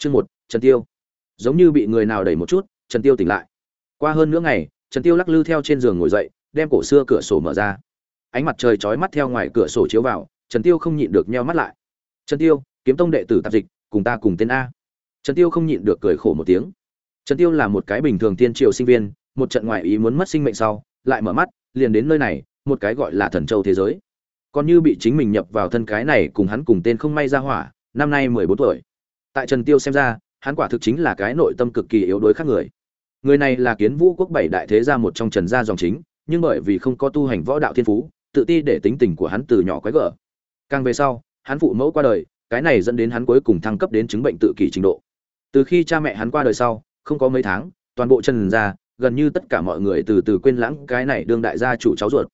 chương một, trần tiêu. Giống như bị người nào đẩy một chút, trần tiêu tỉnh lại. Qua hơn nửa ngày, trần tiêu lắc lư theo trên giường ngồi dậy, đem cổ xưa cửa sổ mở ra. Ánh mặt trời chói mắt theo ngoài cửa sổ chiếu vào, trần tiêu không nhịn được nheo mắt lại. Trần tiêu, kiếm tông đệ tử tạp dịch, cùng ta cùng tên a. Trần tiêu không nhịn được cười khổ một tiếng. Trần tiêu là một cái bình thường tiên triều sinh viên, một trận ngoại ý muốn mất sinh mệnh sau, lại mở mắt, liền đến nơi này, một cái gọi là thần châu thế giới. Còn như bị chính mình nhập vào thân cái này cùng hắn cùng tên không may ra hỏa, năm nay mười bốn tuổi tại trần tiêu xem ra, hắn quả thực chính là cái nội tâm cực kỳ yếu đuối khác người. Người này là kiến vũ quốc bảy đại thế gia một trong trần gia dòng chính, nhưng bởi vì không có tu hành võ đạo thiên phú, tự ti để tính tình của hắn từ nhỏ quái gở. Càng về sau, hắn phụ mẫu qua đời, cái này dẫn đến hắn cuối cùng thăng cấp đến chứng bệnh tự kỷ trình độ. Từ khi cha mẹ hắn qua đời sau, không có mấy tháng, toàn bộ trần gia, gần như tất cả mọi người từ từ quên lãng cái này đương đại gia chủ cháu ruột.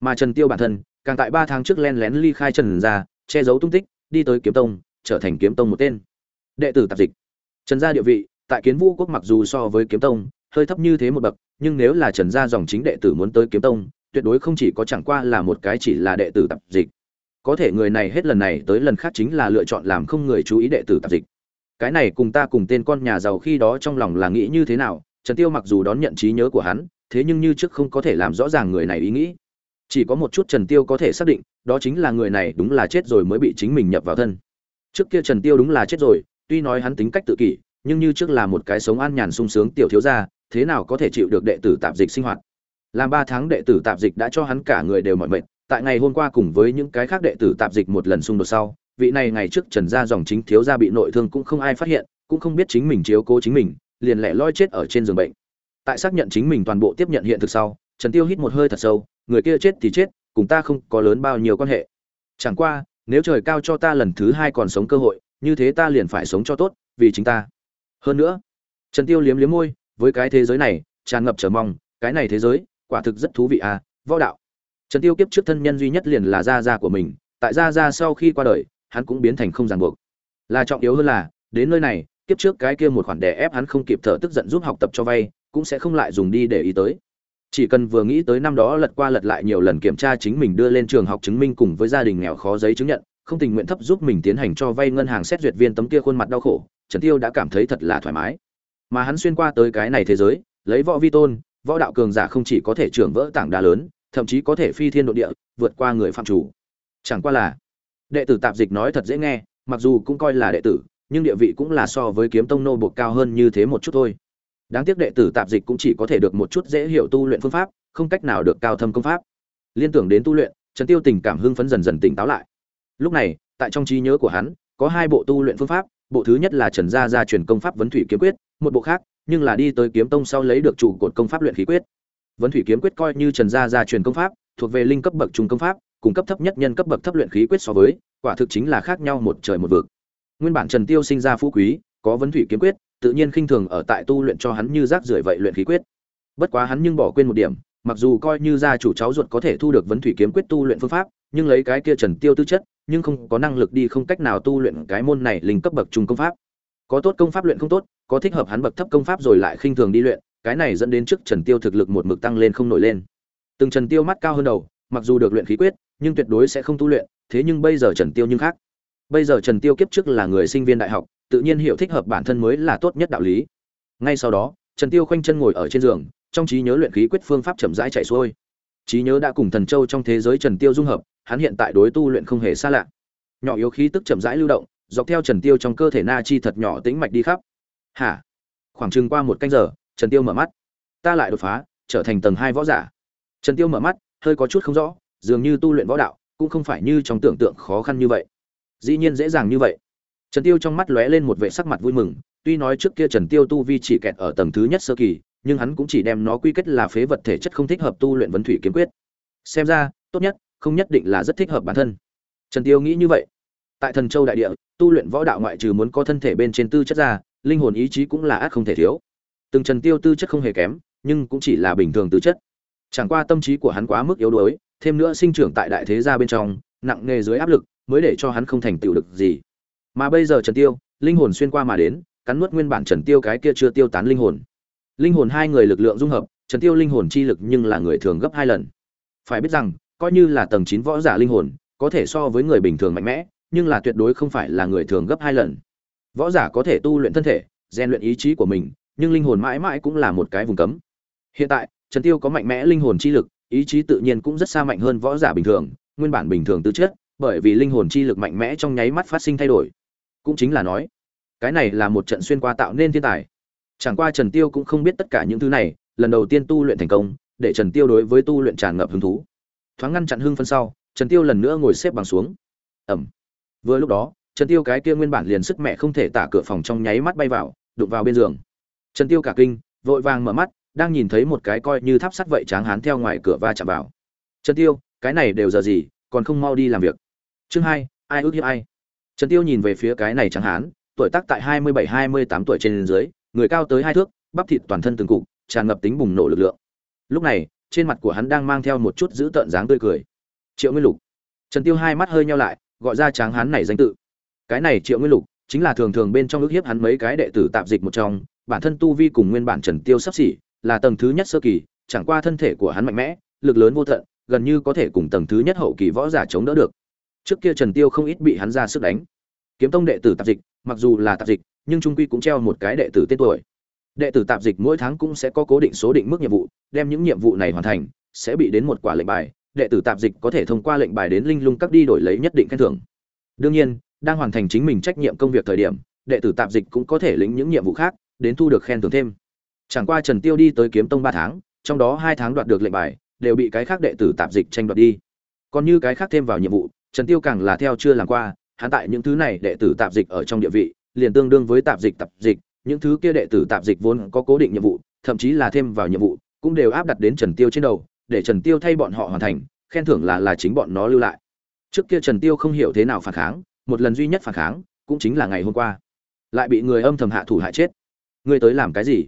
Mà trần tiêu bản thân, càng tại ba tháng trước len lén ly khai trần gia, che giấu tung tích, đi tới kiếm tông, trở thành kiếm tông một tên đệ tử tạp dịch. Trần gia địa vị, tại kiến vũ quốc mặc dù so với kiếm tông, hơi thấp như thế một bậc, nhưng nếu là trần gia dòng chính đệ tử muốn tới kiếm tông, tuyệt đối không chỉ có chẳng qua là một cái chỉ là đệ tử tạp dịch. Có thể người này hết lần này tới lần khác chính là lựa chọn làm không người chú ý đệ tử tạp dịch. Cái này cùng ta cùng tên con nhà giàu khi đó trong lòng là nghĩ như thế nào, trần tiêu mặc dù đón nhận trí nhớ của hắn, thế nhưng như trước không có thể làm rõ ràng người này ý nghĩ. Chỉ có một chút trần tiêu có thể xác định, đó chính là người này đúng là chết rồi mới bị chính mình nhập vào thân. Trước kia trần tiêu đúng là chết rồi tuy nói hắn tính cách tự kỷ, nhưng như trước là một cái sống an nhàn sung sướng tiểu thiếu gia, thế nào có thể chịu được đệ tử tạp dịch sinh hoạt? Làm ba tháng đệ tử tạp dịch đã cho hắn cả người đều mỏi mệt, tại ngày hôm qua cùng với những cái khác đệ tử tạp dịch một lần xung đột sau, vị này ngày trước trần gia dòng chính thiếu gia bị nội thương cũng không ai phát hiện, cũng không biết chính mình chiếu cố chính mình, liền lẻ loi chết ở trên giường bệnh. Tại xác nhận chính mình toàn bộ tiếp nhận hiện thực sau, trần tiêu hít một hơi thật sâu, người kia chết thì chết, cùng ta không có lớn bao nhiêu quan hệ. Chẳng qua, nếu trời cao cho ta lần thứ hai còn sống cơ hội như thế ta liền phải sống cho tốt, vì chính ta. Hơn nữa, trần tiêu liếm liếm môi, với cái thế giới này, tràn ngập chờ mong, cái này thế giới, quả thực rất thú vị à võ đạo. Trần tiêu kiếp trước thân nhân duy nhất liền là gia gia của mình, tại gia gia sau khi qua đời, hắn cũng biến thành không ràng buộc. Là trọng yếu hơn là, đến nơi này, kiếp trước cái kia một khoản đè ép hắn không kịp thở tức giận giúp học tập cho vay, cũng sẽ không lại dùng đi để ý tới. Chỉ cần vừa nghĩ tới năm đó lật qua lật lại nhiều lần kiểm tra chính mình đưa lên trường học chứng minh cùng với gia đình nghèo khó giấy chứng nhận không tình nguyện thấp giúp mình tiến hành cho vay ngân hàng xét duyệt viên tấm kia khuôn mặt đau khổ, trần tiêu đã cảm thấy thật là thoải mái. Mà hắn xuyên qua tới cái này thế giới, lấy võ vi tôn, võ đạo cường giả không chỉ có thể trưởng vỡ tảng đá lớn, thậm chí có thể phi thiên độ địa, vượt qua người phạm chủ. Chẳng qua là, đệ tử tạp dịch nói thật dễ nghe, mặc dù cũng coi là đệ tử, nhưng địa vị cũng là so với kiếm tông nô buộc cao hơn như thế một chút thôi. Đáng tiếc đệ tử tạp dịch cũng chỉ có thể được một chút dễ hiểu tu luyện phương pháp, không cách nào được cao thâm công pháp. Liên tưởng đến tu luyện, trần tiêu tình cảm hưng phấn dần dần tỉnh táo lại lúc này, tại trong trí nhớ của hắn, có hai bộ tu luyện phương pháp, bộ thứ nhất là trần gia gia truyền công pháp vấn thủy kiếm quyết, một bộ khác, nhưng là đi tới kiếm tông sau lấy được chủ cột công pháp luyện khí quyết. Vấn thủy kiếm quyết coi như trần gia gia truyền công pháp, thuộc về linh cấp bậc trung công pháp, cùng cấp thấp nhất nhân cấp bậc thấp luyện khí quyết so với, quả thực chính là khác nhau một trời một vực. Nguyên bản trần tiêu sinh ra phú quý, có vấn thủy kiếm quyết, tự nhiên khinh thường ở tại tu luyện cho hắn như rác rưởi vậy luyện khí quyết. Bất quá hắn nhưng bỏ quên một điểm, mặc dù coi như gia chủ cháu ruột có thể thu được vấn thủy kiếm quyết tu luyện phương pháp nhưng lấy cái kia trần tiêu tư chất, nhưng không có năng lực đi không cách nào tu luyện cái môn này linh cấp bậc trung công pháp. Có tốt công pháp luyện không tốt, có thích hợp hắn bậc thấp công pháp rồi lại khinh thường đi luyện, cái này dẫn đến trước trần tiêu thực lực một mực tăng lên không nổi lên. Từng trần tiêu mắt cao hơn đầu, mặc dù được luyện khí quyết, nhưng tuyệt đối sẽ không tu luyện, thế nhưng bây giờ trần tiêu nhưng khác. Bây giờ trần tiêu kiếp trước là người sinh viên đại học, tự nhiên hiểu thích hợp bản thân mới là tốt nhất đạo lý. Ngay sau đó, trần tiêu khoanh chân ngồi ở trên giường, trong trí nhớ luyện khí quyết phương pháp chậm rãi chạy xuôi trí nhớ đã cùng thần châu trong thế giới trần tiêu dung hợp, hắn hiện tại đối tu luyện không hề xa lạ. Nhỏ yếu khí tức chậm rãi lưu động, dọc theo trần tiêu trong cơ thể na chi thật nhỏ tĩnh mạch đi khắp. Hả? Khoảng chừng qua một canh giờ, trần tiêu mở mắt. Ta lại đột phá, trở thành tầng hai võ giả. Trần tiêu mở mắt, hơi có chút không rõ, dường như tu luyện võ đạo cũng không phải như trong tưởng tượng khó khăn như vậy. Dĩ nhiên dễ dàng như vậy. Trần tiêu trong mắt lóe lên một vẻ sắc mặt vui mừng, tuy nói trước kia trần tiêu tu vi chỉ kẹt ở tầng thứ nhất sơ kỳ nhưng hắn cũng chỉ đem nó quy kết là phế vật thể chất không thích hợp tu luyện vấn thủy kiếm quyết. Xem ra, tốt nhất, không nhất định là rất thích hợp bản thân. Trần tiêu nghĩ như vậy. Tại thần châu đại địa, tu luyện võ đạo ngoại trừ muốn có thân thể bên trên tư chất ra, linh hồn ý chí cũng là ác không thể thiếu. Từng trần tiêu tư chất không hề kém, nhưng cũng chỉ là bình thường tư chất. Chẳng qua tâm trí của hắn quá mức yếu đuối, thêm nữa sinh trưởng tại đại thế gia bên trong, nặng nề dưới áp lực, mới để cho hắn không thành tựu được gì. Mà bây giờ trần tiêu, linh hồn xuyên qua mà đến, cắn nuốt nguyên bản trần tiêu cái kia chưa tiêu tán linh hồn linh hồn hai người lực lượng dung hợp, trần tiêu linh hồn chi lực nhưng là người thường gấp hai lần. Phải biết rằng, coi như là tầng chín võ giả linh hồn, có thể so với người bình thường mạnh mẽ, nhưng là tuyệt đối không phải là người thường gấp hai lần. Võ giả có thể tu luyện thân thể, rèn luyện ý chí của mình, nhưng linh hồn mãi mãi cũng là một cái vùng cấm. Hiện tại, trần tiêu có mạnh mẽ linh hồn chi lực, ý chí tự nhiên cũng rất xa mạnh hơn võ giả bình thường, nguyên bản bình thường tư chất, bởi vì linh hồn chi lực mạnh mẽ trong nháy mắt phát sinh thay đổi. Cũng chính là nói, cái này là một trận xuyên qua tạo nên thiên tài chẳng qua trần tiêu cũng không biết tất cả những thứ này, lần đầu tiên tu luyện thành công, để trần tiêu đối với tu luyện tràn ngập hứng thú. Thoáng ngăn chặn hưng phân sau, trần tiêu lần nữa ngồi xếp bằng xuống. Ẩm vừa lúc đó, trần tiêu cái kia nguyên bản liền sức mẹ không thể tả cửa phòng trong nháy mắt bay vào, đụng vào bên giường. Trần tiêu cả kinh, vội vàng mở mắt, đang nhìn thấy một cái coi như tháp sắt vậy tráng hán theo ngoài cửa va chạm vào. Trần tiêu, cái này đều giờ gì, còn không mau đi làm việc? Chương hai, ai ước hiếp ai? Trần tiêu nhìn về phía cái này tráng hán, tuổi tác tại hai mươi bảy, hai mươi tám tuổi trên dưới người cao tới hai thước, bắp thịt toàn thân từng cục, tràn ngập tính bùng nổ lực lượng. Lúc này, trên mặt của hắn đang mang theo một chút giữ tợn dáng tươi cười. Triệu nguyên lục. Trần tiêu hai mắt hơi nhau lại, gọi ra tráng hán này danh tự. Cái này triệu nguyên lục, chính là thường thường bên trong ước hiếp hắn mấy cái đệ tử tạp dịch một trong, bản thân tu vi cùng nguyên bản trần tiêu sắp xỉ, là tầng thứ nhất sơ kỳ, chẳng qua thân thể của hắn mạnh mẽ, lực lớn vô tận, gần như có thể cùng tầng thứ nhất hậu kỳ võ giả chống đỡ được. Trước kia trần tiêu không ít bị hắn ra sức đánh. Kiếm tông đệ tử tạp dịch, mặc dù là tạp dịch nhưng trung quy cũng treo một cái đệ tử tên tuổi. Đệ tử tạp dịch mỗi tháng cũng sẽ có cố định số định mức nhiệm vụ, đem những nhiệm vụ này hoàn thành, sẽ bị đến một quả lệnh bài, đệ tử tạp dịch có thể thông qua lệnh bài đến linh lung các đi đổi lấy nhất định khen thưởng. Đương nhiên, đang hoàn thành chính mình trách nhiệm công việc thời điểm, đệ tử tạp dịch cũng có thể lĩnh những nhiệm vụ khác, đến thu được khen thưởng thêm. Chẳng qua trần tiêu đi tới kiếm tông ba tháng, trong đó hai tháng đoạt được lệnh bài, đều bị cái khác đệ tử tạp dịch tranh đoạt đi. Còn như cái khác thêm vào nhiệm vụ, trần tiêu càng là theo chưa làm qua, hắn tại những thứ này đệ tử tạp dịch ở trong địa vị liền tương đương với tạp dịch tạp dịch, những thứ kia đệ tử tạp dịch vốn có cố định nhiệm vụ, thậm chí là thêm vào nhiệm vụ, cũng đều áp đặt đến trần tiêu trên đầu, để trần tiêu thay bọn họ hoàn thành, khen thưởng là là chính bọn nó lưu lại. Trước kia trần tiêu không hiểu thế nào phản kháng, một lần duy nhất phản kháng, cũng chính là ngày hôm qua. Lại bị người âm thầm hạ thủ hại chết. Ngươi tới làm cái gì?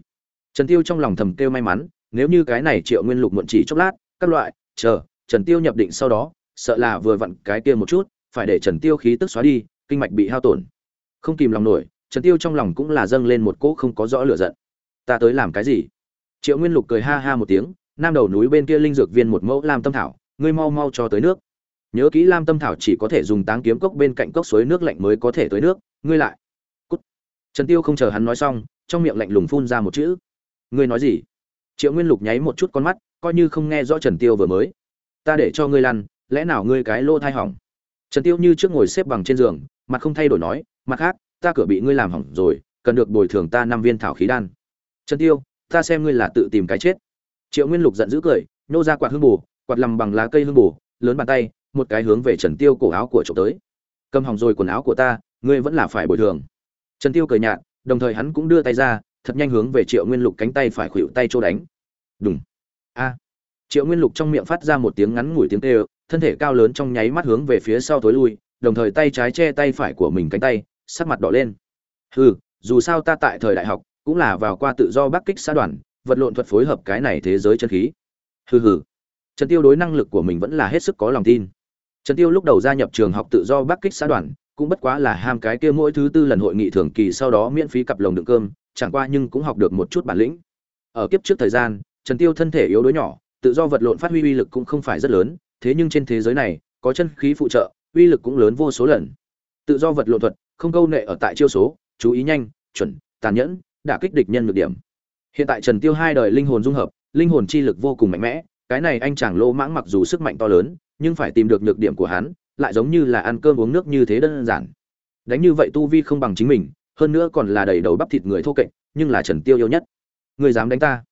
Trần tiêu trong lòng thầm kêu may mắn, nếu như cái này triệu nguyên lục muộn chỉ chốc lát, các loại, chờ, trần tiêu nhập định sau đó, sợ là vừa vặn cái kia một chút, phải để trần tiêu khí tức xóa đi, kinh mạch bị hao tổn không kìm lòng nổi, trần tiêu trong lòng cũng là dâng lên một cỗ không có rõ lửa giận. Ta tới làm cái gì? Triệu nguyên lục cười ha ha một tiếng, nam đầu núi bên kia linh dược viên một mẫu lam tâm thảo, ngươi mau mau cho tới nước. Nhớ kỹ lam tâm thảo chỉ có thể dùng táng kiếm cốc bên cạnh cốc suối nước lạnh mới có thể tới nước, ngươi lại. Cút. Trần tiêu không chờ hắn nói xong, trong miệng lạnh lùng phun ra một chữ. Ngươi nói gì? Triệu nguyên lục nháy một chút con mắt, coi như không nghe rõ trần tiêu vừa mới. Ta để cho ngươi lăn, lẽ nào ngươi cái lô thai hỏng? Trần tiêu như trước ngồi xếp bằng trên giường, mặt không thay đổi nói mặt khác, ta cửa bị ngươi làm hỏng rồi, cần được bồi thường ta năm viên thảo khí đan. Trần tiêu, ta xem ngươi là tự tìm cái chết. Triệu nguyên lục giận dữ cười, nô ra quạt hương bù, quạt lầm bằng lá cây hương bù, lớn bàn tay, một cái hướng về trần tiêu cổ áo của trộm tới. Cầm hỏng rồi quần áo của ta, ngươi vẫn là phải bồi thường. Trần tiêu cười nhạt, đồng thời hắn cũng đưa tay ra, thật nhanh hướng về triệu nguyên lục cánh tay phải khuỵu tay chỗ đánh. Đúng a. Triệu nguyên lục trong miệng phát ra một tiếng ngắn ngủi tiếng kêu, thân thể cao lớn trong nháy mắt hướng về phía sau tối lui, đồng thời tay trái che tay phải của mình cánh tay sắc mặt đỏ lên. Hừ, dù sao ta tại thời đại học, cũng là vào qua tự do bắc kích xã đoàn, vật lộn thuật phối hợp cái này thế giới chân khí. Hừ hừ. Trần tiêu đối năng lực của mình vẫn là hết sức có lòng tin. Trần tiêu lúc đầu gia nhập trường học tự do bắc kích xã đoàn, cũng bất quá là ham cái kia mỗi thứ tư lần hội nghị thường kỳ sau đó miễn phí cặp lồng đựng cơm, chẳng qua nhưng cũng học được một chút bản lĩnh. Ở kiếp trước thời gian, trần tiêu thân thể yếu đuối nhỏ, tự do vật lộn phát huy uy lực cũng không phải rất lớn, thế nhưng trên thế giới này, có chân khí phụ trợ, uy lực cũng lớn vô số lần. Tự do vật lộn thuật không câu nệ ở tại chiêu số, chú ý nhanh, chuẩn, tàn nhẫn, đả kích địch nhân được điểm. Hiện tại trần tiêu hai đời linh hồn dung hợp, linh hồn chi lực vô cùng mạnh mẽ, cái này anh chàng lô mãng mặc dù sức mạnh to lớn, nhưng phải tìm được nhược điểm của hắn, lại giống như là ăn cơm uống nước như thế đơn giản. Đánh như vậy tu vi không bằng chính mình, hơn nữa còn là đầy đầu bắp thịt người thô kệch, nhưng là trần tiêu yêu nhất. Người dám đánh ta?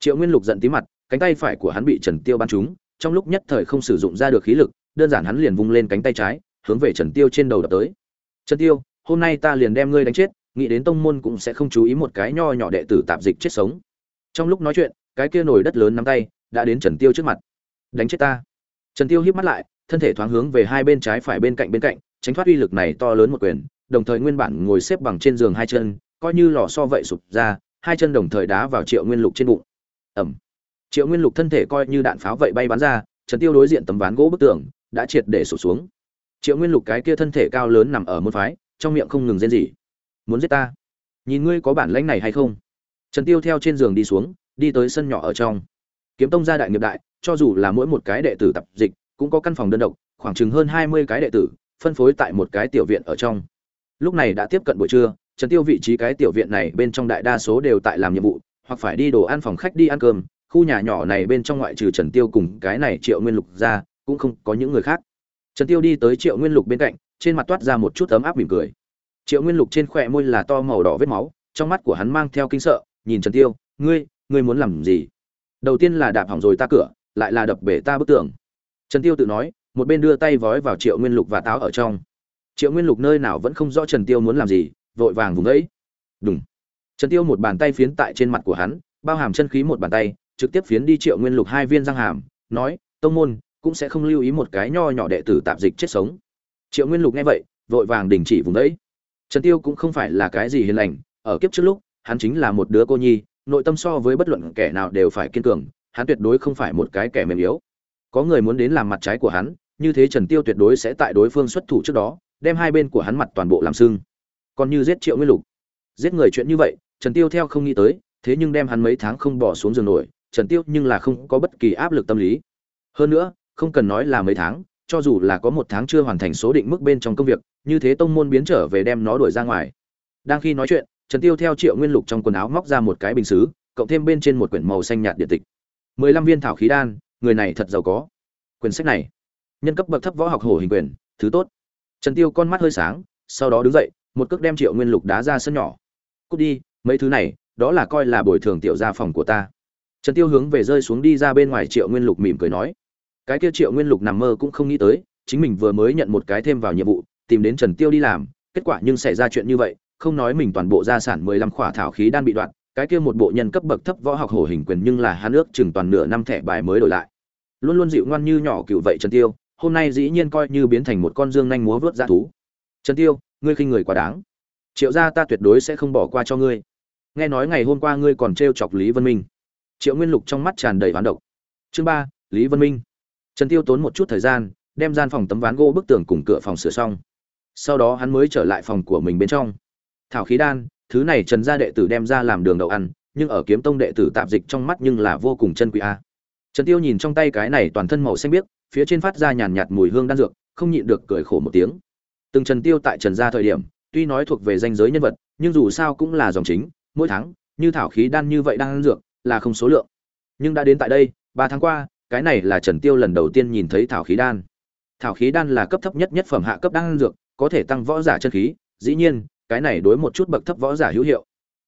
Triệu nguyên lục giận tí mặt, cánh tay phải của hắn bị trần tiêu bắn trúng, trong lúc nhất thời không sử dụng ra được khí lực, đơn giản hắn liền vung lên cánh tay trái, hướng về trần tiêu trên đầu đập tới. Trần tiêu hôm nay ta liền đem ngươi đánh chết, nghĩ đến tông môn cũng sẽ không chú ý một cái nho nhỏ đệ tử tạp dịch chết sống. Trong lúc nói chuyện, cái kia nổi đất lớn nắm tay, đã đến trần tiêu trước mặt. Đánh chết ta. Trần tiêu híp mắt lại, thân thể thoáng hướng về hai bên trái phải bên cạnh bên cạnh, tránh thoát uy lực này to lớn một quyền, đồng thời nguyên bản ngồi xếp bằng trên giường hai chân, coi như lò so vậy sụp ra, hai chân đồng thời đá vào triệu nguyên lục trên bụng. Ẩm triệu nguyên lục thân thể coi như đạn pháo vậy bay bắn ra, trần tiêu đối diện tấm ván gỗ bức tường, đã triệt để sụp xuống. Triệu nguyên lục cái kia thân thể cao lớn nằm ở một phái trong miệng không ngừng rên rỉ. Muốn giết ta? Nhìn ngươi có bản lãnh này hay không? Trần tiêu theo trên giường đi xuống, đi tới sân nhỏ ở trong. Kiếm tông gia đại nghiệp đại, cho dù là mỗi một cái đệ tử tập dịch, cũng có căn phòng đơn độc, khoảng chừng hơn hai mươi cái đệ tử, phân phối tại một cái tiểu viện ở trong. Lúc này đã tiếp cận buổi trưa, trần tiêu vị trí cái tiểu viện này bên trong đại đa số đều tại làm nhiệm vụ, hoặc phải đi đồ ăn phòng khách đi ăn cơm, khu nhà nhỏ này bên trong ngoại trừ trần tiêu cùng cái này triệu nguyên lục ra, cũng không có những người khác. Trần tiêu đi tới triệu nguyên lục bên cạnh trên mặt toát ra một chút ấm áp mỉm cười. Triệu nguyên lục trên khỏe môi là to màu đỏ vết máu, trong mắt của hắn mang theo kinh sợ, nhìn trần tiêu, ngươi ngươi muốn làm gì? Đầu tiên là đạp hỏng rồi ta cửa, lại là đập bể ta bức tường. Trần tiêu tự nói, một bên đưa tay vói vào triệu nguyên lục và táo ở trong. Triệu nguyên lục nơi nào vẫn không rõ trần tiêu muốn làm gì, vội vàng vùng ấy. Đúng trần tiêu một bàn tay phiến tại trên mặt của hắn, bao hàm chân khí một bàn tay, trực tiếp phiến đi triệu nguyên lục hai viên răng hàm, nói, tông môn cũng sẽ không lưu ý một cái nho nhỏ đệ tử tạp dịch chết sống triệu nguyên lục nghe vậy, vội vàng đình chỉ vùng đấy. Trần tiêu cũng không phải là cái gì hiền lành, ở kiếp trước lúc, hắn chính là một đứa cô nhi, nội tâm so với bất luận kẻ nào đều phải kiên cường, hắn tuyệt đối không phải một cái kẻ mềm yếu. Có người muốn đến làm mặt trái của hắn, như thế trần tiêu tuyệt đối sẽ tại đối phương xuất thủ trước đó, đem hai bên của hắn mặt toàn bộ làm sưng. Còn như giết triệu nguyên lục. Giết người chuyện như vậy, trần tiêu theo không nghĩ tới, thế nhưng đem hắn mấy tháng không bỏ xuống giường nổi, trần tiêu nhưng là không có bất kỳ áp lực tâm lý. Hơn nữa, không cần nói là mấy tháng cho dù là có một tháng chưa hoàn thành số định mức bên trong công việc, như thế tông môn biến trở về đem nó đuổi ra ngoài. Đang khi nói chuyện, trần tiêu theo triệu nguyên lục trong quần áo móc ra một cái bình xứ, cộng thêm bên trên một quyển màu xanh nhạt điện tịch. Mười lăm viên thảo khí đan, người này thật giàu có. Quyển sách này, nhân cấp bậc thấp võ học hổ hình quyền thứ tốt. Trần tiêu con mắt hơi sáng, sau đó đứng dậy, một cước đem triệu nguyên lục đá ra sân nhỏ. Cút đi, mấy thứ này, đó là coi là bồi thường tiểu gia phòng của ta. Trần tiêu hướng về rơi xuống đi ra bên ngoài triệu nguyên lục mỉm cười nói cái kia triệu nguyên lục nằm mơ cũng không nghĩ tới, chính mình vừa mới nhận một cái thêm vào nhiệm vụ, tìm đến trần tiêu đi làm, kết quả nhưng xảy ra chuyện như vậy, không nói mình toàn bộ gia sản mười lăm khỏa thảo khí đan bị đoạn, cái kia một bộ nhân cấp bậc thấp võ học hổ hình quyền nhưng là hắn ước chừng toàn nửa năm thẻ bài mới đổi lại. Luôn luôn dịu ngoan như nhỏ cựu vậy trần tiêu, hôm nay dĩ nhiên coi như biến thành một con dương nhanh múa vớt dã thú. Trần tiêu, ngươi khinh người quá đáng. Triệu gia ta tuyệt đối sẽ không bỏ qua cho ngươi. Nghe nói ngày hôm qua ngươi còn trêu chọc lý vân minh. Triệu nguyên lục trong mắt tràn đầy oán độc. Chương ba, lý vân minh trần tiêu tốn một chút thời gian, đem gian phòng tấm ván gỗ bức tường cùng cửa phòng sửa xong. Sau đó hắn mới trở lại phòng của mình bên trong. Thảo khí đan, thứ này trần gia đệ tử đem ra làm đường đậu ăn, nhưng ở kiếm tông đệ tử tạp dịch trong mắt nhưng là vô cùng chân quý a. Trần tiêu nhìn trong tay cái này toàn thân màu xanh biếc, phía trên phát ra nhàn nhạt mùi hương đan dược, không nhịn được cười khổ một tiếng. Từng trần tiêu tại trần gia thời điểm, tuy nói thuộc về danh giới nhân vật, nhưng dù sao cũng là dòng chính, mỗi tháng, như thảo khí đan như vậy đang dược, là không số lượng. Nhưng đã đến tại đây, ba tháng qua cái này là trần tiêu lần đầu tiên nhìn thấy thảo khí đan. Thảo khí đan là cấp thấp nhất nhất phẩm hạ cấp đan dược, có thể tăng võ giả chân khí, dĩ nhiên, cái này đối một chút bậc thấp võ giả hữu hiệu.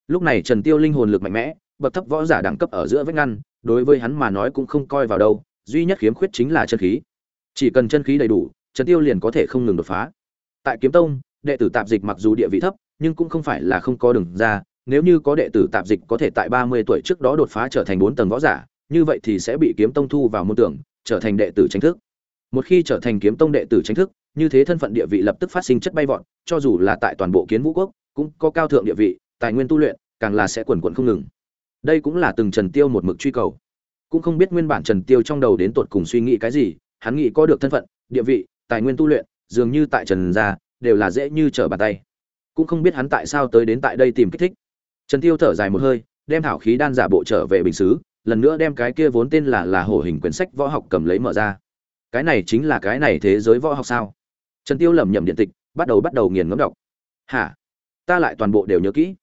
Lúc này trần tiêu linh hồn lực mạnh mẽ, bậc thấp võ giả đẳng cấp ở giữa vách ngăn, đối với hắn mà nói cũng không coi vào đâu, duy nhất khiếm khuyết chính là chân khí. Chỉ cần chân khí đầy đủ, trần tiêu liền có thể không ngừng đột phá. Tại kiếm tông, đệ tử tạp dịch mặc dù địa vị thấp, nhưng cũng không phải là không có đường ra, nếu như có đệ tử tạp dịch có thể tại 30 tuổi trước đó đột phá trở thành 4 tầng võ giả như vậy thì sẽ bị kiếm tông thu vào môn tưởng, trở thành đệ tử chính thức. Một khi trở thành kiếm tông đệ tử chính thức, như thế thân phận địa vị lập tức phát sinh chất bay vọt, cho dù là tại toàn bộ kiến vũ quốc, cũng có cao thượng địa vị, tài nguyên tu luyện, càng là sẽ quần quận không ngừng. Đây cũng là từng trần tiêu một mực truy cầu. Cũng không biết nguyên bản trần tiêu trong đầu đến tột cùng suy nghĩ cái gì, hắn nghĩ có được thân phận, địa vị, tài nguyên tu luyện, dường như tại trần gia, đều là dễ như trở bàn tay. Cũng không biết hắn tại sao tới đến tại đây tìm kích thích. Trần tiêu thở dài một hơi, đem thảo khí đan giả bộ trở về bình xứ lần nữa đem cái kia vốn tên là là hổ hình quyển sách võ học cầm lấy mở ra. Cái này chính là cái này thế giới võ học sao? Trần tiêu lẩm nhẩm điện tịch, bắt đầu bắt đầu nghiền ngẫm đọc. Hả? Ta lại toàn bộ đều nhớ kỹ.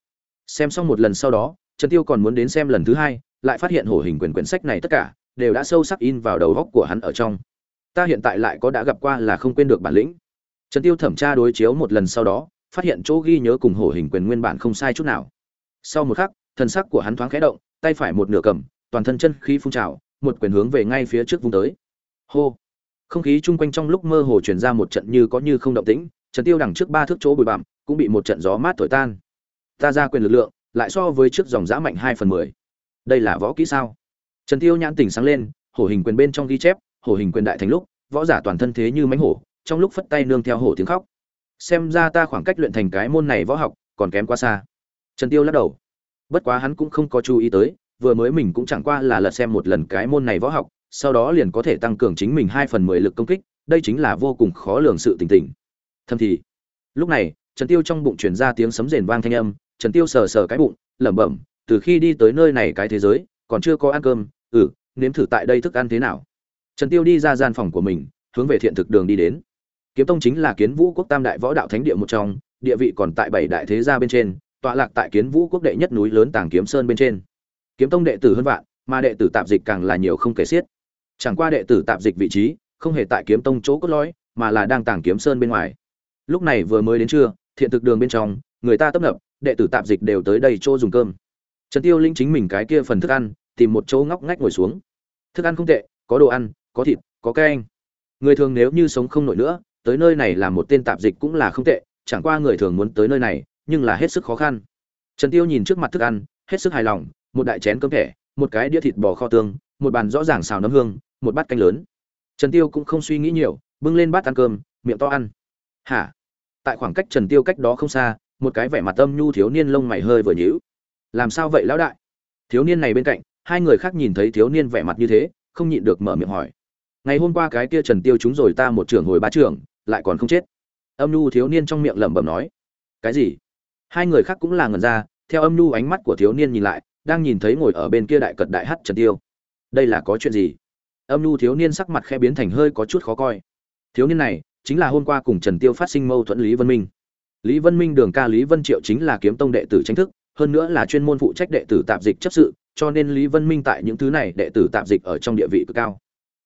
Xem xong một lần sau đó, trần tiêu còn muốn đến xem lần thứ hai, lại phát hiện hổ hình quyển quyển sách này tất cả đều đã sâu sắc in vào đầu góc của hắn ở trong. Ta hiện tại lại có đã gặp qua là không quên được bản lĩnh. Trần tiêu thẩm tra đối chiếu một lần sau đó, phát hiện chỗ ghi nhớ cùng hổ hình quyền nguyên bản không sai chút nào. Sau một khắc, thần sắc của hắn thoáng khẽ động, tay phải một nửa cầm toàn thân chân khí phun trào, một quyền hướng về ngay phía trước vung tới. Hô! Không khí chung quanh trong lúc mơ hồ truyền ra một trận như có như không động tĩnh, trần tiêu đằng trước ba thước chỗ bụi bặm, cũng bị một trận gió mát thổi tan. Ta ra quyền lực lượng, lại so với trước dòng dã mạnh hai phần mười. Đây là võ kỹ sao? Trần tiêu nhãn tỉnh sáng lên, hổ hình quyền bên trong ghi chép, hổ hình quyền đại thành lúc, võ giả toàn thân thế như mãnh hổ, trong lúc phất tay nương theo hổ tiếng khóc. Xem ra ta khoảng cách luyện thành cái môn này võ học còn kém quá xa. Trần tiêu lắc đầu. Bất quá hắn cũng không có chú ý tới vừa mới mình cũng chẳng qua là lật xem một lần cái môn này võ học, sau đó liền có thể tăng cường chính mình hai phần mười lực công kích, đây chính là vô cùng khó lường sự tình tình. Thầm thì, lúc này, trần tiêu trong bụng truyền ra tiếng sấm rền vang thanh âm, trần tiêu sờ sờ cái bụng, lẩm bẩm, từ khi đi tới nơi này cái thế giới, còn chưa có ăn cơm ừ nếm thử tại đây thức ăn thế nào? Trần tiêu đi ra gian phòng của mình, hướng về thiện thực đường đi đến. Kiếm tông chính là kiến vũ quốc tam đại võ đạo thánh địa một trong, địa vị còn tại bảy đại thế gia bên trên, tọa lạc tại kiến vũ quốc đệ nhất núi lớn tàng kiếm sơn bên trên kiếm tông đệ tử hơn vạn, mà đệ tử tạp dịch càng là nhiều không kể xiết. Chẳng qua đệ tử tạp dịch vị trí không hề tại kiếm tông chỗ cốt lõi, mà là đang tàng kiếm sơn bên ngoài. Lúc này vừa mới đến trưa, thiện thực đường bên trong, người ta tấp nập, đệ tử tạp dịch đều tới đây chỗ dùng cơm. Trần tiêu linh chính mình cái kia phần thức ăn, tìm một chỗ ngóc ngách ngồi xuống. Thức ăn không tệ, có đồ ăn, có thịt, có canh người thường nếu như sống không nổi nữa, tới nơi này là một tên tạp dịch cũng là không tệ, chẳng qua người thường muốn tới nơi này, nhưng là hết sức khó khăn. Trần tiêu nhìn trước mặt thức ăn, hết sức hài lòng một đại chén cơm thẻ, một cái đĩa thịt bò kho tương, một bàn rõ ràng xào nấm hương, một bát canh lớn. Trần tiêu cũng không suy nghĩ nhiều, bưng lên bát ăn cơm, miệng to ăn. Hả? Tại khoảng cách trần tiêu cách đó không xa, một cái vẻ mặt âm nhu thiếu niên lông mày hơi vừa nhíu. Làm sao vậy, lão đại? Thiếu niên này bên cạnh, hai người khác nhìn thấy thiếu niên vẻ mặt như thế, không nhịn được mở miệng hỏi. Ngày hôm qua cái kia trần tiêu chúng rồi ta một trưởng hồi ba trưởng, lại còn không chết. Âm nhu thiếu niên trong miệng lẩm bẩm nói. Cái gì? Hai người khác cũng là ngần ra, theo âm nhu ánh mắt của thiếu niên nhìn lại đang nhìn thấy ngồi ở bên kia đại cật đại hát trần tiêu. Đây là có chuyện gì? Âm nhu thiếu niên sắc mặt khẽ biến thành hơi có chút khó coi. Thiếu niên này, chính là hôm qua cùng trần tiêu phát sinh mâu thuẫn lý vân minh. Lý vân minh đường ca lý vân triệu chính là kiếm tông đệ tử tranh thức, hơn nữa là chuyên môn phụ trách đệ tử tạp dịch chấp sự, cho nên lý vân minh tại những thứ này đệ tử tạp dịch ở trong địa vị cực cao.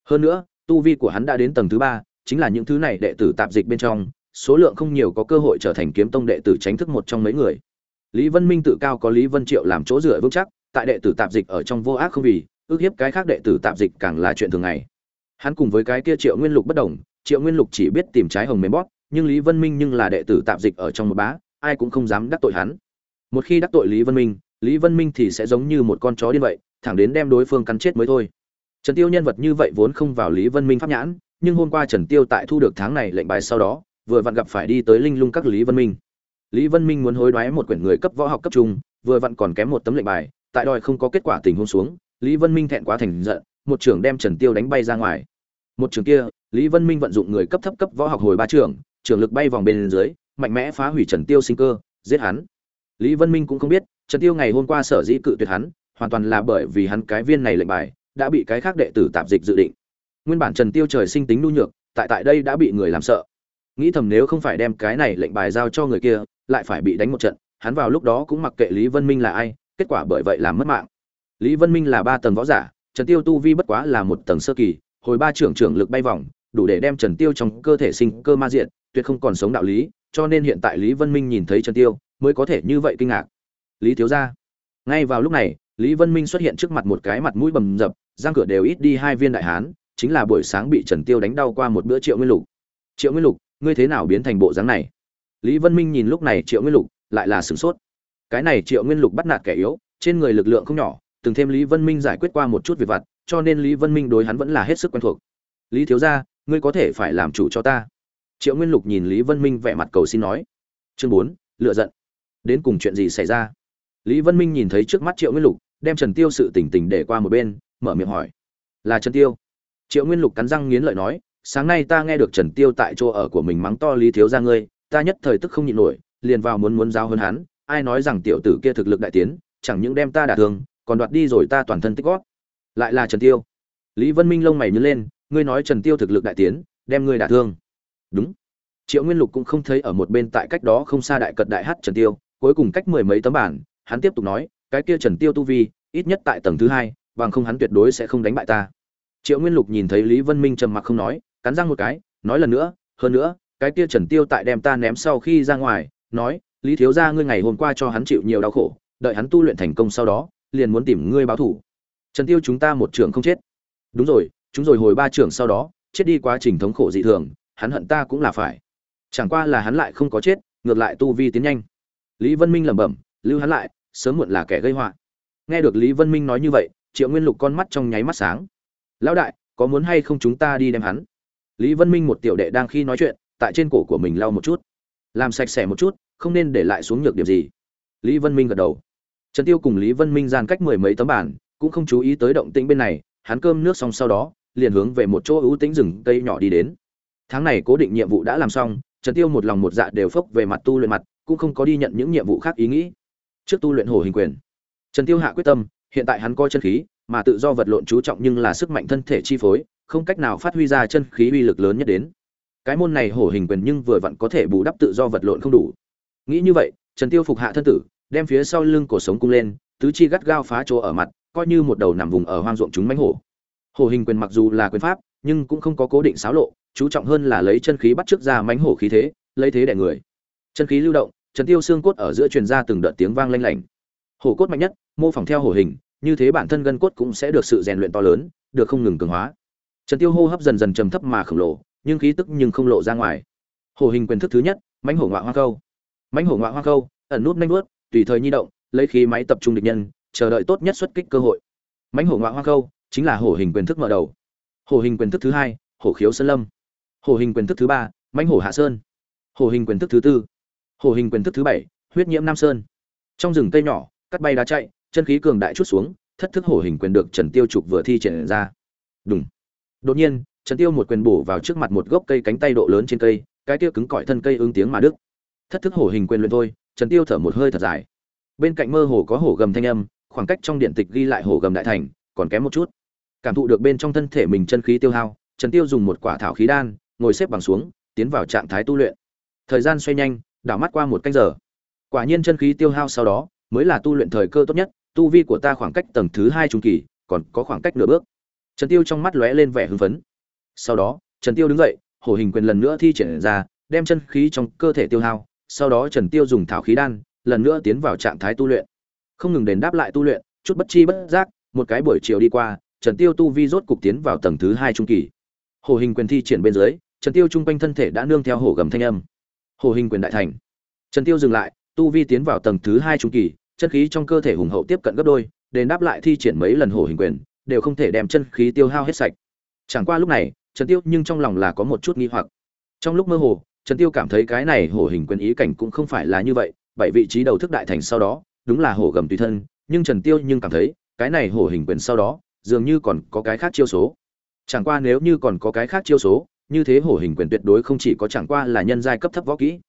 Hơn nữa, tu vi của hắn đã đến tầng thứ ba, chính là những thứ này đệ tử tạp dịch bên trong, số lượng không nhiều có cơ hội trở thành kiếm tông đệ tử tránh thức một trong mấy người lý vân minh tự cao có lý vân triệu làm chỗ dựa vững chắc, tại đệ tử tạp dịch ở trong vô ác không vì, ước hiếp cái khác đệ tử tạp dịch càng là chuyện thường ngày. Hắn cùng với cái kia triệu nguyên lục bất đồng, triệu nguyên lục chỉ biết tìm trái hồng mềm bót nhưng lý vân minh nhưng là đệ tử tạp dịch ở trong một bá, ai cũng không dám đắc tội hắn. Một khi đắc tội lý vân minh, lý vân minh thì sẽ giống như một con chó điên vậy, thẳng đến đem đối phương cắn chết mới thôi. Trần tiêu nhân vật như vậy vốn không vào lý vân minh pháp nhãn, nhưng hôm qua trần tiêu tại thu được tháng này lệnh bài sau đó, vừa vặn gặp phải đi tới linh lung các lý vân minh lý vân minh muốn hối đoái một quyển người cấp võ học cấp trung, vừa vặn còn kém một tấm lệnh bài, tại đòi không có kết quả tình huống xuống, lý vân minh thẹn quá thành giận, một trưởng đem trần tiêu đánh bay ra ngoài. Một trường kia, lý vân minh vận dụng người cấp thấp cấp võ học hồi ba trường trường lực bay vòng bên dưới, mạnh mẽ phá hủy trần tiêu sinh cơ, giết hắn. Lý vân minh cũng không biết, trần tiêu ngày hôm qua sở dĩ cự tuyệt hắn, hoàn toàn là bởi vì hắn cái viên này lệnh bài, đã bị cái khác đệ tử tạp dịch dự định. Nguyên bản trần tiêu trời sinh tính nhu nhược, tại tại đây đã bị người làm sợ. Nghĩ thầm nếu không phải đem cái này lệnh bài giao cho người kia lại phải bị đánh một trận, hắn vào lúc đó cũng mặc kệ lý vân minh là ai, kết quả bởi vậy làm mất mạng. Lý vân minh là ba tầng võ giả, trần tiêu tu vi bất quá là một tầng sơ kỳ, hồi ba trưởng trưởng lực bay vòng, đủ để đem trần tiêu trong cơ thể sinh cơ ma diện tuyệt không còn sống đạo lý, cho nên hiện tại lý vân minh nhìn thấy trần tiêu mới có thể như vậy kinh ngạc. Lý thiếu gia, ngay vào lúc này, lý vân minh xuất hiện trước mặt một cái mặt mũi bầm dập, răng cửa đều ít đi hai viên đại hán, chính là buổi sáng bị trần tiêu đánh đau qua một bữa triệu nguyên lục. Triệu nguyên lục, ngươi thế nào biến thành bộ dáng này? Lý vân minh nhìn lúc này triệu nguyên lục, lại là sửng sốt. Cái này triệu nguyên lục bắt nạt kẻ yếu, trên người lực lượng không nhỏ, từng thêm lý vân minh giải quyết qua một chút việc vặt, cho nên lý vân minh đối hắn vẫn là hết sức quen thuộc. Lý thiếu gia, ngươi có thể phải làm chủ cho ta. Triệu nguyên lục nhìn lý vân minh vẻ mặt cầu xin nói. Chương bốn, lựa giận. Đến cùng chuyện gì xảy ra? Lý vân minh nhìn thấy trước mắt triệu nguyên lục, đem trần tiêu sự tỉnh tỉnh để qua một bên, mở miệng hỏi. Là trần tiêu? Triệu nguyên lục cắn răng nghiến lợi nói. Sáng nay ta nghe được trần tiêu tại chỗ ở của mình mắng to lý thiếu gia ngươi ta nhất thời tức không nhịn nổi, liền vào muốn muốn giao hơn hắn, ai nói rằng tiểu tử kia thực lực đại tiến, chẳng những đem ta đả thương, còn đoạt đi rồi ta toàn thân tích gót lại là trần tiêu. Lý vân minh lông mày nhướng lên, ngươi nói trần tiêu thực lực đại tiến, đem ngươi đả thương. Đúng. Triệu nguyên lục cũng không thấy ở một bên tại cách đó không xa đại cật đại hát trần tiêu, cuối cùng cách mười mấy tấm bản hắn tiếp tục nói, cái kia trần tiêu tu vi, ít nhất tại tầng thứ hai, bằng không hắn tuyệt đối sẽ không đánh bại ta. Triệu nguyên lục nhìn thấy lý vân minh trầm mặc không nói, cắn răng một cái, nói lần nữa, hơn nữa cái kia trần tiêu tại đem ta ném sau khi ra ngoài, nói, lý thiếu gia, ngươi ngày hôm qua cho hắn chịu nhiều đau khổ, đợi hắn tu luyện thành công sau đó, liền muốn tìm ngươi báo thù. trần tiêu chúng ta một trưởng không chết. Đúng rồi, chúng rồi hồi ba trưởng sau đó, chết đi quá trình thống khổ dị thường, hắn hận ta cũng là phải. Chẳng qua là hắn lại không có chết, ngược lại tu vi tiến nhanh. Lý vân minh lẩm bẩm, lưu hắn lại, sớm muộn là kẻ gây họa. Nghe được lý vân minh nói như vậy, triệu nguyên lục con mắt trong nháy mắt sáng. Lão đại, có muốn hay không chúng ta đi đem hắn? Lý vân minh một tiểu đệ đang khi nói chuyện tại trên cổ của mình lau một chút, làm sạch sẽ một chút, không nên để lại xuống nhược điểm gì. Lý vân minh gật đầu. Trần tiêu cùng lý vân minh gian cách mười mấy tấm bản cũng không chú ý tới động tĩnh bên này, hắn cơm nước xong sau đó, liền hướng về một chỗ ưu tĩnh rừng cây nhỏ đi đến. Tháng này cố định nhiệm vụ đã làm xong, trần tiêu một lòng một dạ đều phốc về mặt tu luyện mặt, cũng không có đi nhận những nhiệm vụ khác ý nghĩ. Trước tu luyện hổ hình quyền, trần tiêu hạ quyết tâm, hiện tại hắn coi chân khí, mà tự do vật lộn chú trọng nhưng là sức mạnh thân thể chi phối, không cách nào phát huy ra chân khí uy lực lớn nhất đến cái môn này hổ hình quyền nhưng vừa vặn có thể bù đắp tự do vật lộn không đủ. Nghĩ như vậy, trần tiêu phục hạ thân tử, đem phía sau lưng cổ sống cung lên, tứ chi gắt gao phá chỗ ở mặt, coi như một đầu nằm vùng ở hoang ruộng chúng mánh hổ. Hổ hình quyền mặc dù là quyền pháp, nhưng cũng không có cố định xáo lộ, chú trọng hơn là lấy chân khí bắt trước ra mánh hổ khí thế, lấy thế đẻ người. Chân khí lưu động, trần tiêu xương cốt ở giữa truyền ra từng đợt tiếng vang lanh lảnh. Hổ cốt mạnh nhất, mô phỏng theo hổ hình, như thế bản thân gân cốt cũng sẽ được sự rèn luyện to lớn, được không ngừng cường hóa. Trần tiêu hô hấp dần dần trầm thấp mà khổng lồ nhưng khí tức nhưng không lộ ra ngoài. Hổ hình quyền thức thứ nhất, mãnh hổ ngoại hoa câu mãnh hổ ngoại hoa câu ẩn nút nhanh nuốt tùy thời nhi động, lấy khí máy tập trung địch nhân, chờ đợi tốt nhất xuất kích cơ hội. Mãnh hổ ngoại hoa câu chính là hổ hình quyền thức mở đầu. Hổ hình quyền thức thứ hai hổ khiếu sơn lâm. Hổ hình quyền thức thứ ba, mãnh hổ hạ sơn. Hổ hình quyền thức thứ tư hổ hình quyền thức thứ bảy, huyết nhiễm nam sơn. Trong rừng cây nhỏ, cắt bay đá chạy, chân khí cường đại chút xuống, thất thức hổ hình quyền được trần tiêu trục vừa thi triển ra. Đúng đột nhiên trần tiêu một quyền bổ vào trước mặt một gốc cây cánh tay độ lớn trên cây, cái kia cứng cỏi thân cây ứng tiếng mà đứt. thất thức hổ hình quyền luyện thôi, trần tiêu thở một hơi thật dài. Bên cạnh mơ hồ có hổ gầm thanh âm, khoảng cách trong điện tịch ghi lại hổ gầm đại thành, còn kém một chút. Cảm thụ được bên trong thân thể mình chân khí tiêu hao, trần tiêu dùng một quả thảo khí đan, ngồi xếp bằng xuống, tiến vào trạng thái tu luyện. Thời gian xoay nhanh, đảo mắt qua một canh giờ. Quả nhiên chân khí tiêu hao sau đó, mới là tu luyện thời cơ tốt nhất, tu vi của ta khoảng cách tầng thứ hai trung kỳ, còn có khoảng cách nửa bước. Trần tiêu trong mắt lóe lên vẻ hưng phấn sau đó, trần tiêu đứng dậy, hổ hình quyền lần nữa thi triển ra, đem chân khí trong cơ thể tiêu hao, sau đó trần tiêu dùng thảo khí đan, lần nữa tiến vào trạng thái tu luyện. Không ngừng đền đáp lại tu luyện, chút bất chi bất giác, một cái buổi chiều đi qua, trần tiêu tu vi rốt cục tiến vào tầng thứ hai trung kỳ. Hổ hình quyền thi triển bên dưới, trần tiêu trung quanh thân thể đã nương theo hổ gầm thanh âm. Hổ hình quyền đại thành. Trần tiêu dừng lại, tu vi tiến vào tầng thứ hai trung kỳ, chân khí trong cơ thể hùng hậu tiếp cận gấp đôi, đền đáp lại thi triển mấy lần hổ hình quyền, đều không thể đem chân khí tiêu hao hết sạch. Chẳng qua lúc này trần tiêu nhưng trong lòng là có một chút nghi hoặc. Trong lúc mơ hồ, trần tiêu cảm thấy cái này hổ hình quyền ý cảnh cũng không phải là như vậy, bảy vị trí đầu thức đại thành sau đó, đúng là hổ gầm tùy thân, nhưng trần tiêu nhưng cảm thấy, cái này hổ hình quyền sau đó, dường như còn có cái khác chiêu số. Chẳng qua nếu như còn có cái khác chiêu số, như thế hổ hình quyền tuyệt đối không chỉ có chẳng qua là nhân giai cấp thấp võ kỹ.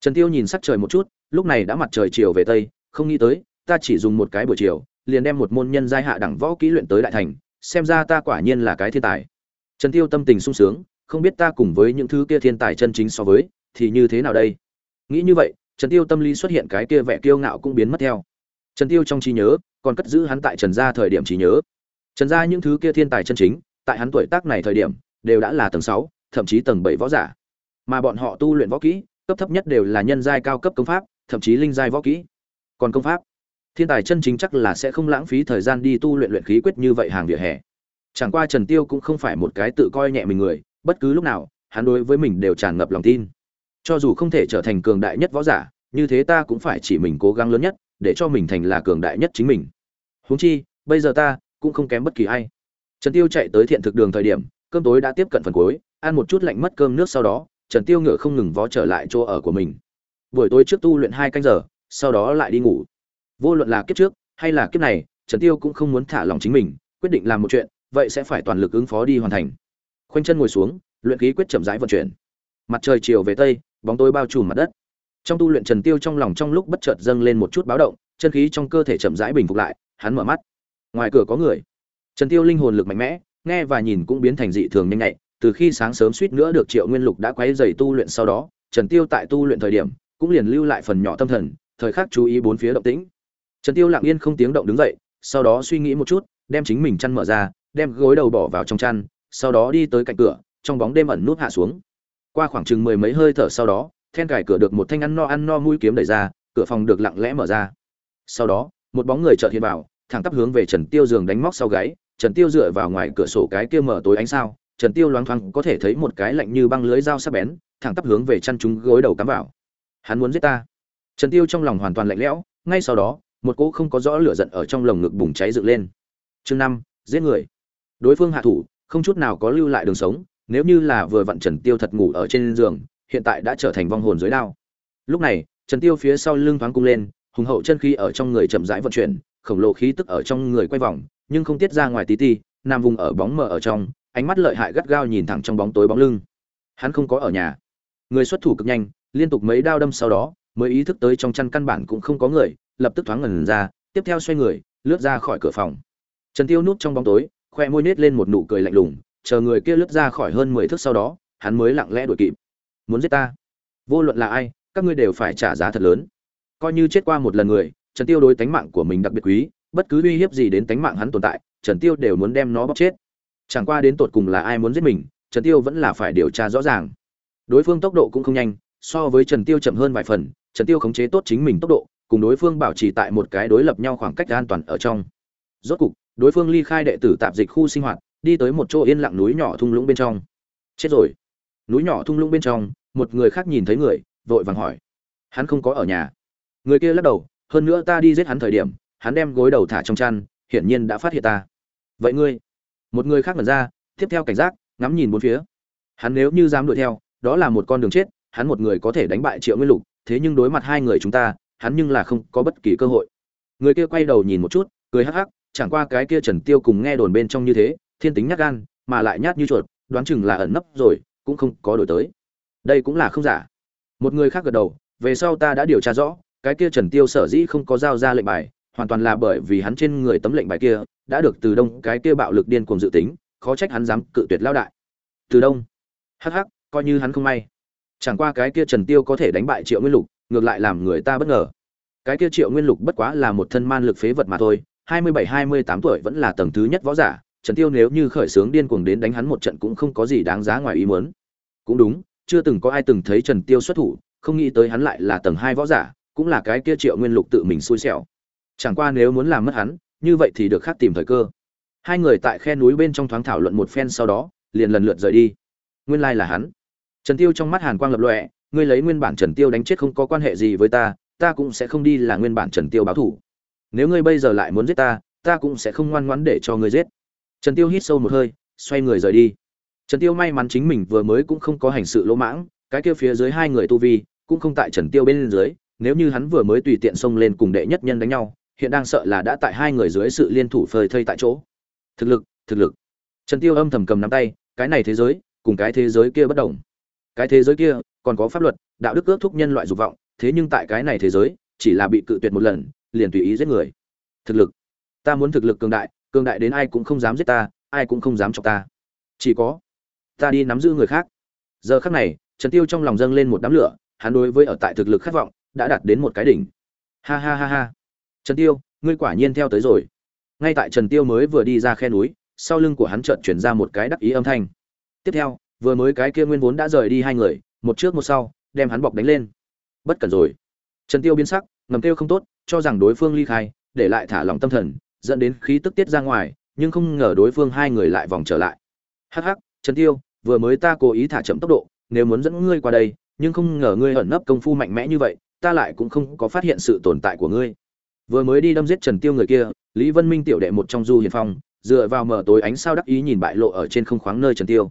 Trần tiêu nhìn sắc trời một chút, lúc này đã mặt trời chiều về tây, không nghĩ tới, ta chỉ dùng một cái buổi chiều, liền đem một môn nhân giai hạ đẳng võ kỹ luyện tới đại thành, xem ra ta quả nhiên là cái thiên tài trần tiêu tâm tình sung sướng không biết ta cùng với những thứ kia thiên tài chân chính so với thì như thế nào đây? Nghĩ như vậy trần tiêu tâm lý xuất hiện cái kia vẻ kiêu ngạo cũng biến mất theo. Trần tiêu trong trí nhớ còn cất giữ hắn tại trần gia thời điểm trí nhớ. Trần gia những thứ kia thiên tài chân chính tại hắn tuổi tác này thời điểm đều đã là tầng 6, thậm chí tầng 7 võ giả. Mà bọn họ tu luyện võ kỹ cấp thấp nhất đều là nhân giai cao cấp công pháp thậm chí linh giai võ kỹ. Còn công pháp thiên tài chân chính chắc là sẽ không lãng phí thời gian đi tu luyện luyện khí quyết như vậy hàng vỉa hè chẳng qua trần tiêu cũng không phải một cái tự coi nhẹ mình người, bất cứ lúc nào, hắn đối với mình đều tràn ngập lòng tin. Cho dù không thể trở thành cường đại nhất võ giả, như thế ta cũng phải chỉ mình cố gắng lớn nhất, để cho mình thành là cường đại nhất chính mình. Huống chi, bây giờ ta cũng không kém bất kỳ ai. Trần tiêu chạy tới thiện thực đường thời điểm, cơm tối đã tiếp cận phần cuối, ăn một chút lạnh mất cơm nước sau đó, trần tiêu ngựa không ngừng vó trở lại chỗ ở của mình. Buổi tối trước tu luyện hai canh giờ, sau đó lại đi ngủ. Vô luận là kiếp trước hay là kiếp này, trần tiêu cũng không muốn thả lòng chính mình, quyết định làm một chuyện vậy sẽ phải toàn lực ứng phó đi hoàn thành. Khoanh chân ngồi xuống, luyện khí quyết chậm rãi vận chuyển. Mặt trời chiều về tây, bóng tối bao trùm mặt đất. Trong tu luyện trần tiêu trong lòng trong lúc bất chợt dâng lên một chút báo động, chân khí trong cơ thể chậm rãi bình phục lại, hắn mở mắt. Ngoài cửa có người. Trần tiêu linh hồn lực mạnh mẽ, nghe và nhìn cũng biến thành dị thường nhanh nhạy. Từ khi sáng sớm suýt nữa được triệu nguyên lục đã quấy dày tu luyện sau đó, trần tiêu tại tu luyện thời điểm, cũng liền lưu lại phần nhỏ tâm thần, thời khắc chú ý bốn phía động tĩnh. Trần tiêu lặng yên không tiếng động đứng dậy, sau đó suy nghĩ một chút, đem chính mình chăn mở ra đem gối đầu bỏ vào trong chăn, sau đó đi tới cạnh cửa, trong bóng đêm ẩn nút hạ xuống. Qua khoảng chừng mười mấy hơi thở sau đó, then cài cửa được một thanh ăn no ăn no mũi kiếm đẩy ra, cửa phòng được lặng lẽ mở ra. Sau đó, một bóng người chợt hiện vào, thẳng tắp hướng về trần tiêu giường đánh móc sau gáy. Trần tiêu dựa vào ngoài cửa sổ cái kia mở tối ánh sao, trần tiêu loáng thoáng có thể thấy một cái lạnh như băng lưới dao sắc bén, thẳng tắp hướng về chăn chúng gối đầu cắm vào. Hắn muốn giết ta. Trần tiêu trong lòng hoàn toàn lạnh lẽo, ngay sau đó, một cỗ không có rõ lửa giận ở trong lồng ngực bùng cháy dựng lên. Chương năm, giết người đối phương hạ thủ, không chút nào có lưu lại đường sống, nếu như là vừa vặn trần tiêu thật ngủ ở trên giường, hiện tại đã trở thành vong hồn dưới đao. Lúc này, trần tiêu phía sau lưng thoáng cung lên, hùng hậu chân khí ở trong người chậm rãi vận chuyển, khổng lồ khí tức ở trong người quay vòng, nhưng không tiết ra ngoài tí ti Nam vùng ở bóng mờ ở trong, ánh mắt lợi hại gắt gao nhìn thẳng trong bóng tối bóng lưng. Hắn không có ở nhà. Người xuất thủ cực nhanh, liên tục mấy đao đâm sau đó, mới ý thức tới trong chăn căn bản cũng không có người, lập tức thoáng ngẩn ra, tiếp theo xoay người, lướt ra khỏi cửa phòng. Trần tiêu núp trong bóng tối khoe môi nết lên một nụ cười lạnh lùng, chờ người kia lướt ra khỏi hơn mười thước sau đó, hắn mới lặng lẽ đuổi kịp. Muốn giết ta? Vô luận là ai, các ngươi đều phải trả giá thật lớn. Coi như chết qua một lần người, trần tiêu đối tánh mạng của mình đặc biệt quý, bất cứ uy hiếp gì đến tánh mạng hắn tồn tại, trần tiêu đều muốn đem nó bóc chết. Chẳng qua đến tột cùng là ai muốn giết mình, trần tiêu vẫn là phải điều tra rõ ràng. Đối phương tốc độ cũng không nhanh, so với trần tiêu chậm hơn vài phần, trần tiêu khống chế tốt chính mình tốc độ, cùng đối phương bảo trì tại một cái đối lập nhau khoảng cách an toàn ở trong. Rốt cục đối phương ly khai đệ tử tạp dịch khu sinh hoạt, đi tới một chỗ yên lặng núi nhỏ thung lũng bên trong. Chết rồi. Núi nhỏ thung lũng bên trong, một người khác nhìn thấy người, vội vàng hỏi. Hắn không có ở nhà. Người kia lắc đầu, hơn nữa ta đi giết hắn thời điểm, hắn đem gối đầu thả trong chăn, hiển nhiên đã phát hiện ta. Vậy ngươi? Một người khác mật ra, tiếp theo cảnh giác, ngắm nhìn bốn phía. Hắn nếu như dám đuổi theo, đó là một con đường chết, hắn một người có thể đánh bại triệu nguyên lục, thế nhưng đối mặt hai người chúng ta, hắn nhưng là không có bất kỳ cơ hội. Người kia quay đầu nhìn một chút, cười hắc hắc chẳng qua cái kia trần tiêu cùng nghe đồn bên trong như thế, thiên tính nhát gan, mà lại nhát như chuột, đoán chừng là ẩn nấp rồi, cũng không có đổi tới. Đây cũng là không giả. Một người khác gật đầu, về sau ta đã điều tra rõ, cái kia trần tiêu sở dĩ không có giao ra lệnh bài, hoàn toàn là bởi vì hắn trên người tấm lệnh bài kia đã được từ đông, cái kia bạo lực điên cuồng dự tính, khó trách hắn dám cự tuyệt lao đại. Từ đông? Hắc hắc, coi như hắn không may. Chẳng qua cái kia trần tiêu có thể đánh bại triệu nguyên lục, ngược lại làm người ta bất ngờ. Cái kia triệu nguyên lục bất quá là một thân man lực phế vật mà thôi hai mươi bảy, hai mươi tám tuổi vẫn là tầng thứ nhất võ giả, trần tiêu nếu như khởi sướng điên cuồng đến đánh hắn một trận cũng không có gì đáng giá ngoài ý muốn. Cũng đúng, chưa từng có ai từng thấy trần tiêu xuất thủ, không nghĩ tới hắn lại là tầng hai võ giả, cũng là cái kia triệu nguyên lục tự mình xui xẻo. Chẳng qua nếu muốn làm mất hắn, như vậy thì được khác tìm thời cơ. Hai người tại khe núi bên trong thoáng thảo luận một phen sau đó, liền lần lượt rời đi. Nguyên lai là hắn. Trần tiêu trong mắt hàn quang lập lọe ngươi lấy nguyên bản trần tiêu đánh chết không có quan hệ gì với ta ta cũng sẽ không đi là nguyên bản trần tiêu báo thủ nếu ngươi bây giờ lại muốn giết ta ta cũng sẽ không ngoan ngoãn để cho ngươi giết. Trần tiêu hít sâu một hơi, xoay người rời đi. Trần tiêu may mắn chính mình vừa mới cũng không có hành sự lỗ mãng, cái kia phía dưới hai người tu vi cũng không tại trần tiêu bên dưới, nếu như hắn vừa mới tùy tiện xông lên cùng đệ nhất nhân đánh nhau, hiện đang sợ là đã tại hai người dưới sự liên thủ phơi thây tại chỗ. Thực lực thực lực. Trần tiêu âm thầm cầm nắm tay, cái này thế giới cùng cái thế giới kia bất đồng. Cái thế giới kia còn có pháp luật, đạo đức ước thúc nhân loại dục vọng, thế nhưng tại cái này thế giới, chỉ là bị cự tuyệt một lần liền tùy ý giết người. Thực lực. Ta muốn thực lực cường đại cường đại đến ai cũng không dám giết ta, ai cũng không dám chọc ta. Chỉ có, ta đi nắm giữ người khác. Giờ khắc này, trần tiêu trong lòng dâng lên một đám lửa, hắn đối với ở tại thực lực khát vọng đã đạt đến một cái đỉnh. Ha ha ha ha. Trần tiêu, ngươi quả nhiên theo tới rồi. Ngay tại trần tiêu mới vừa đi ra khe núi, sau lưng của hắn chợt chuyển ra một cái đắc ý âm thanh. Tiếp theo, vừa mới cái kia nguyên vốn đã rời đi hai người, một trước một sau, đem hắn bọc đánh lên. Bất cẩn rồi. Trần tiêu biến sắc, ngầm tiêu không tốt cho rằng đối phương ly khai, để lại thả lòng tâm thần, dẫn đến khí tức tiết ra ngoài, nhưng không ngờ đối phương hai người lại vòng trở lại. Hắc hắc, trần tiêu, vừa mới ta cố ý thả chậm tốc độ, nếu muốn dẫn ngươi qua đây, nhưng không ngờ ngươi ẩn nấp công phu mạnh mẽ như vậy, ta lại cũng không có phát hiện sự tồn tại của ngươi. Vừa mới đi đâm giết trần tiêu người kia, lý vân minh tiểu đệ một trong du hiền phong, dựa vào mở tối ánh sao đắc ý nhìn bại lộ ở trên không khoáng nơi trần tiêu.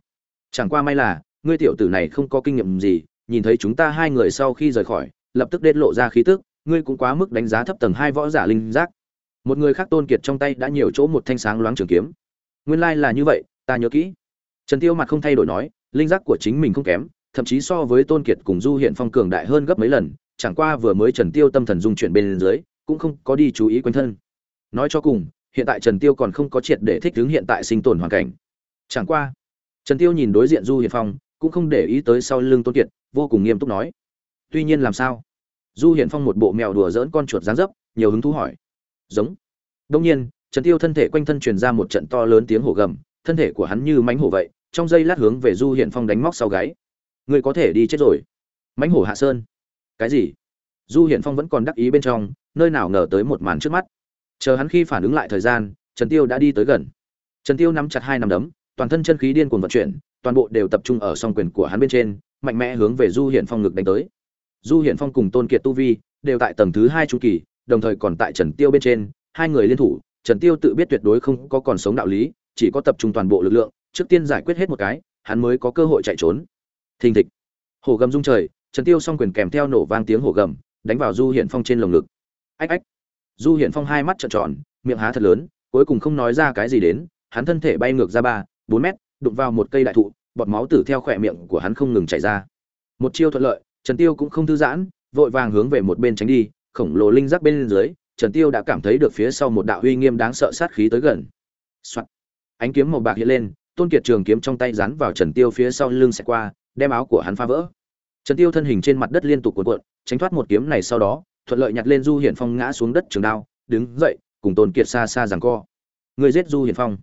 Chẳng qua may là, ngươi tiểu tử này không có kinh nghiệm gì, nhìn thấy chúng ta hai người sau khi rời khỏi, lập tức đết lộ ra khí tức ngươi cũng quá mức đánh giá thấp tầng hai võ giả linh giác. Một người khác tôn kiệt trong tay đã nhiều chỗ một thanh sáng loáng trường kiếm. Nguyên lai là như vậy, ta nhớ kỹ. Trần tiêu mặt không thay đổi nói, linh giác của chính mình không kém, thậm chí so với tôn kiệt cùng du hiện phong cường đại hơn gấp mấy lần, chẳng qua vừa mới trần tiêu tâm thần dung chuyển bên dưới, cũng không có đi chú ý quanh thân. Nói cho cùng, hiện tại trần tiêu còn không có triệt để thích ứng hiện tại sinh tồn hoàn cảnh. Chẳng qua, trần tiêu nhìn đối diện du hiền phong, cũng không để ý tới sau lưng tôn kiệt, vô cùng nghiêm túc nói. Tuy nhiên làm sao? Du Hiển phong một bộ mèo đùa dỡn con chuột dáng dấp, nhiều hứng thú hỏi. Giống. Đông nhiên, trần tiêu thân thể quanh thân truyền ra một trận to lớn tiếng hổ gầm, thân thể của hắn như mánh hổ vậy, trong giây lát hướng về du Hiển phong đánh móc sau gáy. Người có thể đi chết rồi. Mánh hổ hạ sơn. Cái gì? Du Hiển phong vẫn còn đắc ý bên trong, nơi nào ngờ tới một màn trước mắt. Chờ hắn khi phản ứng lại thời gian, trần tiêu đã đi tới gần. Trần tiêu nắm chặt hai nắm đấm, toàn thân chân khí điên cuồng vận chuyển, toàn bộ đều tập trung ở song quyền của hắn bên trên, mạnh mẽ hướng về du hiển phong ngực đánh tới du hiển phong cùng tôn kiệt tu vi đều tại tầng thứ hai chu kỳ, đồng thời còn tại trần tiêu bên trên, hai người liên thủ, trần tiêu tự biết tuyệt đối không có còn sống đạo lý, chỉ có tập trung toàn bộ lực lượng, trước tiên giải quyết hết một cái, hắn mới có cơ hội chạy trốn. Thình thịch. Hổ gầm rung trời, trần tiêu song quyền kèm theo nổ vang tiếng hổ gầm, đánh vào du hiển phong trên lồng ngực. Ách ách. Du hiển phong hai mắt trợn tròn, miệng há thật lớn, cuối cùng không nói ra cái gì đến, hắn thân thể bay ngược ra ba, bốn mét, đụng vào một cây đại thụ, bọt máu tử theo khỏe miệng của hắn không ngừng chảy ra. Một chiêu thuận lợi trần tiêu cũng không thư giãn, vội vàng hướng về một bên tránh đi, khổng lồ linh giác bên dưới, trần tiêu đã cảm thấy được phía sau một đạo uy nghiêm đáng sợ sát khí tới gần. Soạt. ánh kiếm màu bạc hiện lên, tôn kiệt trường kiếm trong tay dán vào trần tiêu phía sau lưng sẽ qua, đem áo của hắn phá vỡ. Trần tiêu thân hình trên mặt đất liên tục cuộn cuộn, tránh thoát một kiếm này sau đó, thuận lợi nhặt lên du hiển phong ngã xuống đất trường đao, đứng dậy, cùng tôn kiệt xa xa giằng co. Người giết du hiển phong.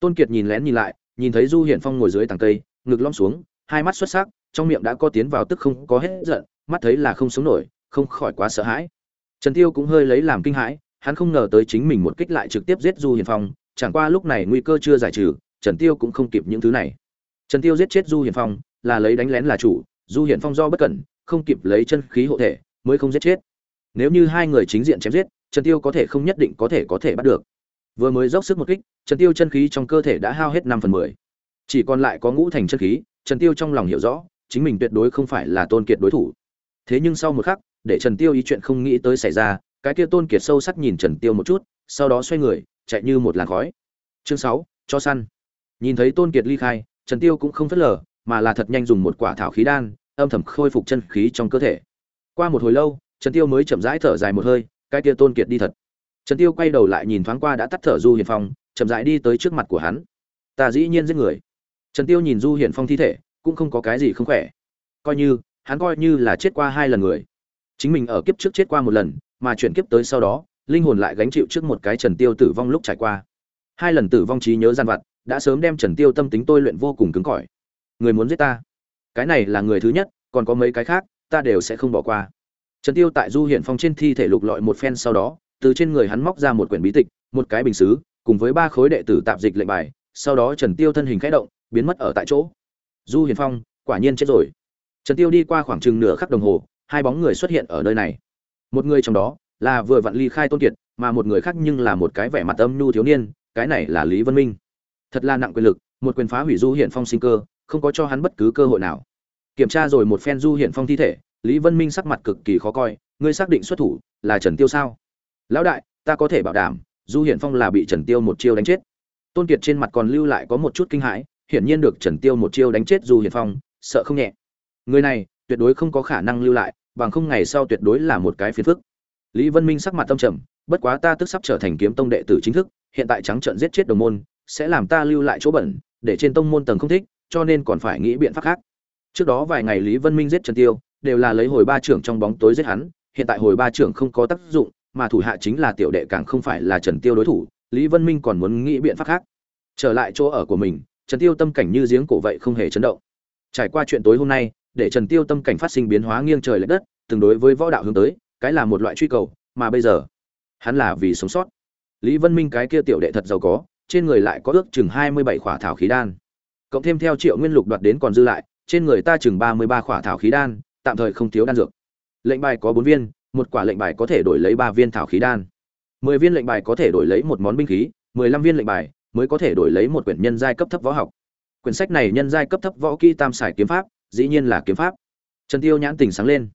Tôn kiệt nhìn lén nhìn lại, nhìn thấy du hiển phong ngồi dưới tầng cây, ngực lõm xuống, hai mắt xuất sắc trong miệng đã có tiến vào tức không có hết giận, mắt thấy là không sống nổi, không khỏi quá sợ hãi. Trần tiêu cũng hơi lấy làm kinh hãi, hắn không ngờ tới chính mình một kích lại trực tiếp giết du hiền phong, chẳng qua lúc này nguy cơ chưa giải trừ, trần tiêu cũng không kịp những thứ này. Trần tiêu giết chết du hiền phong, là lấy đánh lén là chủ, du hiền phong do bất cẩn, không kịp lấy chân khí hộ thể, mới không giết chết. Nếu như hai người chính diện chém giết, trần tiêu có thể không nhất định có thể có thể bắt được. Vừa mới dốc sức một kích, trần tiêu chân khí trong cơ thể đã hao hết năm phần mười. Chỉ còn lại có ngũ thành chân khí, trần tiêu trong lòng hiểu rõ chính mình tuyệt đối không phải là tôn kiệt đối thủ. Thế nhưng sau một khắc, để trần tiêu ý chuyện không nghĩ tới xảy ra, cái kia tôn kiệt sâu sắc nhìn trần tiêu một chút, sau đó xoay người, chạy như một làn khói. Chương sáu, cho săn. Nhìn thấy tôn kiệt ly khai, trần tiêu cũng không phớt lờ, mà là thật nhanh dùng một quả thảo khí đan, âm thầm khôi phục chân khí trong cơ thể. Qua một hồi lâu, trần tiêu mới chậm rãi thở dài một hơi, cái kia tôn kiệt đi thật. Trần tiêu quay đầu lại nhìn thoáng qua đã tắt thở du hiền phong, chậm rãi đi tới trước mặt của hắn. Ta dĩ nhiên giết người. Trần tiêu nhìn du hiền phong thi thể cũng không có cái gì không khỏe. Coi như, hắn coi như là chết qua hai lần người. Chính mình ở kiếp trước chết qua một lần, mà chuyển kiếp tới sau đó, linh hồn lại gánh chịu trước một cái trần tiêu tử vong lúc trải qua. Hai lần tử vong trí nhớ gian vặt, đã sớm đem trần tiêu tâm tính tôi luyện vô cùng cứng cỏi. Người muốn giết ta? Cái này là người thứ nhất, còn có mấy cái khác, ta đều sẽ không bỏ qua. Trần tiêu tại du hiển phong trên thi thể lục lọi một phen sau đó, từ trên người hắn móc ra một quyển bí tịch, một cái bình xứ, cùng với ba khối đệ tử tạp dịch lệnh bài. Sau đó trần tiêu thân hình khẽ động, biến mất ở tại chỗ du hiển phong, quả nhiên chết rồi. Trần tiêu đi qua khoảng chừng nửa khắc đồng hồ, hai bóng người xuất hiện ở nơi này. Một người trong đó là vừa vặn ly khai tôn kiệt, mà một người khác nhưng là một cái vẻ mặt âm nhu thiếu niên, cái này là lý vân minh. Thật là nặng quyền lực, một quyền phá hủy du hiển phong sinh cơ, không có cho hắn bất cứ cơ hội nào. Kiểm tra rồi một phen du hiển phong thi thể, lý vân minh sắc mặt cực kỳ khó coi, ngươi xác định xuất thủ là trần tiêu sao? Lão đại, ta có thể bảo đảm, du hiển phong là bị trần tiêu một chiêu đánh chết. Tôn kiệt trên mặt còn lưu lại có một chút kinh hãi hiển nhiên được trần tiêu một chiêu đánh chết du hiển phong, sợ không nhẹ. Người này, tuyệt đối không có khả năng lưu lại, bằng không ngày sau tuyệt đối là một cái phiền phức. Lý vân minh sắc mặt tâm trầm, bất quá ta tức sắp trở thành kiếm tông đệ tử chính thức, hiện tại trắng trợn giết chết đồng môn, sẽ làm ta lưu lại chỗ bẩn, để trên tông môn tầng không thích, cho nên còn phải nghĩ biện pháp khác. Trước đó vài ngày lý vân minh giết trần tiêu, đều là lấy hồi ba trưởng trong bóng tối giết hắn, hiện tại hồi ba trưởng không có tác dụng, mà thủ hạ chính là tiểu đệ càng không phải là trần tiêu đối thủ, lý vân minh còn muốn nghĩ biện pháp khác. Trở lại chỗ ở của mình trần tiêu tâm cảnh như giếng cổ vậy không hề chấn động. Trải qua chuyện tối hôm nay, để trần tiêu tâm cảnh phát sinh biến hóa nghiêng trời lệch đất tương đối với võ đạo hướng tới, cái là một loại truy cầu, mà bây giờ, hắn là vì sống sót. Lý vân minh cái kia tiểu đệ thật giàu có, trên người lại có ước chừng hai mươi bảy khỏa thảo khí đan. Cộng thêm theo triệu nguyên lục đoạt đến còn dư lại, trên người ta chừng ba mươi ba khỏa thảo khí đan, tạm thời không thiếu đan dược. Lệnh bài có bốn viên, một quả lệnh bài có thể đổi lấy ba viên thảo khí đan. mười viên lệnh bài có thể đổi lấy một món binh khí, mười lăm viên lệnh bài mới có thể đổi lấy một quyển nhân giai cấp thấp võ học. Quyển sách này nhân giai cấp thấp võ kỹ tam sải kiếm pháp, dĩ nhiên là kiếm pháp. Trần tiêu nhãn tình sáng lên.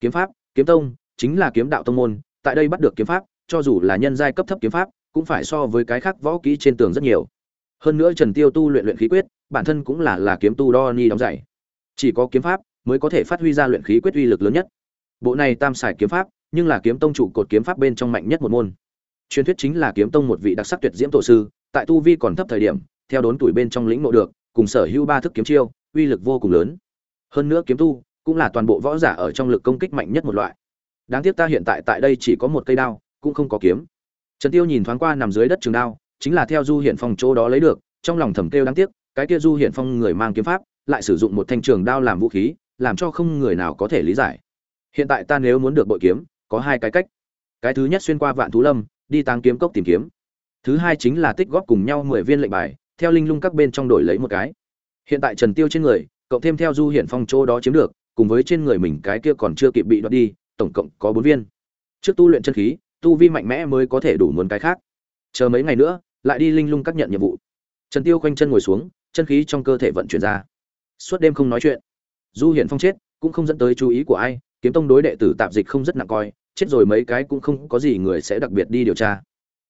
Kiếm pháp, kiếm tông, chính là kiếm đạo tông môn, tại đây bắt được kiếm pháp, cho dù là nhân giai cấp thấp kiếm pháp, cũng phải so với cái khác võ kỹ trên tường rất nhiều. Hơn nữa trần tiêu tu luyện luyện khí quyết, bản thân cũng là là kiếm tu đo ni đóng dạy chỉ có kiếm pháp mới có thể phát huy ra luyện khí quyết uy lực lớn nhất. Bộ này tam sải kiếm pháp, nhưng là kiếm tông trụ cột kiếm pháp bên trong mạnh nhất một môn. Truyền thuyết chính là kiếm tông một vị đặc sắc tuyệt diễm tổ sư tại tu vi còn thấp thời điểm, theo đốn tuổi bên trong lĩnh ngộ được, cùng sở hữu ba thức kiếm chiêu, uy lực vô cùng lớn. Hơn nữa kiếm tu, cũng là toàn bộ võ giả ở trong lực công kích mạnh nhất một loại. Đáng tiếc ta hiện tại tại đây chỉ có một cây đao, cũng không có kiếm. Trần tiêu nhìn thoáng qua nằm dưới đất trường đao, chính là theo du hiển phong chỗ đó lấy được, trong lòng thầm kêu đáng tiếc, cái kia du hiển phong người mang kiếm pháp, lại sử dụng một thanh trường đao làm vũ khí, làm cho không người nào có thể lý giải. Hiện tại ta nếu muốn được bội kiếm, có hai cái cách. Cái thứ nhất xuyên qua vạn thú lâm, đi tăng kiếm cốc tìm kiếm thứ hai chính là tích góp cùng nhau mười viên lệnh bài, theo linh lung các bên trong đổi lấy một cái. Hiện tại trần tiêu trên người, cộng thêm theo du hiển phong chỗ đó chiếm được, cùng với trên người mình cái kia còn chưa kịp bị đoạt đi, tổng cộng có bốn viên. Trước tu luyện chân khí, tu vi mạnh mẽ mới có thể đủ muốn cái khác. Chờ mấy ngày nữa, lại đi linh lung các nhận nhiệm vụ. Trần tiêu khoanh chân ngồi xuống, chân khí trong cơ thể vận chuyển ra. Suốt đêm không nói chuyện. Du hiển phong chết, cũng không dẫn tới chú ý của ai, kiếm tông đối đệ tử tạp dịch không rất nặng coi, chết rồi mấy cái cũng không có gì người sẽ đặc biệt đi điều tra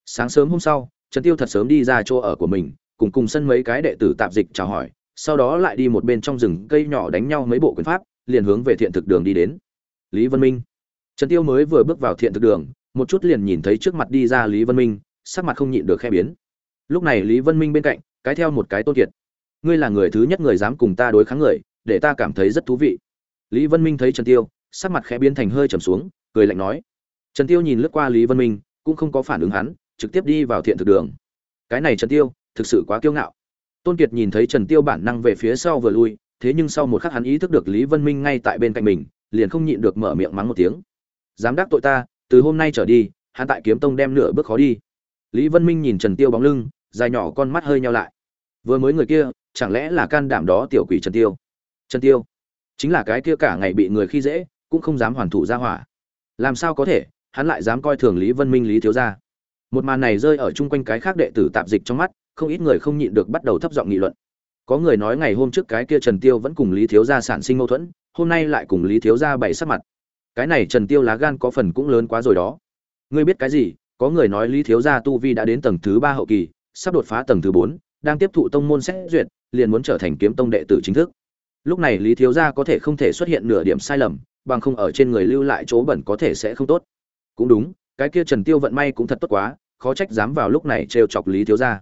sáng sớm hôm sau, trần tiêu thật sớm đi ra chỗ ở của mình, cùng cùng sân mấy cái đệ tử tạp dịch chào hỏi, sau đó lại đi một bên trong rừng cây nhỏ đánh nhau mấy bộ quyền pháp, liền hướng về thiện thực đường đi đến. Lý vân minh. Trần tiêu mới vừa bước vào thiện thực đường, một chút liền nhìn thấy trước mặt đi ra lý vân minh, sắc mặt không nhịn được khe biến. Lúc này lý vân minh bên cạnh, cái theo một cái tôn kiệt. Ngươi là người thứ nhất người dám cùng ta đối kháng người, để ta cảm thấy rất thú vị. Lý vân minh thấy trần tiêu, sắc mặt khẽ biến thành hơi trầm xuống, cười lạnh nói. Trần tiêu nhìn lướt qua lý vân minh, cũng không có phản ứng hắn trực tiếp đi vào thiện thực đường. Cái này trần tiêu, thực sự quá kiêu ngạo. Tôn kiệt nhìn thấy trần tiêu bản năng về phía sau vừa lui, thế nhưng sau một khắc hắn ý thức được lý vân minh ngay tại bên cạnh mình, liền không nhịn được mở miệng mắng một tiếng. Dám đắc tội ta, từ hôm nay trở đi, hắn tại kiếm tông đem nửa bước khó đi. Lý vân minh nhìn trần tiêu bóng lưng, dài nhỏ con mắt hơi nhau lại. Vừa mới người kia, chẳng lẽ là can đảm đó tiểu quỷ trần tiêu? Trần tiêu, chính là cái kia cả ngày bị người khi dễ, cũng không dám hoàn thủ ra hỏa. Làm sao có thể, hắn lại dám coi thường lý vân minh lý thiếu gia? Một màn này rơi ở chung quanh cái khác đệ tử tạp dịch trong mắt, không ít người không nhịn được bắt đầu thấp giọng nghị luận. Có người nói ngày hôm trước cái kia trần tiêu vẫn cùng lý thiếu gia sản sinh mâu thuẫn, hôm nay lại cùng lý thiếu gia bày sắc mặt. Cái này trần tiêu lá gan có phần cũng lớn quá rồi đó. Ngươi biết cái gì? Có người nói lý thiếu gia tu vi đã đến tầng thứ ba hậu kỳ, sắp đột phá tầng thứ bốn, đang tiếp thụ tông môn xét duyệt, liền muốn trở thành kiếm tông đệ tử chính thức. Lúc này lý thiếu gia có thể không thể xuất hiện nửa điểm sai lầm, bằng không ở trên người lưu lại chỗ bẩn có thể sẽ không tốt. Cũng đúng cái kia trần tiêu vận may cũng thật tốt quá, khó trách dám vào lúc này trêu chọc lý thiếu gia.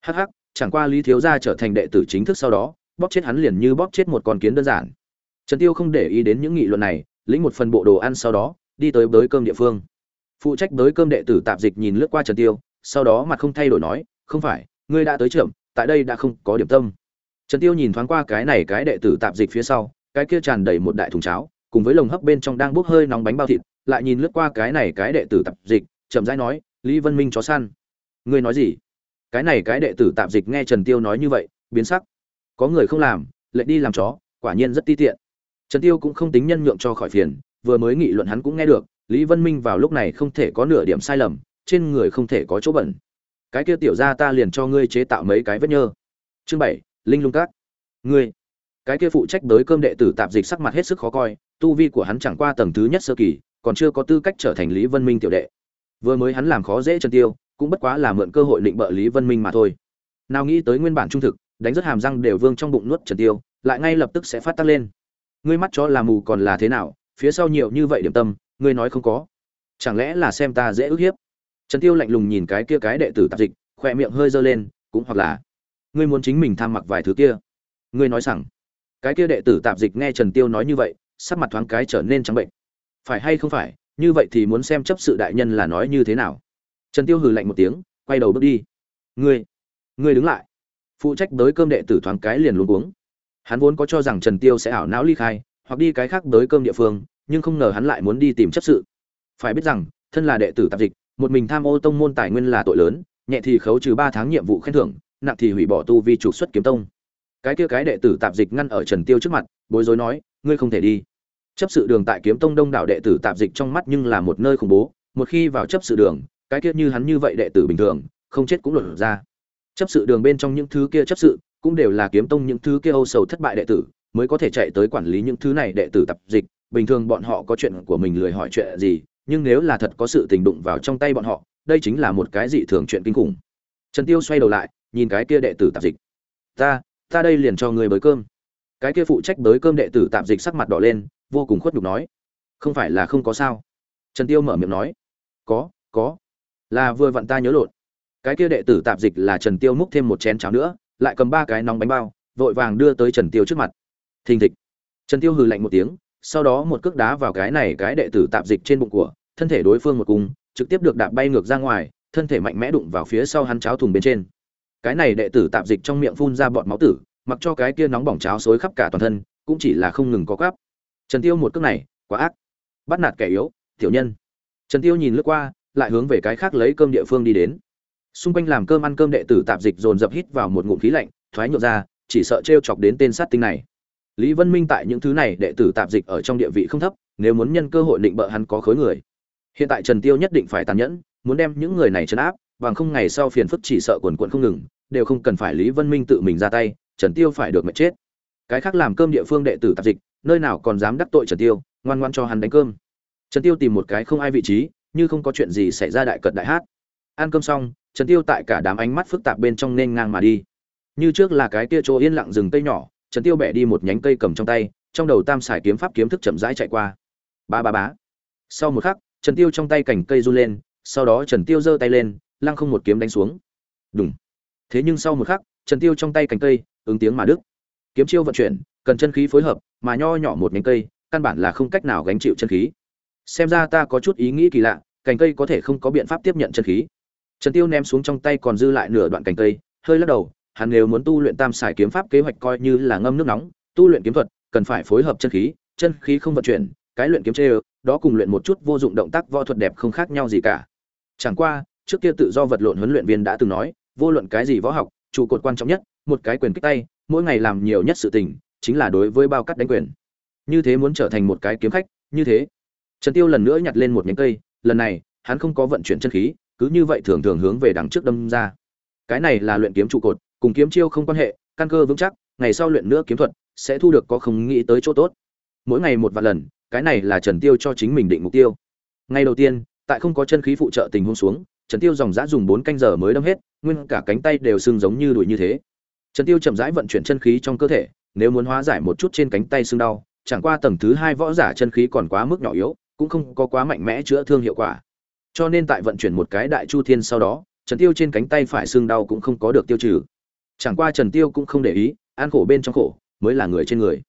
Hắc hắc, chẳng qua lý thiếu gia trở thành đệ tử chính thức sau đó, bóp chết hắn liền như bóp chết một con kiến đơn giản. Trần tiêu không để ý đến những nghị luận này, lĩnh một phần bộ đồ ăn sau đó, đi tới bới cơm địa phương. Phụ trách bới cơm đệ tử tạp dịch nhìn lướt qua trần tiêu, sau đó mặt không thay đổi nói, không phải, ngươi đã tới trưởng, tại đây đã không có điểm tâm. Trần tiêu nhìn thoáng qua cái này cái đệ tử tạp dịch phía sau, cái kia tràn đầy một đại thùng cháo, cùng với lồng hấp bên trong đang bốc hơi nóng bánh bao thịt lại nhìn lướt qua cái này cái đệ tử tạp dịch, chậm rãi nói, lý vân minh chó săn. Ngươi nói gì? Cái này cái đệ tử tạp dịch nghe trần tiêu nói như vậy, biến sắc. Có người không làm lệnh đi làm chó, quả nhiên rất ti tiện. Trần tiêu cũng không tính nhân nhượng cho khỏi phiền, vừa mới nghị luận hắn cũng nghe được, lý vân minh vào lúc này không thể có nửa điểm sai lầm, trên người không thể có chỗ bẩn. Cái kia tiểu ra ta liền cho ngươi chế tạo mấy cái vết nhơ. Chương bảy, linh lung cát ngươi. Cái kia phụ trách đới cơm đệ tử tạp dịch sắc mặt hết sức khó coi, tu vi của hắn chẳng qua tầng thứ nhất sơ kỳ còn chưa có tư cách trở thành lý vân minh tiểu đệ. Vừa mới hắn làm khó dễ trần tiêu, cũng bất quá là mượn cơ hội định bợ lý vân minh mà thôi. Nào nghĩ tới nguyên bản trung thực, đánh rất hàm răng đều vương trong bụng nuốt trần tiêu, lại ngay lập tức sẽ phát tác lên. Ngươi mắt chó là mù còn là thế nào, phía sau nhiều như vậy điểm tâm, ngươi nói không có. Chẳng lẽ là xem ta dễ ức hiếp? Trần tiêu lạnh lùng nhìn cái kia cái đệ tử tạp dịch khoe miệng hơi dơ lên, cũng hoặc là, ngươi muốn chính mình tham mặc vài thứ kia. Ngươi nói rằng, cái kia đệ tử tạp dịch nghe trần tiêu nói như vậy, sắc mặt thoáng cái trở nên trắng bệnh phải hay không phải, như vậy thì muốn xem chấp sự đại nhân là nói như thế nào. Trần tiêu hừ lạnh một tiếng, quay đầu bước đi. Ngươi ngươi đứng lại. Phụ trách tới cơm đệ tử thoáng cái liền luống cuống. Hắn vốn có cho rằng trần tiêu sẽ ảo não ly khai, hoặc đi cái khác tới cơm địa phương, nhưng không ngờ hắn lại muốn đi tìm chấp sự. Phải biết rằng, thân là đệ tử tạp dịch, một mình tham ô tông môn tài nguyên là tội lớn, nhẹ thì khấu trừ ba tháng nhiệm vụ khen thưởng, nặng thì hủy bỏ tu vi trục xuất kiếm tông. Cái kia cái đệ tử tạp dịch ngăn ở trần tiêu trước mặt, bối rối nói, ngươi không thể đi chấp sự đường tại kiếm tông đông đảo đệ tử tạp dịch trong mắt nhưng là một nơi khủng bố, một khi vào chấp sự đường, cái kia như hắn như vậy đệ tử bình thường, không chết cũng luận ra. Chấp sự đường bên trong những thứ kia chấp sự, cũng đều là kiếm tông những thứ kia âu sầu thất bại đệ tử, mới có thể chạy tới quản lý những thứ này đệ tử tập dịch. Bình thường bọn họ có chuyện của mình lười hỏi chuyện gì, nhưng nếu là thật có sự tình đụng vào trong tay bọn họ, đây chính là một cái dị thường chuyện kinh khủng. Trần tiêu xoay đầu lại, nhìn cái kia đệ tử tạp dịch. Ta ta đây liền cho người bới cơm cái kia phụ trách bới cơm đệ tử tạm dịch sắc mặt đỏ lên, vô cùng khuất nhục nói, không phải là không có sao? Trần tiêu mở miệng nói, có có, là vừa vặn ta nhớ lộn. Cái kia đệ tử tạp dịch là trần tiêu múc thêm một chén cháo nữa, lại cầm ba cái nóng bánh bao, vội vàng đưa tới trần tiêu trước mặt. Thình thịch. Trần tiêu hừ lạnh một tiếng, sau đó một cước đá vào cái này cái đệ tử tạp dịch trên bụng của, thân thể đối phương một cung trực tiếp được đạp bay ngược ra ngoài, thân thể mạnh mẽ đụng vào phía sau hắn cháo thùng bên trên. Cái này đệ tử tạp dịch trong miệng phun ra bọt máu tử mặc cho cái kia nóng bỏng cháo xối khắp cả toàn thân, cũng chỉ là không ngừng có gắp trần tiêu một cước này, quá ác. Bắt nạt kẻ yếu, tiểu nhân. Trần tiêu nhìn lướt qua, lại hướng về cái khác lấy cơm địa phương đi đến. Xung quanh làm cơm ăn cơm đệ tử tạp dịch dồn dập hít vào một ngụm khí lạnh, thoái nhộn ra, chỉ sợ trêu chọc đến tên sát tinh này. Lý vân minh tại những thứ này đệ tử tạp dịch ở trong địa vị không thấp, nếu muốn nhân cơ hội định bợ hắn có khối người. Hiện tại trần tiêu nhất định phải tàn nhẫn, muốn đem những người này trấn áp, bằng không ngày sau phiền phức chỉ sợ quần quận không ngừng, đều không cần phải lý vân minh tự mình ra tay trần tiêu phải được mệt chết. Cái khác làm cơm địa phương đệ tử tạp dịch, nơi nào còn dám đắc tội trần tiêu, ngoan ngoan cho hắn đánh cơm. Trần tiêu tìm một cái không ai vị trí, như không có chuyện gì xảy ra đại cật đại hát. Ăn cơm xong, trần tiêu tại cả đám ánh mắt phức tạp bên trong nên ngang mà đi. Như trước là cái kia chỗ yên lặng rừng cây nhỏ, trần tiêu bẻ đi một nhánh cây cầm trong tay, trong đầu tam xài kiếm pháp kiếm thức chậm rãi chạy qua. Ba ba bá sau một khắc, trần tiêu trong tay cành cây run lên, sau đó trần tiêu giơ tay lên, lăng không một kiếm đánh xuống. Đùng. thế nhưng sau một khắc, trần tiêu trong tay cành cây ứng tiếng mà đức. Kiếm chiêu vận chuyển, cần chân khí phối hợp, mà nho nhỏ một nhánh cây, căn bản là không cách nào gánh chịu chân khí. Xem ra ta có chút ý nghĩ kỳ lạ, cành cây có thể không có biện pháp tiếp nhận chân khí. Trần tiêu ném xuống trong tay còn dư lại nửa đoạn cành cây, hơi lắc đầu, hắn nếu muốn tu luyện tam xài kiếm pháp kế hoạch coi như là ngâm nước nóng, tu luyện kiếm thuật, cần phải phối hợp chân khí chân khí không vận chuyển, cái luyện kiếm chê đó cùng luyện một chút vô dụng động tác võ thuật đẹp không khác nhau gì cả. Chẳng qua, trước kia tự do vật lộn huấn luyện viên đã từng nói, vô luận cái gì võ học, trụ cột quan trọng nhất một cái quyền kích tay, mỗi ngày làm nhiều nhất sự tình, chính là đối với bao cắt đánh quyền. Như thế muốn trở thành một cái kiếm khách, như thế. Trần tiêu lần nữa nhặt lên một nhánh cây, lần này, hắn không có vận chuyển chân khí, cứ như vậy thường thường hướng về đằng trước đâm ra. Cái này là luyện kiếm trụ cột, cùng kiếm chiêu không quan hệ, căn cơ vững chắc, ngày sau luyện nữa kiếm thuật, sẽ thu được có không nghĩ tới chỗ tốt. Mỗi ngày một vài lần, cái này là trần tiêu cho chính mình định mục tiêu. Ngày đầu tiên, tại không có chân khí phụ trợ tình huống xuống, trần tiêu dòng dã dùng bốn canh giờ mới đâm hết, nguyên cả cánh tay đều sưng giống như đuổi như thế trần tiêu chậm rãi vận chuyển chân khí trong cơ thể, nếu muốn hóa giải một chút trên cánh tay sưng đau, chẳng qua tầng thứ hai võ giả chân khí còn quá mức nhỏ yếu, cũng không có quá mạnh mẽ chữa thương hiệu quả. Cho nên tại vận chuyển một cái đại chu thiên sau đó, trần tiêu trên cánh tay phải sưng đau cũng không có được tiêu trừ. Chẳng qua trần tiêu cũng không để ý, an khổ bên trong khổ, mới là người trên người.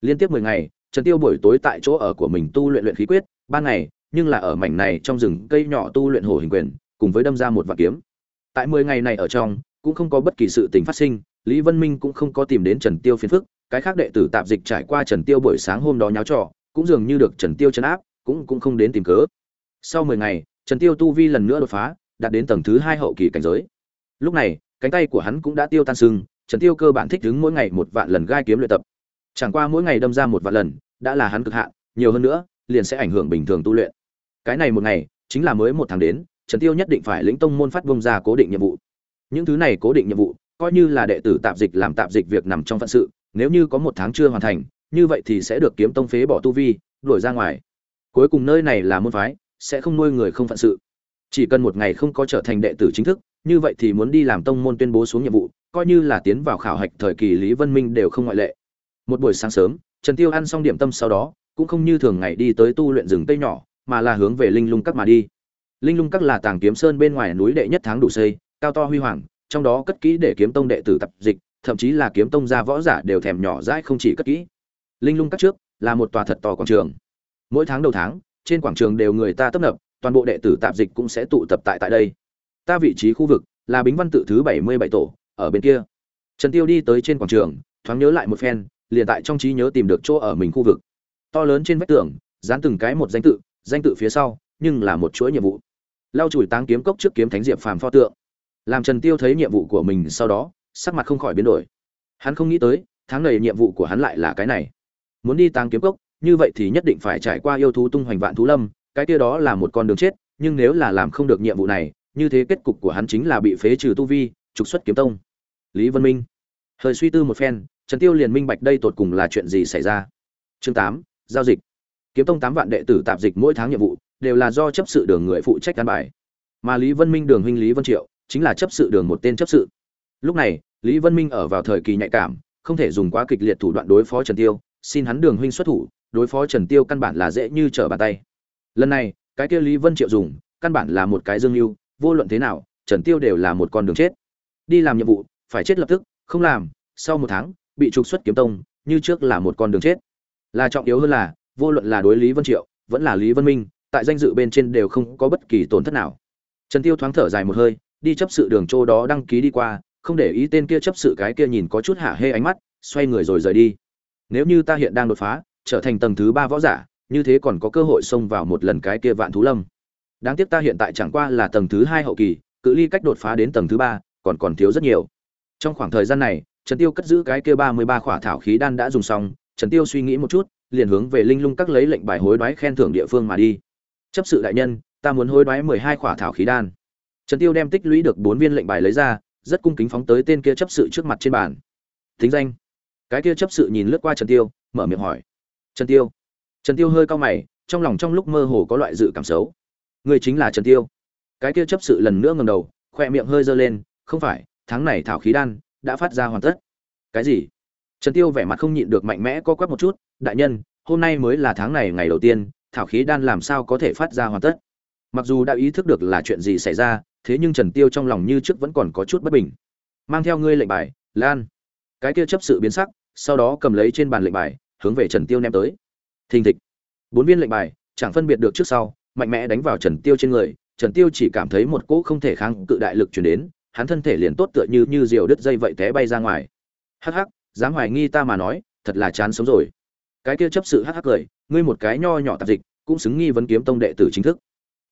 Liên tiếp 10 ngày, trần tiêu buổi tối tại chỗ ở của mình tu luyện luyện khí quyết, ban ngày, nhưng là ở mảnh này trong rừng cây nhỏ tu luyện hổ hình quyền, cùng với đâm ra một vạn kiếm. Tại 10 ngày này ở trong, cũng không có bất kỳ sự tình phát sinh lý vân minh cũng không có tìm đến trần tiêu phiền phức, cái khác đệ tử tạp dịch trải qua trần tiêu buổi sáng hôm đó nháo trò, cũng dường như được trần tiêu trấn áp, cũng cũng không đến tìm cớ. Sau 10 ngày, trần tiêu tu vi lần nữa đột phá, đạt đến tầng thứ hai hậu kỳ cảnh giới. Lúc này, cánh tay của hắn cũng đã tiêu tan sưng, trần tiêu cơ bản thích đứng mỗi ngày một vạn lần gai kiếm luyện tập. Chẳng qua mỗi ngày đâm ra một vạn lần, đã là hắn cực hạn, nhiều hơn nữa, liền sẽ ảnh hưởng bình thường tu luyện. Cái này một ngày, chính là mới một tháng đến, trần tiêu nhất định phải lĩnh tông môn phát bông ra cố định nhiệm vụ. Những thứ này cố định nhiệm vụ coi như là đệ tử tạp dịch làm tạp dịch việc nằm trong phận sự, nếu như có một tháng chưa hoàn thành, như vậy thì sẽ được kiếm tông phế bỏ tu vi, đuổi ra ngoài. Cuối cùng nơi này là môn phái, sẽ không nuôi người không phận sự. Chỉ cần một ngày không có trở thành đệ tử chính thức, như vậy thì muốn đi làm tông môn tuyên bố xuống nhiệm vụ, coi như là tiến vào khảo hạch thời kỳ lý vân minh đều không ngoại lệ. Một buổi sáng sớm, trần tiêu ăn xong điểm tâm sau đó, cũng không như thường ngày đi tới tu luyện rừng tây nhỏ, mà là hướng về linh lung các mà đi. Linh lung các là tàng kiếm sơn bên ngoài núi đệ nhất tháng đủ xây, cao to huy hoàng trong đó cất kỹ để kiếm tông đệ tử tập dịch, thậm chí là kiếm tông gia võ giả đều thèm nhỏ dãi không chỉ cất kỹ. Linh lung cắt trước là một tòa thật to quảng trường. Mỗi tháng đầu tháng, trên quảng trường đều người ta tấp nập, toàn bộ đệ tử tạp dịch cũng sẽ tụ tập tại tại đây. Ta vị trí khu vực là bính văn tự thứ bảy mươi bảy tổ, ở bên kia. Trần tiêu đi tới trên quảng trường, thoáng nhớ lại một phen, liền tại trong trí nhớ tìm được chỗ ở mình khu vực. To lớn trên vách tường, dán từng cái một danh tự danh tự phía sau, nhưng là một chuỗi nhiệm vụ. Lau chùi táng kiếm cốc trước kiếm thánh diệp phàm pho tượng làm trần tiêu thấy nhiệm vụ của mình sau đó, sắc mặt không khỏi biến đổi. Hắn không nghĩ tới, tháng này nhiệm vụ của hắn lại là cái này. Muốn đi táng kiếm cốc, như vậy thì nhất định phải trải qua yêu thú tung hoành vạn thú lâm, cái kia đó là một con đường chết, nhưng nếu là làm không được nhiệm vụ này, như thế kết cục của hắn chính là bị phế trừ tu vi, trục xuất kiếm tông. Lý vân minh. Hơi suy tư một phen, trần tiêu liền minh bạch đây tột cùng là chuyện gì xảy ra. Chương tám, giao dịch. Kiếm tông tám vạn đệ tử tạp dịch mỗi tháng nhiệm vụ, đều là do chấp sự đường người phụ trách căn bài. Mà lý vân minh đường huynh lý vân triệu chính là chấp sự đường một tên chấp sự. Lúc này, lý vân minh ở vào thời kỳ nhạy cảm, không thể dùng quá kịch liệt thủ đoạn đối phó trần tiêu, xin hắn đường huynh xuất thủ, đối phó trần tiêu căn bản là dễ như trở bàn tay. Lần này, cái kia lý vân triệu dùng, căn bản là một cái dương lưu vô luận thế nào, trần tiêu đều là một con đường chết. Đi làm nhiệm vụ, phải chết lập tức, không làm, sau một tháng, bị trục xuất kiếm tông, như trước là một con đường chết. Là trọng yếu hơn là, vô luận là đối lý vân triệu, vẫn là lý vân minh, tại danh dự bên trên đều không có bất kỳ tổn thất nào. Trần tiêu thoáng thở dài một hơi đi chấp sự đường châu đó đăng ký đi qua, không để ý tên kia chấp sự cái kia nhìn có chút hạ hê ánh mắt, xoay người rồi rời đi. Nếu như ta hiện đang đột phá, trở thành tầng thứ ba võ giả, như thế còn có cơ hội xông vào một lần cái kia vạn thú lâm. Đáng tiếc ta hiện tại chẳng qua là tầng thứ hai hậu kỳ, cự ly cách đột phá đến tầng thứ ba, còn còn thiếu rất nhiều. Trong khoảng thời gian này, trần tiêu cất giữ cái kia ba mươi ba khỏa thảo khí đan đã dùng xong, trần tiêu suy nghĩ một chút, liền hướng về linh lung các lấy lệnh bài hối đoái khen thưởng địa phương mà đi. Chấp sự đại nhân, ta muốn hối đoái mười hai khỏa thảo khí đan trần tiêu đem tích lũy được bốn viên lệnh bài lấy ra, rất cung kính phóng tới tên kia chấp sự trước mặt trên bàn. Thính danh. Cái kia chấp sự nhìn lướt qua trần tiêu, mở miệng hỏi. Trần tiêu. Trần tiêu hơi cao mày, trong lòng trong lúc mơ hồ có loại dự cảm xấu. Người chính là trần tiêu. Cái kia chấp sự lần nữa ngẩng đầu khoe miệng hơi dơ lên, không phải, tháng này thảo khí đan đã phát ra hoàn tất. Cái gì? Trần tiêu vẻ mặt không nhịn được mạnh mẽ co quắp một chút, đại nhân, hôm nay mới là tháng này ngày đầu tiên, thảo khí đan làm sao có thể phát ra hoàn tất? Mặc dù đã ý thức được là chuyện gì xảy ra, thế nhưng trần tiêu trong lòng như trước vẫn còn có chút bất bình. Mang theo ngươi lệnh bài, lan. Cái kia chấp sự biến sắc, sau đó cầm lấy trên bàn lệnh bài, hướng về trần tiêu ném tới. Thình thịch. Bốn viên lệnh bài, chẳng phân biệt được trước sau, mạnh mẽ đánh vào trần tiêu trên người, trần tiêu chỉ cảm thấy một cỗ không thể kháng cự đại lực truyền đến, hắn thân thể liền tốt tựa như như diều đứt dây vậy té bay ra ngoài. Hắc hắc, dám hoài nghi ta mà nói, thật là chán sống rồi. Cái kia chấp sự hắc hắc cười, ngươi một cái nho nhỏ tạp dịch, cũng xứng nghi vấn kiếm tông đệ tử chính thức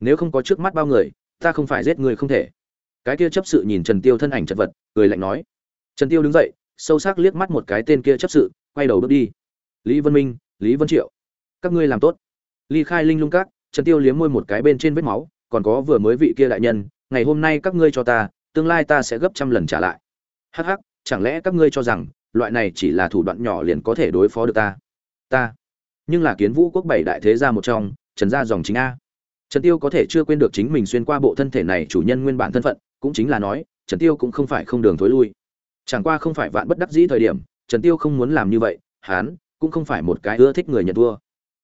nếu không có trước mắt bao người, ta không phải giết người không thể. Cái kia chấp sự nhìn trần tiêu thân ảnh chật vật, cười lạnh nói. Trần tiêu đứng dậy, sâu sắc liếc mắt một cái tên kia chấp sự, quay đầu bước đi. Lý vân minh, lý vân triệu, các ngươi làm tốt. Ly khai linh lung các, trần tiêu liếm môi một cái bên trên vết máu, còn có vừa mới vị kia đại nhân, ngày hôm nay các ngươi cho ta, tương lai ta sẽ gấp trăm lần trả lại. Hắc hắc, chẳng lẽ các ngươi cho rằng, loại này chỉ là thủ đoạn nhỏ liền có thể đối phó được ta? Ta. Nhưng là kiến vũ quốc bảy đại thế gia một trong, trần gia dòng chính a trần tiêu có thể chưa quên được chính mình xuyên qua bộ thân thể này chủ nhân nguyên bản thân phận, cũng chính là nói, trần tiêu cũng không phải không đường thối lui. Chẳng qua không phải vạn bất đắc dĩ thời điểm, trần tiêu không muốn làm như vậy, hắn cũng không phải một cái ưa thích người nhận thua.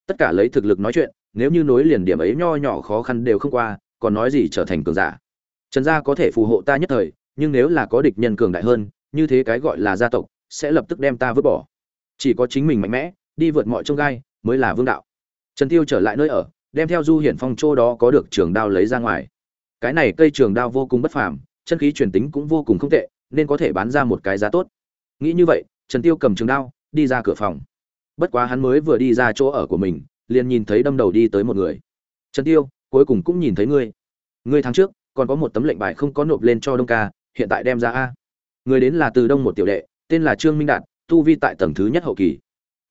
Tất cả lấy thực lực nói chuyện, nếu như nối liền điểm ấy nho nhỏ khó khăn đều không qua, còn nói gì trở thành cường giả. Trần gia có thể phù hộ ta nhất thời, nhưng nếu là có địch nhân cường đại hơn, như thế cái gọi là gia tộc, sẽ lập tức đem ta vứt bỏ. Chỉ có chính mình mạnh mẽ, đi vượt mọi trông gai, mới là vương đạo. Trần tiêu trở lại nơi ở đem theo du hiển phong châu đó có được trường đao lấy ra ngoài. Cái này cây trường đao vô cùng bất phàm, chân khí truyền tính cũng vô cùng không tệ, nên có thể bán ra một cái giá tốt. Nghĩ như vậy, trần tiêu cầm trường đao, đi ra cửa phòng. Bất quá hắn mới vừa đi ra chỗ ở của mình, liền nhìn thấy đâm đầu đi tới một người. Trần tiêu, cuối cùng cũng nhìn thấy ngươi. Ngươi tháng trước, còn có một tấm lệnh bài không có nộp lên cho đông ca, hiện tại đem ra a. Người đến là từ đông một tiểu đệ, tên là trương minh đạt, tu vi tại tầng thứ nhất hậu kỳ.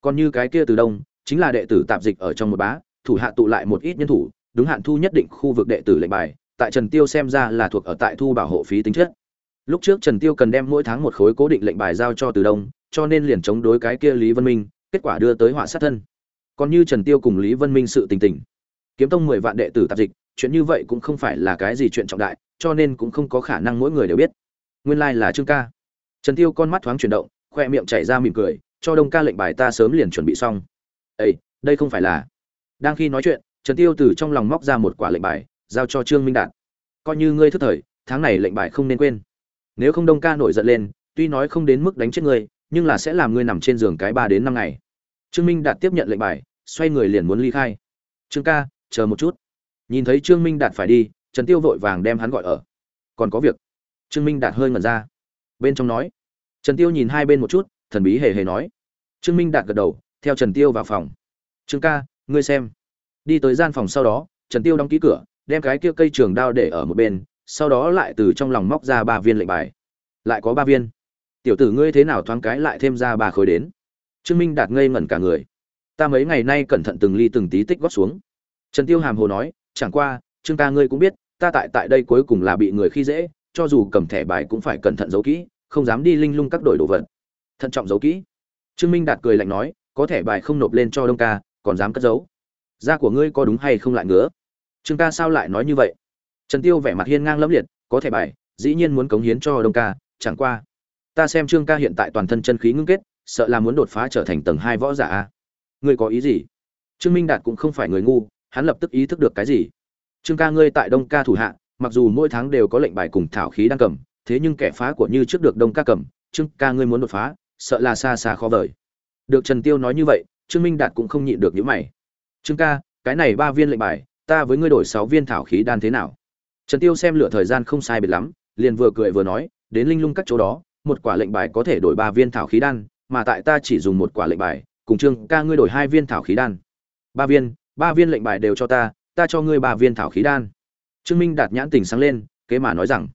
Còn như cái kia từ đông, chính là đệ tử tạp dịch ở trong một bá thủ hạ tụ lại một ít nhân thủ đúng hạn thu nhất định khu vực đệ tử lệnh bài tại trần tiêu xem ra là thuộc ở tại thu bảo hộ phí tính chất. Lúc trước trần tiêu cần đem mỗi tháng một khối cố định lệnh bài giao cho từ đông cho nên liền chống đối cái kia lý vân minh kết quả đưa tới họa sát thân. Còn như trần tiêu cùng lý vân minh sự tình tình kiếm tông mười vạn đệ tử tạp dịch chuyện như vậy cũng không phải là cái gì chuyện trọng đại cho nên cũng không có khả năng mỗi người đều biết. Nguyên lai like là trương ca. Trần tiêu con mắt thoáng chuyển động khoe miệng chảy ra mỉm cười cho đông ca lệnh bài ta sớm liền chuẩn bị xong. "Ê, đây không phải là đang khi nói chuyện, trần tiêu từ trong lòng móc ra một quả lệnh bài, giao cho trương minh đạt. Coi như ngươi thức thời, tháng này lệnh bài không nên quên. Nếu không đông ca nổi giận lên, tuy nói không đến mức đánh chết ngươi, nhưng là sẽ làm ngươi nằm trên giường cái ba đến năm ngày. Trương minh đạt tiếp nhận lệnh bài, xoay người liền muốn ly khai. Trương ca, chờ một chút. Nhìn thấy trương minh đạt phải đi, trần tiêu vội vàng đem hắn gọi ở. Còn có việc. Trương minh đạt hơi ngẩn ra. Bên trong nói, trần tiêu nhìn hai bên một chút, thần bí hề hề nói. Trương minh đạt gật đầu, theo trần tiêu vào phòng. Trương ca ngươi xem. Đi tới gian phòng sau đó, trần tiêu đóng ký cửa, đem cái kia cây trường đao để ở một bên, sau đó lại từ trong lòng móc ra ba viên lệnh bài. Lại có ba viên. Tiểu tử ngươi thế nào thoáng cái lại thêm ra ba khối đến? Trương minh đạt ngây ngẩn cả người. Ta mấy ngày nay cẩn thận từng ly từng tí tích góp xuống. Trần tiêu hàm hồ nói, chẳng qua, trương ca ngươi cũng biết, ta tại tại đây cuối cùng là bị người khi dễ, cho dù cầm thẻ bài cũng phải cẩn thận giấu kỹ, không dám đi linh lung các đổi đồ vật. Thận trọng giấu kỹ. Trương minh đạt cười lạnh nói, có thẻ bài không nộp lên cho đông ca còn dám cất giấu? Da của ngươi có đúng hay không lại ngứa? Trương ca sao lại nói như vậy? Trần tiêu vẻ mặt hiên ngang lẫm liệt, có thể bài, dĩ nhiên muốn cống hiến cho đông ca, chẳng qua. Ta xem trương ca hiện tại toàn thân chân khí ngưng kết, sợ là muốn đột phá trở thành tầng hai võ giả a. Ngươi có ý gì? Trương minh đạt cũng không phải người ngu, hắn lập tức ý thức được cái gì? Trương ca ngươi tại đông ca thủ hạ, mặc dù mỗi tháng đều có lệnh bài cùng thảo khí đang cầm, thế nhưng kẻ phá của như trước được đông ca cầm, trương ca ngươi muốn đột phá, sợ là xa xa khó vời. Được trần tiêu nói như vậy trương minh đạt cũng không nhịn được những mày. Trương ca, cái này ba viên lệnh bài, ta với ngươi đổi sáu viên thảo khí đan thế nào? Trần tiêu xem lựa thời gian không sai biệt lắm, liền vừa cười vừa nói, đến linh lung các chỗ đó, một quả lệnh bài có thể đổi ba viên thảo khí đan, mà tại ta chỉ dùng một quả lệnh bài, cùng trương ca ngươi đổi hai viên thảo khí đan. Ba viên ba viên lệnh bài đều cho ta ta cho ngươi ba viên thảo khí đan. Trương minh đạt nhãn tình sáng lên, kế mà nói rằng,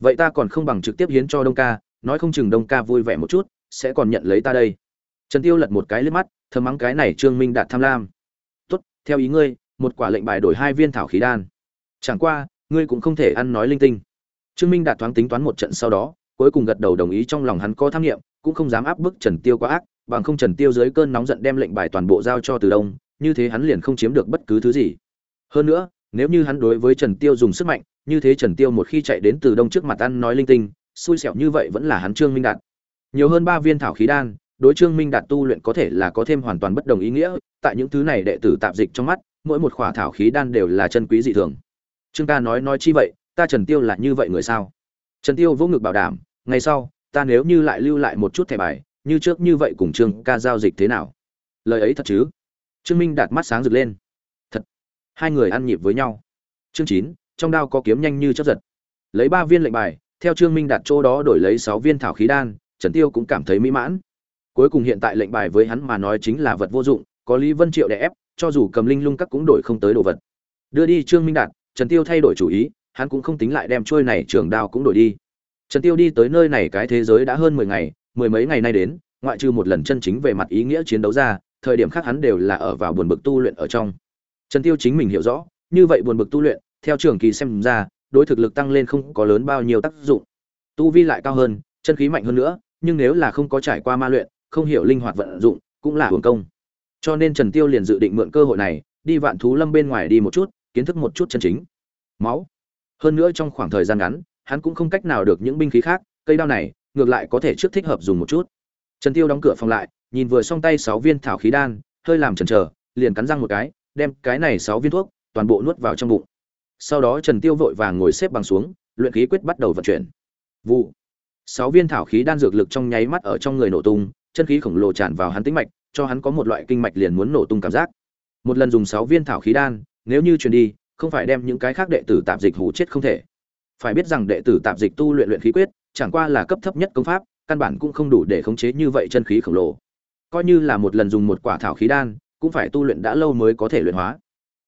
vậy ta còn không bằng trực tiếp hiến cho đông ca, nói không chừng đông ca vui vẻ một chút, sẽ còn nhận lấy ta đây. Trần tiêu lật một cái liếc mắt thầm mắng cái này trương minh đạt tham lam. Tốt, theo ý ngươi, một quả lệnh bài đổi hai viên thảo khí đan. Chẳng qua, ngươi cũng không thể ăn nói linh tinh. Trương minh đạt thoáng tính toán một trận sau đó, cuối cùng gật đầu đồng ý trong lòng hắn có tham nghiệm cũng không dám áp bức trần tiêu quá ác, bằng không trần tiêu dưới cơn nóng giận đem lệnh bài toàn bộ giao cho từ đông, như thế hắn liền không chiếm được bất cứ thứ gì. Hơn nữa, nếu như hắn đối với trần tiêu dùng sức mạnh, như thế trần tiêu một khi chạy đến từ đông trước mặt ăn nói linh tinh, xui xẻo như vậy vẫn là hắn trương minh đạt. Nhiều hơn ba viên thảo khí đan đối trương minh đạt tu luyện có thể là có thêm hoàn toàn bất đồng ý nghĩa, tại những thứ này đệ tử tạp dịch trong mắt, mỗi một khỏa thảo khí đan đều là chân quý dị thường. Trương ca nói nói chi vậy, ta trần tiêu là như vậy người sao? Trần tiêu vỗ ngực bảo đảm, ngày sau, ta nếu như lại lưu lại một chút thẻ bài, như trước như vậy cùng trương ca giao dịch thế nào? Lời ấy thật chứ? Trương minh đạt mắt sáng rực lên. Thật. Hai người ăn nhịp với nhau. Chương chín, trong đao có kiếm nhanh như chớp giật. Lấy ba viên lệnh bài, theo trương minh đạt chỗ đó đổi lấy sáu viên thảo khí đan, trần tiêu cũng cảm thấy mỹ mãn cuối cùng hiện tại lệnh bài với hắn mà nói chính là vật vô dụng, có lý vân triệu đè ép, cho dù cầm linh lung các cũng đổi không tới đồ vật. Đưa đi trương minh đạt, trần tiêu thay đổi chủ ý, hắn cũng không tính lại đem trôi này trường đao cũng đổi đi. Trần tiêu đi tới nơi này cái thế giới đã hơn mười ngày, mười mấy ngày nay đến, ngoại trừ một lần chân chính về mặt ý nghĩa chiến đấu ra, thời điểm khác hắn đều là ở vào buồn bực tu luyện ở trong. Trần tiêu chính mình hiểu rõ, như vậy buồn bực tu luyện, theo trường kỳ xem ra, đối thực lực tăng lên không có lớn bao nhiêu tác dụng. Tu vi lại cao hơn, chân khí mạnh hơn nữa, nhưng nếu là không có trải qua ma luyện không hiểu linh hoạt vận dụng, cũng là hưởng công. Cho nên trần tiêu liền dự định mượn cơ hội này, đi vạn thú lâm bên ngoài đi một chút, kiến thức một chút chân chính. Máu. Hơn nữa trong khoảng thời gian ngắn, hắn cũng không cách nào được những binh khí khác, cây đao này, ngược lại có thể trước thích hợp dùng một chút. Trần tiêu đóng cửa phòng lại, nhìn vừa xong tay sáu viên thảo khí đan, hơi làm chần chờ, liền cắn răng một cái, đem cái này sáu viên thuốc, toàn bộ nuốt vào trong bụng. Sau đó trần tiêu vội vàng ngồi xếp bằng xuống, luyện khí quyết bắt đầu vận chuyển. Vụ. Sáu viên thảo khí đan dược lực trong nháy mắt ở trong người nổ tung chân khí khổng lồ tràn vào hắn tĩnh mạch, cho hắn có một loại kinh mạch liền muốn nổ tung cảm giác. Một lần dùng sáu viên thảo khí đan, nếu như truyền đi, không phải đem những cái khác đệ tử tạp dịch hủ chết không thể. Phải biết rằng đệ tử tạp dịch tu luyện luyện khí quyết, chẳng qua là cấp thấp nhất công pháp, căn bản cũng không đủ để khống chế như vậy chân khí khổng lồ. Coi như là một lần dùng một quả thảo khí đan, cũng phải tu luyện đã lâu mới có thể luyện hóa.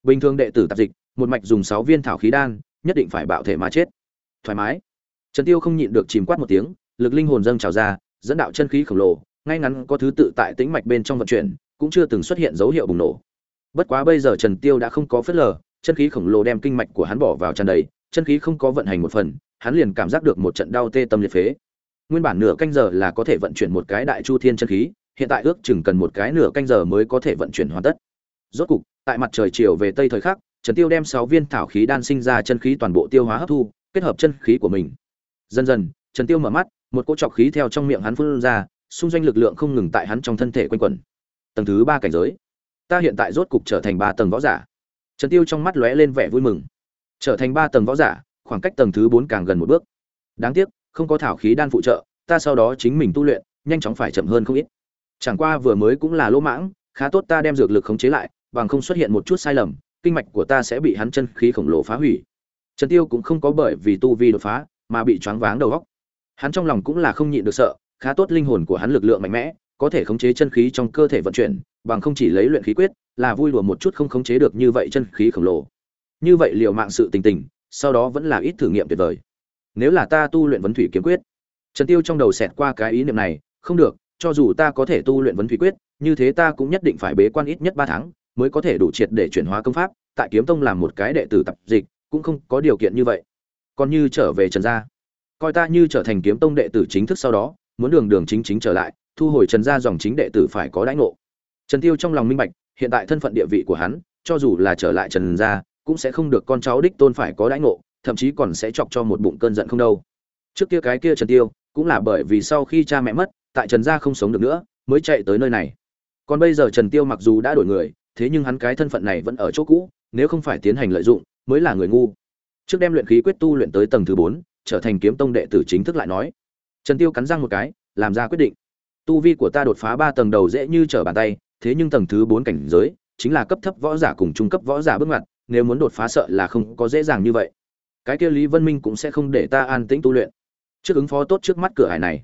Bình thường đệ tử tạp dịch, một mạch dùng sáu viên thảo khí đan, nhất định phải bạo thể mà chết. Thoải mái. Trần tiêu không nhịn được chìm quát một tiếng, lực linh hồn dâng trào ra, dẫn đạo chân khí khổng lồ ngay ngắn có thứ tự tại tĩnh mạch bên trong vận chuyển, cũng chưa từng xuất hiện dấu hiệu bùng nổ. Bất quá bây giờ trần tiêu đã không có phất lờ, chân khí khổng lồ đem kinh mạch của hắn bỏ vào tràn đầy, chân khí không có vận hành một phần, hắn liền cảm giác được một trận đau tê tâm liệt phế. Nguyên bản nửa canh giờ là có thể vận chuyển một cái đại chu thiên chân khí, hiện tại ước chừng cần một cái nửa canh giờ mới có thể vận chuyển hoàn tất. Rốt cục, tại mặt trời chiều về tây thời khắc, trần tiêu đem sáu viên thảo khí đan sinh ra chân khí toàn bộ tiêu hóa hấp thu, kết hợp chân khí của mình. Dần dần, trần tiêu mở mắt, một cỗ trọc khí theo trong miệng hắn phun ra xung doanh lực lượng không ngừng tại hắn trong thân thể quanh quẩn. Tầng thứ ba cảnh giới. Ta hiện tại rốt cục trở thành ba tầng võ giả. Trần tiêu trong mắt lóe lên vẻ vui mừng. Trở thành ba tầng võ giả, khoảng cách tầng thứ bốn càng gần một bước. Đáng tiếc, không có thảo khí đan phụ trợ, ta sau đó chính mình tu luyện, nhanh chóng phải chậm hơn không ít. Chẳng qua vừa mới cũng là lỗ mãng, khá tốt ta đem dược lực khống chế lại, bằng không xuất hiện một chút sai lầm, kinh mạch của ta sẽ bị hắn chân khí khổng lồ phá hủy. Trần tiêu cũng không có bởi vì tu vi đột phá, mà bị choáng váng đầu óc. Hắn trong lòng cũng là không nhịn được sợ khá tốt linh hồn của hắn lực lượng mạnh mẽ, có thể khống chế chân khí trong cơ thể vận chuyển, bằng không chỉ lấy luyện khí quyết là vui đùa một chút không khống chế được như vậy chân khí khổng lồ. Như vậy liệu mạng sự tình tình, sau đó vẫn là ít thử nghiệm tuyệt vời. Nếu là ta tu luyện vấn thủy kiếm quyết, trần tiêu trong đầu xẹt qua cái ý niệm này, không được, cho dù ta có thể tu luyện vấn thủy quyết, như thế ta cũng nhất định phải bế quan ít nhất ba tháng mới có thể đủ triệt để chuyển hóa công pháp, tại kiếm tông làm một cái đệ tử tập dịch, cũng không có điều kiện như vậy. Còn như trở về trần gia, coi ta như trở thành kiếm tông đệ tử chính thức sau đó muốn đường đường chính chính trở lại, thu hồi trần gia dòng chính đệ tử phải có đãi ngộ. Trần tiêu trong lòng minh bạch, hiện tại thân phận địa vị của hắn, cho dù là trở lại trần gia, cũng sẽ không được con cháu đích tôn phải có đãi ngộ, thậm chí còn sẽ chọc cho một bụng cơn giận không đâu. Trước kia cái kia trần tiêu, cũng là bởi vì sau khi cha mẹ mất, tại trần gia không sống được nữa, mới chạy tới nơi này. Còn bây giờ trần tiêu mặc dù đã đổi người, thế nhưng hắn cái thân phận này vẫn ở chỗ cũ, nếu không phải tiến hành lợi dụng, mới là người ngu. Trước đem luyện khí quyết tu luyện tới tầng thứ bốn, trở thành kiếm tông đệ tử chính thức lại nói trần tiêu cắn răng một cái, làm ra quyết định. Tu vi của ta đột phá ba tầng đầu dễ như trở bàn tay, thế nhưng tầng thứ bốn cảnh giới, chính là cấp thấp võ giả cùng trung cấp võ giả bước ngoặt, nếu muốn đột phá sợ là không có dễ dàng như vậy. Cái kia lý vân minh cũng sẽ không để ta an tĩnh tu luyện. Trước ứng phó tốt trước mắt cửa hải này.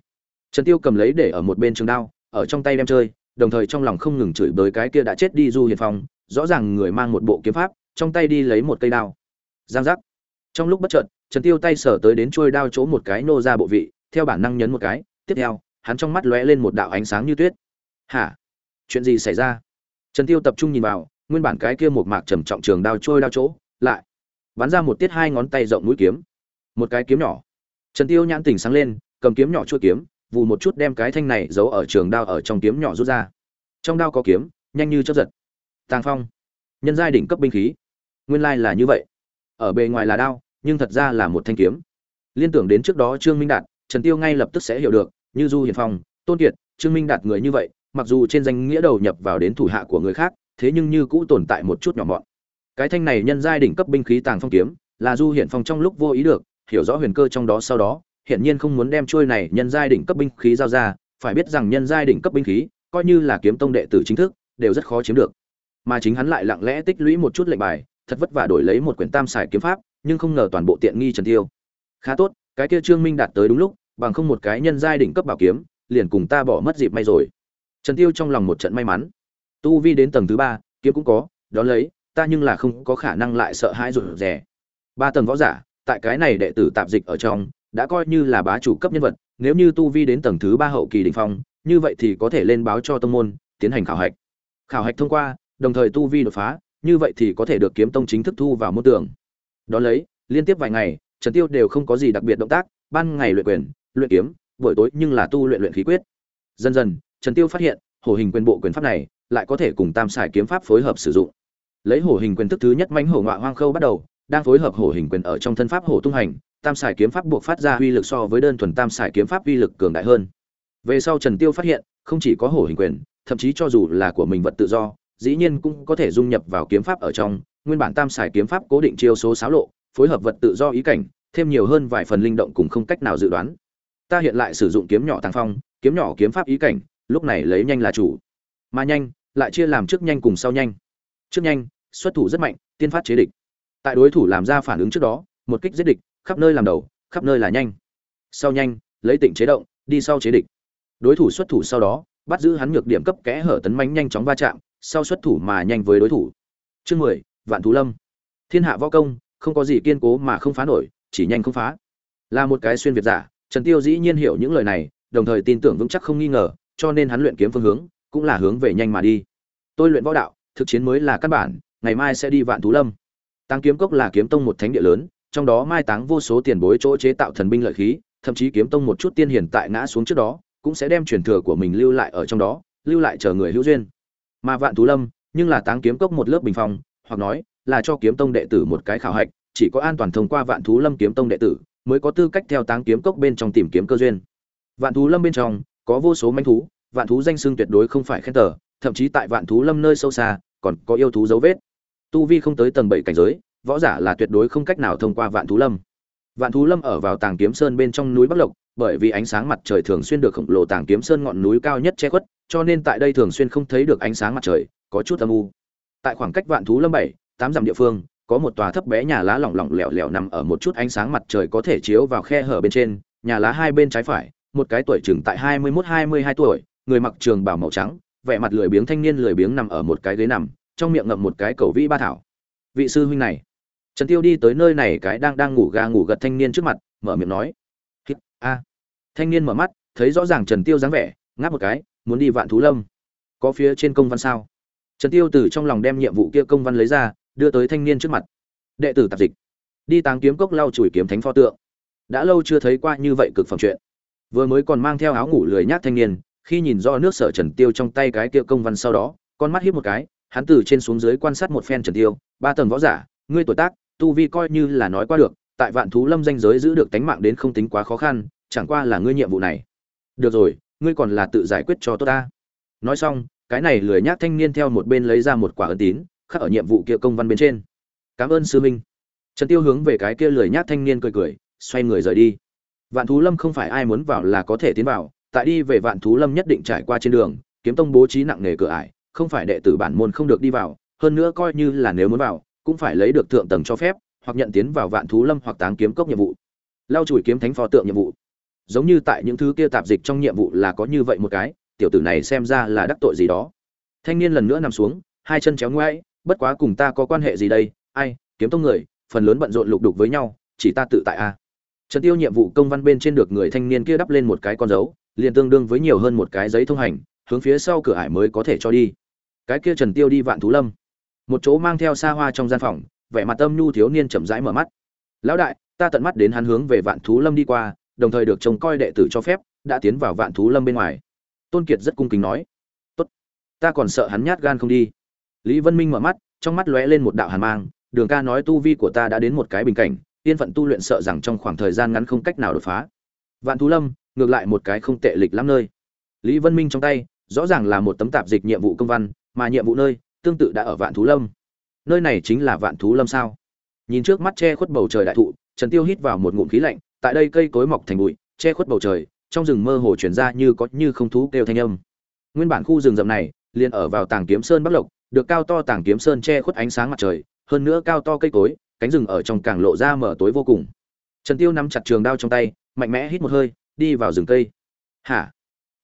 Trần tiêu cầm lấy để ở một bên trường đao, ở trong tay đem chơi, đồng thời trong lòng không ngừng chửi bới cái kia đã chết đi du hiền phong, rõ ràng người mang một bộ kiếm pháp, trong tay đi lấy một cây đao. Giang giác. Trong lúc bất chợt, trần tiêu tay sở tới đến chuôi đao chỗ một cái nô ra bộ vị theo bản năng nhấn một cái, tiếp theo, hắn trong mắt lóe lên một đạo ánh sáng như tuyết. Hả? Chuyện gì xảy ra? Trần tiêu tập trung nhìn vào, nguyên bản cái kia một mạc trầm trọng trường đao trôi đao chỗ, lại bắn ra một tiết hai ngón tay rộng mũi kiếm. Một cái kiếm nhỏ. Trần tiêu nhãn tỉnh sáng lên, cầm kiếm nhỏ chua kiếm, vù một chút đem cái thanh này giấu ở trường đao ở trong kiếm nhỏ rút ra. Trong đao có kiếm, nhanh như chớp giật. Tàng phong. Nhân giai đỉnh cấp binh khí. Nguyên lai là như vậy. Ở bề ngoài là đao, nhưng thật ra là một thanh kiếm. Liên tưởng đến trước đó trương minh đạt trần tiêu ngay lập tức sẽ hiểu được, như du hiền phong, tôn kiệt, trương minh đạt người như vậy, mặc dù trên danh nghĩa đầu nhập vào đến thủ hạ của người khác, thế nhưng như cũ tồn tại một chút nhỏ mọn. Cái thanh này nhân giai đỉnh cấp binh khí tàng phong kiếm, là du hiển phong trong lúc vô ý được, hiểu rõ huyền cơ trong đó sau đó, hiển nhiên không muốn đem chuôi này nhân giai đỉnh cấp binh khí giao ra, phải biết rằng nhân giai đỉnh cấp binh khí, coi như là kiếm tông đệ tử chính thức, đều rất khó chiếm được. Mà chính hắn lại lặng lẽ tích lũy một chút lệnh bài, thật vất vả đổi lấy một quyển tam xài kiếm pháp, nhưng không ngờ toàn bộ tiện nghi trần tiêu. Khá tốt cái kia trương minh đạt tới đúng lúc, bằng không một cái nhân giai đỉnh cấp bảo kiếm, liền cùng ta bỏ mất dịp may rồi. Trần tiêu trong lòng một trận may mắn. Tu vi đến tầng thứ ba, kiếm cũng có, đó lấy, ta nhưng là không có khả năng lại sợ hãi rụt rè. Ba tầng võ giả, tại cái này đệ tử tạp dịch ở trong, đã coi như là bá chủ cấp nhân vật, nếu như tu vi đến tầng thứ ba hậu kỳ đỉnh phong, như vậy thì có thể lên báo cho tông môn, tiến hành khảo hạch. Khảo hạch thông qua, đồng thời tu vi đột phá, như vậy thì có thể được kiếm tông chính thức thu vào môn tưởng đó lấy, liên tiếp vài ngày trần tiêu đều không có gì đặc biệt động tác, ban ngày luyện quyền, luyện kiếm, buổi tối nhưng là tu luyện luyện khí quyết. Dần dần, trần tiêu phát hiện, hổ hình quyền bộ quyền pháp này lại có thể cùng tam xài kiếm pháp phối hợp sử dụng. Lấy hổ hình quyền thức thứ nhất mãnh hổ ngọa hoang khâu bắt đầu, đang phối hợp hổ hình quyền ở trong thân pháp hổ tung hành, tam xài kiếm pháp buộc phát ra uy lực so với đơn thuần tam xài kiếm pháp uy lực cường đại hơn. Về sau trần tiêu phát hiện, không chỉ có hổ hình quyền, thậm chí cho dù là của mình vật tự do, dĩ nhiên cũng có thể dung nhập vào kiếm pháp ở trong. Nguyên bản tam xài kiếm pháp cố định chiêu số xáo lộ phối hợp vật tự do ý cảnh, thêm nhiều hơn vài phần linh động cùng không cách nào dự đoán. Ta hiện lại sử dụng kiếm nhỏ tăng phong, kiếm nhỏ kiếm pháp ý cảnh, lúc này lấy nhanh là chủ. Mà nhanh, lại chia làm trước nhanh cùng sau nhanh. Trước nhanh, xuất thủ rất mạnh, tiên phát chế địch. Tại đối thủ làm ra phản ứng trước đó, một kích giết địch, khắp nơi làm đầu, khắp nơi là nhanh. Sau nhanh, lấy tịnh chế động, đi sau chế địch. Đối thủ xuất thủ sau đó, bắt giữ hắn nhược điểm cấp kẽ hở tấn mánh nhanh chóng va chạm, sau xuất thủ mà nhanh với đối thủ. Chương mười, vạn thú lâm. Thiên hạ võ công không có gì kiên cố mà không phá nổi, chỉ nhanh không phá. Là một cái xuyên việt giả, trần tiêu dĩ nhiên hiểu những lời này, đồng thời tin tưởng vững chắc không nghi ngờ, cho nên hắn luyện kiếm phương hướng, cũng là hướng về nhanh mà đi. Tôi luyện võ đạo, thực chiến mới là căn bản, ngày mai sẽ đi vạn thú lâm. Tăng kiếm cốc là kiếm tông một thánh địa lớn, trong đó mai táng vô số tiền bối chỗ chế tạo thần binh lợi khí, thậm chí kiếm tông một chút tiên hiển tại ngã xuống trước đó, cũng sẽ đem truyền thừa của mình lưu lại ở trong đó, lưu lại chờ người hữu duyên. Mà vạn thú lâm, nhưng là táng kiếm cốc một lớp bình phong, hoặc nói là cho kiếm tông đệ tử một cái khảo hạch, chỉ có an toàn thông qua vạn thú lâm kiếm tông đệ tử mới có tư cách theo táng kiếm cốc bên trong tìm kiếm cơ duyên. Vạn thú lâm bên trong có vô số manh thú, vạn thú danh xưng tuyệt đối không phải khen tờ, thậm chí tại vạn thú lâm nơi sâu xa còn có yêu thú dấu vết. Tu vi không tới tầng bảy cảnh giới, võ giả là tuyệt đối không cách nào thông qua vạn thú lâm. Vạn thú lâm ở vào tàng kiếm sơn bên trong núi bắc lộc, bởi vì ánh sáng mặt trời thường xuyên được khổng lồ tàng kiếm sơn ngọn núi cao nhất che khuất, cho nên tại đây thường xuyên không thấy được ánh sáng mặt trời, có chút âm u. Tại khoảng cách vạn thú lâm bảy tám dặm địa phương, có một tòa thấp bé nhà lá lỏng lỏng lẻo lẻo nằm ở một chút ánh sáng mặt trời có thể chiếu vào khe hở bên trên, nhà lá hai bên trái phải, một cái tuổi chừng tại hai mươi mốt, hai mươi hai tuổi, người mặc trường bào màu trắng, vẻ mặt lười biếng thanh niên lười biếng nằm ở một cái ghế nằm, trong miệng ngậm một cái cầu vĩ ba thảo. Vị sư huynh này. Trần tiêu đi tới nơi này cái đang đang ngủ ga ngủ gật thanh niên trước mặt, mở miệng nói. A. Thanh niên mở mắt, thấy rõ ràng trần tiêu dáng vẻ, ngáp một cái, muốn đi vạn thú lâm. Có phía trên công văn sao? Trần tiêu từ trong lòng đem nhiệm vụ kia công văn lấy ra đưa tới thanh niên trước mặt. Đệ tử tạp dịch. Đi táng kiếm cốc lau chùi kiếm thánh pho tượng. Đã lâu chưa thấy qua như vậy cực phẩm chuyện. Vừa mới còn mang theo áo ngủ lười nhác thanh niên, khi nhìn rõ nước sở trần tiêu trong tay cái kia công văn sau đó, con mắt hiếp một cái, hắn từ trên xuống dưới quan sát một phen trần tiêu, ba tầng võ giả, ngươi tuổi tác, tu vi coi như là nói qua được, tại vạn thú lâm danh giới giữ được tánh mạng đến không tính quá khó khăn, chẳng qua là ngươi nhiệm vụ này. Được rồi, ngươi còn là tự giải quyết cho tốt ta. Nói xong, cái này lười nhác thanh niên theo một bên lấy ra một quả ấn tín khắc ở nhiệm vụ kia công văn bên trên. Cảm ơn sư minh. Trần tiêu hướng về cái kia lười nhác thanh niên cười cười, xoay người rời đi. Vạn thú lâm không phải ai muốn vào là có thể tiến vào, tại đi về vạn thú lâm nhất định trải qua trên đường, kiếm tông bố trí nặng nề cửa ải, không phải đệ tử bản môn không được đi vào, hơn nữa coi như là nếu muốn vào, cũng phải lấy được thượng tầng cho phép, hoặc nhận tiến vào vạn thú lâm hoặc táng kiếm cốc nhiệm vụ. Lao chùi kiếm thánh phò tượng nhiệm vụ. Giống như tại những thứ kia tạp dịch trong nhiệm vụ là có như vậy một cái, tiểu tử này xem ra là đắc tội gì đó. Thanh niên lần nữa nằm xuống, hai chân chéo ngoãi bất quá cùng ta có quan hệ gì đây? Ai, kiếm tông người, phần lớn bận rộn lục đục với nhau, chỉ ta tự tại a trần tiêu nhiệm vụ công văn bên trên được người thanh niên kia đắp lên một cái con dấu, liền tương đương với nhiều hơn một cái giấy thông hành, hướng phía sau cửa ải mới có thể cho đi. Cái kia trần tiêu đi vạn thú lâm. Một chỗ mang theo xa hoa trong gian phòng, vẻ mặt tâm nhu thiếu niên chậm rãi mở mắt. Lão đại, ta tận mắt đến hắn hướng về vạn thú lâm đi qua, đồng thời được trông coi đệ tử cho phép, đã tiến vào vạn thú lâm bên ngoài. Tôn kiệt rất cung kính nói. Tốt, ta còn sợ hắn nhát gan không đi lý vân minh mở mắt, trong mắt lóe lên một đạo hàn mang, đường ca nói tu vi của ta đã đến một cái bình cảnh yên phận tu luyện sợ rằng trong khoảng thời gian ngắn không cách nào đột phá. Vạn thú lâm, ngược lại một cái không tệ lịch lắm nơi. Lý vân minh trong tay, rõ ràng là một tấm tạp dịch nhiệm vụ công văn, mà nhiệm vụ nơi, tương tự đã ở vạn thú lâm. Nơi này chính là vạn thú lâm sao? Nhìn trước mắt che khuất bầu trời đại thụ, trần tiêu hít vào một ngụm khí lạnh, tại đây cây cối mọc thành bụi, che khuất bầu trời, trong rừng mơ hồ truyền ra như có như không thú kêu thanh âm. Nguyên bản khu rừng rậm này, liền ở vào tàng kiếm sơn bắc lộc được cao to tảng kiếm sơn che khuất ánh sáng mặt trời, hơn nữa cao to cây cối, cánh rừng ở trong càng lộ ra mở tối vô cùng. Trần tiêu nắm chặt trường đao trong tay, mạnh mẽ hít một hơi, đi vào rừng cây. Hả?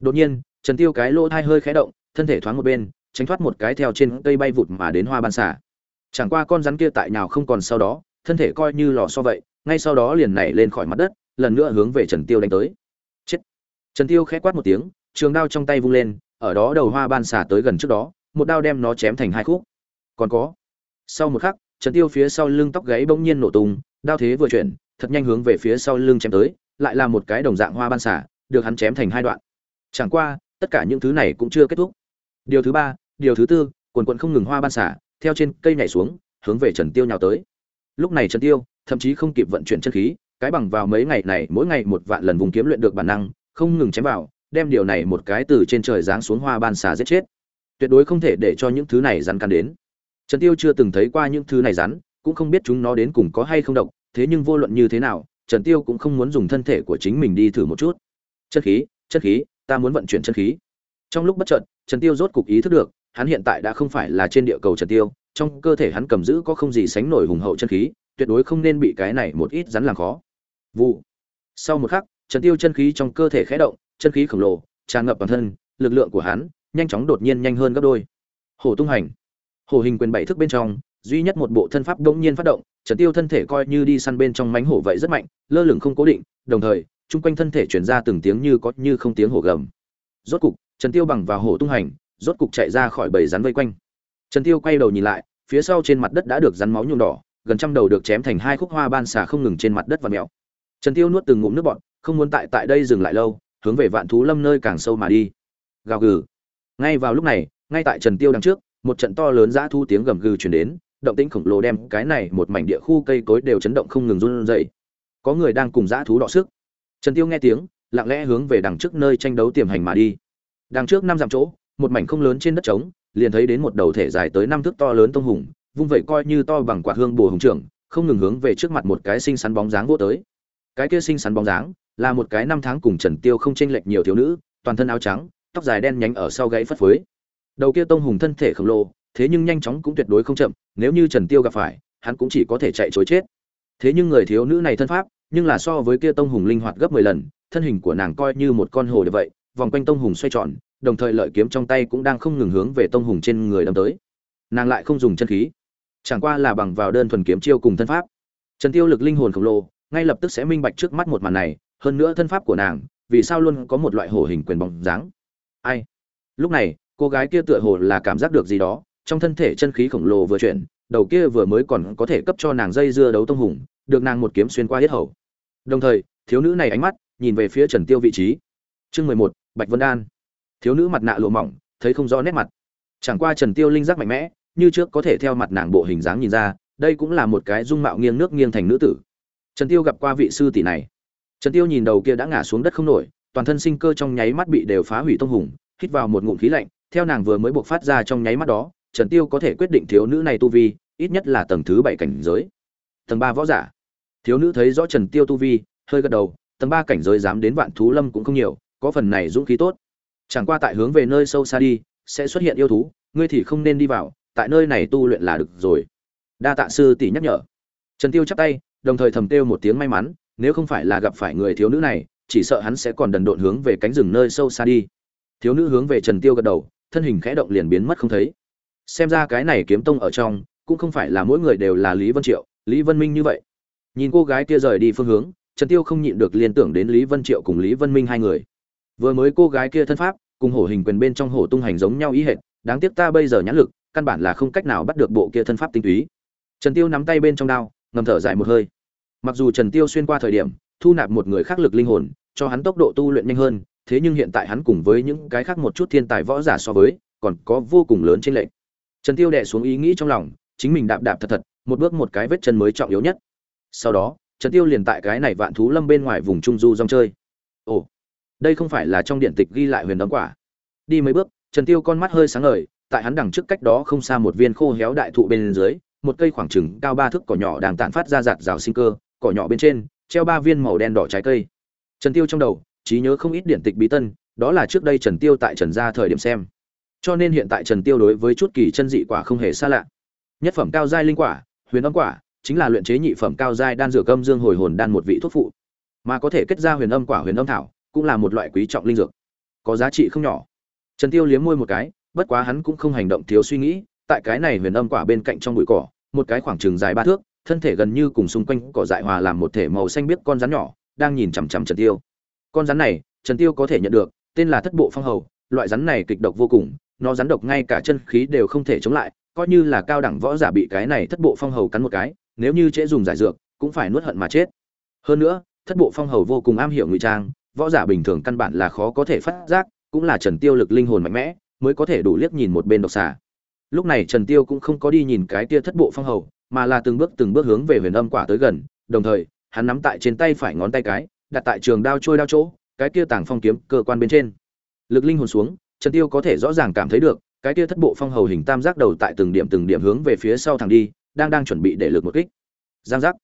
Đột nhiên, trần tiêu cái lỗ thai hơi khẽ động, thân thể thoáng một bên, tránh thoát một cái theo trên cây bay vụt mà đến hoa ban xả. Chẳng qua con rắn kia tại nào không còn sau đó, thân thể coi như lò so vậy, ngay sau đó liền nảy lên khỏi mặt đất, lần nữa hướng về trần tiêu đánh tới. Chết! Trần tiêu khẽ quát một tiếng, trường đao trong tay vung lên, ở đó đầu hoa ban xả tới gần trước đó một đao đem nó chém thành hai khúc. Còn có, sau một khắc, trần tiêu phía sau lưng tóc gáy bỗng nhiên nổ tung, đao thế vừa chuyển, thật nhanh hướng về phía sau lưng chém tới, lại là một cái đồng dạng hoa ban xả, được hắn chém thành hai đoạn. Chẳng qua, tất cả những thứ này cũng chưa kết thúc. Điều thứ ba, điều thứ tư, quần quần không ngừng hoa ban xả, theo trên cây nhảy xuống, hướng về trần tiêu nhào tới. Lúc này trần tiêu, thậm chí không kịp vận chuyển chân khí, cái bằng vào mấy ngày này, mỗi ngày một vạn lần vùng kiếm luyện được bản năng, không ngừng chém vào, đem điều này một cái từ trên trời giáng xuống hoa ban xả giết chết tuyệt đối không thể để cho những thứ này rắn cắn đến. Trần tiêu chưa từng thấy qua những thứ này rắn, cũng không biết chúng nó đến cùng có hay không độc, thế nhưng vô luận như thế nào, trần tiêu cũng không muốn dùng thân thể của chính mình đi thử một chút. Chân khí chân khí, ta muốn vận chuyển chân khí. Trong lúc bất chợt, trần tiêu rốt cục ý thức được, hắn hiện tại đã không phải là trên địa cầu trần tiêu, trong cơ thể hắn cầm giữ có không gì sánh nổi hùng hậu chân khí, tuyệt đối không nên bị cái này một ít rắn làm khó. Vụ. Sau một khắc, trần tiêu chân khí trong cơ thể khẽ động, chân khí khổng lồ, tràn ngập toàn thân, lực lượng của hắn nhanh chóng đột nhiên nhanh hơn gấp đôi. Hổ tung hành. Hổ hình quyền bảy thức bên trong, duy nhất một bộ thân pháp đống nhiên phát động, trần tiêu thân thể coi như đi săn bên trong mánh hổ vậy rất mạnh, lơ lửng không cố định, đồng thời, chung quanh thân thể chuyển ra từng tiếng như có như không tiếng hổ gầm. Rốt cục, trần tiêu bằng vào hổ tung hành, rốt cục chạy ra khỏi bầy rắn vây quanh. Trần tiêu quay đầu nhìn lại, phía sau trên mặt đất đã được rắn máu nhuộm đỏ, gần trăm đầu được chém thành hai khúc hoa ban xà không ngừng trên mặt đất và mèo. Trần tiêu nuốt từng ngụm nước bọt, không muốn tại tại đây dừng lại lâu, hướng về vạn thú lâm nơi càng sâu mà đi. Gào gừ ngay vào lúc này, ngay tại trần tiêu đằng trước, một trận to lớn dã thu tiếng gầm gừ truyền đến, động tĩnh khổng lồ đem cái này một mảnh địa khu cây cối đều chấn động không ngừng run rẩy. Có người đang cùng dã thú đọ sức. Trần tiêu nghe tiếng, lặng lẽ hướng về đằng trước nơi tranh đấu tiềm hành mà đi. Đằng trước năm dặm chỗ, một mảnh không lớn trên đất trống, liền thấy đến một đầu thể dài tới năm thước to lớn tông hùng, vung vẩy coi như to bằng quạt hương bùa hùng trưởng, không ngừng hướng về trước mặt một cái xinh xắn bóng dáng vô tới. Cái kia xinh xắn bóng dáng là một cái năm tháng cùng trần tiêu không chênh lệch nhiều thiếu nữ, toàn thân áo trắng tóc dài đen nhánh ở sau gáy phất phới. Đầu kia tông hùng thân thể khổng lồ, thế nhưng nhanh chóng cũng tuyệt đối không chậm, nếu như trần tiêu gặp phải, hắn cũng chỉ có thể chạy trối chết. Thế nhưng người thiếu nữ này thân pháp, nhưng là so với kia tông hùng linh hoạt gấp 10 lần, thân hình của nàng coi như một con hồ như vậy, vòng quanh tông hùng xoay tròn, đồng thời lợi kiếm trong tay cũng đang không ngừng hướng về tông hùng trên người đâm tới. Nàng lại không dùng chân khí. Chẳng qua là bằng vào đơn thuần kiếm chiêu cùng thân pháp. Trần tiêu lực linh hồn khổng lồ, ngay lập tức sẽ minh bạch trước mắt một màn này, hơn nữa thân pháp của nàng, vì sao luôn có một loại hổ hình quyền bóng dáng ai? Lúc này, cô gái kia tựa hồ là cảm giác được gì đó, trong thân thể chân khí khổng lồ vừa chuyển, đầu kia vừa mới còn có thể cấp cho nàng dây dưa đấu tông hùng, được nàng một kiếm xuyên qua hết hầu. Đồng thời, thiếu nữ này ánh mắt nhìn về phía trần tiêu vị trí. Chương mười một, bạch vân đan. Thiếu nữ mặt nạ lụa mỏng, thấy không rõ nét mặt. Chẳng qua trần tiêu linh giác mạnh mẽ, như trước có thể theo mặt nàng bộ hình dáng nhìn ra, đây cũng là một cái dung mạo nghiêng nước nghiêng thành nữ tử. Trần tiêu gặp qua vị sư tỷ này. Trần tiêu nhìn đầu kia đã ngã xuống đất không nổi toàn thân sinh cơ trong nháy mắt bị đều phá hủy tông hùng, hít vào một ngụm khí lạnh, theo nàng vừa mới buộc phát ra trong nháy mắt đó, trần tiêu có thể quyết định thiếu nữ này tu vi, ít nhất là tầng thứ bảy cảnh giới. Tầng ba võ giả. Thiếu nữ thấy rõ trần tiêu tu vi, hơi gật đầu, tầng ba cảnh giới dám đến vạn thú lâm cũng không nhiều, có phần này dũng khí tốt. Chẳng qua tại hướng về nơi sâu xa đi, sẽ xuất hiện yêu thú, ngươi thì không nên đi vào, tại nơi này tu luyện là được rồi. Đa tạ sư tỷ nhắc nhở. Trần tiêu chắp tay, đồng thời thầm tiêu một tiếng may mắn, nếu không phải là gặp phải người thiếu nữ này chỉ sợ hắn sẽ còn đần độn hướng về cánh rừng nơi sâu xa đi. Thiếu nữ hướng về trần tiêu gật đầu, thân hình khẽ động liền biến mất không thấy. Xem ra cái này kiếm tông ở trong, cũng không phải là mỗi người đều là lý vân triệu, lý vân minh như vậy. Nhìn cô gái kia rời đi phương hướng, trần tiêu không nhịn được liên tưởng đến lý vân triệu cùng lý vân minh hai người. Vừa mới cô gái kia thân pháp, cùng hổ hình quyền bên trong hổ tung hành giống nhau ý hệt, đáng tiếc ta bây giờ nhãn lực, căn bản là không cách nào bắt được bộ kia thân pháp tinh túy. Trần tiêu nắm tay bên trong đao, ngầm thở dài một hơi. Mặc dù trần tiêu xuyên qua thời điểm, thu nạp một người khác lực linh hồn cho hắn tốc độ tu luyện nhanh hơn, thế nhưng hiện tại hắn cùng với những cái khác một chút thiên tài võ giả so với, còn có vô cùng lớn trên lệnh trần tiêu đè xuống ý nghĩ trong lòng, chính mình đạp đạp thật thật, một bước một cái vết chân mới trọng yếu nhất. Sau đó, trần tiêu liền tại cái này vạn thú lâm bên ngoài vùng trung du rong chơi. Ồ, đây không phải là trong điện tịch ghi lại huyền đấm quả. Đi mấy bước, trần tiêu con mắt hơi sáng ngời, tại hắn đằng trước cách đó không xa một viên khô héo đại thụ bên dưới, một cây khoảng chừng cao ba thước cỏ nhỏ đang tản phát ra giạt rào sinh cơ, cỏ nhỏ bên trên, treo ba viên màu đen đỏ trái cây trần tiêu trong đầu, trí nhớ không ít điển tịch bí tân, đó là trước đây trần tiêu tại trần gia thời điểm xem. Cho nên hiện tại trần tiêu đối với chút kỳ chân dị quả không hề xa lạ. Nhất phẩm cao giai linh quả, huyền âm quả, chính là luyện chế nhị phẩm cao giai đan dược âm dương hồi hồn đan một vị thuốc phụ. Mà có thể kết ra huyền âm quả, huyền âm thảo, cũng là một loại quý trọng linh dược. Có giá trị không nhỏ. Trần tiêu liếm môi một cái, bất quá hắn cũng không hành động thiếu suy nghĩ, tại cái này huyền âm quả bên cạnh trong bụi cỏ, một cái khoảng trường dài ba thước, thân thể gần như cùng xung quanh cỏ dại hòa làm một thể màu xanh biếc con rắn nhỏ đang nhìn chằm chằm trần tiêu. Con rắn này, trần tiêu có thể nhận được, tên là thất bộ phong hầu, loại rắn này kịch độc vô cùng, nó rắn độc ngay cả chân khí đều không thể chống lại, coi như là cao đẳng võ giả bị cái này thất bộ phong hầu cắn một cái, nếu như trễ dùng giải dược, cũng phải nuốt hận mà chết. Hơn nữa, thất bộ phong hầu vô cùng am hiểu ngụy trang, võ giả bình thường căn bản là khó có thể phát giác, cũng là trần tiêu lực linh hồn mạnh mẽ, mới có thể đủ liếc nhìn một bên độc xà. Lúc này trần tiêu cũng không có đi nhìn cái tia thất bộ phong hầu, mà là từng bước từng bước hướng về huyền âm quả tới gần, đồng thời hắn nắm tại trên tay phải ngón tay cái, đặt tại trường đao trôi đao chỗ, cái kia tàng phong kiếm cơ quan bên trên. Lực linh hồn xuống, trần tiêu có thể rõ ràng cảm thấy được, cái kia thất bộ phong hầu hình tam giác đầu tại từng điểm từng điểm hướng về phía sau thẳng đi, đang đang chuẩn bị để lực một kích. Giang giác.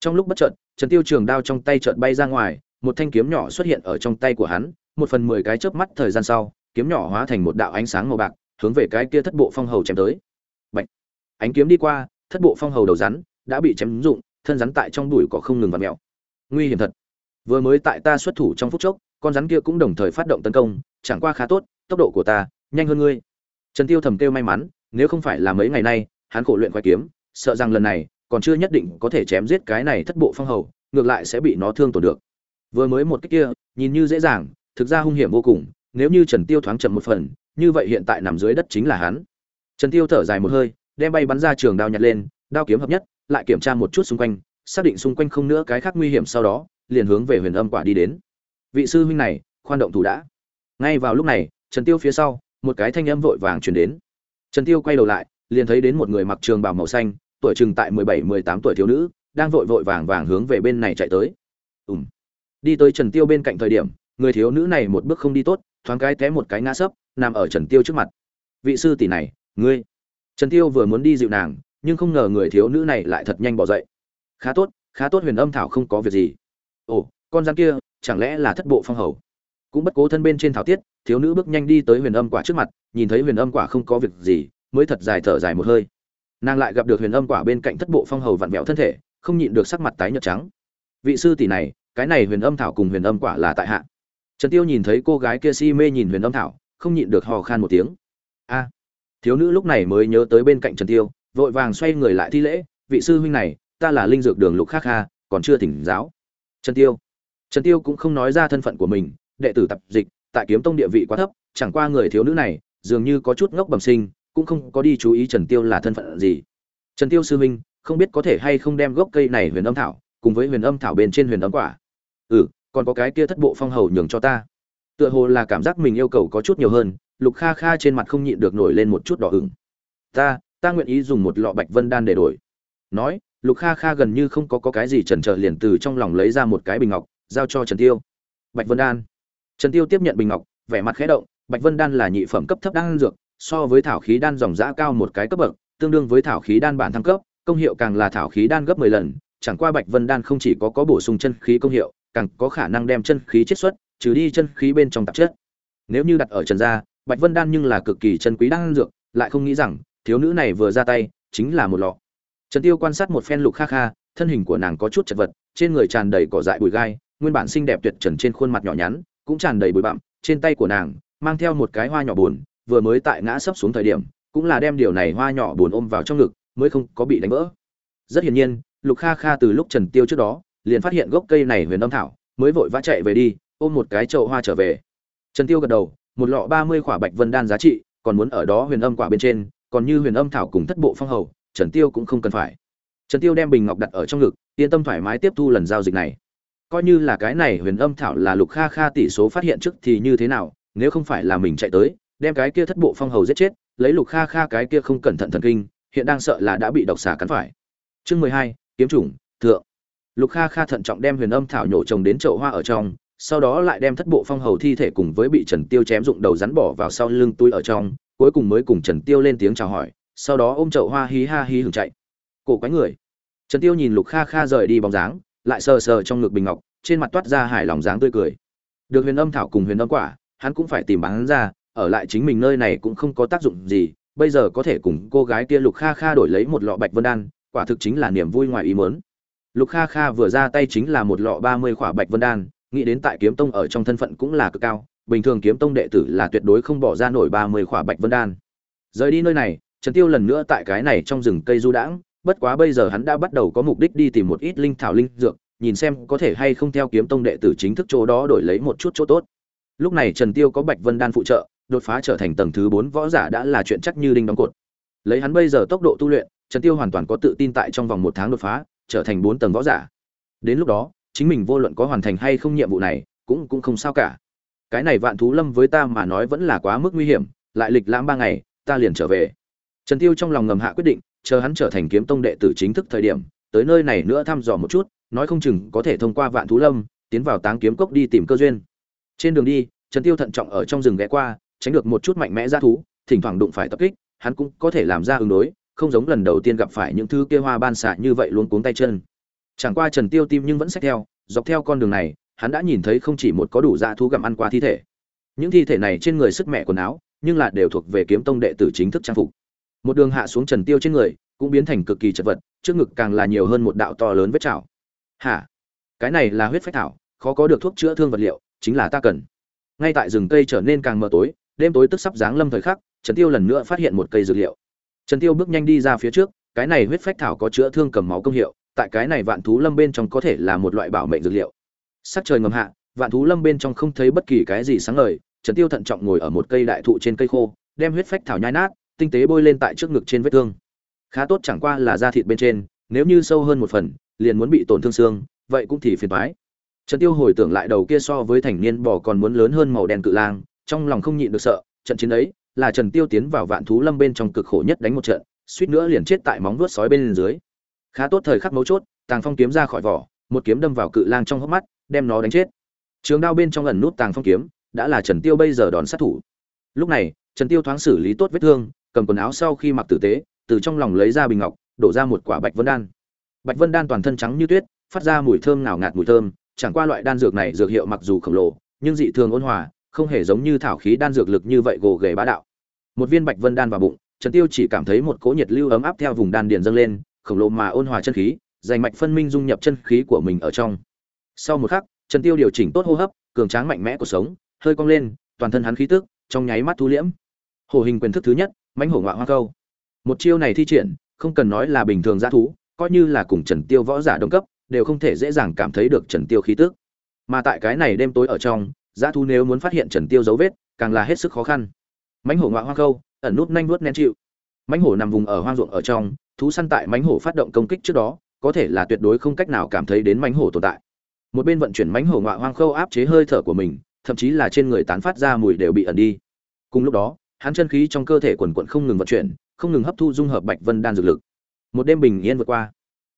Trong lúc bất chợt, trần tiêu trường đao trong tay chợt bay ra ngoài, một thanh kiếm nhỏ xuất hiện ở trong tay của hắn, một phần mười cái chớp mắt thời gian sau, kiếm nhỏ hóa thành một đạo ánh sáng màu bạc, hướng về cái kia thất bộ phong hầu chém tới. Bạch. ánh kiếm đi qua, thất bộ phong hầu đầu rắn đã bị chém dụng thân rắn tại trong bụi cỏ không ngừng vặn mèo. Nguy hiểm thật. Vừa mới tại ta xuất thủ trong phút chốc, con rắn kia cũng đồng thời phát động tấn công, chẳng qua khá tốt, tốc độ của ta nhanh hơn ngươi. Trần tiêu thầm kêu may mắn, nếu không phải là mấy ngày nay, hắn khổ luyện khoái kiếm, sợ rằng lần này còn chưa nhất định có thể chém giết cái này thất bộ phong hầu, ngược lại sẽ bị nó thương tổn được. Vừa mới một cái kia, nhìn như dễ dàng, thực ra hung hiểm vô cùng, nếu như trần tiêu thoáng chậm một phần, như vậy hiện tại nằm dưới đất chính là hắn. Trần tiêu thở dài một hơi, đem bay bắn ra trường đao nhặt lên, đao kiếm hợp nhất lại kiểm tra một chút xung quanh, xác định xung quanh không nữa cái khác nguy hiểm sau đó, liền hướng về huyền âm quả đi đến. Vị sư huynh này, khoan động thủ đã. Ngay vào lúc này, trần tiêu phía sau, một cái thanh âm vội vàng truyền đến. Trần tiêu quay đầu lại, liền thấy đến một người mặc trường bào màu xanh, tuổi chừng tại 17-18 tuổi thiếu nữ, đang vội vội vàng vàng hướng về bên này chạy tới. Ùm. Đi tới trần tiêu bên cạnh thời điểm, người thiếu nữ này một bước không đi tốt, thoáng cái té một cái ngã sấp, nằm ở trần tiêu trước mặt. Vị sư tỷ này, ngươi. Trần tiêu vừa muốn đi dịu nàng nhưng không ngờ người thiếu nữ này lại thật nhanh bỏ dậy. Khá tốt khá tốt huyền âm thảo không có việc gì. Ồ, con rắn kia, chẳng lẽ là thất bộ phong hầu? Cũng bất cố thân bên trên thảo tiết, thiếu nữ bước nhanh đi tới huyền âm quả trước mặt, nhìn thấy huyền âm quả không có việc gì, mới thật dài thở dài một hơi. Nàng lại gặp được huyền âm quả bên cạnh thất bộ phong hầu vặn vẹo thân thể, không nhịn được sắc mặt tái nhợt trắng. Vị sư tỷ này, cái này huyền âm thảo cùng huyền âm quả là tại hạ. Trần tiêu nhìn thấy cô gái kia si mê nhìn huyền âm thảo, không nhịn được hò khan một tiếng. A. Thiếu nữ lúc này mới nhớ tới bên cạnh trần tiêu vội vàng xoay người lại thi lễ, vị sư huynh này, ta là linh dược đường lục khắc kha, còn chưa tỉnh giáo. Trần tiêu. Trần tiêu cũng không nói ra thân phận của mình, đệ tử tập dịch, tại kiếm tông địa vị quá thấp, chẳng qua người thiếu nữ này, dường như có chút ngốc bẩm sinh, cũng không có đi chú ý trần tiêu là thân phận gì. Trần tiêu sư huynh, không biết có thể hay không đem gốc cây này huyền âm thảo, cùng với huyền âm thảo bên trên huyền âm quả. Ừ còn có cái kia thất bộ phong hầu nhường cho ta. Tựa hồ là cảm giác mình yêu cầu có chút nhiều hơn, lục kha kha trên mặt không nhịn được nổi lên một chút đỏ ửng. Ta ta nguyện ý dùng một lọ bạch vân đan để đổi. Nói lục kha kha gần như không có, có cái gì trần chờ liền từ trong lòng lấy ra một cái bình ngọc giao cho trần tiêu. Bạch vân đan. Trần tiêu tiếp nhận bình ngọc vẻ mặt khẽ động bạch vân đan là nhị phẩm cấp thấp đan dược so với thảo khí đan dòng giã cao một cái cấp bậc tương đương với thảo khí đan bản thăng cấp công hiệu càng là thảo khí đan gấp 10 lần chẳng qua bạch vân đan không chỉ có có bổ sung chân khí công hiệu càng có khả năng đem chân khí chiết xuất trừ đi chân khí bên trong tạp chất. Nếu như đặt ở trần gia bạch vân đan nhưng là cực kỳ chân quý đan dược lại không nghĩ rằng thiếu nữ này vừa ra tay, chính là một lọ. Trần tiêu quan sát một phen lục kha kha, thân hình của nàng có chút chật vật, trên người tràn đầy cỏ dại bụi gai, nguyên bản xinh đẹp tuyệt trần trên khuôn mặt nhỏ nhắn, cũng tràn đầy bụi bặm, trên tay của nàng mang theo một cái hoa nhỏ buồn, vừa mới tại ngã sấp xuống thời điểm, cũng là đem điều này hoa nhỏ buồn ôm vào trong ngực, mới không có bị đánh vỡ. Rất hiển nhiên, lục kha kha từ lúc trần tiêu trước đó, liền phát hiện gốc cây này huyền âm thảo, mới vội vã chạy về đi, ôm một cái chậu hoa trở về. Trần tiêu gật đầu, một lọ ba mươi khỏa bạch vân đan giá trị, còn muốn ở đó huyền âm quả bên trên còn như huyền âm thảo cùng thất bộ phong hầu, trần tiêu cũng không cần phải. Trần tiêu đem bình ngọc đặt ở trong ngực, yên tâm thoải mái tiếp thu lần giao dịch này. Coi như là cái này huyền âm thảo là lục kha kha tỷ số phát hiện trước thì như thế nào, nếu không phải là mình chạy tới, đem cái kia thất bộ phong hầu giết chết, lấy lục kha kha cái kia không cẩn thận thần kinh, hiện đang sợ là đã bị độc xà cắn phải. Chương mười hai, kiếm chủng, thượng. Lục kha kha thận trọng đem huyền âm thảo nhổ trồng đến chậu hoa ở trong, sau đó lại đem thất bộ phong hầu thi thể cùng với bị trần tiêu chém dụng đầu rắn bỏ vào sau lưng túi ở trong cuối cùng mới cùng trần tiêu lên tiếng chào hỏi, sau đó ôm chậu hoa hí ha hí hưởng chạy. Cổ quái người. Trần tiêu nhìn lục kha kha rời đi bóng dáng, lại sờ sờ trong ngực bình ngọc, trên mặt toát ra hài lòng dáng tươi cười. Được huyền âm thảo cùng huyền âm quả, hắn cũng phải tìm bán ra, ở lại chính mình nơi này cũng không có tác dụng gì, bây giờ có thể cùng cô gái kia lục kha kha đổi lấy một lọ bạch vân đan, quả thực chính là niềm vui ngoài ý muốn. lục kha kha vừa ra tay chính là một lọ ba mươi bạch vân đan, nghĩ đến tại kiếm tông ở trong thân phận cũng là cực cao bình thường kiếm tông đệ tử là tuyệt đối không bỏ ra nổi ba mươi khỏa bạch vân đan. Rời đi nơi này, trần tiêu lần nữa tại cái này trong rừng cây du đãng, bất quá bây giờ hắn đã bắt đầu có mục đích đi tìm một ít linh thảo linh dược, nhìn xem có thể hay không theo kiếm tông đệ tử chính thức chỗ đó đổi lấy một chút chỗ tốt. Lúc này trần tiêu có bạch vân đan phụ trợ, đột phá trở thành tầng thứ bốn võ giả đã là chuyện chắc như đinh đóng cột. Lấy hắn bây giờ tốc độ tu luyện, trần tiêu hoàn toàn có tự tin tại trong vòng một tháng đột phá, trở thành bốn tầng võ giả. Đến lúc đó, chính mình vô luận có hoàn thành hay không nhiệm vụ này, cũng cũng không sao cả cái này vạn thú lâm với ta mà nói vẫn là quá mức nguy hiểm, lại lịch lãm ba ngày, ta liền trở về. Trần tiêu trong lòng ngầm hạ quyết định, chờ hắn trở thành kiếm tông đệ tử chính thức thời điểm, tới nơi này nữa thăm dò một chút, nói không chừng có thể thông qua vạn thú lâm, tiến vào táng kiếm cốc đi tìm cơ duyên. Trên đường đi, trần tiêu thận trọng ở trong rừng ghé qua, tránh được một chút mạnh mẽ ra thú, thỉnh thoảng đụng phải tập kích, hắn cũng có thể làm ra ứng đối, không giống lần đầu tiên gặp phải những thứ kia hoa ban xạ như vậy luôn cuống tay chân. Chẳng qua trần tiêu tim nhưng vẫn xét theo, dọc theo con đường này hắn đã nhìn thấy không chỉ một có đủ dạ thú gặm ăn qua thi thể. Những thi thể này trên người sức mẹ quần áo, nhưng là đều thuộc về kiếm tông đệ tử chính thức trang phục. Một đường hạ xuống trần tiêu trên người, cũng biến thành cực kỳ chật vật, trước ngực càng là nhiều hơn một đạo to lớn vết chảo. Hả? Cái này là huyết phách thảo, khó có được thuốc chữa thương vật liệu, chính là ta cần. Ngay tại rừng cây trở nên càng mờ tối, đêm tối tức sắp giáng lâm thời khắc, trần tiêu lần nữa phát hiện một cây dược liệu. Trần tiêu bước nhanh đi ra phía trước, cái này huyết phách thảo có chữa thương cầm máu công hiệu, tại cái này vạn thú lâm bên trong có thể là một loại bảo mệnh dược liệu sắc trời ngầm hạ, vạn thú lâm bên trong không thấy bất kỳ cái gì sáng ngời, trần tiêu thận trọng ngồi ở một cây đại thụ trên cây khô, đem huyết phách thảo nhai nát, tinh tế bôi lên tại trước ngực trên vết thương. Khá tốt chẳng qua là da thịt bên trên, nếu như sâu hơn một phần, liền muốn bị tổn thương xương, vậy cũng thì phiền toái. Trần tiêu hồi tưởng lại đầu kia so với thành niên bò còn muốn lớn hơn màu đen cự lang, trong lòng không nhịn được sợ, trận chiến ấy là trần tiêu tiến vào vạn thú lâm bên trong cực khổ nhất đánh một trận, suýt nữa liền chết tại móng vuốt sói bên dưới. Khá tốt thời khắc mấu chốt, tàng phong kiếm ra khỏi vỏ, một kiếm đâm vào cự lang trong hốc mắt đem nó đánh chết. Trường đao bên trong ẩn nút tàng phong kiếm, đã là trần tiêu bây giờ đòn sát thủ. Lúc này, trần tiêu thoáng xử lý tốt vết thương, cầm quần áo sau khi mặc tử tế, từ trong lòng lấy ra bình ngọc, đổ ra một quả bạch vân đan. Bạch vân đan toàn thân trắng như tuyết, phát ra mùi thơm ngào ngạt mùi thơm, chẳng qua loại đan dược này dược hiệu mặc dù khổng lồ, nhưng dị thường ôn hòa, không hề giống như thảo khí đan dược lực như vậy gồ ghề bá đạo. Một viên bạch vân đan vào bụng, trần tiêu chỉ cảm thấy một cỗ nhiệt lưu ấm áp theo vùng đan điền dâng lên, khổng lồ mà ôn hòa chân khí, dành mạch phân minh dung nhập chân khí của mình ở trong sau một khắc, trần tiêu điều chỉnh tốt hô hấp, cường tráng mạnh mẽ của sống, hơi cong lên, toàn thân hắn khí tức, trong nháy mắt thu liễm. Hổ hình quyền thức thứ nhất, mãnh hổ ngọa hoa câu. Một chiêu này thi triển, không cần nói là bình thường g thú, coi như là cùng trần tiêu võ giả đồng cấp, đều không thể dễ dàng cảm thấy được trần tiêu khí tức. Mà tại cái này đêm tối ở trong g thú nếu muốn phát hiện trần tiêu dấu vết, càng là hết sức khó khăn. Mãnh hổ ngọa hoa câu, ẩn nút nhanh nuốt nén chịu. Mãnh hổ nằm vùng ở hoang ruộng ở trong, thú săn tại mãnh hổ phát động công kích trước đó, có thể là tuyệt đối không cách nào cảm thấy đến mãnh hổ tồn tại một bên vận chuyển mãnh hổ ngoại hoang khâu áp chế hơi thở của mình, thậm chí là trên người tán phát ra mùi đều bị ẩn đi. Cùng lúc đó, hắn chân khí trong cơ thể quần quận không ngừng vận chuyển, không ngừng hấp thu dung hợp bạch vân đan dược lực. Một đêm bình yên vượt qua.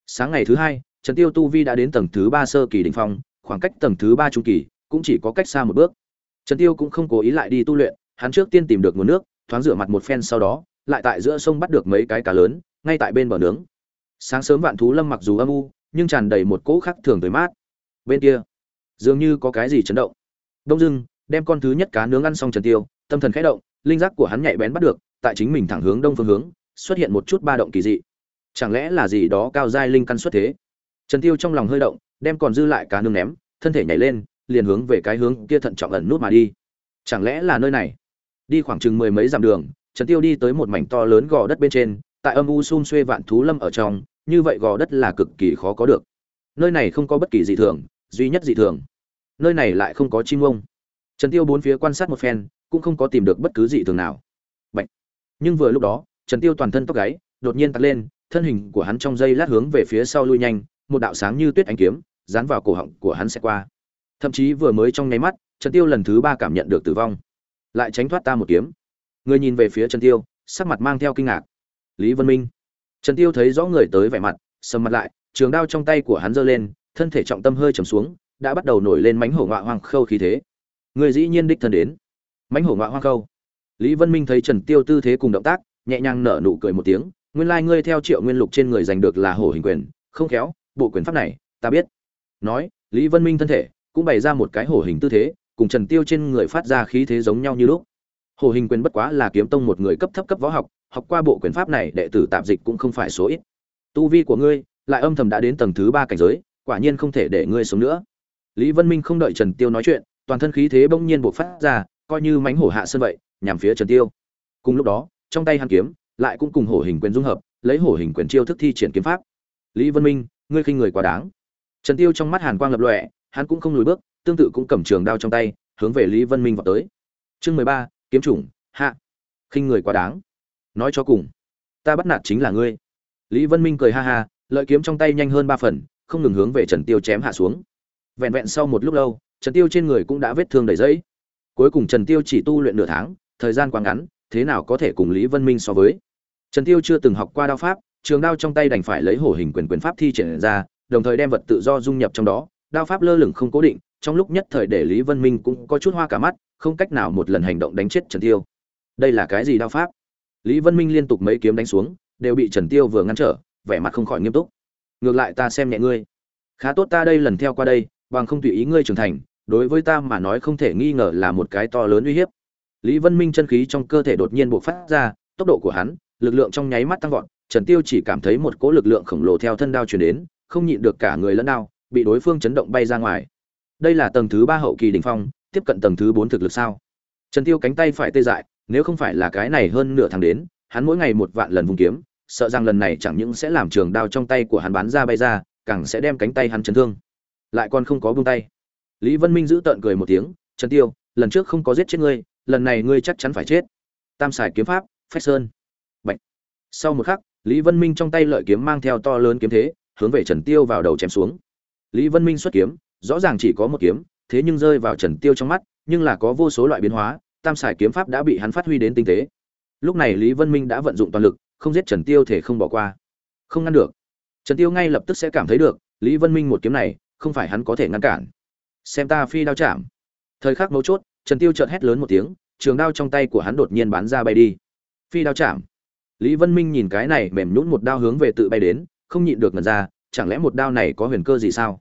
Sáng ngày thứ hai, trần tiêu tu vi đã đến tầng thứ ba sơ kỳ đỉnh phong, khoảng cách tầng thứ ba trung kỳ cũng chỉ có cách xa một bước. Trần tiêu cũng không cố ý lại đi tu luyện, hắn trước tiên tìm được nguồn nước, thoáng rửa mặt một phen sau đó, lại tại giữa sông bắt được mấy cái cá lớn, ngay tại bên bờ nướng. Sáng sớm vạn thú lâm mặc dù âm u, nhưng tràn đầy một cỗ khắc thường tới mát bên kia. Dường như có cái gì chấn động. Đông dưng đem con thứ nhất cá nướng ăn xong trần tiêu, tâm thần khẽ động, linh giác của hắn nhạy bén bắt được, tại chính mình thẳng hướng đông phương hướng, xuất hiện một chút ba động kỳ dị. Chẳng lẽ là gì đó cao giai linh căn xuất thế? Trần tiêu trong lòng hơi động, đem còn dư lại cá nướng ném, thân thể nhảy lên, liền hướng về cái hướng kia thận trọng ẩn nút mà đi. Chẳng lẽ là nơi này? Đi khoảng chừng mười mấy dặm đường, trần tiêu đi tới một mảnh to lớn gò đất bên trên, tại âm u xun xuê vạn thú lâm ở trong, như vậy gò đất là cực kỳ khó có được. Nơi này không có bất kỳ gì thường duy nhất dị thường. Nơi này lại không có chim ông. Trần tiêu bốn phía quan sát một phen, cũng không có tìm được bất cứ dị thường nào. Bạch. nhưng vừa lúc đó, trần tiêu toàn thân tóc gáy, đột nhiên tắt lên, thân hình của hắn trong dây lát hướng về phía sau lui nhanh, một đạo sáng như tuyết ánh kiếm, dán vào cổ họng của hắn sẽ qua. Thậm chí vừa mới trong nháy mắt, trần tiêu lần thứ ba cảm nhận được tử vong. Lại tránh thoát ta một kiếm. Người nhìn về phía trần tiêu, sắc mặt mang theo kinh ngạc. Lý vân minh. Trần tiêu thấy rõ người tới vẻ mặt, sầm mặt lại, trường đao trong tay của hắn giơ lên thân thể trọng tâm hơi trầm xuống, đã bắt đầu nổi lên mánh hổ ngọa hoang khâu khí thế. Người dĩ nhiên đích thân đến. Mánh hổ ngọa hoang khâu. Lý vân minh thấy trần tiêu tư thế cùng động tác, nhẹ nhàng nở nụ cười một tiếng, nguyên lai like ngươi theo triệu nguyên lục trên người giành được là hổ hình quyền, không khéo, bộ quyền pháp này, ta biết. Nói, lý vân minh thân thể cũng bày ra một cái hổ hình tư thế, cùng trần tiêu trên người phát ra khí thế giống nhau như lúc. Hồ hình quyền bất quá là kiếm tông một người cấp thấp cấp võ học học qua bộ quyền pháp này đệ tử tạp dịch cũng không phải số ít. Tu vi của ngươi lại âm thầm đã đến tầng thứ ba cảnh giới quả nhiên không thể để ngươi sống nữa. Lý vân minh không đợi trần tiêu nói chuyện, toàn thân khí thế bỗng nhiên bộc phát ra, coi như mánh hổ hạ sơn vậy, nhằm phía trần tiêu. Cùng lúc đó, trong tay hắn kiếm lại cũng cùng hổ hình quyền dung hợp, lấy hổ hình quyền chiêu thức thi triển kiếm pháp. Lý vân minh, ngươi khinh người quá đáng. Trần tiêu trong mắt hàn quang lập lòe, hắn cũng không lùi bước, tương tự cũng cầm trường đao trong tay, hướng về lý vân minh vào tới. Chương mười ba, kiếm chủng, hạ. Khinh người quá đáng. Nói cho cùng, ta bắt nạt chính là ngươi. Lý vân minh cười ha ha, lợi kiếm trong tay nhanh hơn ba phần không ngừng hướng về trần tiêu chém hạ xuống. Vẹn vẹn sau một lúc lâu, trần tiêu trên người cũng đã vết thương đầy dẫy cuối cùng trần tiêu chỉ tu luyện nửa tháng, thời gian quá ngắn, thế nào có thể cùng lý vân minh so với? Trần tiêu chưa từng học qua đao pháp, trường đao trong tay đành phải lấy hổ hình quyền quyền pháp thi triển ra, đồng thời đem vật tự do dung nhập trong đó. Đao pháp lơ lửng không cố định, trong lúc nhất thời để lý vân minh cũng có chút hoa cả mắt, không cách nào một lần hành động đánh chết trần tiêu. Đây là cái gì đao pháp? Lý vân minh liên tục mấy kiếm đánh xuống, đều bị trần tiêu vừa ngăn trở, vẻ mặt không khỏi nghiêm túc ngược lại ta xem nhẹ ngươi. Khá tốt ta đây lần theo qua đây, bằng không tùy ý ngươi trưởng thành, đối với ta mà nói không thể nghi ngờ là một cái to lớn uy hiếp. Lý vân minh chân khí trong cơ thể đột nhiên bộc phát ra, tốc độ của hắn, lực lượng trong nháy mắt tăng vọt, trần tiêu chỉ cảm thấy một cỗ lực lượng khổng lồ theo thân đao truyền đến, không nhịn được cả người lẫn đao, bị đối phương chấn động bay ra ngoài. Đây là tầng thứ ba hậu kỳ đỉnh phong, tiếp cận tầng thứ bốn thực lực sao? Trần tiêu cánh tay phải tê dại, nếu không phải là cái này hơn nửa tháng đến, hắn mỗi ngày một vạn lần vùng kiếm sợ rằng lần này chẳng những sẽ làm trường đao trong tay của hắn bán ra bay ra, càng sẽ đem cánh tay hắn chấn thương. Lại còn không có buông tay. Lý vân minh giữ tợn cười một tiếng, trần tiêu, lần trước không có giết chết ngươi, lần này ngươi chắc chắn phải chết. Tam xài kiếm pháp, phách sơn. Bạch. sau một khắc, lý vân minh trong tay lợi kiếm mang theo to lớn kiếm thế, hướng về trần tiêu vào đầu chém xuống. Lý vân minh xuất kiếm, rõ ràng chỉ có một kiếm, thế nhưng rơi vào trần tiêu trong mắt, nhưng là có vô số loại biến hóa, tam xài kiếm pháp đã bị hắn phát huy đến tinh tế. Lúc này lý vân minh đã vận dụng toàn lực không giết trần tiêu thể không bỏ qua. Không ngăn được. Trần tiêu ngay lập tức sẽ cảm thấy được, lý vân minh một kiếm này, không phải hắn có thể ngăn cản. Xem ta phi đao chạm. Thời khắc mấu chốt, trần tiêu chợt hét lớn một tiếng, trường đao trong tay của hắn đột nhiên bắn ra bay đi. Phi đao chạm. Lý vân minh nhìn cái này mềm nhũn một đao hướng về tự bay đến, không nhịn được ngần ra, chẳng lẽ một đao này có huyền cơ gì sao?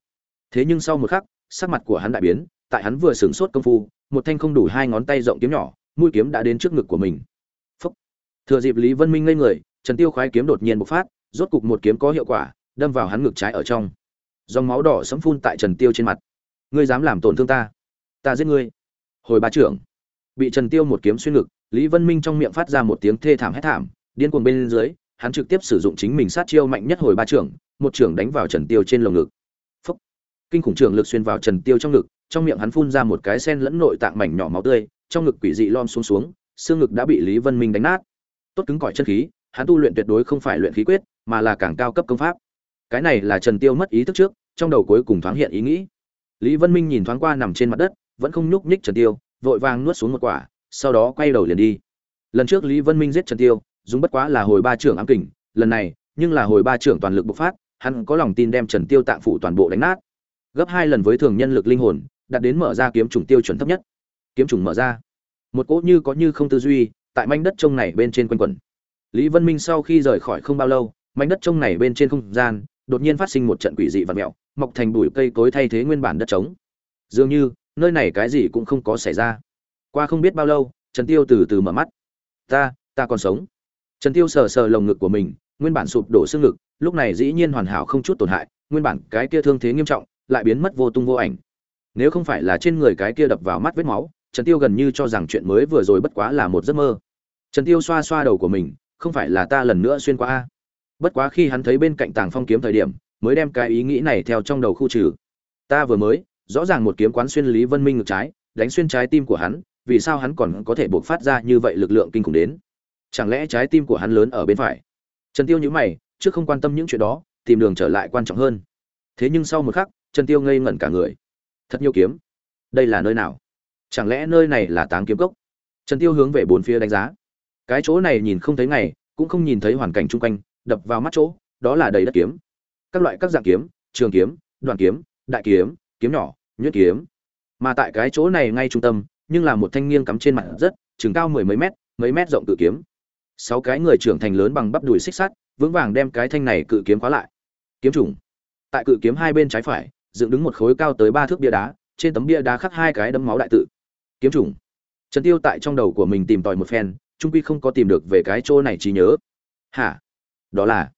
Thế nhưng sau một khắc, sắc mặt của hắn đại biến, tại hắn vừa sửng sốt công phu, một thanh không đủ hai ngón tay rộng kiếm nhỏ, mũi kiếm đã đến trước ngực của mình. Phúc. thừa dịp lý vân minh ngây người trần tiêu khoái kiếm đột nhiên bộc phát, rốt cục một kiếm có hiệu quả, đâm vào hắn ngực trái ở trong. Dòng máu đỏ sẫm phun tại trần tiêu trên mặt. Ngươi dám làm tổn thương ta? Ta giết ngươi. Hồi ba trưởng. Bị trần tiêu một kiếm xuyên ngực, lý vân minh trong miệng phát ra một tiếng thê thảm hét thảm, điên cuồng bên dưới, hắn trực tiếp sử dụng chính mình sát chiêu mạnh nhất hồi ba trưởng, một trưởng đánh vào trần tiêu trên lồng ngực. Phúc. kinh khủng trưởng lực xuyên vào trần tiêu trong ngực, trong miệng hắn phun ra một cái sen lẫn nội tạng mảnh nhỏ máu tươi, trong ngực quỷ dị lom xuống xuống, xương ngực đã bị lý vân minh đánh nát. Tốt cứng cỏi chân khí hắn tu luyện tuyệt đối không phải luyện khí quyết, mà là càng cao cấp công pháp. Cái này là trần tiêu mất ý thức trước, trong đầu cuối cùng thoáng hiện ý nghĩ. Lý vân minh nhìn thoáng qua nằm trên mặt đất, vẫn không nhúc nhích trần tiêu, vội vàng nuốt xuống một quả, sau đó quay đầu liền đi. Lần trước lý vân minh giết trần tiêu, dùng bất quá là hồi ba trưởng ám kình, lần này, nhưng là hồi ba trưởng toàn lực bộc phát, hắn có lòng tin đem trần tiêu tạng phủ toàn bộ đánh nát. Gấp hai lần với thường nhân lực linh hồn, đạt đến mở ra kiếm trùng tiêu chuẩn thấp nhất. Kiếm trùng mở ra. Một cỗ như có như không tư duy, tại manh đất trông này bên trên quanh quẩn lý vân minh sau khi rời khỏi không bao lâu, mảnh đất trông này bên trên không gian, đột nhiên phát sinh một trận quỷ dị và mèo mọc thành bụi cây cối thay thế nguyên bản đất trống. Dường như, nơi này cái gì cũng không có xảy ra. Qua không biết bao lâu, trần tiêu từ từ mở mắt. Ta ta còn sống. Trần tiêu sờ sờ lồng ngực của mình, nguyên bản sụp đổ xương ngực, lúc này dĩ nhiên hoàn hảo không chút tổn hại, nguyên bản cái kia thương thế nghiêm trọng, lại biến mất vô tung vô ảnh. Nếu không phải là trên người cái kia đập vào mắt vết máu, trần tiêu gần như cho rằng chuyện mới vừa rồi bất quá là một giấc mơ. Trần tiêu xoa xoa đầu của mình không phải là ta lần nữa xuyên qua a. Bất quá khi hắn thấy bên cạnh tàng phong kiếm thời điểm, mới đem cái ý nghĩ này theo trong đầu khu trừ. Ta vừa mới, rõ ràng một kiếm quán xuyên lý vân minh ngược trái, đánh xuyên trái tim của hắn, vì sao hắn còn có thể buộc phát ra như vậy lực lượng kinh khủng đến? Chẳng lẽ trái tim của hắn lớn ở bên phải? Trần tiêu nhíu mày trước không quan tâm những chuyện đó, tìm đường trở lại quan trọng hơn. Thế nhưng sau một khắc, trần tiêu ngây ngẩn cả người. Thật nhiều kiếm. Đây là nơi nào? Chẳng lẽ nơi này là táng kiếm cốc? Trần tiêu hướng về bốn phía đánh giá cái chỗ này nhìn không thấy ngày, cũng không nhìn thấy hoàn cảnh chung quanh, đập vào mắt chỗ, đó là đầy đất kiếm. Các loại các dạng kiếm, trường kiếm đoàn kiếm, đại kiếm kiếm nhỏ, nhuyễn kiếm. Mà tại cái chỗ này ngay trung tâm, nhưng là một thanh niên cắm trên mặt rất, chừng cao mười mấy mét mấy mét rộng cự kiếm. Sáu cái người trưởng thành lớn bằng bắp đùi xích sắt, vững vàng đem cái thanh này cự kiếm khóa lại. Kiếm trùng. Tại cự kiếm hai bên trái phải, dựng đứng một khối cao tới ba thước bia đá, trên tấm bia đá khắc hai cái đấm máu đại tự. Kiếm trùng. Trần tiêu tại trong đầu của mình tìm tòi một phen trung quy không có tìm được về cái chỗ này trí nhớ. Hả? Đó là.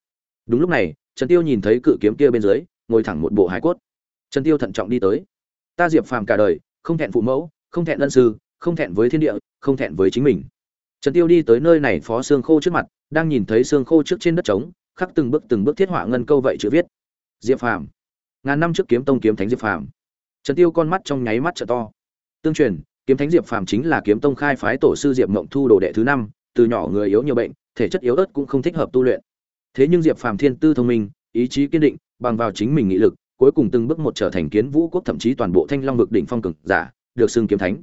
Đúng lúc này, trần tiêu nhìn thấy cự kiếm kia bên dưới, ngồi thẳng một bộ hải cốt. Trần tiêu thận trọng đi tới. Ta diệp phàm cả đời, không thẹn phụ mẫu, không thẹn ân sư, không thẹn với thiên địa, không thẹn với chính mình. Trần tiêu đi tới nơi này phó xương khô trước mặt, đang nhìn thấy xương khô trước trên đất trống, khắc từng bước từng bước thiết họa ngân câu vậy chữ viết. Diệp phàm. Ngàn năm trước kiếm tông kiếm thánh diệp phàm. Trần tiêu con mắt trong nháy mắt trợ to. Tương truyền kiếm thánh diệp phàm chính là kiếm tông khai phái tổ sư diệp mộng thu đồ đệ thứ năm, từ nhỏ người yếu nhiều bệnh, thể chất yếu ớt cũng không thích hợp tu luyện. Thế nhưng diệp phàm thiên tư thông minh, ý chí kiên định, bằng vào chính mình nghị lực, cuối cùng từng bước một trở thành kiến vũ quốc thậm chí toàn bộ thanh long vực đỉnh phong cực giả, được xưng kiếm thánh.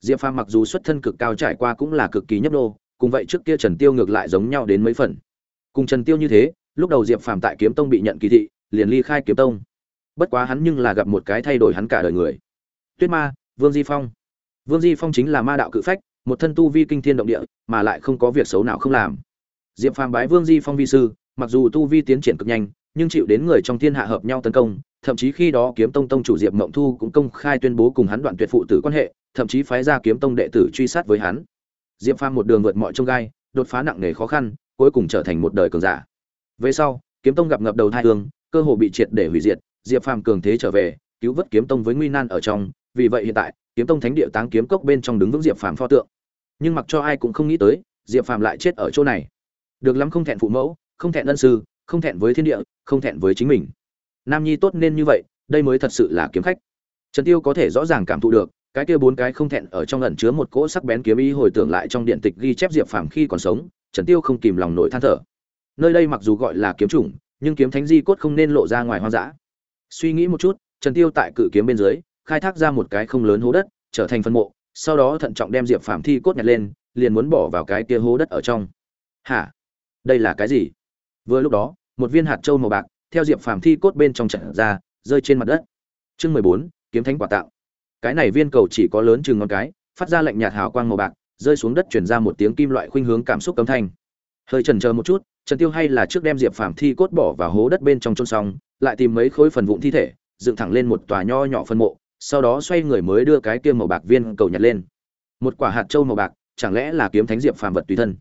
Diệp phàm mặc dù xuất thân cực cao trải qua cũng là cực kỳ nhấp đô cùng vậy trước kia trần tiêu ngược lại giống nhau đến mấy phần. Cùng trần tiêu như thế, lúc đầu diệp phàm tại kiếm tông bị nhận kỳ thị, liền ly khai kiếm tông. Bất quá hắn nhưng là gặp một cái thay đổi hắn cả đời người. Tuyết ma, vương di phong vương di phong chính là ma đạo cự phách, một thân tu vi kinh thiên động địa, mà lại không có việc xấu nào không làm. Diệp phàm bái vương di phong vi sư, mặc dù tu vi tiến triển cực nhanh, nhưng chịu đến người trong thiên hạ hợp nhau tấn công, thậm chí khi đó kiếm tông tông chủ diệp mộng thu cũng công khai tuyên bố cùng hắn đoạn tuyệt phụ tử quan hệ, thậm chí phái ra kiếm tông đệ tử truy sát với hắn. Diệp phàm một đường vượt mọi chông gai, đột phá nặng nề khó khăn, cuối cùng trở thành một đời cường giả. Về sau, kiếm tông gặp ngập đầu thai hương, cơ hồ bị triệt để hủy diệt, diệp phàm cường thế trở về, cứu vớt kiếm tông với nguy nan ở trong, vì vậy hiện tại kiếm tông thánh địa táng kiếm cốc bên trong đứng vững diệp phàm pho tượng. Nhưng mặc cho ai cũng không nghĩ tới, diệp phàm lại chết ở chỗ này. Được lắm không thẹn phụ mẫu, không thẹn ân sư, không thẹn với thiên địa, không thẹn với chính mình. Nam nhi tốt nên như vậy, đây mới thật sự là kiếm khách. Trần tiêu có thể rõ ràng cảm thụ được, cái kia bốn cái không thẹn ở trong ẩn chứa một cỗ sắc bén kiếm ý hồi tưởng lại trong điện tịch ghi chép diệp phàm khi còn sống, trần tiêu không kìm lòng nổi than thở. Nơi đây mặc dù gọi là kiếm chủng, nhưng kiếm thánh di cốt không nên lộ ra ngoài hoang dã. Suy nghĩ một chút, trần tiêu tại cự kiếm bên dưới khai thác ra một cái không lớn hố đất, trở thành phân mộ, sau đó thận trọng đem diệp phàm thi cốt nhặt lên, liền muốn bỏ vào cái kia hố đất ở trong. Hả? Đây là cái gì? Vừa lúc đó, một viên hạt châu màu bạc, theo diệp phàm thi cốt bên trong trận ra, rơi trên mặt đất. Chương mười bốn, kiếm thánh quả tạo. Cái này viên cầu chỉ có lớn chừng ngón cái, phát ra lạnh nhạt hào quang màu bạc, rơi xuống đất truyền ra một tiếng kim loại khuynh hướng cảm xúc cấm thanh. Hơi chần chờ một chút, trần tiêu hay là trước đem diệp phàm thi cốt bỏ vào hố đất bên trong chôn xong, lại tìm mấy khối phần vụn thi thể, dựng thẳng lên một tòa nho nhỏ phân mộ sau đó xoay người mới đưa cái kia màu bạc viên cầu nhặt lên. Một quả hạt châu màu bạc, chẳng lẽ là kiếm thánh diệp phàm vật tùy thân?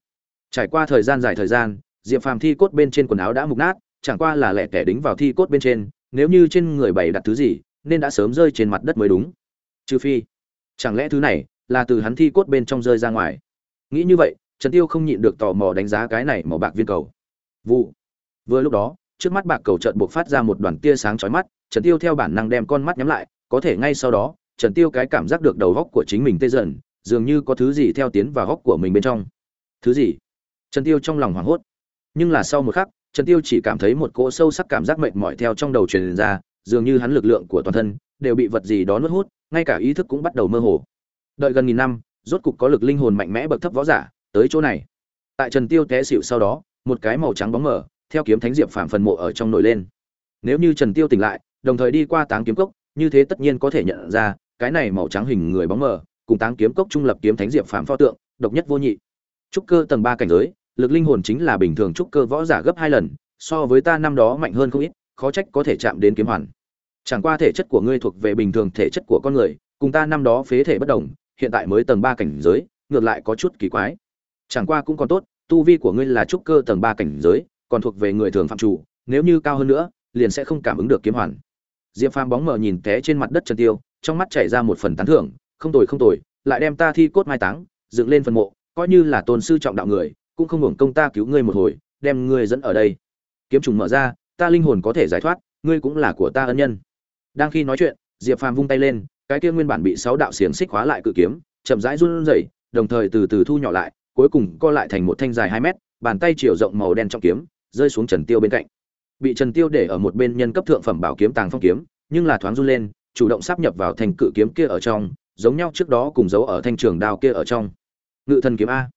Trải qua thời gian dài thời gian, diệp phàm thi cốt bên trên quần áo đã mục nát, chẳng qua là lẻ tẻ đính vào thi cốt bên trên, nếu như trên người bày đặt thứ gì, nên đã sớm rơi trên mặt đất mới đúng. Trừ phi, chẳng lẽ thứ này là từ hắn thi cốt bên trong rơi ra ngoài? Nghĩ như vậy, trần tiêu không nhịn được tò mò đánh giá cái này màu bạc viên cầu. Vụ. Vừa lúc đó, trước mắt bạc cầu chợt buộc phát ra một đoàn tia sáng chói mắt, trần tiêu theo bản năng đem con mắt nhắm lại có thể ngay sau đó, trần tiêu cái cảm giác được đầu góc của chính mình tê dần, dường như có thứ gì theo tiến vào góc của mình bên trong. Thứ gì? Trần tiêu trong lòng hoảng hốt. Nhưng là sau một khắc, trần tiêu chỉ cảm thấy một cỗ sâu sắc cảm giác mệt mỏi theo trong đầu truyền ra, dường như hắn lực lượng của toàn thân đều bị vật gì đó nuốt hút, ngay cả ý thức cũng bắt đầu mơ hồ. Đợi gần nghìn năm, rốt cục có lực linh hồn mạnh mẽ bậc thấp võ giả tới chỗ này. Tại trần tiêu té xỉu sau đó, một cái màu trắng bóng mờ, theo kiếm thánh diệp phản phần mộ ở trong nổi lên. Nếu như trần tiêu tỉnh lại, đồng thời đi qua táng kiếm cốc như thế tất nhiên có thể nhận ra, cái này màu trắng hình người bóng mờ, cùng táng kiếm cốc trung lập kiếm thánh diệp phàm pho tượng, độc nhất vô nhị. Trúc cơ tầng ba cảnh giới, lực linh hồn chính là bình thường trúc cơ võ giả gấp hai lần, so với ta năm đó mạnh hơn không ít, khó trách có thể chạm đến kiếm hoàn. Chẳng qua thể chất của ngươi thuộc về bình thường thể chất của con người, cùng ta năm đó phế thể bất đồng, hiện tại mới tầng ba cảnh giới, ngược lại có chút kỳ quái. Chẳng qua cũng còn tốt, tu vi của ngươi là trúc cơ tầng ba cảnh giới, còn thuộc về người thường phạm chủ, nếu như cao hơn nữa, liền sẽ không cảm ứng được kiếm hoàn diệp phàm bóng mờ nhìn té trên mặt đất trần tiêu, trong mắt chảy ra một phần tán thưởng, không tồi không tồi, lại đem ta thi cốt mai táng, dựng lên phần mộ, coi như là tôn sư trọng đạo người, cũng không hưởng công ta cứu ngươi một hồi, đem ngươi dẫn ở đây. Kiếm trùng mở ra, ta linh hồn có thể giải thoát, ngươi cũng là của ta ân nhân. Đang khi nói chuyện, diệp phàm vung tay lên, cái kia nguyên bản bị sáu đạo xiềng xích khóa lại cự kiếm, chậm rãi run rẩy, đồng thời từ từ thu nhỏ lại, cuối cùng co lại thành một thanh dài hai mét, bàn tay chiều rộng màu đen trong kiếm, rơi xuống trần tiêu bên cạnh bị trần tiêu để ở một bên nhân cấp thượng phẩm bảo kiếm tàng phong kiếm, nhưng là thoáng run lên, chủ động sắp nhập vào thành cự kiếm kia ở trong, giống nhau trước đó cùng giấu ở thanh trường đao kia ở trong. Ngự thần kiếm a.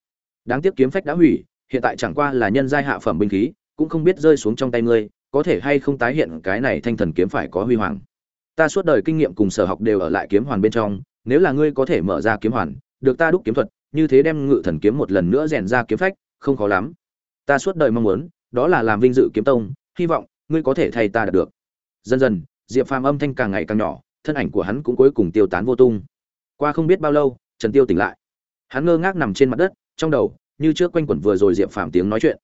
Đáng tiếc kiếm phách đã hủy, hiện tại chẳng qua là nhân giai hạ phẩm binh khí, cũng không biết rơi xuống trong tay ngươi, có thể hay không tái hiện cái này thanh thần kiếm phải có huy hoàng. Ta suốt đời kinh nghiệm cùng sở học đều ở lại kiếm hoàn bên trong, nếu là ngươi có thể mở ra kiếm hoàn, được ta đúc kiếm thuật, như thế đem ngự thần kiếm một lần nữa rèn ra kiếm phách, không khó lắm. Ta suốt đời mong muốn, đó là làm vinh dự kiếm tông hy vọng ngươi có thể thay ta đạt được. Dần dần, diệp phàm âm thanh càng ngày càng nhỏ, thân ảnh của hắn cũng cuối cùng tiêu tán vô tung. Qua không biết bao lâu, trần tiêu tỉnh lại. Hắn ngơ ngác nằm trên mặt đất, trong đầu, như trước quanh quẩn vừa rồi diệp phàm tiếng nói chuyện.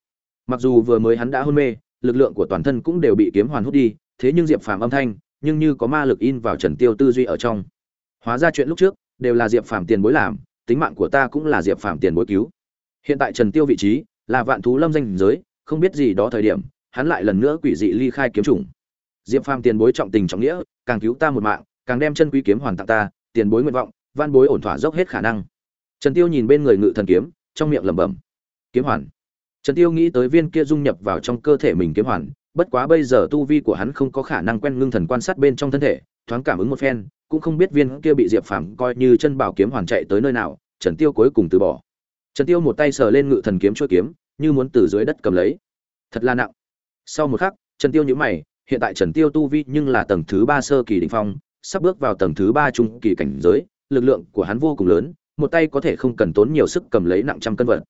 Mặc dù vừa mới hắn đã hôn mê, lực lượng của toàn thân cũng đều bị kiếm hoàn hút đi, thế nhưng diệp phàm âm thanh, nhưng như có ma lực in vào trần tiêu tư duy ở trong. Hóa ra chuyện lúc trước, đều là diệp phàm tiền bối làm, tính mạng của ta cũng là diệp phàm tiền bối cứu. Hiện tại trần tiêu vị trí, là vạn thú lâm danh giới, không biết gì đó thời điểm hắn lại lần nữa quỷ dị ly khai kiếm trùng diệp phàm tiền bối trọng tình trọng nghĩa, càng cứu ta một mạng, càng đem chân quý kiếm hoàn tặng ta, tiền bối nguyện vọng, van bối ổn thỏa dốc hết khả năng. Trần tiêu nhìn bên người ngự thần kiếm, trong miệng lẩm bẩm, kiếm hoàn. Trần tiêu nghĩ tới viên kia dung nhập vào trong cơ thể mình kiếm hoàn, bất quá bây giờ tu vi của hắn không có khả năng quen ngưng thần quan sát bên trong thân thể, thoáng cảm ứng một phen, cũng không biết viên kia bị diệp phàm coi như chân bảo kiếm hoàn chạy tới nơi nào, trần tiêu cuối cùng từ bỏ. Trần tiêu một tay sờ lên ngự thần kiếm chuôi kiếm, như muốn từ dưới đất cầm lấy. Thật là nặng sau một khắc, trần tiêu nhíu mày, hiện tại trần tiêu tu vi nhưng là tầng thứ ba sơ kỳ đỉnh phong, sắp bước vào tầng thứ ba trung kỳ cảnh giới, lực lượng của hắn vô cùng lớn, một tay có thể không cần tốn nhiều sức cầm lấy nặng trăm cân vật.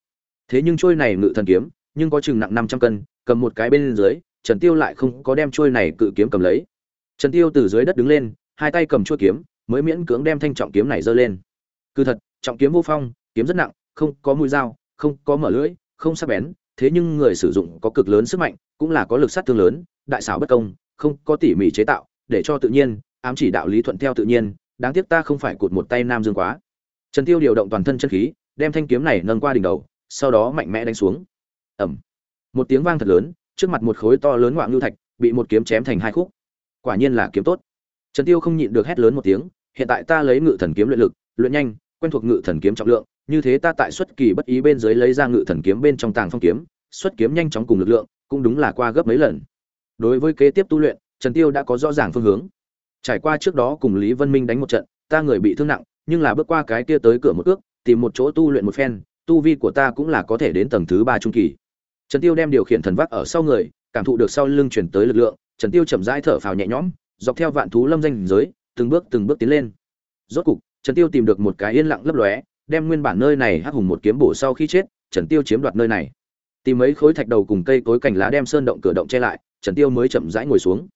Thế nhưng trôi này ngự thần kiếm, nhưng có chừng nặng năm trăm cân, cầm một cái bên dưới, trần tiêu lại không có đem trôi này cự kiếm cầm lấy. Trần tiêu từ dưới đất đứng lên, hai tay cầm chuôi kiếm, mới miễn cưỡng đem thanh trọng kiếm này giơ lên. Cứ thật, trọng kiếm vô phong, kiếm rất nặng, không có mũi dao, không có mở lưỡi, không sắc bén, thế nhưng người sử dụng có cực lớn sức mạnh cũng là có lực sát thương lớn đại xảo bất công không có tỉ mỉ chế tạo để cho tự nhiên ám chỉ đạo lý thuận theo tự nhiên đáng tiếc ta không phải cụt một tay nam dương quá. Trần tiêu điều động toàn thân chân khí đem thanh kiếm này nâng qua đỉnh đầu sau đó mạnh mẽ đánh xuống. Ầm, một tiếng vang thật lớn trước mặt một khối to lớn ngoạng lưu thạch bị một kiếm chém thành hai khúc. Quả nhiên là kiếm tốt. Trần tiêu không nhịn được hét lớn một tiếng hiện tại ta lấy ngự thần kiếm luyện lực luyện nhanh quen thuộc ngự thần kiếm trọng lượng như thế ta tại xuất kỳ bất ý bên dưới lấy ra ngự thần kiếm bên trong tàng phong kiếm xuất kiếm nhanh chóng cùng lực lượng cũng đúng là qua gấp mấy lần. Đối với kế tiếp tu luyện, trần tiêu đã có rõ ràng phương hướng. Trải qua trước đó cùng lý vân minh đánh một trận, ta người bị thương nặng, nhưng là bước qua cái kia tới cửa một ước, tìm một chỗ tu luyện một phen, tu vi của ta cũng là có thể đến tầng thứ ba trung kỳ. Trần tiêu đem điều khiển thần vác ở sau người, cảm thụ được sau lưng chuyển tới lực lượng, trần tiêu chậm rãi thở phào nhẹ nhõm, dọc theo vạn thú lâm danh giới, từng bước từng bước tiến lên. Rốt cục, trần tiêu tìm được một cái yên lặng lấp lóe, đem nguyên bản nơi này hắc hùng một kiếm bổ sau khi chết, trần tiêu chiếm đoạt nơi này tìm mấy khối thạch đầu cùng cây cối cành lá đem sơn động cửa động che lại, trần tiêu mới chậm rãi ngồi xuống.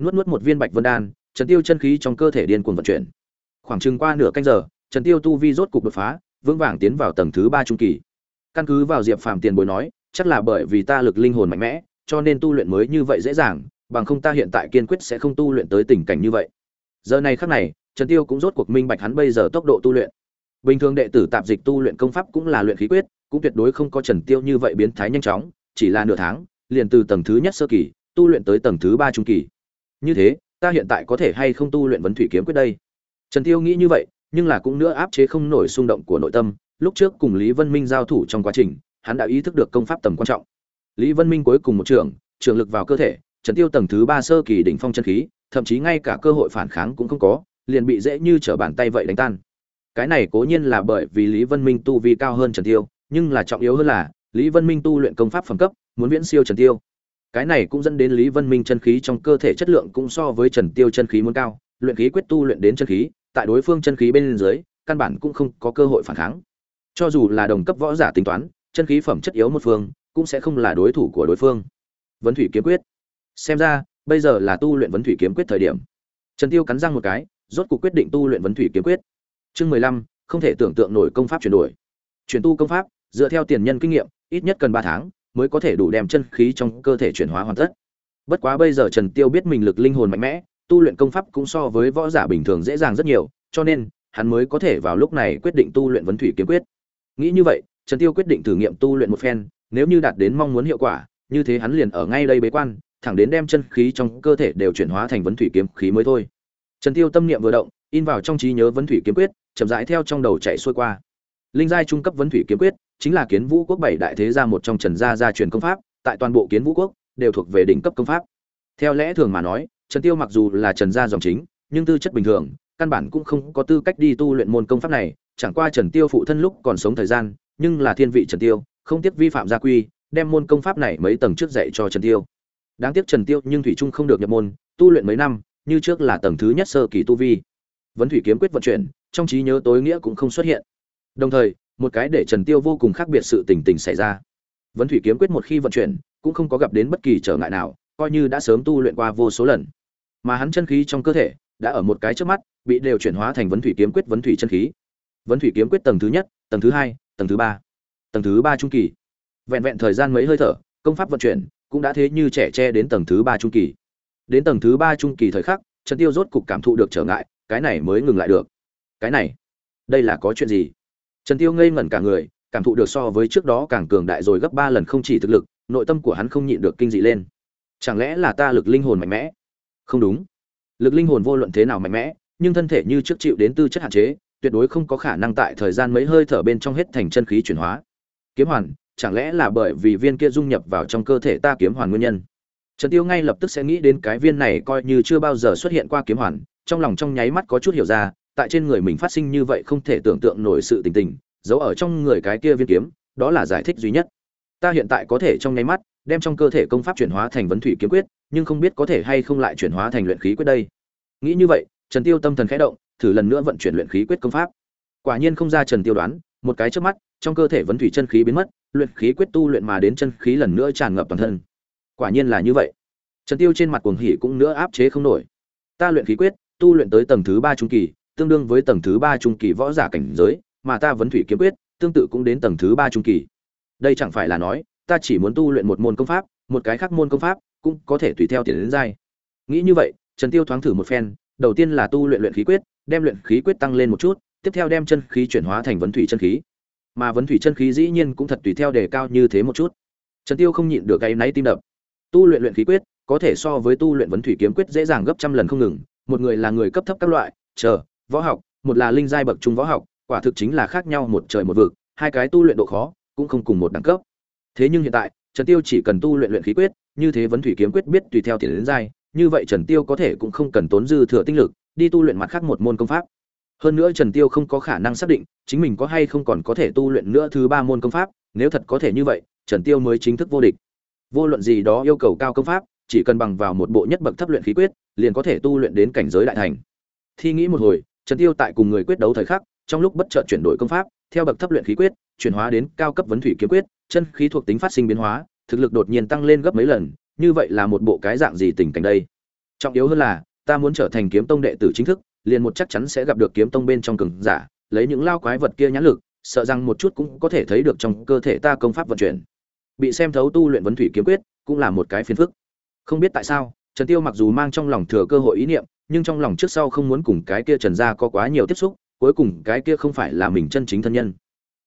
Nuốt nuốt một viên bạch vân đan, trần tiêu chân khí trong cơ thể điên cuồng vận chuyển. Khoảng chừng qua nửa canh giờ, trần tiêu tu vi rốt cục đột phá, vững vàng tiến vào tầng thứ ba trung kỳ. Căn cứ vào diệp phàm tiền bối nói, chắc là bởi vì ta lực linh hồn mạnh mẽ, cho nên tu luyện mới như vậy dễ dàng, bằng không ta hiện tại kiên quyết sẽ không tu luyện tới tình cảnh như vậy. Giờ này khắc này, trần tiêu cũng rốt cuộc minh bạch hắn bây giờ tốc độ tu luyện bình thường đệ tử tạp dịch tu luyện công pháp cũng là luyện khí quyết, cũng tuyệt đối không có trần tiêu như vậy biến thái nhanh chóng, chỉ là nửa tháng, liền từ tầng thứ nhất sơ kỳ, tu luyện tới tầng thứ ba trung kỳ. Như thế, ta hiện tại có thể hay không tu luyện vấn thủy kiếm quyết đây? Trần tiêu nghĩ như vậy, nhưng là cũng nữa áp chế không nổi xung động của nội tâm, lúc trước cùng lý vân minh giao thủ trong quá trình, hắn đã ý thức được công pháp tầm quan trọng. Lý vân minh cuối cùng một trường trường lực vào cơ thể, trần tiêu tầng thứ ba sơ kỳ đỉnh phong chân khí, thậm chí ngay cả cơ hội phản kháng cũng không có, liền bị dễ như trở bàn tay vậy đánh tan cái này cố nhiên là bởi vì lý vân minh tu vi cao hơn trần tiêu, nhưng là trọng yếu hơn là, lý vân minh tu luyện công pháp phẩm cấp, muốn viễn siêu trần tiêu. Cái này cũng dẫn đến lý vân minh chân khí trong cơ thể chất lượng cũng so với trần tiêu chân khí muốn cao, luyện khí quyết tu luyện đến chân khí, tại đối phương chân khí bên dưới, căn bản cũng không có cơ hội phản kháng. Cho dù là đồng cấp võ giả tính toán, chân khí phẩm chất yếu một phương, cũng sẽ không là đối thủ của đối phương. Vấn thủy kiếm quyết. Xem ra, bây giờ là tu luyện vấn thủy kiếm quyết thời điểm. Trần tiêu cắn răng một cái, rốt cuộc quyết định tu luyện vấn thủy kiếm quyết chương mười lăm, không thể tưởng tượng nổi công pháp chuyển đổi. Chuyển tu công pháp, dựa theo tiền nhân kinh nghiệm, ít nhất cần ba tháng mới có thể đủ đem chân khí trong cơ thể chuyển hóa hoàn tất. Bất quá bây giờ trần tiêu biết mình lực linh hồn mạnh mẽ, tu luyện công pháp cũng so với võ giả bình thường dễ dàng rất nhiều, cho nên hắn mới có thể vào lúc này quyết định tu luyện vấn thủy kiếm quyết. Nghĩ như vậy, trần tiêu quyết định thử nghiệm tu luyện một phen, nếu như đạt đến mong muốn hiệu quả, như thế hắn liền ở ngay đây bế quan, thẳng đến đem chân khí trong cơ thể đều chuyển hóa thành vấn thủy kiếm khí mới thôi. Trần tiêu tâm niệm vừa động, in vào trong trí nhớ vấn thủy kiếm quyết chậm rãi theo trong đầu chạy xuôi qua. Linh giai trung cấp vấn thủy kiếm quyết, chính là kiến vũ quốc bảy đại thế gia một trong trần gia gia truyền công pháp, tại toàn bộ kiến vũ quốc, đều thuộc về đỉnh cấp công pháp. Theo lẽ thường mà nói, trần tiêu mặc dù là trần gia dòng chính, nhưng tư chất bình thường, căn bản cũng không có tư cách đi tu luyện môn công pháp này, chẳng qua trần tiêu phụ thân lúc còn sống thời gian, nhưng là thiên vị trần tiêu, không tiếc vi phạm gia quy, đem môn công pháp này mấy tầng trước dạy cho trần tiêu. Đáng tiếc trần tiêu nhưng thủy trung không được nhập môn, tu luyện mấy năm, như trước là tầng thứ nhất sơ kỳ tu vi. Vấn thủy kiếm quyết vận chuyển trong trí nhớ tối nghĩa cũng không xuất hiện. Đồng thời, một cái để trần tiêu vô cùng khác biệt sự tình tình xảy ra. Vấn thủy kiếm quyết một khi vận chuyển, cũng không có gặp đến bất kỳ trở ngại nào, coi như đã sớm tu luyện qua vô số lần. Mà hắn chân khí trong cơ thể, đã ở một cái trước mắt, bị đều chuyển hóa thành vấn thủy kiếm quyết vấn thủy chân khí. Vấn thủy kiếm quyết tầng thứ nhất, tầng thứ hai, tầng thứ ba, tầng thứ ba trung kỳ. Vẹn vẹn thời gian mấy hơi thở, công pháp vận chuyển cũng đã thế như trẻ tre đến tầng thứ ba trung kỳ. Đến tầng thứ ba trung kỳ thời khắc, trần tiêu rốt cục cảm thụ được trở ngại, cái này mới ngừng lại được cái này, đây là có chuyện gì? Trần tiêu ngây ngẩn cả người, cảm thụ được so với trước đó càng cường đại rồi gấp ba lần không chỉ thực lực, nội tâm của hắn không nhịn được kinh dị lên. Chẳng lẽ là ta lực linh hồn mạnh mẽ? Không đúng. Lực linh hồn vô luận thế nào mạnh mẽ, nhưng thân thể như trước chịu đến tư chất hạn chế, tuyệt đối không có khả năng tại thời gian mấy hơi thở bên trong hết thành chân khí chuyển hóa. Kiếm hoàn, chẳng lẽ là bởi vì viên kia dung nhập vào trong cơ thể ta kiếm hoàn nguyên nhân? Trần tiêu ngay lập tức sẽ nghĩ đến cái viên này coi như chưa bao giờ xuất hiện qua kiếm hoàn, trong lòng trong nháy mắt có chút hiểu ra tại trên người mình phát sinh như vậy không thể tưởng tượng nổi sự tình tình, giấu ở trong người cái kia viên kiếm, đó là giải thích duy nhất. Ta hiện tại có thể trong nháy mắt, đem trong cơ thể công pháp chuyển hóa thành vấn thủy kiếm quyết, nhưng không biết có thể hay không lại chuyển hóa thành luyện khí quyết đây. Nghĩ như vậy, trần tiêu tâm thần khẽ động, thử lần nữa vận chuyển luyện khí quyết công pháp. Quả nhiên không ra trần tiêu đoán, một cái trước mắt, trong cơ thể vấn thủy chân khí biến mất, luyện khí quyết tu luyện mà đến chân khí lần nữa tràn ngập toàn thân. Quả nhiên là như vậy. Trần tiêu trên mặt cuồng hỉ cũng nữa áp chế không nổi. Ta luyện khí quyết, tu luyện tới tầng thứ ba trung kỳ tương đương với tầng thứ ba trung kỳ võ giả cảnh giới, mà ta vấn thủy kiếm quyết, tương tự cũng đến tầng thứ ba trung kỳ. Đây chẳng phải là nói, ta chỉ muốn tu luyện một môn công pháp, một cái khác môn công pháp, cũng có thể tùy theo tiền đến giai. Nghĩ như vậy, trần tiêu thoáng thử một phen, đầu tiên là tu luyện luyện khí quyết, đem luyện khí quyết tăng lên một chút, tiếp theo đem chân khí chuyển hóa thành vấn thủy chân khí. Mà vấn thủy chân khí dĩ nhiên cũng thật tùy theo đề cao như thế một chút. Trần tiêu không nhịn được cái náy tim đập. Tu luyện luyện khí quyết, có thể so với tu luyện vấn thủy kiếm quyết dễ dàng gấp trăm lần không ngừng, một người là người cấp thấp các loại, chờ võ học, một là linh giai bậc trung võ học, quả thực chính là khác nhau một trời một vực, hai cái tu luyện độ khó cũng không cùng một đẳng cấp. Thế nhưng hiện tại, trần tiêu chỉ cần tu luyện luyện khí quyết, như thế vấn thủy kiếm quyết biết tùy theo tiền đến giai, như vậy trần tiêu có thể cũng không cần tốn dư thừa tinh lực, đi tu luyện mặt khác một môn công pháp. Hơn nữa trần tiêu không có khả năng xác định chính mình có hay không còn có thể tu luyện nữa thứ ba môn công pháp, nếu thật có thể như vậy, trần tiêu mới chính thức vô địch. Vô luận gì đó yêu cầu cao công pháp, chỉ cần bằng vào một bộ nhất bậc thấp luyện khí quyết, liền có thể tu luyện đến cảnh giới đại thành. Thi nghĩ một hồi trần tiêu tại cùng người quyết đấu thời khắc, trong lúc bất chợt chuyển đổi công pháp, theo bậc thấp luyện khí quyết, chuyển hóa đến cao cấp vấn thủy kiếm quyết, chân khí thuộc tính phát sinh biến hóa, thực lực đột nhiên tăng lên gấp mấy lần, như vậy là một bộ cái dạng gì tình cảnh đây? Trọng yếu hơn là, ta muốn trở thành kiếm tông đệ tử chính thức, liền một chắc chắn sẽ gặp được kiếm tông bên trong cường giả, lấy những lao quái vật kia nhãn lực, sợ rằng một chút cũng có thể thấy được trong cơ thể ta công pháp vận chuyển. Bị xem thấu tu luyện vấn thủy kiếm quyết, cũng là một cái phiền phức. Không biết tại sao, trần tiêu mặc dù mang trong lòng thừa cơ hội ý niệm nhưng trong lòng trước sau không muốn cùng cái kia trần gia có quá nhiều tiếp xúc, cuối cùng cái kia không phải là mình chân chính thân nhân.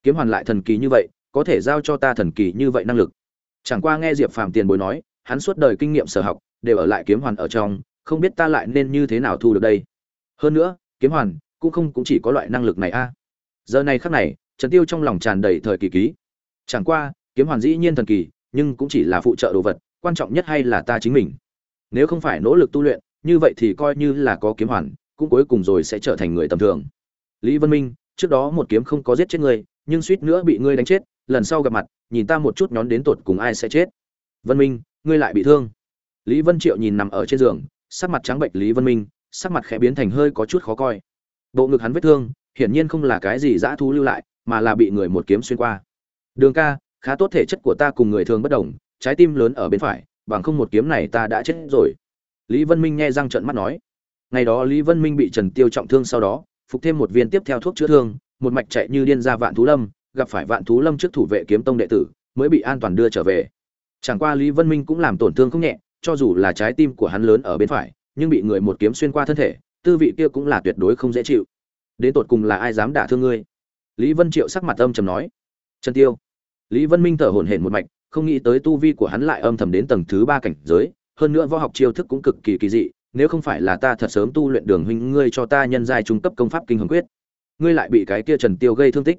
Kiếm hoàn lại thần kỳ như vậy, có thể giao cho ta thần kỳ như vậy năng lực. Chẳng qua nghe diệp phàm tiền bối nói, hắn suốt đời kinh nghiệm sở học, đều ở lại kiếm hoàn ở trong, không biết ta lại nên như thế nào thu được đây. Hơn nữa, kiếm hoàn cũng không cũng chỉ có loại năng lực này a. Giờ này khắc này, trần tiêu trong lòng tràn đầy thời kỳ ký. Chẳng qua, kiếm hoàn dĩ nhiên thần kỳ, nhưng cũng chỉ là phụ trợ đồ vật, quan trọng nhất hay là ta chính mình. Nếu không phải nỗ lực tu luyện như vậy thì coi như là có kiếm hoàn, cũng cuối cùng rồi sẽ trở thành người tầm thường. Lý vân minh, trước đó một kiếm không có giết chết ngươi, nhưng suýt nữa bị ngươi đánh chết, lần sau gặp mặt, nhìn ta một chút nhón đến tột cùng ai sẽ chết. Vân minh, ngươi lại bị thương. Lý vân triệu nhìn nằm ở trên giường, sắc mặt trắng bệnh lý vân minh, sắc mặt khẽ biến thành hơi có chút khó coi. Bộ ngực hắn vết thương, hiển nhiên không là cái gì dã thú lưu lại, mà là bị người một kiếm xuyên qua. Đường ca, khá tốt thể chất của ta cùng người thường bất đồng, trái tim lớn ở bên phải, bằng không một kiếm này ta đã chết rồi lý vân minh nghe răng trợn mắt nói. Ngày đó lý vân minh bị trần tiêu trọng thương sau đó, phục thêm một viên tiếp theo thuốc chữa thương, một mạch chạy như điên ra vạn thú lâm, gặp phải vạn thú lâm trước thủ vệ kiếm tông đệ tử, mới bị an toàn đưa trở về. Chẳng qua lý vân minh cũng làm tổn thương không nhẹ, cho dù là trái tim của hắn lớn ở bên phải, nhưng bị người một kiếm xuyên qua thân thể, tư vị kia cũng là tuyệt đối không dễ chịu. Đến tột cùng là ai dám đả thương ngươi? Lý vân triệu sắc mặt âm trầm nói. Trần tiêu. Lý vân minh thở hổn hển một mạch, không nghĩ tới tu vi của hắn lại âm thầm đến tầng thứ ba cảnh giới hơn nữa võ học chiêu thức cũng cực kỳ kỳ dị, nếu không phải là ta thật sớm tu luyện đường huynh, ngươi cho ta nhân giai trung cấp công pháp kinh hồng quyết, ngươi lại bị cái kia trần tiêu gây thương tích.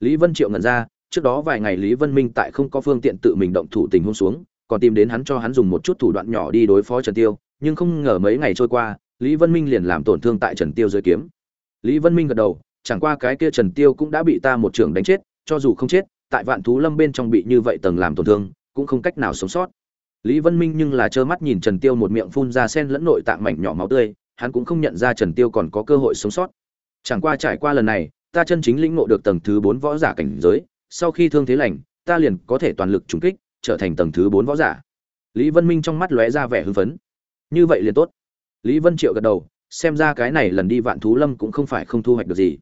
Lý vân triệu ngẩn ra, trước đó vài ngày lý vân minh tại không có phương tiện tự mình động thủ tình huống xuống, còn tìm đến hắn cho hắn dùng một chút thủ đoạn nhỏ đi đối phó trần tiêu, nhưng không ngờ mấy ngày trôi qua, lý vân minh liền làm tổn thương tại trần tiêu dưới kiếm. Lý vân minh gật đầu, chẳng qua cái kia trần tiêu cũng đã bị ta một trưởng đánh chết, cho dù không chết, tại vạn thú lâm bên trong bị như vậy tầng làm tổn thương, cũng không cách nào sống sót lý vân minh nhưng là trơ mắt nhìn trần tiêu một miệng phun ra sen lẫn nội tạng mảnh nhỏ máu tươi, hắn cũng không nhận ra trần tiêu còn có cơ hội sống sót. Chẳng qua trải qua lần này, ta chân chính lĩnh ngộ được tầng thứ bốn võ giả cảnh giới, sau khi thương thế lành, ta liền có thể toàn lực trúng kích, trở thành tầng thứ bốn võ giả. Lý vân minh trong mắt lóe ra vẻ hưng phấn. Như vậy liền tốt. Lý vân triệu gật đầu, xem ra cái này lần đi vạn thú lâm cũng không phải không thu hoạch được gì.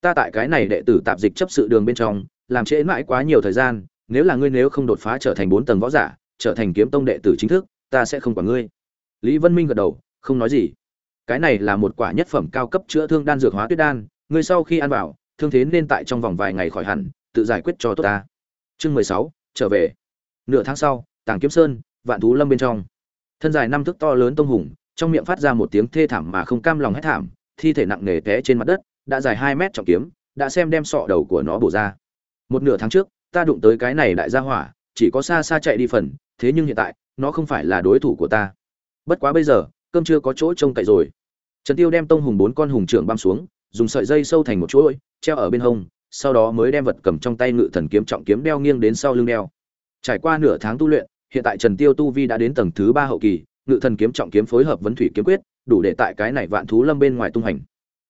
Ta tại cái này đệ tử tạp dịch chấp sự đường bên trong, làm trễ mãi quá nhiều thời gian, nếu là ngươi nếu không đột phá trở thành bốn tầng võ giả trở thành kiếm tông đệ tử chính thức, ta sẽ không quản ngươi. Lý vân minh gật đầu, không nói gì. Cái này là một quả nhất phẩm cao cấp chữa thương đan dược hóa tuyết đan, ngươi sau khi ăn vào, thương thế nên tại trong vòng vài ngày khỏi hẳn, tự giải quyết cho tốt ta. Chương mười sáu, trở về. Nửa tháng sau, tàng kiếm sơn, vạn thú lâm bên trong. Thân dài năm thước to lớn tông hùng, trong miệng phát ra một tiếng thê thảm mà không cam lòng hét thảm, thi thể nặng nề té trên mặt đất, đã dài hai mét trọng kiếm, đã xem đem sọ đầu của nó bổ ra. Một nửa tháng trước, ta đụng tới cái này đại gia hỏa chỉ có xa xa chạy đi phần, thế nhưng hiện tại, nó không phải là đối thủ của ta. Bất quá bây giờ, cơm chưa có chỗ trông cậy rồi. Trần tiêu đem tông hùng bốn con hùng trưởng băm xuống, dùng sợi dây sâu thành một chuỗi, treo ở bên hông, sau đó mới đem vật cầm trong tay ngự thần kiếm trọng kiếm đeo nghiêng đến sau lưng đeo. Trải qua nửa tháng tu luyện, hiện tại trần tiêu tu vi đã đến tầng thứ ba hậu kỳ, ngự thần kiếm trọng kiếm phối hợp vấn thủy kiếm quyết, đủ để tại cái này vạn thú lâm bên ngoài tung hành.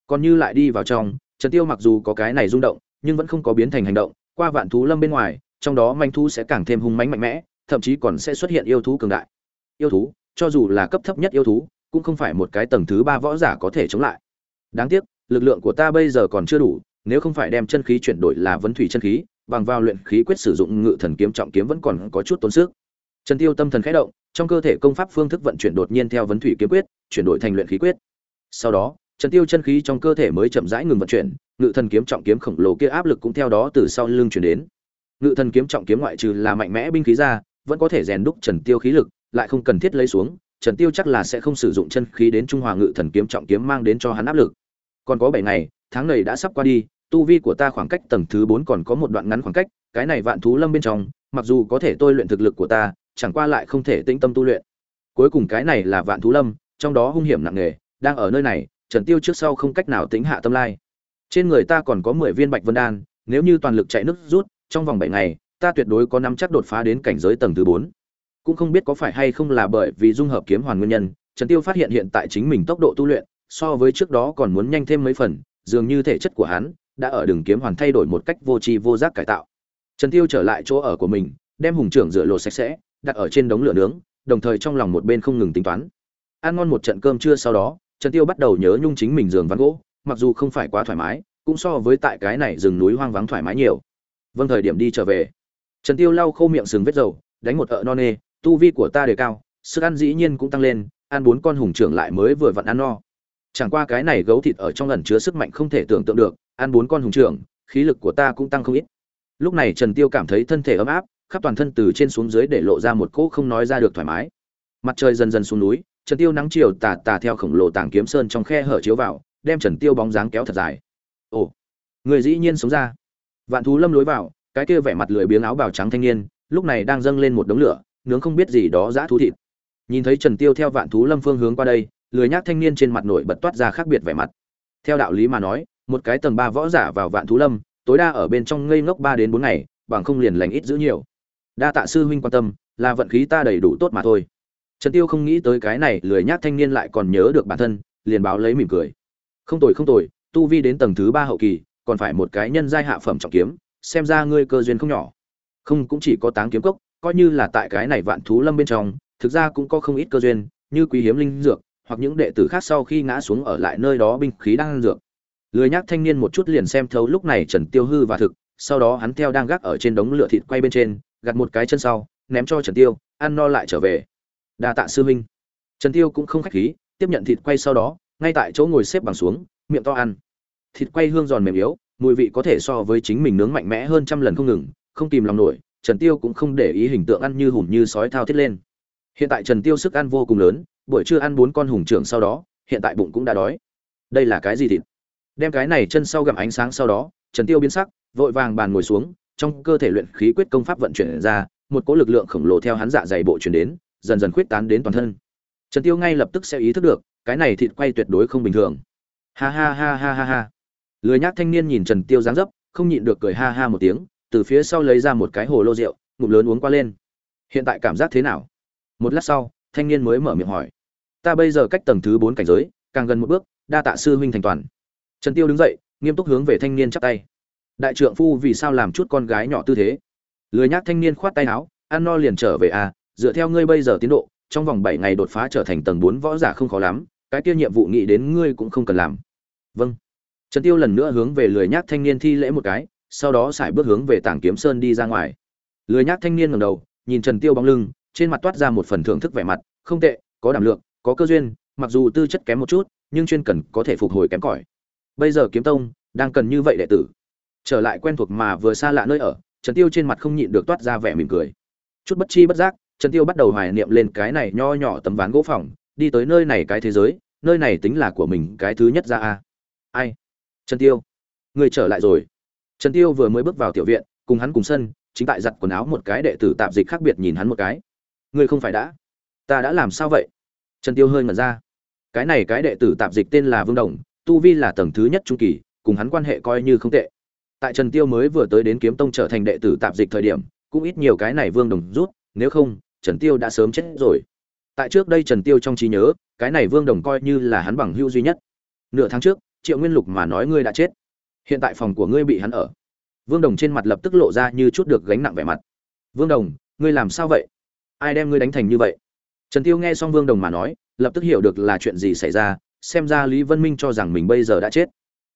Còn như lại đi vào trong, trần tiêu mặc dù có cái này rung động, nhưng vẫn không có biến thành hành động, qua vạn thú lâm bên ngoài trong đó manh thú sẽ càng thêm hung mãnh mạnh mẽ, thậm chí còn sẽ xuất hiện yêu thú cường đại. Yêu thú, cho dù là cấp thấp nhất yêu thú, cũng không phải một cái tầng thứ ba võ giả có thể chống lại. Đáng tiếc, lực lượng của ta bây giờ còn chưa đủ, nếu không phải đem chân khí chuyển đổi là vấn thủy chân khí, bằng vào luyện khí quyết sử dụng ngự thần kiếm trọng kiếm vẫn còn có chút tốn sức. Trần tiêu tâm thần khẽ động, trong cơ thể công pháp phương thức vận chuyển đột nhiên theo vấn thủy kiếm quyết, chuyển đổi thành luyện khí quyết. Sau đó, trần tiêu chân khí trong cơ thể mới chậm rãi ngừng vận chuyển, ngự thần kiếm trọng kiếm khổng lồ kia áp lực cũng theo đó từ sau lưng chuyển đến ngự thần kiếm trọng kiếm ngoại trừ là mạnh mẽ binh khí ra, vẫn có thể rèn đúc trần tiêu khí lực, lại không cần thiết lấy xuống, trần tiêu chắc là sẽ không sử dụng chân khí đến trung hòa ngự thần kiếm trọng kiếm mang đến cho hắn áp lực. Còn có bảy ngày, tháng này đã sắp qua đi, tu vi của ta khoảng cách tầng thứ bốn còn có một đoạn ngắn khoảng cách, cái này vạn thú lâm bên trong, mặc dù có thể tôi luyện thực lực của ta, chẳng qua lại không thể tĩnh tâm tu luyện. Cuối cùng cái này là vạn thú lâm, trong đó hung hiểm nặng nề, đang ở nơi này, trần tiêu trước sau không cách nào tính hạ tâm lai. Trên người ta còn có mười viên bạch vân đan, nếu như toàn lực chạy nước rút trong vòng bảy ngày, ta tuyệt đối có nắm chắc đột phá đến cảnh giới tầng thứ bốn. Cũng không biết có phải hay không là bởi vì dung hợp kiếm hoàn nguyên nhân, trần tiêu phát hiện hiện tại chính mình tốc độ tu luyện, so với trước đó còn muốn nhanh thêm mấy phần, dường như thể chất của hắn đã ở đường kiếm hoàn thay đổi một cách vô tri vô giác cải tạo. Trần tiêu trở lại chỗ ở của mình, đem hùng trưởng rửa lột sạch sẽ, đặt ở trên đống lửa nướng, đồng thời trong lòng một bên không ngừng tính toán. Ăn ngon một trận cơm trưa sau đó, trần tiêu bắt đầu nhớ nhung chính mình giường ván gỗ, mặc dù không phải quá thoải mái, cũng so với tại cái này rừng núi hoang vắng thoải mái nhiều vâng thời điểm đi trở về. Trần tiêu lau khô miệng sừng vết dầu, đánh một ợ non nê, tu vi của ta đề cao, sức ăn dĩ nhiên cũng tăng lên, ăn bốn con hùng trưởng lại mới vừa vặn ăn no. Chẳng qua cái này gấu thịt ở trong lần chứa sức mạnh không thể tưởng tượng được, ăn bốn con hùng trưởng, khí lực của ta cũng tăng không ít. Lúc này trần tiêu cảm thấy thân thể ấm áp, khắp toàn thân từ trên xuống dưới để lộ ra một cỗ không nói ra được thoải mái. Mặt trời dần dần xuống núi, trần tiêu nắng chiều tà tà theo khổng lồ tảng kiếm sơn trong khe hở chiếu vào, đem trần tiêu bóng dáng kéo thật dài. Ồ, người dĩ nhiên sống ra vạn thú lâm lối vào, cái kia vẻ mặt lười biếng áo bào trắng thanh niên, lúc này đang dâng lên một đống lửa, nướng không biết gì đó giã thú thịt. Nhìn thấy trần tiêu theo vạn thú lâm phương hướng qua đây, lười nhác thanh niên trên mặt nổi bật toát ra khác biệt vẻ mặt. Theo đạo lý mà nói, một cái tầng ba võ giả vào vạn thú lâm, tối đa ở bên trong ngây ngốc ba đến bốn ngày, bằng không liền lành ít giữ nhiều. Đa tạ sư huynh quan tâm, là vận khí ta đầy đủ tốt mà thôi. Trần tiêu không nghĩ tới cái này, lười nhác thanh niên lại còn nhớ được bản thân, liền báo lấy mỉm cười. Không tồi không tồi, tu vi đến tầng thứ ba hậu kỳ còn phải một cái nhân giai hạ phẩm trọng kiếm, xem ra ngươi cơ duyên không nhỏ. Không, cũng chỉ có táng kiếm cốc, coi như là tại cái này vạn thú lâm bên trong, thực ra cũng có không ít cơ duyên, như quý hiếm linh dược, hoặc những đệ tử khác sau khi ngã xuống ở lại nơi đó binh khí đang dược. Lười nhắc thanh niên một chút liền xem thấu lúc này trần tiêu hư và thực, sau đó hắn theo đang gác ở trên đống lửa thịt quay bên trên, gạt một cái chân sau, ném cho trần tiêu, ăn no lại trở về. Đa tạ sư huynh. Trần tiêu cũng không khách khí, tiếp nhận thịt quay sau đó, ngay tại chỗ ngồi xếp bằng xuống, miệng to ăn thịt quay hương giòn mềm yếu, mùi vị có thể so với chính mình nướng mạnh mẽ hơn trăm lần không ngừng, không kìm lòng nổi, trần tiêu cũng không để ý hình tượng ăn như hùm như sói thao thiết lên. Hiện tại trần tiêu sức ăn vô cùng lớn, buổi trưa ăn bốn con hùng trưởng sau đó, hiện tại bụng cũng đã đói. Đây là cái gì thịt? Đem cái này chân sau gặm ánh sáng sau đó, trần tiêu biến sắc, vội vàng bàn ngồi xuống, trong cơ thể luyện khí quyết công pháp vận chuyển ra, một cỗ lực lượng khổng lồ theo hắn dạ dày bộ chuyển đến, dần dần khuyết tán đến toàn thân. Trần tiêu ngay lập tức sẽ ý thức được, cái này thịt quay tuyệt đối không bình thường. Ha ha ha ha ha ha lười nhác thanh niên nhìn trần tiêu dáng dấp, không nhịn được cười ha ha một tiếng, từ phía sau lấy ra một cái hồ lô rượu, ngụm lớn uống qua lên. Hiện tại cảm giác thế nào? Một lát sau, thanh niên mới mở miệng hỏi. Ta bây giờ cách tầng thứ bốn cảnh giới, càng gần một bước, đa tạ sư huynh thành toàn. Trần tiêu đứng dậy, nghiêm túc hướng về thanh niên chắp tay. Đại trượng phu vì sao làm chút con gái nhỏ tư thế? Lười nhác thanh niên khoát tay áo, ăn no liền trở về à dựa theo ngươi bây giờ tiến độ, trong vòng bảy ngày đột phá trở thành tầng bốn võ giả không khó lắm, cái kia nhiệm vụ nghĩ đến ngươi cũng không cần làm. Vâng trần tiêu lần nữa hướng về lười nhác thanh niên thi lễ một cái, sau đó xài bước hướng về tảng kiếm sơn đi ra ngoài. Lười nhác thanh niên ngẩng đầu, nhìn trần tiêu bóng lưng, trên mặt toát ra một phần thưởng thức vẻ mặt, không tệ, có đảm lượng, có cơ duyên, mặc dù tư chất kém một chút, nhưng chuyên cần có thể phục hồi kém cỏi. Bây giờ kiếm tông, đang cần như vậy đệ tử. Trở lại quen thuộc mà vừa xa lạ nơi ở, trần tiêu trên mặt không nhịn được toát ra vẻ mỉm cười. Chút bất chi bất giác, trần tiêu bắt đầu hoài niệm lên cái này nho nhỏ tấm ván gỗ phòng, đi tới nơi này cái thế giới, nơi này tính là của mình cái thứ nhất ra a. Ai? Trần tiêu, người trở lại rồi. Trần tiêu vừa mới bước vào tiểu viện, cùng hắn cùng sân, chính tại giặt quần áo một cái đệ tử tạp dịch khác biệt nhìn hắn một cái. Ngươi không phải đã. Ta đã làm sao vậy? Trần tiêu hơi ngẩn ra. Cái này cái đệ tử tạp dịch tên là vương đồng, tu vi là tầng thứ nhất trung kỳ, cùng hắn quan hệ coi như không tệ. Tại trần tiêu mới vừa tới đến kiếm tông trở thành đệ tử tạp dịch thời điểm, cũng ít nhiều cái này vương đồng rút, nếu không, trần tiêu đã sớm chết rồi. Tại trước đây trần tiêu trong trí nhớ, cái này vương đồng coi như là hắn bằng hữu duy nhất. Nửa tháng trước triệu nguyên lục mà nói ngươi đã chết. Hiện tại phòng của ngươi bị hắn ở. Vương đồng trên mặt lập tức lộ ra như chút được gánh nặng vẻ mặt. Vương đồng, ngươi làm sao vậy? Ai đem ngươi đánh thành như vậy? Trần tiêu nghe xong vương đồng mà nói, lập tức hiểu được là chuyện gì xảy ra, xem ra lý vân minh cho rằng mình bây giờ đã chết.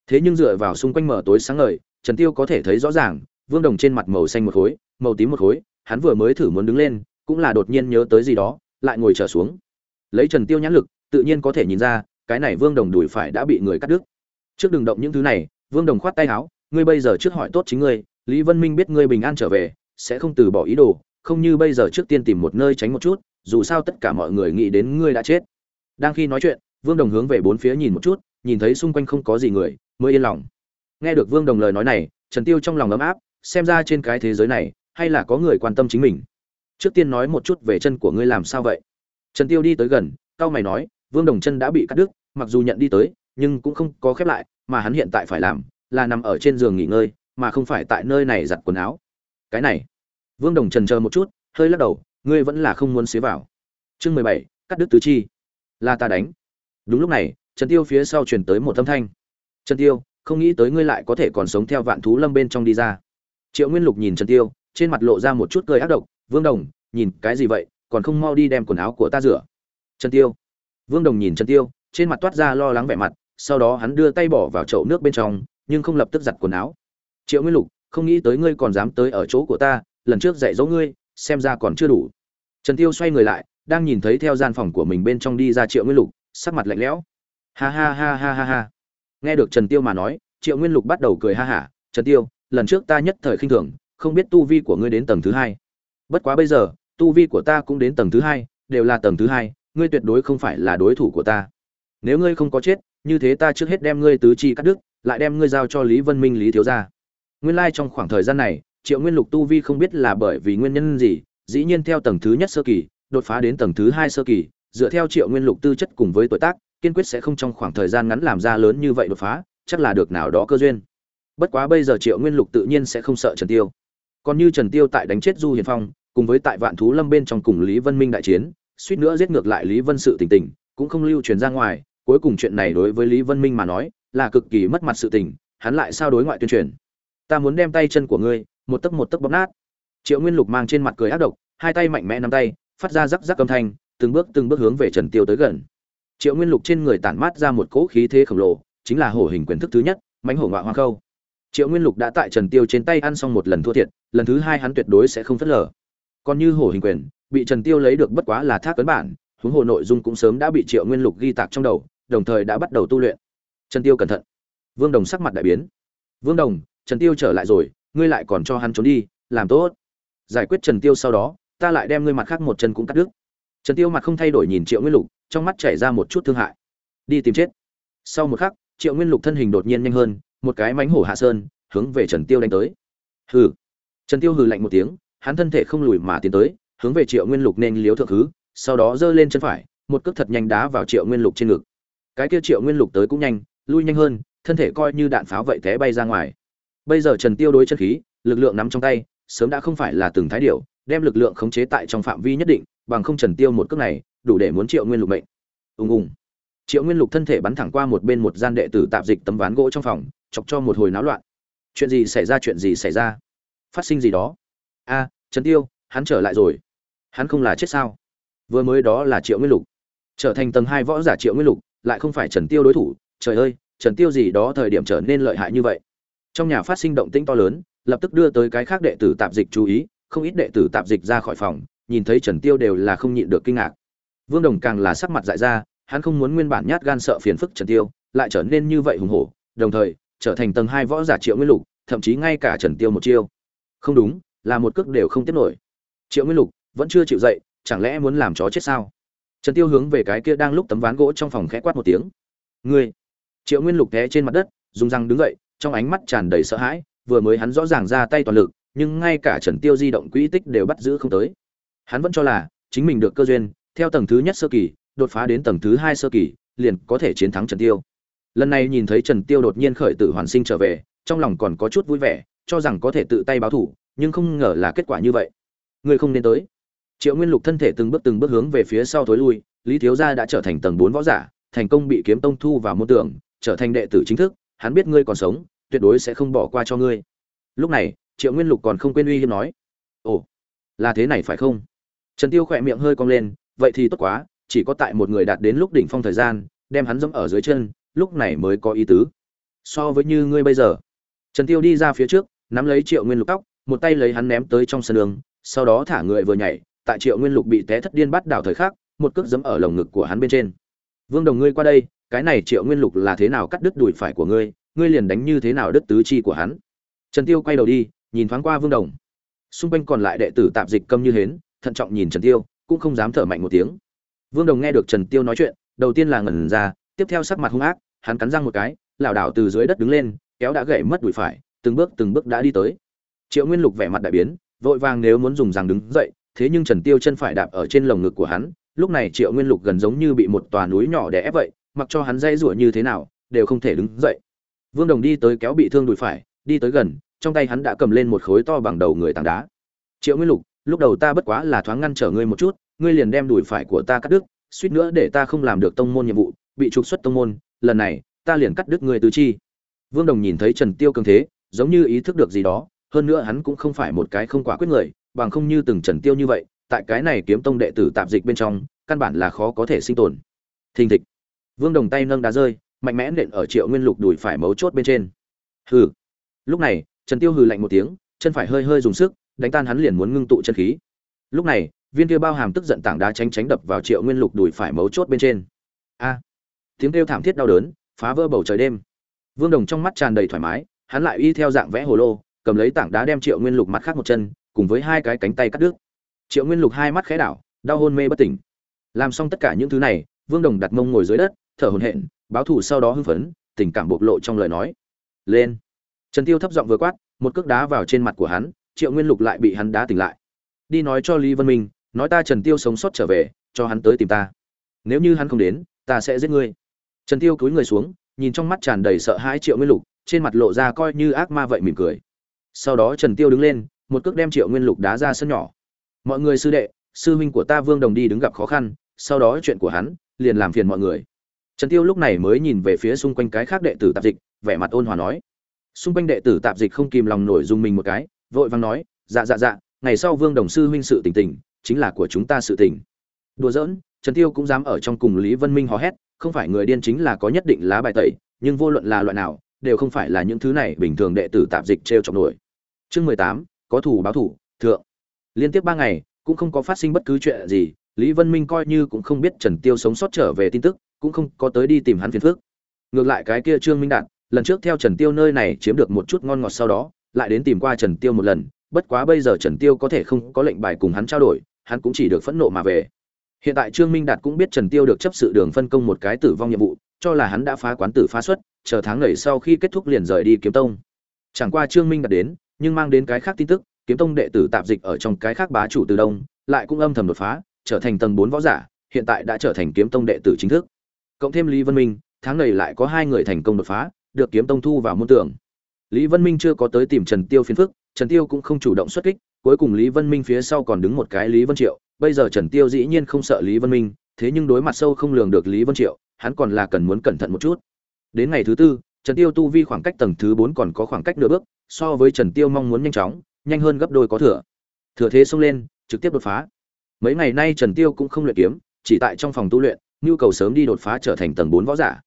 Thế nhưng dựa vào xung quanh mở tối sáng ngời, trần tiêu có thể thấy rõ ràng, vương đồng trên mặt màu xanh một khối, màu tím một khối, hắn vừa mới thử muốn đứng lên, cũng là đột nhiên nhớ tới gì đó, lại ngồi trở xuống. Lấy trần tiêu nhãn lực, tự nhiên có thể nhìn ra, cái này vương đồng đùi phải đã bị người cắt đứt trước đừng động những thứ này, vương đồng khoát tay áo, ngươi bây giờ trước hỏi tốt chính ngươi, lý vân minh biết ngươi bình an trở về, sẽ không từ bỏ ý đồ, không như bây giờ trước tiên tìm một nơi tránh một chút, dù sao tất cả mọi người nghĩ đến ngươi đã chết. Đang khi nói chuyện, vương đồng hướng về bốn phía nhìn một chút, nhìn thấy xung quanh không có gì người, mới yên lòng. Nghe được vương đồng lời nói này, trần tiêu trong lòng ấm áp, xem ra trên cái thế giới này, hay là có người quan tâm chính mình. Trước tiên nói một chút về chân của ngươi làm sao vậy? Trần tiêu đi tới gần cao mày nói, vương đồng chân đã bị cắt đứt, mặc dù nhận đi tới nhưng cũng không có khép lại, mà hắn hiện tại phải làm là nằm ở trên giường nghỉ ngơi, mà không phải tại nơi này giặt quần áo. Cái này, vương đồng trần chờ một chút, hơi lắc đầu, ngươi vẫn là không muốn xế vào. Chương mười bảy, cắt đứt tứ chi. Là ta đánh. Đúng lúc này, trần tiêu phía sau truyền tới một âm thanh. Trần tiêu, không nghĩ tới ngươi lại có thể còn sống theo vạn thú lâm bên trong đi ra. Triệu nguyên lục nhìn trần tiêu, trên mặt lộ ra một chút cười ác độc. Vương đồng, nhìn cái gì vậy? Còn không mau đi đem quần áo của ta rửa. Trần tiêu. Vương đồng nhìn trần tiêu, trên mặt toát ra lo lắng vẻ mặt sau đó hắn đưa tay bỏ vào chậu nước bên trong, nhưng không lập tức giặt quần áo. Triệu nguyên lục, không nghĩ tới ngươi còn dám tới ở chỗ của ta, lần trước dạy dỗ ngươi, xem ra còn chưa đủ. Trần tiêu xoay người lại, đang nhìn thấy theo gian phòng của mình bên trong đi ra triệu nguyên lục, sắc mặt lạnh lẽo. Ha ha ha ha ha ha. Nghe được trần tiêu mà nói, triệu nguyên lục bắt đầu cười ha hả. Trần tiêu, lần trước ta nhất thời khinh thường, không biết tu vi của ngươi đến tầng thứ hai. Bất quá bây giờ, tu vi của ta cũng đến tầng thứ hai, đều là tầng thứ hai, ngươi tuyệt đối không phải là đối thủ của ta. Nếu ngươi không có chết như thế ta trước hết đem ngươi tứ chi cắt đứt, lại đem ngươi giao cho lý vân minh, lý thiếu gia. Nguyên lai trong khoảng thời gian này, triệu nguyên lục tu vi không biết là bởi vì nguyên nhân gì, dĩ nhiên theo tầng thứ nhất sơ kỳ, đột phá đến tầng thứ hai sơ kỳ, dựa theo triệu nguyên lục tư chất cùng với tuổi tác, kiên quyết sẽ không trong khoảng thời gian ngắn làm ra lớn như vậy đột phá, chắc là được nào đó cơ duyên. Bất quá bây giờ triệu nguyên lục tự nhiên sẽ không sợ trần tiêu. Còn như trần tiêu tại đánh chết du hiền phong, cùng với tại vạn thú lâm bên trong cùng lý vân minh đại chiến, suýt nữa giết ngược lại lý vân sự tình tình, cũng không lưu truyền ra ngoài cuối cùng chuyện này đối với lý vân minh mà nói, là cực kỳ mất mặt sự tình, hắn lại sao đối ngoại tuyên truyền? Ta muốn đem tay chân của ngươi, một tấc một tấc bóp nát. Triệu nguyên lục mang trên mặt cười ác độc, hai tay mạnh mẽ nắm tay, phát ra rắc rắc âm thanh, từng bước từng bước hướng về trần tiêu tới gần. Triệu nguyên lục trên người tản mát ra một cỗ khí thế khổng lồ, chính là hổ hình quyền thức thứ nhất, mãnh hổ ngoại hoa khâu. Triệu nguyên lục đã tại trần tiêu trên tay ăn xong một lần thua thiệt, lần thứ hai hắn tuyệt đối sẽ không phớt lờ. Còn như hổ hình quyền, bị trần tiêu lấy được bất quá là thác cấn bản, huống hồ nội dung cũng sớm đã bị triệu nguyên lục ghi tạc trong đầu đồng thời đã bắt đầu tu luyện. Trần tiêu cẩn thận. Vương đồng sắc mặt đại biến. Vương đồng, trần tiêu trở lại rồi, ngươi lại còn cho hắn trốn đi, làm tốt. Giải quyết trần tiêu sau đó, ta lại đem ngươi mặt khác một chân cũng cắt đứt. Trần tiêu mặt không thay đổi nhìn triệu nguyên lục, trong mắt chảy ra một chút thương hại. Đi tìm chết. Sau một khắc, triệu nguyên lục thân hình đột nhiên nhanh hơn, một cái mánh hổ hạ sơn, hướng về trần tiêu đánh tới. Hừ. Trần tiêu hừ lạnh một tiếng, hắn thân thể không lùi mà tiến tới, hướng về triệu nguyên lục nên liếu thượng thứ, sau đó giơ lên chân phải, một cước thật nhanh đá vào triệu nguyên lục trên ngực cái kia triệu nguyên lục tới cũng nhanh, lui nhanh hơn, thân thể coi như đạn pháo vậy té bay ra ngoài. Bây giờ trần tiêu đối chân khí, lực lượng nắm trong tay, sớm đã không phải là từng thái điệu đem lực lượng khống chế tại trong phạm vi nhất định, bằng không trần tiêu một cước này, đủ để muốn triệu nguyên lục mệnh. Ùng ùng. Triệu nguyên lục thân thể bắn thẳng qua một bên một gian đệ tử tạp dịch tấm ván gỗ trong phòng, chọc cho một hồi náo loạn. Chuyện gì xảy ra, chuyện gì xảy ra? Phát sinh gì đó? A, trần tiêu, hắn trở lại rồi. Hắn không là chết sao? Vừa mới đó là triệu nguyên lục. Trở thành tầng hai võ giả triệu nguyên lục lại không phải trần tiêu đối thủ, trời ơi, trần tiêu gì đó thời điểm trở nên lợi hại như vậy. Trong nhà phát sinh động tĩnh to lớn, lập tức đưa tới cái khác đệ tử tạp dịch chú ý, không ít đệ tử tạp dịch ra khỏi phòng, nhìn thấy trần tiêu đều là không nhịn được kinh ngạc. Vương đồng càng là sắc mặt dại ra, hắn không muốn nguyên bản nhát gan sợ phiền phức trần tiêu, lại trở nên như vậy hùng hổ, đồng thời, trở thành tầng hai võ giả triệu nguyên lục, thậm chí ngay cả trần tiêu một chiêu. Không đúng, là một cước đều không tiếp nổi. Triệu nguyên lục vẫn chưa chịu dậy, chẳng lẽ muốn làm chó chết sao? Trần tiêu hướng về cái kia đang lúc tấm ván gỗ trong phòng khẽ quát một tiếng. Ngươi! Triệu nguyên lục té trên mặt đất, dùng răng đứng dậy, trong ánh mắt tràn đầy sợ hãi, vừa mới hắn rõ ràng ra tay toàn lực, nhưng ngay cả trần tiêu di động quỹ tích đều bắt giữ không tới. Hắn vẫn cho là chính mình được cơ duyên, theo tầng thứ nhất sơ kỳ, đột phá đến tầng thứ hai sơ kỳ, liền có thể chiến thắng trần tiêu. Lần này nhìn thấy trần tiêu đột nhiên khởi tử hoàn sinh trở về, trong lòng còn có chút vui vẻ, cho rằng có thể tự tay báo thủ, nhưng không ngờ là kết quả như vậy. Ngươi không nên tới triệu nguyên lục thân thể từng bước từng bước hướng về phía sau thối lui, lý thiếu gia đã trở thành tầng bốn võ giả, thành công bị kiếm tông thu vào môn tưởng trở thành đệ tử chính thức, hắn biết ngươi còn sống, tuyệt đối sẽ không bỏ qua cho ngươi. Lúc này, triệu nguyên lục còn không quên uy hiếp nói, ồ, là thế này phải không? Trần tiêu khỏe miệng hơi cong lên, vậy thì tốt quá, chỉ có tại một người đạt đến lúc đỉnh phong thời gian, đem hắn dẫm ở dưới chân, lúc này mới có ý tứ. So với như ngươi bây giờ. Trần tiêu đi ra phía trước, nắm lấy triệu nguyên lục tóc, một tay lấy hắn ném tới trong sân đường, sau đó thả người vừa nhảy tại triệu nguyên lục bị té thất điên bắt đảo thời khắc, một cước giấm ở lồng ngực của hắn bên trên. Vương đồng ngươi qua đây, cái này triệu nguyên lục là thế nào cắt đứt đùi phải của ngươi ngươi liền đánh như thế nào đứt tứ chi của hắn? Trần tiêu quay đầu đi, nhìn thoáng qua vương đồng. Xung quanh còn lại đệ tử tạp dịch câm như hến, thận trọng nhìn trần tiêu, cũng không dám thở mạnh một tiếng. Vương đồng nghe được trần tiêu nói chuyện, đầu tiên là ngẩn ra, tiếp theo sắc mặt hung ác, hắn cắn răng một cái, lảo đảo từ dưới đất đứng lên, kéo đã gãy mất đùi phải, từng bước từng bước đã đi tới. Triệu nguyên lục vẻ mặt đại biến, vội vàng nếu muốn dùng rằng đứng dậy thế nhưng trần tiêu chân phải đạp ở trên lồng ngực của hắn, lúc này triệu nguyên lục gần giống như bị một tòa núi nhỏ đè ép vậy, mặc cho hắn dây rủa như thế nào, đều không thể đứng dậy. Vương đồng đi tới kéo bị thương đùi phải, đi tới gần, trong tay hắn đã cầm lên một khối to bằng đầu người tảng đá. Triệu nguyên lục, lúc đầu ta bất quá là thoáng ngăn trở ngươi một chút, ngươi liền đem đùi phải của ta cắt đứt, suýt nữa để ta không làm được tông môn nhiệm vụ, bị trục xuất tông môn, lần này, ta liền cắt đứt ngươi tứ chi. Vương đồng nhìn thấy trần tiêu cường thế, giống như ý thức được gì đó, hơn nữa hắn cũng không phải một cái không quả quyết người bằng không như từng trần tiêu như vậy, tại cái này kiếm tông đệ tử tạp dịch bên trong, căn bản là khó có thể sinh tồn. Thình thịch. Vương đồng tay nâng đá rơi, mạnh mẽ nện ở triệu nguyên lục đùi phải mấu chốt bên trên. Hừ. Lúc này, trần tiêu hừ lạnh một tiếng, chân phải hơi hơi dùng sức, đánh tan hắn liền muốn ngưng tụ chân khí. Lúc này, viên kia bao hàm tức giận tảng đá tránh tránh đập vào triệu nguyên lục đùi phải mấu chốt bên trên. A. Tiếng kêu thảm thiết đau đớn, phá vỡ bầu trời đêm. Vương đồng trong mắt tràn đầy thoải mái, hắn lại y theo dạng vẽ hồ lô, cầm lấy tảng đá đem triệu nguyên lục mặt khác một chân cùng với hai cái cánh tay cắt đứt. Triệu nguyên lục hai mắt khẽ đảo, đau hôn mê bất tỉnh. Làm xong tất cả những thứ này, vương đồng đặt mông ngồi dưới đất, thở hổn hển, báo thủ sau đó hưng phấn, tình cảm bộc lộ trong lời nói. Lên. Trần tiêu thấp giọng vừa quát, một cước đá vào trên mặt của hắn, triệu nguyên lục lại bị hắn đá tỉnh lại. Đi nói cho lý vân minh, nói ta trần tiêu sống sót trở về, cho hắn tới tìm ta. Nếu như hắn không đến, ta sẽ giết ngươi. Trần tiêu cúi người xuống, nhìn trong mắt tràn đầy sợ hãi triệu nguyên lục, trên mặt lộ ra coi như ác ma vậy mỉm cười. Sau đó trần tiêu đứng lên một cước đem triệu nguyên lục đá ra sân nhỏ. Mọi người sư đệ, sư huynh của ta vương đồng đi đứng gặp khó khăn, sau đó chuyện của hắn, liền làm phiền mọi người. Trần tiêu lúc này mới nhìn về phía xung quanh cái khác đệ tử tạp dịch, vẻ mặt ôn hòa nói. Xung quanh đệ tử tạp dịch không kìm lòng nổi dùng mình một cái, vội vàng nói dạ dạ dạ ngày sau vương đồng sư huynh sự tình tình, chính là của chúng ta sự tình. Đùa giỡn, trần tiêu cũng dám ở trong cùng lý vân minh hò hét, không phải người điên chính là có nhất định lá bài tẩy, nhưng vô luận là loại nào, đều không phải là những thứ này bình thường đệ tử tạp dịch treo trọng nổi. Chương mười tám có thủ báo thủ, thượng. Liên tiếp ba ngày, cũng không có phát sinh bất cứ chuyện gì, lý vân minh coi như cũng không biết trần tiêu sống sót trở về tin tức, cũng không có tới đi tìm hắn phiền phức. Ngược lại cái kia trương minh đạt, lần trước theo trần tiêu nơi này chiếm được một chút ngon ngọt sau đó, lại đến tìm qua trần tiêu một lần, bất quá bây giờ trần tiêu có thể không có lệnh bài cùng hắn trao đổi, hắn cũng chỉ được phẫn nộ mà về. Hiện tại trương minh đạt cũng biết trần tiêu được chấp sự đường phân công một cái tử vong nhiệm vụ, cho là hắn đã phá quán tử phá xuất, chờ tháng nảy sau khi kết thúc liền rời đi kiếm tông. Chẳng qua trương minh đạt đến nhưng mang đến cái khác tin tức, kiếm tông đệ tử tạp dịch ở trong cái khác bá chủ từ đông, lại cũng âm thầm đột phá, trở thành tầng bốn võ giả, hiện tại đã trở thành kiếm tông đệ tử chính thức. Cộng thêm lý vân minh, tháng này lại có hai người thành công đột phá, được kiếm tông thu vào môn tưởng lý vân minh chưa có tới tìm trần tiêu phiền phức, trần tiêu cũng không chủ động xuất kích, cuối cùng lý vân minh phía sau còn đứng một cái lý vân triệu, bây giờ trần tiêu dĩ nhiên không sợ lý vân minh, thế nhưng đối mặt sâu không lường được lý vân triệu, hắn còn là cần muốn cẩn thận một chút. Đến ngày thứ tư, trần tiêu tu vi khoảng cách tầng thứ bốn còn có khoảng cách nửa bước so với trần tiêu mong muốn nhanh chóng, nhanh hơn gấp đôi có thừa. Thừa thế xông lên, trực tiếp đột phá. Mấy ngày nay trần tiêu cũng không luyện kiếm, chỉ tại trong phòng tu luyện, nhu cầu sớm đi đột phá trở thành tầng bốn võ giả.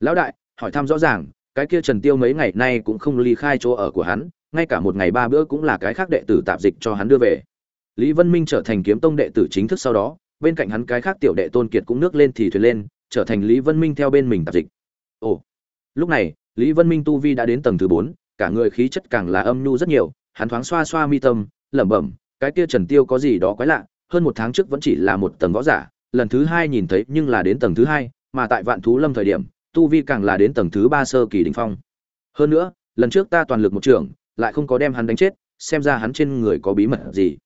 Lão đại, hỏi thăm rõ ràng, cái kia trần tiêu mấy ngày nay cũng không ly khai chỗ ở của hắn, ngay cả một ngày ba bữa cũng là cái khác đệ tử tạp dịch cho hắn đưa về. Lý vân minh trở thành kiếm tông đệ tử chính thức sau đó, bên cạnh hắn cái khác tiểu đệ tôn kiệt cũng nước lên thì thuyền lên, trở thành lý vân minh theo bên mình tạp dịch. Ồ. Lúc này, lý vân minh tu vi đã đến tầng thứ bốn cả người khí chất càng là âm nhu rất nhiều, hắn thoáng xoa xoa mi tâm, lẩm bẩm, cái kia trần tiêu có gì đó quái lạ, hơn một tháng trước vẫn chỉ là một tầng võ giả, lần thứ hai nhìn thấy nhưng là đến tầng thứ hai, mà tại vạn thú lâm thời điểm, tu vi càng là đến tầng thứ ba sơ kỳ đỉnh phong. Hơn nữa, lần trước ta toàn lực một trường lại không có đem hắn đánh chết, xem ra hắn trên người có bí mật gì.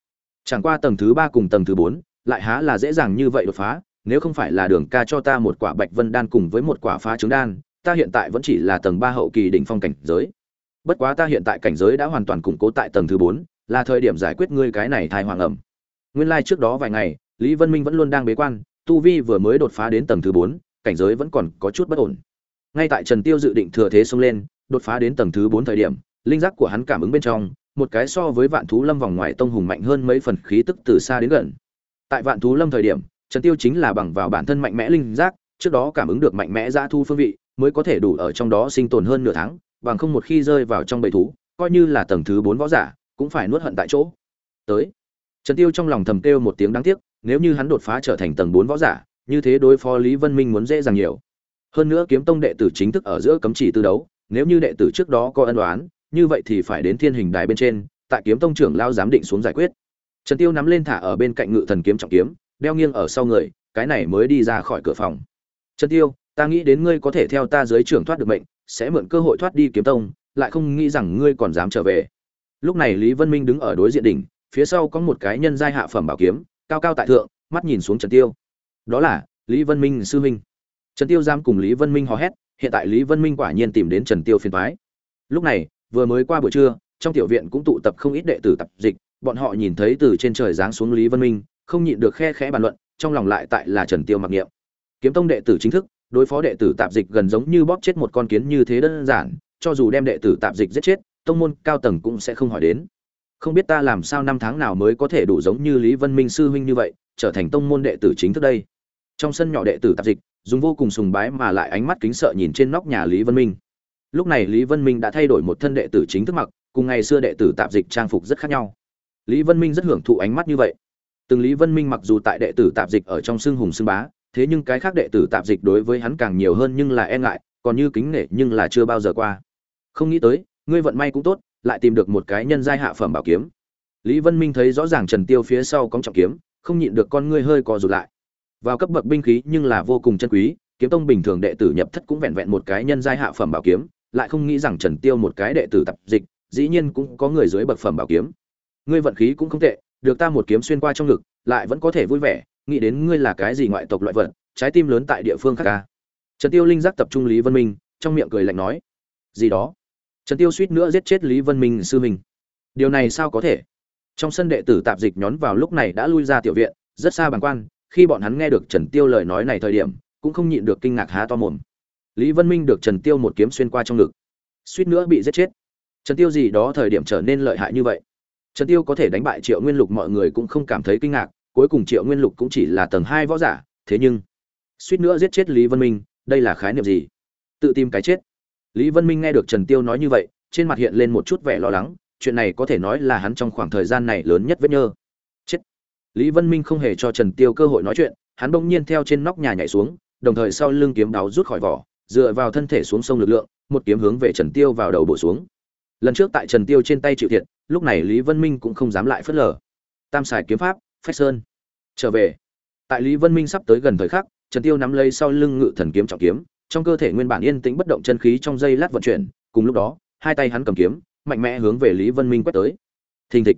Chẳng qua tầng thứ ba cùng tầng thứ bốn, lại há là dễ dàng như vậy đột phá, nếu không phải là đường ca cho ta một quả bạch vân đan cùng với một quả phá trứng đan, ta hiện tại vẫn chỉ là tầng ba hậu kỳ đỉnh phong cảnh giới bất quá ta hiện tại cảnh giới đã hoàn toàn củng cố tại tầng thứ bốn, là thời điểm giải quyết ngươi cái này thai hoàng ẩm. Nguyên lai trước đó vài ngày, lý vân minh vẫn luôn đang bế quan, tu vi vừa mới đột phá đến tầng thứ bốn, cảnh giới vẫn còn có chút bất ổn. Ngay tại trần tiêu dự định thừa thế xông lên, đột phá đến tầng thứ bốn thời điểm, linh giác của hắn cảm ứng bên trong, một cái so với vạn thú lâm vòng ngoài tông hùng mạnh hơn mấy phần khí tức từ xa đến gần. Tại vạn thú lâm thời điểm, trần tiêu chính là bằng vào bản thân mạnh mẽ linh giác, trước đó cảm ứng được mạnh mẽ dã thu phương vị, mới có thể đủ ở trong đó sinh tồn hơn nửa tháng bằng không một khi rơi vào trong bầy thú, coi như là tầng thứ bốn võ giả, cũng phải nuốt hận tại chỗ. Tới. Trần tiêu trong lòng thầm kêu một tiếng đáng tiếc, nếu như hắn đột phá trở thành tầng bốn võ giả, như thế đối phó lý vân minh muốn dễ dàng nhiều. Hơn nữa kiếm tông đệ tử chính thức ở giữa cấm chỉ tư đấu, nếu như đệ tử trước đó có ân oán, như vậy thì phải đến thiên hình đài bên trên, tại kiếm tông trưởng lao giám định xuống giải quyết. Trần tiêu nắm lên thả ở bên cạnh ngự thần kiếm trọng kiếm, đeo nghiêng ở sau người, cái này mới đi ra khỏi cửa phòng. Trần tiêu, ta nghĩ đến ngươi có thể theo ta dưới trưởng thoát được mệnh sẽ mượn cơ hội thoát đi kiếm tông, lại không nghĩ rằng ngươi còn dám trở về. Lúc này lý vân minh đứng ở đối diện đỉnh, phía sau có một cái nhân giai hạ phẩm bảo kiếm, cao cao tại thượng, mắt nhìn xuống trần tiêu. Đó là lý vân minh sư minh trần tiêu giam cùng lý vân minh hò hét, hiện tại lý vân minh quả nhiên tìm đến trần tiêu phiền toái. Lúc này, vừa mới qua buổi trưa, trong tiểu viện cũng tụ tập không ít đệ tử tập dịch, bọn họ nhìn thấy từ trên trời giáng xuống lý vân minh, không nhịn được khe khẽ bàn luận, trong lòng lại tại là trần tiêu mặc niệm. Kiếm tông đệ tử chính thức đối phó đệ tử tạp dịch gần giống như bóp chết một con kiến như thế đơn giản, cho dù đem đệ tử tạp dịch giết chết, tông môn cao tầng cũng sẽ không hỏi đến. Không biết ta làm sao năm tháng nào mới có thể đủ giống như lý vân minh sư huynh như vậy, trở thành tông môn đệ tử chính thức đây. Trong sân nhỏ đệ tử tạp dịch, dùng vô cùng sùng bái mà lại ánh mắt kính sợ nhìn trên nóc nhà lý vân minh. Lúc này lý vân minh đã thay đổi một thân đệ tử chính thức mặc, cùng ngày xưa đệ tử tạp dịch trang phục rất khác nhau. Lý vân minh rất hưởng thụ ánh mắt như vậy. Từng lý vân minh mặc dù tại đệ tử tạp dịch ở trong xương hùng xương bá thế nhưng cái khác đệ tử tạp dịch đối với hắn càng nhiều hơn nhưng là e ngại, còn như kính nể nhưng là chưa bao giờ qua. Không nghĩ tới, ngươi vận may cũng tốt, lại tìm được một cái nhân giai hạ phẩm bảo kiếm. Lý vân minh thấy rõ ràng trần tiêu phía sau có trọng kiếm, không nhịn được con ngươi hơi co rụt lại. Vào cấp bậc binh khí nhưng là vô cùng chân quý, kiếm tông bình thường đệ tử nhập thất cũng vẹn vẹn một cái nhân giai hạ phẩm bảo kiếm, lại không nghĩ rằng trần tiêu một cái đệ tử tập dịch, dĩ nhiên cũng có người dưới bậc phẩm bảo kiếm. Ngươi vận khí cũng không tệ, được ta một kiếm xuyên qua trong ngực, lại vẫn có thể vui vẻ nghĩ đến ngươi là cái gì ngoại tộc loại vật, trái tim lớn tại địa phương khác ca trần tiêu linh giác tập trung lý vân minh, trong miệng cười lạnh nói. Gì đó? Trần tiêu suýt nữa giết chết lý vân minh sư mình điều này sao có thể? Trong sân đệ tử tạp dịch nhón vào lúc này đã lui ra tiểu viện, rất xa bằng quan, khi bọn hắn nghe được trần tiêu lời nói này thời điểm, cũng không nhịn được kinh ngạc há to mồm. Lý vân minh được trần tiêu một kiếm xuyên qua trong ngực. Suýt nữa bị giết chết. Trần tiêu gì đó thời điểm trở nên lợi hại như vậy. Trần tiêu có thể đánh bại triệu nguyên lục mọi người cũng không cảm thấy kinh ngạc cuối cùng triệu nguyên lục cũng chỉ là tầng hai võ giả, thế nhưng, suýt nữa giết chết lý vân minh, đây là khái niệm gì? Tự tìm cái chết. Lý vân minh nghe được trần tiêu nói như vậy, trên mặt hiện lên một chút vẻ lo lắng, chuyện này có thể nói là hắn trong khoảng thời gian này lớn nhất vết nhơ. Chết. Lý vân minh không hề cho trần tiêu cơ hội nói chuyện, hắn bỗng nhiên theo trên nóc nhà nhảy xuống, đồng thời sau lưng kiếm đáo rút khỏi vỏ, dựa vào thân thể xuống sông lực lượng, một kiếm hướng về trần tiêu vào đầu bổ xuống. Lần trước tại trần tiêu trên tay chịu thiệt, lúc này lý vân minh cũng không dám lại phớt lờ. Tam xài kiếm pháp phách sơn. Trở về. Tại lý vân minh sắp tới gần thời khắc, trần tiêu nắm lấy sau lưng ngự thần kiếm trọng kiếm, trong cơ thể nguyên bản yên tĩnh bất động chân khí trong dây lát vận chuyển, cùng lúc đó, hai tay hắn cầm kiếm, mạnh mẽ hướng về lý vân minh quét tới. Thình thịch.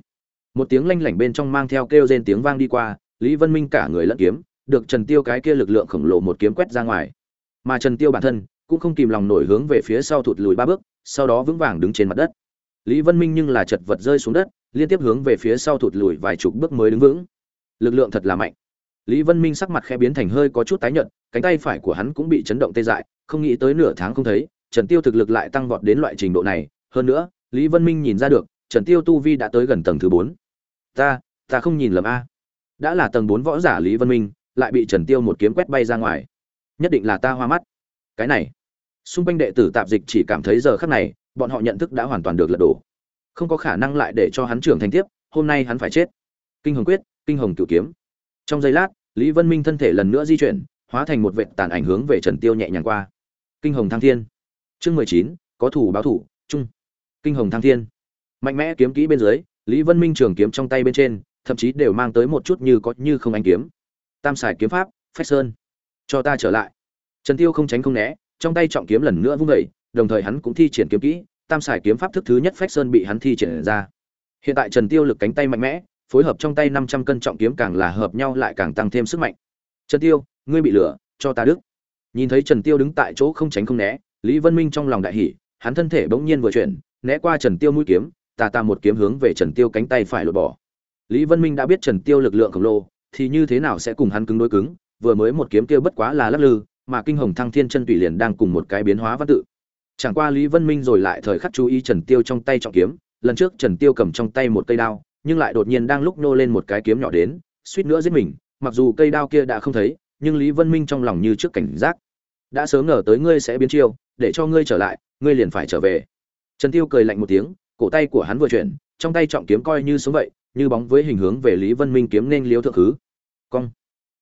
Một tiếng lanh lảnh bên trong mang theo kêu rên tiếng vang đi qua, lý vân minh cả người lẫn kiếm, được trần tiêu cái kia lực lượng khổng lồ một kiếm quét ra ngoài. Mà trần tiêu bản thân, cũng không kìm lòng nổi hướng về phía sau thụt lùi ba bước, sau đó vững vàng đứng trên mặt đất. Lý vân minh nhưng là chật vật rơi xuống đất, liên tiếp hướng về phía sau thụt lùi vài chục bước mới đứng vững lực lượng thật là mạnh. Lý vân minh sắc mặt khẽ biến thành hơi có chút tái nhợt, cánh tay phải của hắn cũng bị chấn động tê dại, không nghĩ tới nửa tháng không thấy, trần tiêu thực lực lại tăng vọt đến loại trình độ này. Hơn nữa, lý vân minh nhìn ra được, trần tiêu tu vi đã tới gần tầng thứ bốn. Ta ta không nhìn lầm a. Đã là tầng bốn võ giả lý vân minh, lại bị trần tiêu một kiếm quét bay ra ngoài. Nhất định là ta hoa mắt. Cái này, xung quanh đệ tử tạp dịch chỉ cảm thấy giờ khắc này, bọn họ nhận thức đã hoàn toàn được lật đổ. Không có khả năng lại để cho hắn trưởng thành tiếp, hôm nay hắn phải chết. Kinh hồng quyết kinh hồng cửu kiếm. Trong giây lát, lý vân minh thân thể lần nữa di chuyển, hóa thành một vệ tàn ảnh hướng về trần tiêu nhẹ nhàng qua. Kinh hồng thăng thiên. Chương mười chín, có thủ báo thủ, chung. Kinh hồng thăng thiên. Mạnh mẽ kiếm kỹ bên dưới, lý vân minh trường kiếm trong tay bên trên, thậm chí đều mang tới một chút như có như không anh kiếm. Tam xài kiếm pháp, phách sơn. Cho ta trở lại. Trần tiêu không tránh không né, trong tay trọng kiếm lần nữa vung dậy, đồng thời hắn cũng thi triển kiếm kỹ, tam xài kiếm pháp thức thứ nhất phách sơn bị hắn thi triển ra. Hiện tại trần tiêu lực cánh tay mạnh mẽ phối hợp trong tay 500 cân trọng kiếm càng là hợp nhau lại càng tăng thêm sức mạnh. Trần tiêu, ngươi bị lửa, cho ta đức nhìn thấy trần tiêu đứng tại chỗ không tránh không né, lý vân minh trong lòng đại hỉ, hắn thân thể bỗng nhiên vừa chuyển, né qua trần tiêu mũi kiếm, tà tà một kiếm hướng về trần tiêu cánh tay phải lột bỏ. Lý vân minh đã biết trần tiêu lực lượng khổng lồ, thì như thế nào sẽ cùng hắn cứng đối cứng, vừa mới một kiếm kia bất quá là lắc lư, mà kinh hồng thăng thiên chân tùy liền đang cùng một cái biến hóa văn tự. Chẳng qua lý vân minh rồi lại thời khắc chú ý trần tiêu trong tay trọng kiếm, lần trước trần tiêu cầm trong tay một cây đao nhưng lại đột nhiên đang lúc nô lên một cái kiếm nhỏ đến, suýt nữa giết mình, mặc dù cây đao kia đã không thấy, nhưng lý vân minh trong lòng như trước cảnh giác. Đã sớm ngờ tới ngươi sẽ biến chiêu, để cho ngươi trở lại, ngươi liền phải trở về. Trần tiêu cười lạnh một tiếng, cổ tay của hắn vừa chuyển, trong tay trọng kiếm coi như sống vậy, như bóng với hình hướng về lý vân minh kiếm nên liếu thượng khứ. Cong.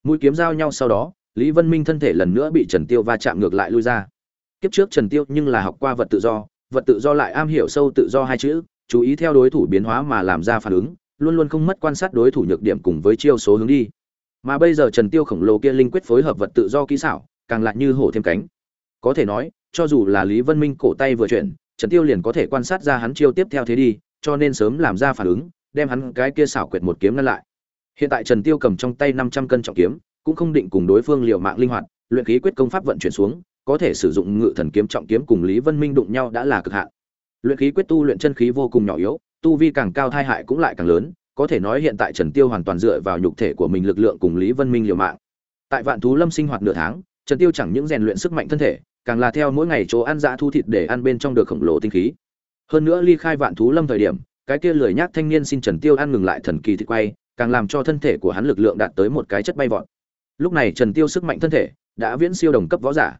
Mũi kiếm giao nhau sau đó, lý vân minh thân thể lần nữa bị trần tiêu va chạm ngược lại lui ra. Kiếp trước trần tiêu nhưng là học qua vật tự do, vật tự do lại am hiểu sâu tự do hai chữ chú ý theo đối thủ biến hóa mà làm ra phản ứng, luôn luôn không mất quan sát đối thủ nhược điểm cùng với chiêu số hướng đi. Mà bây giờ trần tiêu khổng lồ kia linh quyết phối hợp vật tự do kỹ xảo, càng lại như hổ thêm cánh. Có thể nói, cho dù là lý vân minh cổ tay vừa chuyển, trần tiêu liền có thể quan sát ra hắn chiêu tiếp theo thế đi, cho nên sớm làm ra phản ứng, đem hắn cái kia xảo quyệt một kiếm ngăn lại. Hiện tại trần tiêu cầm trong tay 500 cân trọng kiếm, cũng không định cùng đối phương liều mạng linh hoạt, luyện khí quyết công pháp vận chuyển xuống, có thể sử dụng ngự thần kiếm trọng kiếm cùng lý vân minh đụng nhau đã là cực hạn luyện khí quyết tu luyện chân khí vô cùng nhỏ yếu, tu vi càng cao thai hại cũng lại càng lớn, có thể nói hiện tại trần tiêu hoàn toàn dựa vào nhục thể của mình lực lượng cùng lý vân minh liều mạng. Tại vạn thú lâm sinh hoạt nửa tháng, trần tiêu chẳng những rèn luyện sức mạnh thân thể, càng là theo mỗi ngày chỗ ăn dã thu thịt để ăn bên trong được khổng lồ tinh khí. Hơn nữa ly khai vạn thú lâm thời điểm, cái kia lười nhác thanh niên xin trần tiêu ăn ngừng lại thần kỳ thịt quay, càng làm cho thân thể của hắn lực lượng đạt tới một cái chất bay vọt. Lúc này trần tiêu sức mạnh thân thể đã viễn siêu đồng cấp võ giả.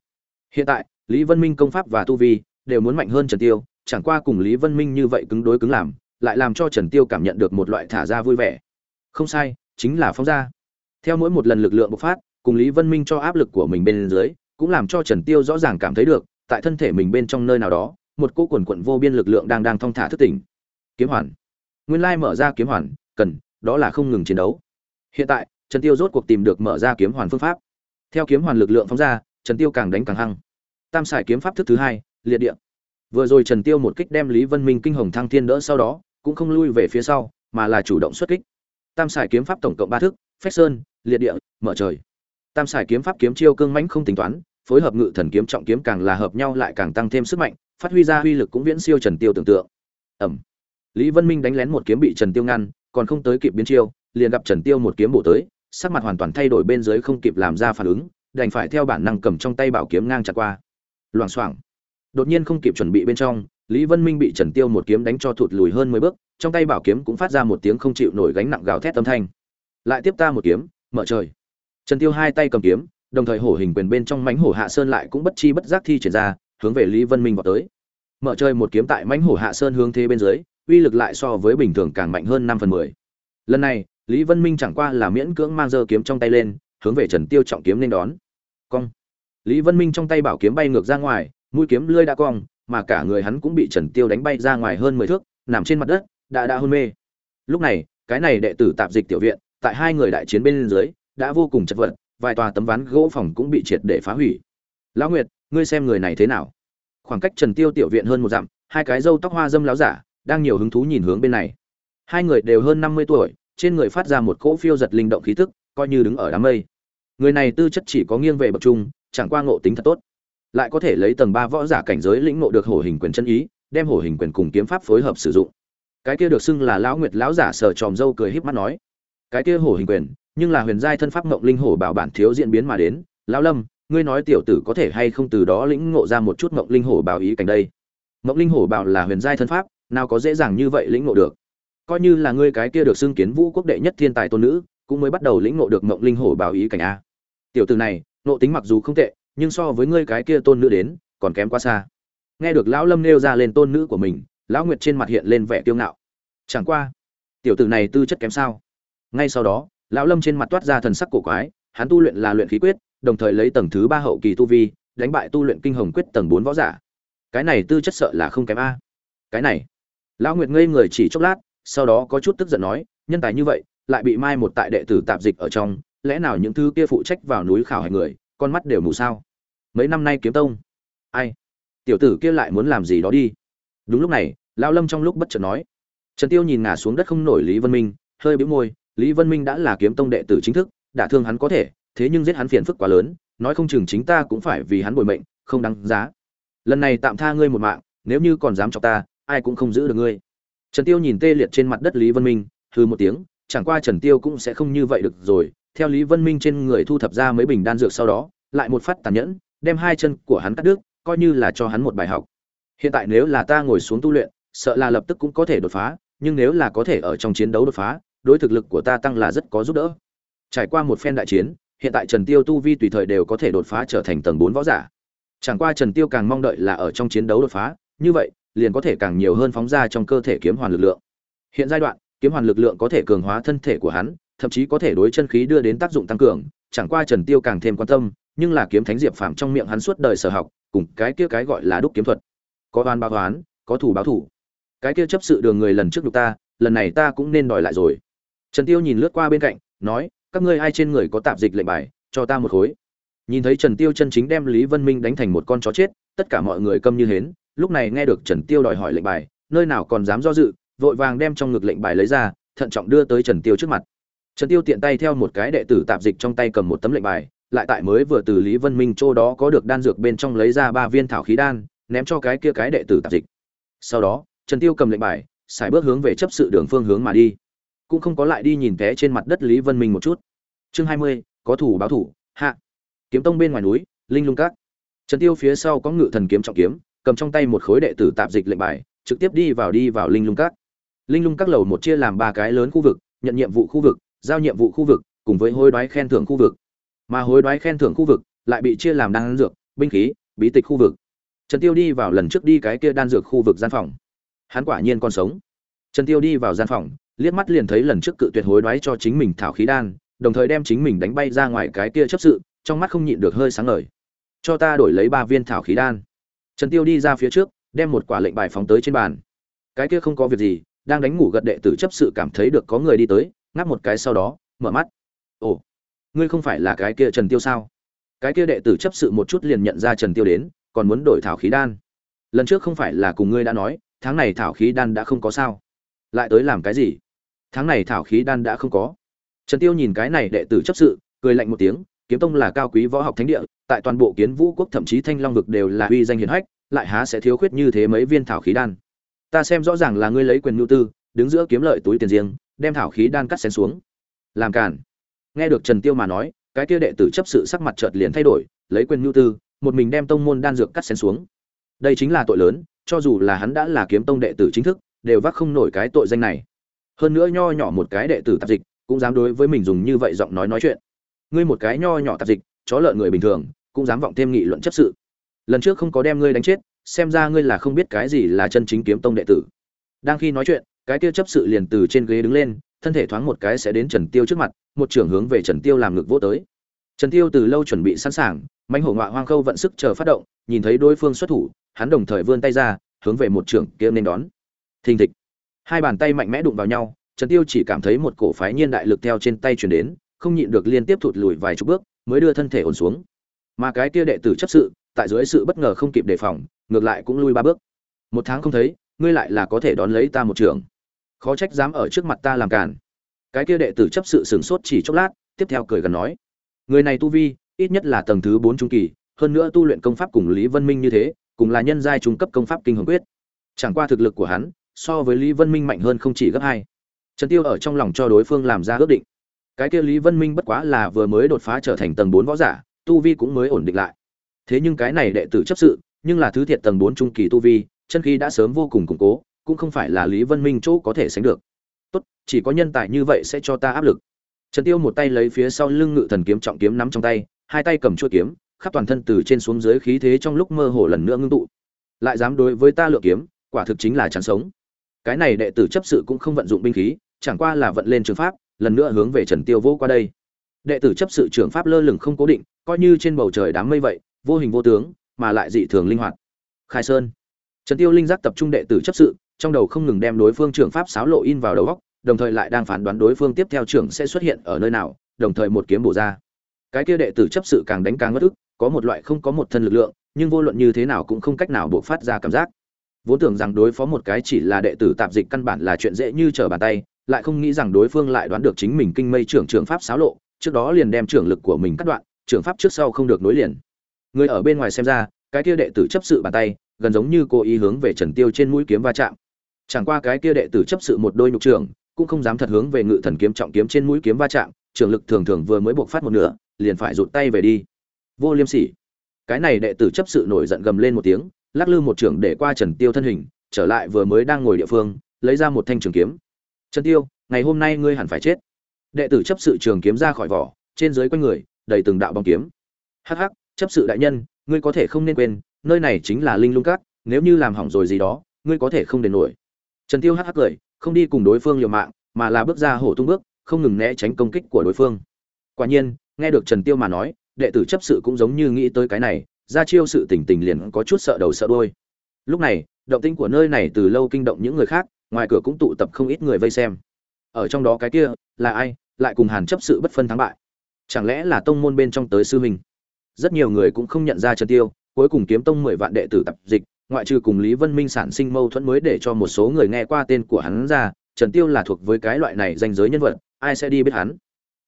Hiện tại, lý vân minh công pháp và tu vi đều muốn mạnh hơn trần tiêu chẳng qua cùng lý vân minh như vậy cứng đối cứng làm, lại làm cho trần tiêu cảm nhận được một loại thả ra vui vẻ. Không sai, chính là phóng ra. Theo mỗi một lần lực lượng bộc phát, cùng lý vân minh cho áp lực của mình bên dưới, cũng làm cho trần tiêu rõ ràng cảm thấy được, tại thân thể mình bên trong nơi nào đó, một cô quần quận vô biên lực lượng đang đang thong thả thức tỉnh. Kiếm hoàn. Nguyên lai mở ra kiếm hoàn, cần, đó là không ngừng chiến đấu. Hiện tại, trần tiêu rốt cuộc tìm được mở ra kiếm hoàn phương pháp. Theo kiếm hoàn lực lượng phóng ra, trần tiêu càng đánh càng hăng. Tam sải kiếm pháp thức thứ hai, liệt địa vừa rồi trần tiêu một kích đem lý vân minh kinh hồng thăng thiên đỡ sau đó, cũng không lui về phía sau, mà là chủ động xuất kích. Tam sải kiếm pháp tổng cộng ba thức, phách sơn, liệt địa, mở trời. Tam sải kiếm pháp kiếm chiêu cương mãnh không tính toán, phối hợp ngự thần kiếm trọng kiếm càng là hợp nhau lại càng tăng thêm sức mạnh, phát huy ra uy lực cũng viễn siêu trần tiêu tưởng tượng. Ẩm. Lý vân minh đánh lén một kiếm bị trần tiêu ngăn, còn không tới kịp biến chiêu, liền gặp trần tiêu một kiếm bổ tới, sắc mặt hoàn toàn thay đổi bên dưới không kịp làm ra phản ứng, đành phải theo bản năng cầm trong tay bảo kiếm ngang chặt qua. Loảng xoảng đột nhiên không kịp chuẩn bị bên trong, lý vân minh bị trần tiêu một kiếm đánh cho thụt lùi hơn mười bước, trong tay bảo kiếm cũng phát ra một tiếng không chịu nổi gánh nặng gào thét âm thanh. Lại tiếp ta một kiếm, mở trời. Trần tiêu hai tay cầm kiếm, đồng thời hổ hình quyền bên trong mãnh hổ hạ sơn lại cũng bất chi bất giác thi triển ra, hướng về lý vân minh vào tới. Mở trời một kiếm tại mãnh hổ hạ sơn hướng thế bên dưới, uy lực lại so với bình thường càng mạnh hơn năm phần mười. Lần này, lý vân minh chẳng qua là miễn cưỡng mang dơ kiếm trong tay lên, hướng về trần tiêu trọng kiếm nên đón. Cong. Lý vân minh trong tay bảo kiếm bay ngược ra ngoài mũi kiếm lưỡi đã cong, mà cả người hắn cũng bị trần tiêu đánh bay ra ngoài hơn mười thước, nằm trên mặt đất, đã đã hôn mê. Lúc này, cái này đệ tử tạp dịch tiểu viện, tại hai người đại chiến bên dưới, đã vô cùng chật vật, vài tòa tấm ván gỗ phòng cũng bị triệt để phá hủy. Lão nguyệt, ngươi xem người này thế nào? Khoảng cách trần tiêu tiểu viện hơn một dặm, hai cái râu tóc hoa dâm láo giả, đang nhiều hứng thú nhìn hướng bên này. Hai người đều hơn năm mươi tuổi, trên người phát ra một cỗ phiêu giật linh động khí tức, coi như đứng ở đám mây. Người này tư chất chỉ có nghiêng về bậc trung, chẳng qua ngộ tính thật tốt lại có thể lấy tầng ba võ giả cảnh giới lĩnh ngộ được hổ hình quyền chân ý, đem hổ hình quyền cùng kiếm pháp phối hợp sử dụng. Cái kia được xưng là lão nguyệt lão giả sờ tròm râu cười híp mắt nói, cái kia hổ hình quyền, nhưng là huyền giai thân pháp ngộng linh hổ bảo bản thiếu diễn biến mà đến. Lão lâm, ngươi nói tiểu tử có thể hay không từ đó lĩnh ngộ ra một chút ngộng linh hổ bảo ý cảnh đây? Ngộng linh hổ bảo là huyền giai thân pháp, nào có dễ dàng như vậy lĩnh ngộ được. Coi như là ngươi cái kia được xưng kiến vũ quốc đệ nhất thiên tài tôn nữ, cũng mới bắt đầu lĩnh ngộ được ngộng linh hổ bảo ý cảnh a. Tiểu tử này, ngộ tính mặc dù không tệ nhưng so với ngươi cái kia tôn nữ đến, còn kém quá xa. Nghe được lão lâm nêu ra lên tôn nữ của mình, lão nguyệt trên mặt hiện lên vẻ kiêu ngạo. Chẳng qua, tiểu tử này tư chất kém sao? Ngay sau đó, lão lâm trên mặt toát ra thần sắc cổ quái, hắn tu luyện là luyện khí quyết, đồng thời lấy tầng thứ ba hậu kỳ tu vi, đánh bại tu luyện kinh hồng quyết tầng bốn võ giả. Cái này tư chất sợ là không kém a. Cái này, lão nguyệt ngây người chỉ chốc lát, sau đó có chút tức giận nói, nhân tài như vậy, lại bị mai một tại đệ tử tạp dịch ở trong, lẽ nào những thứ kia phụ trách vào núi khảo hành người, con mắt đều mù sao? Mấy năm nay kiếm tông. Ai? Tiểu tử kia lại muốn làm gì đó đi. Đúng lúc này, lão lâm trong lúc bất chợt nói. Trần tiêu nhìn ngả xuống đất không nổi lý vân minh, hơi bĩu môi, lý vân minh đã là kiếm tông đệ tử chính thức, đả thương hắn có thể, thế nhưng giết hắn phiền phức quá lớn, nói không chừng chính ta cũng phải vì hắn bồi mệnh, không đáng giá. Lần này tạm tha ngươi một mạng, nếu như còn dám chọc ta, ai cũng không giữ được ngươi. Trần tiêu nhìn tê liệt trên mặt đất lý vân minh, hừ một tiếng, chẳng qua trần tiêu cũng sẽ không như vậy được rồi, theo lý vân minh trên người thu thập ra mấy bình đan dược sau đó, lại một phát tàn nhẫn đem hai chân của hắn cắt đứt, coi như là cho hắn một bài học. Hiện tại nếu là ta ngồi xuống tu luyện, sợ là lập tức cũng có thể đột phá, nhưng nếu là có thể ở trong chiến đấu đột phá, đối thực lực của ta tăng là rất có giúp đỡ. Trải qua một phen đại chiến, hiện tại trần tiêu tu vi tùy thời đều có thể đột phá trở thành tầng bốn võ giả. Chẳng qua trần tiêu càng mong đợi là ở trong chiến đấu đột phá, như vậy, liền có thể càng nhiều hơn phóng ra trong cơ thể kiếm hoàn lực lượng. Hiện giai đoạn, kiếm hoàn lực lượng có thể cường hóa thân thể của hắn, thậm chí có thể đối chân khí đưa đến tác dụng tăng cường, chẳng qua trần tiêu càng thêm quan tâm nhưng là kiếm thánh diệp phàm trong miệng hắn suốt đời sở học, cùng cái kia cái gọi là đúc kiếm thuật. Có oan báo oán, có thủ báo thủ. Cái kia chấp sự đường người lần trước đục ta, lần này ta cũng nên đòi lại rồi. Trần tiêu nhìn lướt qua bên cạnh, nói, các ngươi ai trên người có tạp dịch lệnh bài, cho ta một khối. Nhìn thấy trần tiêu chân chính đem lý vân minh đánh thành một con chó chết, tất cả mọi người câm như hến, lúc này nghe được trần tiêu đòi hỏi lệnh bài, nơi nào còn dám do dự, vội vàng đem trong ngực lệnh bài lấy ra, thận trọng đưa tới trần tiêu trước mặt. Trần tiêu tiện tay theo một cái đệ tử tạp dịch trong tay cầm một tấm lệnh bài lại tại mới vừa từ lý vân minh châu đó có được đan dược bên trong lấy ra ba viên thảo khí đan, ném cho cái kia cái đệ tử tạp dịch. Sau đó, trần tiêu cầm lệnh bài, xài bước hướng về chấp sự đường phương hướng mà đi. Cũng không có lại đi nhìn té trên mặt đất lý vân minh một chút. Chương hai mươi, có thủ báo thủ, hạ. Kiếm tông bên ngoài núi, linh lung các. Trần tiêu phía sau có ngự thần kiếm trọng kiếm, cầm trong tay một khối đệ tử tạp dịch lệnh bài, trực tiếp đi vào đi vào linh lung các. Linh lung các lầu một chia làm ba cái lớn khu vực, nhận nhiệm vụ khu vực, giao nhiệm vụ khu vực, cùng với hối đoái khen thưởng khu vực mà hối đoái khen thưởng khu vực, lại bị chia làm đan dược, binh khí, bí tịch khu vực. Trần tiêu đi vào lần trước đi cái kia đan dược khu vực gian phòng. Hắn quả nhiên còn sống. Trần tiêu đi vào gian phòng, liếc mắt liền thấy lần trước cự tuyệt hối đoái cho chính mình thảo khí đan, đồng thời đem chính mình đánh bay ra ngoài cái kia chấp sự, trong mắt không nhịn được hơi sáng ngời. Cho ta đổi lấy ba viên thảo khí đan. Trần tiêu đi ra phía trước, đem một quả lệnh bài phóng tới trên bàn. Cái kia không có việc gì, đang đánh ngủ gật đệ tử chấp sự cảm thấy được có người đi tới, ngáp một cái sau đó, mở mắt. Ồ ngươi không phải là cái kia trần tiêu sao? Cái kia đệ tử chấp sự một chút liền nhận ra trần tiêu đến, còn muốn đổi thảo khí đan. Lần trước không phải là cùng ngươi đã nói, tháng này thảo khí đan đã không có sao. Lại tới làm cái gì? Tháng này thảo khí đan đã không có. Trần tiêu nhìn cái này đệ tử chấp sự, cười lạnh một tiếng, kiếm tông là cao quý võ học thánh địa, tại toàn bộ kiến vũ quốc thậm chí thanh long vực đều là uy danh hiển hách, lại há sẽ thiếu khuyết như thế mấy viên thảo khí đan. Ta xem rõ ràng là ngươi lấy quyền nhu tư, đứng giữa kiếm lợi túi tiền riêng, đem thảo khí đan cắt xén xuống. Làm cản nghe được trần tiêu mà nói, cái kia đệ tử chấp sự sắc mặt chợt liền thay đổi, lấy quyền nhu tư, một mình đem tông môn đan dược cắt xén xuống. Đây chính là tội lớn, cho dù là hắn đã là kiếm tông đệ tử chính thức, đều vác không nổi cái tội danh này. Hơn nữa nho nhỏ một cái đệ tử tạp dịch, cũng dám đối với mình dùng như vậy giọng nói nói chuyện. Ngươi một cái nho nhỏ tạp dịch, chó lợn người bình thường, cũng dám vọng thêm nghị luận chấp sự. Lần trước không có đem ngươi đánh chết, xem ra ngươi là không biết cái gì là chân chính kiếm tông đệ tử. Đang khi nói chuyện, cái tiêu chấp sự liền từ trên ghế đứng lên thân thể thoáng một cái sẽ đến trần tiêu trước mặt, một trường hướng về trần tiêu làm ngực vỗ tới. Trần tiêu từ lâu chuẩn bị sẵn sàng, mãnh hổ ngọa hoang khâu vận sức chờ phát động, nhìn thấy đối phương xuất thủ, hắn đồng thời vươn tay ra, hướng về một trường kia nên đón. Thình thịch. Hai bàn tay mạnh mẽ đụng vào nhau, trần tiêu chỉ cảm thấy một cổ phái nhiên đại lực theo trên tay truyền đến, không nhịn được liên tiếp thụt lùi vài chục bước, mới đưa thân thể ổn xuống. Mà cái kia đệ tử chấp sự, tại dưới sự bất ngờ không kịp đề phòng, ngược lại cũng lui ba bước. Một tháng không thấy, ngươi lại là có thể đón lấy ta một trường khó trách dám ở trước mặt ta làm càn. Cái kia đệ tử chấp sự sửng sốt chỉ chốc lát, tiếp theo cười gần nói. Người này tu vi, ít nhất là tầng thứ bốn trung kỳ, hơn nữa tu luyện công pháp cùng lý vân minh như thế, cùng là nhân giai trung cấp công pháp kinh hồng quyết. Chẳng qua thực lực của hắn, so với lý vân minh mạnh hơn không chỉ gấp hai. Trần tiêu ở trong lòng cho đối phương làm ra ước định. Cái kia lý vân minh bất quá là vừa mới đột phá trở thành tầng bốn võ giả, tu vi cũng mới ổn định lại. Thế nhưng cái này đệ tử chấp sự, nhưng là thứ thiệt tầng bốn trung kỳ tu vi, chân khí đã sớm vô cùng củng cố cũng không phải là lý vân minh chỗ có thể sánh được. Tốt, chỉ có nhân tài như vậy sẽ cho ta áp lực. Trần tiêu một tay lấy phía sau lưng ngự thần kiếm trọng kiếm nắm trong tay, hai tay cầm chuôi kiếm, khắp toàn thân từ trên xuống dưới khí thế trong lúc mơ hồ lần nữa ngưng tụ. Lại dám đối với ta lựa kiếm, quả thực chính là chán sống. Cái này đệ tử chấp sự cũng không vận dụng binh khí, chẳng qua là vận lên trường pháp, lần nữa hướng về trần tiêu vô qua đây. Đệ tử chấp sự trường pháp lơ lửng không cố định, coi như trên bầu trời đám mây vậy, vô hình vô tướng, mà lại dị thường linh hoạt. Khai sơn. Trần tiêu linh giác tập trung đệ tử chấp sự trong đầu không ngừng đem đối phương trưởng pháp sáo lộ in vào đầu góc, đồng thời lại đang phán đoán đối phương tiếp theo trưởng sẽ xuất hiện ở nơi nào, đồng thời một kiếm bổ ra. Cái kia đệ tử chấp sự càng đánh càng bất ức, có một loại không có một thân lực lượng, nhưng vô luận như thế nào cũng không cách nào buộc phát ra cảm giác. Vốn tưởng rằng đối phó một cái chỉ là đệ tử tạp dịch căn bản là chuyện dễ như trở bàn tay, lại không nghĩ rằng đối phương lại đoán được chính mình kinh mây trưởng trưởng pháp xáo lộ, trước đó liền đem trưởng lực của mình cắt đoạn, trưởng pháp trước sau không được nối liền. Người ở bên ngoài xem ra, cái kia đệ tử chấp sự bàn tay, gần giống như cố ý hướng về trần tiêu trên mũi kiếm va chạm chẳng qua cái kia đệ tử chấp sự một đôi nhục trưởng, cũng không dám thật hướng về ngự thần kiếm trọng kiếm trên mũi kiếm va chạm, trường lực thường thường vừa mới buộc phát một nửa, liền phải rụt tay về đi. Vô liêm sỉ. Cái này đệ tử chấp sự nổi giận gầm lên một tiếng, lắc lư một trường để qua trần tiêu thân hình, trở lại vừa mới đang ngồi địa phương, lấy ra một thanh trường kiếm. Trần tiêu, ngày hôm nay ngươi hẳn phải chết. Đệ tử chấp sự trường kiếm ra khỏi vỏ, trên dưới quanh người, đầy từng đạo bóng kiếm. Hắc hắc, chấp sự đại nhân, ngươi có thể không nên quên, nơi này chính là linh lung cát nếu như làm hỏng rồi gì đó, ngươi có thể không đền nổi trần tiêu hắc hắc cười, không đi cùng đối phương liều mạng, mà là bước ra hổ tung bước, không ngừng né tránh công kích của đối phương. Quả nhiên, nghe được trần tiêu mà nói, đệ tử chấp sự cũng giống như nghĩ tới cái này, ra chiêu sự tình tình liền có chút sợ đầu sợ đuôi. lúc này, động tĩnh của nơi này từ lâu kinh động những người khác, ngoài cửa cũng tụ tập không ít người vây xem. Ở trong đó cái kia, là ai, lại cùng hàn chấp sự bất phân thắng bại. Chẳng lẽ là tông môn bên trong tới sư huynh? Rất nhiều người cũng không nhận ra trần tiêu, cuối cùng kiếm tông mười vạn đệ tử tập dịch ngoại trừ cùng lý vân minh sản sinh mâu thuẫn mới để cho một số người nghe qua tên của hắn ra, trần tiêu là thuộc với cái loại này danh giới nhân vật, ai sẽ đi biết hắn?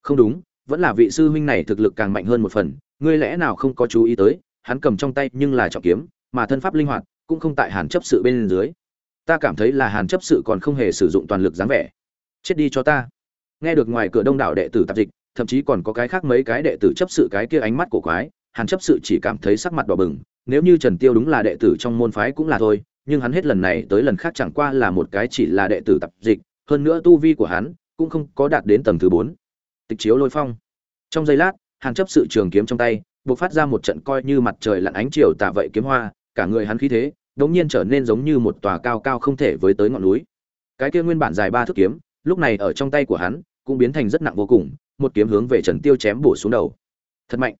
Không đúng, vẫn là vị sư huynh này thực lực càng mạnh hơn một phần, ngươi lẽ nào không có chú ý tới, hắn cầm trong tay nhưng là trọng kiếm, mà thân pháp linh hoạt, cũng không tại hàn chấp sự bên dưới. Ta cảm thấy là hàn chấp sự còn không hề sử dụng toàn lực dáng vẻ. Chết đi cho ta. Nghe được ngoài cửa đông đảo đệ tử tạp dịch, thậm chí còn có cái khác mấy cái đệ tử chấp sự cái kia ánh mắt của quái, hàn chấp sự chỉ cảm thấy sắc mặt đỏ bừng nếu như trần tiêu đúng là đệ tử trong môn phái cũng là thôi, nhưng hắn hết lần này tới lần khác chẳng qua là một cái chỉ là đệ tử tập dịch, hơn nữa tu vi của hắn cũng không có đạt đến tầng thứ bốn. Tịch chiếu lôi phong. Trong giây lát, hàng chấp sự trường kiếm trong tay bộc phát ra một trận coi như mặt trời lặn ánh chiều tạ vậy kiếm hoa, cả người hắn khí thế, đống nhiên trở nên giống như một tòa cao cao không thể với tới ngọn núi. Cái kia nguyên bản dài ba thước kiếm, lúc này ở trong tay của hắn, cũng biến thành rất nặng vô cùng, một kiếm hướng về trần tiêu chém bổ xuống đầu. Thật mạnh.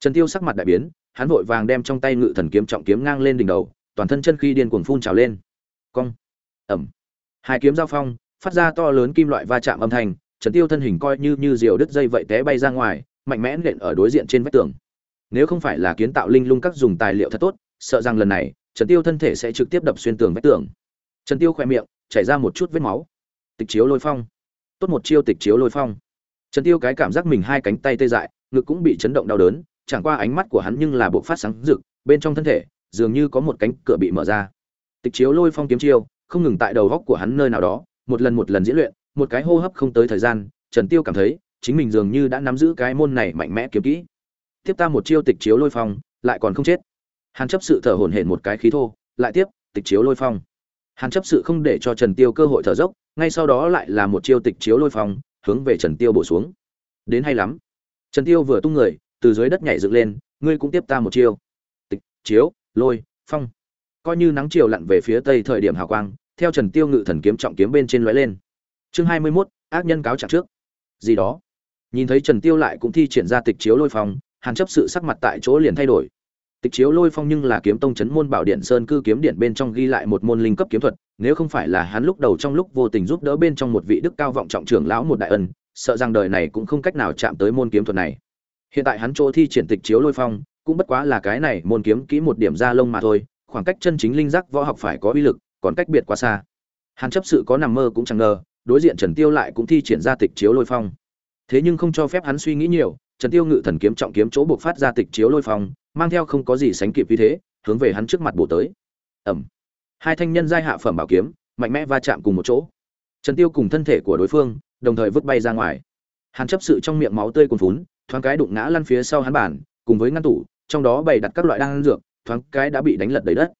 Trần tiêu sắc mặt đại biến hắn vội vàng đem trong tay ngự thần kiếm trọng kiếm ngang lên đỉnh đầu, toàn thân chân khi điên cuồng phun trào lên. Cong. Ẩm. Hai kiếm giao phong, phát ra to lớn kim loại va chạm âm thanh, trần tiêu thân hình coi như như diều đứt dây vậy té bay ra ngoài, mạnh mẽ nện ở đối diện trên vách tường. Nếu không phải là kiến tạo linh lung các dùng tài liệu thật tốt, sợ rằng lần này, trần tiêu thân thể sẽ trực tiếp đập xuyên tường vách tường. Trần tiêu khoe miệng, chảy ra một chút vết máu. Tịch chiếu lôi phong. Tốt một chiêu tịch chiếu lôi phong. Trần tiêu cái cảm giác mình hai cánh tay tê dại, ngực cũng bị chấn động đau đớn chẳng qua ánh mắt của hắn nhưng là bộ phát sáng rực, bên trong thân thể, dường như có một cánh cửa bị mở ra. Tịch chiếu lôi phong kiếm chiêu, không ngừng tại đầu góc của hắn nơi nào đó, một lần một lần diễn luyện, một cái hô hấp không tới thời gian, trần tiêu cảm thấy, chính mình dường như đã nắm giữ cái môn này mạnh mẽ kiếm kỹ. Tiếp ta một chiêu tịch chiếu lôi phong, lại còn không chết. Hàn chấp sự thở hổn hển một cái khí thô, lại tiếp, tịch chiếu lôi phong. Hàn chấp sự không để cho trần tiêu cơ hội thở dốc, ngay sau đó lại là một chiêu tịch chiếu lôi phong, hướng về trần tiêu bổ xuống. Đến hay lắm. Trần tiêu vừa tung người từ dưới đất nhảy dựng lên ngươi cũng tiếp ta một chiêu. Tịch chiếu lôi phong. Coi như nắng chiều lặn về phía tây thời điểm hào quang theo trần tiêu ngự thần kiếm trọng kiếm bên trên lóe lên. Chương hai mươi 21, ác nhân cáo trạng trước. Gì đó. Nhìn thấy trần tiêu lại cũng thi triển ra tịch chiếu lôi phong hàn chấp sự sắc mặt tại chỗ liền thay đổi. Tịch chiếu lôi phong nhưng là kiếm tông chấn môn bảo điện sơn cư kiếm điện bên trong ghi lại một môn linh cấp kiếm thuật nếu không phải là hắn lúc đầu trong lúc vô tình giúp đỡ bên trong một vị đức cao vọng trọng trưởng lão một đại ân sợ rằng đời này cũng không cách nào chạm tới môn kiếm thuật này hiện tại hắn chỗ thi triển tịch chiếu lôi phong, cũng bất quá là cái này, môn kiếm kỹ một điểm ra lông mà thôi, khoảng cách chân chính linh giác võ học phải có uy lực, còn cách biệt quá xa. Hắn chấp sự có nằm mơ cũng chẳng ngờ, đối diện trần tiêu lại cũng thi triển ra tịch chiếu lôi phong. Thế nhưng không cho phép hắn suy nghĩ nhiều, trần tiêu ngự thần kiếm trọng kiếm chỗ buộc phát ra tịch chiếu lôi phong, mang theo không có gì sánh kịp như thế, hướng về hắn trước mặt bổ tới. Ẩm hai thanh nhân giai hạ phẩm bảo kiếm, mạnh mẽ va chạm cùng một chỗ. Trần tiêu cùng thân thể của đối phương, đồng thời vứt bay ra ngoài. Hắn chấp sự trong miệng máu tươi cuồn phún thoáng cái đụng ngã lăn phía sau hắn bản cùng với ngăn tủ, trong đó bày đặt các loại đan dược, thoáng cái đã bị đánh lật đầy đất.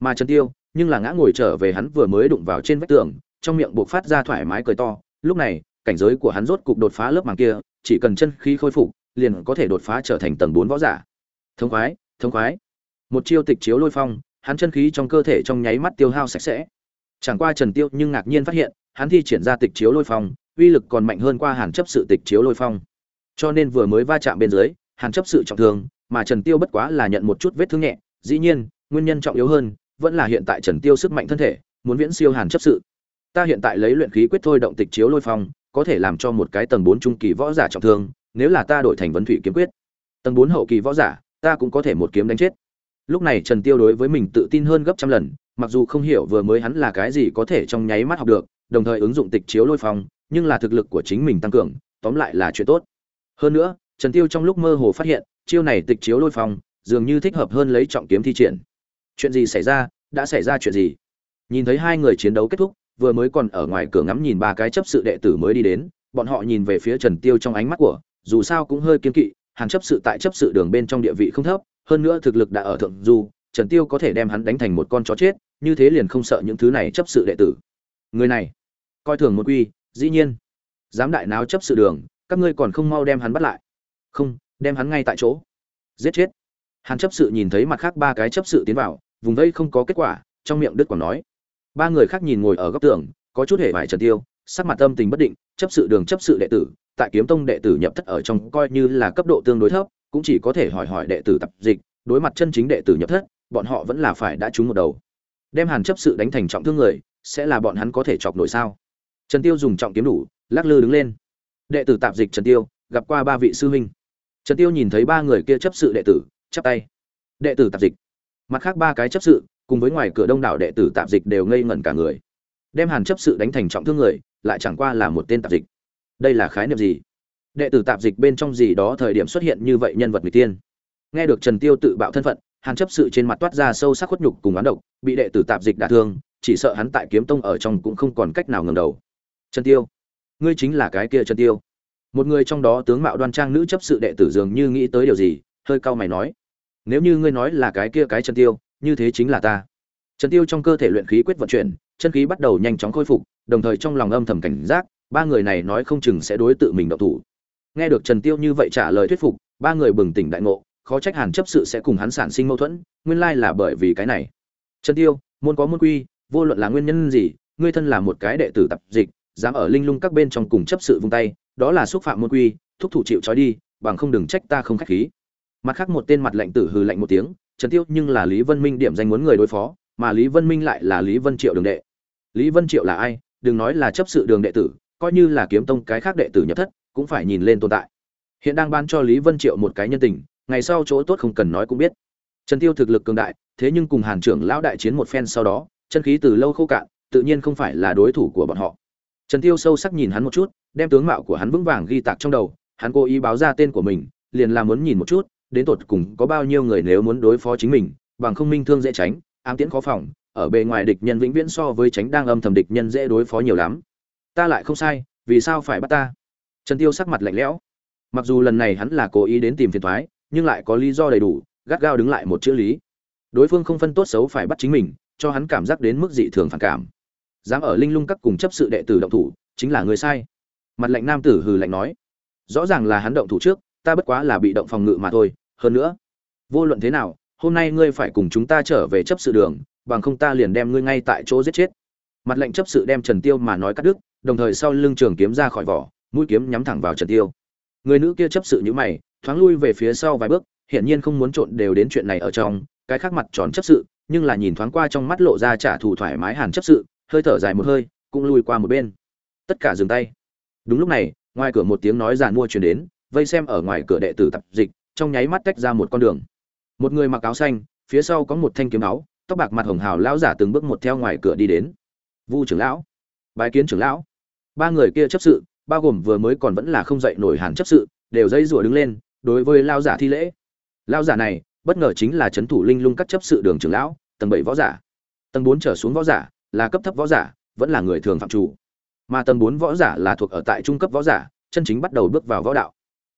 Mà trần tiêu, nhưng là ngã ngồi trở về hắn vừa mới đụng vào trên vách tường, trong miệng buộc phát ra thoải mái cười to, lúc này, cảnh giới của hắn rốt cục đột phá lớp màng kia, chỉ cần chân khí khôi phục, liền có thể đột phá trở thành tầng bốn võ giả. Thông khoái thông khoái. Một chiêu tịch chiếu lôi phong, hắn chân khí trong cơ thể trong nháy mắt tiêu hao sạch sẽ. Chẳng qua trần tiêu nhưng ngạc nhiên phát hiện, hắn thi triển ra tịch chiếu lôi phong, uy lực còn mạnh hơn qua hàn chấp sự tịch chiếu lôi phong cho nên vừa mới va chạm bên dưới, hàn chấp sự trọng thương, mà trần tiêu bất quá là nhận một chút vết thương nhẹ. Dĩ nhiên, nguyên nhân trọng yếu hơn vẫn là hiện tại trần tiêu sức mạnh thân thể, muốn viễn siêu hàn chấp sự. Ta hiện tại lấy luyện khí quyết thôi động tịch chiếu lôi phong, có thể làm cho một cái tầng 4 trung kỳ võ giả trọng thương, nếu là ta đổi thành vấn thủy kiếm quyết. Tầng 4 hậu kỳ võ giả, ta cũng có thể một kiếm đánh chết. Lúc này trần tiêu đối với mình tự tin hơn gấp trăm lần, mặc dù không hiểu vừa mới hắn là cái gì có thể trong nháy mắt học được, đồng thời ứng dụng tịch chiếu lôi phong, nhưng là thực lực của chính mình tăng cường, tóm lại là chuyện tốt hơn nữa, trần tiêu trong lúc mơ hồ phát hiện, chiêu này tịch chiếu lôi phong, dường như thích hợp hơn lấy trọng kiếm thi triển. Chuyện gì xảy ra? Đã xảy ra chuyện gì? Nhìn thấy hai người chiến đấu kết thúc, vừa mới còn ở ngoài cửa ngắm nhìn ba cái chấp sự đệ tử mới đi đến, bọn họ nhìn về phía trần tiêu trong ánh mắt của, dù sao cũng hơi kiên kỵ, hàng chấp sự tại chấp sự đường bên trong địa vị không thấp, hơn nữa thực lực đã ở thượng du, trần tiêu có thể đem hắn đánh thành một con chó chết, như thế liền không sợ những thứ này chấp sự đệ tử. Người này, coi thường một quy, dĩ nhiên. Dám đại náo chấp sự đường các ngươi còn không mau đem hắn bắt lại. Không, đem hắn ngay tại chỗ. Giết chết. Hắn chấp sự nhìn thấy mặt khác ba cái chấp sự tiến vào, vùng vây không có kết quả, trong miệng đức còn nói. Ba người khác nhìn ngồi ở góc tường, có chút hề vải trần tiêu, sắc mặt tâm tình bất định, chấp sự đường chấp sự đệ tử, tại kiếm tông đệ tử nhập thất ở trong coi như là cấp độ tương đối thấp, cũng chỉ có thể hỏi hỏi đệ tử tập dịch, đối mặt chân chính đệ tử nhập thất, bọn họ vẫn là phải đã trúng một đầu. Đem hàn chấp sự đánh thành trọng thương người, sẽ là bọn hắn có thể chọc nổi sao? Trần tiêu dùng trọng kiếm đủ, lắc lư đứng lên đệ tử tạp dịch trần tiêu, gặp qua ba vị sư huynh. Trần tiêu nhìn thấy ba người kia chấp sự đệ tử, chắp tay. Đệ tử tạp dịch. Mặt khác ba cái chấp sự, cùng với ngoài cửa đông đảo đệ tử tạp dịch đều ngây ngẩn cả người. Đem hàn chấp sự đánh thành trọng thương người, lại chẳng qua là một tên tạp dịch. Đây là khái niệm gì? Đệ tử tạp dịch bên trong gì đó thời điểm xuất hiện như vậy nhân vật người tiên. Nghe được trần tiêu tự bạo thân phận, hàn chấp sự trên mặt toát ra sâu sắc khuất nhục cùng oán độc, bị đệ tử tạp dịch đả thương, chỉ sợ hắn tại kiếm tông ở trong cũng không còn cách nào ngẩng đầu. Trần tiêu ngươi chính là cái kia trần tiêu. Một người trong đó tướng mạo đoan trang nữ chấp sự đệ tử dường như nghĩ tới điều gì, hơi cau mày nói, nếu như ngươi nói là cái kia cái trần tiêu, như thế chính là ta. Trần tiêu trong cơ thể luyện khí quyết vận chuyển, chân khí bắt đầu nhanh chóng khôi phục, đồng thời trong lòng âm thầm cảnh giác, ba người này nói không chừng sẽ đối tự mình động thủ. Nghe được trần tiêu như vậy trả lời thuyết phục, ba người bừng tỉnh đại ngộ, khó trách hàn chấp sự sẽ cùng hắn sản sinh mâu thuẫn, nguyên lai là bởi vì cái này. Trần tiêu, muốn có môn quy, vô luận là nguyên nhân gì, ngươi thân là một cái đệ tử tập dịch dám ở linh lung các bên trong cùng chấp sự vung tay, đó là xúc phạm môn quy, thúc thủ chịu trói đi, bằng không đừng trách ta không khách khí. Mặt khác một tên mặt lệnh tử hừ lạnh một tiếng, trần tiêu, nhưng là lý vân minh điểm danh muốn người đối phó, mà lý vân minh lại là lý vân triệu đường đệ. Lý vân triệu là ai? Đừng nói là chấp sự đường đệ tử, coi như là kiếm tông cái khác đệ tử nhập thất, cũng phải nhìn lên tồn tại. Hiện đang ban cho lý vân triệu một cái nhân tình, ngày sau chỗ tốt không cần nói cũng biết. Trần tiêu thực lực cường đại, thế nhưng cùng hàn trưởng lão đại chiến một phen sau đó, chân khí từ lâu khô cạn, tự nhiên không phải là đối thủ của bọn họ trần tiêu sâu sắc nhìn hắn một chút, đem tướng mạo của hắn vững vàng ghi tạc trong đầu, hắn cố ý báo ra tên của mình, liền là muốn nhìn một chút, đến tột cùng có bao nhiêu người nếu muốn đối phó chính mình, bằng không minh thương dễ tránh, ám tiễn khó phòng, ở bề ngoài địch nhân vĩnh viễn so với tránh đang âm thầm địch nhân dễ đối phó nhiều lắm. Ta lại không sai, vì sao phải bắt ta? Trần tiêu sắc mặt lạnh lẽo. Mặc dù lần này hắn là cố ý đến tìm phiền toái, nhưng lại có lý do đầy đủ, gắt gao đứng lại một chữ lý. Đối phương không phân tốt xấu phải bắt chính mình, cho hắn cảm giác đến mức dị thường phản cảm dám ở linh lung các cùng chấp sự đệ tử động thủ, chính là người sai. Mặt lạnh nam tử hừ lạnh nói, rõ ràng là hắn động thủ trước, ta bất quá là bị động phòng ngự mà thôi, hơn nữa, vô luận thế nào, hôm nay ngươi phải cùng chúng ta trở về chấp sự đường, bằng không ta liền đem ngươi ngay tại chỗ giết chết. Mặt lệnh chấp sự đem trần tiêu mà nói cắt đứt, đồng thời sau lưng trường kiếm ra khỏi vỏ, mũi kiếm nhắm thẳng vào trần tiêu. Người nữ kia chấp sự như mày, thoáng lui về phía sau vài bước, hiển nhiên không muốn trộn đều đến chuyện này ở trong, cái khác mặt tròn chấp sự, nhưng là nhìn thoáng qua trong mắt lộ ra trả thù thoải mái hàn chấp sự hơi thở dài một hơi, cũng lui qua một bên. Tất cả dừng tay. Đúng lúc này, ngoài cửa một tiếng nói giàn mua truyền đến, vây xem ở ngoài cửa đệ tử tập dịch, trong nháy mắt tách ra một con đường. Một người mặc áo xanh, phía sau có một thanh kiếm áo, tóc bạc mặt hồng hào lão giả từng bước một theo ngoài cửa đi đến. Vu trưởng lão. Bái kiến trưởng lão. Ba người kia chấp sự, bao gồm vừa mới còn vẫn là không dậy nổi hàn chấp sự, đều dây rủa đứng lên, đối với lao giả thi lễ. Lao giả này, bất ngờ chính là c h ấ n thủ linh lung các chấp sự đường trưởng lão, tầng bảy võ giả. Tầng bốn trở xuống võ giả là cấp thấp võ giả, vẫn là người thường phạm chủ. Mà tầng bốn võ giả là thuộc ở tại trung cấp võ giả, chân chính bắt đầu bước vào võ đạo.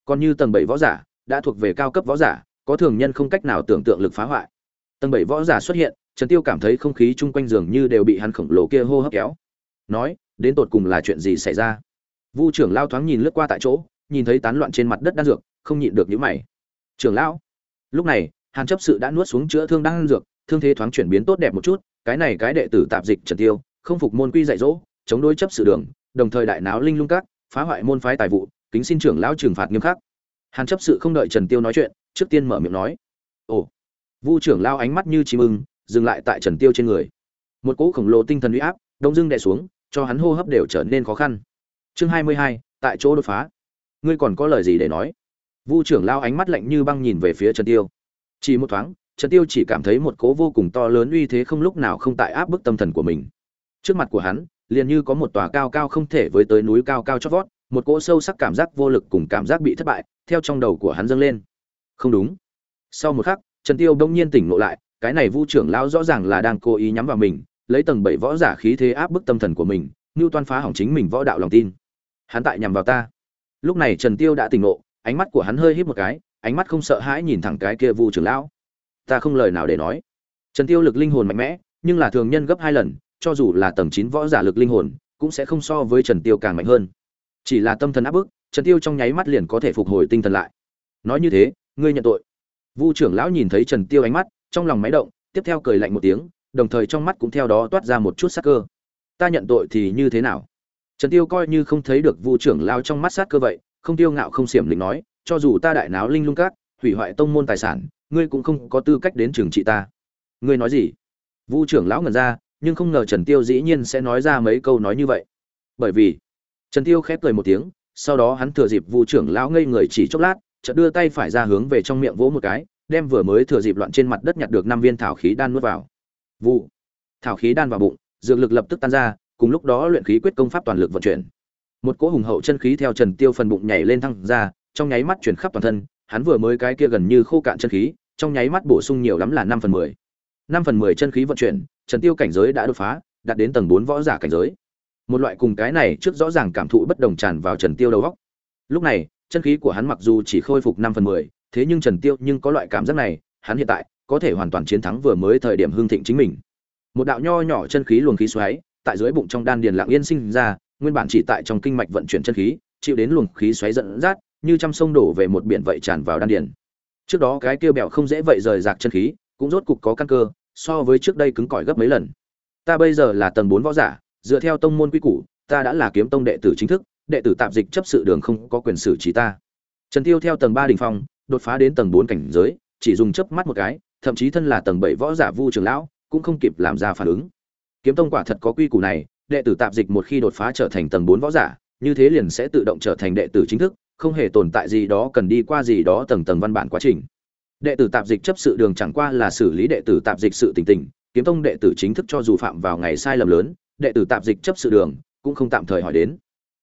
Còn như tầng bảy võ giả, đã thuộc về cao cấp võ giả, có thường nhân không cách nào tưởng tượng lực phá hoại. Tầng bảy võ giả xuất hiện, trần tiêu cảm thấy không khí chung quanh giường như đều bị hắn khổng lồ kia hô hấp kéo. Nói, đến tột cùng là chuyện gì xảy ra? Vu trưởng lao thoáng nhìn lướt qua tại chỗ, nhìn thấy tán loạn trên mặt đất đan dược, không nhịn được những mày. Trưởng lão, lúc này, hàn chấp sự đã nuốt xuống chữa thương đang dược, thương thế thoáng chuyển biến tốt đẹp một chút cái này cái đệ tử tạp dịch trần tiêu không phục môn quy dạy dỗ chống đối chấp sự đường đồng thời đại náo linh lung các phá hoại môn phái tài vụ kính xin trưởng lão trừng phạt nghiêm khắc. Hàn chấp sự không đợi trần tiêu nói chuyện trước tiên mở miệng nói ồ. Vu trưởng lao ánh mắt như chim ưng dừng lại tại trần tiêu trên người. Một cỗ khổng lồ tinh thần uy áp đông dưng đè xuống cho hắn hô hấp đều trở nên khó khăn. Chương hai mươi hai, tại chỗ đột phá. Ngươi còn có lời gì để nói? Vu trưởng lao ánh mắt lạnh như băng nhìn về phía trần tiêu. Chỉ một thoáng trần tiêu chỉ cảm thấy một cỗ vô cùng to lớn uy thế không lúc nào không tại áp bức tâm thần của mình. Trước mặt của hắn, liền như có một tòa cao cao không thể với tới núi cao cao chót vót, một cỗ sâu sắc cảm giác vô lực cùng cảm giác bị thất bại, theo trong đầu của hắn dâng lên. Không đúng. Sau một khắc, trần tiêu đông nhiên tỉnh ngộ lại, cái này vu trưởng lão rõ ràng là đang cố ý nhắm vào mình, lấy tầng bảy võ giả khí thế áp bức tâm thần của mình, như toan phá hỏng chính mình võ đạo lòng tin. Hắn tại nhằm vào ta. Lúc này trần tiêu đã tỉnh ngộ, ánh mắt của hắn hơi híp một cái, ánh mắt không sợ hãi nhìn thẳng cái kia vu trưởng lão ta không lời nào để nói. Trần tiêu lực linh hồn mạnh mẽ, nhưng là thường nhân gấp hai lần, cho dù là tầng chín võ giả lực linh hồn, cũng sẽ không so với trần tiêu càng mạnh hơn. Chỉ là tâm thần áp bức, trần tiêu trong nháy mắt liền có thể phục hồi tinh thần lại. Nói như thế, ngươi nhận tội. Vu trưởng lão nhìn thấy trần tiêu ánh mắt, trong lòng máy động, tiếp theo cười lạnh một tiếng, đồng thời trong mắt cũng theo đó toát ra một chút sát cơ. Ta nhận tội thì như thế nào? Trần tiêu coi như không thấy được vu trưởng lão trong mắt sát cơ vậy, không tiêu ngạo không xiểm lĩnh nói, cho dù ta đại náo linh lung cát hủy hoại tông môn tài sản ngươi cũng không có tư cách đến trường trị ta. Ngươi nói gì? Vu trưởng lão ngẩn ra, nhưng không ngờ trần tiêu dĩ nhiên sẽ nói ra mấy câu nói như vậy. Bởi vì, trần tiêu khép cười một tiếng, sau đó hắn thừa dịp vu trưởng lão ngây người chỉ chốc lát, chợt đưa tay phải ra hướng về trong miệng vỗ một cái, đem vừa mới thừa dịp loạn trên mặt đất nhặt được năm viên thảo khí đan nuốt vào. Vụ thảo khí đan vào bụng, dược lực lập tức tan ra, cùng lúc đó luyện khí quyết công pháp toàn lực vận chuyển. Một cỗ hùng hậu chân khí theo trần tiêu phần bụng nhảy lên thăng ra, trong nháy mắt chuyển khắp toàn thân, hắn vừa mới cái kia gần như khô cạn chân khí trong nháy mắt bổ sung nhiều lắm là năm phần mười. Năm phần mười chân khí vận chuyển, trần tiêu cảnh giới đã đột phá, đạt đến tầng bốn võ giả cảnh giới. Một loại cùng cái này trước rõ ràng cảm thụ bất đồng tràn vào trần tiêu đầu góc lúc này, chân khí của hắn mặc dù chỉ khôi phục năm phần mười, thế nhưng trần tiêu nhưng có loại cảm giác này, hắn hiện tại có thể hoàn toàn chiến thắng vừa mới thời điểm hương thịnh chính mình. Một đạo nho nhỏ chân khí luồng khí xoáy, tại dưới bụng trong đan điền lặng yên sinh ra, nguyên bản chỉ tại trong kinh mạch vận chuyển chân khí, chịu đến luồng khí xoáy dẫn dắt, như trăm sông đổ về một biển vậy tràn vào đan điền trước đó cái kia bẹo không dễ vậy rời rạc chân khí, cũng rốt cục có căn cơ, so với trước đây cứng cỏi gấp mấy lần. Ta bây giờ là tầng bốn võ giả, dựa theo tông môn quy củ, ta đã là kiếm tông đệ tử chính thức, đệ tử tạm dịch chấp sự đường không có quyền xử trí ta. Trần tiêu theo tầng ba đỉnh phong, đột phá đến tầng bốn cảnh giới, chỉ dùng chớp mắt một cái, thậm chí thân là tầng bảy võ giả vu trường lão, cũng không kịp làm ra phản ứng. Kiếm tông quả thật có quy củ này, đệ tử tạm dịch một khi đột phá trở thành tầng bốn võ giả, như thế liền sẽ tự động trở thành đệ tử chính thức không hề tồn tại gì đó cần đi qua gì đó tầng tầng văn bản quá trình. Đệ tử tạp dịch chấp sự đường chẳng qua là xử lý đệ tử tạp dịch sự tình tình, kiếm tông đệ tử chính thức cho dù phạm vào ngày sai lầm lớn, đệ tử tạp dịch chấp sự đường cũng không tạm thời hỏi đến.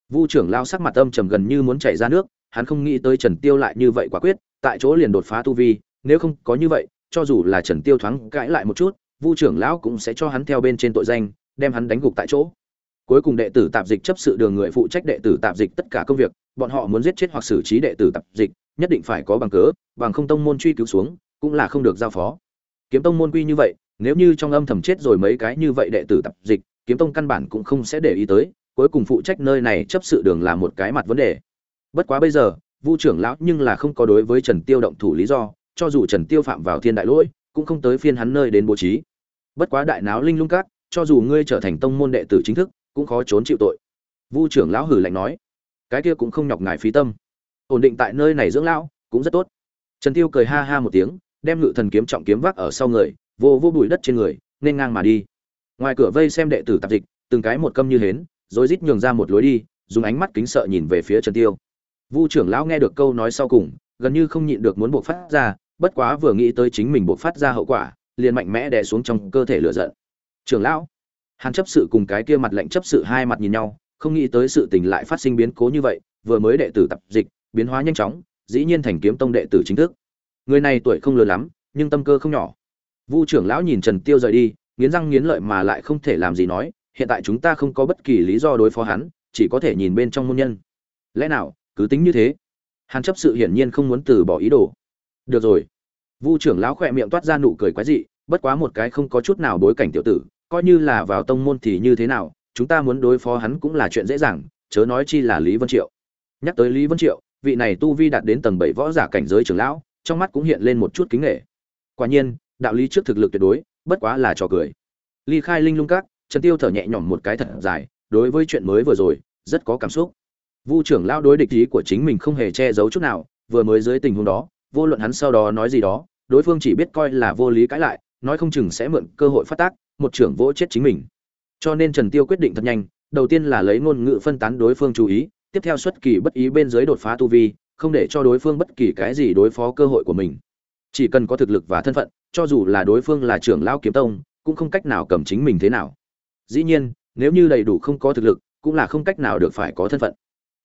Vu trưởng lao sắc mặt âm trầm gần như muốn chảy ra nước, hắn không nghĩ tới trần tiêu lại như vậy quả quyết, tại chỗ liền đột phá tu vi, nếu không có như vậy, cho dù là trần tiêu thoáng cãi lại một chút, vu trưởng lão cũng sẽ cho hắn theo bên trên tội danh, đem hắn đánh gục tại chỗ. Cuối cùng đệ tử tạp dịch chấp sự đường người phụ trách đệ tử tạp dịch tất cả công việc bọn họ muốn giết chết hoặc xử trí đệ tử tập dịch, nhất định phải có bằng cớ, bằng không tông môn truy cứu xuống, cũng là không được giao phó. Kiếm tông môn quy như vậy, nếu như trong âm thầm chết rồi mấy cái như vậy đệ tử tập dịch, kiếm tông căn bản cũng không sẽ để ý tới, cuối cùng phụ trách nơi này chấp sự đường là một cái mặt vấn đề. Bất quá bây giờ, vu trưởng lão nhưng là không có đối với trần tiêu động thủ lý do, cho dù trần tiêu phạm vào thiên đại lỗi, cũng không tới phiên hắn nơi đến bố trí. Bất quá đại náo linh lung cát, cho dù ngươi trở thành tông môn đệ tử chính thức, cũng khó trốn chịu tội. Vu trưởng lão hử lạnh nói cái kia cũng không nhọc ngài phí tâm. Ổn định tại nơi này dưỡng lão, cũng rất tốt. Trần tiêu cười ha ha một tiếng, đem ngự thần kiếm trọng kiếm vác ở sau người, vô vô bụi đất trên người, nên ngang mà đi. Ngoài cửa vây xem đệ tử tạp dịch, từng cái một câm như hến, rồi rít nhường ra một lối đi, dùng ánh mắt kính sợ nhìn về phía trần tiêu. Vu trưởng lão nghe được câu nói sau cùng, gần như không nhịn được muốn buộc phát ra, bất quá vừa nghĩ tới chính mình buộc phát ra hậu quả, liền mạnh mẽ đè xuống trong cơ thể lửa giận. Trưởng lão. Hàn chấp sự cùng cái kia mặt lệnh chấp sự hai mặt nhìn nhau không nghĩ tới sự tình lại phát sinh biến cố như vậy, vừa mới đệ tử tập dịch, biến hóa nhanh chóng, dĩ nhiên thành kiếm tông đệ tử chính thức. Người này tuổi không lớn lắm, nhưng tâm cơ không nhỏ. Vu trưởng lão nhìn trần tiêu rời đi, nghiến răng nghiến lợi mà lại không thể làm gì nói, hiện tại chúng ta không có bất kỳ lý do đối phó hắn, chỉ có thể nhìn bên trong môn nhân. Lẽ nào, cứ tính như thế? Hàn chấp sự hiển nhiên không muốn từ bỏ ý đồ. Được rồi. Vu trưởng lão khỏe miệng toát ra nụ cười quái dị, bất quá một cái không có chút nào bối cảnh tiểu tử, coi như là vào tông môn thì như thế nào chúng ta muốn đối phó hắn cũng là chuyện dễ dàng, chớ nói chi là lý vân triệu. Nhắc tới lý vân triệu, vị này tu vi đạt đến tầng bảy võ giả cảnh giới trưởng lão, trong mắt cũng hiện lên một chút kính nghệ quả nhiên, đạo lý trước thực lực tuyệt đối, bất quá là trò cười. Ly khai linh lung các, trần tiêu thở nhẹ nhõm một cái thật dài, đối với chuyện mới vừa rồi, rất có cảm xúc. Vu trưởng lão đối địch ý của chính mình không hề che giấu chút nào, vừa mới dưới tình huống đó, vô luận hắn sau đó nói gì đó, đối phương chỉ biết coi là vô lý cãi lại, nói không chừng sẽ mượn cơ hội phát tác, một trưởng vỗ chết chính mình cho nên trần tiêu quyết định thật nhanh, đầu tiên là lấy ngôn ngữ phân tán đối phương chú ý, tiếp theo xuất kỳ bất ý bên dưới đột phá tu vi, không để cho đối phương bất kỳ cái gì đối phó cơ hội của mình. Chỉ cần có thực lực và thân phận, cho dù là đối phương là trưởng lão kiếm tông, cũng không cách nào cầm chính mình thế nào. Dĩ nhiên, nếu như đầy đủ không có thực lực, cũng là không cách nào được phải có thân phận.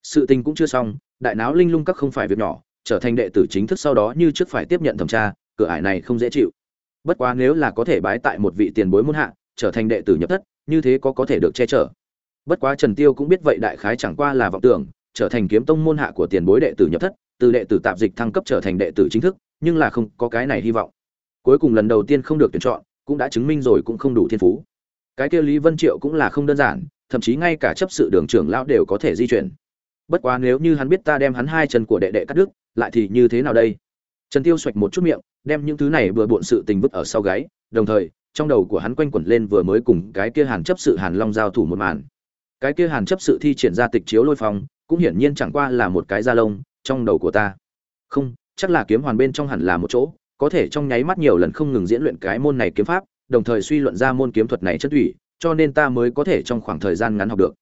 Sự tình cũng chưa xong, đại náo linh lung các không phải việc nhỏ, trở thành đệ tử chính thức sau đó như trước phải tiếp nhận thẩm tra, cửa ải này không dễ chịu. Bất quá nếu là có thể bái tại một vị tiền bối môn hạ, trở thành đệ tử nhập thất như thế có có thể được che chở. Bất quá trần tiêu cũng biết vậy đại khái chẳng qua là vọng tưởng, trở thành kiếm tông môn hạ của tiền bối đệ tử nhập thất, từ đệ tử tạp dịch thăng cấp trở thành đệ tử chính thức, nhưng là không có cái này hy vọng. Cuối cùng lần đầu tiên không được tuyển chọn, cũng đã chứng minh rồi cũng không đủ thiên phú. Cái kia lý vân triệu cũng là không đơn giản, thậm chí ngay cả chấp sự đường trưởng lão đều có thể di chuyển. Bất quá nếu như hắn biết ta đem hắn hai chân của đệ đệ cắt đứt, lại thì như thế nào đây? Trần tiêu xoạch một chút miệng, đem những thứ này vừa buồn sự tình vứt ở sau gáy, đồng thời trong đầu của hắn quanh quẩn lên vừa mới cùng cái kia hàn chấp sự hàn long giao thủ một màn. Cái kia hàn chấp sự thi triển ra tịch chiếu lôi phong, cũng hiển nhiên chẳng qua là một cái da lông trong đầu của ta. Không, chắc là kiếm hoàn bên trong hẳn là một chỗ, có thể trong nháy mắt nhiều lần không ngừng diễn luyện cái môn này kiếm pháp, đồng thời suy luận ra môn kiếm thuật này chất thủy, cho nên ta mới có thể trong khoảng thời gian ngắn học được.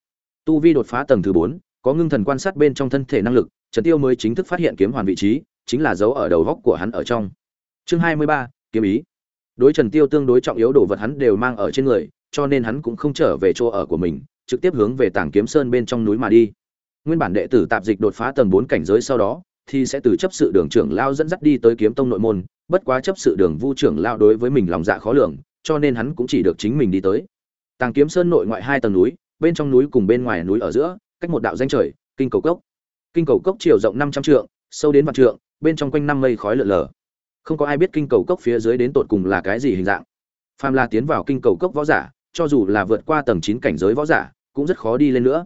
Tu vi đột phá tầng thứ bốn, có ngưng thần quan sát bên trong thân thể năng lực, trần tiêu mới chính thức phát hiện kiếm hoàn vị trí, chính là dấu ở đầu góc của hắn ở trong. Chương hai mươi ba, kiếm ý đối trần tiêu tương đối trọng yếu đồ vật hắn đều mang ở trên người, cho nên hắn cũng không trở về chỗ ở của mình, trực tiếp hướng về tảng kiếm sơn bên trong núi mà đi. Nguyên bản đệ tử tạp dịch đột phá tầng bốn cảnh giới sau đó, thì sẽ từ chấp sự đường trưởng lao dẫn dắt đi tới kiếm tông nội môn, bất quá chấp sự đường vu trưởng lao đối với mình lòng dạ khó lường, cho nên hắn cũng chỉ được chính mình đi tới. Tàng kiếm sơn nội ngoại hai tầng núi, bên trong núi cùng bên ngoài núi ở giữa, cách một đạo danh trời, kinh cầu cốc. Kinh cầu cốc chiều rộng năm trăm trượng, sâu đến vạn trượng, bên trong quanh năm mây khói lượn lờ không có ai biết kinh cầu cốc phía dưới đến tột cùng là cái gì hình dạng. Phàm là tiến vào kinh cầu cốc võ giả, cho dù là vượt qua tầng chín cảnh giới võ giả, cũng rất khó đi lên nữa.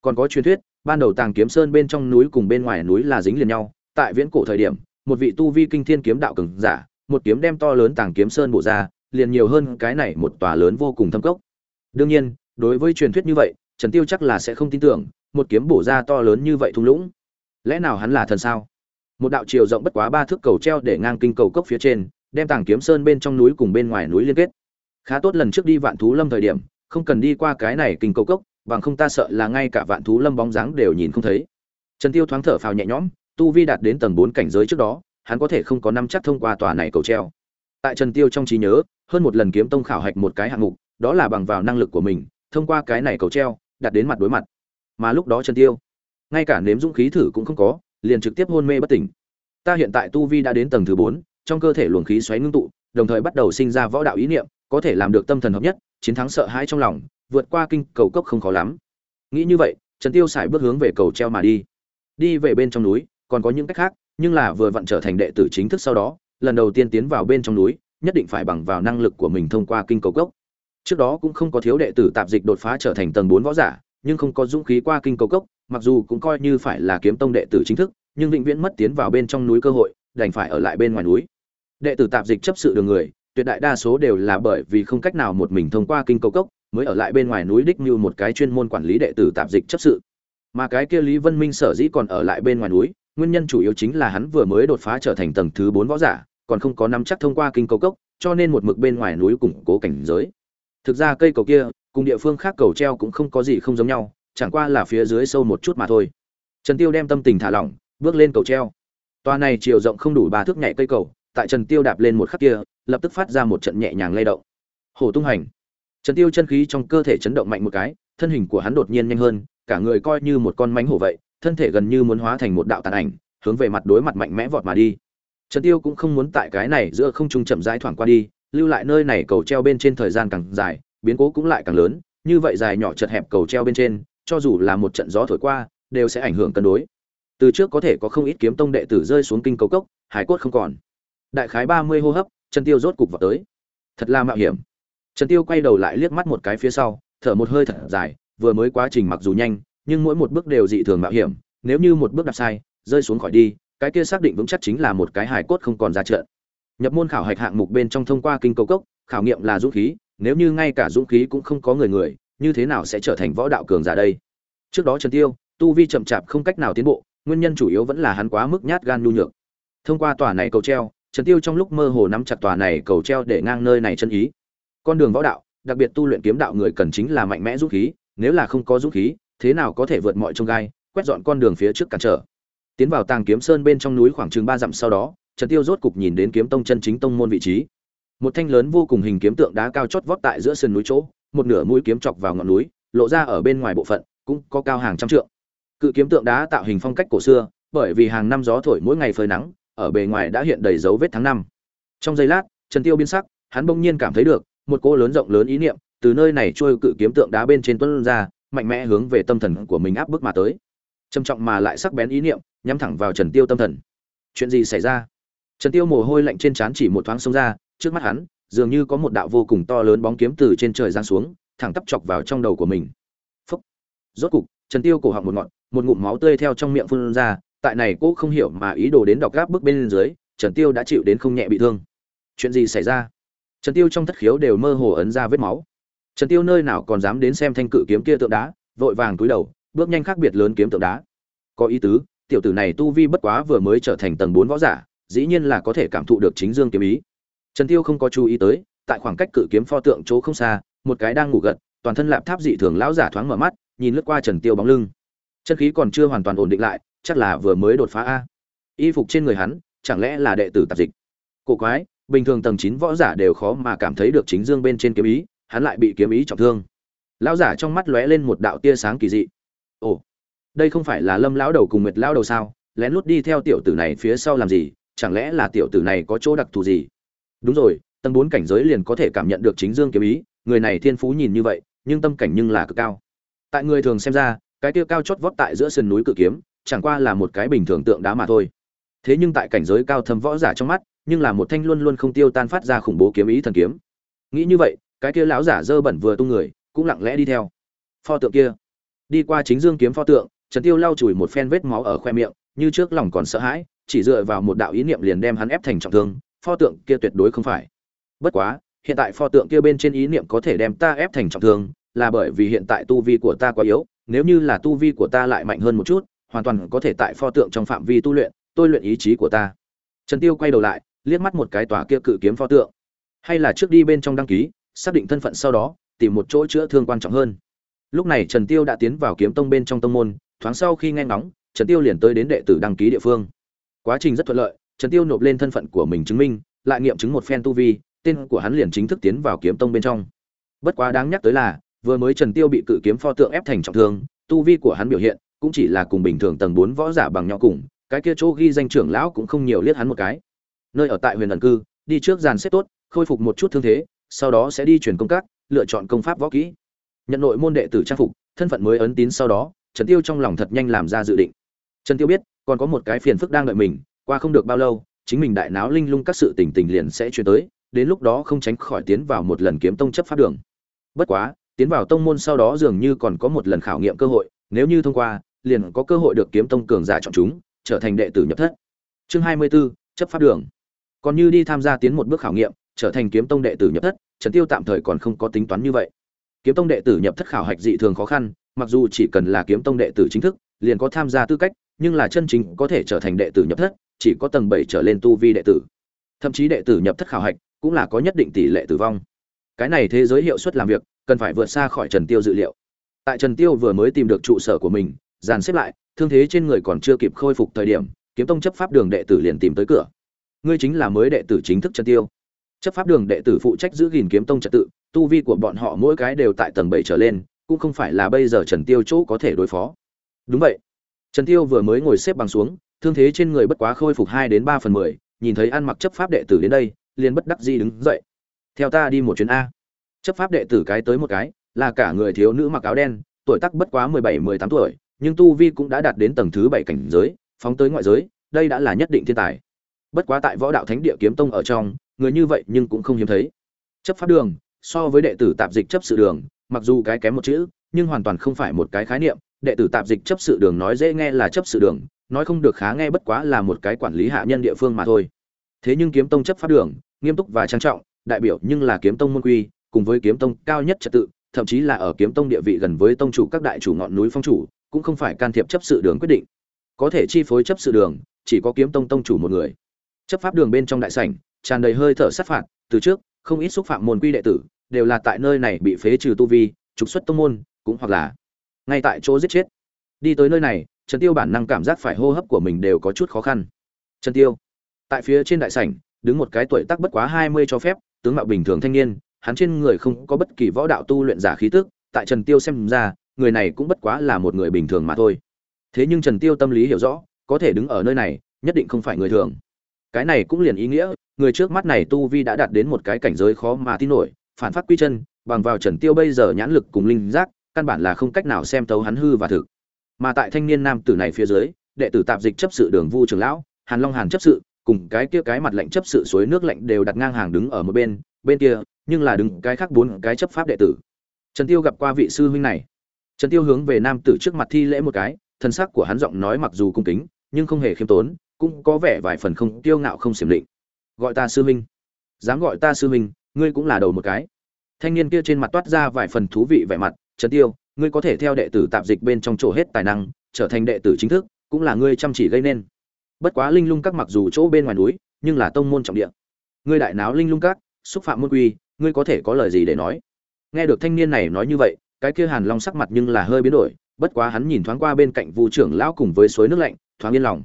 Còn có truyền thuyết, ban đầu tàng kiếm sơn bên trong núi cùng bên ngoài núi là dính liền nhau. Tại viễn cổ thời điểm, một vị tu vi kinh thiên kiếm đạo cường giả, một kiếm đem to lớn tàng kiếm sơn bổ ra, liền nhiều hơn cái này một tòa lớn vô cùng thâm cốc. Đương nhiên, đối với truyền thuyết như vậy, trần tiêu chắc là sẽ không tin tưởng, một kiếm bổ ra to lớn như vậy thung lũng. Lẽ nào hắn là thần sao? Một đạo chiều rộng bất quá ba thước cầu treo để ngang kinh cầu cốc phía trên, đem tàng kiếm sơn bên trong núi cùng bên ngoài núi liên kết. Khá tốt lần trước đi vạn thú lâm thời điểm, không cần đi qua cái này kinh cầu cốc, bằng không ta sợ là ngay cả vạn thú lâm bóng dáng đều nhìn không thấy. Trần tiêu thoáng thở phào nhẹ nhõm, tu vi đạt đến tầng bốn cảnh giới trước đó, hắn có thể không có năm chắc thông qua tòa này cầu treo. Tại trần tiêu trong trí nhớ, hơn một lần kiếm tông khảo hạch một cái hạng mục, đó là bằng vào năng lực của mình, thông qua cái này cầu treo, đạt đến mặt đối mặt. Mà lúc đó trần tiêu, ngay cả nếm dũng khí thử cũng không có liền trực tiếp hôn mê bất tỉnh. Ta hiện tại tu vi đã đến tầng thứ bốn, trong cơ thể luồng khí xoáy ngưng tụ, đồng thời bắt đầu sinh ra võ đạo ý niệm, có thể làm được tâm thần hợp nhất, chiến thắng sợ hãi trong lòng, vượt qua kinh, cầu cốc không khó lắm. Nghĩ như vậy, trần tiêu xài bước hướng về cầu treo mà đi. Đi về bên trong núi, còn có những cách khác, nhưng là vừa vặn trở thành đệ tử chính thức sau đó, lần đầu tiên tiến vào bên trong núi, nhất định phải bằng vào năng lực của mình thông qua kinh cầu cốc. Trước đó cũng không có thiếu đệ tử tạp dịch đột phá trở thành tầng bốn võ giả, nhưng không có dũng khí qua kinh cầu cốc mặc dù cũng coi như phải là kiếm tông đệ tử chính thức, nhưng vĩnh viễn mất tiến vào bên trong núi cơ hội, đành phải ở lại bên ngoài núi. Đệ tử tạp dịch chấp sự đường người, tuyệt đại đa số đều là bởi vì không cách nào một mình thông qua kinh cầu cốc, mới ở lại bên ngoài núi đích như một cái chuyên môn quản lý đệ tử tạp dịch chấp sự. Mà cái kia lý vân minh sở dĩ còn ở lại bên ngoài núi, nguyên nhân chủ yếu chính là hắn vừa mới đột phá trở thành tầng thứ bốn võ giả, còn không có nắm chắc thông qua kinh cầu cốc, cho nên một mực bên ngoài núi củng cố cảnh giới. Thực ra cây cầu kia, cùng địa phương khác cầu treo cũng không có gì không giống nhau chẳng qua là phía dưới sâu một chút mà thôi. Trần tiêu đem tâm tình thả lỏng, bước lên cầu treo. Toa này chiều rộng không đủ ba thước nhảy cây cầu, tại trần tiêu đạp lên một khắc kia, lập tức phát ra một trận nhẹ nhàng lay động. Hổ tung hành. Trần tiêu chân khí trong cơ thể chấn động mạnh một cái, thân hình của hắn đột nhiên nhanh hơn, cả người coi như một con mánh hổ vậy, thân thể gần như muốn hóa thành một đạo tàn ảnh, hướng về mặt đối mặt mạnh mẽ vọt mà đi. Trần tiêu cũng không muốn tại cái này giữa không trung chậm rãi thoảng qua đi, lưu lại nơi này cầu treo bên trên thời gian càng dài, biến cố cũng lại càng lớn, như vậy dài nhỏ chật hẹp cầu treo bên trên cho dù là một trận gió thổi qua, đều sẽ ảnh hưởng cân đối. Từ trước có thể có không ít kiếm tông đệ tử rơi xuống kinh cầu cốc, hải cốt không còn. Đại khái ba mươi hô hấp, trần tiêu rốt cục vào tới. Thật là mạo hiểm. Trần tiêu quay đầu lại liếc mắt một cái phía sau, thở một hơi thật dài, vừa mới quá trình mặc dù nhanh, nhưng mỗi một bước đều dị thường mạo hiểm, nếu như một bước đạp sai, rơi xuống khỏi đi, cái kia xác định vững chắc chính là một cái hài cốt không còn ra trận. Nhập môn khảo hạch hạng mục bên trong thông qua kinh cầu cốc, khảo nghiệm là dũng khí, nếu như ngay cả dũng khí cũng không có người người như thế nào sẽ trở thành võ đạo cường giả đây? Trước đó trần tiêu, tu vi chậm chạp không cách nào tiến bộ, nguyên nhân chủ yếu vẫn là hắn quá mức nhát gan nhu nhược. Thông qua tòa này cầu treo, trần tiêu trong lúc mơ hồ nắm chặt tòa này cầu treo để ngang nơi này chân ý. Con đường võ đạo, đặc biệt tu luyện kiếm đạo người cần chính là mạnh mẽ dũng khí, nếu là không có dũng khí, thế nào có thể vượt mọi trông gai, quét dọn con đường phía trước cản trở. Tiến vào tàng kiếm sơn bên trong núi khoảng chừng ba dặm sau đó, trần tiêu rốt cục nhìn đến kiếm tông chân chính tông môn vị trí. Một thanh lớn vô cùng hình kiếm tượng đá cao chót vót tại giữa sườn núi chỗ một nửa mũi kiếm chọc vào ngọn núi, lộ ra ở bên ngoài bộ phận, cũng có cao hàng trăm trượng. Cự kiếm tượng đá tạo hình phong cách cổ xưa, bởi vì hàng năm gió thổi mỗi ngày phơi nắng, ở bề ngoài đã hiện đầy dấu vết tháng năm. Trong giây lát, trần tiêu biến sắc, hắn bỗng nhiên cảm thấy được, một cỗ lớn rộng lớn ý niệm, từ nơi này trôi cự kiếm tượng đá bên trên tuấn ra, mạnh mẽ hướng về tâm thần của mình áp bức mà tới. Trầm trọng mà lại sắc bén ý niệm, nhắm thẳng vào trần tiêu tâm thần. Chuyện gì xảy ra? Trần tiêu mồ hôi lạnh trên trán chỉ một thoáng xông ra, trước mắt hắn dường như có một đạo vô cùng to lớn bóng kiếm từ trên trời giáng xuống, thẳng tắp chọc vào trong đầu của mình. Phốc. rốt cục, trần tiêu cổ họng một ngọn, một ngụm máu tươi theo trong miệng phun ra, tại này cô không hiểu mà ý đồ đến đọc gáp bước bên dưới, trần tiêu đã chịu đến không nhẹ bị thương. Chuyện gì xảy ra? Trần tiêu trong thất khiếu đều mơ hồ ấn ra vết máu. Trần tiêu nơi nào còn dám đến xem thanh cự kiếm kia tượng đá, vội vàng cúi đầu, bước nhanh khác biệt lớn kiếm tượng đá. Có ý tứ, tiểu tử này tu vi bất quá vừa mới trở thành tầng 4 võ giả, dĩ nhiên là có thể cảm thụ được chính dương kiếm ý trần tiêu không có chú ý tới, tại khoảng cách cự kiếm pho tượng chỗ không xa, một cái đang ngủ gật, toàn thân lạp tháp dị thường lão giả thoáng mở mắt, nhìn lướt qua trần tiêu bóng lưng. Chân khí còn chưa hoàn toàn ổn định lại, chắc là vừa mới đột phá a. Y phục trên người hắn, chẳng lẽ là đệ tử tạp dịch? Cổ quái, bình thường tầng chín võ giả đều khó mà cảm thấy được chính dương bên trên kiếm ý, hắn lại bị kiếm ý trọng thương. Lão giả trong mắt lóe lên một đạo tia sáng kỳ dị. Ồ, đây không phải là lâm lão đầu cùng nguyệt lão đầu sao? Lén lút đi theo tiểu tử này phía sau làm gì? Chẳng lẽ là tiểu tử này có chỗ đặc thù gì? Đúng rồi, tầng bốn cảnh giới liền có thể cảm nhận được chính dương kiếm ý, người này thiên phú nhìn như vậy, nhưng tâm cảnh nhưng là cực cao. Tại người thường xem ra, cái tiêu cao chót vót tại giữa sườn núi cự kiếm, chẳng qua là một cái bình thường tượng đá mà thôi. Thế nhưng tại cảnh giới cao thâm võ giả trong mắt, nhưng là một thanh luôn luôn không tiêu tan phát ra khủng bố kiếm ý thần kiếm. Nghĩ như vậy, cái kia lão giả dơ bẩn vừa tung người, cũng lặng lẽ đi theo. Pho tượng kia. Đi qua chính dương kiếm pho tượng, trần tiêu lau chùi một phen vết máu ở khoe miệng, như trước lòng còn sợ hãi, chỉ dựa vào một đạo ý niệm liền đem hắn ép thành trọng thương pho tượng kia tuyệt đối không phải. Bất quá, hiện tại pho tượng kia bên trên ý niệm có thể đem ta ép thành trọng thương, là bởi vì hiện tại tu vi của ta quá yếu, nếu như là tu vi của ta lại mạnh hơn một chút, hoàn toàn có thể tại pho tượng trong phạm vi tu luyện, tôi luyện ý chí của ta. Trần tiêu quay đầu lại, liếc mắt một cái tòa kia cự kiếm pho tượng. Hay là trước đi bên trong đăng ký, xác định thân phận sau đó, tìm một chỗ chữa thương quan trọng hơn. Lúc này trần tiêu đã tiến vào kiếm tông bên trong tông môn, thoáng sau khi nghe ngóng, trần tiêu liền tới đến đệ tử đăng ký địa phương. Quá trình rất thuận lợi trần tiêu nộp lên thân phận của mình chứng minh, lại nghiệm chứng một phen tu vi, tên của hắn liền chính thức tiến vào kiếm tông bên trong. Bất quá đáng nhắc tới là, vừa mới trần tiêu bị cự kiếm pho tượng ép thành trọng thương, tu vi của hắn biểu hiện cũng chỉ là cùng bình thường tầng 4 võ giả bằng nhau cùng, cái kia chỗ ghi danh trưởng lão cũng không nhiều liếc hắn một cái. Nơi ở tại huyền ẩn cư, đi trước dàn xếp tốt, khôi phục một chút thương thế, sau đó sẽ đi chuyển công tác, lựa chọn công pháp võ kỹ. Nhận nội môn đệ tử trang phục, thân phận mới ấn tín sau đó, trần tiêu trong lòng thật nhanh làm ra dự định. Trần tiêu biết, còn có một cái phiền phức đang đợi mình qua không được bao lâu chính mình đại náo linh lung các sự tình tình liền sẽ chuyển tới đến lúc đó không tránh khỏi tiến vào một lần kiếm tông chấp pháp đường. Bất quá tiến vào tông môn sau đó dường như còn có một lần khảo nghiệm cơ hội nếu như thông qua liền có cơ hội được kiếm tông cường giả chọn chúng trở thành đệ tử nhập thất. Chương hai mươi 24, chấp pháp đường. Còn như đi tham gia tiến một bước khảo nghiệm trở thành kiếm tông đệ tử nhập thất trần tiêu tạm thời còn không có tính toán như vậy. Kiếm tông đệ tử nhập thất khảo hạch dị thường khó khăn mặc dù chỉ cần là kiếm tông đệ tử chính thức liền có tham gia tư cách nhưng là chân chính có thể trở thành đệ tử nhập thất chỉ có tầng bảy trở lên tu vi đệ tử. Thậm chí đệ tử nhập thất khảo hạch cũng là có nhất định tỷ lệ tử vong. Cái này thế giới hiệu suất làm việc cần phải vượt xa khỏi trần tiêu dự liệu. Tại trần tiêu vừa mới tìm được trụ sở của mình, dàn xếp lại, thương thế trên người còn chưa kịp khôi phục thời điểm, kiếm tông chấp pháp đường đệ tử liền tìm tới cửa. Ngươi chính là mới đệ tử chính thức trần tiêu. Chấp pháp đường đệ tử phụ trách giữ gìn kiếm tông trật tự, tu vi của bọn họ mỗi cái đều tại tầng bảy trở lên, cũng không phải là bây giờ trần tiêu chỗ có thể đối phó. Đúng vậy. Trần tiêu vừa mới ngồi xếp bằng xuống thương thế trên người bất quá khôi phục hai đến ba phần mười, nhìn thấy ăn mặc chấp pháp đệ tử đến đây, liền bất đắc dĩ đứng dậy. Theo ta đi một chuyến a. Chấp pháp đệ tử cái tới một cái, là cả người thiếu nữ mặc áo đen, tuổi tác bất quá mười bảy, mười tám tuổi, nhưng tu vi cũng đã đạt đến tầng thứ bảy cảnh giới, phóng tới ngoại giới, đây đã là nhất định thiên tài. Bất quá tại võ đạo thánh địa kiếm tông ở trong, người như vậy nhưng cũng không hiếm thấy. Chấp pháp đường, so với đệ tử tạp dịch chấp sự đường, mặc dù cái kém một chữ, nhưng hoàn toàn không phải một cái khái niệm. Đệ tử tạp dịch chấp sự đường nói dễ nghe là chấp sự đường nói không được khá nghe bất quá là một cái quản lý hạ nhân địa phương mà thôi. Thế nhưng kiếm tông chấp pháp đường, nghiêm túc và trang trọng, đại biểu nhưng là kiếm tông môn quy, cùng với kiếm tông cao nhất trật tự, thậm chí là ở kiếm tông địa vị gần với tông chủ các đại chủ ngọn núi phong chủ, cũng không phải can thiệp chấp sự đường quyết định. Có thể chi phối chấp sự đường, chỉ có kiếm tông tông chủ một người. Chấp pháp đường bên trong đại sảnh, tràn đầy hơi thở sát phạt, từ trước, không ít xúc phạm môn quy đệ tử, đều là tại nơi này bị phế trừ tu vi, trục xuất tông môn, cũng hoặc là ngay tại chỗ giết chết. Đi tới nơi này trần tiêu bản năng cảm giác phải hô hấp của mình đều có chút khó khăn. Trần tiêu, tại phía trên đại sảnh, đứng một cái tuổi tác bất quá 20 cho phép, tướng mạo bình thường thanh niên, hắn trên người không có bất kỳ võ đạo tu luyện giả khí tức, tại trần tiêu xem ra, người này cũng bất quá là một người bình thường mà thôi. Thế nhưng trần tiêu tâm lý hiểu rõ, có thể đứng ở nơi này, nhất định không phải người thường. Cái này cũng liền ý nghĩa, người trước mắt này tu vi đã đạt đến một cái cảnh giới khó mà tin nổi, phản phát quy chân, bằng vào trần tiêu bây giờ nhãn lực cùng linh giác, căn bản là không cách nào xem tấu hắn hư và thực mà tại thanh niên nam tử này phía dưới, đệ tử tạp dịch chấp sự đường vu trường lão, hàn long hàn chấp sự, cùng cái kia cái mặt lạnh chấp sự suối nước lạnh đều đặt ngang hàng đứng ở một bên bên kia, nhưng là đứng cái khác bốn cái chấp pháp đệ tử. Trần tiêu gặp qua vị sư huynh này. Trần tiêu hướng về nam tử trước mặt thi lễ một cái, thân sắc của hắn giọng nói mặc dù cung kính, nhưng không hề khiêm tốn, cũng có vẻ vài phần không tiêu ngạo không xiểm định gọi ta sư huynh. Dám gọi ta sư huynh, ngươi cũng là đầu một cái. Thanh niên kia trên mặt toát ra vài phần thú vị vẻ mặt, trần tiêu ngươi có thể theo đệ tử tạp dịch bên trong chỗ hết tài năng, trở thành đệ tử chính thức, cũng là ngươi chăm chỉ gây nên. Bất quá linh lung các mặc dù chỗ bên ngoài núi, nhưng là tông môn trọng địa. Ngươi đại náo linh lung các, xúc phạm môn quy, ngươi có thể có lời gì để nói? Nghe được thanh niên này nói như vậy, cái kia hàn long sắc mặt nhưng là hơi biến đổi, bất quá hắn nhìn thoáng qua bên cạnh vu trưởng lão cùng với suối nước lạnh, thoáng yên lòng.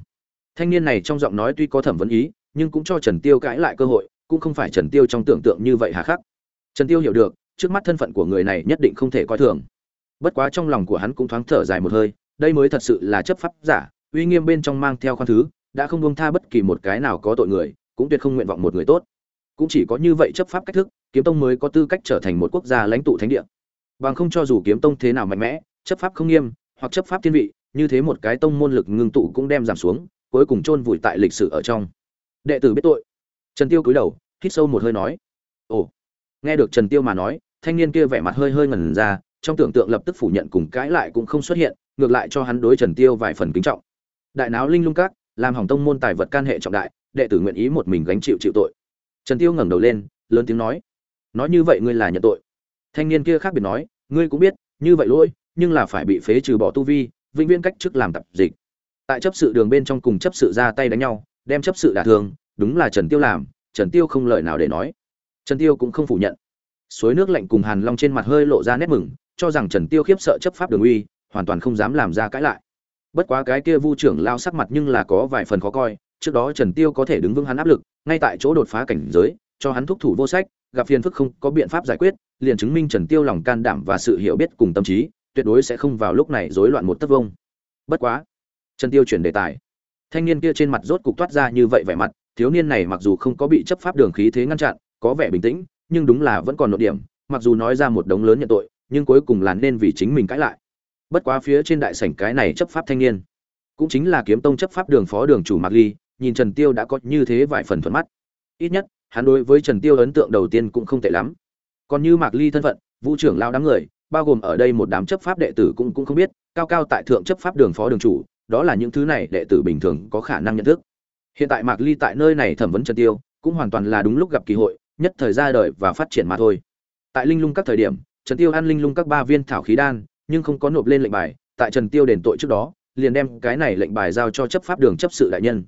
Thanh niên này trong giọng nói tuy có thẩm vấn ý, nhưng cũng cho trần tiêu cãi lại cơ hội, cũng không phải trần tiêu trong tưởng tượng như vậy hà khắc. Trần tiêu hiểu được, trước mắt thân phận của người này nhất định không thể coi thường bất quá trong lòng của hắn cũng thoáng thở dài một hơi, đây mới thật sự là chấp pháp giả, uy nghiêm bên trong mang theo khoan thứ, đã không buông tha bất kỳ một cái nào có tội người, cũng tuyệt không nguyện vọng một người tốt. Cũng chỉ có như vậy chấp pháp cách thức, kiếm tông mới có tư cách trở thành một quốc gia lãnh tụ thánh địa. Bằng không cho dù kiếm tông thế nào mạnh mẽ, chấp pháp không nghiêm, hoặc chấp pháp thiên vị, như thế một cái tông môn lực ngưng tụ cũng đem giảm xuống, cuối cùng chôn vùi tại lịch sử ở trong. Đệ tử biết tội. Trần tiêu cúi đầu, hít sâu một hơi nói, ồ. Nghe được trần tiêu mà nói, thanh niên kia vẻ mặt hơi hơi ngẩn ra trong tưởng tượng lập tức phủ nhận cùng cãi lại cũng không xuất hiện, ngược lại cho hắn đối trần tiêu vài phần kính trọng. Đại náo linh lung các, làm hỏng tông môn tài vật can hệ trọng đại, đệ tử nguyện ý một mình gánh chịu chịu tội. Trần tiêu ngẩng đầu lên, lớn tiếng nói nói như vậy ngươi là nhận tội. Thanh niên kia khác biệt nói, ngươi cũng biết, như vậy lỗi, nhưng là phải bị phế trừ bỏ tu vi, vĩnh viễn cách chức làm tập dịch. Tại chấp sự đường bên trong cùng chấp sự ra tay đánh nhau, đem chấp sự đả thương, đúng là trần tiêu làm, trần tiêu không lời nào để nói. Trần tiêu cũng không phủ nhận. Suối nước lạnh cùng hàn long trên mặt hơi lộ ra nét mừng cho rằng trần tiêu khiếp sợ chấp pháp đường uy, hoàn toàn không dám làm ra cãi lại. Bất quá cái kia vu trưởng lao sắc mặt nhưng là có vài phần khó coi, trước đó trần tiêu có thể đứng vững hắn áp lực, ngay tại chỗ đột phá cảnh giới, cho hắn thúc thủ vô sách, gặp phiền phức không có biện pháp giải quyết, liền chứng minh trần tiêu lòng can đảm và sự hiểu biết cùng tâm trí, tuyệt đối sẽ không vào lúc này rối loạn một tấc vông. Bất quá, trần tiêu chuyển đề tài. Thanh niên kia trên mặt rốt cục toát ra như vậy vẻ mặt, thiếu niên này mặc dù không có bị chấp pháp đường khí thế ngăn chặn, có vẻ bình tĩnh, nhưng đúng là vẫn còn nội điểm, mặc dù nói ra một đống lớn nhận tội nhưng cuối cùng là nên vì chính mình cãi lại. Bất quá phía trên đại sảnh cái này chấp pháp thanh niên, cũng chính là kiếm tông chấp pháp đường phó đường chủ mạc ly, nhìn trần tiêu đã có như thế vài phần thuận mắt. Ít nhất, hắn đối với trần tiêu ấn tượng đầu tiên cũng không tệ lắm. Còn như mạc ly thân phận, vũ trưởng lao đám người, bao gồm ở đây một đám chấp pháp đệ tử cũng cũng không biết, cao cao tại thượng chấp pháp đường phó đường chủ, đó là những thứ này đệ tử bình thường có khả năng nhận thức. Hiện tại mạc ly tại nơi này thẩm vấn trần tiêu, cũng hoàn toàn là đúng lúc gặp kỳ hội, nhất thời ra đời và phát triển mà thôi. Tại linh lung các thời điểm trần tiêu ăn linh lung các ba viên thảo khí đan, nhưng không có nộp lên lệnh bài, tại trần tiêu đền tội trước đó, liền đem cái này lệnh bài giao cho chấp pháp đường chấp sự đại nhân.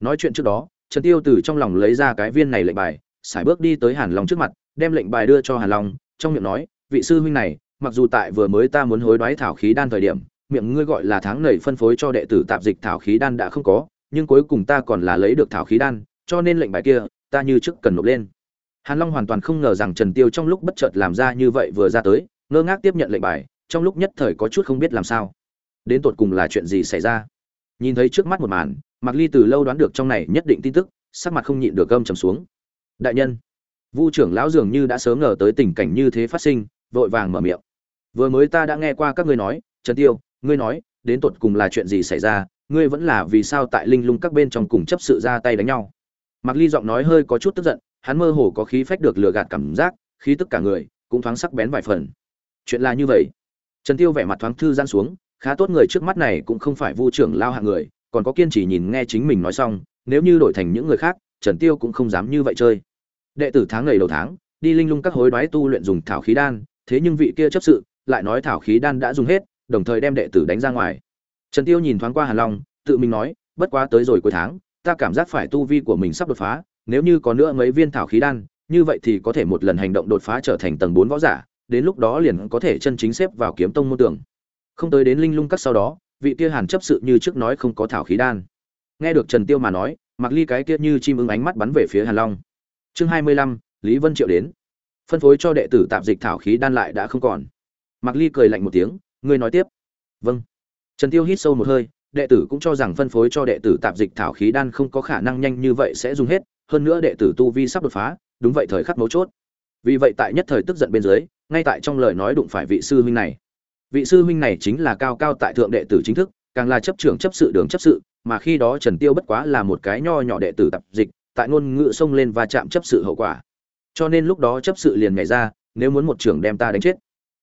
Nói chuyện trước đó, trần tiêu từ trong lòng lấy ra cái viên này lệnh bài sải bước đi tới hàn long trước mặt, đem lệnh bài đưa cho hàn long, trong miệng nói, vị sư huynh này, mặc dù tại vừa mới ta muốn hối đoái thảo khí đan thời điểm, miệng ngươi gọi là tháng nảy phân phối cho đệ tử tạp dịch thảo khí đan đã không có, nhưng cuối cùng ta còn là lấy được thảo khí đan, cho nên lệnh bài kia, ta như trước cần nộp lên hàn long hoàn toàn không ngờ rằng trần tiêu trong lúc bất chợt làm ra như vậy vừa ra tới, ngơ ngác tiếp nhận lệnh bài, trong lúc nhất thời có chút không biết làm sao. Đến tột cùng là chuyện gì xảy ra? Nhìn thấy trước mắt một màn, mạc ly từ lâu đoán được trong này nhất định tin tức, sắc mặt không nhịn được gâm trầm xuống. Đại nhân, vu trưởng lão dường như đã sớm ngờ tới tình cảnh như thế phát sinh, vội vàng mở miệng. Vừa mới ta đã nghe qua các ngươi nói, trần tiêu, ngươi nói, đến tột cùng là chuyện gì xảy ra, ngươi vẫn là vì sao tại linh lung các bên trong cùng chấp sự ra tay đánh nhau? Mạc ly giọng nói hơi có chút tức giận hắn mơ hồ có khí phách được lừa gạt cảm giác, khí tức cả người cũng thoáng sắc bén vài phần. Chuyện là như vậy. Trần tiêu vẻ mặt thoáng thư giãn xuống, khá tốt người trước mắt này cũng không phải vu trưởng lao hạng người, còn có kiên trì nhìn nghe chính mình nói xong, nếu như đổi thành những người khác, trần tiêu cũng không dám như vậy chơi. Đệ tử tháng ngày đầu tháng, đi linh lung các hối đoái tu luyện dùng thảo khí đan, thế nhưng vị kia chấp sự lại nói thảo khí đan đã dùng hết, đồng thời đem đệ tử đánh ra ngoài. Trần tiêu nhìn thoáng qua hàn long, tự mình nói, bất quá tới rồi cuối tháng, ta cảm giác phải tu vi của mình sắp đột phá nếu như có nữa mấy viên thảo khí đan như vậy thì có thể một lần hành động đột phá trở thành tầng 4 võ giả đến lúc đó liền có thể chân chính xếp vào kiếm tông môn tưởng không tới đến linh lung các sau đó vị kia hàn chấp sự như trước nói không có thảo khí đan. Nghe được trần tiêu mà nói mặc ly cái kia như chim ưng ánh mắt bắn về phía hàn long. Chương 25, lý vân triệu đến. Phân phối cho đệ tử tạm dịch thảo khí đan lại đã không còn. Mặc ly cười lạnh một tiếng ngươi nói tiếp. Vâng. Trần tiêu hít sâu một hơi đệ tử cũng cho rằng phân phối cho đệ tử tạp dịch thảo khí đan không có khả năng nhanh như vậy sẽ dùng hết hơn nữa đệ tử tu vi sắp đột phá, đúng vậy thời khắc mấu chốt. Vì vậy tại nhất thời tức giận bên dưới, ngay tại trong lời nói đụng phải vị sư huynh này. Vị sư huynh này chính là cao cao tại thượng đệ tử chính thức, càng là chấp trưởng chấp sự đường chấp sự, mà khi đó trần tiêu bất quá là một cái nho nhỏ đệ tử tập dịch, tại ngôn ngữ xông lên và chạm chấp sự hậu quả. Cho nên lúc đó chấp sự liền nhảy ra, nếu muốn một trưởng đem ta đánh chết.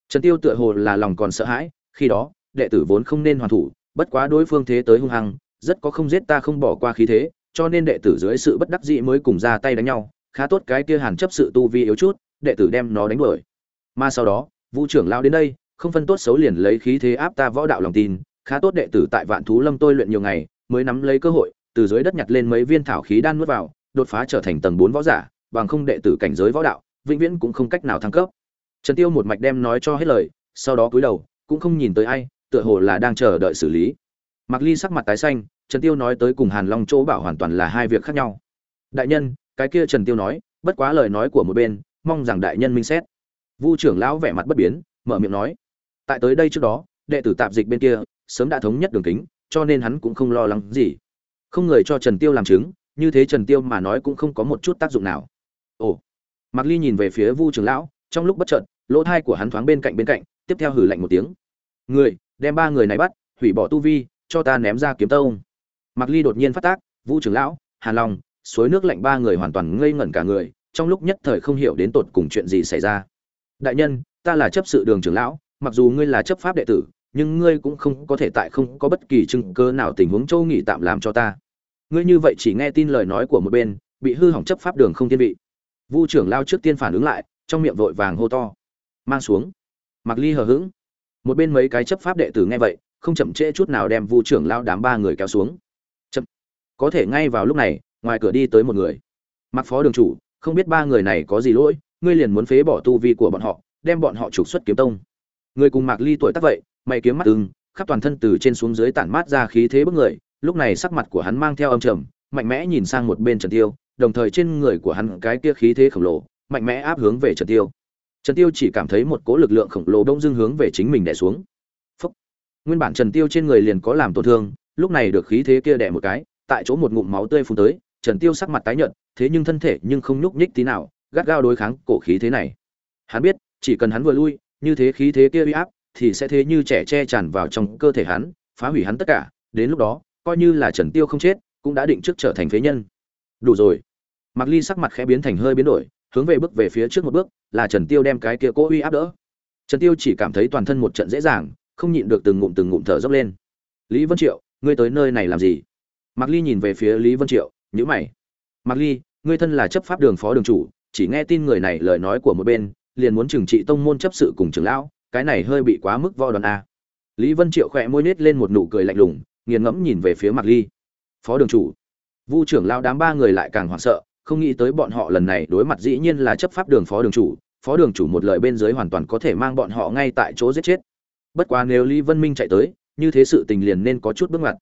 Trần tiêu tựa hồ là lòng còn sợ hãi, khi đó, đệ tử vốn không nên hoàn thủ, bất quá đối phương thế tới hung hăng, rất có không giết ta không bỏ qua khí thế cho nên đệ tử dưới sự bất đắc dĩ mới cùng ra tay đánh nhau, khá tốt cái kia hàn chấp sự tu vi yếu chút, đệ tử đem nó đánh đuổi. Mà sau đó, vu trưởng lao đến đây, không phân tốt xấu liền lấy khí thế áp ta võ đạo lòng tin, khá tốt đệ tử tại vạn thú lâm tôi luyện nhiều ngày, mới nắm lấy cơ hội, từ dưới đất nhặt lên mấy viên thảo khí đan nuốt vào, đột phá trở thành tầng bốn võ giả, bằng không đệ tử cảnh giới võ đạo, vĩnh viễn cũng không cách nào thăng cấp. Trần tiêu một mạch đem nói cho hết lời, sau đó cúi đầu, cũng không nhìn tới ai, tựa hồ là đang chờ đợi xử lý. Mặc ly sắc mặt tái xanh trần tiêu nói tới cùng hàn long chỗ bảo hoàn toàn là hai việc khác nhau. Đại nhân, cái kia trần tiêu nói, bất quá lời nói của một bên, mong rằng đại nhân minh xét. Vu trưởng lão vẻ mặt bất biến, mở miệng nói, tại tới đây trước đó, đệ tử tạp dịch bên kia, sớm đã thống nhất đường kính, cho nên hắn cũng không lo lắng gì. Không người cho trần tiêu làm chứng, như thế trần tiêu mà nói cũng không có một chút tác dụng nào. Ồ. Mạc ly nhìn về phía vu trưởng lão, trong lúc bất chợt, lỗ thai của hắn thoáng bên cạnh bên cạnh, tiếp theo hừ lạnh một tiếng. Người, đem ba người này bắt, hủy bỏ tu vi, cho ta ném ra kiếm tông mạc ly đột nhiên phát tác vu trưởng lão hàn long, suối nước lạnh ba người hoàn toàn ngây ngẩn cả người, trong lúc nhất thời không hiểu đến tột cùng chuyện gì xảy ra. Đại nhân, ta là chấp sự đường trưởng lão, mặc dù ngươi là chấp pháp đệ tử, nhưng ngươi cũng không có thể tại không có bất kỳ chứng cơ nào tình huống châu nghỉ tạm làm cho ta. Ngươi như vậy chỉ nghe tin lời nói của một bên, bị hư hỏng chấp pháp đường không thiên vị. Vu trưởng lao trước tiên phản ứng lại, trong miệng vội vàng hô to. Mang xuống. Mạc ly hờ hững. Một bên mấy cái chấp pháp đệ tử nghe vậy, không chậm trễ chút nào đem vu trưởng lao đám ba người kéo xuống có thể ngay vào lúc này, ngoài cửa đi tới một người. Mặc phó đường chủ, không biết ba người này có gì lỗi, ngươi liền muốn phế bỏ tu vi của bọn họ, đem bọn họ trục xuất kiếm tông. Người cùng mạc ly tuổi tác vậy, mày kiếm mắt ưng, khắp toàn thân từ trên xuống dưới tản mát ra khí thế bức người, lúc này sắc mặt của hắn mang theo âm trầm, mạnh mẽ nhìn sang một bên trần tiêu, đồng thời trên người của hắn cái kia khí thế khổng lồ, mạnh mẽ áp hướng về trần tiêu. Trần tiêu chỉ cảm thấy một cỗ lực lượng khổng lồ đông dương hướng về chính mình đè xuống. Phúc. nguyên bản trần tiêu trên người liền có làm tổn thương, lúc này được khí thế kia đè một cái tại chỗ một ngụm máu tươi phun tới, trần tiêu sắc mặt tái nhợt, thế nhưng thân thể nhưng không nhúc nhích tí nào, gắt gao đối kháng cổ khí thế này. Hắn biết, chỉ cần hắn vừa lui, như thế khí thế kia uy áp, thì sẽ thế như trẻ che tràn vào trong cơ thể hắn, phá hủy hắn tất cả, đến lúc đó, coi như là trần tiêu không chết, cũng đã định trước trở thành phế nhân. Đủ rồi. Mặc ly sắc mặt khẽ biến thành hơi biến đổi, hướng về bước về phía trước một bước, là trần tiêu đem cái kia cố uy áp đỡ. Trần tiêu chỉ cảm thấy toàn thân một trận dễ dàng, không nhịn được từng ngụm từng ngụm thở dốc lên. Lý vân triệu, ngươi tới nơi này làm gì? Mạc ly nhìn về phía lý vân triệu, nhíu mày. Mạc ly, ngươi thân là chấp pháp đường phó đường chủ, chỉ nghe tin người này lời nói của một bên, liền muốn trừng trị tông môn chấp sự cùng trưởng lão, cái này hơi bị quá mức vo đòn a. Lý vân triệu khẽ môi nhếch lên một nụ cười lạnh lùng, nghiền ngẫm nhìn về phía Mạc ly. Phó đường chủ. Vu trưởng lão đám ba người lại càng hoảng sợ, không nghĩ tới bọn họ lần này đối mặt dĩ nhiên là chấp pháp đường phó đường chủ, phó đường chủ một lời bên dưới hoàn toàn có thể mang bọn họ ngay tại chỗ giết chết. Bất quá nếu lý vân minh chạy tới, như thế sự tình liền nên có chút bước ngoặt.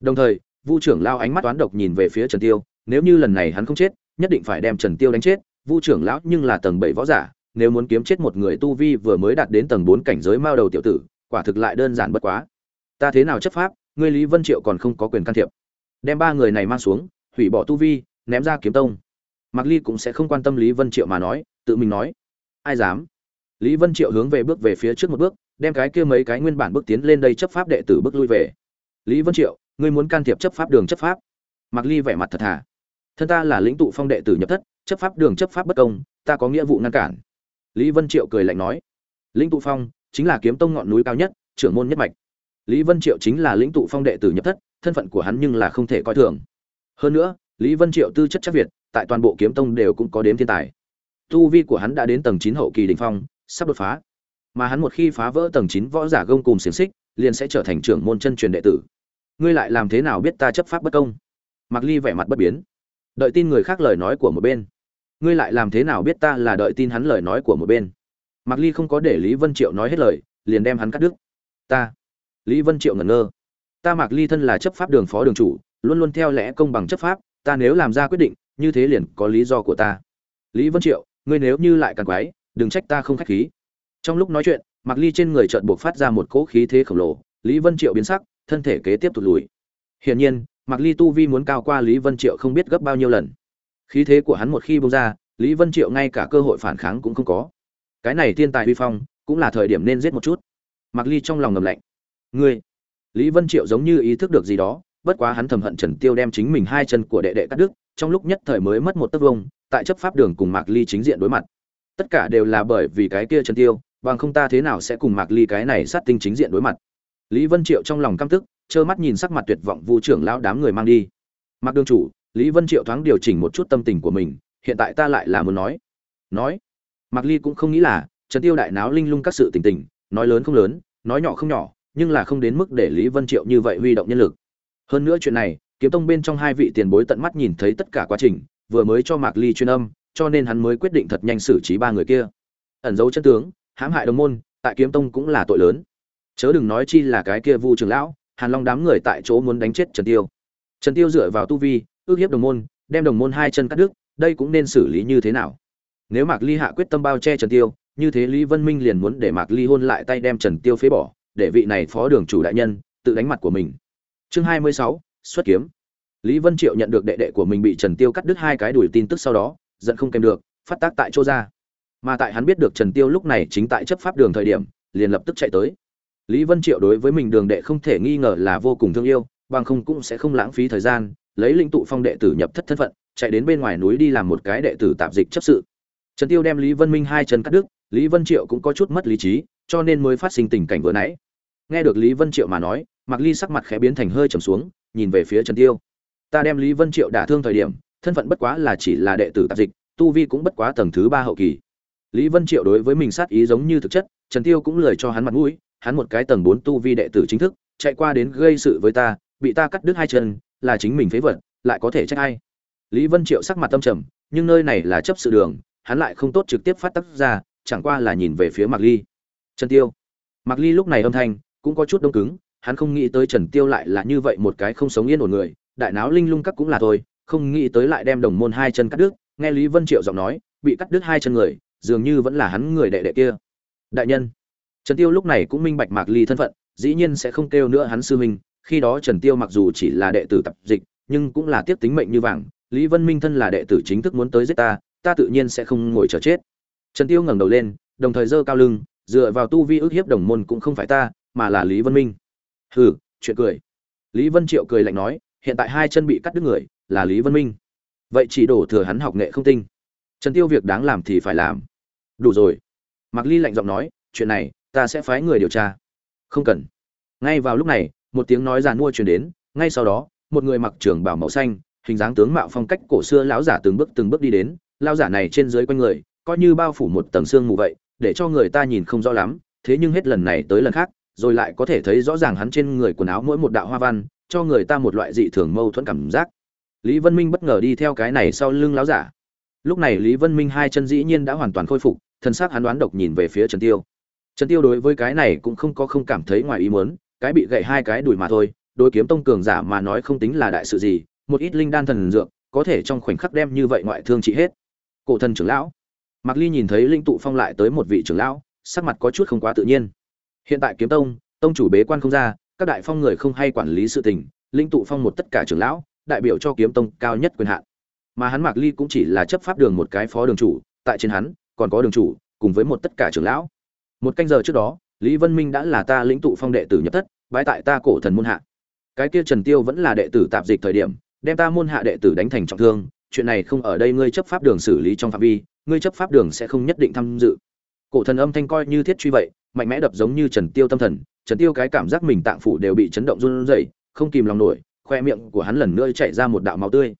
Đồng thời vu trưởng lão ánh mắt toán độc nhìn về phía trần tiêu, nếu như lần này hắn không chết, nhất định phải đem trần tiêu đánh chết. Vu trưởng lão nhưng là tầng bảy võ giả, nếu muốn kiếm chết một người tu vi vừa mới đạt đến tầng bốn cảnh giới mao đầu tiểu tử, quả thực lại đơn giản bất quá. Ta thế nào chấp pháp, ngươi lý vân triệu còn không có quyền can thiệp. Đem ba người này mang xuống, hủy bỏ tu vi, ném ra kiếm tông. Mạc ly cũng sẽ không quan tâm lý vân triệu mà nói, tự mình nói. Ai dám? Lý vân triệu hướng về bước về phía trước một bước, đem cái kia mấy cái nguyên bản bước tiến lên đây chấp pháp đệ tử bước lui về. Lý vân triệu ngươi muốn can thiệp chấp pháp đường chấp pháp. Mạc ly vẻ mặt thật thà. Thân ta là lĩnh tụ phong đệ tử nhập thất, chấp pháp đường chấp pháp bất công, ta có nghĩa vụ ngăn cản. Lý vân triệu cười lạnh nói. Lĩnh tụ phong chính là kiếm tông ngọn núi cao nhất, trưởng môn nhất mạch. Lý vân triệu chính là lĩnh tụ phong đệ tử nhập thất, thân phận của hắn nhưng là không thể coi thường. Hơn nữa, lý vân triệu tư chất chắc việt, tại toàn bộ kiếm tông đều cũng có đếm thiên tài. Tu vi của hắn đã đến tầng chín hậu kỳ đỉnh phong, sắp đột phá. Mà hắn một khi phá vỡ tầng chín võ giả gông cùng xiềng xích, liền sẽ trở thành trưởng môn chân truyền đệ tử ngươi lại làm thế nào biết ta chấp pháp bất công Mặc Ly vẻ mặt bất biến. Đợi tin người khác lời nói của một bên. Ngươi lại làm thế nào biết ta là đợi tin hắn lời nói của một bên? Mặc Ly không có để Lý Vân Triệu nói hết lời, liền đem hắn cắt đứt. Ta. Lý Vân Triệu ngẩn ngơ. Ta Mặc Ly thân là chấp pháp đường phó đường chủ, luôn luôn theo lẽ công bằng chấp pháp, ta nếu làm ra quyết định, như thế liền có lý do của ta. Lý Vân Triệu, ngươi nếu như lại càng quái, đừng trách ta không khách khí. Trong lúc nói chuyện, Mặc Ly trên người chợt buộc phát ra một cỗ khí thế khổng lồ, Lý Vân Triệu biến sắc, thân thể kế tiếp tụt lùi. Hiển nhiên, Mạc Ly tu vi muốn cao qua Lý Vân Triệu không biết gấp bao nhiêu lần. Khí thế của hắn một khi bung ra, Lý Vân Triệu ngay cả cơ hội phản kháng cũng không có. Cái này thiên tài uy phong, cũng là thời điểm nên giết một chút. Mạc Ly trong lòng ngầm lạnh. Ngươi, Lý Vân Triệu giống như ý thức được gì đó, bất quá hắn thầm hận Trần Tiêu đem chính mình hai chân của đệ đệ cắt đứt, trong lúc nhất thời mới mất một tấc vông, tại chấp pháp đường cùng Mạc Ly chính diện đối mặt. Tất cả đều là bởi vì cái kia Trần Tiêu, bằng không ta thế nào sẽ cùng Mạc Ly cái này sát tinh chính diện đối mặt. Lý Vân Triệu trong lòng căm tức, trơ mắt nhìn sắc mặt tuyệt vọng vu trưởng lão đám người mang đi. Mặc đương chủ lý vân triệu thoáng điều chỉnh một chút tâm tình của mình hiện tại ta lại là muốn nói. Nói. Mặc ly cũng không nghĩ là trần tiêu đại náo linh lung các sự tình tình nói lớn không lớn nói nhỏ không nhỏ nhưng là không đến mức để lý vân triệu như vậy huy động nhân lực. Hơn nữa chuyện này kiếm tông bên trong hai vị tiền bối tận mắt nhìn thấy tất cả quá trình vừa mới cho mạc ly chuyên âm cho nên hắn mới quyết định thật nhanh xử trí ba người kia. Ẩn giấu chân tướng hãm hại đồng môn tại kiếm tông cũng là tội lớn chớ đừng nói chi là cái kia vu Trường lão hàn long đám người tại chỗ muốn đánh chết trần tiêu. Trần tiêu dựa vào tu vi ước hiếp đồng môn đem đồng môn hai chân cắt đứt đây cũng nên xử lý như thế nào? Nếu mạc ly hạ quyết tâm bao che trần tiêu như thế lý vân minh liền muốn để mạc ly hôn lại tay đem trần tiêu phế bỏ để vị này phó đường chủ đại nhân tự đánh mặt của mình. Chương 26, xuất kiếm. Lý vân triệu nhận được đệ đệ của mình bị trần tiêu cắt đứt hai cái đuổi tin tức sau đó giận không kèm được phát tác tại chỗ ra. Mà tại hắn biết được trần tiêu lúc này chính tại chấp pháp đường thời điểm liền lập tức chạy tới. Lý Vân Triệu đối với mình đường đệ không thể nghi ngờ là vô cùng thương yêu, bằng không cũng sẽ không lãng phí thời gian, lấy linh tụ phong đệ tử nhập thất thân phận, chạy đến bên ngoài núi đi làm một cái đệ tử tạp dịch chấp sự. Trần Tiêu đem Lý Vân Minh hai chân cắt đứt, Lý Vân Triệu cũng có chút mất lý trí, cho nên mới phát sinh tình cảnh vừa nãy. Nghe được Lý Vân Triệu mà nói, Mạc Ly sắc mặt khẽ biến thành hơi trầm xuống, nhìn về phía Trần Tiêu. Ta đem Lý Vân Triệu đả thương thời điểm, thân phận bất quá là chỉ là đệ tử tạp dịch, tu vi cũng bất quá tầng thứ ba hậu kỳ. Lý Vân Triệu đối với mình sát ý giống như thực chất, Trần Tiêu cũng lười cho hắn mặt mũi, hắn một cái tầng 4 tu vi đệ tử chính thức, chạy qua đến gây sự với ta, bị ta cắt đứt hai chân, là chính mình phế vật, lại có thể trách ai? Lý Vân Triệu sắc mặt tâm trầm, nhưng nơi này là chấp sự đường, hắn lại không tốt trực tiếp phát tác ra, chẳng qua là nhìn về phía Mạc Ly. Trần Tiêu. Mạc Ly lúc này âm thanh cũng có chút đông cứng, hắn không nghĩ tới Trần Tiêu lại là như vậy một cái không sống yên ổn người, đại náo linh lung các cũng là thôi, không nghĩ tới lại đem đồng môn hai chân cắt đứt, nghe Lý Vân Triệu giọng nói, bị cắt đứt hai chân người, dường như vẫn là hắn người đệ đệ kia. Đại nhân. Trần Tiêu lúc này cũng minh bạch Mạc Ly thân phận, dĩ nhiên sẽ không kêu nữa hắn sư huynh, khi đó Trần Tiêu mặc dù chỉ là đệ tử tập dịch, nhưng cũng là tiếp tính mệnh như vàng, Lý Vân Minh thân là đệ tử chính thức muốn tới giết ta, ta tự nhiên sẽ không ngồi chờ chết. Trần Tiêu ngẩng đầu lên, đồng thời giơ cao lưng, dựa vào tu vi ước hiếp đồng môn cũng không phải ta, mà là Lý Vân Minh. Hừ, chuyện cười. Lý Vân Triệu cười lạnh nói, hiện tại hai chân bị cắt đứt người, là Lý Vân Minh. Vậy chỉ đổ thừa hắn học nghệ không tinh. Trần Tiêu việc đáng làm thì phải làm. Đủ rồi. Mạc Ly lạnh giọng nói, chuyện này, ta sẽ phái người điều tra. Không cần. Ngay vào lúc này, một tiếng nói giàn mua truyền đến, ngay sau đó, một người mặc trường bảo màu xanh, hình dáng tướng mạo phong cách cổ xưa lão giả từng bước từng bước đi đến, lão giả này trên dưới quanh người, coi như bao phủ một tầng xương mù vậy, để cho người ta nhìn không rõ lắm, thế nhưng hết lần này tới lần khác, rồi lại có thể thấy rõ ràng hắn trên người quần áo mỗi một đạo hoa văn, cho người ta một loại dị thường mâu thuẫn cảm giác. Lý vân minh bất ngờ đi theo cái này sau lưng lão giả. Lúc này lý vân minh hai chân dĩ nhiên đã hoàn toàn khôi phục, thân xác hắn đoán độc nhìn về phía trần tiêu. Trần Tiêu đối với cái này cũng không có không cảm thấy ngoài ý muốn, cái bị gậy hai cái đùi mà thôi, đối kiếm tông cường giả mà nói không tính là đại sự gì, một ít linh đan thần dược, có thể trong khoảnh khắc đem như vậy ngoại thương trị hết. Cổ thần trưởng lão, Mạc Ly nhìn thấy linh tụ phong lại tới một vị trưởng lão, sắc mặt có chút không quá tự nhiên. Hiện tại kiếm tông, tông chủ bế quan không ra, các đại phong người không hay quản lý sự tình, linh tụ phong một tất cả trưởng lão, đại biểu cho kiếm tông cao nhất quyền hạn. Mà hắn Mạc Ly cũng chỉ là chấp pháp đường một cái phó đường chủ, tại trên hắn còn có đường chủ, cùng với một tất cả trưởng lão một canh giờ trước đó, lý vân minh đã là ta lĩnh tụ phong đệ tử nhập thất bãi tại ta cổ thần môn hạ. Cái kia trần tiêu vẫn là đệ tử tạp dịch thời điểm, đem ta môn hạ đệ tử đánh thành trọng thương, chuyện này không ở đây ngươi chấp pháp đường xử lý trong phạm vi, ngươi chấp pháp đường sẽ không nhất định tham dự. Cổ thần âm thanh coi như thiết truy vậy, mạnh mẽ đập giống như trần tiêu tâm thần, trần tiêu cái cảm giác mình tạng phủ đều bị chấn động run rẩy, không kìm lòng nổi, khoe miệng của hắn lần nữa chảy ra một đạo máu tươi.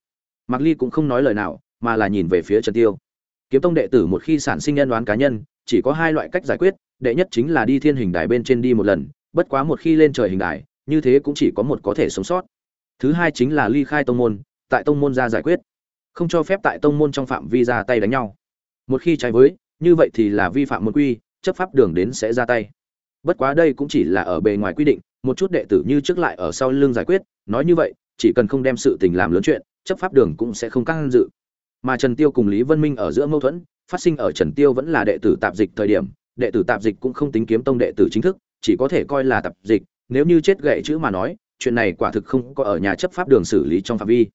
Mạc ly cũng không nói lời nào, mà là nhìn về phía trần tiêu. Kiếm tông đệ tử một khi sản sinh nhân đoán cá nhân chỉ có hai loại cách giải quyết, đệ nhất chính là đi thiên hình đài bên trên đi một lần, bất quá một khi lên trời hình đài, như thế cũng chỉ có một có thể sống sót. Thứ hai chính là ly khai tông môn, tại tông môn ra giải quyết, không cho phép tại tông môn trong phạm vi ra tay đánh nhau. Một khi trái với, như vậy thì là vi phạm môn quy, chấp pháp đường đến sẽ ra tay. Bất quá đây cũng chỉ là ở bề ngoài quy định, một chút đệ tử như trước lại ở sau lưng giải quyết, nói như vậy, chỉ cần không đem sự tình làm lớn chuyện, chấp pháp đường cũng sẽ không căng dự. Mà trần tiêu cùng lý vân minh ở giữa mâu thuẫn phát sinh ở trần tiêu vẫn là đệ tử tạp dịch thời điểm, đệ tử tạp dịch cũng không tính kiếm tông đệ tử chính thức, chỉ có thể coi là tạp dịch, nếu như chết gậy chữ mà nói, chuyện này quả thực không có ở nhà chấp pháp đường xử lý trong phạm vi.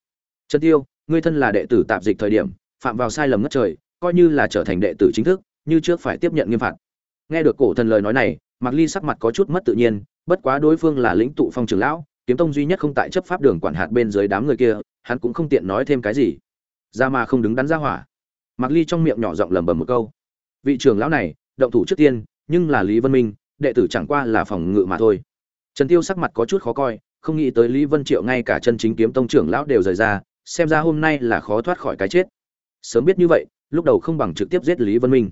Trần tiêu, ngươi thân là đệ tử tạp dịch thời điểm, phạm vào sai lầm ngất trời, coi như là trở thành đệ tử chính thức, như trước phải tiếp nhận nghiêm phạt. Nghe được cổ thần lời nói này, mạc ly sắc mặt có chút mất tự nhiên, bất quá đối phương là lĩnh tụ phong trưởng lão, kiếm tông duy nhất không tại chấp pháp đường quản hạt bên dưới đám người kia, hắn cũng không tiện nói thêm cái gì. Ra mà không đứng đắn ra hỏa mạc ly trong miệng nhỏ giọng lẩm bẩm một câu. Vị trưởng lão này, động thủ trước tiên, nhưng là lý vân minh, đệ tử chẳng qua là phòng ngự mà thôi. Trần tiêu sắc mặt có chút khó coi, không nghĩ tới lý vân triệu ngay cả chân chính kiếm tông trưởng lão đều rời ra, xem ra hôm nay là khó thoát khỏi cái chết. Sớm biết như vậy, lúc đầu không bằng trực tiếp giết lý vân minh.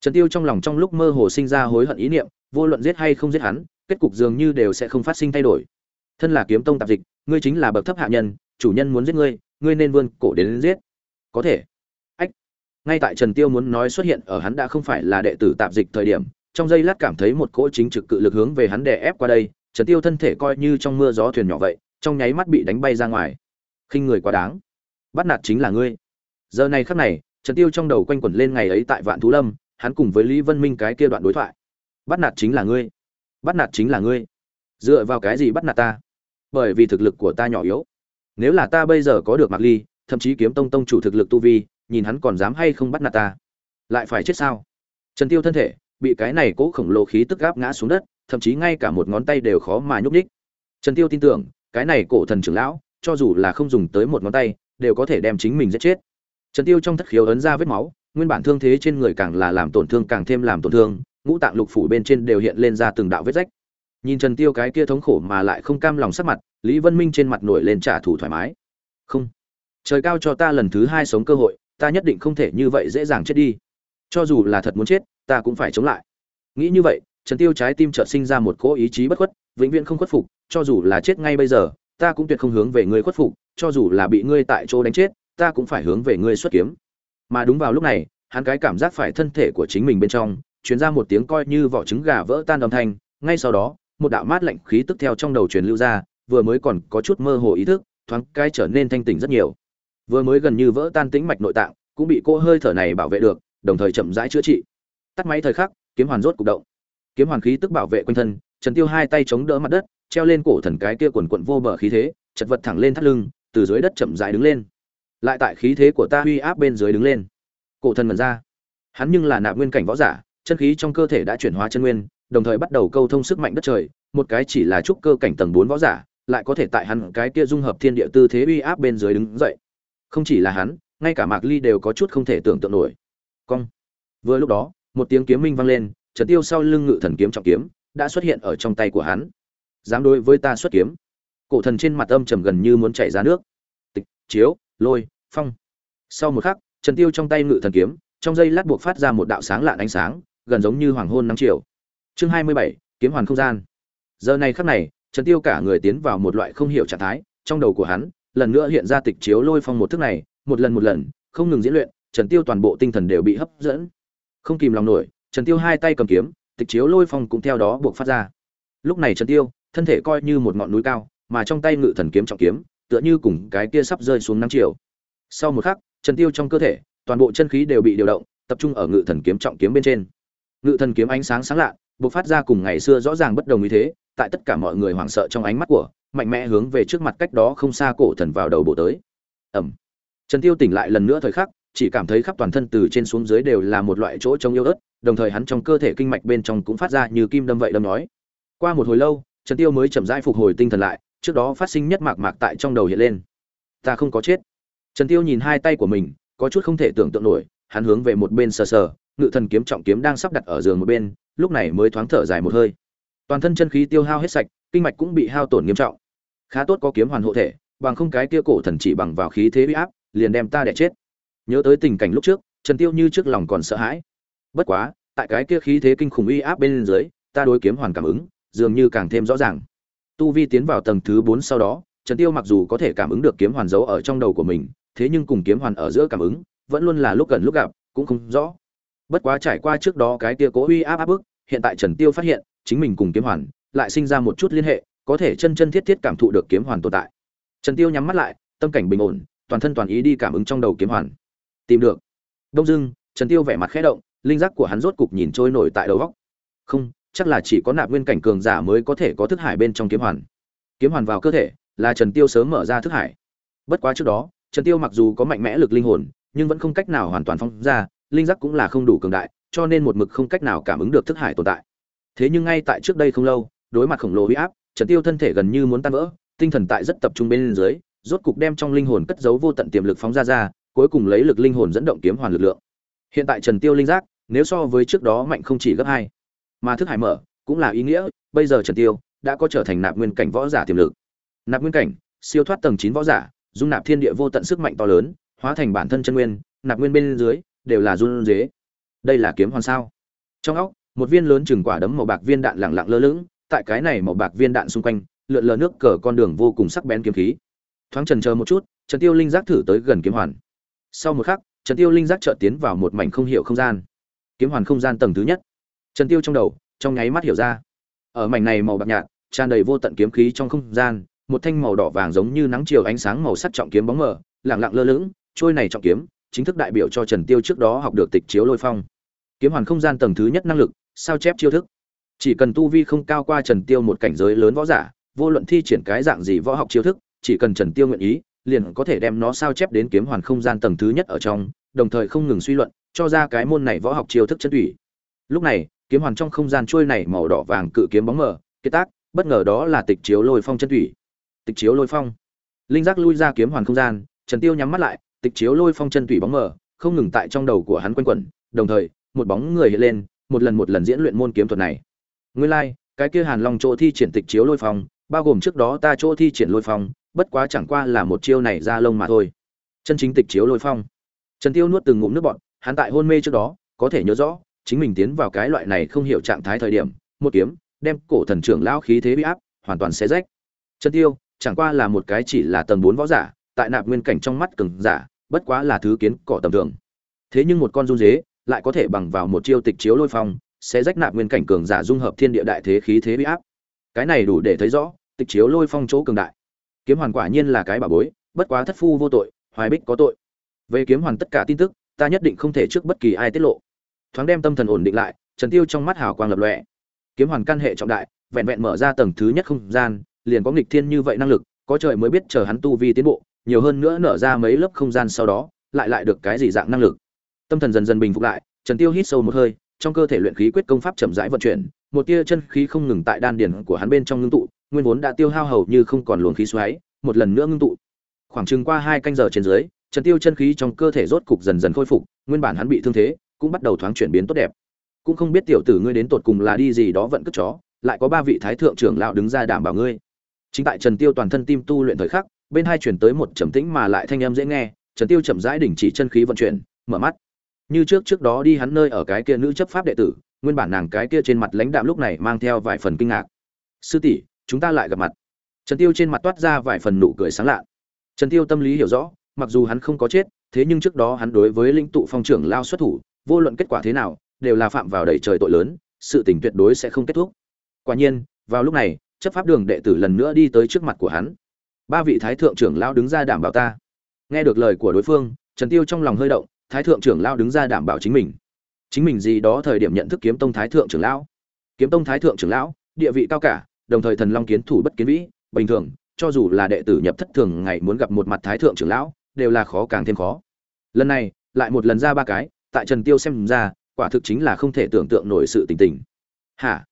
Trần tiêu trong lòng trong lúc mơ hồ sinh ra hối hận ý niệm, vô luận giết hay không giết hắn, kết cục dường như đều sẽ không phát sinh thay đổi. Thân là kiếm tông tạp dịch, ngươi chính là bậc thấp hạ nhân, chủ nhân muốn giết ngươi ngươi nên vươn cổ đến giết. Có thể ngay tại trần tiêu muốn nói xuất hiện ở hắn đã không phải là đệ tử tạp dịch thời điểm, trong giây lát cảm thấy một cỗ chính trực cự lực hướng về hắn đè ép qua đây, trần tiêu thân thể coi như trong mưa gió thuyền nhỏ vậy, trong nháy mắt bị đánh bay ra ngoài. Khinh người quá đáng. Bắt nạt chính là ngươi. Giờ này khắc này, trần tiêu trong đầu quanh quẩn lên ngày ấy tại vạn thú lâm, hắn cùng với lý vân minh cái kia đoạn đối thoại. Bắt nạt chính là ngươi. Bắt nạt chính là ngươi. Dựa vào cái gì bắt nạt ta? Bởi vì thực lực của ta nhỏ yếu. Nếu là ta bây giờ có được mặc ly, thậm chí kiếm tông tông chủ thực lực tu vi nhìn hắn còn dám hay không bắt nạt ta? Lại phải chết sao? Trần tiêu thân thể bị cái này cố khổng lồ khí tức gáp ngã xuống đất, thậm chí ngay cả một ngón tay đều khó mà nhúc nhích. Trần tiêu tin tưởng, cái này cổ thần trưởng lão, cho dù là không dùng tới một ngón tay, đều có thể đem chính mình giết chết. Trần tiêu trong thất khiếu ấn ra vết máu, nguyên bản thương thế trên người càng là làm tổn thương càng thêm làm tổn thương, ngũ tạng lục phủ bên trên đều hiện lên ra từng đạo vết rách. Nhìn trần tiêu cái kia thống khổ mà lại không cam lòng sắc mặt, lý vân minh trên mặt nổi lên trả thù thoải mái. Không, trời cao cho ta lần thứ hai sống cơ hội ta nhất định không thể như vậy dễ dàng chết đi. Cho dù là thật muốn chết, ta cũng phải chống lại. Nghĩ như vậy, trần tiêu trái tim chợt sinh ra một cỗ ý chí bất khuất, vĩnh viễn không khuất phục, cho dù là chết ngay bây giờ, ta cũng tuyệt không hướng về ngươi khuất phục, cho dù là bị ngươi tại chỗ đánh chết, ta cũng phải hướng về ngươi xuất kiếm. Mà đúng vào lúc này, hắn cái cảm giác phải thân thể của chính mình bên trong, truyền ra một tiếng coi như vỏ trứng gà vỡ tan âm thanh, ngay sau đó, một đạo mát lạnh khí tức theo trong đầu truyền lưu ra, vừa mới còn có chút mơ hồ ý thức, thoáng cái trở nên thanh tỉnh rất nhiều vừa mới gần như vỡ tan tĩnh mạch nội tạng, cũng bị cô hơi thở này bảo vệ được, đồng thời chậm rãi chữa trị. Tắt máy thời khắc, kiếm hoàn rốt cục động. Kiếm hoàn khí tức bảo vệ quanh thân, trần tiêu hai tay chống đỡ mặt đất, treo lên cổ thần cái kia quần quận vô bờ khí thế, chật vật thẳng lên thắt lưng, từ dưới đất chậm rãi đứng lên. Lại tại khí thế của ta uy áp bên dưới đứng lên. Cổ thần mần ra. Hắn nhưng là nạp nguyên cảnh võ giả, chân khí trong cơ thể đã chuyển hóa chân nguyên, đồng thời bắt đầu câu thông sức mạnh đất trời, một cái chỉ là trúc cơ cảnh tầng bốn võ giả, lại có thể tại hắn cái kia dung hợp thiên địa tư thế uy áp bên dưới đứng dậy không chỉ là hắn ngay cả mạc ly đều có chút không thể tưởng tượng nổi. Cong. Vừa lúc đó một tiếng kiếm minh vang lên trần tiêu sau lưng ngự thần kiếm trọng kiếm đã xuất hiện ở trong tay của hắn. Dám đối với ta xuất kiếm. Cổ thần trên mặt âm trầm gần như muốn chảy ra nước. Tịch chiếu lôi phong. Sau một khắc trần tiêu trong tay ngự thần kiếm trong giây lát buộc phát ra một đạo sáng lạn ánh sáng gần giống như hoàng hôn nắng chiều. Chương 27, kiếm hoàn không gian. Giờ này khắc này trần tiêu cả người tiến vào một loại không hiểu trạng thái trong đầu của hắn lần nữa hiện ra tịch chiếu lôi phong một thức này, một lần một lần, không ngừng diễn luyện, trần tiêu toàn bộ tinh thần đều bị hấp dẫn. Không kìm lòng nổi, trần tiêu hai tay cầm kiếm, tịch chiếu lôi phong cũng theo đó buộc phát ra. Lúc này trần tiêu, thân thể coi như một ngọn núi cao, mà trong tay ngự thần kiếm trọng kiếm, tựa như cùng cái kia sắp rơi xuống năm chiều. Sau một khắc, trần tiêu trong cơ thể, toàn bộ chân khí đều bị điều động, tập trung ở ngự thần kiếm trọng kiếm bên trên. Ngự thần kiếm ánh sáng sáng lạ, buộc phát ra cùng ngày xưa rõ ràng bất đồng như thế tại tất cả mọi người hoảng sợ trong ánh mắt của, mạnh mẽ hướng về trước mặt cách đó không xa cổ thần vào đầu bộ tới. Ẩm trần tiêu tỉnh lại lần nữa thời khắc, chỉ cảm thấy khắp toàn thân từ trên xuống dưới đều là một loại chỗ trống yếu ớt, đồng thời hắn trong cơ thể kinh mạch bên trong cũng phát ra như kim đâm vậy đâm nói. Qua một hồi lâu, trần tiêu mới chậm rãi phục hồi tinh thần lại, trước đó phát sinh nhất mạc mạc tại trong đầu hiện lên. Ta không có chết. Trần tiêu nhìn hai tay của mình, có chút không thể tưởng tượng nổi, hắn hướng về một bên sờ sờ, ngự thần kiếm trọng kiếm đang sắp đặt ở giường một bên, lúc này mới thoáng thở dài một hơi toàn thân chân khí tiêu hao hết sạch, kinh mạch cũng bị hao tổn nghiêm trọng. Khá tốt có kiếm hoàn hộ thể, bằng không cái kia cổ thần chỉ bằng vào khí thế uy áp, liền đem ta đẻ chết. Nhớ tới tình cảnh lúc trước, trần tiêu như trước lòng còn sợ hãi. Bất quá, tại cái kia khí thế kinh khủng uy áp bên dưới, ta đối kiếm hoàn cảm ứng, dường như càng thêm rõ ràng. Tu vi tiến vào tầng thứ bốn sau đó, trần tiêu mặc dù có thể cảm ứng được kiếm hoàn giấu ở trong đầu của mình, thế nhưng cùng kiếm hoàn ở giữa cảm ứng, vẫn luôn là lúc gần lúc gặp, cũng không rõ. Bất quá trải qua trước đó cái kia cố uy áp áp bức hiện tại trần tiêu phát hiện chính mình cùng kiếm hoàn lại sinh ra một chút liên hệ có thể chân chân thiết thiết cảm thụ được kiếm hoàn tồn tại. Trần tiêu nhắm mắt lại tâm cảnh bình ổn toàn thân toàn ý đi cảm ứng trong đầu kiếm hoàn. Tìm được. Đông Dương, trần tiêu vẻ mặt khẽ động linh giác của hắn rốt cục nhìn trôi nổi tại đầu góc không chắc là chỉ có nạp nguyên cảnh cường giả mới có thể có thức hải bên trong kiếm hoàn. Kiếm hoàn vào cơ thể là trần tiêu sớm mở ra thức hải. Bất quá trước đó trần tiêu mặc dù có mạnh mẽ lực linh hồn nhưng vẫn không cách nào hoàn toàn phong ra linh giác cũng là không đủ cường đại cho nên một mực không cách nào cảm ứng được thức hải tồn tại. Thế nhưng ngay tại trước đây không lâu, đối mặt khổng lồ huy áp, trần tiêu thân thể gần như muốn tan vỡ, tinh thần tại rất tập trung bên dưới, rốt cục đem trong linh hồn cất giấu vô tận tiềm lực phóng ra ra, cuối cùng lấy lực linh hồn dẫn động kiếm hoàn lực lượng. Hiện tại trần tiêu linh giác, nếu so với trước đó mạnh không chỉ gấp hai. Mà thức hải mở, cũng là ý nghĩa, bây giờ trần tiêu đã có trở thành nạp nguyên cảnh võ giả tiềm lực. Nạp nguyên cảnh, siêu thoát tầng chín võ giả, dung nạp thiên địa vô tận sức mạnh to lớn, hóa thành bản thân chân nguyên, nạp nguyên bên dưới, đều là run dế đây là kiếm hoàn sao? Trong óc, một viên lớn chừng quả đấm màu bạc viên đạn lẳng lặng lơ lửng, tại cái này màu bạc viên đạn xung quanh, lượn lờ nước cờ con đường vô cùng sắc bén kiếm khí. Thoáng trần chờ một chút, trần tiêu linh giác thử tới gần kiếm hoàn. Sau một khắc, trần tiêu linh giác chợt tiến vào một mảnh không hiểu không gian. Kiếm hoàn không gian tầng thứ nhất. Trần tiêu trong đầu, trong nháy mắt hiểu ra. Ở mảnh này màu bạc nhạt, tràn đầy vô tận kiếm khí trong không gian, một thanh màu đỏ vàng giống như nắng chiều ánh sáng màu sắc trọng kiếm bóng mờ, lẳng lặng lơ lửng, trôi này trọng kiếm chính thức đại biểu cho trần tiêu trước đó học được tịch chiếu lôi phong. Kiếm hoàn không gian tầng thứ nhất năng lực, sao chép chiêu thức. Chỉ cần tu vi không cao qua trần tiêu một cảnh giới lớn võ giả, vô luận thi triển cái dạng gì võ học chiêu thức, chỉ cần trần tiêu nguyện ý, liền có thể đem nó sao chép đến kiếm hoàn không gian tầng thứ nhất ở trong, đồng thời không ngừng suy luận, cho ra cái môn này võ học chiêu thức chân thủy lúc này, kiếm hoàn trong không gian trôi này màu đỏ vàng cự kiếm bóng mờ, kết tác, bất ngờ đó là tịch chiếu lôi phong chân thủy tịch chiếu lôi phong. Linh giác lui ra kiếm hoàn không gian, trần tiêu nhắm mắt lại tịch chiếu lôi phong chân thủy bóng mờ không ngừng tại trong đầu của hắn quanh quẩn đồng thời một bóng người hiện lên một lần một lần diễn luyện môn kiếm thuật này. Nguyên lai like, cái kia hàn long chỗ thi triển tịch chiếu lôi phong bao gồm trước đó ta chỗ thi triển lôi phong bất quá chẳng qua là một chiêu này ra lông mà thôi. Chân chính tịch chiếu lôi phong. Trần tiêu nuốt từng ngụm nước bọt hắn tại hôn mê trước đó có thể nhớ rõ chính mình tiến vào cái loại này không hiểu trạng thái thời điểm một kiếm đem cổ thần trưởng lão khí thế bị áp hoàn toàn xé rách. Trần tiêu chẳng qua là một cái chỉ là tầng 4 võ giả tại nạp nguyên cảnh trong mắt cường giả bất quá là thứ kiến cỏ tầm thường. Thế nhưng một con run dế lại có thể bằng vào một chiêu tịch chiếu lôi phong, sẽ rách nạp nguyên cảnh cường giả dung hợp thiên địa đại thế khí thế bị áp. Cái này đủ để thấy rõ, tịch chiếu lôi phong chỗ cường đại. Kiếm hoàn quả nhiên là cái bà bối, bất quá thất phu vô tội, hoài bích có tội. Về kiếm hoàn tất cả tin tức, ta nhất định không thể trước bất kỳ ai tiết lộ. Thoáng đem tâm thần ổn định lại, trần tiêu trong mắt hào quang lập lòe. Kiếm hoàn căn hệ trọng đại, vẹn vẹn mở ra tầng thứ nhất không gian, liền có nghịch thiên như vậy năng lực, có trời mới biết chờ hắn tu vi tiến bộ nhiều hơn nữa nở ra mấy lớp không gian sau đó, lại lại được cái gì dạng năng lực. Tâm thần dần dần bình phục lại, trần tiêu hít sâu một hơi, trong cơ thể luyện khí quyết công pháp chậm rãi vận chuyển, một tia chân khí không ngừng tại đan điền của hắn bên trong ngưng tụ, nguyên vốn đã tiêu hao hầu như không còn luồng khí xoáy, một lần nữa ngưng tụ. Khoảng chừng qua hai canh giờ trên dưới, trần tiêu chân khí trong cơ thể rốt cục dần dần khôi phục, nguyên bản hắn bị thương thế, cũng bắt đầu thoáng chuyển biến tốt đẹp. Cũng không biết tiểu tử ngươi đến tột cùng là đi gì đó vận cất chó, lại có ba vị thái thượng trưởng lão đứng ra đảm bảo ngươi. Chính tại trần tiêu toàn thân tim tu luyện thời khắc bên hai chuyển tới một trầm tĩnh mà lại thanh âm dễ nghe, trần tiêu chậm rãi đình chỉ chân khí vận chuyển, mở mắt. Như trước trước đó đi hắn nơi ở cái kia nữ chấp pháp đệ tử, nguyên bản nàng cái kia trên mặt lãnh đạm lúc này mang theo vài phần kinh ngạc. Sư tỷ, chúng ta lại gặp mặt. Trần tiêu trên mặt toát ra vài phần nụ cười sáng lạ. Trần tiêu tâm lý hiểu rõ, mặc dù hắn không có chết, thế nhưng trước đó hắn đối với linh tụ phong trưởng lao xuất thủ, vô luận kết quả thế nào, đều là phạm vào đầy trời tội lớn, sự tình tuyệt đối sẽ không kết thúc. Quả nhiên, vào lúc này, chấp pháp đường đệ tử lần nữa đi tới trước mặt của hắn ba vị thái thượng trưởng lão đứng ra đảm bảo ta. Nghe được lời của đối phương, trần tiêu trong lòng hơi động, thái thượng trưởng lão đứng ra đảm bảo chính mình. Chính mình gì đó thời điểm nhận thức kiếm tông thái thượng trưởng lão. Kiếm tông thái thượng trưởng lão, địa vị cao cả, đồng thời thần long kiến thủ bất kiến vĩ, bình thường, cho dù là đệ tử nhập thất thường ngày muốn gặp một mặt thái thượng trưởng lão, đều là khó càng thêm khó. Lần này, lại một lần ra ba cái, tại trần tiêu xem ra, quả thực chính là không thể tưởng tượng nổi sự tình tình. Hả?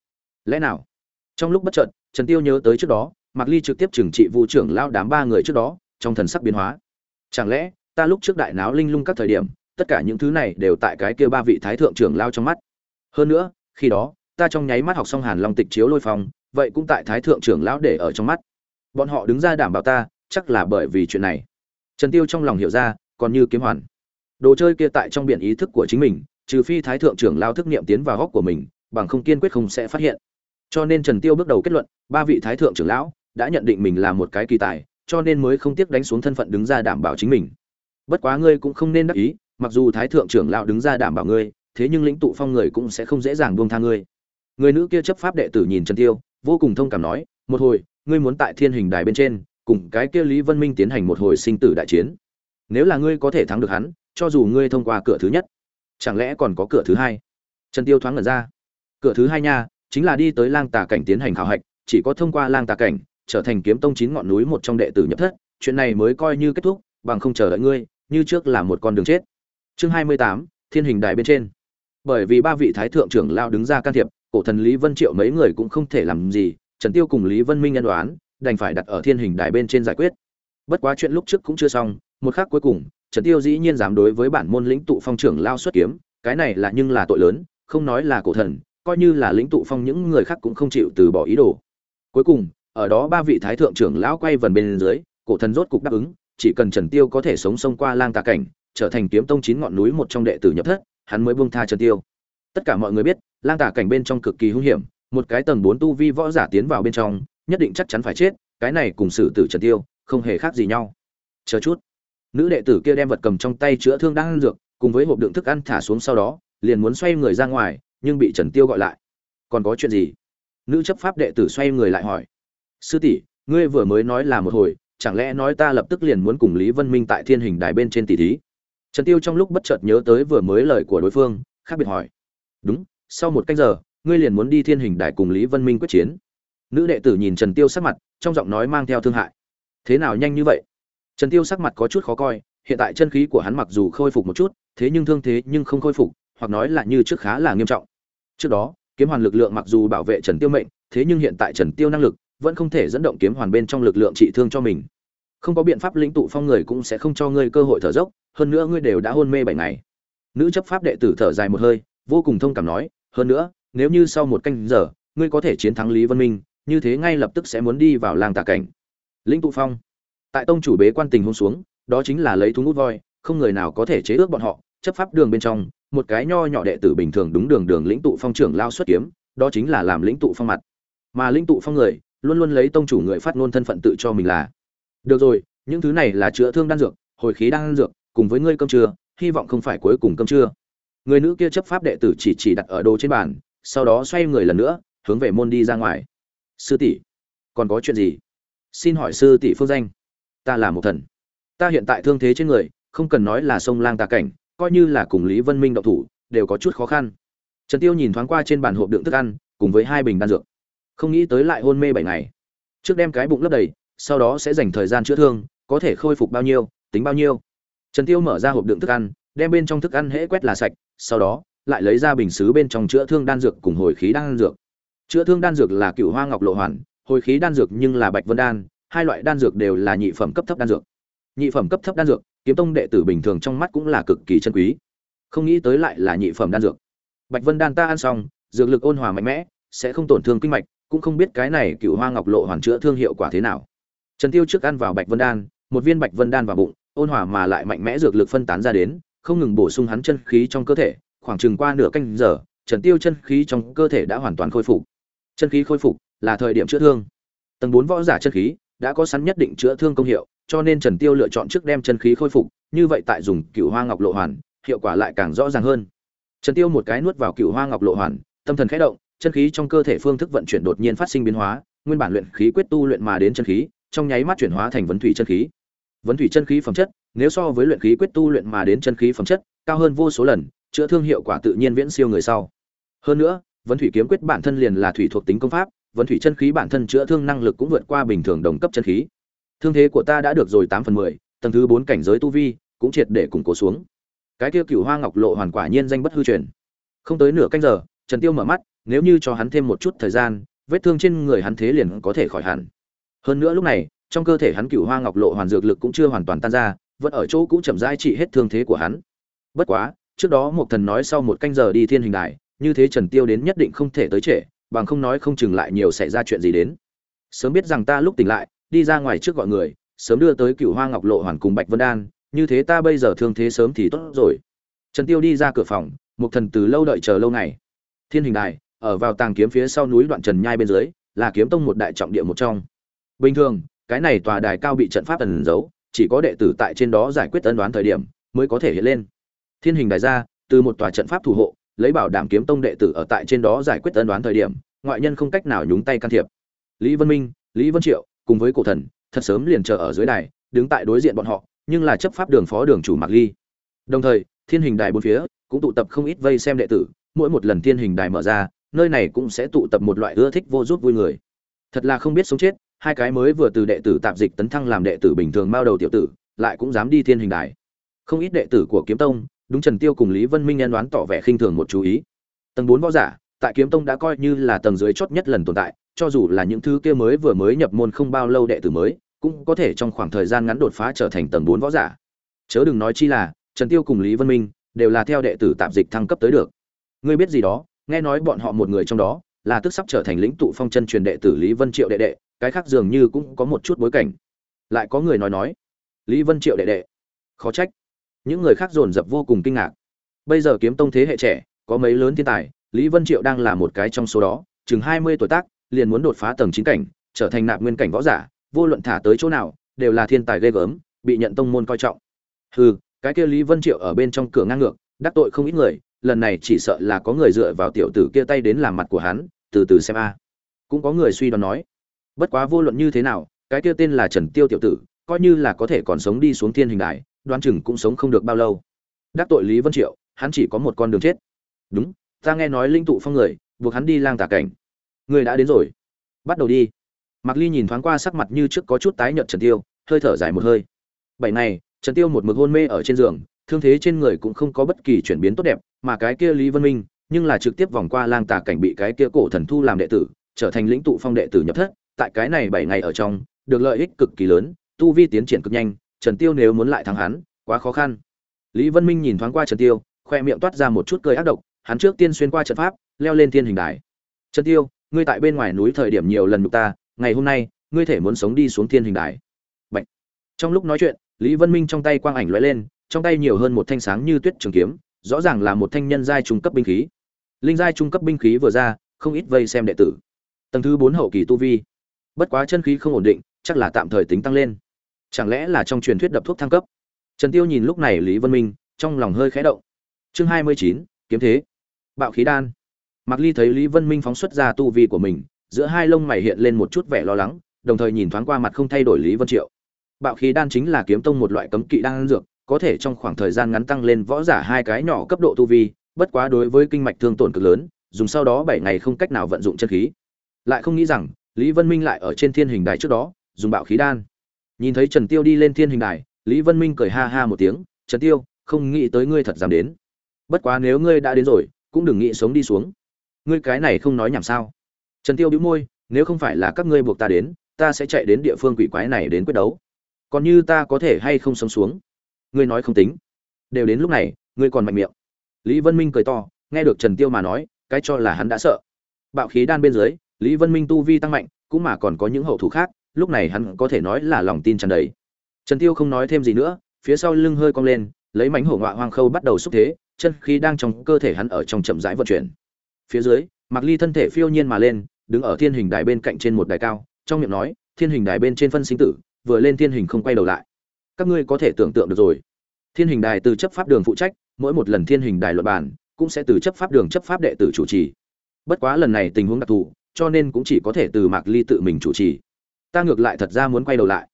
Lẽ nào? Trong lúc bất chợt, trần tiêu nhớ tới trước đó mạc ly trực tiếp trừng trị vụ trưởng lao đám ba người trước đó, trong thần sắc biến hóa. Chẳng lẽ, ta lúc trước đại náo linh lung các thời điểm, tất cả những thứ này đều tại cái kia ba vị thái thượng trưởng lao trong mắt? Hơn nữa, khi đó, ta trong nháy mắt học xong hàn long tịch chiếu lôi phong, vậy cũng tại thái thượng trưởng lão để ở trong mắt. Bọn họ đứng ra đảm bảo ta, chắc là bởi vì chuyện này. Trần tiêu trong lòng hiểu ra, còn như kiếm hoàn. Đồ chơi kia tại trong biển ý thức của chính mình, trừ phi thái thượng trưởng lao thức niệm tiến vào góc của mình, bằng không kiên quyết không sẽ phát hiện. Cho nên trần tiêu bước đầu kết luận, ba vị thái thượng trưởng lão đã nhận định mình là một cái kỳ tài, cho nên mới không tiếc đánh xuống thân phận đứng ra đảm bảo chính mình. Bất quá ngươi cũng không nên đắc ý, mặc dù thái thượng trưởng lão đứng ra đảm bảo ngươi, thế nhưng lĩnh tụ phong người cũng sẽ không dễ dàng buông tha ngươi. Người nữ kia chấp pháp đệ tử nhìn trần tiêu, vô cùng thông cảm nói, một hồi, ngươi muốn tại thiên hình đài bên trên, cùng cái kia lý vân minh tiến hành một hồi sinh tử đại chiến. Nếu là ngươi có thể thắng được hắn, cho dù ngươi thông qua cửa thứ nhất, chẳng lẽ còn có cửa thứ hai? Trần tiêu thoáng ngẩn ra. Cửa thứ hai nha, chính là đi tới lang tà cảnh tiến hành khảo hạch, chỉ có thông qua lang tà cảnh trở thành kiếm tông chín ngọn núi một trong đệ tử nhập thất, chuyện này mới coi như kết thúc, bằng không chờ đợi ngươi, như trước là một con đường chết. Chương hai mươi tám, thiên hình đài bên trên. Bởi vì ba vị thái thượng trưởng lao đứng ra can thiệp, cổ thần lý vân triệu mấy người cũng không thể làm gì, trần tiêu cùng lý vân minh nhân đoán đành phải đặt ở thiên hình đài bên trên giải quyết. Bất quá chuyện lúc trước cũng chưa xong, một khắc cuối cùng, trần tiêu dĩ nhiên dám đối với bản môn lĩnh tụ phong trưởng lao xuất kiếm, cái này là nhưng là tội lớn, không nói là cổ thần, coi như là lĩnh tụ phong những người khác cũng không chịu từ bỏ ý đồ. Cuối cùng ở đó ba vị thái thượng trưởng lão quay vần bên dưới, cổ thần rốt cục đáp ứng, chỉ cần trần tiêu có thể sống sông qua lang tà cảnh, trở thành kiếm tông chín ngọn núi một trong đệ tử nhập thất, hắn mới buông tha trần tiêu. Tất cả mọi người biết, lang tà cảnh bên trong cực kỳ hung hiểm, một cái tầng 4 tu vi võ giả tiến vào bên trong, nhất định chắc chắn phải chết, cái này cùng xử tử trần tiêu không hề khác gì nhau. Chờ chút. Nữ đệ tử kia đem vật cầm trong tay chữa thương đang ăn dược, cùng với hộp đựng thức ăn thả xuống sau đó, liền muốn xoay người ra ngoài, nhưng bị trần tiêu gọi lại. Còn có chuyện gì? Nữ chấp pháp đệ tử xoay người lại hỏi sư tỷ, ngươi vừa mới nói là một hồi, chẳng lẽ nói ta lập tức liền muốn cùng lý vân minh tại thiên hình đài bên trên tỷ thí? Trần tiêu trong lúc bất chợt nhớ tới vừa mới lời của đối phương, khác biệt hỏi. Đúng, sau một canh giờ, ngươi liền muốn đi thiên hình đài cùng lý vân minh quyết chiến. Nữ đệ tử nhìn trần tiêu sắc mặt, trong giọng nói mang theo thương hại. Thế nào nhanh như vậy? Trần tiêu sắc mặt có chút khó coi, hiện tại chân khí của hắn mặc dù khôi phục một chút, thế nhưng thương thế nhưng không khôi phục, hoặc nói là như trước khá là nghiêm trọng. Trước đó, kiếm hoàn lực lượng mặc dù bảo vệ trần tiêu mệnh, thế nhưng hiện tại trần tiêu năng lực vẫn không thể dẫn động kiếm hoàn bên trong lực lượng trị thương cho mình. Không có biện pháp, lĩnh tụ phong người cũng sẽ không cho ngươi cơ hội thở dốc, hơn nữa ngươi đều đã hôn mê bảy ngày. Nữ chấp pháp đệ tử thở dài một hơi, vô cùng thông cảm nói, hơn nữa, nếu như sau một canh giờ, ngươi có thể chiến thắng lý vân minh, như thế ngay lập tức sẽ muốn đi vào làng tà cảnh. Lĩnh tụ phong. Tại tông chủ bế quan tình hôn xuống, đó chính là lấy thú ngút voi, không người nào có thể chế ước bọn họ. Chấp pháp đường bên trong, một cái nho nhỏ đệ tử bình thường đúng đường đường lĩnh tụ phong trưởng lao xuất kiếm, đó chính là làm lĩnh tụ phong mặt. Mà lĩnh tụ phong người luôn luôn lấy tông chủ người phát ngôn thân phận tự cho mình là. Được rồi, những thứ này là chữa thương đan dược, hồi khí đan dược, cùng với ngươi cơm trưa, hy vọng không phải cuối cùng cơm trưa. Người nữ kia chấp pháp đệ tử chỉ chỉ đặt ở đồ trên bàn, sau đó xoay người lần nữa, hướng về môn đi ra ngoài. Sư tỷ, còn có chuyện gì? Xin hỏi sư tỷ phương danh. Ta là một thần. Ta hiện tại thương thế trên người, không cần nói là sông lang tà cảnh, coi như là cùng lý vân minh độc thủ, đều có chút khó khăn. Trần tiêu nhìn thoáng qua trên bàn hộp đựng thức ăn, cùng với hai bình đan dược không nghĩ tới lại hôn mê bảy ngày. Trước đem cái bụng lấp đầy, sau đó sẽ dành thời gian chữa thương, có thể khôi phục bao nhiêu, tính bao nhiêu. Trần tiêu mở ra hộp đựng thức ăn, đem bên trong thức ăn hễ quét là sạch, sau đó, lại lấy ra bình xứ bên trong chữa thương đan dược cùng hồi khí đan dược. Chữa thương đan dược là cựu hoa ngọc lộ hoàn, hồi khí đan dược nhưng là bạch vân đan, hai loại đan dược đều là nhị phẩm cấp thấp đan dược. Nhị phẩm cấp thấp đan dược, kiếm tông đệ tử bình thường trong mắt cũng là cực kỳ chân quý. Không nghĩ tới lại là nhị phẩm đan dược. Bạch vân đan ta ăn xong, dược lực ôn hòa mạnh mẽ, sẽ không tổn thương kinh mạch cũng không biết cái này cựu hoa ngọc lộ hoàn chữa thương hiệu quả thế nào. Trần tiêu trước ăn vào bạch vân đan, một viên bạch vân đan vào bụng, ôn hòa mà lại mạnh mẽ dược lực phân tán ra đến, không ngừng bổ sung hắn chân khí trong cơ thể, khoảng chừng qua nửa canh giờ, trần tiêu chân khí trong cơ thể đã hoàn toàn khôi phục. Chân khí khôi phục là thời điểm chữa thương. Tầng bốn võ giả chân khí đã có sẵn nhất định chữa thương công hiệu, cho nên trần tiêu lựa chọn trước đem chân khí khôi phục, như vậy tại dùng cựu hoa ngọc lộ hoàn, hiệu quả lại càng rõ ràng hơn. Trần tiêu một cái nuốt vào cựu hoa ngọc lộ hoàn, tâm thần khẽ động chân khí trong cơ thể phương thức vận chuyển đột nhiên phát sinh biến hóa, nguyên bản luyện khí quyết tu luyện mà đến chân khí, trong nháy mắt chuyển hóa thành vấn thủy chân khí. Vấn thủy chân khí phẩm chất, nếu so với luyện khí quyết tu luyện mà đến chân khí phẩm chất, cao hơn vô số lần, chữa thương hiệu quả tự nhiên viễn siêu người sau. Hơn nữa, vấn thủy kiếm quyết bản thân liền là thủy thuộc tính công pháp, vấn thủy chân khí bản thân chữa thương năng lực cũng vượt qua bình thường đồng cấp chân khí. Thương thế của ta đã được rồi tám phần mười, tầng thứ bốn cảnh giới tu vi cũng triệt để củng cố xuống. Cái kia cửu hoa ngọc lộ hoàn quả nhiên danh bất hư truyền. Không tới nửa canh giờ, trần tiêu mở mắt nếu như cho hắn thêm một chút thời gian, vết thương trên người hắn thế liền có thể khỏi hẳn. Hơn nữa lúc này, trong cơ thể hắn cửu hoa ngọc lộ hoàn dược lực cũng chưa hoàn toàn tan ra, vẫn ở chỗ cũ chậm rãi trị hết thương thế của hắn. Bất quá, trước đó một thần nói sau một canh giờ đi thiên hình đài, như thế trần tiêu đến nhất định không thể tới trễ, bằng không nói không chừng lại nhiều xảy ra chuyện gì đến. Sớm biết rằng ta lúc tỉnh lại, đi ra ngoài trước gọi người, sớm đưa tới cựu hoa ngọc lộ hoàn cùng bạch vân đan, như thế ta bây giờ thương thế sớm thì tốt rồi. Trần tiêu đi ra cửa phòng một thần từ lâu đợi chờ lâu ngày. Thiên hình đài ở vào tàng kiếm phía sau núi đoạn trần nhai bên dưới, là kiếm tông một đại trọng địa một trong. Bình thường, cái này tòa đài cao bị trận pháp ẩn giấu, chỉ có đệ tử tại trên đó giải quyết ân đoán thời điểm mới có thể hiện lên. Thiên hình đài ra, từ một tòa trận pháp thủ hộ, lấy bảo đảm kiếm tông đệ tử ở tại trên đó giải quyết ân đoán thời điểm, ngoại nhân không cách nào nhúng tay can thiệp. Lý vân minh, lý vân triệu cùng với cổ thần, thật sớm liền chờ ở dưới đài, đứng tại đối diện bọn họ, nhưng là chấp pháp đường phó đường chủ mạc ly. Đồng thời, thiên hình đài bốn phía cũng tụ tập không ít vây xem đệ tử, mỗi một lần thiên hình đài mở ra nơi này cũng sẽ tụ tập một loại ưa thích vô giúp vui người. Thật là không biết sống chết, hai cái mới vừa từ đệ tử tạp dịch tấn thăng làm đệ tử bình thường bao đầu tiểu tử, lại cũng dám đi thiên hình đài. Không ít đệ tử của kiếm tông, đúng trần tiêu cùng lý vân minh nhân đoán tỏ vẻ khinh thường một chú ý. Tầng bốn võ giả, tại kiếm tông đã coi như là tầng dưới chót nhất lần tồn tại, cho dù là những thứ kia mới vừa mới nhập môn không bao lâu đệ tử mới, cũng có thể trong khoảng thời gian ngắn đột phá trở thành tầng bốn võ giả. Chớ đừng nói chi là, trần tiêu cùng lý vân minh đều là theo đệ tử tạp dịch thăng cấp tới được. Ngươi biết gì đó? Nghe nói bọn họ một người trong đó, là tức sắp trở thành lĩnh tụ phong chân truyền đệ tử lý vân triệu đệ đệ, cái khác dường như cũng có một chút bối cảnh. Lại có người nói nói, lý vân triệu đệ đệ, khó trách. Những người khác dồn dập vô cùng kinh ngạc. Bây giờ kiếm tông thế hệ trẻ, có mấy lớn thiên tài, lý vân triệu đang là một cái trong số đó, chừng hai mươi tuổi tác, liền muốn đột phá tầng chín cảnh, trở thành nạp nguyên cảnh võ giả, vô luận thả tới chỗ nào, đều là thiên tài ghê gớm, bị nhận tông môn coi trọng. Hừ, cái kia lý vân triệu ở bên trong cửa ngang ngược, đắc tội không ít người lần này chỉ sợ là có người dựa vào tiểu tử kia tay đến làm mặt của hắn từ từ xem a. Cũng có người suy đoán nói bất quá vô luận như thế nào cái kia tên là trần tiêu tiểu tử coi như là có thể còn sống đi xuống thiên hình đài đoán chừng cũng sống không được bao lâu. Đắc tội lý vân triệu hắn chỉ có một con đường chết. Đúng ta nghe nói linh tụ phong người buộc hắn đi lang tà cảnh. Người đã đến rồi. Bắt đầu đi. Mạc Ly nhìn thoáng qua sắc mặt như trước có chút tái nhợt Trần Tiêu, hơi thở dài một hơi. Bảy này Trần Tiêu một mực hôn mê ở trên giường, thương thế trên người cũng không có bất kỳ chuyển biến tốt đẹp, mà cái kia Lý Vân Minh, nhưng là trực tiếp vòng qua lang tà cảnh bị cái kia cổ thần thu làm đệ tử, trở thành lĩnh tụ phong đệ tử nhập thất, tại cái này bảy ngày ở trong, được lợi ích cực kỳ lớn, tu vi tiến triển cực nhanh, Trần Tiêu nếu muốn lại thắng hắn, quá khó khăn. Lý Vân Minh nhìn thoáng qua Trần Tiêu, khoe miệng toát ra một chút cười ác độc, hắn trước tiên xuyên qua trận pháp, leo lên thiên hình đài. Trần Tiêu, ngươi tại bên ngoài núi thời điểm nhiều lần nhục ta, ngày hôm nay ngươi thể muốn sống đi xuống thiên hình đài Bạch. trong lúc nói chuyện lý vân minh trong tay quang ảnh lóe lên trong tay nhiều hơn một thanh sáng như tuyết trường kiếm rõ ràng là một thanh nhân giai trung cấp binh khí. Linh giai trung cấp binh khí vừa ra không ít vây xem đệ tử. Tầng thứ bốn hậu kỳ tu vi. Bất quá chân khí không ổn định chắc là tạm thời tính tăng lên. Chẳng lẽ là trong truyền thuyết đập thuốc thăng cấp? Trần tiêu nhìn lúc này lý vân minh trong lòng hơi khẽ động. Chương hai mươi chín kiếm thế. Bạo khí đan. Mạc Ly thấy Lý Vân Minh phóng xuất ra tu vi của mình, giữa hai lông mày hiện lên một chút vẻ lo lắng, đồng thời nhìn thoáng qua mặt không thay đổi Lý Vân Triệu. Bạo khí đan chính là kiếm tông một loại cấm kỵ đan dược, có thể trong khoảng thời gian ngắn tăng lên võ giả hai cái nhỏ cấp độ tu vi, bất quá đối với kinh mạch thương tổn cực lớn, dùng sau đó 7 ngày không cách nào vận dụng chân khí. Lại không nghĩ rằng, Lý Vân Minh lại ở trên thiên hình đài trước đó, dùng bạo khí đan. Nhìn thấy Trần Tiêu đi lên thiên hình đài, Lý Vân Minh cười ha ha một tiếng, "Trần Tiêu, không nghĩ tới ngươi thật dám đến. Bất quá nếu ngươi đã đến rồi, cũng đừng nghĩ sống đi xuống. Ngươi cái này không nói nhảm sao?" Trần Tiêu bĩu môi, "Nếu không phải là các ngươi buộc ta đến, ta sẽ chạy đến địa phương quỷ quái này đến quyết đấu còn như ta có thể hay không sống xuống ngươi nói không tính. Đều đến lúc này, ngươi còn mạnh miệng. Lý vân minh cười to, nghe được trần tiêu mà nói, cái cho là hắn đã sợ. Bạo khí đan bên dưới, lý vân minh tu vi tăng mạnh, cũng mà còn có những hậu thủ khác, lúc này hắn có thể nói là lòng tin tràn đầy. Trần tiêu không nói thêm gì nữa, phía sau lưng hơi cong lên, lấy mảnh hổ ngọa hoang khâu bắt đầu xúc thế, chân khí đang trong cơ thể hắn ở trong chậm rãi vận chuyển. Phía dưới mặc ly thân thể phiêu nhiên mà lên, đứng ở thiên hình đài bên cạnh trên một đài cao, trong miệng nói, thiên hình đài bên trên phân sinh tử, vừa lên thiên hình không quay đầu lại các ngươi có thể tưởng tượng được rồi. Thiên hình đài từ chấp pháp đường phụ trách, mỗi một lần thiên hình đài luật bản cũng sẽ từ chấp pháp đường chấp pháp đệ tử chủ trì. Bất quá lần này tình huống đặc thù, cho nên cũng chỉ có thể từ mạc ly tự mình chủ trì. Ta ngược lại thật ra muốn quay đầu lại.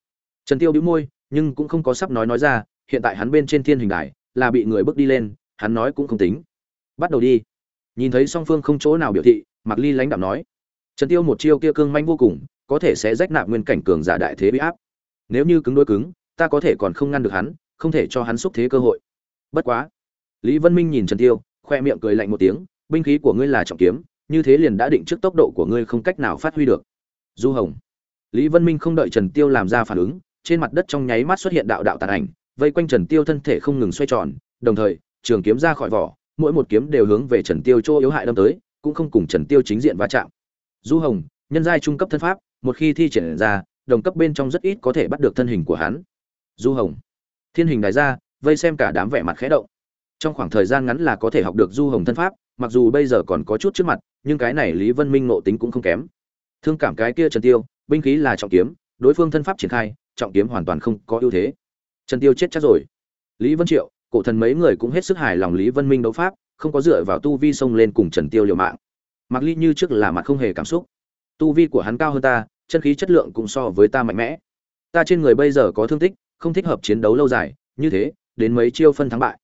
Trần tiêu bĩu môi, nhưng cũng không có sắp nói nói ra, hiện tại hắn bên trên thiên hình đài là bị người bước đi lên, hắn nói cũng không tính. Bắt đầu đi. Nhìn thấy song phương không chỗ nào biểu thị, mạc ly lãnh đạm nói. Trần tiêu một chiêu kia cương manh vô cùng, có thể sẽ rách nạp nguyên cảnh cường giả đại thế bị áp. Nếu như cứng đối cứng ta có thể còn không ngăn được hắn, không thể cho hắn xúc thế cơ hội. Bất quá. Lý vân minh nhìn trần tiêu khoe miệng cười lạnh một tiếng, binh khí của ngươi là trọng kiếm, như thế liền đã định trước tốc độ của ngươi không cách nào phát huy được. Du hồng. Lý vân minh không đợi trần tiêu làm ra phản ứng, trên mặt đất trong nháy mắt xuất hiện đạo đạo tàn ảnh, vây quanh trần tiêu thân thể không ngừng xoay tròn, đồng thời, trường kiếm ra khỏi vỏ, mỗi một kiếm đều hướng về trần tiêu chỗ yếu hại đâm tới, cũng không cùng trần tiêu chính diện va chạm. Du hồng, nhân giai trung cấp thân pháp, một khi thi triển ra, đồng cấp bên trong rất ít có thể bắt được thân hình của hắn du hồng. Thiên hình đại gia, vây xem cả đám vẻ mặt khẽ động. Trong khoảng thời gian ngắn là có thể học được du hồng thân pháp, mặc dù bây giờ còn có chút trước mặt, nhưng cái này lý vân minh nộ tính cũng không kém. Thương cảm cái kia trần tiêu, binh khí là trọng kiếm, đối phương thân pháp triển khai, trọng kiếm hoàn toàn không có ưu thế. Trần tiêu chết chắc rồi. Lý vân triệu, cổ thần mấy người cũng hết sức hài lòng lý vân minh đấu pháp, không có dựa vào tu vi xông lên cùng trần tiêu liều mạng. Mặc ly như trước là mặt không hề cảm xúc. Tu vi của hắn cao hơn ta, chân khí chất lượng cũng so với ta mạnh mẽ. Ta trên người bây giờ có thương tích không thích hợp chiến đấu lâu dài, như thế, đến mấy chiêu phân thắng bại.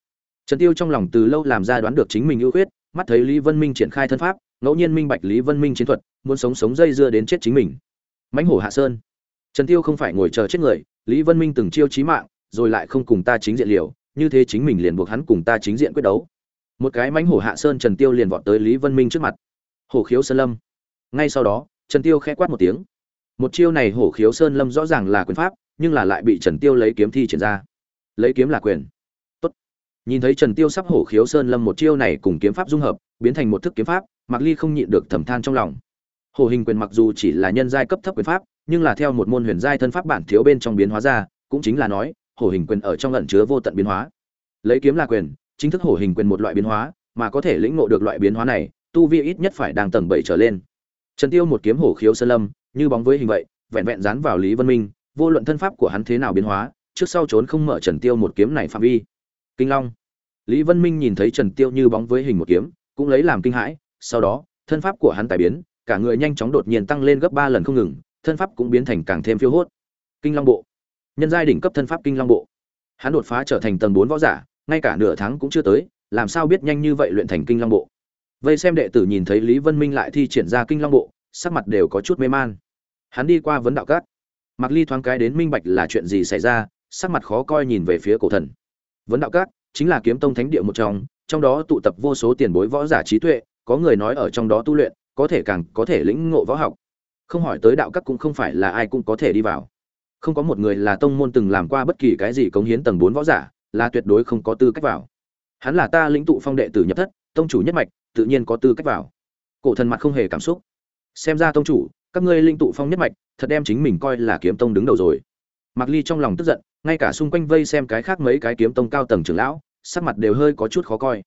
Trần tiêu trong lòng từ lâu làm ra đoán được chính mình ưu khuyết, mắt thấy lý vân minh triển khai thân pháp, ngẫu nhiên minh bạch lý vân minh chiến thuật, muốn sống sống dây dưa đến chết chính mình. Mãnh hổ hạ sơn. Trần tiêu không phải ngồi chờ chết người, lý vân minh từng chiêu chí mạng, rồi lại không cùng ta chính diện liều, như thế chính mình liền buộc hắn cùng ta chính diện quyết đấu. Một cái mãnh hổ hạ sơn trần tiêu liền vọt tới lý vân minh trước mặt. Hổ khiếu sơn lâm. Ngay sau đó, trần tiêu khẽ quát một tiếng. Một chiêu này hổ khiếu sơn lâm rõ ràng là quyền pháp nhưng là lại bị trần tiêu lấy kiếm thi triển ra. Lấy kiếm là quyền. Tốt. Nhìn thấy trần tiêu sắp hổ khiếu sơn lâm một chiêu này cùng kiếm pháp dung hợp, biến thành một thức kiếm pháp mặc ly không nhịn được thầm than trong lòng. Hổ hình quyền mặc dù chỉ là nhân giai cấp thấp quyền pháp, nhưng là theo một môn huyền giai thân pháp bản thiếu bên trong biến hóa ra, cũng chính là nói, hổ hình quyền ở trong ẩn chứa vô tận biến hóa. Lấy kiếm là quyền, chính thức hổ hình quyền một loại biến hóa, mà có thể lĩnh ngộ được loại biến hóa này, tu vi ít nhất phải đang tầng bảy trở lên. Trần tiêu một kiếm hổ khiếu sơn lâm, như bóng với hình vậy, vẹn vẹn dán vào lý vân minh vô luận thân pháp của hắn thế nào biến hóa, trước sau trốn không mở trần tiêu một kiếm này phạm vi. Kinh long. Lý vân minh nhìn thấy trần tiêu như bóng với hình một kiếm, cũng lấy làm kinh hãi, sau đó, thân pháp của hắn tài biến, cả người nhanh chóng đột nhiên tăng lên gấp ba lần không ngừng, thân pháp cũng biến thành càng thêm phiêu hốt. Kinh long bộ. Nhân giai đỉnh cấp thân pháp kinh long bộ. Hắn đột phá trở thành tầng bốn võ giả, ngay cả nửa tháng cũng chưa tới, làm sao biết nhanh như vậy luyện thành kinh long bộ? Vây xem đệ tử nhìn thấy lý vân minh lại thi triển ra kinh long bộ, sắc mặt đều có chút mê man. Hắn đi qua vấn đạo cát Mạc ly thoáng cái đến minh bạch là chuyện gì xảy ra, sắc mặt khó coi nhìn về phía cổ thần. Vấn đạo cát chính là kiếm tông thánh địa một trong trong đó tụ tập vô số tiền bối võ giả trí tuệ, có người nói ở trong đó tu luyện, có thể càng có thể lĩnh ngộ võ học. Không hỏi tới đạo các cũng không phải là ai cũng có thể đi vào. Không có một người là tông môn từng làm qua bất kỳ cái gì cống hiến tầng bốn võ giả, là tuyệt đối không có tư cách vào. Hắn là ta lĩnh tụ phong đệ tử nhập thất, tông chủ nhất mạch, tự nhiên có tư cách vào. Cổ thần mặt không hề cảm xúc. Xem ra tông chủ các ngươi linh tụ phong nhất mạch, thật đem chính mình coi là kiếm tông đứng đầu rồi. Mặc ly trong lòng tức giận, ngay cả xung quanh vây xem cái khác mấy cái kiếm tông cao tầng trưởng lão, sắc mặt đều hơi có chút khó coi.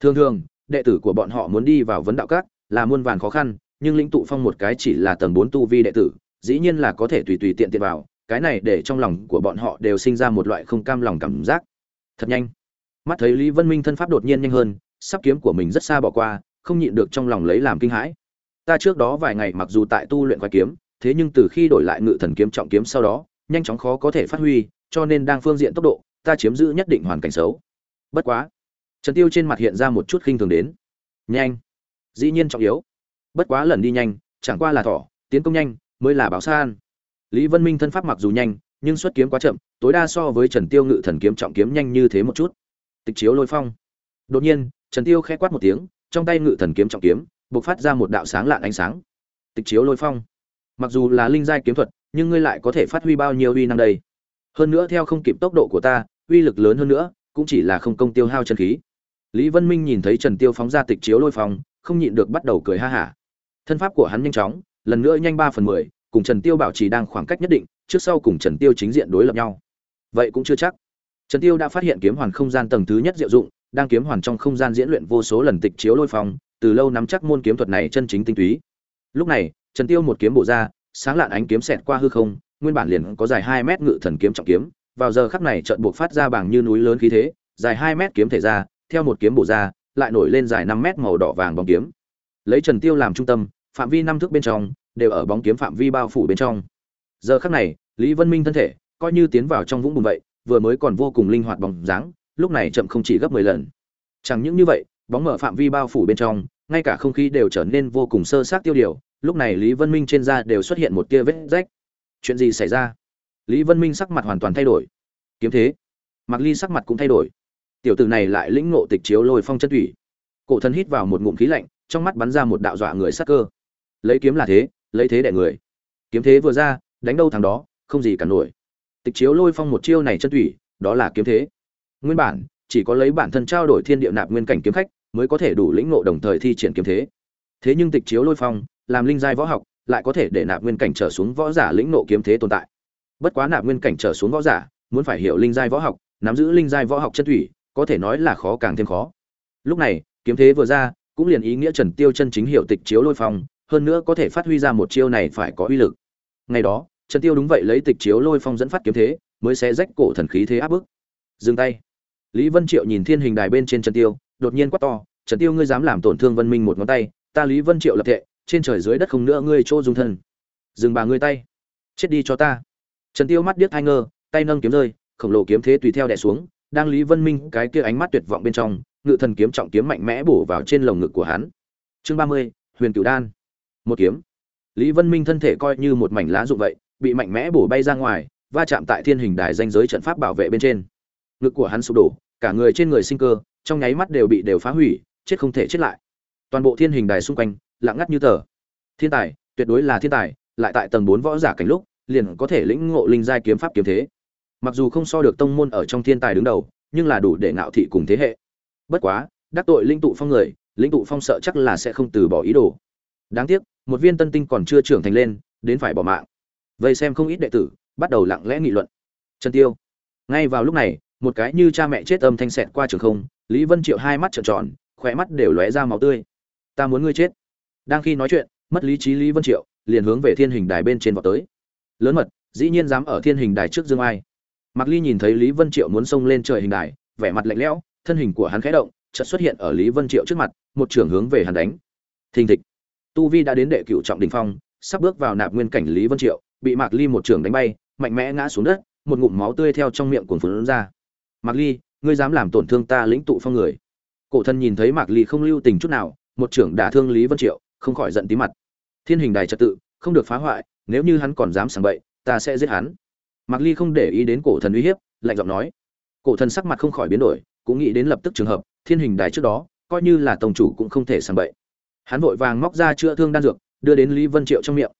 Thường thường, đệ tử của bọn họ muốn đi vào vấn đạo các, là muôn vàn khó khăn, nhưng linh tụ phong một cái chỉ là tầng bốn tu vi đệ tử, dĩ nhiên là có thể tùy tùy tiện tiện vào, cái này để trong lòng của bọn họ đều sinh ra một loại không cam lòng cảm giác. Thật nhanh. Mắt thấy lý vân minh thân pháp đột nhiên nhanh hơn, sắp kiếm của mình rất xa bỏ qua, không nhịn được trong lòng lấy làm kinh hãi ta trước đó vài ngày mặc dù tại tu luyện khoái kiếm, thế nhưng từ khi đổi lại ngự thần kiếm trọng kiếm sau đó, nhanh chóng khó có thể phát huy, cho nên đang phương diện tốc độ, ta chiếm giữ nhất định hoàn cảnh xấu. Bất quá, trần tiêu trên mặt hiện ra một chút khinh thường đến. Nhanh. Dĩ nhiên trọng yếu. Bất quá lần đi nhanh, chẳng qua là thỏ, tiến công nhanh, mới là báo san. Lý vân minh thân pháp mặc dù nhanh, nhưng xuất kiếm quá chậm, tối đa so với trần tiêu ngự thần kiếm trọng kiếm nhanh như thế một chút. Tịch chiếu lôi phong. Đột nhiên, trần tiêu khẽ quát một tiếng, trong tay ngự thần kiếm trọng kiếm bộc phát ra một đạo sáng lạn ánh sáng. Tịch chiếu lôi phong. Mặc dù là linh giai kiếm thuật, nhưng ngươi lại có thể phát huy bao nhiêu uy năng đây? Hơn nữa theo không kịp tốc độ của ta, uy lực lớn hơn nữa, cũng chỉ là không công tiêu hao chân khí. Lý vân minh nhìn thấy trần tiêu phóng ra tịch chiếu lôi phong, không nhịn được bắt đầu cười ha hả. Thân pháp của hắn nhanh chóng, lần nữa nhanh ba phần mười, cùng trần tiêu bảo trì đang khoảng cách nhất định, trước sau cùng trần tiêu chính diện đối lập nhau. Vậy cũng chưa chắc. Trần tiêu đã phát hiện kiếm hoàn không gian tầng thứ nhất diệu dụng, đang kiếm hoàn trong không gian diễn luyện vô số lần tịch chiếu lôi phong từ lâu nắm chắc môn kiếm thuật này chân chính tinh túy. Lúc này, trần tiêu một kiếm bổ ra, sáng lạn ánh kiếm xẹt qua hư không, nguyên bản liền có dài hai mét ngự thần kiếm trọng kiếm, vào giờ khắc này chợt buộc phát ra bằng như núi lớn khí thế, dài hai mét kiếm thể ra, theo một kiếm bổ ra, lại nổi lên dài năm mét màu đỏ vàng bóng kiếm. Lấy trần tiêu làm trung tâm, phạm vi năm thước bên trong, đều ở bóng kiếm phạm vi bao phủ bên trong. Giờ khắc này, lý vân minh thân thể, coi như tiến vào trong vũng bùn vậy, vừa mới còn vô cùng linh hoạt bóng dáng, lúc này chậm không chỉ gấp 10 lần. Chẳng những như vậy bóng mở phạm vi bao phủ bên trong, ngay cả không khí đều trở nên vô cùng sơ sát tiêu điều. Lúc này lý vân minh trên da đều xuất hiện một tia vết rách. Chuyện gì xảy ra? Lý vân minh sắc mặt hoàn toàn thay đổi. Kiếm thế. Mặc ly sắc mặt cũng thay đổi. Tiểu tử này lại lĩnh ngộ tịch chiếu lôi phong chân thủy. Cổ thần hít vào một ngụm khí lạnh, trong mắt bắn ra một đạo dọa người sắc cơ. Lấy kiếm là thế, lấy thế đẻ người. Kiếm thế vừa ra, đánh đâu thằng đó, không gì cả nổi. Tịch chiếu lôi phong một chiêu này chân thủy, đó là kiếm thế. Nguyên bản, chỉ có lấy bản thân trao đổi thiên địa nạp nguyên cảnh kiếm khách mới có thể đủ lĩnh ngộ đồng thời thi triển kiếm thế. Thế nhưng tịch chiếu lôi phong, làm linh giai võ học, lại có thể để nạp nguyên cảnh trở xuống võ giả lĩnh nộ kiếm thế tồn tại. Bất quá nạp nguyên cảnh trở xuống võ giả, muốn phải hiểu linh giai võ học, nắm giữ linh giai võ học chân thủy, có thể nói là khó càng thêm khó. Lúc này, kiếm thế vừa ra, cũng liền ý nghĩa trần tiêu chân chính hiểu tịch chiếu lôi phong, hơn nữa có thể phát huy ra một chiêu này phải có uy lực. Ngày đó, trần tiêu đúng vậy lấy tịch chiếu lôi phong dẫn phát kiếm thế, mới sẽ rách cổ thần khí thế áp bức. Dừng tay. Lý vân triệu nhìn thiên hình đài bên trên trần tiêu đột nhiên quát to, trần tiêu ngươi dám làm tổn thương vân minh một ngón tay, ta lý vân triệu lập thệ, trên trời dưới đất không nữa ngươi chỗ dung thân. Dừng bà ngươi tay, chết đi cho ta. Trần tiêu mắt điếc hai ngơ, tay nâng kiếm rơi, khổng lồ kiếm thế tùy theo đè xuống, đang lý vân minh cái kia ánh mắt tuyệt vọng bên trong, ngự thần kiếm trọng kiếm mạnh mẽ bổ vào trên lồng ngực của hắn. Chương ba mươi, huyền cửu đan. Một kiếm. Lý vân minh thân thể coi như một mảnh lá rụng vậy, bị mạnh mẽ bổ bay ra ngoài, va chạm tại thiên hình đài danh giới trận pháp bảo vệ bên trên. Ngực của hắn sụp đổ, cả người trên người sinh cơ trong nháy mắt đều bị đều phá hủy, chết không thể chết lại. Toàn bộ thiên hình đài xung quanh, lặng ngắt như tờ. Thiên tài, tuyệt đối là thiên tài, lại tại tầng bốn võ giả cảnh lúc, liền có thể lĩnh ngộ linh giai kiếm pháp kiếm thế. Mặc dù không so được tông môn ở trong thiên tài đứng đầu, nhưng là đủ để ngạo thị cùng thế hệ. Bất quá, đắc tội linh tụ phong người, linh tụ phong sợ chắc là sẽ không từ bỏ ý đồ. Đáng tiếc, một viên tân tinh còn chưa trưởng thành lên, đến phải bỏ mạng. Vậy xem không ít đệ tử, bắt đầu lặng lẽ nghị luận. Trần tiêu, ngay vào lúc này, một cái như cha mẹ chết âm thanh xẹt qua trường không lý vân triệu hai mắt trợn tròn khỏe mắt đều lóe ra máu tươi ta muốn ngươi chết đang khi nói chuyện mất lý trí lý vân triệu liền hướng về thiên hình đài bên trên vọt tới lớn mật dĩ nhiên dám ở thiên hình đài trước dương ai Mạc Ly nhìn thấy Lý Vân Triệu muốn xông lên trời hình đài, vẻ mặt lạnh lẽo, thân hình của hắn khẽ động, chợt xuất hiện ở Lý Vân Triệu trước mặt, một trường hướng về hắn đánh. Thình thịch. Tu vi đã đến đệ cửu trọng đỉnh phong, sắp bước vào nạp nguyên cảnh Lý Vân Triệu, bị Mạc Ly một trường đánh bay, mạnh mẽ ngã xuống đất, một ngụm máu tươi theo trong miệng cuồn phun ra. "Mạc Ly, ngươi dám làm tổn thương ta lĩnh tụ phong người?" Cổ thần nhìn thấy Mạc Ly không lưu tình chút nào, một trưởng đả thương Lý Vân Triệu, không khỏi giận tí mặt. Thiên hình đài trật tự, không được phá hoại, nếu như hắn còn dám sảng bậy, ta sẽ giết hắn. Mạc Ly không để ý đến cổ thần uy hiếp, lạnh giọng nói. Cổ thần sắc mặt không khỏi biến đổi, cũng nghĩ đến lập tức trường hợp, thiên hình đài trước đó, coi như là tổng chủ cũng không thể sảng bậy. Hắn vội vàng móc ra chữa thương đan dược, đưa đến Lý Vân Triệu trong miệng.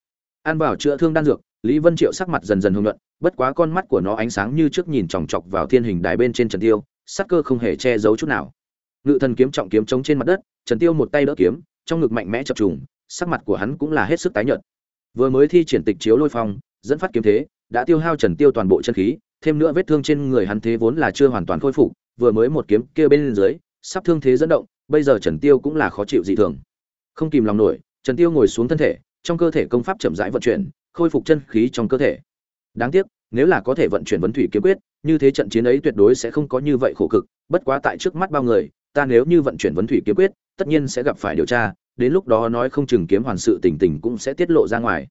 An bảo chữa thương đan dược, Lý Vân Triệu sắc mặt dần dần hồng nhuận, bất quá con mắt của nó ánh sáng như trước nhìn chòng chọc vào thiên hình đài bên trên Trần Tiêu, sắc cơ không hề che giấu chút nào. Ngự thần kiếm trọng kiếm chống trên mặt đất, Trần Tiêu một tay đỡ kiếm, trong ngực mạnh mẽ chập trùng, sắc mặt của hắn cũng là hết sức tái nhợt. Vừa mới thi triển tịch chiếu lôi phong, dẫn phát kiếm thế, đã tiêu hao Trần Tiêu toàn bộ chân khí, thêm nữa vết thương trên người hắn thế vốn là chưa hoàn toàn khôi phục, vừa mới một kiếm kia bên dưới, sắp thương thế dẫn động, bây giờ Trần Tiêu cũng là khó chịu dị thường. Không kìm lòng nổi, Trần Tiêu ngồi xuống thân thể, trong cơ thể công pháp chậm rãi vận chuyển, khôi phục chân khí trong cơ thể. Đáng tiếc, nếu là có thể vận chuyển vấn thủy kiếm quyết, như thế trận chiến ấy tuyệt đối sẽ không có như vậy khổ cực, bất quá tại trước mắt bao người, ta nếu như vận chuyển vấn thủy kiếm quyết, tất nhiên sẽ gặp phải điều tra, đến lúc đó nói không chừng kiếm hoàn sự tình tình cũng sẽ tiết lộ ra ngoài.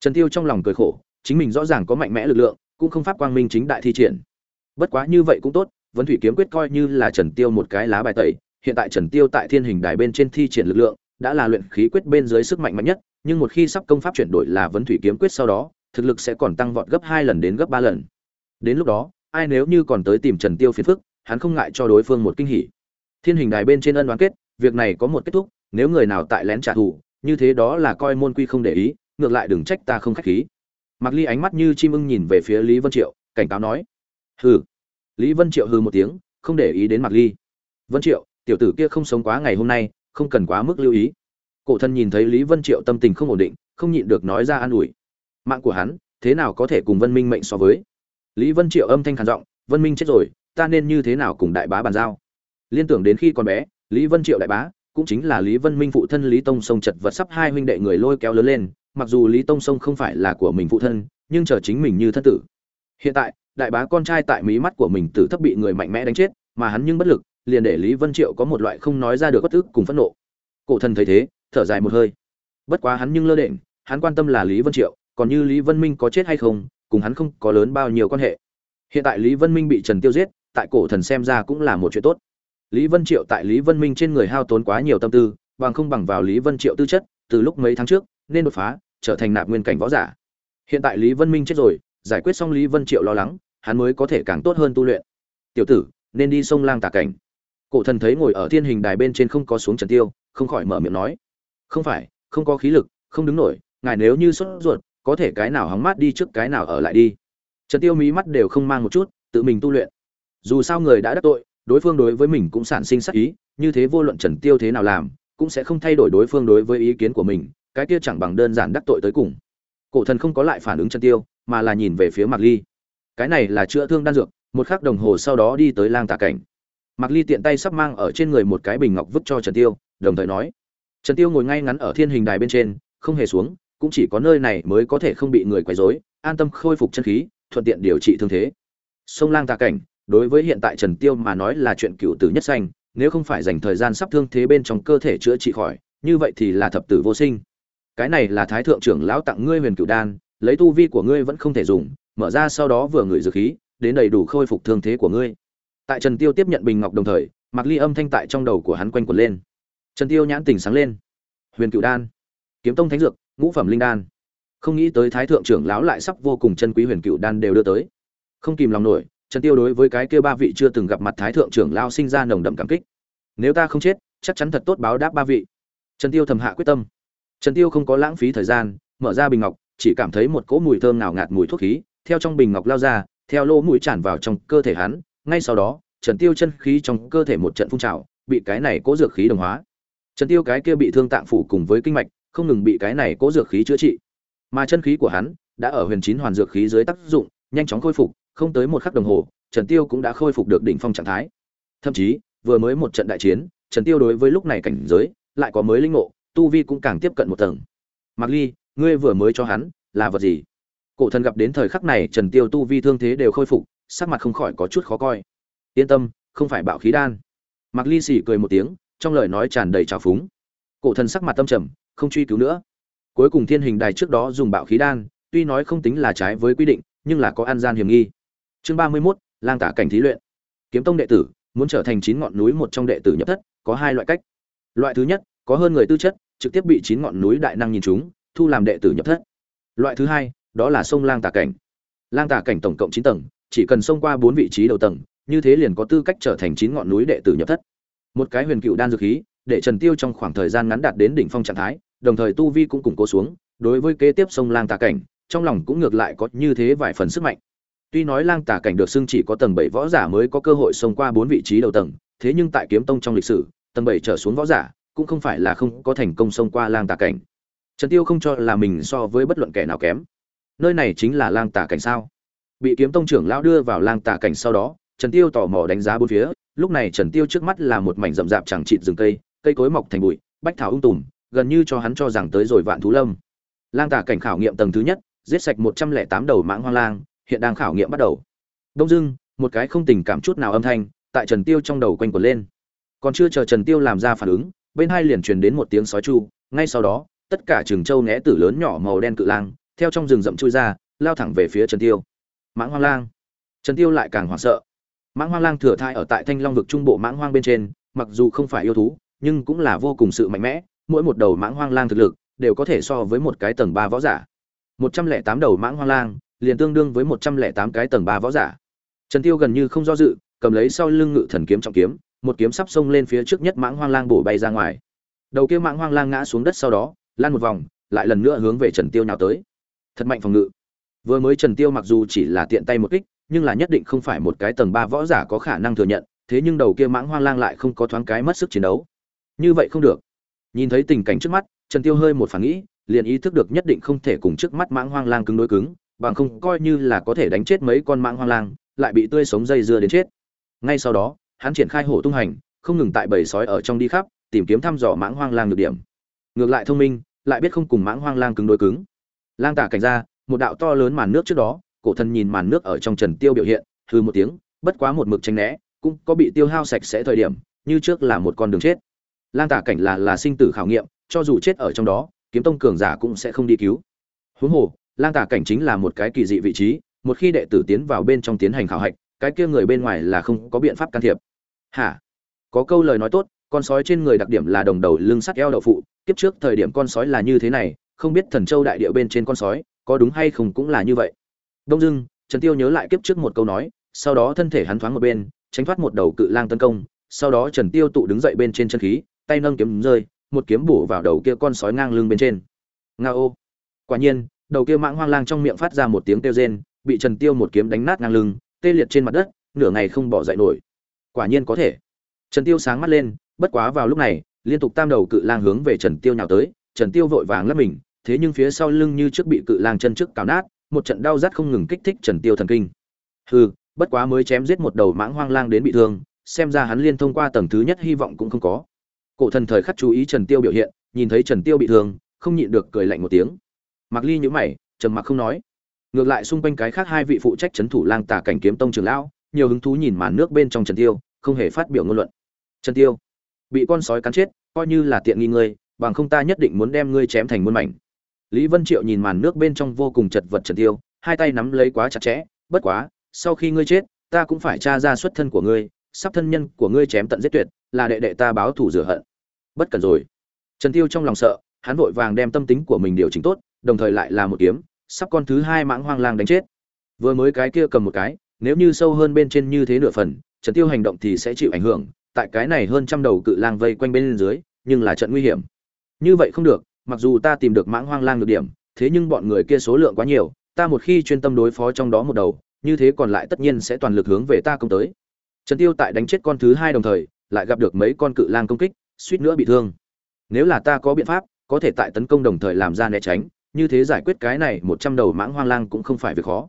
Trần Tiêu trong lòng cười khổ, chính mình rõ ràng có mạnh mẽ lực lượng, cũng không pháp quang minh chính đại thi triển. Bất quá như vậy cũng tốt, vấn Thủy kiếm quyết coi như là Trần Tiêu một cái lá bài tẩy, hiện tại Trần Tiêu tại Thiên Hình Đài bên trên thi triển lực lượng, đã là luyện khí quyết bên dưới sức mạnh mạnh nhất, nhưng một khi sắp công pháp chuyển đổi là vấn Thủy kiếm quyết sau đó, thực lực sẽ còn tăng vọt gấp hai lần đến gấp ba lần. Đến lúc đó, ai nếu như còn tới tìm Trần Tiêu phiền phức, hắn không ngại cho đối phương một kinh hỉ. Thiên Hình Đài bên trên ân đoán kết, việc này có một kết thúc, nếu người nào tại lén trả thù, như thế đó là coi môn quy không để ý, ngược lại đừng trách ta không khách khí. mặc Ly ánh mắt như chim ưng nhìn về phía Lý Vân Triệu, cảnh cáo nói: "Hừ." Lý Vân Triệu hừ một tiếng, không để ý đến mặc Ly. "Vân Triệu, tiểu tử kia không sống quá ngày hôm nay, không cần quá mức lưu ý." Cổ thân nhìn thấy Lý Vân Triệu tâm tình không ổn định, không nhịn được nói ra an ủi. Mạng của hắn, thế nào có thể cùng Vân Minh mệnh so với? Lý Vân Triệu âm thanh khàn giọng, "Vân Minh chết rồi, ta nên như thế nào cùng đại bá bàn giao?" Liên tưởng đến khi còn bé, Lý Vân Triệu đại bá, cũng chính là Lý Vân Minh phụ thân Lý Tông sông chật vật sắp hai huynh đệ người lôi kéo lớn lên, mặc dù Lý Tông Sông không phải là của mình phụ thân, nhưng chờ chính mình như thân tử. Hiện tại, đại bá con trai tại mí mắt của mình tử thấp bị người mạnh mẽ đánh chết, mà hắn nhưng bất lực, liền để Lý Vân Triệu có một loại không nói ra được bất tức cùng phẫn nộ. Cổ thần thấy thế, thở dài một hơi. Bất quá hắn nhưng lơ đễnh, hắn quan tâm là Lý Vân Triệu, còn như Lý Vân Minh có chết hay không, cùng hắn không có lớn bao nhiêu quan hệ. Hiện tại Lý Vân Minh bị Trần Tiêu giết, tại cổ thần xem ra cũng là một chuyện tốt. Lý Vân Triệu tại Lý Vân Minh trên người hao tốn quá nhiều tâm tư, bằng không bằng vào Lý Vân Triệu tư chất, từ lúc mấy tháng trước, nên đột phá, trở thành nạp nguyên cảnh võ giả hiện tại lý vân minh chết rồi giải quyết xong lý vân triệu lo lắng hắn mới có thể càng tốt hơn tu luyện tiểu tử nên đi sông lang tà cảnh cổ thần thấy ngồi ở thiên hình đài bên trên không có xuống trần tiêu không khỏi mở miệng nói không phải, không có khí lực, không đứng nổi, ngài nếu như sốt ruột, có thể cái nào hóng mát đi trước cái nào ở lại đi. Trần tiêu mí mắt đều không mang một chút, tự mình tu luyện. Dù sao người đã đắc tội, đối phương đối với mình cũng sản sinh sắc ý, như thế vô luận trần tiêu thế nào làm, cũng sẽ không thay đổi đối phương đối với ý kiến của mình, cái kia chẳng bằng đơn giản đắc tội tới cùng. Cổ thần không có lại phản ứng Trần tiêu, mà là nhìn về phía mạc ly. Cái này là chữa thương đan dược, một khắc đồng hồ sau đó đi tới lang tà cảnh. Mạc ly tiện tay sắp mang ở trên người một cái bình ngọc vứt cho trần tiêu, đồng thời nói trần tiêu ngồi ngay ngắn ở thiên hình đài bên trên, không hề xuống, cũng chỉ có nơi này mới có thể không bị người quấy rối, an tâm khôi phục chân khí, thuận tiện điều trị thương thế. Sông lang tà cảnh, đối với hiện tại trần tiêu mà nói là chuyện cựu tử nhất xanh nếu không phải dành thời gian sắp thương thế bên trong cơ thể chữa trị khỏi, như vậy thì là thập tử vô sinh. Cái này là thái thượng trưởng lão tặng ngươi huyền cửu đan, lấy tu vi của ngươi vẫn không thể dùng, mở ra sau đó vừa ngửi dược khí, đến đầy đủ khôi phục thương thế của ngươi. Tại trần tiêu tiếp nhận bình ngọc đồng thời mặc ly âm thanh tại trong đầu của hắn quanh quẩn lên trần tiêu nhãn tình sáng lên. Huyền Cựu đan, kiếm tông thánh dược, ngũ phẩm linh đan. Không nghĩ tới thái thượng trưởng lão lại sắp vô cùng chân quý huyền Cựu đan đều đưa tới. Không kìm lòng nổi, trần tiêu đối với cái kia ba vị chưa từng gặp mặt thái thượng trưởng lão sinh ra nồng đậm cảm kích. Nếu ta không chết, chắc chắn thật tốt báo đáp ba vị. Trần tiêu thầm hạ quyết tâm. Trần tiêu không có lãng phí thời gian, mở ra bình ngọc, chỉ cảm thấy một cỗ mùi thơm nào ngạt mùi thuốc khí theo trong bình ngọc lao ra, theo lỗ mũi tràn vào trong cơ thể hắn. Ngay sau đó, trần tiêu chân khí trong cơ thể một trận phun trào, bị cái này cỗ dược khí đồng hóa trần tiêu cái kia bị thương tạng phủ cùng với kinh mạch, không ngừng bị cái này cố dược khí chữa trị. Mà chân khí của hắn đã ở huyền chín hoàn dược khí dưới tác dụng, nhanh chóng khôi phục, không tới một khắc đồng hồ, trần tiêu cũng đã khôi phục được đỉnh phong trạng thái. Thậm chí, vừa mới một trận đại chiến, trần tiêu đối với lúc này cảnh giới lại có mới linh ngộ, tu vi cũng càng tiếp cận một tầng. Mặc ly, ngươi vừa mới cho hắn là vật gì? Cổ thần gặp đến thời khắc này, trần tiêu tu vi thương thế đều khôi phục, sắc mặt không khỏi có chút khó coi. Yên tâm, không phải bạo khí đan. Mặc ly sỉ cười một tiếng trong lời nói tràn đầy trào phúng. Cổ thần sắc mặt tâm trầm không truy cứu nữa. Cuối cùng thiên hình đài trước đó dùng bạo khí đan tuy nói không tính là trái với quy định nhưng là có an gian hiểm nghi. Chương ba mươi 31, lang tả cảnh thí luyện. Kiếm tông đệ tử muốn trở thành chín ngọn núi một trong đệ tử nhập thất có hai loại cách. Loại thứ nhất có hơn người tư chất trực tiếp bị chín ngọn núi đại năng nhìn chúng thu làm đệ tử nhập thất. Loại thứ hai đó là sông lang tả cảnh. Lang tả cảnh tổng cộng chín tầng chỉ cần xông qua bốn vị trí đầu tầng như thế liền có tư cách trở thành chín ngọn núi đệ tử nhập thất một cái huyền cựu đan dược khí, để trần tiêu trong khoảng thời gian ngắn đạt đến đỉnh phong trạng thái, đồng thời tu vi cũng củng cố xuống, đối với kế tiếp sông lang Tà cảnh, trong lòng cũng ngược lại có như thế vài phần sức mạnh. Tuy nói lang Tà cảnh được xưng chỉ có tầng bảy võ giả mới có cơ hội xông qua bốn vị trí đầu tầng, thế nhưng tại kiếm tông trong lịch sử, tầng bảy trở xuống võ giả cũng không phải là không có thành công xông qua lang tà cảnh. Trần tiêu không cho là mình so với bất luận kẻ nào kém. Nơi này chính là lang tà cảnh sao? Bị kiếm tông trưởng lão đưa vào lang tà cảnh sau đó trần tiêu tò mò đánh giá bốn phía lúc này trần tiêu trước mắt là một mảnh rậm rạp chẳng chịt rừng cây cây cối mọc thành bụi bách thảo ung tùm gần như cho hắn cho rằng tới rồi vạn thú lâm. Lang tà cảnh khảo nghiệm tầng thứ nhất giết sạch một trăm lẻ tám đầu mãng hoang lang hiện đang khảo nghiệm bắt đầu. Đông Dương, một cái không tình cảm chút nào âm thanh tại trần tiêu trong đầu quanh quẩn lên. Còn chưa chờ trần tiêu làm ra phản ứng bên hai liền truyền đến một tiếng sói chu ngay sau đó tất cả trường châu né tử lớn nhỏ màu đen cự lang theo trong rừng rậm chui ra lao thẳng về phía trần tiêu. Mãng hoang lang. Trần tiêu lại càng hoảng sợ mãng hoang lang thừa thai ở tại thanh long vực trung bộ mãng hoang bên trên, mặc dù không phải yêu thú, nhưng cũng là vô cùng sự mạnh mẽ, mỗi một đầu mãng hoang lang thực lực đều có thể so với một cái tầng ba võ giả. Một trăm lẻ tám đầu mãng hoang lang liền tương đương với một trăm lẻ tám cái tầng ba võ giả. Trần tiêu gần như không do dự, cầm lấy sau lưng ngự thần kiếm trọng kiếm, một kiếm sắp xông lên phía trước nhất mãng hoang lang bổ bay ra ngoài. Đầu kia mãng hoang lang ngã xuống đất sau đó lan một vòng, lại lần nữa hướng về trần tiêu nhào tới. Thật mạnh phòng ngự. Vừa mới trần tiêu mặc dù chỉ là tiện tay một kích nhưng là nhất định không phải một cái tầng ba võ giả có khả năng thừa nhận, thế nhưng đầu kia mãng hoang lang lại không có thoáng cái mất sức chiến đấu. Như vậy không được. Nhìn thấy tình cảnh trước mắt, trần tiêu hơi một phản nghĩ, liền ý thức được nhất định không thể cùng trước mắt mãng hoang lang cứng đối cứng, bằng không coi như là có thể đánh chết mấy con mãng hoang lang, lại bị tươi sống dây dưa đến chết. Ngay sau đó, hắn triển khai hổ tung hành, không ngừng tại bầy sói ở trong đi khắp, tìm kiếm thăm dò mãng hoang lang được điểm. Ngược lại thông minh, lại biết không cùng mãng hoang lang cứng đối cứng. Lang tả cảnh ra, một đạo to lớn màn nước trước đó cổ thần nhìn màn nước ở trong trần tiêu biểu hiện hư một tiếng, bất quá một mực tranh né, cũng có bị tiêu hao sạch sẽ thời điểm, như trước là một con đường chết. Lang tả cảnh là là sinh tử khảo nghiệm, cho dù chết ở trong đó, kiếm tông cường giả cũng sẽ không đi cứu. Huống hồ, lang tả cảnh chính là một cái kỳ dị vị trí, một khi đệ tử tiến vào bên trong tiến hành khảo hạch, cái kia người bên ngoài là không có biện pháp can thiệp. Hả? Có câu lời nói tốt, con sói trên người đặc điểm là đồng đầu lưng sắt eo đậu phụ, kiếp trước thời điểm con sói là như thế này, không biết thần châu đại địa bên trên con sói có đúng hay không cũng là như vậy đông dưng trần tiêu nhớ lại kiếp trước một câu nói, sau đó thân thể hắn thoáng một bên, tránh thoát một đầu cự lang tấn công, sau đó trần tiêu tụ đứng dậy bên trên chân khí, tay nâng kiếm rơi, một kiếm bổ vào đầu kia con sói ngang lưng bên trên. Nga ô. Quả nhiên, đầu kia mãng hoang lang trong miệng phát ra một tiếng kêu rên, bị trần tiêu một kiếm đánh nát ngang lưng, tê liệt trên mặt đất, nửa ngày không bỏ dậy nổi. Quả nhiên có thể. Trần tiêu sáng mắt lên, bất quá vào lúc này, liên tục tam đầu cự lang hướng về trần tiêu nhào tới, trần tiêu vội vàng lấp mình, thế nhưng phía sau lưng như trước bị cự lang chân trước cào nát một trận đau rát không ngừng kích thích trần tiêu thần kinh. Hừ, bất quá mới chém giết một đầu mãng hoang lang đến bị thương, xem ra hắn liên thông qua tầng thứ nhất hy vọng cũng không có. Cổ thần thời khắc chú ý trần tiêu biểu hiện, nhìn thấy trần tiêu bị thương, không nhịn được cười lạnh một tiếng. Mặc ly nhíu mày, trầm mặc không nói. Ngược lại xung quanh cái khác hai vị phụ trách trấn thủ lang tà cảnh kiếm tông trường lão, nhiều hứng thú nhìn màn nước bên trong trần tiêu, không hề phát biểu ngôn luận. Trần tiêu, bị con sói cắn chết, coi như là tiện nghi ngươi, bằng không ta nhất định muốn đem ngươi chém thành muôn mảnh lý vân triệu nhìn màn nước bên trong vô cùng chật vật trần tiêu, hai tay nắm lấy quá chặt chẽ, bất quá, sau khi ngươi chết, ta cũng phải tra ra xuất thân của ngươi, sắp thân nhân của ngươi chém tận giết tuyệt, là đệ đệ ta báo thù rửa hận. Bất cần rồi. Trần tiêu trong lòng sợ, hắn vội vàng đem tâm tính của mình điều chỉnh tốt, đồng thời lại là một kiếm, sắp con thứ hai mãng hoang lang đánh chết. Vừa mới cái kia cầm một cái, nếu như sâu hơn bên trên như thế nửa phần, trần tiêu hành động thì sẽ chịu ảnh hưởng, tại cái này hơn trăm đầu cự lang vây quanh bên dưới, nhưng là trận nguy hiểm. Như vậy không được mặc dù ta tìm được mãng hoang lang được điểm, thế nhưng bọn người kia số lượng quá nhiều, ta một khi chuyên tâm đối phó trong đó một đầu, như thế còn lại tất nhiên sẽ toàn lực hướng về ta công tới. Trần tiêu tại đánh chết con thứ hai đồng thời, lại gặp được mấy con cự lang công kích, suýt nữa bị thương. Nếu là ta có biện pháp, có thể tại tấn công đồng thời làm ra né tránh, như thế giải quyết cái này một trăm đầu mãng hoang lang cũng không phải việc khó.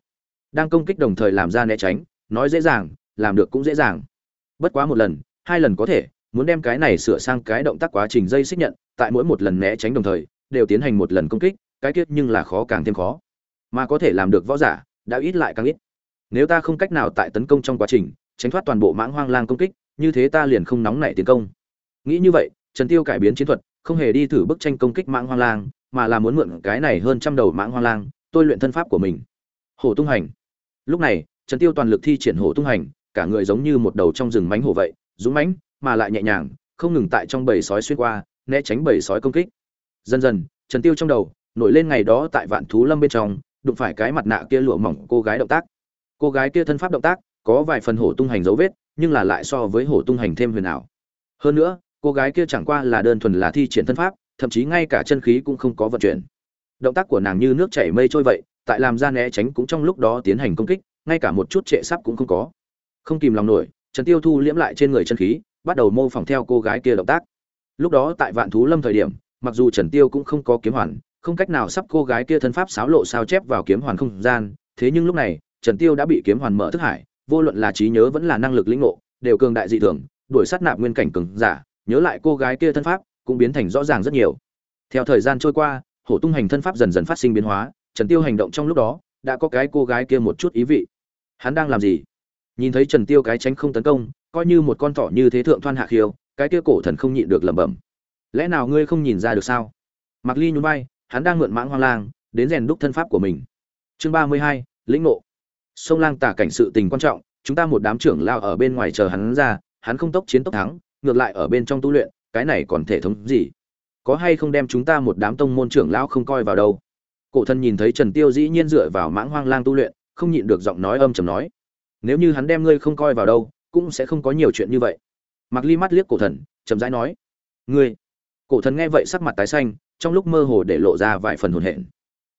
Đang công kích đồng thời làm ra né tránh, nói dễ dàng, làm được cũng dễ dàng. Bất quá một lần, hai lần có thể, muốn đem cái này sửa sang cái động tác quá trình dây xích nhận tại mỗi một lần né tránh đồng thời, đều tiến hành một lần công kích, cái kết nhưng là khó càng thêm khó. Mà có thể làm được võ giả, đã ít lại càng ít. Nếu ta không cách nào tại tấn công trong quá trình, tránh thoát toàn bộ mãng hoang lang công kích, như thế ta liền không nóng nảy tiến công. Nghĩ như vậy, trần tiêu cải biến chiến thuật, không hề đi thử bức tranh công kích mãng hoang lang, mà là muốn mượn cái này hơn trăm đầu mãng hoang lang, tôi luyện thân pháp của mình. Hổ tung hành. Lúc này, trần tiêu toàn lực thi triển hổ tung hành, cả người giống như một đầu trong rừng mánh hổ vậy, dũng mãnh, mà lại nhẹ nhàng, không ngừng tại trong bầy sói xuyên qua né tránh bầy sói công kích. Dần dần, trần tiêu trong đầu nổi lên ngày đó tại vạn thú lâm bên trong, đụng phải cái mặt nạ kia lụa mỏng cô gái động tác. Cô gái kia thân pháp động tác có vài phần hổ tung hành dấu vết, nhưng là lại so với hổ tung hành thêm huyền ảo. Hơn nữa, cô gái kia chẳng qua là đơn thuần là thi triển thân pháp, thậm chí ngay cả chân khí cũng không có vận chuyển. Động tác của nàng như nước chảy mây trôi vậy, tại làm ra né tránh cũng trong lúc đó tiến hành công kích, ngay cả một chút trệ sắp cũng không có. Không kìm lòng nổi, trần tiêu thu liễm lại trên người chân khí, bắt đầu mô phỏng theo cô gái kia động tác lúc đó tại vạn thú lâm thời điểm, mặc dù trần tiêu cũng không có kiếm hoàn, không cách nào sắp cô gái kia thân pháp xáo lộ sao chép vào kiếm hoàn không gian, thế nhưng lúc này, trần tiêu đã bị kiếm hoàn mở thức hải, vô luận là trí nhớ vẫn là năng lực lĩnh ngộ, đều cường đại dị thường, đuổi sát nạp nguyên cảnh cường giả, nhớ lại cô gái kia thân pháp, cũng biến thành rõ ràng rất nhiều. Theo thời gian trôi qua, hổ tung hành thân pháp dần dần phát sinh biến hóa, trần tiêu hành động trong lúc đó, đã có cái cô gái kia một chút ý vị. Hắn đang làm gì? Nhìn thấy trần tiêu cái tránh không tấn công, coi như một con thỏ như thế thượng thoan hạ khiêu cái kia cổ thần không nhịn được lẩm bẩm. Lẽ nào ngươi không nhìn ra được sao? Mặc ly nhún vai, hắn đang mượn mãng hoang lang, đến rèn đúc thân pháp của mình. Chương ba mươi hai, lĩnh ngộ. Sông lang tả cảnh sự tình quan trọng, chúng ta một đám trưởng lao ở bên ngoài chờ hắn ra, hắn không tốc chiến tốc thắng, ngược lại ở bên trong tu luyện, cái này còn thể thống gì? Có hay không đem chúng ta một đám tông môn trưởng lão không coi vào đâu? Cổ thần nhìn thấy trần tiêu dĩ nhiên dựa vào mãng hoang lang tu luyện, không nhịn được giọng nói âm trầm nói, nếu như hắn đem ngươi không coi vào đâu, cũng sẽ không có nhiều chuyện như vậy mặc ly mắt liếc cổ thần, chậm rãi nói, ngươi. Cổ thần nghe vậy sắc mặt tái xanh, trong lúc mơ hồ để lộ ra vài phần hồn hển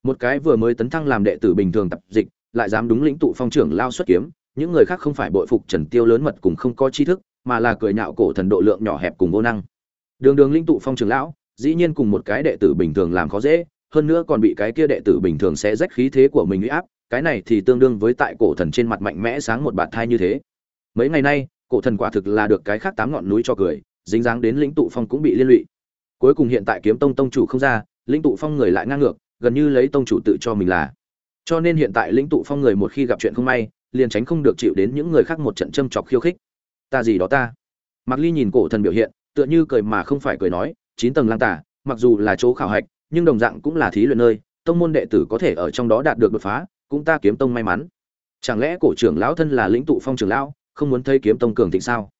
một cái vừa mới tấn thăng làm đệ tử bình thường tập dịch, lại dám đúng lĩnh tụ phong trưởng lao xuất kiếm, những người khác không phải bội phục trần tiêu lớn mật cùng không có tri thức, mà là cười nhạo cổ thần độ lượng nhỏ hẹp cùng vô năng. Đường đường lĩnh tụ phong trưởng lão, dĩ nhiên cùng một cái đệ tử bình thường làm khó dễ, hơn nữa còn bị cái kia đệ tử bình thường sẽ rách khí thế của mình uy áp, cái này thì tương đương với tại cổ thần trên mặt mạnh mẽ sáng một bạt thai như thế. Mấy ngày nay cổ thần quả thực là được cái khác tám ngọn núi cho cười, dính dáng đến lĩnh tụ phong cũng bị liên lụy. Cuối cùng hiện tại kiếm tông tông chủ không ra, lĩnh tụ phong người lại ngang ngược, gần như lấy tông chủ tự cho mình là. Cho nên hiện tại lĩnh tụ phong người một khi gặp chuyện không may, liền tránh không được chịu đến những người khác một trận châm chọc khiêu khích. Ta gì đó ta. Mặc ly nhìn cổ thần biểu hiện, tựa như cười mà không phải cười nói, chín tầng lang tả mặc dù là chỗ khảo hạch, nhưng đồng dạng cũng là thí luyện nơi, tông môn đệ tử có thể ở trong đó đạt được đột phá, cũng ta kiếm tông may mắn. Chẳng lẽ cổ trưởng lão thân là lĩnh tụ phong trưởng lão không muốn thấy kiếm tông cường thịnh sao?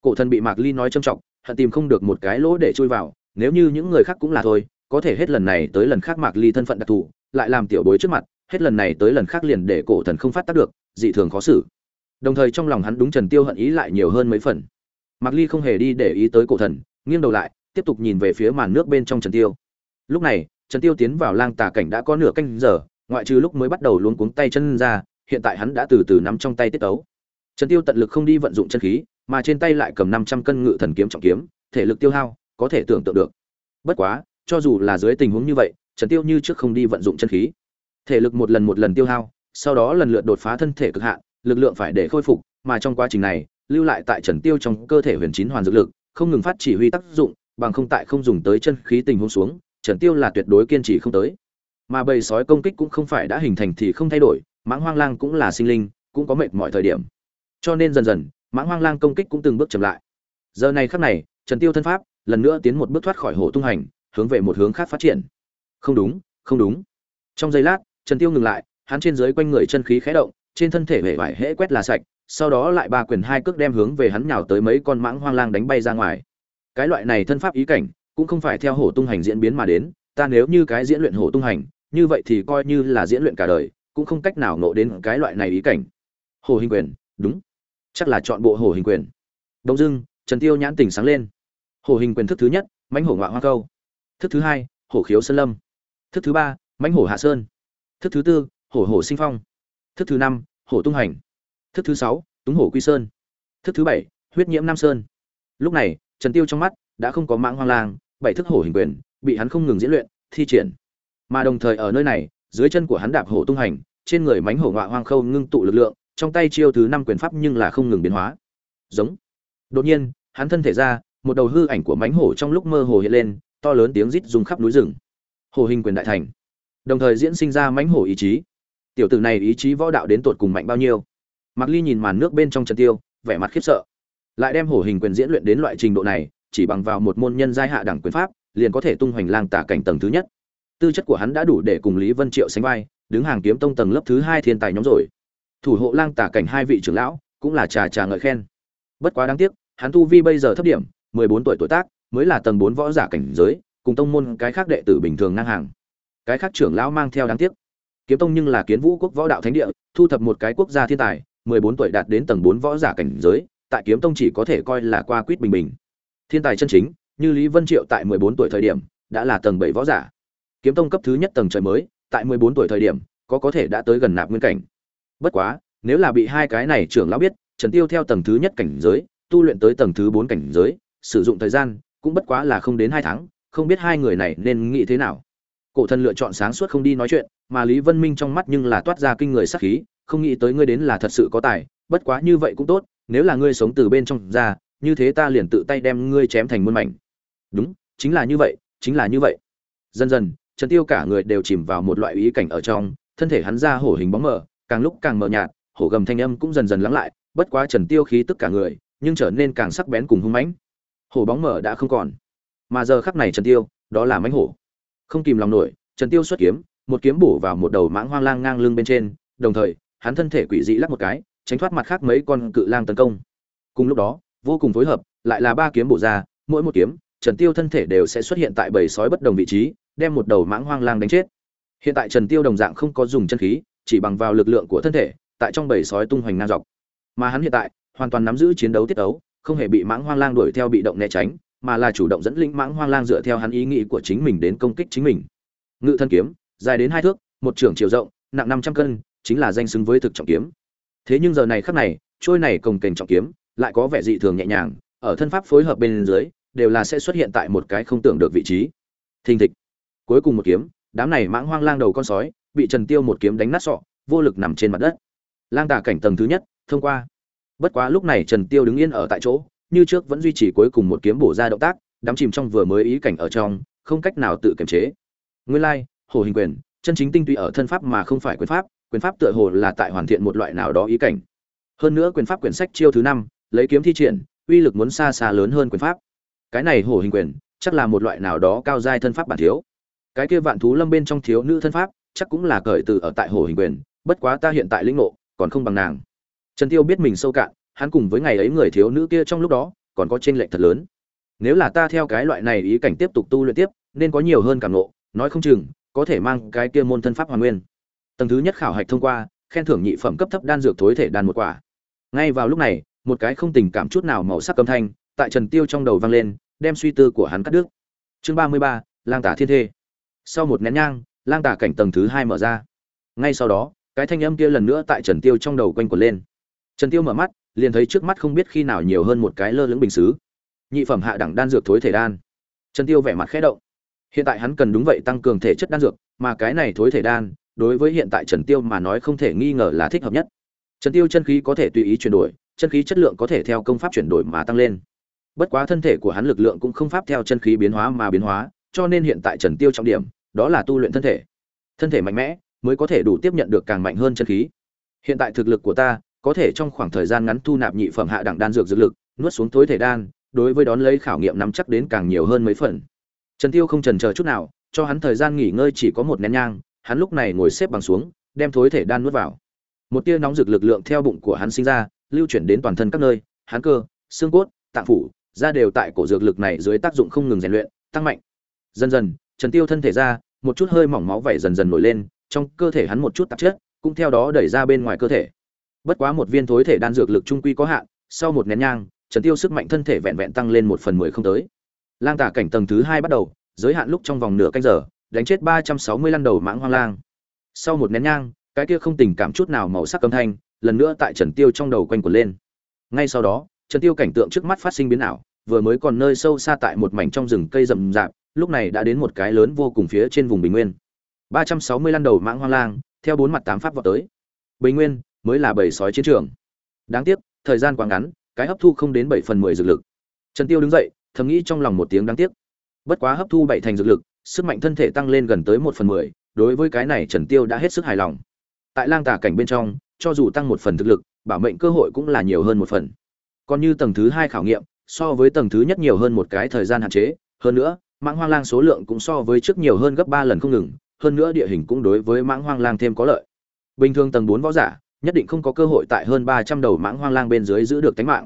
Cổ thần bị mạc ly nói trâm trọng, hận tìm không được một cái lỗ để chui vào, nếu như những người khác cũng là thôi, có thể hết lần này tới lần khác mạc ly thân phận đặc thù, lại làm tiểu bối trước mặt, hết lần này tới lần khác liền để cổ thần không phát tác được, dị thường khó xử. Đồng thời trong lòng hắn đúng trần tiêu hận ý lại nhiều hơn mấy phần. Mạc ly không hề đi để ý tới cổ thần, nghiêng đầu lại, tiếp tục nhìn về phía màn nước bên trong trần tiêu. Lúc này, trần tiêu tiến vào lang tà cảnh đã có nửa canh giờ, ngoại trừ lúc mới bắt đầu luống cuống tay chân ra, hiện tại hắn đã từ từ nắm trong tay tiết tấu trần tiêu tận lực không đi vận dụng chân khí, mà trên tay lại cầm 500 cân ngự thần kiếm trọng kiếm, thể lực tiêu hao, có thể tưởng tượng được. Bất quá, cho dù là dưới tình huống như vậy, trần tiêu như trước không đi vận dụng chân khí. Thể lực một lần một lần tiêu hao, sau đó lần lượt đột phá thân thể cực hạn, lực lượng phải để khôi phục, mà trong quá trình này, lưu lại tại trần tiêu trong cơ thể huyền chín hoàn dược lực, không ngừng phát chỉ huy tác dụng, bằng không tại không dùng tới chân khí tình huống xuống, trần tiêu là tuyệt đối kiên trì không tới. Mà bầy sói công kích cũng không phải đã hình thành thì không thay đổi, mãng hoang lang cũng là sinh linh, cũng có mệt mọi thời điểm cho nên dần dần, mãng hoang lang công kích cũng từng bước chậm lại. Giờ này khắc này, trần tiêu thân pháp, lần nữa tiến một bước thoát khỏi hồ tung hành, hướng về một hướng khác phát triển. Không đúng không đúng. Trong giây lát, trần tiêu ngừng lại, hắn trên dưới quanh người chân khí khẽ động, trên thân thể vẻ vải hễ quét là sạch, sau đó lại ba quyền hai cước đem hướng về hắn nhào tới mấy con mãng hoang lang đánh bay ra ngoài. Cái loại này thân pháp ý cảnh, cũng không phải theo hổ tung hành diễn biến mà đến, ta nếu như cái diễn luyện hổ tung hành, như vậy thì coi như là diễn luyện cả đời, cũng không cách nào ngộ đến cái loại này ý cảnh. Hồ hình quyền, đúng chắc là chọn bộ hổ hình quyền. Đông dưng trần tiêu nhãn tỉnh sáng lên. Hổ hình quyền thức thứ nhất, mãnh hổ ngoại hoa câu. Thức thứ hai, hổ khiếu sơn lâm. Thức thứ ba, mãnh hổ hạ sơn. Thức thứ tư, hổ hổ sinh phong. Thức thứ năm, hổ tung hành. Thức thứ sáu, túng hổ quy sơn. Thức thứ bảy, huyết nhiễm nam sơn. Lúc này, trần tiêu trong mắt đã không có mãng hoang lang, bảy thức hổ hình quyền bị hắn không ngừng diễn luyện, thi triển. Mà đồng thời ở nơi này, dưới chân của hắn đạp hổ tung hành, trên người mánh hổ ngọa hoang khâu ngưng tụ lực lượng trong tay chiêu thứ năm quyền pháp nhưng là không ngừng biến hóa. Giống. Đột nhiên, hắn thân thể ra, một đầu hư ảnh của mánh hổ trong lúc mơ hồ hiện lên, to lớn tiếng rít rung khắp núi rừng. Hồ hình quyền đại thành. Đồng thời diễn sinh ra mánh hổ ý chí. Tiểu tử này ý chí võ đạo đến tột cùng mạnh bao nhiêu? Mặc ly nhìn màn nước bên trong trần tiêu, vẻ mặt khiếp sợ. Lại đem hổ hình quyền diễn luyện đến loại trình độ này, chỉ bằng vào một môn nhân giai hạ đẳng quyền pháp, liền có thể tung hoành lang tả cảnh tầng thứ nhất. Tư chất của hắn đã đủ để cùng lý vân triệu sánh vai, đứng hàng kiếm tông tầng lớp thứ hai thiên tài nhóm rồi thủ hộ lang tả cảnh hai vị trưởng lão, cũng là trà trà ngợi khen. Bất quá đáng tiếc, hắn tu vi bây giờ thấp điểm, mười bốn tuổi tuổi tác, mới là tầng bốn võ giả cảnh giới, cùng tông môn cái khác đệ tử bình thường ngang hàng. Cái khác trưởng lão mang theo đáng tiếc. Kiếm tông nhưng là kiến vũ quốc võ đạo thánh địa, thu thập một cái quốc gia thiên tài, mười bốn tuổi đạt đến tầng bốn võ giả cảnh giới, tại kiếm tông chỉ có thể coi là qua quýt bình bình. Thiên tài chân chính, như lý vân triệu tại mười bốn tuổi thời điểm, đã là tầng bảy võ giả. Kiếm tông cấp thứ nhất tầng trời mới, tại mười bốn tuổi thời điểm, có có thể đã tới gần nạp nguyên cảnh bất quá, nếu là bị hai cái này trưởng lão biết, trần tiêu theo tầng thứ nhất cảnh giới, tu luyện tới tầng thứ bốn cảnh giới, sử dụng thời gian cũng bất quá là không đến hai tháng, không biết hai người này nên nghĩ thế nào. Cổ thần lựa chọn sáng suốt không đi nói chuyện, mà lý vân minh trong mắt nhưng là toát ra kinh người sắc khí, không nghĩ tới ngươi đến là thật sự có tài, bất quá như vậy cũng tốt, nếu là ngươi sống từ bên trong ra, như thế ta liền tự tay đem ngươi chém thành muôn mảnh. Đúng, chính là như vậy, chính là như vậy. Dần dần, trần tiêu cả người đều chìm vào một loại ý cảnh ở trong, thân thể hắn ra hổ hình bóng mờ càng lúc càng mờ nhạt, hổ gầm thanh âm cũng dần dần lắng lại, bất quá trần tiêu khí tức cả người, nhưng trở nên càng sắc bén cùng hung mãnh. Hổ bóng mờ đã không còn. Mà giờ khắc này trần tiêu, đó là mãnh hổ. Không kìm lòng nổi, trần tiêu xuất kiếm, một kiếm bổ vào một đầu mãng hoang lang ngang lưng bên trên, đồng thời, hắn thân thể quỷ dị lắc một cái, tránh thoát mặt khác mấy con cự lang tấn công. Cùng lúc đó, vô cùng phối hợp, lại là ba kiếm bổ ra, mỗi một kiếm, trần tiêu thân thể đều sẽ xuất hiện tại bầy sói bất đồng vị trí, đem một đầu mãng hoang lang đánh chết. Hiện tại trần tiêu đồng dạng không có dùng chân khí chỉ bằng vào lực lượng của thân thể, tại trong bầy sói tung hoành ngang dọc. Mà hắn hiện tại, hoàn toàn nắm giữ chiến đấu tiết đấu không hề bị mãng hoang lang đuổi theo bị động né tránh, mà là chủ động dẫn lĩnh mãng hoang lang dựa theo hắn ý nghĩ của chính mình đến công kích chính mình. Ngự thân kiếm, dài đến hai thước, một trưởng chiều rộng, nặng năm trăm cân, chính là danh xứng với thực trọng kiếm. Thế nhưng giờ này khắc này, trôi này cồng kềnh trọng kiếm, lại có vẻ dị thường nhẹ nhàng, ở thân pháp phối hợp bên dưới, đều là sẽ xuất hiện tại một cái không tưởng được vị trí. Thình thịch. Cuối cùng một kiếm, đám này mãng hoang lang đầu con sói bị trần tiêu một kiếm đánh nát sọ vô lực nằm trên mặt đất. Lang tà cảnh tầng thứ nhất thông qua. Bất quá lúc này trần tiêu đứng yên ở tại chỗ như trước vẫn duy trì cuối cùng một kiếm bổ ra động tác đắm chìm trong vừa mới ý cảnh ở trong không cách nào tự kiềm chế. Nguyên lai like, hồ hình quyền chân chính tinh túy ở thân pháp mà không phải quyền pháp quyền pháp tựa hồ là tại hoàn thiện một loại nào đó ý cảnh. Hơn nữa quyền pháp quyển sách chiêu thứ năm lấy kiếm thi triển uy lực muốn xa xa lớn hơn quyền pháp. Cái này hổ hình quyền chắc là một loại nào đó cao giai thân pháp bản thiếu. Cái kia vạn thú lâm bên trong thiếu nữ thân pháp chắc cũng là cởi từ ở tại hồ hình quyền, bất quá ta hiện tại lĩnh ngộ, còn không bằng nàng. Trần tiêu biết mình sâu cạn, hắn cùng với ngày ấy người thiếu nữ kia trong lúc đó, còn có trên lệnh thật lớn. Nếu là ta theo cái loại này ý cảnh tiếp tục tu luyện tiếp, nên có nhiều hơn cảm ngộ, nói không chừng, có thể mang cái kia môn thân pháp hoàn nguyên. Tầng thứ nhất khảo hạch thông qua, khen thưởng nhị phẩm cấp thấp đan dược thối thể đan một quả. Ngay vào lúc này, một cái không tình cảm chút nào màu sắc âm thanh, tại trần tiêu trong đầu vang lên, đem suy tư của hắn cắt đứt. Chương ba mươi ba, lang tả thiên thê. Sau một nén nhang lang tà cảnh tầng thứ hai mở ra. Ngay sau đó, cái thanh âm kia lần nữa tại trần tiêu trong đầu quanh quẩn lên. Trần tiêu mở mắt, liền thấy trước mắt không biết khi nào nhiều hơn một cái lơ lửng bình xứ. Nhị phẩm hạ đẳng đan dược thối thể đan. Trần tiêu vẻ mặt khẽ động. Hiện tại hắn cần đúng vậy tăng cường thể chất đan dược, mà cái này thối thể đan, đối với hiện tại trần tiêu mà nói không thể nghi ngờ là thích hợp nhất. Trần tiêu chân khí có thể tùy ý chuyển đổi, chân khí chất lượng có thể theo công pháp chuyển đổi mà tăng lên. Bất quá thân thể của hắn lực lượng cũng không pháp theo chân khí biến hóa mà biến hóa, cho nên hiện tại trần tiêu trọng điểm đó là tu luyện thân thể. Thân thể mạnh mẽ mới có thể đủ tiếp nhận được càng mạnh hơn chân khí. Hiện tại thực lực của ta có thể trong khoảng thời gian ngắn thu nạp nhị phẩm hạ đẳng đan dược dược lực, nuốt xuống tối thể đan, đối với đón lấy khảo nghiệm nắm chắc đến càng nhiều hơn mấy phần. Trần tiêu không chần chờ chút nào, cho hắn thời gian nghỉ ngơi chỉ có một nén nhang, hắn lúc này ngồi xếp bằng xuống, đem thối thể đan nuốt vào. Một tia nóng rực lực lượng theo bụng của hắn sinh ra, lưu chuyển đến toàn thân các nơi, hắn cơ, xương cốt, tạng phủ, da đều tại cổ dược lực này dưới tác dụng không ngừng rèn luyện, tăng mạnh. Dần dần trần tiêu thân thể ra, một chút hơi mỏng máu vẩy dần dần nổi lên, trong cơ thể hắn một chút tạp chất, cũng theo đó đẩy ra bên ngoài cơ thể. Bất quá một viên thối thể đan dược lực trung quy có hạn, sau một nén nhang, trần tiêu sức mạnh thân thể vẹn vẹn tăng lên một phần mười không tới. Lang tả cảnh tầng thứ hai bắt đầu, giới hạn lúc trong vòng nửa canh giờ, đánh chết ba trăm sáu mươi lăn đầu mãng hoang lang. Sau một nén nhang, cái kia không tình cảm chút nào màu sắc âm thanh, lần nữa tại trần tiêu trong đầu quanh quẩn lên. Ngay sau đó, trần tiêu cảnh tượng trước mắt phát sinh biến ảo, vừa mới còn nơi sâu xa tại một mảnh trong rừng cây rậm rạp lúc này đã đến một cái lớn vô cùng phía trên vùng bình nguyên. ba trăm sáu mươi lăn đầu mãng hoang lang, theo bốn mặt tám pháp vào tới. Bình nguyên mới là bầy sói chiến trường. Đáng tiếc, thời gian quá ngắn, cái hấp thu không đến bảy phần mười dược lực. Trần tiêu đứng dậy, thầm nghĩ trong lòng một tiếng đáng tiếc. Bất quá hấp thu bảy thành dược lực, sức mạnh thân thể tăng lên gần tới một phần mười, đối với cái này trần tiêu đã hết sức hài lòng. Tại lang tà cảnh bên trong, cho dù tăng một phần thực lực, bảo mệnh cơ hội cũng là nhiều hơn một phần. Còn như tầng thứ hai khảo nghiệm, so với tầng thứ nhất nhiều hơn một cái thời gian hạn chế, hơn nữa mãng hoang lang số lượng cũng so với trước nhiều hơn gấp ba lần không ngừng hơn nữa địa hình cũng đối với mãng hoang lang thêm có lợi. Bình thường tầng bốn võ giả nhất định không có cơ hội tại hơn ba trăm đầu mãng hoang lang bên dưới giữ được tính mạng.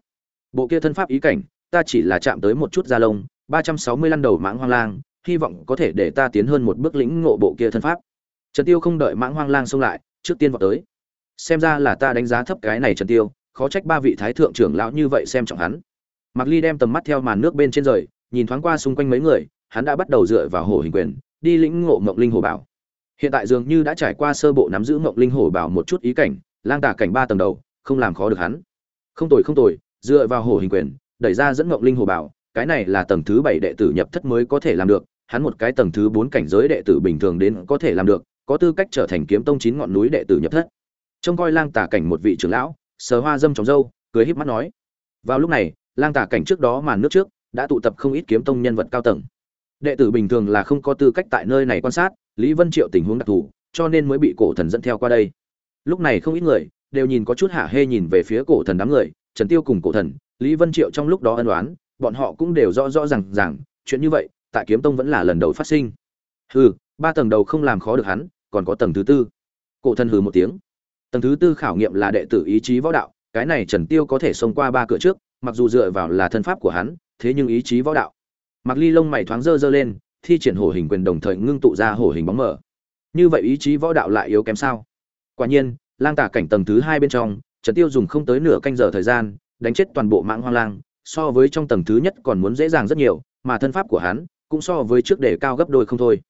Bộ kia thân pháp ý cảnh ta chỉ là chạm tới một chút da lông ba trăm sáu mươi lăm đầu mãng hoang lang hy vọng có thể để ta tiến hơn một bước lĩnh ngộ bộ kia thân pháp. Trần tiêu không đợi mãng hoang lang xông lại trước tiên vào tới. Xem ra là ta đánh giá thấp cái này trần tiêu khó trách ba vị thái thượng trưởng lão như vậy xem trọng hắn. Mạc Ly đem tầm mắt theo màn nước bên trên rời, nhìn thoáng qua xung quanh mấy người, hắn đã bắt đầu dựa vào hổ hình quyền, đi lĩnh ngộ mộng Linh Hổ Bảo. Hiện tại dường như đã trải qua sơ bộ nắm giữ mộng Linh Hổ Bảo một chút ý cảnh, lang tả cảnh ba tầng đầu, không làm khó được hắn. Không tồi không tồi, dựa vào hổ hình quyền, đẩy ra dẫn mộng Linh Hổ Bảo, cái này là tầng thứ bảy đệ tử nhập thất mới có thể làm được, hắn một cái tầng thứ bốn cảnh giới đệ tử bình thường đến có thể làm được, có tư cách trở thành kiếm tông chín ngọn núi đệ tử nhập thất. Trông coi lang tả cảnh một vị trưởng lão, sờ hoa dâm trong dâu cười híp mắt nói. Vào lúc này, lang tả cảnh trước đó màn nước trước đã tụ tập không ít kiếm tông nhân vật cao tầng đệ tử bình thường là không có tư cách tại nơi này quan sát, lý vân triệu tình huống đặc thù, cho nên mới bị cổ thần dẫn theo qua đây. Lúc này không ít người đều nhìn có chút hạ hê nhìn về phía cổ thần đám người, trần tiêu cùng cổ thần, lý vân triệu trong lúc đó ân đoán bọn họ cũng đều rõ rõ rằng rằng chuyện như vậy, tại kiếm tông vẫn là lần đầu phát sinh. Hừ, ba tầng đầu không làm khó được hắn, còn có tầng thứ tư. Cổ thần hừ một tiếng. Tầng thứ tư khảo nghiệm là đệ tử ý chí võ đạo, cái này trần tiêu có thể xông qua ba cửa trước, mặc dù dựa vào là thân pháp của hắn, thế nhưng ý chí võ đạo mặc ly lông mày thoáng dơ dơ lên, thi triển hổ hình quyền đồng thời ngưng tụ ra hổ hình bóng mở như vậy ý chí võ đạo lại yếu kém sao? Quả nhiên, lang tả cảnh tầng thứ hai bên trong, trần tiêu dùng không tới nửa canh giờ thời gian, đánh chết toàn bộ mạng hoang lang, so với trong tầng thứ nhất còn muốn dễ dàng rất nhiều, mà thân pháp của hắn cũng so với trước để cao gấp đôi không thôi.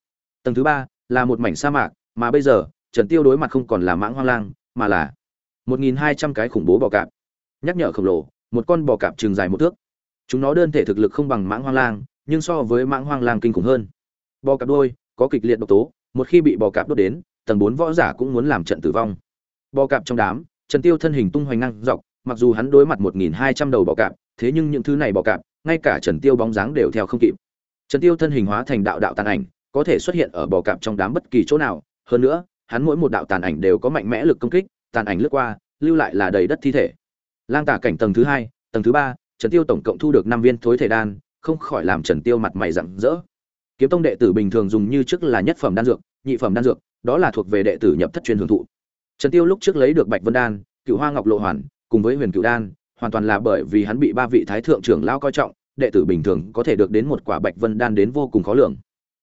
Tầng thứ ba là một mảnh sa mạc, mà bây giờ, trần tiêu đối mặt không còn là mãng hoang lang, mà là 1.200 cái khủng bố bò cạp. Nhắc nhở khổng lồ, một con bò cạp trường dài một thước. Chúng nó đơn thể thực lực không bằng mãng hoang lang nhưng so với mãng hoang lang kinh khủng hơn. Bò cạp đôi có kịch liệt độc tố, một khi bị bò cạp đốt đến, tầng bốn võ giả cũng muốn làm trận tử vong. Bò cạp trong đám, trần tiêu thân hình tung hoành ngang dọc, mặc dù hắn đối mặt một nghìn hai trăm đầu bò cạp, thế nhưng những thứ này bò cạp, ngay cả trần tiêu bóng dáng đều theo không kịp. Trần tiêu thân hình hóa thành đạo đạo tàn ảnh, có thể xuất hiện ở bò cạp trong đám bất kỳ chỗ nào. Hơn nữa, hắn mỗi một đạo tàn ảnh đều có mạnh mẽ lực công kích, tàn ảnh lướt qua, lưu lại là đầy đất thi thể. Lang tả cảnh tầng thứ hai, tầng thứ ba, trần tiêu tổng cộng thu được năm viên thối thể đan không khỏi làm trần tiêu mặt mày rạng rỡ. Kiếm tông đệ tử bình thường dùng như trước là nhất phẩm đan dược, nhị phẩm đan dược, đó là thuộc về đệ tử nhập thất chuyên hưởng thụ. Trần tiêu lúc trước lấy được bạch vân đan, cửu hoa ngọc lộ hoàn, cùng với huyền cửu đan, hoàn toàn là bởi vì hắn bị ba vị thái thượng trưởng lao coi trọng, đệ tử bình thường có thể được đến một quả bạch vân đan đến vô cùng khó lường.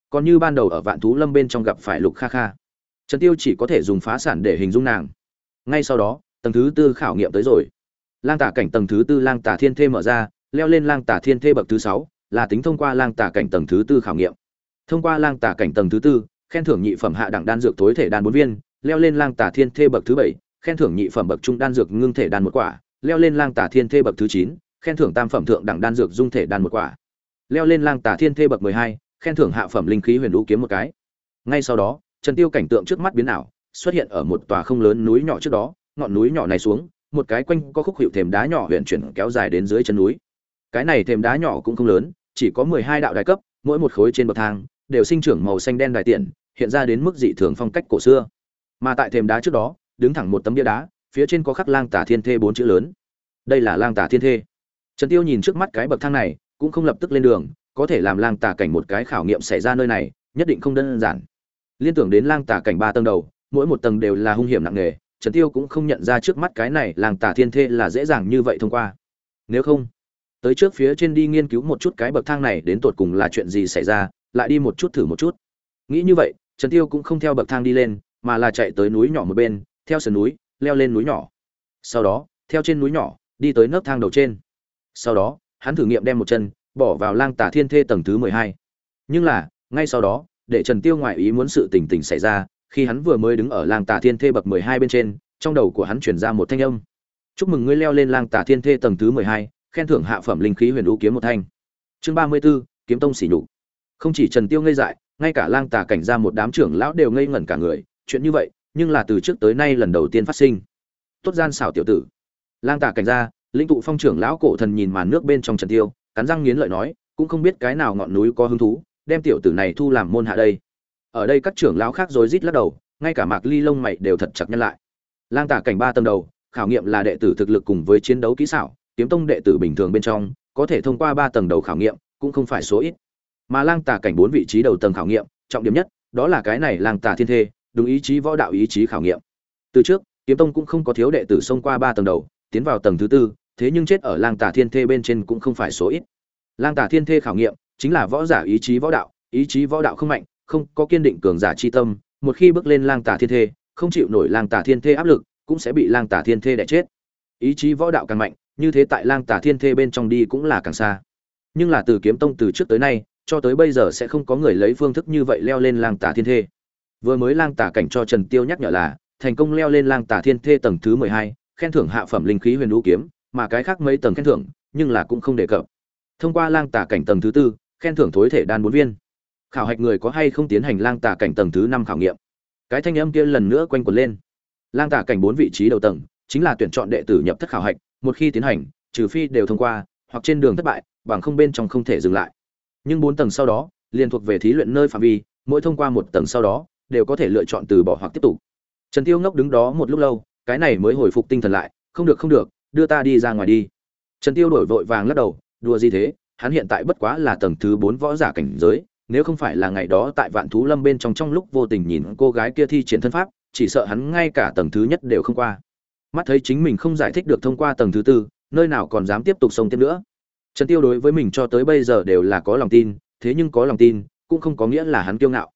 Còn như ban đầu ở vạn thú lâm bên trong gặp phải lục kha kha, trần tiêu chỉ có thể dùng phá sản để hình dung nàng. Ngay sau đó, tầng thứ tư khảo nghiệm tới rồi. Lang tả cảnh tầng thứ tư lang tả thiên thê mở ra leo lên lang tả thiên thê bậc thứ sáu, là tính thông qua lang tả cảnh tầng thứ tư khảo nghiệm. Thông qua lang tả cảnh tầng thứ tư, khen thưởng nhị phẩm hạ đẳng đan dược tối thể đan bốn viên, leo lên lang tả thiên thê bậc thứ bảy, khen thưởng nhị phẩm bậc trung đan dược ngưng thể đan một quả, leo lên lang tả thiên thê bậc thứ chín, khen thưởng tam phẩm thượng đẳng đan dược dung thể đan một quả. Leo lên lang tả thiên thê bậc mười hai, khen thưởng hạ phẩm linh khí huyền đũ kiếm một cái. Ngay sau đó, trần tiêu cảnh tượng trước mắt biến ảo, xuất hiện ở một tòa không lớn núi nhỏ trước đó, ngọn núi nhỏ này xuống, một cái quanh có khúc hiệu thềm đá nhỏ huyện chuyển kéo dài đến dưới chân núi cái này thềm đá nhỏ cũng không lớn, chỉ có mười hai đạo đài cấp, mỗi một khối trên bậc thang đều sinh trưởng màu xanh đen đài tiện, hiện ra đến mức dị thường phong cách cổ xưa. Mà tại thềm đá trước đó, đứng thẳng một tấm bia đá, phía trên có khắc lang tả thiên thê bốn chữ lớn. Đây là lang tả thiên thê. Trần tiêu nhìn trước mắt cái bậc thang này, cũng không lập tức lên đường, có thể làm lang tả cảnh một cái khảo nghiệm xảy ra nơi này, nhất định không đơn giản. Liên tưởng đến lang tả cảnh ba tầng đầu, mỗi một tầng đều là hung hiểm nặng nề, trần tiêu cũng không nhận ra trước mắt cái này lang tả thiên thê là dễ dàng như vậy thông qua. Nếu không tới trước phía trên đi nghiên cứu một chút cái bậc thang này đến tột cùng là chuyện gì xảy ra, lại đi một chút thử một chút. Nghĩ như vậy, trần tiêu cũng không theo bậc thang đi lên, mà là chạy tới núi nhỏ một bên, theo sườn núi, leo lên núi nhỏ. Sau đó, theo trên núi nhỏ, đi tới nấc thang đầu trên. Sau đó, hắn thử nghiệm đem một chân, bỏ vào lang tả thiên thê tầng thứ mười hai. Nhưng là, ngay sau đó, để trần tiêu ngoại ý muốn sự tình tình xảy ra, khi hắn vừa mới đứng ở lang tả thiên thê bậc mười hai bên trên, trong đầu của hắn chuyển ra một thanh âm. Chúc mừng ngươi leo lên lang tả thiên thê tầng thứ mười hai khen thưởng hạ phẩm linh khí huyền đũ kiếm một thanh. Chương ba mươi 34, kiếm tông xỉ nhục. Không chỉ trần tiêu ngây dại ngay cả lang tà cảnh ra một đám trưởng lão đều ngây ngẩn cả người chuyện như vậy nhưng là từ trước tới nay lần đầu tiên phát sinh. Tốt gian xảo tiểu tử. Lang tà cảnh ra linh tụ phong trưởng lão cổ thần nhìn màn nước bên trong trần tiêu cắn răng nghiến lợi nói cũng không biết cái nào ngọn núi có hứng thú đem tiểu tử này thu làm môn hạ đây. Ở đây các trưởng lão khác rối rít lắc đầu ngay cả mạc ly lông mày đều thật chặt nhân lại. Lang tà cảnh ba tầng đầu khảo nghiệm là đệ tử thực lực cùng với chiến đấu kỹ xảo kiếm tông đệ tử bình thường bên trong, có thể thông qua ba tầng đầu khảo nghiệm, cũng không phải số ít. Mà lang tà cảnh bốn vị trí đầu tầng khảo nghiệm, trọng điểm nhất, đó là cái này lang tà thiên thê, đúng ý chí võ đạo ý chí khảo nghiệm. Từ trước, kiếm tông cũng không có thiếu đệ tử xông qua ba tầng đầu, tiến vào tầng thứ tư, thế nhưng chết ở lang tà thiên thê bên trên cũng không phải số ít. Lang tà thiên thê khảo nghiệm, chính là võ giả ý chí võ đạo, ý chí võ đạo không mạnh, không có kiên định cường giả chi tâm, một khi bước lên lang tà thiên thê, không chịu nổi lang tà thiên thê áp lực, cũng sẽ bị lang tà thiên thê đẻ chết. Ý chí võ đạo càng mạnh như thế tại lang tà thiên thê bên trong đi cũng là càng xa. Nhưng là từ kiếm tông từ trước tới nay, cho tới bây giờ sẽ không có người lấy phương thức như vậy leo lên lang tà thiên thê. Vừa mới lang tà cảnh cho trần tiêu nhắc nhở là, thành công leo lên lang tà thiên thê tầng thứ mười hai, khen thưởng hạ phẩm linh khí huyền lũ kiếm, mà cái khác mấy tầng khen thưởng, nhưng là cũng không đề cập. Thông qua lang tà cảnh tầng thứ tư, khen thưởng thối thể đan bốn viên. Khảo hạch người có hay không tiến hành lang tà cảnh tầng thứ năm khảo nghiệm. Cái thanh âm kia lần nữa quanh quẩn lên. Lang tà cảnh bốn vị trí đầu tầng, chính là tuyển chọn đệ tử nhập thất khảo hạch một khi tiến hành, trừ phi đều thông qua, hoặc trên đường thất bại, bằng không bên trong không thể dừng lại. Nhưng bốn tầng sau đó, liền thuộc về thí luyện nơi phạm vi, mỗi thông qua một tầng sau đó, đều có thể lựa chọn từ bỏ hoặc tiếp tục. Trần tiêu ngốc đứng đó một lúc lâu, cái này mới hồi phục tinh thần lại, không được không được, đưa ta đi ra ngoài đi. Trần tiêu đổi vội vàng lắc đầu, đùa gì thế, hắn hiện tại bất quá là tầng thứ bốn võ giả cảnh giới, nếu không phải là ngày đó tại vạn thú lâm bên trong trong lúc vô tình nhìn cô gái kia thi triển thân pháp, chỉ sợ hắn ngay cả tầng thứ nhất đều không qua mắt thấy chính mình không giải thích được thông qua tầng thứ tư, nơi nào còn dám tiếp tục sống tiếp nữa. Trần tiêu đối với mình cho tới bây giờ đều là có lòng tin, thế nhưng có lòng tin, cũng không có nghĩa là hắn kiêu ngạo.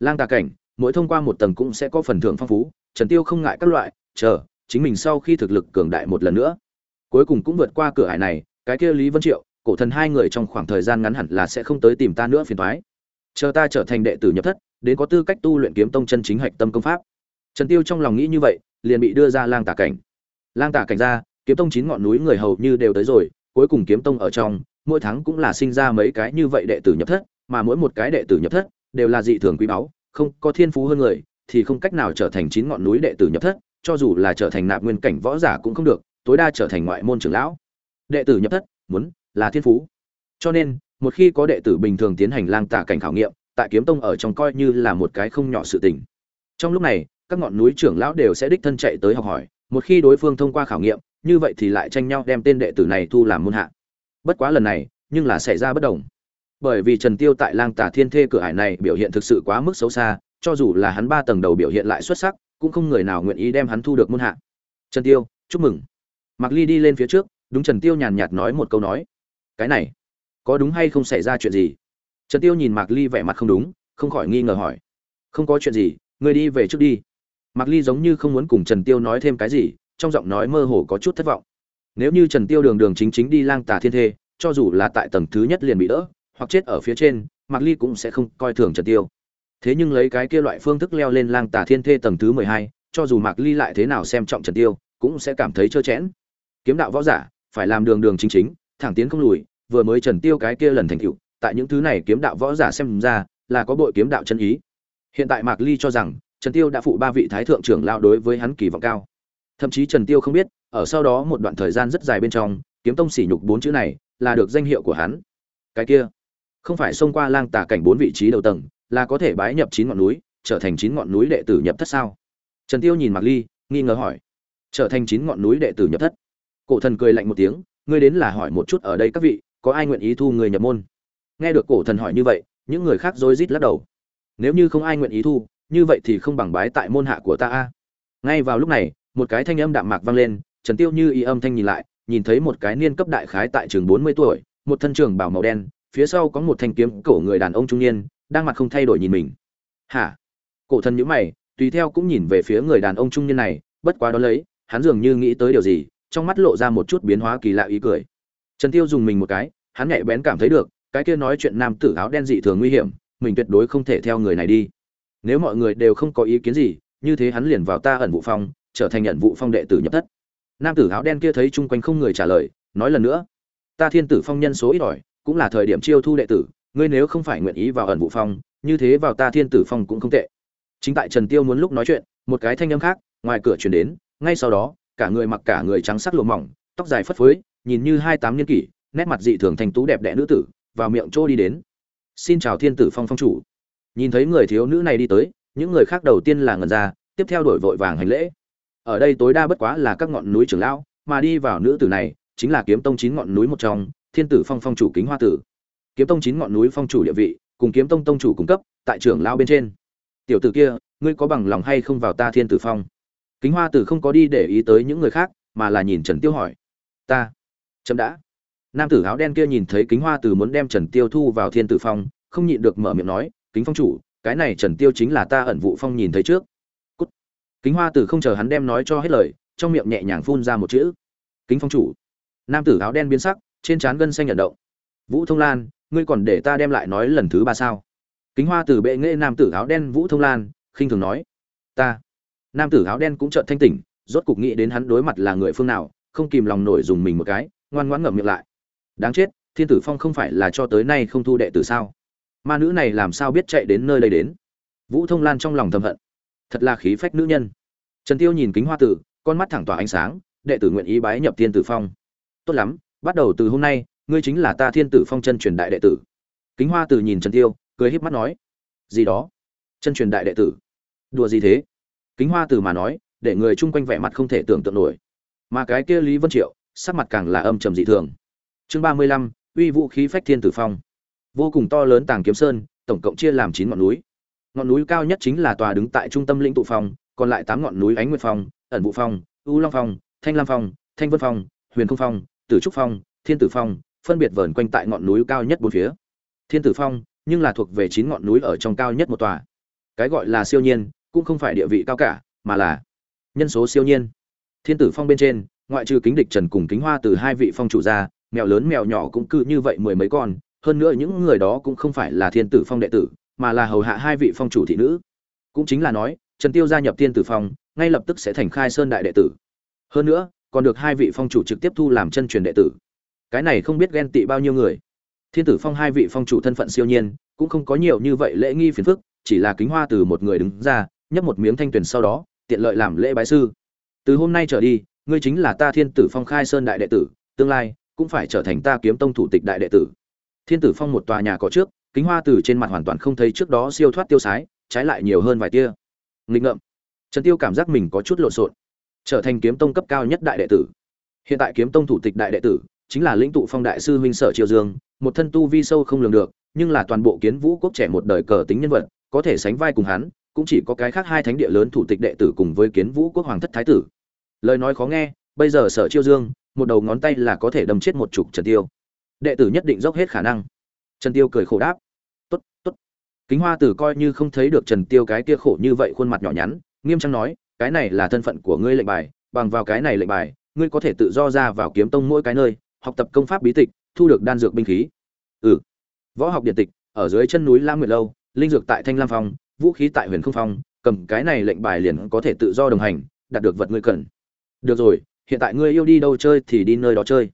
Lang tà cảnh, mỗi thông qua một tầng cũng sẽ có phần thưởng phong phú, trần tiêu không ngại các loại, chờ, chính mình sau khi thực lực cường đại một lần nữa. Cuối cùng cũng vượt qua cửa hải này, cái kia lý vân triệu, cổ thần hai người trong khoảng thời gian ngắn hẳn là sẽ không tới tìm ta nữa phiền toái. Chờ ta trở thành đệ tử nhập thất, đến có tư cách tu luyện kiếm tông chân chính hạch tâm công pháp. Trần tiêu trong lòng nghĩ như vậy liền bị đưa ra lang tả cảnh. Lang tả cảnh ra, kiếm tông chín ngọn núi người hầu như đều tới rồi, cuối cùng kiếm tông ở trong, mỗi tháng cũng là sinh ra mấy cái như vậy đệ tử nhập thất, mà mỗi một cái đệ tử nhập thất đều là dị thường quý báu, không có thiên phú hơn người, thì không cách nào trở thành chín ngọn núi đệ tử nhập thất, cho dù là trở thành nạp nguyên cảnh võ giả cũng không được, tối đa trở thành ngoại môn trưởng lão. Đệ tử nhập thất, muốn là thiên phú. Cho nên, một khi có đệ tử bình thường tiến hành lang tả cảnh khảo nghiệm, tại kiếm tông ở trong coi như là một cái không nhỏ sự tình. Trong lúc này các ngọn núi trưởng lão đều sẽ đích thân chạy tới học hỏi, một khi đối phương thông qua khảo nghiệm, như vậy thì lại tranh nhau đem tên đệ tử này thu làm môn hạ. Bất quá lần này, nhưng là xảy ra bất đồng. Bởi vì trần tiêu tại lang tà thiên thê cửa hải này biểu hiện thực sự quá mức xấu xa, cho dù là hắn ba tầng đầu biểu hiện lại xuất sắc, cũng không người nào nguyện ý đem hắn thu được môn hạ. Trần tiêu, chúc mừng. Mạc ly đi lên phía trước, đúng trần tiêu nhàn nhạt nói một câu nói. Cái này, có đúng hay không xảy ra chuyện gì? Trần tiêu nhìn mạc ly vẻ mặt không đúng, không khỏi nghi ngờ hỏi. Không có chuyện gì người đi về trước đi mạc ly giống như không muốn cùng trần tiêu nói thêm cái gì trong giọng nói mơ hồ có chút thất vọng. Nếu như trần tiêu đường đường chính chính đi lang tà thiên thê cho dù là tại tầng thứ nhất liền bị đỡ hoặc chết ở phía trên mạc ly cũng sẽ không coi thường trần tiêu. Thế nhưng lấy cái kia loại phương thức leo lên lang tà thiên thê tầng thứ mười hai, cho dù mạc ly lại thế nào xem trọng trần tiêu cũng sẽ cảm thấy chơ chẽn kiếm đạo võ giả phải làm đường đường chính chính thẳng tiến không lùi vừa mới trần tiêu cái kia lần thành tựu tại những thứ này kiếm đạo võ giả xem ra là có bội kiếm đạo chân ý. Hiện tại mạc ly cho rằng trần tiêu đã phụ ba vị thái thượng trưởng lao đối với hắn kỳ vọng cao. Thậm chí trần tiêu không biết, ở sau đó một đoạn thời gian rất dài bên trong, kiếm tông sỉ nhục bốn chữ này là được danh hiệu của hắn. Cái kia, không phải xông qua lang tà cảnh bốn vị trí đầu tầng, là có thể bái nhập chín ngọn núi, trở thành chín ngọn núi đệ tử nhập thất sao? Trần tiêu nhìn mạc ly, nghi ngờ hỏi. Trở thành chín ngọn núi đệ tử nhập thất. Cổ thần cười lạnh một tiếng, ngươi đến là hỏi một chút ở đây các vị, có ai nguyện ý thu người nhập môn? Nghe được cổ thần hỏi như vậy, những người khác rối rít lắc đầu. Nếu như không ai nguyện ý thu như vậy thì không bằng bái tại môn hạ của ta a. Ngay vào lúc này, một cái thanh âm đạm mạc vang lên, trần tiêu như y âm thanh nhìn lại, nhìn thấy một cái niên cấp đại khái tại trường 40 tuổi, một thân trường bảo màu đen, phía sau có một thanh kiếm cổ người đàn ông trung niên, đang mặt không thay đổi nhìn mình. Hả? Cổ thần nhíu mày, tùy theo cũng nhìn về phía người đàn ông trung niên này, bất quá đó lấy, hắn dường như nghĩ tới điều gì, trong mắt lộ ra một chút biến hóa kỳ lạ ý cười. Trần tiêu dùng mình một cái, hắn nhạy bén cảm thấy được, cái kia nói chuyện nam tử áo đen dị thường nguy hiểm, mình tuyệt đối không thể theo người này đi nếu mọi người đều không có ý kiến gì, như thế hắn liền vào ta ẩn vụ phong trở thành nhận vụ phong đệ tử nhập thất. Nam tử áo đen kia thấy chung quanh không người trả lời, nói lần nữa, ta thiên tử phong nhân số ít ỏi, cũng là thời điểm chiêu thu đệ tử, ngươi nếu không phải nguyện ý vào ẩn vụ phong, như thế vào ta thiên tử phong cũng không tệ. Chính tại trần tiêu muốn lúc nói chuyện, một cái thanh âm khác, ngoài cửa truyền đến, ngay sau đó, cả người mặc cả người trắng sắc lụa mỏng, tóc dài phất phới, nhìn như hai tám niên kỷ, nét mặt dị thường thành tú đẹp đẽ nữ tử, vào miệng trô đi đến. Xin chào thiên tử phong phong chủ nhìn thấy người thiếu nữ này đi tới, những người khác đầu tiên là ngần ra, tiếp theo đổi vội vàng hành lễ. Ở đây tối đa bất quá là các ngọn núi trưởng lão, mà đi vào nữ tử này, chính là kiếm tông chín ngọn núi một trong, thiên tử phong phong chủ kính hoa tử. Kiếm tông chín ngọn núi phong chủ địa vị, cùng kiếm tông tông chủ cung cấp, tại trưởng lão bên trên. Tiểu tử kia, ngươi có bằng lòng hay không vào ta thiên tử phong? Kính hoa tử không có đi để ý tới những người khác, mà là nhìn trần tiêu hỏi. Ta. Chậm đã. Nam tử áo đen kia nhìn thấy kính hoa tử muốn đem trần tiêu thu vào thiên tử phong, không nhịn được mở miệng nói kính phong chủ, cái này trần tiêu chính là ta ẩn vụ phong nhìn thấy trước. Cút. kính hoa tử không chờ hắn đem nói cho hết lời, trong miệng nhẹ nhàng phun ra một chữ. Kính phong chủ. Nam tử áo đen biến sắc, trên trán gân xanh nhận động. Vũ thông lan, ngươi còn để ta đem lại nói lần thứ ba sao? Kính hoa tử bệ nghệ nam tử áo đen vũ thông lan, khinh thường nói. Ta. Nam tử áo đen cũng chợt thanh tỉnh, rốt cục nghĩ đến hắn đối mặt là người phương nào, không kìm lòng nổi dùng mình một cái, ngoan ngoãn ngậm miệng lại. Đáng chết, thiên tử phong không phải là cho tới nay không thu đệ tử sao? Ma nữ này làm sao biết chạy đến nơi đây đến? Vũ thông lan trong lòng thầm hận. Thật là khí phách nữ nhân. Trần tiêu nhìn kính hoa tử, con mắt thẳng tỏa ánh sáng, đệ tử nguyện ý bái nhập thiên tử phong. Tốt lắm, bắt đầu từ hôm nay, ngươi chính là ta thiên tử phong chân truyền đại đệ tử. Kính hoa tử nhìn trần tiêu, cười híp mắt nói. Gì đó? Chân truyền đại đệ tử. Đùa gì thế? Kính hoa tử mà nói, để người chung quanh vẻ mặt không thể tưởng tượng nổi. Mà cái kia lý vân triệu, sắc mặt càng là âm trầm dị thường. Chương ba mươi lăm, uy vũ khí phách thiên tử phong vô cùng to lớn tàng kiếm sơn, tổng cộng chia làm chín ngọn núi. Ngọn núi cao nhất chính là tòa đứng tại trung tâm lĩnh tụ phong, còn lại tám ngọn núi ánh nguyệt phong, ẩn vụ phong, u long phong, thanh lam phong, thanh vân phong, huyền không phong, tử trúc phong, thiên tử phong, phân biệt vờn quanh tại ngọn núi cao nhất bốn phía. Thiên tử phong, nhưng là thuộc về chín ngọn núi ở trong cao nhất một tòa. Cái gọi là siêu nhiên, cũng không phải địa vị cao cả, mà là nhân số siêu nhiên. Thiên tử phong bên trên, ngoại trừ kính địch trần cùng kính hoa từ hai vị phong chủ ra, mèo lớn mèo nhỏ cũng cứ như vậy mười mấy con hơn nữa những người đó cũng không phải là thiên tử phong đệ tử, mà là hầu hạ hai vị phong chủ thị nữ. Cũng chính là nói, trần tiêu gia nhập thiên tử phong, ngay lập tức sẽ thành khai sơn đại đệ tử. Hơn nữa, còn được hai vị phong chủ trực tiếp thu làm chân truyền đệ tử. Cái này không biết ghen tị bao nhiêu người. Thiên tử phong hai vị phong chủ thân phận siêu nhiên, cũng không có nhiều như vậy lễ nghi phiền phức, chỉ là kính hoa từ một người đứng ra, nhấp một miếng thanh tuyển sau đó, tiện lợi làm lễ bái sư. Từ hôm nay trở đi, ngươi chính là ta thiên tử phong khai sơn đại đệ tử, tương lai, cũng phải trở thành ta kiếm tông thủ tịch đại đệ tử thiên tử phong một tòa nhà có trước, kính hoa từ trên mặt hoàn toàn không thấy trước đó siêu thoát tiêu sái, trái lại nhiều hơn vài tia. Nghịch ngợm. Trần tiêu cảm giác mình có chút lộn xộn. Trở thành kiếm tông cấp cao nhất đại đệ tử. Hiện tại kiếm tông thủ tịch đại đệ tử, chính là lĩnh tụ phong đại sư huynh sở triều dương, một thân tu vi sâu không lường được, nhưng là toàn bộ kiến vũ quốc trẻ một đời cờ tính nhân vật, có thể sánh vai cùng hắn, cũng chỉ có cái khác hai thánh địa lớn thủ tịch đệ tử cùng với kiến vũ quốc hoàng thất thái tử. Lời nói khó nghe, bây giờ sở chiêu dương, một đầu ngón tay là có thể đâm chết một chục trần tiêu đệ tử nhất định dốc hết khả năng. Trần tiêu cười khổ đáp. Tốt tốt. Kính hoa tử coi như không thấy được trần tiêu cái kia khổ như vậy khuôn mặt nhỏ nhắn, nghiêm trang nói, cái này là thân phận của ngươi lệnh bài, bằng vào cái này lệnh bài, ngươi có thể tự do ra vào kiếm tông mỗi cái nơi, học tập công pháp bí tịch, thu được đan dược binh khí. Ừ. Võ học điện tịch, ở dưới chân núi lam nguyệt lâu, linh dược tại thanh lam phong, vũ khí tại huyền không phong, cầm cái này lệnh bài liền có thể tự do đồng hành, đạt được vật ngươi cần. Được rồi, hiện tại ngươi yêu đi đâu chơi thì đi nơi đó chơi.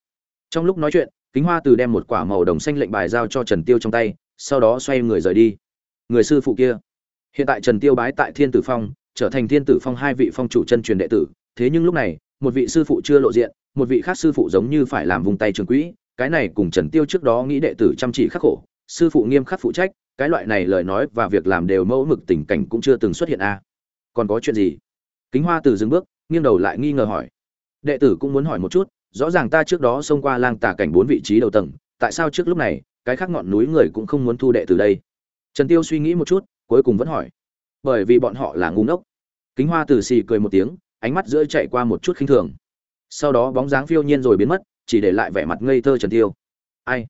Trong lúc nói chuyện kính hoa từ đem một quả màu đồng xanh lệnh bài giao cho trần tiêu trong tay, sau đó xoay người rời đi. Người sư phụ kia. Hiện tại trần tiêu bái tại thiên tử phong, trở thành thiên tử phong hai vị phong chủ chân truyền đệ tử. Thế nhưng lúc này, một vị sư phụ chưa lộ diện, một vị khác sư phụ giống như phải làm vùng tay trường quỹ. Cái này cùng trần tiêu trước đó nghĩ đệ tử chăm chỉ khắc khổ. Sư phụ nghiêm khắc phụ trách, cái loại này lời nói và việc làm đều mẫu mực tình cảnh cũng chưa từng xuất hiện a. Còn có chuyện gì? Kính hoa từ dừng bước, nghiêng đầu lại nghi ngờ hỏi. Đệ tử cũng muốn hỏi một chút rõ ràng ta trước đó xông qua lang tà cảnh bốn vị trí đầu tầng, tại sao trước lúc này, cái khác ngọn núi người cũng không muốn thu đệ từ đây? Trần tiêu suy nghĩ một chút, cuối cùng vẫn hỏi. Bởi vì bọn họ là ngu ngốc. Kính hoa từ xì cười một tiếng, ánh mắt giữa chạy qua một chút khinh thường. Sau đó bóng dáng phiêu nhiên rồi biến mất, chỉ để lại vẻ mặt ngây thơ trần tiêu. Ai?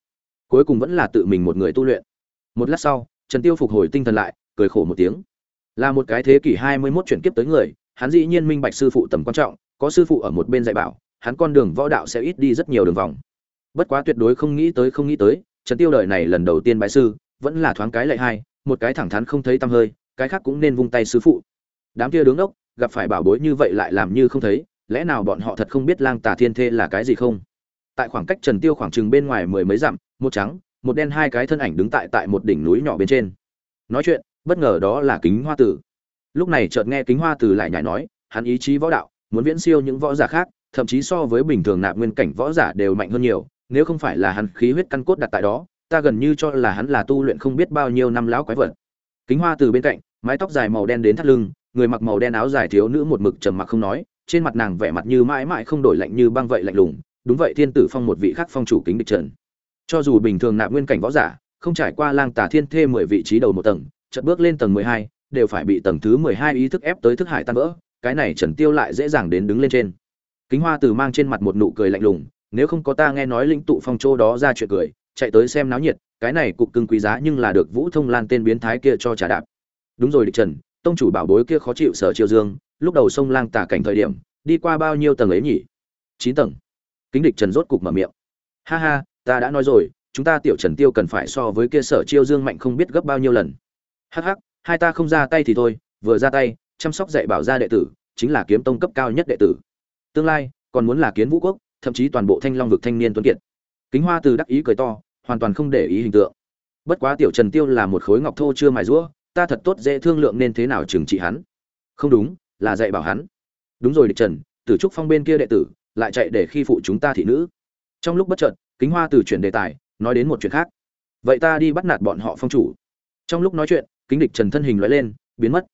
Cuối cùng vẫn là tự mình một người tu luyện. Một lát sau, trần tiêu phục hồi tinh thần lại, cười khổ một tiếng. Là một cái thế kỷ 21 chuyển kiếp tới người, hắn dĩ nhiên minh bạch sư phụ tầm quan trọng, có sư phụ ở một bên dạy bảo hắn con đường võ đạo sẽ ít đi rất nhiều đường vòng. Bất quá tuyệt đối không nghĩ tới, không nghĩ tới trần tiêu đời này lần đầu tiên bái sư, vẫn là thoáng cái lệ hai, một cái thẳng thắn không thấy tăm hơi, cái khác cũng nên vung tay sư phụ. Đám kia đứng đốc gặp phải bảo bối như vậy lại làm như không thấy, lẽ nào bọn họ thật không biết lang tà thiên thê là cái gì không? Tại khoảng cách trần tiêu khoảng chừng bên ngoài mười mấy dặm, một trắng, một đen hai cái thân ảnh đứng tại tại một đỉnh núi nhỏ bên trên. Nói chuyện, bất ngờ đó là kính hoa tử. Lúc này chợt nghe kính hoa tử lại nhảy nói, hắn ý chí võ đạo, muốn viễn siêu những võ giả khác thậm chí so với bình thường nạp nguyên cảnh võ giả đều mạnh hơn nhiều, nếu không phải là hắn khí huyết căn cốt đặt tại đó, ta gần như cho là hắn là tu luyện không biết bao nhiêu năm lão quái vật. Kính hoa từ bên cạnh, mái tóc dài màu đen đến thắt lưng, người mặc màu đen áo dài thiếu nữ một mực trầm mặc không nói, trên mặt nàng vẻ mặt như mãi mãi không đổi lạnh như băng vậy lạnh lùng, đúng vậy thiên tử phong một vị khác phong chủ kính địch trần cho dù bình thường nạp nguyên cảnh võ giả, không trải qua lang tà thiên thê mười vị trí đầu một tầng, chợt bước lên tầng mười hai, đều phải bị tầng thứ mười hai ý thức ép tới thức hải tan vỡ, cái này trần tiêu lại dễ dàng đến đứng lên trên kính hoa từ mang trên mặt một nụ cười lạnh lùng, nếu không có ta nghe nói lĩnh tụ phong châu đó ra chuyện cười, chạy tới xem náo nhiệt, cái này cục cưng quý giá nhưng là được vũ thông lan tên biến thái kia cho trả đạp. Đúng rồi địch trần, tông chủ bảo bối kia khó chịu sở triều dương, lúc đầu sông lang tả cảnh thời điểm, đi qua bao nhiêu tầng ấy nhỉ? Chín tầng. Kính địch trần rốt cục mở miệng. Ha ha, ta đã nói rồi, chúng ta tiểu trần tiêu cần phải so với kia sở chiêu dương mạnh không biết gấp bao nhiêu lần. Hắc hắc, hai ta không ra tay thì thôi, vừa ra tay, chăm sóc dạy bảo gia đệ tử, chính là kiếm tông cấp cao nhất đệ tử tương lai còn muốn là kiến vũ quốc, thậm chí toàn bộ thanh long vực thanh niên tuấn kiệt. Kính hoa từ đắc ý cười to, hoàn toàn không để ý hình tượng. Bất quá tiểu trần tiêu là một khối ngọc thô chưa mài rũa ta thật tốt dễ thương lượng nên thế nào trừng trị hắn. Không đúng, là dạy bảo hắn. Đúng rồi địch trần, tử trúc phong bên kia đệ tử lại chạy để khi phụ chúng ta thị nữ. Trong lúc bất chợt, kính hoa từ chuyển đề tài, nói đến một chuyện khác. Vậy ta đi bắt nạt bọn họ phong chủ. Trong lúc nói chuyện, kính địch trần thân hình loại lên, biến mất.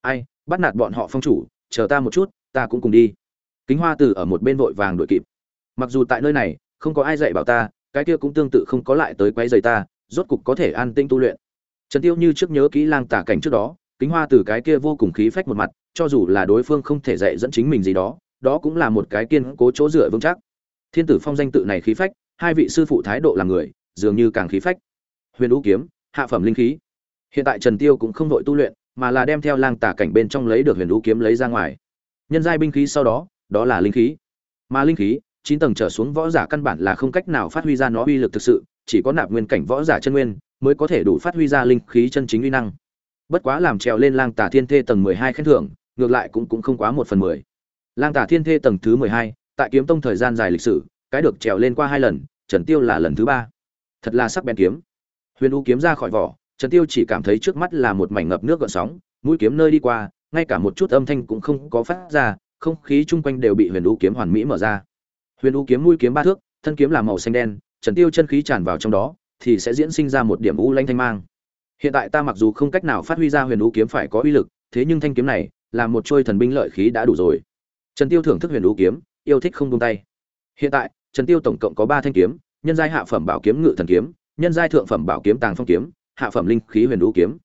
Ai, bắt nạt bọn họ phong chủ, chờ ta một chút, ta cũng cùng đi kính hoa từ ở một bên vội vàng đuổi kịp. Mặc dù tại nơi này, không có ai dạy bảo ta, cái kia cũng tương tự không có lại tới quấy rầy ta, rốt cục có thể an tinh tu luyện. Trần tiêu như trước nhớ kỹ lang tả cảnh trước đó, kính hoa từ cái kia vô cùng khí phách một mặt, cho dù là đối phương không thể dạy dẫn chính mình gì đó đó cũng là một cái kiên cố chỗ dựa vững chắc. Thiên tử phong danh tự này khí phách, hai vị sư phụ thái độ là người, dường như càng khí phách. Huyền vũ kiếm, hạ phẩm linh khí. Hiện tại trần tiêu cũng không đội tu luyện, mà là đem theo lang tả cảnh bên trong lấy được huyền vũ kiếm lấy ra ngoài. Nhân giai binh khí sau đó đó là linh khí. Mà linh khí, chín tầng trở xuống võ giả căn bản là không cách nào phát huy ra nó uy lực thực sự, chỉ có nạp nguyên cảnh võ giả chân nguyên mới có thể đủ phát huy ra linh khí chân chính uy năng. Bất quá làm trèo lên lang tả thiên thê tầng mười hai khen thưởng, ngược lại cũng cũng không quá một phần mười. Lang tả thiên thê tầng thứ mười hai, tại kiếm tông thời gian dài lịch sử, cái được trèo lên qua hai lần, trần tiêu là lần thứ ba. Thật là sắc bén kiếm. Huyền u kiếm ra khỏi vỏ, trần tiêu chỉ cảm thấy trước mắt là một mảnh ngập nước gợn sóng, mũi kiếm nơi đi qua, ngay cả một chút âm thanh cũng không có phát ra không khí chung quanh đều bị huyền u kiếm hoàn mỹ mở ra. Huyền u kiếm mũi kiếm ba thước, thân kiếm là màu xanh đen, trần tiêu chân khí tràn vào trong đó, thì sẽ diễn sinh ra một điểm u lanh thanh mang. Hiện tại ta mặc dù không cách nào phát huy ra huyền u kiếm phải có uy lực, thế nhưng thanh kiếm này là một trôi thần binh lợi khí đã đủ rồi. Trần tiêu thưởng thức huyền u kiếm, yêu thích không buông tay. Hiện tại, trần tiêu tổng cộng có ba thanh kiếm, nhân giai hạ phẩm bảo kiếm ngự thần kiếm, nhân giai thượng phẩm bảo kiếm tàng phong kiếm, hạ phẩm linh khí huyền u kiếm.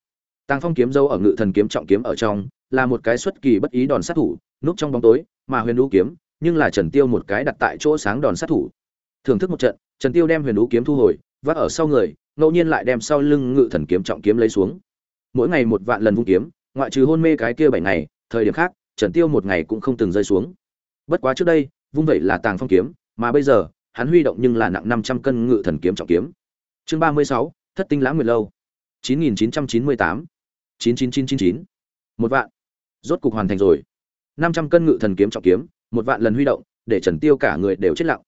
Tàng phong kiếm dâu ở ngự thần kiếm trọng kiếm ở trong, là một cái xuất kỳ bất ý đòn sát thủ núp trong bóng tối mà huyền đũ kiếm nhưng là trần tiêu một cái đặt tại chỗ sáng đòn sát thủ. Thưởng thức một trận trần tiêu đem huyền đũ kiếm thu hồi vác ở sau người ngẫu nhiên lại đem sau lưng ngự thần kiếm trọng kiếm lấy xuống. Mỗi ngày một vạn lần vung kiếm ngoại trừ hôn mê cái kia bảy ngày thời điểm khác trần tiêu một ngày cũng không từng rơi xuống. Bất quá trước đây vung vậy là tàng phong kiếm mà bây giờ hắn huy động nhưng là nặng 500 cân ngự thần kiếm trọng kiếm. Chương 36, thất tinh lãng nguyệt lâu. 9998 99999 một vạn. Rốt cục hoàn thành rồi. 500 cân ngự thần kiếm trọng kiếm, một vạn lần huy động, để trần tiêu cả người đều chết lặng.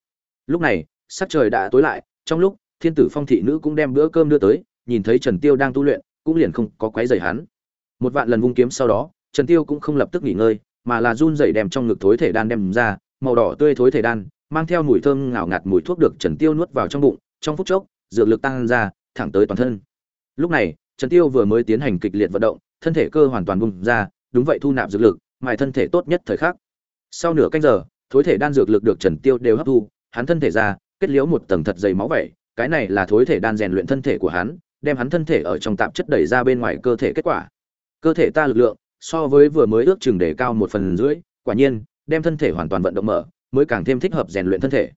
Lúc này, sắc trời đã tối lại, trong lúc, thiên tử phong thị nữ cũng đem bữa cơm đưa tới, nhìn thấy trần tiêu đang tu luyện, cũng liền không có quấy rầy hắn. Một vạn lần vung kiếm sau đó, trần tiêu cũng không lập tức nghỉ ngơi, mà là run rẩy đem trong ngực thối thể đan đem ra, màu đỏ tươi thối thể đan, mang theo mùi thơm ngào ngạt mùi thuốc được trần tiêu nuốt vào trong bụng, trong phút chốc, dược lực tăng ra, thẳng tới toàn thân. Lúc này, trần tiêu vừa mới tiến hành kịch liệt vận động, thân thể cơ hoàn toàn bung ra, đúng vậy thu nạp dược lực mài thân thể tốt nhất thời khắc. Sau nửa canh giờ, thối thể đan dược lực được trần tiêu đều hấp thu, hắn thân thể ra, kết liễu một tầng thật dày máu vậy cái này là thối thể đan rèn luyện thân thể của hắn, đem hắn thân thể ở trong tạp chất đẩy ra bên ngoài cơ thể kết quả. Cơ thể ta lực lượng, so với vừa mới ước chừng để cao một phần rưỡi, quả nhiên, đem thân thể hoàn toàn vận động mở, mới càng thêm thích hợp rèn luyện thân thể.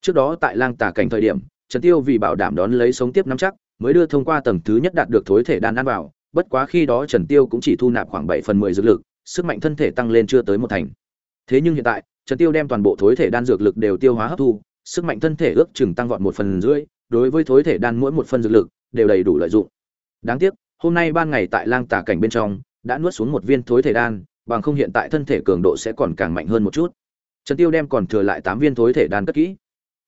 Trước đó tại lang tà cảnh thời điểm, trần tiêu vì bảo đảm đón lấy sống tiếp nắm chắc, mới đưa thông qua tầng thứ nhất đạt được thối thể đan ăn vào, bất quá khi đó trần tiêu cũng chỉ thu nạp khoảng bảy phần mười dược lực sức mạnh thân thể tăng lên chưa tới một thành. Thế nhưng hiện tại, trần tiêu đem toàn bộ thối thể đan dược lực đều tiêu hóa hấp thu, sức mạnh thân thể ước chừng tăng vọt một phần rưỡi, đối với thối thể đan mỗi một phần dược lực, đều đầy đủ lợi dụng. Đáng tiếc, hôm nay ban ngày tại lang tà cảnh bên trong, đã nuốt xuống một viên thối thể đan, bằng không hiện tại thân thể cường độ sẽ còn càng mạnh hơn một chút. Trần tiêu đem còn thừa lại tám viên thối thể đan cất kỹ.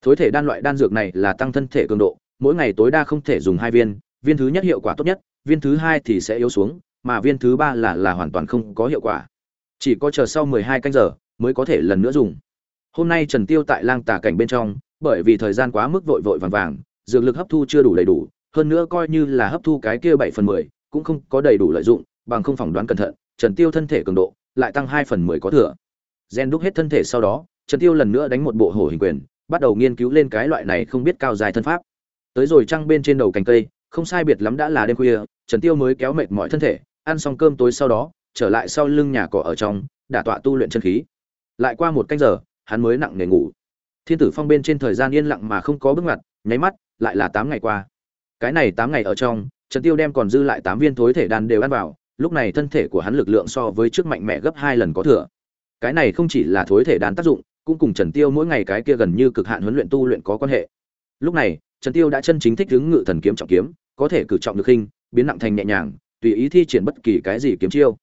Thối thể đan loại đan dược này là tăng thân thể cường độ, mỗi ngày tối đa không thể dùng hai viên viên thứ nhất hiệu quả tốt nhất, viên thứ hai thì sẽ yếu xuống mà viên thứ ba là là hoàn toàn không có hiệu quả. Chỉ có chờ sau mười hai canh giờ mới có thể lần nữa dùng. Hôm nay trần tiêu tại lang tà cảnh bên trong, bởi vì thời gian quá mức vội vội vàng vàng, dược lực hấp thu chưa đủ đầy đủ, hơn nữa coi như là hấp thu cái kia bảy phần mười cũng không có đầy đủ lợi dụng, bằng không phỏng đoán cẩn thận, trần tiêu thân thể cường độ lại tăng hai phần mười có thừa. Gen đúc hết thân thể sau đó, trần tiêu lần nữa đánh một bộ hổ hình quyền, bắt đầu nghiên cứu lên cái loại này không biết cao dài thân pháp. Tới rồi trăng bên trên đầu cành cây, không sai biệt lắm đã là đêm khuya, trần tiêu mới kéo mệt mọi thân thể ăn xong cơm tối sau đó, trở lại sau lưng nhà cỏ ở trong, đả tọa tu luyện chân khí. Lại qua một canh giờ, hắn mới nặng nề ngủ. Thiên tử phong bên trên thời gian yên lặng mà không có bước ngoặt, nháy mắt, lại là tám ngày qua. Cái này tám ngày ở trong, trần tiêu đem còn dư lại tám viên thối thể đan đều ăn vào, lúc này thân thể của hắn lực lượng so với trước mạnh mẽ gấp hai lần có thừa. Cái này không chỉ là thối thể đan tác dụng, cũng cùng trần tiêu mỗi ngày cái kia gần như cực hạn huấn luyện tu luyện có quan hệ. Lúc này, trần tiêu đã chân chính thích ứng ngự thần kiếm trọng kiếm, có thể cử trọng được hình, biến nặng thành nhẹ nhàng tùy ý thi triển bất kỳ cái gì kiếm chiêu.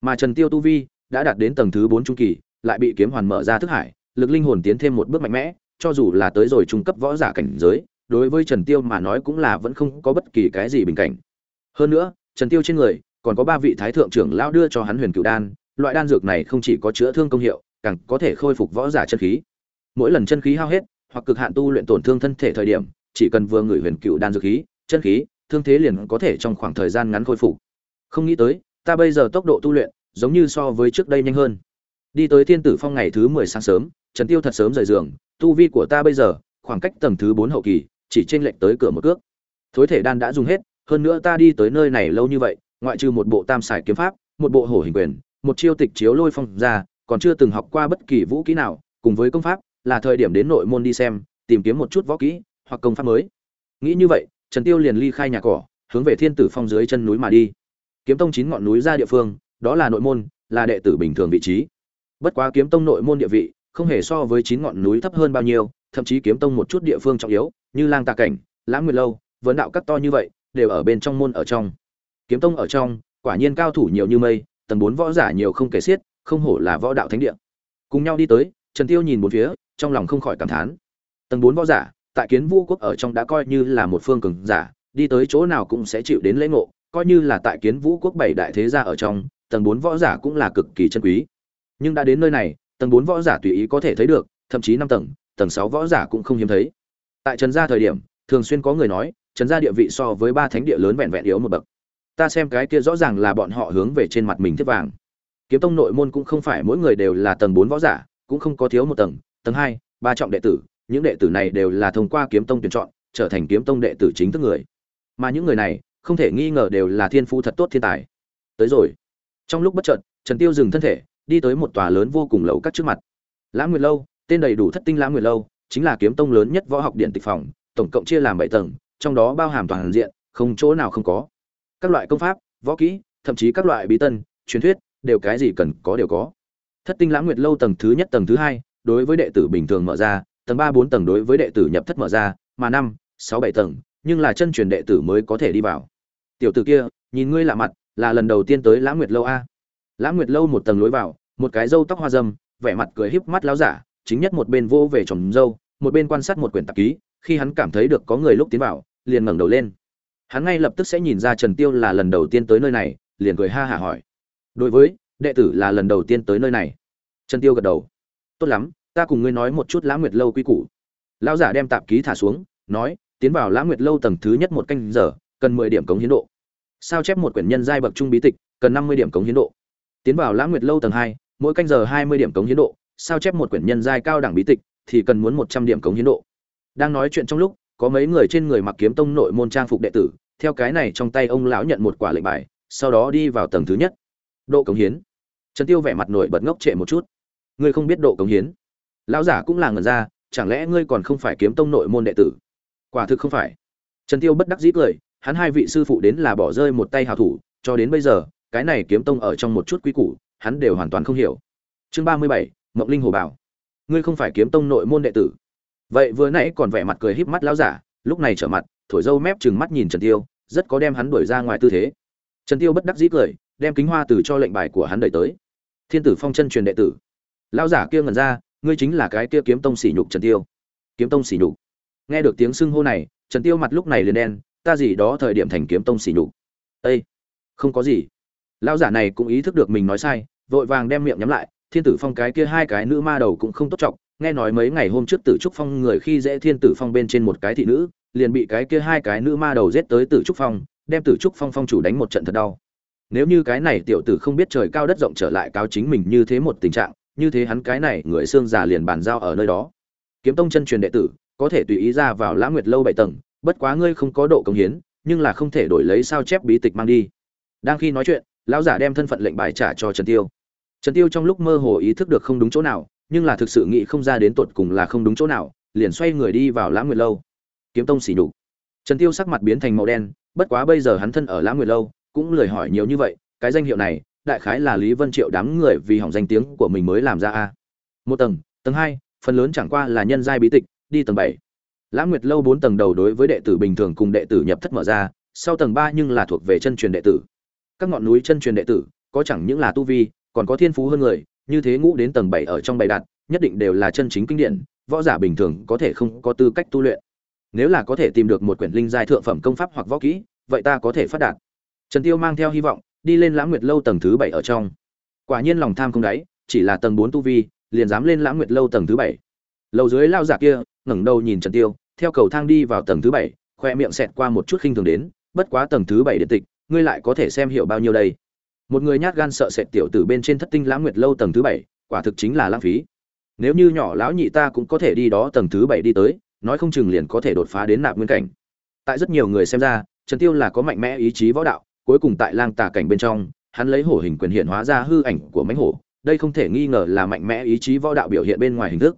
Mà trần tiêu tu vi đã đạt đến tầng thứ bốn trung kỳ, lại bị kiếm hoàn mở ra thức hải, lực linh hồn tiến thêm một bước mạnh mẽ, cho dù là tới rồi trung cấp võ giả cảnh giới, đối với trần tiêu mà nói cũng là vẫn không có bất kỳ cái gì bình cảnh. Hơn nữa, trần tiêu trên người còn có ba vị thái thượng trưởng lão đưa cho hắn huyền cửu đan, loại đan dược này không chỉ có chữa thương công hiệu, càng có thể khôi phục võ giả chân khí. Mỗi lần chân khí hao hết, hoặc cực hạn tu luyện tổn thương thân thể thời điểm, chỉ cần vừa ngửi huyền cựu đan dược khí, chân khí, thương thế liền có thể trong khoảng thời gian ngắn khôi phục không nghĩ tới, ta bây giờ tốc độ tu luyện, giống như so với trước đây nhanh hơn. Đi tới thiên tử phong ngày thứ mười sáng sớm, trần tiêu thật sớm rời giường, tu vi của ta bây giờ, khoảng cách tầng thứ bốn hậu kỳ, chỉ trên lệch tới cửa một cước. Thối thể đan đã dùng hết, hơn nữa ta đi tới nơi này lâu như vậy, ngoại trừ một bộ tam xài kiếm pháp, một bộ hổ hình quyền, một chiêu tịch chiếu lôi phong ra, còn chưa từng học qua bất kỳ vũ kỹ nào, cùng với công pháp, là thời điểm đến nội môn đi xem, tìm kiếm một chút võ kỹ, hoặc công pháp mới. Nghĩ như vậy, trần tiêu liền ly khai nhà cỏ, hướng về thiên tử phong dưới chân núi mà đi kiếm tông chín ngọn núi ra địa phương, đó là nội môn, là đệ tử bình thường vị trí. Bất quá kiếm tông nội môn địa vị, không hề so với chín ngọn núi thấp hơn bao nhiêu, thậm chí kiếm tông một chút địa phương trọng yếu, như lang tà cảnh, lãng nguyệt lâu, vấn đạo các to như vậy, đều ở bên trong môn ở trong. Kiếm tông ở trong, quả nhiên cao thủ nhiều như mây, tầng bốn võ giả nhiều không kể xiết, không hổ là võ đạo thánh địa. Cùng nhau đi tới, trần tiêu nhìn một phía, trong lòng không khỏi cảm thán. Tầng bốn võ giả, tại kiến vũ quốc ở trong đã coi như là một phương cường giả, đi tới chỗ nào cũng sẽ chịu đến lễ ngộ coi như là tại kiến vũ quốc bảy đại thế gia ở trong, tầng bốn võ giả cũng là cực kỳ chân quý. Nhưng đã đến nơi này, tầng bốn võ giả tùy ý có thể thấy được, thậm chí năm tầng tầng sáu võ giả cũng không hiếm thấy. Tại trần gia thời điểm, thường xuyên có người nói, trần gia địa vị so với ba thánh địa lớn vẹn vẹn yếu một bậc. Ta xem cái kia rõ ràng là bọn họ hướng về trên mặt mình thiết vàng. Kiếm tông nội môn cũng không phải mỗi người đều là tầng bốn võ giả, cũng không có thiếu một tầng tầng hai, ba trọng đệ tử, những đệ tử này đều là thông qua kiếm tông tuyển chọn, trở thành kiếm tông đệ tử chính thức người. Mà những người này không thể nghi ngờ đều là thiên phú thật tốt thiên tài. Tới rồi. Trong lúc bất chợt, trần tiêu dừng thân thể, đi tới một tòa lớn vô cùng lầu các trước mặt. Lãng nguyệt lâu, tên đầy đủ thất tinh lãng nguyệt lâu, chính là kiếm tông lớn nhất võ học điện tịch phòng, tổng cộng chia làm bảy tầng, trong đó bao hàm toàn diện, không chỗ nào không có. Các loại công pháp, võ kỹ, thậm chí các loại bí tân truyền thuyết, đều cái gì cần có đều có. Thất tinh lãng nguyệt lâu tầng thứ nhất, tầng thứ hai, đối với đệ tử bình thường mở ra, tầng ba bốn tầng đối với đệ tử nhập thất mở ra, mà năm, sáu, bảy tầng, nhưng là chân truyền đệ tử mới có thể đi vào tiểu tử kia nhìn ngươi lạ mặt là lần đầu tiên tới lãng nguyệt lâu a. Lãng nguyệt lâu một tầng lối vào một cái râu tóc hoa dâm vẻ mặt cười híp mắt láo giả chính nhất một bên vô về trồng râu, một bên quan sát một quyển tạp ký khi hắn cảm thấy được có người lúc tiến vào liền ngẩng đầu lên. Hắn ngay lập tức sẽ nhìn ra trần tiêu là lần đầu tiên tới nơi này liền cười ha hả hỏi. Đối với đệ tử là lần đầu tiên tới nơi này. Trần tiêu gật đầu. Tốt lắm ta cùng ngươi nói một chút lãng nguyệt lâu quy củ. Lão giả đem tạp ký thả xuống nói tiến vào lãng nguyệt lâu tầng thứ nhất một canh giờ cần mười điểm cống hiến độ sao chép một quyển nhân giai bậc trung bí tịch, cần năm mươi điểm cống hiến độ. Tiến vào lãng nguyệt lâu tầng hai, mỗi canh giờ hai mươi điểm cống hiến độ, sao chép một quyển nhân giai cao đẳng bí tịch thì cần muốn một trăm điểm cống hiến độ. Đang nói chuyện trong lúc, có mấy người trên người mặc kiếm tông nội môn trang phục đệ tử, theo cái này trong tay ông lão nhận một quả lệnh bài, sau đó đi vào tầng thứ nhất. Độ cống hiến. Trần tiêu vẻ mặt nổi bật ngốc trệ một chút. Ngươi không biết độ cống hiến. Lão giả cũng là ngần ra, chẳng lẽ ngươi còn không phải kiếm tông nội môn đệ tử? Quả thực không phải. Trần tiêu bất đắc dĩ cười hắn hai vị sư phụ đến là bỏ rơi một tay hào thủ, cho đến bây giờ, cái này kiếm tông ở trong một chút quý củ, hắn đều hoàn toàn không hiểu. Chương ba mươi bảy, mộng linh hồ bảo ngươi không phải kiếm tông nội môn đệ tử. Vậy vừa nãy còn vẻ mặt cười híp mắt lão giả, lúc này trở mặt, thổi dâu mép chừng mắt nhìn trần tiêu, rất có đem hắn đuổi ra ngoài tư thế. Trần tiêu bất đắc dĩ cười, đem kính hoa từ cho lệnh bài của hắn đẩy tới. Thiên tử phong chân truyền đệ tử. Lão giả kia ngẩn ra, ngươi chính là cái kia kiếm tông sỉ nhục trần tiêu. Kiếm tông sỉ nhục. Nghe được tiếng xưng hô này, trần tiêu mặt lúc này liền đen ta gì đó thời điểm thành kiếm tông xỉ nhục. Ây không có gì. Lão giả này cũng ý thức được mình nói sai, vội vàng đem miệng nhắm lại, thiên tử phong cái kia hai cái nữ ma đầu cũng không tốt trọng nghe nói mấy ngày hôm trước tử trúc phong người khi dễ thiên tử phong bên trên một cái thị nữ, liền bị cái kia hai cái nữ ma đầu giết tới tử trúc phong, đem tử trúc phong phong chủ đánh một trận thật đau. Nếu như cái này tiểu tử không biết trời cao đất rộng trở lại cáo chính mình như thế một tình trạng, như thế hắn cái này người xương già liền bàn giao ở nơi đó. Kiếm tông chân truyền đệ tử, có thể tùy ý ra vào lãng nguyệt lâu bảy tầng bất quá ngươi không có độ công hiến, nhưng là không thể đổi lấy sao chép bí tịch mang đi. Đang khi nói chuyện, lão giả đem thân phận lệnh bài trả cho trần tiêu. Trần tiêu trong lúc mơ hồ ý thức được không đúng chỗ nào, nhưng là thực sự nghĩ không ra đến tột cùng là không đúng chỗ nào, liền xoay người đi vào lãng nguyệt lâu. Kiếm tông xỉ nhục. Trần tiêu sắc mặt biến thành màu đen, bất quá bây giờ hắn thân ở lãng nguyệt lâu, cũng lười hỏi nhiều như vậy, cái danh hiệu này, đại khái là lý vân triệu đám người vì hỏng danh tiếng của mình mới làm ra a. Một tầng tầng hai, phần lớn chẳng qua là nhân giai bí tịch, đi tầng bảy lãng nguyệt lâu bốn tầng đầu đối với đệ tử bình thường cùng đệ tử nhập thất mở ra, sau tầng ba nhưng là thuộc về chân truyền đệ tử. Các ngọn núi chân truyền đệ tử, có chẳng những là tu vi, còn có thiên phú hơn người, như thế ngũ đến tầng bảy ở trong bảy đặt, nhất định đều là chân chính kinh điển, võ giả bình thường có thể không có tư cách tu luyện. Nếu là có thể tìm được một quyển linh giai thượng phẩm công pháp hoặc võ kỹ, vậy ta có thể phát đạt. Trần tiêu mang theo hy vọng, đi lên lãng nguyệt lâu tầng thứ bảy ở trong. Quả nhiên lòng tham không đáy, chỉ là tầng bốn tu vi, liền dám lên lãng nguyệt lâu tầng thứ bảy. Lầu dưới lao giả kia, ngẩng đầu nhìn trần tiêu theo cầu thang đi vào tầng thứ bảy, khoe miệng xẹt qua một chút khinh thường đến, bất quá tầng thứ bảy điện tịch, ngươi lại có thể xem hiểu bao nhiêu đây. Một người nhát gan sợ sệt tiểu tử bên trên thất tinh lãng nguyệt lâu tầng thứ bảy, quả thực chính là lãng phí. Nếu như nhỏ lão nhị ta cũng có thể đi đó tầng thứ bảy đi tới, nói không chừng liền có thể đột phá đến nạp nguyên cảnh. Tại rất nhiều người xem ra, trần tiêu là có mạnh mẽ ý chí võ đạo, cuối cùng tại lang tà cảnh bên trong, hắn lấy hổ hình quyền hiện hóa ra hư ảnh của mãnh hổ, đây không thể nghi ngờ là mạnh mẽ ý chí võ đạo biểu hiện bên ngoài hình thức.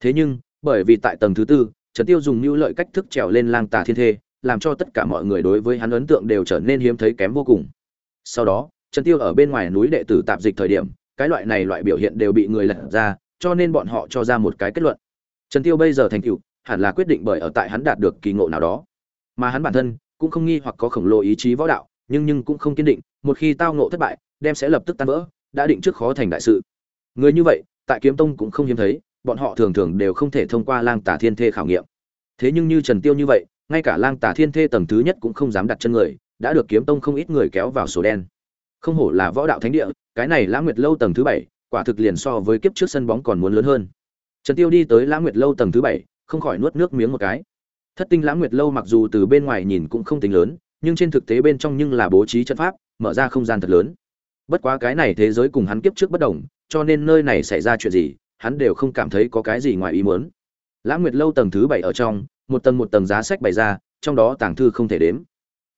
Thế nhưng, bởi vì tại tầng thứ tư trần tiêu dùng mưu lợi cách thức trèo lên lang tà thiên thê, làm cho tất cả mọi người đối với hắn ấn tượng đều trở nên hiếm thấy kém vô cùng. Sau đó, trần tiêu ở bên ngoài núi đệ tử tạp dịch thời điểm, cái loại này loại biểu hiện đều bị người lật ra, cho nên bọn họ cho ra một cái kết luận. Trần tiêu bây giờ thành tựu, hẳn là quyết định bởi ở tại hắn đạt được kỳ ngộ nào đó. Mà hắn bản thân cũng không nghi hoặc có khổng lồ ý chí võ đạo, nhưng nhưng cũng không kiên định, một khi tao ngộ thất bại, đem sẽ lập tức tan vỡ, đã định trước khó thành đại sự. Người như vậy, tại kiếm tông cũng không hiếm thấy bọn họ thường thường đều không thể thông qua lang tả thiên thê khảo nghiệm. Thế nhưng như trần tiêu như vậy, ngay cả lang tả thiên thê tầng thứ nhất cũng không dám đặt chân người, đã được kiếm tông không ít người kéo vào sổ đen. Không hổ là võ đạo thánh địa, cái này lãng nguyệt lâu tầng thứ bảy, quả thực liền so với kiếp trước sân bóng còn muốn lớn hơn. Trần tiêu đi tới lãng nguyệt lâu tầng thứ bảy, không khỏi nuốt nước miếng một cái. Thất tinh lãng nguyệt lâu mặc dù từ bên ngoài nhìn cũng không tính lớn, nhưng trên thực tế bên trong nhưng là bố trí trận pháp, mở ra không gian thật lớn. Bất quá cái này thế giới cùng hắn kiếp trước bất đồng, cho nên nơi này xảy ra chuyện gì hắn đều không cảm thấy có cái gì ngoài ý muốn. Lãng nguyệt lâu tầng thứ bảy ở trong, một tầng một tầng giá sách bày ra, trong đó tàng thư không thể đếm.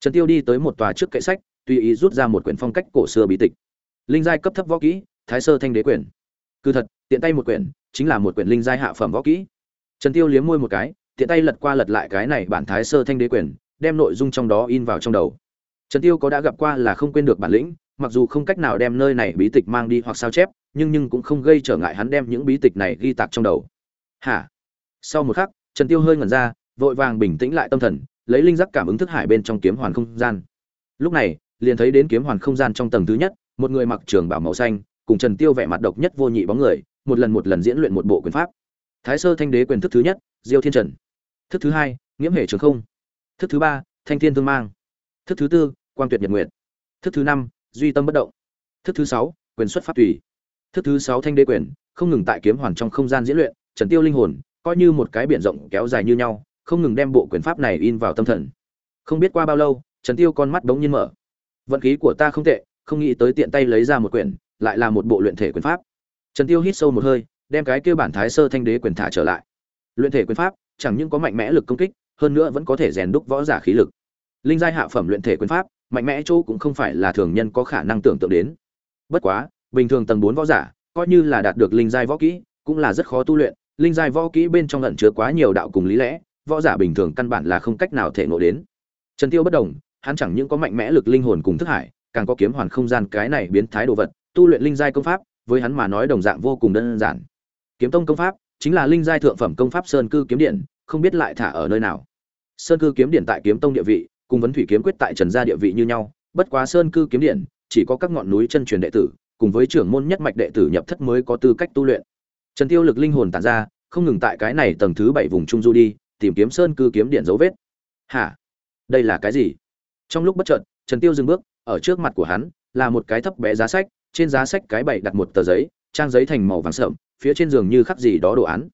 Trần tiêu đi tới một tòa trước kệ sách, tùy ý rút ra một quyển phong cách cổ xưa bí tịch. Linh giai cấp thấp võ kỹ, thái sơ thanh đế quyển. Cứ thật, tiện tay một quyển, chính là một quyển linh giai hạ phẩm võ kỹ. Trần tiêu liếm môi một cái, tiện tay lật qua lật lại cái này bản thái sơ thanh đế quyển, đem nội dung trong đó in vào trong đầu. Trần tiêu có đã gặp qua là không quên được bản lĩnh mặc dù không cách nào đem nơi này bí tịch mang đi hoặc sao chép, nhưng nhưng cũng không gây trở ngại hắn đem những bí tịch này ghi tạc trong đầu. Hả? Sau một khắc, trần tiêu hơi ngẩn ra, vội vàng bình tĩnh lại tâm thần, lấy linh giác cảm ứng thức hải bên trong kiếm hoàn không gian. Lúc này, liền thấy đến kiếm hoàn không gian trong tầng thứ nhất, một người mặc trường bảo màu xanh, cùng trần tiêu vẻ mặt độc nhất vô nhị bóng người, một lần một lần diễn luyện một bộ quyền pháp. Thái sơ thanh đế quyền thức thứ nhất, diêu thiên trần. Thức thứ hai, nghiễm hệ trường không. Thức thứ ba, thanh thiên thương mang. Thức thứ tư, quang tuyệt nhật nguyện thức thứ năm duy tâm bất động. Thức thứ sáu, quyền xuất pháp tùy. Thức thứ sáu thanh đế quyền, không ngừng tại kiếm hoàn trong không gian diễn luyện, trần tiêu linh hồn, coi như một cái biển rộng kéo dài như nhau, không ngừng đem bộ quyền pháp này in vào tâm thần. Không biết qua bao lâu, trần tiêu con mắt bỗng nhiên mở. Vận khí của ta không tệ, không nghĩ tới tiện tay lấy ra một quyển lại là một bộ luyện thể quyền pháp. Trần tiêu hít sâu một hơi, đem cái kia bản thái sơ thanh đế quyền thả trở lại. Luyện thể quyền pháp, chẳng những có mạnh mẽ lực công kích, hơn nữa vẫn có thể rèn đúc võ giả khí lực. Linh giai hạ phẩm luyện thể quyền pháp mạnh mẽ chỗ cũng không phải là thường nhân có khả năng tưởng tượng đến. Bất quá, bình thường tầng bốn võ giả, coi như là đạt được linh giai võ kỹ, cũng là rất khó tu luyện. Linh giai võ kỹ bên trong lẫn chứa quá nhiều đạo cùng lý lẽ, võ giả bình thường căn bản là không cách nào thể ngộ đến. Trần tiêu bất đồng, hắn chẳng những có mạnh mẽ lực linh hồn cùng thức hải, càng có kiếm hoàn không gian cái này biến thái đồ vật, tu luyện linh giai công pháp, với hắn mà nói đồng dạng vô cùng đơn giản. Kiếm tông công pháp chính là linh giai thượng phẩm công pháp sơn cư kiếm điện, không biết lại thả ở nơi nào. Sơn cư kiếm điện tại kiếm tông địa vị cùng vấn thủy kiếm quyết tại trần gia địa vị như nhau, bất quá sơn cư kiếm điện, chỉ có các ngọn núi chân truyền đệ tử, cùng với trưởng môn nhất mạch đệ tử nhập thất mới có tư cách tu luyện. Trần tiêu lực linh hồn tản ra, không ngừng tại cái này tầng thứ bảy vùng trung du đi, tìm kiếm sơn cư kiếm điện dấu vết. Hả? Đây là cái gì? Trong lúc bất chợt, trần tiêu dừng bước, ở trước mặt của hắn là một cái thấp bé giá sách, trên giá sách cái bảy đặt một tờ giấy, trang giấy thành màu vàng sậm, phía trên giường như khắc gì đó đồ án.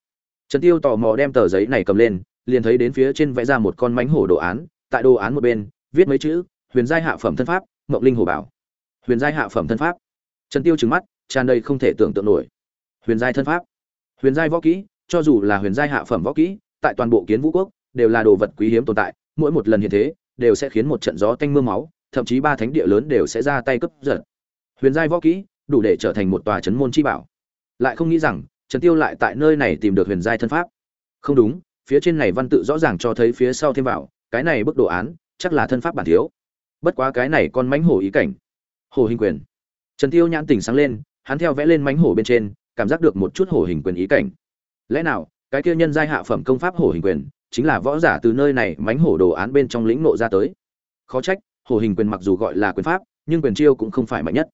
Trần tiêu tò mò đem tờ giấy này cầm lên, liền thấy đến phía trên vẽ ra một con mánh hổ đồ án tại đồ án một bên, viết mấy chữ, huyền giai hạ phẩm thân pháp mộng linh hồ bảo. Huyền giai hạ phẩm thân pháp. Trần tiêu trừng mắt, tràn đầy không thể tưởng tượng nổi. Huyền giai thân pháp. Huyền giai võ kỹ, cho dù là huyền giai hạ phẩm võ kỹ, tại toàn bộ kiến vũ quốc, đều là đồ vật quý hiếm tồn tại, mỗi một lần hiện thế, đều sẽ khiến một trận gió tanh mưa máu, thậm chí ba thánh địa lớn đều sẽ ra tay cướp giật. Huyền giai võ kỹ, đủ để trở thành một tòa chấn môn chi bảo. Lại không nghĩ rằng, trần tiêu lại tại nơi này tìm được huyền giai thân pháp. Không đúng, phía trên này văn tự rõ ràng cho thấy phía sau thêm vào cái này bức đồ án chắc là thân pháp bản thiếu. Bất quá cái này con mánh hổ ý cảnh. Hổ hình quyền. Trần tiêu nhãn tỉnh sáng lên, hắn theo vẽ lên mánh hổ bên trên, cảm giác được một chút hổ hình quyền ý cảnh. Lẽ nào, cái kia nhân giai hạ phẩm công pháp hổ hình quyền chính là võ giả từ nơi này mánh hổ đồ án bên trong lĩnh nộ ra tới? Khó trách, hổ hình quyền mặc dù gọi là quyền pháp, nhưng quyền chiêu cũng không phải mạnh nhất.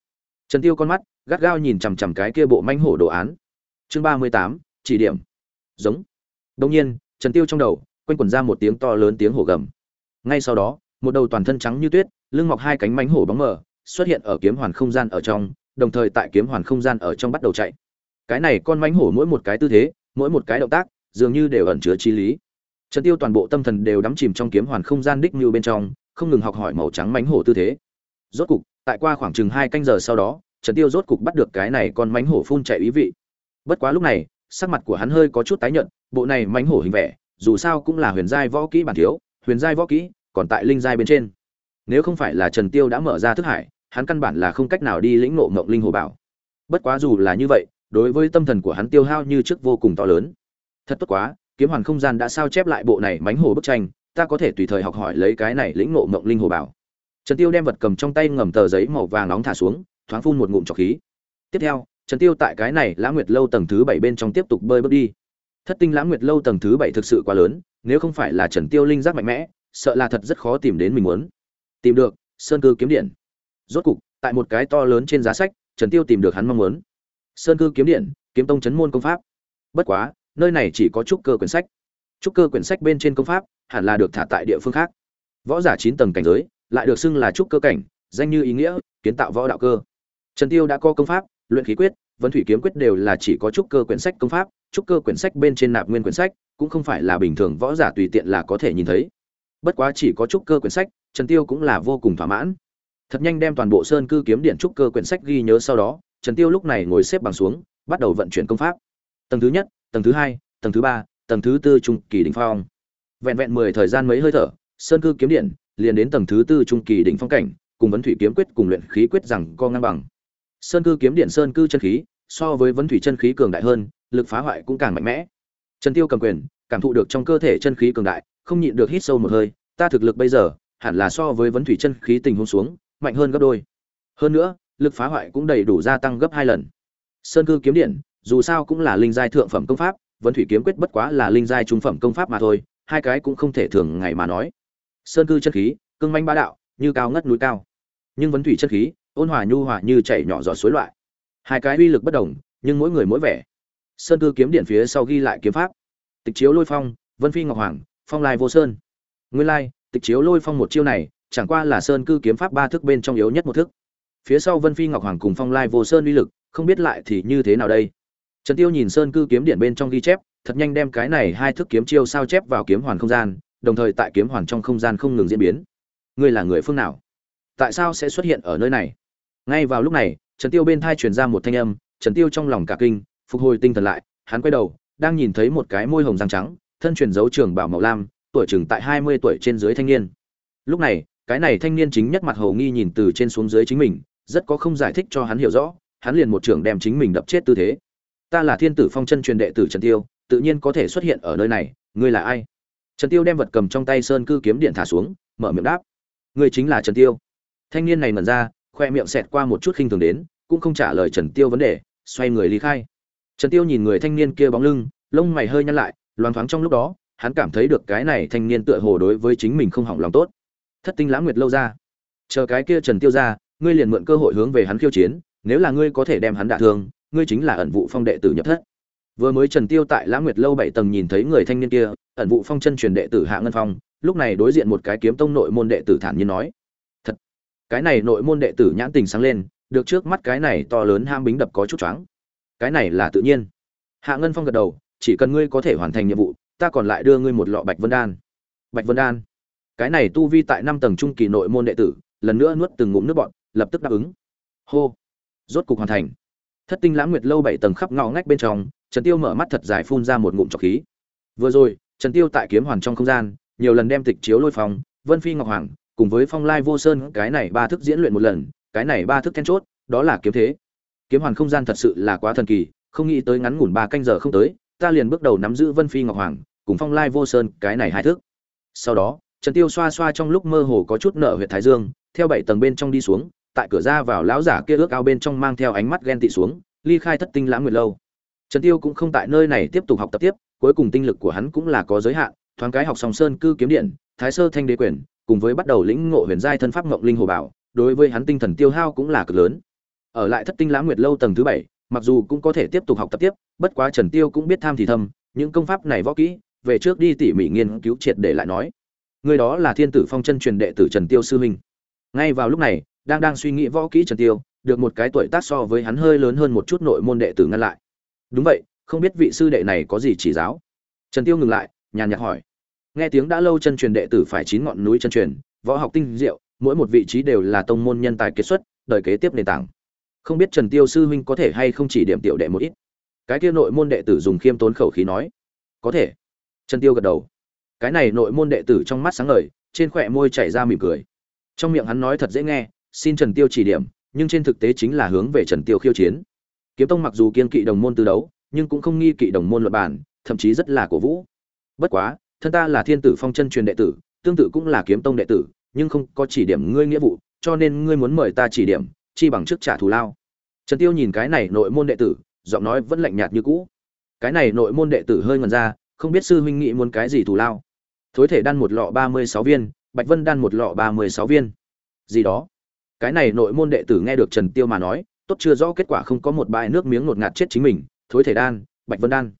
Trần tiêu con mắt gắt gao nhìn chằm chằm cái kia bộ mánh hổ đồ án. Chương ba mươi tám, chỉ điểm. Giống. Đông nhiên, trần tiêu trong đầu quanh quần ra một tiếng to lớn tiếng hổ gầm. Ngay sau đó, một đầu toàn thân trắng như tuyết, lưng mọc hai cánh mánh hổ bóng mờ, xuất hiện ở kiếm hoàn không gian ở trong, đồng thời tại kiếm hoàn không gian ở trong bắt đầu chạy. Cái này con mánh hổ mỗi một cái tư thế, mỗi một cái động tác, dường như đều ẩn chứa chi lý. Trần tiêu toàn bộ tâm thần đều đắm chìm trong kiếm hoàn không gian đích như bên trong, không ngừng học hỏi màu trắng mánh hổ tư thế. Rốt cục, tại qua khoảng chừng hai canh giờ sau đó, trần tiêu rốt cục bắt được cái này con mánh hổ phun chạy ý vị. Bất quá lúc này, sắc mặt của hắn hơi có chút tái nhợt, bộ này mánh hổ hình vẻ dù sao cũng là huyền giai võ kỹ bản thiếu, huyền giai võ kỹ còn tại linh giai bên trên. Nếu không phải là trần tiêu đã mở ra thức hải, hắn căn bản là không cách nào đi lĩnh ngộ ngộng linh hồ bảo. Bất quá dù là như vậy, đối với tâm thần của hắn tiêu hao như trước vô cùng to lớn. Thật tốt quá, kiếm hoàn không gian đã sao chép lại bộ này mánh hồ bức tranh, ta có thể tùy thời học hỏi lấy cái này lĩnh ngộ ngộng linh hồ bảo. Trần tiêu đem vật cầm trong tay ngầm tờ giấy màu vàng nóng thả xuống, thoáng phun một ngụm trọc khí. Tiếp theo, trần tiêu tại cái này lãng nguyệt lâu tầng thứ bảy bên trong tiếp tục bơi bước đi thất tinh lãng nguyệt lâu tầng thứ bảy thực sự quá lớn, nếu không phải là trần tiêu linh giác mạnh mẽ, sợ là thật rất khó tìm đến mình muốn. Tìm được, sơn cư kiếm điện. Rốt cục, tại một cái to lớn trên giá sách, trần tiêu tìm được hắn mong muốn. Sơn cư kiếm điện, kiếm tông chấn môn công pháp. Bất quá, nơi này chỉ có trúc cơ quyển sách. Trúc cơ quyển sách bên trên công pháp, hẳn là được thả tại địa phương khác. Võ giả chín tầng cảnh giới, lại được xưng là trúc cơ cảnh, danh như ý nghĩa, kiến tạo võ đạo cơ. Trần tiêu đã có công pháp, luyện khí quyết vấn thủy kiếm quyết đều là chỉ có trúc cơ quyển sách công pháp, trúc cơ quyển sách bên trên nạp nguyên quyển sách, cũng không phải là bình thường võ giả tùy tiện là có thể nhìn thấy. Bất quá chỉ có trúc cơ quyển sách, trần tiêu cũng là vô cùng thỏa mãn. Thật nhanh đem toàn bộ sơn cư kiếm điện trúc cơ quyển sách ghi nhớ sau đó, trần tiêu lúc này ngồi xếp bằng xuống, bắt đầu vận chuyển công pháp. Tầng thứ nhất, tầng thứ hai, tầng thứ ba, tầng thứ tư trung kỳ đỉnh phong. Vẹn vẹn mười thời gian mấy hơi thở, sơn cư kiếm điện liền đến tầng thứ tư trung kỳ đỉnh phong cảnh, cùng vấn thủy kiếm quyết cùng luyện khí quyết rằng co ngang bằng sơn cư kiếm điện sơn cư chân khí, so với vấn thủy chân khí cường đại hơn, lực phá hoại cũng càng mạnh mẽ. Trần tiêu cầm quyền, cảm thụ được trong cơ thể chân khí cường đại, không nhịn được hít sâu một hơi, ta thực lực bây giờ, hẳn là so với vấn thủy chân khí tình huống xuống, mạnh hơn gấp đôi. Hơn nữa, lực phá hoại cũng đầy đủ gia tăng gấp hai lần. Sơn cư kiếm điện, dù sao cũng là linh giai thượng phẩm công pháp, vấn thủy kiếm quyết bất quá là linh giai trung phẩm công pháp mà thôi, hai cái cũng không thể thường ngày mà nói. Sơn cư chân khí, cương manh bá đạo, như cao ngất núi cao. Nhưng vấn thủy chân khí ôn hòa nhu hòa như chảy nhỏ giọt suối loại. Hai cái uy lực bất đồng, nhưng mỗi người mỗi vẻ. Sơn cư kiếm điện phía sau ghi lại kiếm pháp. Tịch chiếu lôi phong, vân phi ngọc hoàng, phong lai vô sơn. Nguyên lai, tịch chiếu lôi phong một chiêu này, chẳng qua là sơn cư kiếm pháp ba thức bên trong yếu nhất một thức. Phía sau vân phi ngọc hoàng cùng phong lai vô sơn uy lực, không biết lại thì như thế nào đây? Trần tiêu nhìn sơn cư kiếm điện bên trong ghi chép, thật nhanh đem cái này hai thức kiếm chiêu sao chép vào kiếm hoàn không gian, đồng thời tại kiếm hoàn trong không gian không ngừng diễn biến. Ngươi là người phương nào? Tại sao sẽ xuất hiện ở nơi này? Ngay vào lúc này, trần tiêu bên thai truyền ra một thanh âm, trần tiêu trong lòng cả kinh, phục hồi tinh thần lại, hắn quay đầu, đang nhìn thấy một cái môi hồng răng trắng, thân truyền dấu trường bảo màu lam, tuổi chừng tại 20 tuổi trên dưới thanh niên. Lúc này, cái này thanh niên chính nhất mặt hồ nghi nhìn từ trên xuống dưới chính mình, rất có không giải thích cho hắn hiểu rõ, hắn liền một trưởng đem chính mình đập chết tư thế. Ta là thiên tử phong chân truyền đệ tử trần tiêu, tự nhiên có thể xuất hiện ở nơi này, ngươi là ai? Trần tiêu đem vật cầm trong tay sơn cư kiếm điện thả xuống, mở miệng đáp. Ngươi chính là trần tiêu. Thanh niên này mẩn ra khoe miệng xẹt qua một chút khinh thường đến, cũng không trả lời trần tiêu vấn đề, xoay người lý khai. Trần tiêu nhìn người thanh niên kia bóng lưng, lông mày hơi nhăn lại, loáng thoáng trong lúc đó, hắn cảm thấy được cái này thanh niên tựa hồ đối với chính mình không hỏng lòng tốt. Thất tinh lãng nguyệt lâu ra. Chờ cái kia trần tiêu ra, ngươi liền mượn cơ hội hướng về hắn khiêu chiến, nếu là ngươi có thể đem hắn đả thương, ngươi chính là ẩn vụ phong đệ tử nhập thất. Vừa mới trần tiêu tại lãng nguyệt lâu bảy tầng nhìn thấy người thanh niên kia, ẩn vụ phong chân truyền đệ tử hạ ngân phong, lúc này đối diện một cái kiếm tông nội môn đệ tử thản nhiên nói cái này nội môn đệ tử nhãn tình sáng lên, được trước mắt cái này to lớn ham bính đập có chút choáng. Cái này là tự nhiên. Hạ ngân phong gật đầu, chỉ cần ngươi có thể hoàn thành nhiệm vụ, ta còn lại đưa ngươi một lọ bạch vân đan. Bạch vân đan. Cái này tu vi tại năm tầng trung kỳ nội môn đệ tử, lần nữa nuốt từng ngụm nước bọn lập tức đáp ứng. Hô. Rốt cục hoàn thành. Thất tinh lãng nguyệt lâu bảy tầng khắp ngõ ngách bên trong, trần tiêu mở mắt thật dài phun ra một ngụm trọc khí. Vừa rồi, trần tiêu tại kiếm hoàn trong không gian, nhiều lần đem tịch chiếu lôi phong, vân phi ngọc hoàng cùng với phong lai vô sơn, cái này ba thức diễn luyện một lần, cái này ba thức then chốt, đó là kiếm thế. Kiếm hoàn không gian thật sự là quá thần kỳ, không nghĩ tới ngắn ngủn ba canh giờ không tới, ta liền bước đầu nắm giữ vân phi ngọc hoàng, cùng phong lai vô sơn, cái này hai thức. Sau đó, trần tiêu xoa xoa trong lúc mơ hồ có chút nợ huyệt thái dương, theo bảy tầng bên trong đi xuống, tại cửa ra vào lão giả kia ước ao bên trong mang theo ánh mắt ghen tị xuống, ly khai thất tinh lãng nguyệt lâu. Trần tiêu cũng không tại nơi này tiếp tục học tập tiếp, cuối cùng tinh lực của hắn cũng là có giới hạn, thoáng cái học sòng sơn cư kiếm điện, thái sơ thanh đế quyền cùng với bắt đầu lĩnh ngộ huyền giai thân pháp ngộng linh hồ bảo, đối với hắn tinh thần tiêu hao cũng là cực lớn. Ở lại thất tinh lãng nguyệt lâu tầng thứ bảy, mặc dù cũng có thể tiếp tục học tập tiếp, bất quá trần tiêu cũng biết tham thì thâm những công pháp này võ kỹ, về trước đi tỉ mỉ nghiên cứu triệt để lại nói. Người đó là thiên tử phong chân truyền đệ tử trần tiêu sư huynh ngay vào lúc này, đang đang suy nghĩ võ kỹ trần tiêu, được một cái tuổi tác so với hắn hơi lớn hơn một chút nội môn đệ tử ngăn lại. Đúng vậy, không biết vị sư đệ này có gì chỉ giáo. Trần tiêu ngừng lại, nhàn nhạt hỏi nghe tiếng đã lâu chân truyền đệ tử phải chín ngọn núi chân truyền, võ học tinh diệu, mỗi một vị trí đều là tông môn nhân tài kiệt xuất, đời kế tiếp nền tảng. Không biết trần tiêu sư huynh có thể hay không chỉ điểm tiểu đệ một ít? Cái kia nội môn đệ tử dùng khiêm tốn khẩu khí nói. Có thể. Trần tiêu gật đầu. Cái này nội môn đệ tử trong mắt sáng ngời, trên khỏe môi chảy ra mỉm cười. Trong miệng hắn nói thật dễ nghe, xin trần tiêu chỉ điểm, nhưng trên thực tế chính là hướng về trần tiêu khiêu chiến. Kiếm tông mặc dù kiên kỵ đồng môn tư đấu, nhưng cũng không nghi kỵ đồng môn luật bản, thậm chí rất là cổ vũ. Bất quá thân ta là thiên tử phong chân truyền đệ tử, tương tự cũng là kiếm tông đệ tử, nhưng không có chỉ điểm ngươi nghĩa vụ, cho nên ngươi muốn mời ta chỉ điểm, chi bằng trước trả thù lao. Trần tiêu nhìn cái này nội môn đệ tử, giọng nói vẫn lạnh nhạt như cũ. Cái này nội môn đệ tử hơi ngần ra, không biết sư huynh nghĩ muốn cái gì thù lao. Thối thể đan một lọ ba mươi sáu viên, bạch vân đan một lọ ba mươi sáu viên. Gì đó? Cái này nội môn đệ tử nghe được trần tiêu mà nói, tốt chưa rõ kết quả không có một bãi nước miếng ngột ngạt chết chính mình. Thối thể đan, bạch vân đan.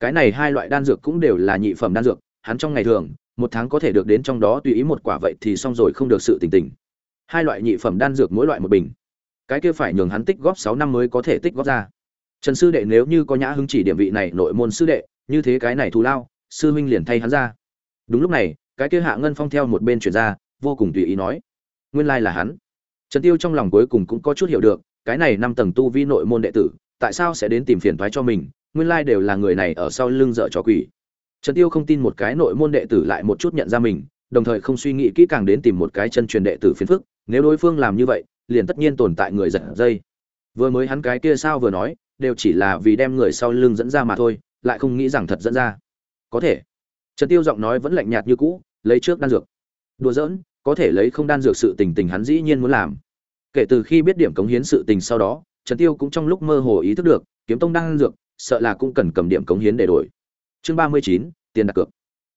Cái này hai loại đan dược cũng đều là nhị phẩm đan dược hắn trong ngày thường, một tháng có thể được đến trong đó tùy ý một quả vậy thì xong rồi không được sự tình tình. Hai loại nhị phẩm đan dược mỗi loại một bình. Cái kia phải nhường hắn tích góp sáu năm mới có thể tích góp ra. Trần sư đệ nếu như có nhã hứng chỉ điểm vị này nội môn sư đệ, như thế cái này thù lao, sư huynh liền thay hắn ra. Đúng lúc này, cái kia hạ ngân phong theo một bên chuyển ra, vô cùng tùy ý nói, nguyên lai là hắn. Trần tiêu trong lòng cuối cùng cũng có chút hiểu được, cái này năm tầng tu vi nội môn đệ tử, tại sao sẽ đến tìm phiền toái cho mình? Nguyên lai đều là người này ở sau lưng dở trò quỷ trần tiêu không tin một cái nội môn đệ tử lại một chút nhận ra mình, đồng thời không suy nghĩ kỹ càng đến tìm một cái chân truyền đệ tử phiền phức, nếu đối phương làm như vậy, liền tất nhiên tồn tại người giật dây. Vừa mới hắn cái kia sao vừa nói, đều chỉ là vì đem người sau lưng dẫn ra mà thôi, lại không nghĩ rằng thật dẫn ra. Có thể. Trần tiêu giọng nói vẫn lạnh nhạt như cũ, lấy trước đan dược. Đùa giỡn, có thể lấy không đan dược sự tình tình hắn dĩ nhiên muốn làm. Kể từ khi biết điểm cống hiến sự tình sau đó, trần tiêu cũng trong lúc mơ hồ ý thức được, kiếm tông đan dược, sợ là cũng cần cầm điểm cống hiến để đổi chương ba mươi chín, tiền đặt cược.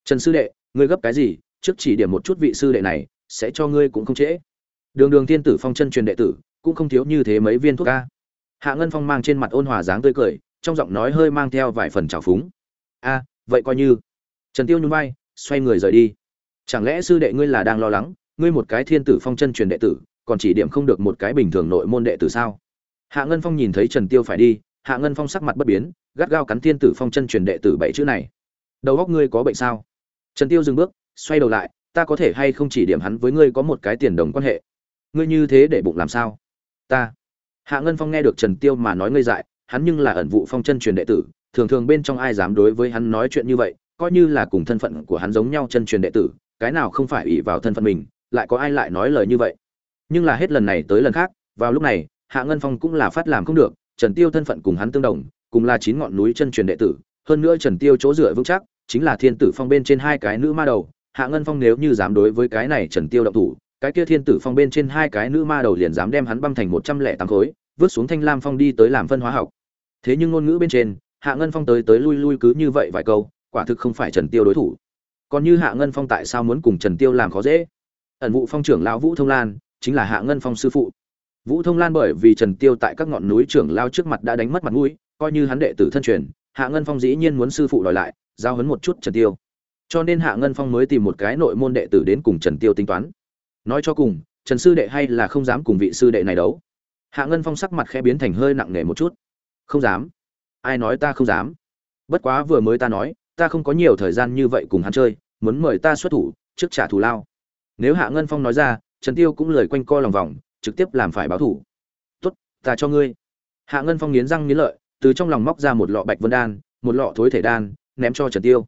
Trần sư đệ, ngươi gấp cái gì? Trước chỉ điểm một chút vị sư đệ này, sẽ cho ngươi cũng không trễ. Đường đường thiên tử phong chân truyền đệ tử, cũng không thiếu như thế mấy viên thuốc ca. Hạ ngân phong mang trên mặt ôn hòa dáng tươi cười, trong giọng nói hơi mang theo vài phần trào phúng. A, vậy coi như. Trần tiêu nhún vai, xoay người rời đi. Chẳng lẽ sư đệ ngươi là đang lo lắng, ngươi một cái thiên tử phong chân truyền đệ tử, còn chỉ điểm không được một cái bình thường nội môn đệ tử sao? Hạ ngân phong nhìn thấy trần tiêu phải đi hạ ngân phong sắc mặt bất biến, gắt gao cắn thiên tử phong chân truyền đệ tử bảy chữ này. Đầu góc ngươi có bệnh sao? Trần tiêu dừng bước, xoay đầu lại, ta có thể hay không chỉ điểm hắn với ngươi có một cái tiền đồng quan hệ? Ngươi như thế để bụng làm sao? Ta. Hạ ngân phong nghe được trần tiêu mà nói ngươi dại, hắn nhưng là ẩn vụ phong chân truyền đệ tử, thường thường bên trong ai dám đối với hắn nói chuyện như vậy, coi như là cùng thân phận của hắn giống nhau chân truyền đệ tử, cái nào không phải ủy vào thân phận mình, lại có ai lại nói lời như vậy? Nhưng là hết lần này tới lần khác, vào lúc này, hạ ngân phong cũng là phát làm không được trần tiêu thân phận cùng hắn tương đồng, cùng là chín ngọn núi chân truyền đệ tử, hơn nữa trần tiêu chỗ dựa vững chắc, chính là thiên tử phong bên trên hai cái nữ ma đầu, hạ ngân phong nếu như dám đối với cái này trần tiêu động thủ, cái kia thiên tử phong bên trên hai cái nữ ma đầu liền dám đem hắn băm thành một trăm lẻ tám khối, vứt xuống thanh lam phong đi tới làm phân hóa học. Thế nhưng ngôn ngữ bên trên, hạ ngân phong tới tới lui lui cứ như vậy vài câu, quả thực không phải trần tiêu đối thủ. Còn như hạ ngân phong tại sao muốn cùng trần tiêu làm khó dễ? Ẩn vụ phong trưởng lão vũ thông lan, chính là hạ ngân phong sư phụ vũ thông lan bởi vì trần tiêu tại các ngọn núi trưởng lao trước mặt đã đánh mất mặt mũi, coi như hắn đệ tử thân truyền, hạ ngân phong dĩ nhiên muốn sư phụ đòi lại, giao hấn một chút trần tiêu. Cho nên hạ ngân phong mới tìm một cái nội môn đệ tử đến cùng trần tiêu tính toán. Nói cho cùng, trần sư đệ hay là không dám cùng vị sư đệ này đấu. Hạ ngân phong sắc mặt khẽ biến thành hơi nặng nề một chút. Không dám. Ai nói ta không dám? Bất quá vừa mới ta nói, ta không có nhiều thời gian như vậy cùng hắn chơi, muốn mời ta xuất thủ, trước trả thù lao. Nếu hạ ngân phong nói ra, trần tiêu cũng lời quanh co lòng vòng trực tiếp làm phải báo thủ. Tốt, ta cho ngươi. Hạ ngân phong nghiến răng nghiến lợi, từ trong lòng móc ra một lọ bạch vân đan, một lọ thối thể đan, ném cho trần tiêu.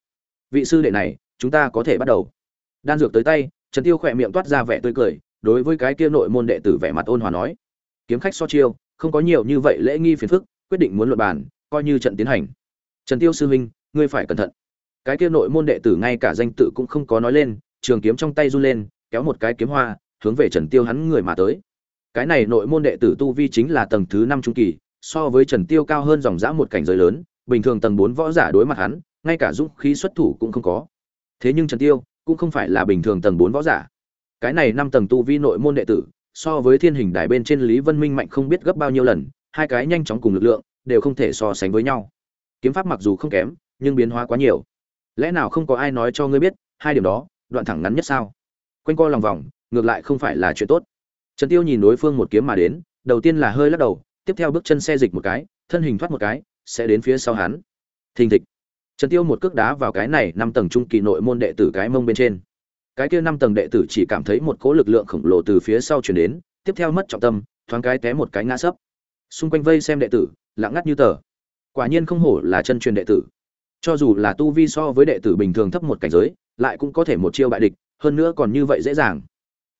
Vị sư đệ này, chúng ta có thể bắt đầu. Đan dược tới tay, trần tiêu khỏe miệng toát ra vẻ tươi cười, đối với cái kia nội môn đệ tử vẻ mặt ôn hòa nói, kiếm khách so chiêu, không có nhiều như vậy lễ nghi phiền phức, quyết định muốn luận bàn, coi như trận tiến hành. Trần tiêu sư huynh, ngươi phải cẩn thận. Cái kia nội môn đệ tử ngay cả danh tự cũng không có nói lên, trường kiếm trong tay run lên, kéo một cái kiếm hoa, hướng về trần tiêu hắn người mà tới cái này nội môn đệ tử tu vi chính là tầng thứ năm trung kỳ, so với trần tiêu cao hơn dòng dã một cảnh giới lớn, bình thường tầng bốn võ giả đối mặt hắn, ngay cả dũng khí xuất thủ cũng không có. Thế nhưng trần tiêu cũng không phải là bình thường tầng bốn võ giả. Cái này năm tầng tu vi nội môn đệ tử, so với thiên hình đài bên trên lý vân minh mạnh không biết gấp bao nhiêu lần, hai cái nhanh chóng cùng lực lượng đều không thể so sánh với nhau. Kiếm pháp mặc dù không kém, nhưng biến hóa quá nhiều. Lẽ nào không có ai nói cho ngươi biết hai điểm đó, đoạn thẳng ngắn nhất sao? Quanh co lòng vòng, ngược lại không phải là chuyện tốt trần tiêu nhìn đối phương một kiếm mà đến, đầu tiên là hơi lắc đầu, tiếp theo bước chân xe dịch một cái, thân hình thoát một cái, sẽ đến phía sau hắn. Thình thịch. Trần tiêu một cước đá vào cái này năm tầng trung kỳ nội môn đệ tử cái mông bên trên. Cái kia năm tầng đệ tử chỉ cảm thấy một cỗ lực lượng khổng lồ từ phía sau truyền đến, tiếp theo mất trọng tâm, thoáng cái té một cái ngã sấp. Xung quanh vây xem đệ tử, lặng ngắt như tờ. Quả nhiên không hổ là chân truyền đệ tử. Cho dù là tu vi so với đệ tử bình thường thấp một cảnh giới, lại cũng có thể một chiêu bại địch, hơn nữa còn như vậy dễ dàng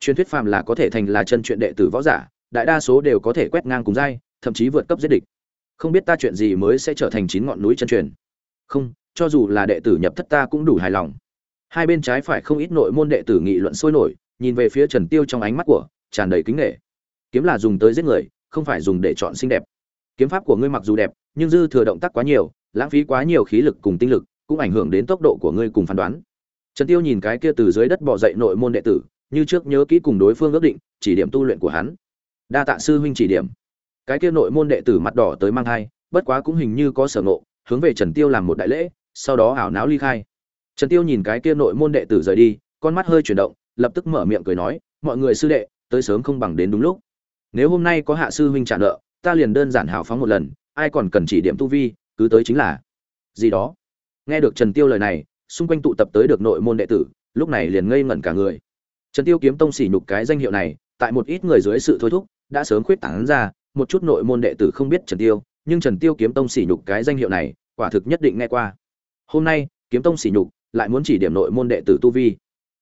truyền thuyết phàm là có thể thành là chân truyền đệ tử võ giả, đại đa số đều có thể quét ngang cùng giai, thậm chí vượt cấp giết địch. Không biết ta chuyện gì mới sẽ trở thành chín ngọn núi chân truyền? Không, cho dù là đệ tử nhập thất ta cũng đủ hài lòng. Hai bên trái phải không ít nội môn đệ tử nghị luận sôi nổi, nhìn về phía trần tiêu trong ánh mắt của, tràn đầy kính nể. kiếm là dùng tới giết người, không phải dùng để chọn xinh đẹp. Kiếm pháp của ngươi mặc dù đẹp, nhưng dư thừa động tác quá nhiều, lãng phí quá nhiều khí lực cùng tinh lực, cũng ảnh hưởng đến tốc độ của ngươi cùng phán đoán. Trần tiêu nhìn cái kia từ dưới đất bò dậy nội môn đệ tử như trước nhớ kỹ cùng đối phương ước định, chỉ điểm tu luyện của hắn. Đa tạ sư huynh chỉ điểm. Cái kia nội môn đệ tử mặt đỏ tới mang hai bất quá cũng hình như có sở ngộ, hướng về trần tiêu làm một đại lễ, sau đó ảo não ly khai. Trần tiêu nhìn cái kia nội môn đệ tử rời đi, con mắt hơi chuyển động, lập tức mở miệng cười nói, mọi người sư đệ, tới sớm không bằng đến đúng lúc. Nếu hôm nay có hạ sư huynh trả nợ, ta liền đơn giản hào phóng một lần, ai còn cần chỉ điểm tu vi, cứ tới chính là. Gì đó. Nghe được trần tiêu lời này, xung quanh tụ tập tới được nội môn đệ tử, lúc này liền ngây ngẩn cả người trần tiêu kiếm tông sỉ nhục cái danh hiệu này, tại một ít người dưới sự thôi thúc, đã sớm khuyết tán ra, một chút nội môn đệ tử không biết trần tiêu, nhưng trần tiêu kiếm tông sỉ nhục cái danh hiệu này, quả thực nhất định nghe qua. Hôm nay, kiếm tông sỉ nhục, lại muốn chỉ điểm nội môn đệ tử tu vi.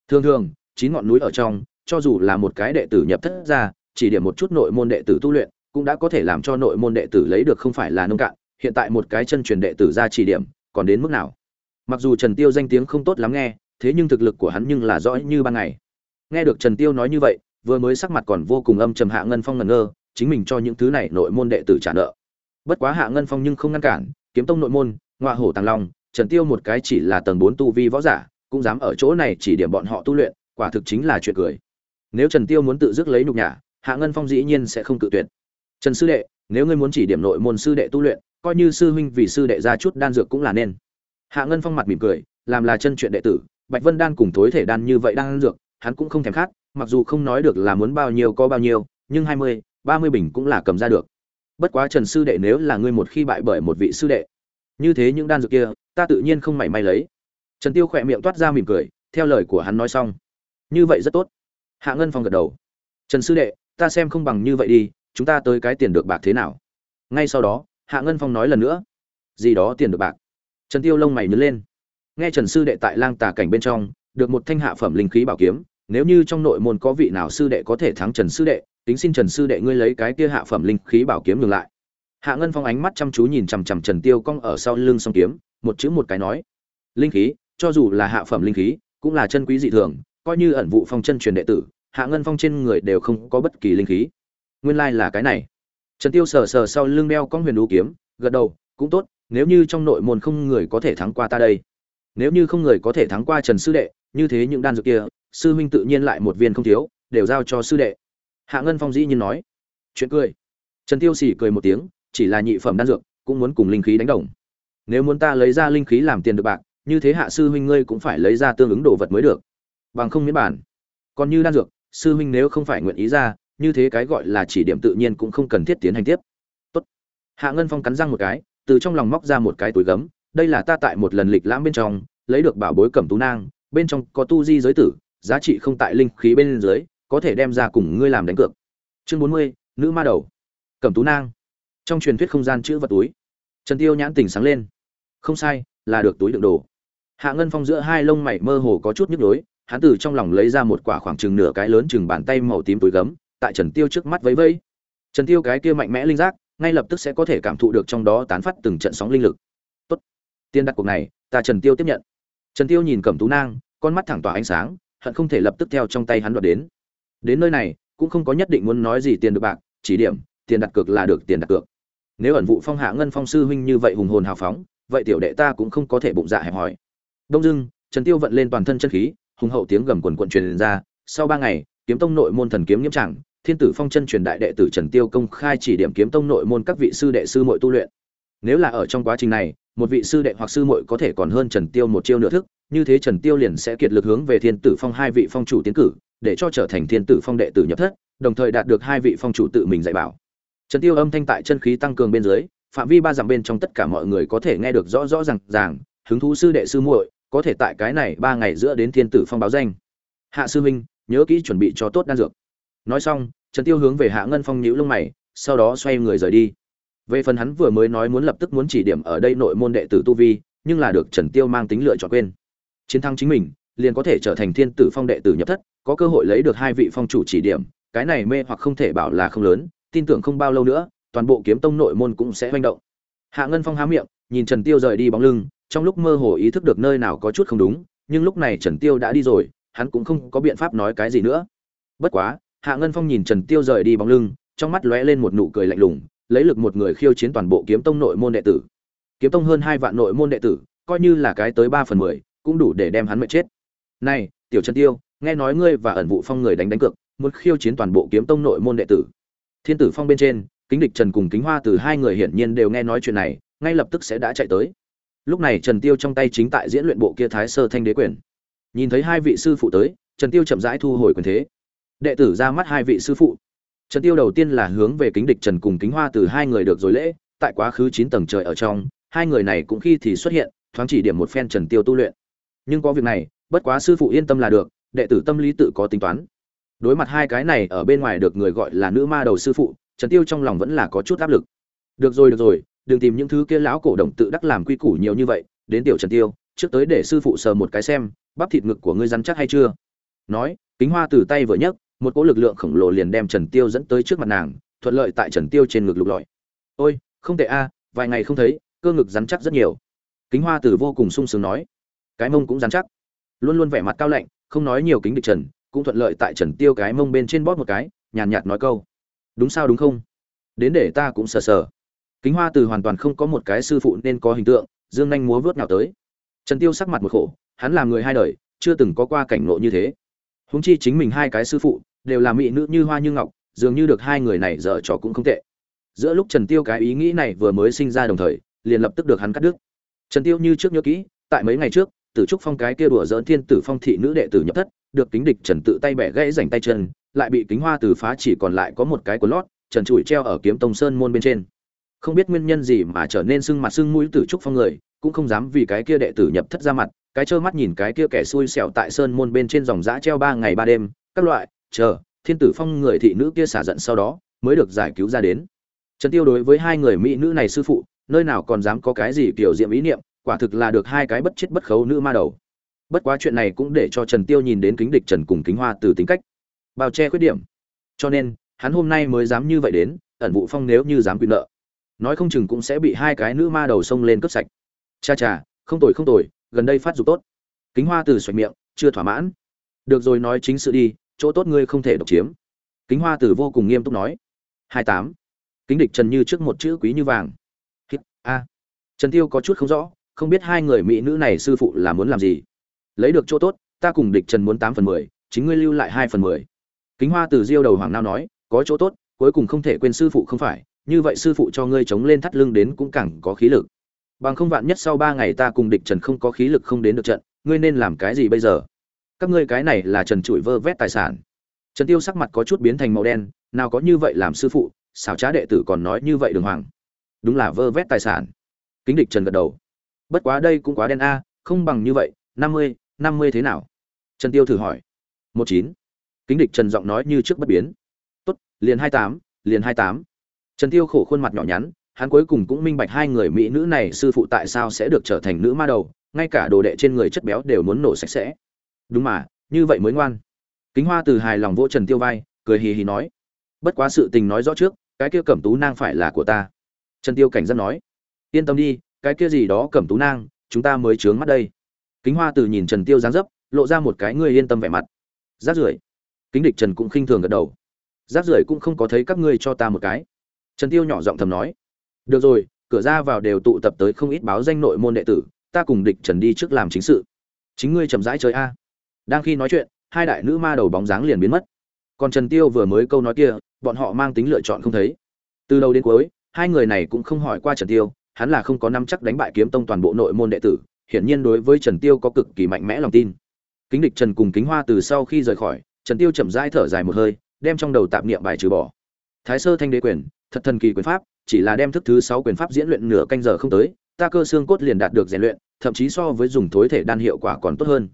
Thường thường, chín ngọn núi ở trong, cho dù là một cái đệ tử nhập thất ra, chỉ điểm một chút nội môn đệ tử tu luyện, cũng đã có thể làm cho nội môn đệ tử lấy được không phải là nông cạn. Hiện tại một cái chân truyền đệ tử ra chỉ điểm, còn đến mức nào? Mặc dù trần tiêu danh tiếng không tốt lắm nghe, thế nhưng thực lực của hắn nhưng là rõ như ban ngày nghe được trần tiêu nói như vậy, vừa mới sắc mặt còn vô cùng âm trầm hạ ngân phong ngẩn ngơ, chính mình cho những thứ này nội môn đệ tử trả nợ. Bất quá hạ ngân phong nhưng không ngăn cản, kiếm tông nội môn ngoại hổ tàng long, trần tiêu một cái chỉ là tầng 4 tu vi võ giả, cũng dám ở chỗ này chỉ điểm bọn họ tu luyện, quả thực chính là chuyện cười. Nếu trần tiêu muốn tự dứt lấy nhục nhã, hạ ngân phong dĩ nhiên sẽ không tự tuyệt. Trần sư đệ, nếu ngươi muốn chỉ điểm nội môn sư đệ tu luyện, coi như sư huynh vì sư đệ ra chút đan dược cũng là nên. Hạ ngân phong mặt mỉm cười, làm là chân chuyện đệ tử, bạch vân đan cùng thối thể đan như vậy đang ăn dược hắn cũng không thèm khát, mặc dù không nói được là muốn bao nhiêu có bao nhiêu, nhưng hai mươi, ba mươi bình cũng là cầm ra được. Bất quá trần sư đệ nếu là ngươi một khi bại bởi một vị sư đệ, như thế những đan dược kia, ta tự nhiên không mảy may lấy. Trần tiêu khỏe miệng toát ra mỉm cười, theo lời của hắn nói xong. Như vậy rất tốt. Hạ ngân phong gật đầu. Trần sư đệ, ta xem không bằng như vậy đi, chúng ta tới cái tiền được bạc thế nào? Ngay sau đó, hạ ngân phong nói lần nữa. Gì đó tiền được bạc. Trần tiêu lông mày nhướng lên. Nghe trần sư đệ tại lang tà cảnh bên trong, được một thanh hạ phẩm linh khí bảo kiếm nếu như trong nội môn có vị nào sư đệ có thể thắng trần sư đệ, tính xin trần sư đệ ngươi lấy cái kia hạ phẩm linh khí bảo kiếm ngừng lại. Hạ ngân phong ánh mắt chăm chú nhìn chằm chằm trần tiêu cong ở sau lưng song kiếm, một chữ một cái nói, linh khí, cho dù là hạ phẩm linh khí, cũng là chân quý dị thường, coi như ẩn vụ phong chân truyền đệ tử, hạ ngân phong trên người đều không có bất kỳ linh khí. Nguyên lai là cái này. Trần tiêu sờ sờ sau lưng đeo con huyền đũ kiếm, gật đầu, cũng tốt, nếu như trong nội môn không người có thể thắng qua ta đây. Nếu như không người có thể thắng qua trần sư đệ, như thế những đan dược kia sư huynh tự nhiên lại một viên không thiếu, đều giao cho sư đệ. Hạ ngân phong dĩ nhiên nói. Chuyện cười. Trần tiêu xỉ cười một tiếng, chỉ là nhị phẩm đan dược, cũng muốn cùng linh khí đánh đồng. Nếu muốn ta lấy ra linh khí làm tiền được bạc, như thế hạ sư huynh ngươi cũng phải lấy ra tương ứng đồ vật mới được. Bằng không miễn bản. Còn như đan dược, sư huynh nếu không phải nguyện ý ra, như thế cái gọi là chỉ điểm tự nhiên cũng không cần thiết tiến hành tiếp. Tốt. hạ ngân phong cắn răng một cái, từ trong lòng móc ra một cái túi gấm, đây là ta tại một lần lịch lãm bên trong, lấy được bảo bối cẩm tú nang, bên trong có tu di giới tử giá trị không tại linh khí bên dưới, có thể đem ra cùng ngươi làm đánh cược. Chương bốn mươi, nữ ma đầu. Cẩm tú nang. Trong truyền thuyết không gian chữ vật túi. Trần tiêu nhãn tỉnh sáng lên. Không sai, là được túi đựng đồ. Hạ ngân phong giữa hai lông mày mơ hồ có chút nhức nhối, hắn từ trong lòng lấy ra một quả khoảng chừng nửa cái lớn chừng bàn tay màu tím túi gấm, tại trần tiêu trước mắt vẫy vẫy. Trần tiêu cái kia mạnh mẽ linh giác, ngay lập tức sẽ có thể cảm thụ được trong đó tán phát từng trận sóng linh lực. Tốt. Tiên đặt cuộc này, ta trần tiêu tiếp nhận. Trần tiêu nhìn cẩm tú nang, con mắt thẳng tỏa ánh sáng hận không thể lập tức theo trong tay hắn đoạt đến. Đến nơi này, cũng không có nhất định muốn nói gì tiền được bạc, chỉ điểm, tiền đặt cược là được tiền đặt cược. Nếu ẩn vụ phong hạ ngân phong sư huynh như vậy hùng hồn hào phóng, vậy tiểu đệ ta cũng không có thể bụng dạ hẹp hỏi. đông dưng trần tiêu vận lên toàn thân chân khí, hùng hậu tiếng gầm quần quần truyền ra. Sau ba ngày, kiếm tông nội môn thần kiếm nghiêm trạng thiên tử phong chân truyền đại đệ tử trần tiêu công khai chỉ điểm kiếm tông nội môn các vị sư đệ sư muội tu luyện. Nếu là ở trong quá trình này, một vị sư đệ hoặc sư muội có thể còn hơn trần tiêu một chiêu nửa thức như thế trần tiêu liền sẽ kiệt lực hướng về thiên tử phong hai vị phong chủ tiến cử, để cho trở thành thiên tử phong đệ tử nhập thất, đồng thời đạt được hai vị phong chủ tự mình dạy bảo. Trần tiêu âm thanh tại chân khí tăng cường bên dưới, phạm vi ba dặm bên trong tất cả mọi người có thể nghe được rõ rõ ràng ràng, hứng thú sư đệ sư muội, có thể tại cái này ba ngày giữa đến thiên tử phong báo danh. Hạ sư minh nhớ kỹ chuẩn bị cho tốt đan dược. Nói xong, trần tiêu hướng về hạ ngân phong nhíu lông mày, sau đó xoay người rời đi. Về phần hắn vừa mới nói muốn lập tức muốn chỉ điểm ở đây nội môn đệ tử tu vi, nhưng là được trần tiêu mang tính lựa chọn quên chiến thắng chính mình, liền có thể trở thành thiên tử phong đệ tử nhập thất, có cơ hội lấy được hai vị phong chủ chỉ điểm, cái này mê hoặc không thể bảo là không lớn, tin tưởng không bao lâu nữa, toàn bộ kiếm tông nội môn cũng sẽ manh động. Hạ ngân phong há miệng, nhìn trần tiêu rời đi bóng lưng, trong lúc mơ hồ ý thức được nơi nào có chút không đúng, nhưng lúc này trần tiêu đã đi rồi, hắn cũng không có biện pháp nói cái gì nữa. Bất quá, hạ ngân phong nhìn trần tiêu rời đi bóng lưng, trong mắt lóe lên một nụ cười lạnh lùng, lấy lực một người khiêu chiến toàn bộ kiếm tông nội môn đệ tử. Kiếm tông hơn hai vạn nội môn đệ tử, coi như là cái tới ba phần mười cũng đủ để đem hắn mệt chết. Này, tiểu trần tiêu, nghe nói ngươi và ẩn vụ phong người đánh đánh cược, muốn khiêu chiến toàn bộ kiếm tông nội môn đệ tử. Thiên tử phong bên trên, kính địch trần cùng kính hoa từ hai người hiển nhiên đều nghe nói chuyện này, ngay lập tức sẽ đã chạy tới. Lúc này trần tiêu trong tay chính tại diễn luyện bộ kia thái sơ thanh đế quyền. Nhìn thấy hai vị sư phụ tới, trần tiêu chậm rãi thu hồi quyền thế. Đệ tử ra mắt hai vị sư phụ. Trần tiêu đầu tiên là hướng về kính địch trần cùng kính hoa từ hai người được rồi lễ, tại quá khứ chín tầng trời ở trong, hai người này cũng khi thì xuất hiện, thoáng chỉ điểm một phen trần tiêu tu luyện nhưng có việc này, bất quá sư phụ yên tâm là được, đệ tử tâm lý tự có tính toán. Đối mặt hai cái này ở bên ngoài được người gọi là nữ ma đầu sư phụ, trần tiêu trong lòng vẫn là có chút áp lực. Được rồi được rồi, đừng tìm những thứ kia lão cổ động tự đắc làm quy củ nhiều như vậy, đến tiểu trần tiêu, trước tới để sư phụ sờ một cái xem, bắp thịt ngực của ngươi rắn chắc hay chưa? Nói, kính hoa từ tay vừa nhấc, một cỗ lực lượng khổng lồ liền đem trần tiêu dẫn tới trước mặt nàng, thuận lợi tại trần tiêu trên ngực lục lọi. Ôi, không tệ a, vài ngày không thấy, cơ ngực rắn chắc rất nhiều. Kính hoa từ vô cùng sung sướng nói cái mông cũng rắn chắc. Luôn luôn vẻ mặt cao lạnh, không nói nhiều kính địch trần, cũng thuận lợi tại trần tiêu cái mông bên trên bóp một cái, nhàn nhạt nói câu. Đúng sao đúng không? Đến để ta cũng sờ sờ. Kính hoa từ hoàn toàn không có một cái sư phụ nên có hình tượng, dương nhanh múa vớt nào tới. Trần tiêu sắc mặt một khổ, hắn là người hai đời, chưa từng có qua cảnh ngộ như thế. Huống chi chính mình hai cái sư phụ, đều là mỹ nữ như hoa như ngọc, dường như được hai người này dở trò cũng không tệ. Giữa lúc trần tiêu cái ý nghĩ này vừa mới sinh ra đồng thời, liền lập tức được hắn cắt đứt. Trần tiêu như trước nhớ kỹ, tại mấy ngày trước tử trúc phong cái kia đùa dỡn thiên tử phong thị nữ đệ tử nhập thất, được kính địch trần tự tay bẻ gãy rảnh tay chân, lại bị kính hoa từ phá chỉ còn lại có một cái của lót, trần trụi treo ở kiếm tông sơn môn bên trên. Không biết nguyên nhân gì mà trở nên sưng mặt sưng mũi tử trúc phong người, cũng không dám vì cái kia đệ tử nhập thất ra mặt, cái trơ mắt nhìn cái kia kẻ xui xẻo tại sơn môn bên trên dòng giã treo ba ngày ba đêm, các loại, chờ, thiên tử phong người thị nữ kia xả giận sau đó, mới được giải cứu ra đến. Trần tiêu đối với hai người mỹ nữ này sư phụ, nơi nào còn dám có cái gì kiểu diệm ý niệm quả thực là được hai cái bất chết bất khấu nữ ma đầu. Bất quá chuyện này cũng để cho trần tiêu nhìn đến kính địch trần cùng kính hoa từ tính cách. Bao che khuyết điểm. Cho nên, hắn hôm nay mới dám như vậy đến, ẩn vụ phong nếu như dám quy nợ. Nói không chừng cũng sẽ bị hai cái nữ ma đầu xông lên cướp sạch. Cha cha, không tồi không tồi, gần đây phát dục tốt. Kính hoa từ xoạch miệng, chưa thỏa mãn. Được rồi nói chính sự đi, chỗ tốt ngươi không thể độc chiếm. Kính hoa từ vô cùng nghiêm túc nói. Hai tám. Kính địch trần như trước một chữ quý như vàng. A. Trần tiêu có chút không rõ không biết hai người mỹ nữ này sư phụ là muốn làm gì. Lấy được chỗ tốt, ta cùng địch trần muốn tám phần mười, chính ngươi lưu lại hai phần mười. Kính hoa từ diêu đầu hoàng nao nói, có chỗ tốt, cuối cùng không thể quên sư phụ không phải, như vậy sư phụ cho ngươi chống lên thắt lưng đến cũng càng có khí lực. Bằng không vạn nhất sau ba ngày ta cùng địch trần không có khí lực không đến được trận, ngươi nên làm cái gì bây giờ? Các ngươi cái này là trần trụi vơ vét tài sản. Trần tiêu sắc mặt có chút biến thành màu đen, nào có như vậy làm sư phụ, xảo trá đệ tử còn nói như vậy đường hoàng. Đúng là vơ vét tài sản. Kính địch trần gật đầu bất quá đây cũng quá đen a, không bằng như vậy, năm mươi năm mươi thế nào? Trần tiêu thử hỏi. Một chín. Kính địch trần giọng nói như trước bất biến. Tốt, liền hai tám, liền hai tám. Trần tiêu khổ khuôn mặt nhỏ nhắn, hắn cuối cùng cũng minh bạch hai người mỹ nữ này sư phụ tại sao sẽ được trở thành nữ ma đầu, ngay cả đồ đệ trên người chất béo đều muốn nổ sạch sẽ. Đúng mà, như vậy mới ngoan. Kính hoa từ hài lòng vỗ trần tiêu vai, cười hì hì nói. Bất quá sự tình nói rõ trước, cái kia cẩm tú nang phải là của ta. Trần tiêu cảnh giác nói. Yên tâm đi cái kia gì đó cẩm tú nang, chúng ta mới trướng mắt đây. Kính hoa từ nhìn trần tiêu dáng dấp, lộ ra một cái ngươi yên tâm vẻ mặt. Rác rưởi. Kính địch trần cũng khinh thường gật đầu. Rác rưởi cũng không có thấy các ngươi cho ta một cái. Trần tiêu nhỏ giọng thầm nói. Được rồi, cửa ra vào đều tụ tập tới không ít báo danh nội môn đệ tử, ta cùng địch trần đi trước làm chính sự. Chính ngươi chậm rãi chơi a. Đang khi nói chuyện, hai đại nữ ma đầu bóng dáng liền biến mất. Còn trần tiêu vừa mới câu nói kia, bọn họ mang tính lựa chọn không thấy. Từ đầu đến cuối, hai người này cũng không hỏi qua trần tiêu hắn là không có nắm chắc đánh bại kiếm tông toàn bộ nội môn đệ tử, hiển nhiên đối với trần tiêu có cực kỳ mạnh mẽ lòng tin. Kính địch trần cùng kính hoa từ sau khi rời khỏi, trần tiêu chậm rãi thở dài một hơi, đem trong đầu tạp niệm bài trừ bỏ. Thái sơ thanh đế quyền, thật thần kỳ quyền pháp, chỉ là đem thức thứ sáu quyền pháp diễn luyện nửa canh giờ không tới, ta cơ xương cốt liền đạt được rèn luyện, thậm chí so với dùng thối thể đan hiệu quả còn tốt hơn.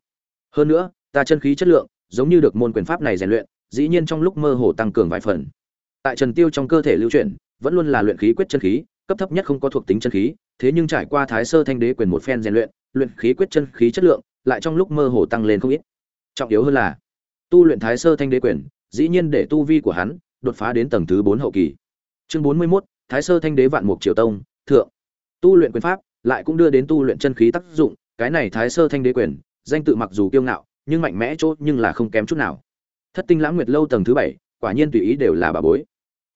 Hơn nữa, ta chân khí chất lượng, giống như được môn quyền pháp này rèn luyện, dĩ nhiên trong lúc mơ hồ tăng cường vài phần. Tại trần tiêu trong cơ thể lưu chuyển, vẫn luôn là luyện khí quyết chân khí cấp thấp nhất không có thuộc tính chân khí thế nhưng trải qua thái sơ thanh đế quyền một phen rèn luyện luyện khí quyết chân khí chất lượng lại trong lúc mơ hồ tăng lên không ít. Trọng yếu hơn là tu luyện thái sơ thanh đế quyền dĩ nhiên để tu vi của hắn đột phá đến tầng thứ bốn hậu kỳ. Chương bốn mươi 41, thái sơ thanh đế vạn mục triều tông thượng. Tu luyện quyền pháp lại cũng đưa đến tu luyện chân khí tác dụng cái này thái sơ thanh đế quyền danh tự mặc dù kiêu ngạo nhưng mạnh mẽ chốt nhưng là không kém chút nào. Thất tinh lãng nguyệt lâu tầng thứ bảy quả nhiên tùy ý đều là bà bối.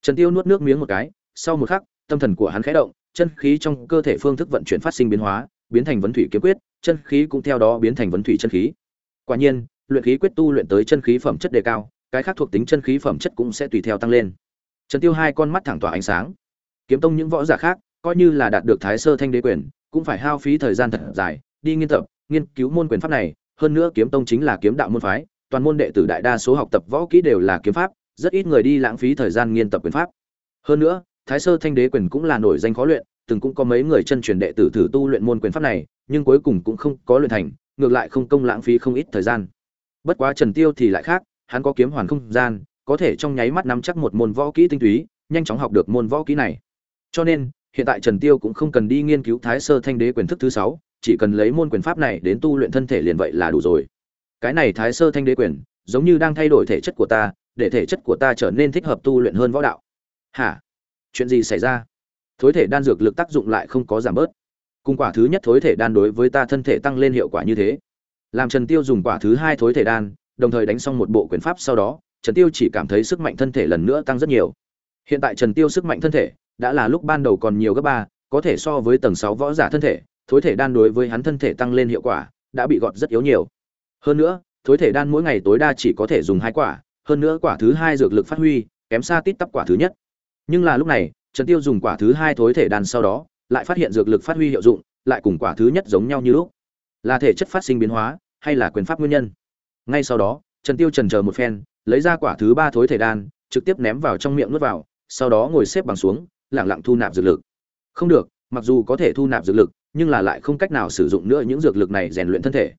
Trần tiêu nuốt nước miếng một cái sau một khắc tâm thần của hắn khẽ động, chân khí trong cơ thể phương thức vận chuyển phát sinh biến hóa, biến thành vấn thủy kiếm quyết, chân khí cũng theo đó biến thành vấn thủy chân khí. Quả nhiên, luyện khí quyết tu luyện tới chân khí phẩm chất đề cao, cái khác thuộc tính chân khí phẩm chất cũng sẽ tùy theo tăng lên. Trần tiêu hai con mắt thẳng tỏa ánh sáng. Kiếm tông những võ giả khác, coi như là đạt được thái sơ thanh đế quyền, cũng phải hao phí thời gian thật dài, đi nghiên tập, nghiên cứu môn quyền pháp này. Hơn nữa kiếm tông chính là kiếm đạo môn phái, toàn môn đệ tử đại đa số học tập võ kỹ đều là kiếm pháp, rất ít người đi lãng phí thời gian nghiên tập quyền pháp. Hơn nữa thái sơ thanh đế quyền cũng là nổi danh khó luyện, từng cũng có mấy người chân truyền đệ tử thử tu luyện môn quyền pháp này, nhưng cuối cùng cũng không có luyện thành, ngược lại không công lãng phí không ít thời gian. Bất quá trần tiêu thì lại khác, hắn có kiếm hoàn không gian, có thể trong nháy mắt nắm chắc một môn võ kỹ tinh túy, nhanh chóng học được môn võ kỹ này. Cho nên, hiện tại trần tiêu cũng không cần đi nghiên cứu thái sơ thanh đế quyền thức thứ sáu, chỉ cần lấy môn quyền pháp này đến tu luyện thân thể liền vậy là đủ rồi. Cái này thái sơ thanh đế quyền, giống như đang thay đổi thể chất của ta, để thể chất của ta trở nên thích hợp tu luyện hơn võ đạo. Hả? Chuyện gì xảy ra? Thối thể đan dược lực tác dụng lại không có giảm bớt. Cùng quả thứ nhất thối thể đan đối với ta thân thể tăng lên hiệu quả như thế. Làm trần tiêu dùng quả thứ hai thối thể đan, đồng thời đánh xong một bộ quyền pháp sau đó, trần tiêu chỉ cảm thấy sức mạnh thân thể lần nữa tăng rất nhiều. Hiện tại trần tiêu sức mạnh thân thể đã là lúc ban đầu còn nhiều gấp ba, có thể so với tầng sáu võ giả thân thể, thối thể đan đối với hắn thân thể tăng lên hiệu quả đã bị gọt rất yếu nhiều. Hơn nữa, thối thể đan mỗi ngày tối đa chỉ có thể dùng hai quả, hơn nữa quả thứ hai dược lực phát huy, kém xa tít tắp quả thứ nhất nhưng là lúc này, trần tiêu dùng quả thứ hai thối thể đan sau đó, lại phát hiện dược lực phát huy hiệu dụng, lại cùng quả thứ nhất giống nhau như lúc. Là thể chất phát sinh biến hóa, hay là quyền pháp nguyên nhân? Ngay sau đó, trần tiêu trần chờ một phen, lấy ra quả thứ ba thối thể đan, trực tiếp ném vào trong miệng nuốt vào, sau đó ngồi xếp bằng xuống, lặng lặng thu nạp dược lực. Không được, mặc dù có thể thu nạp dược lực, nhưng là lại không cách nào sử dụng nữa những dược lực này rèn luyện thân thể.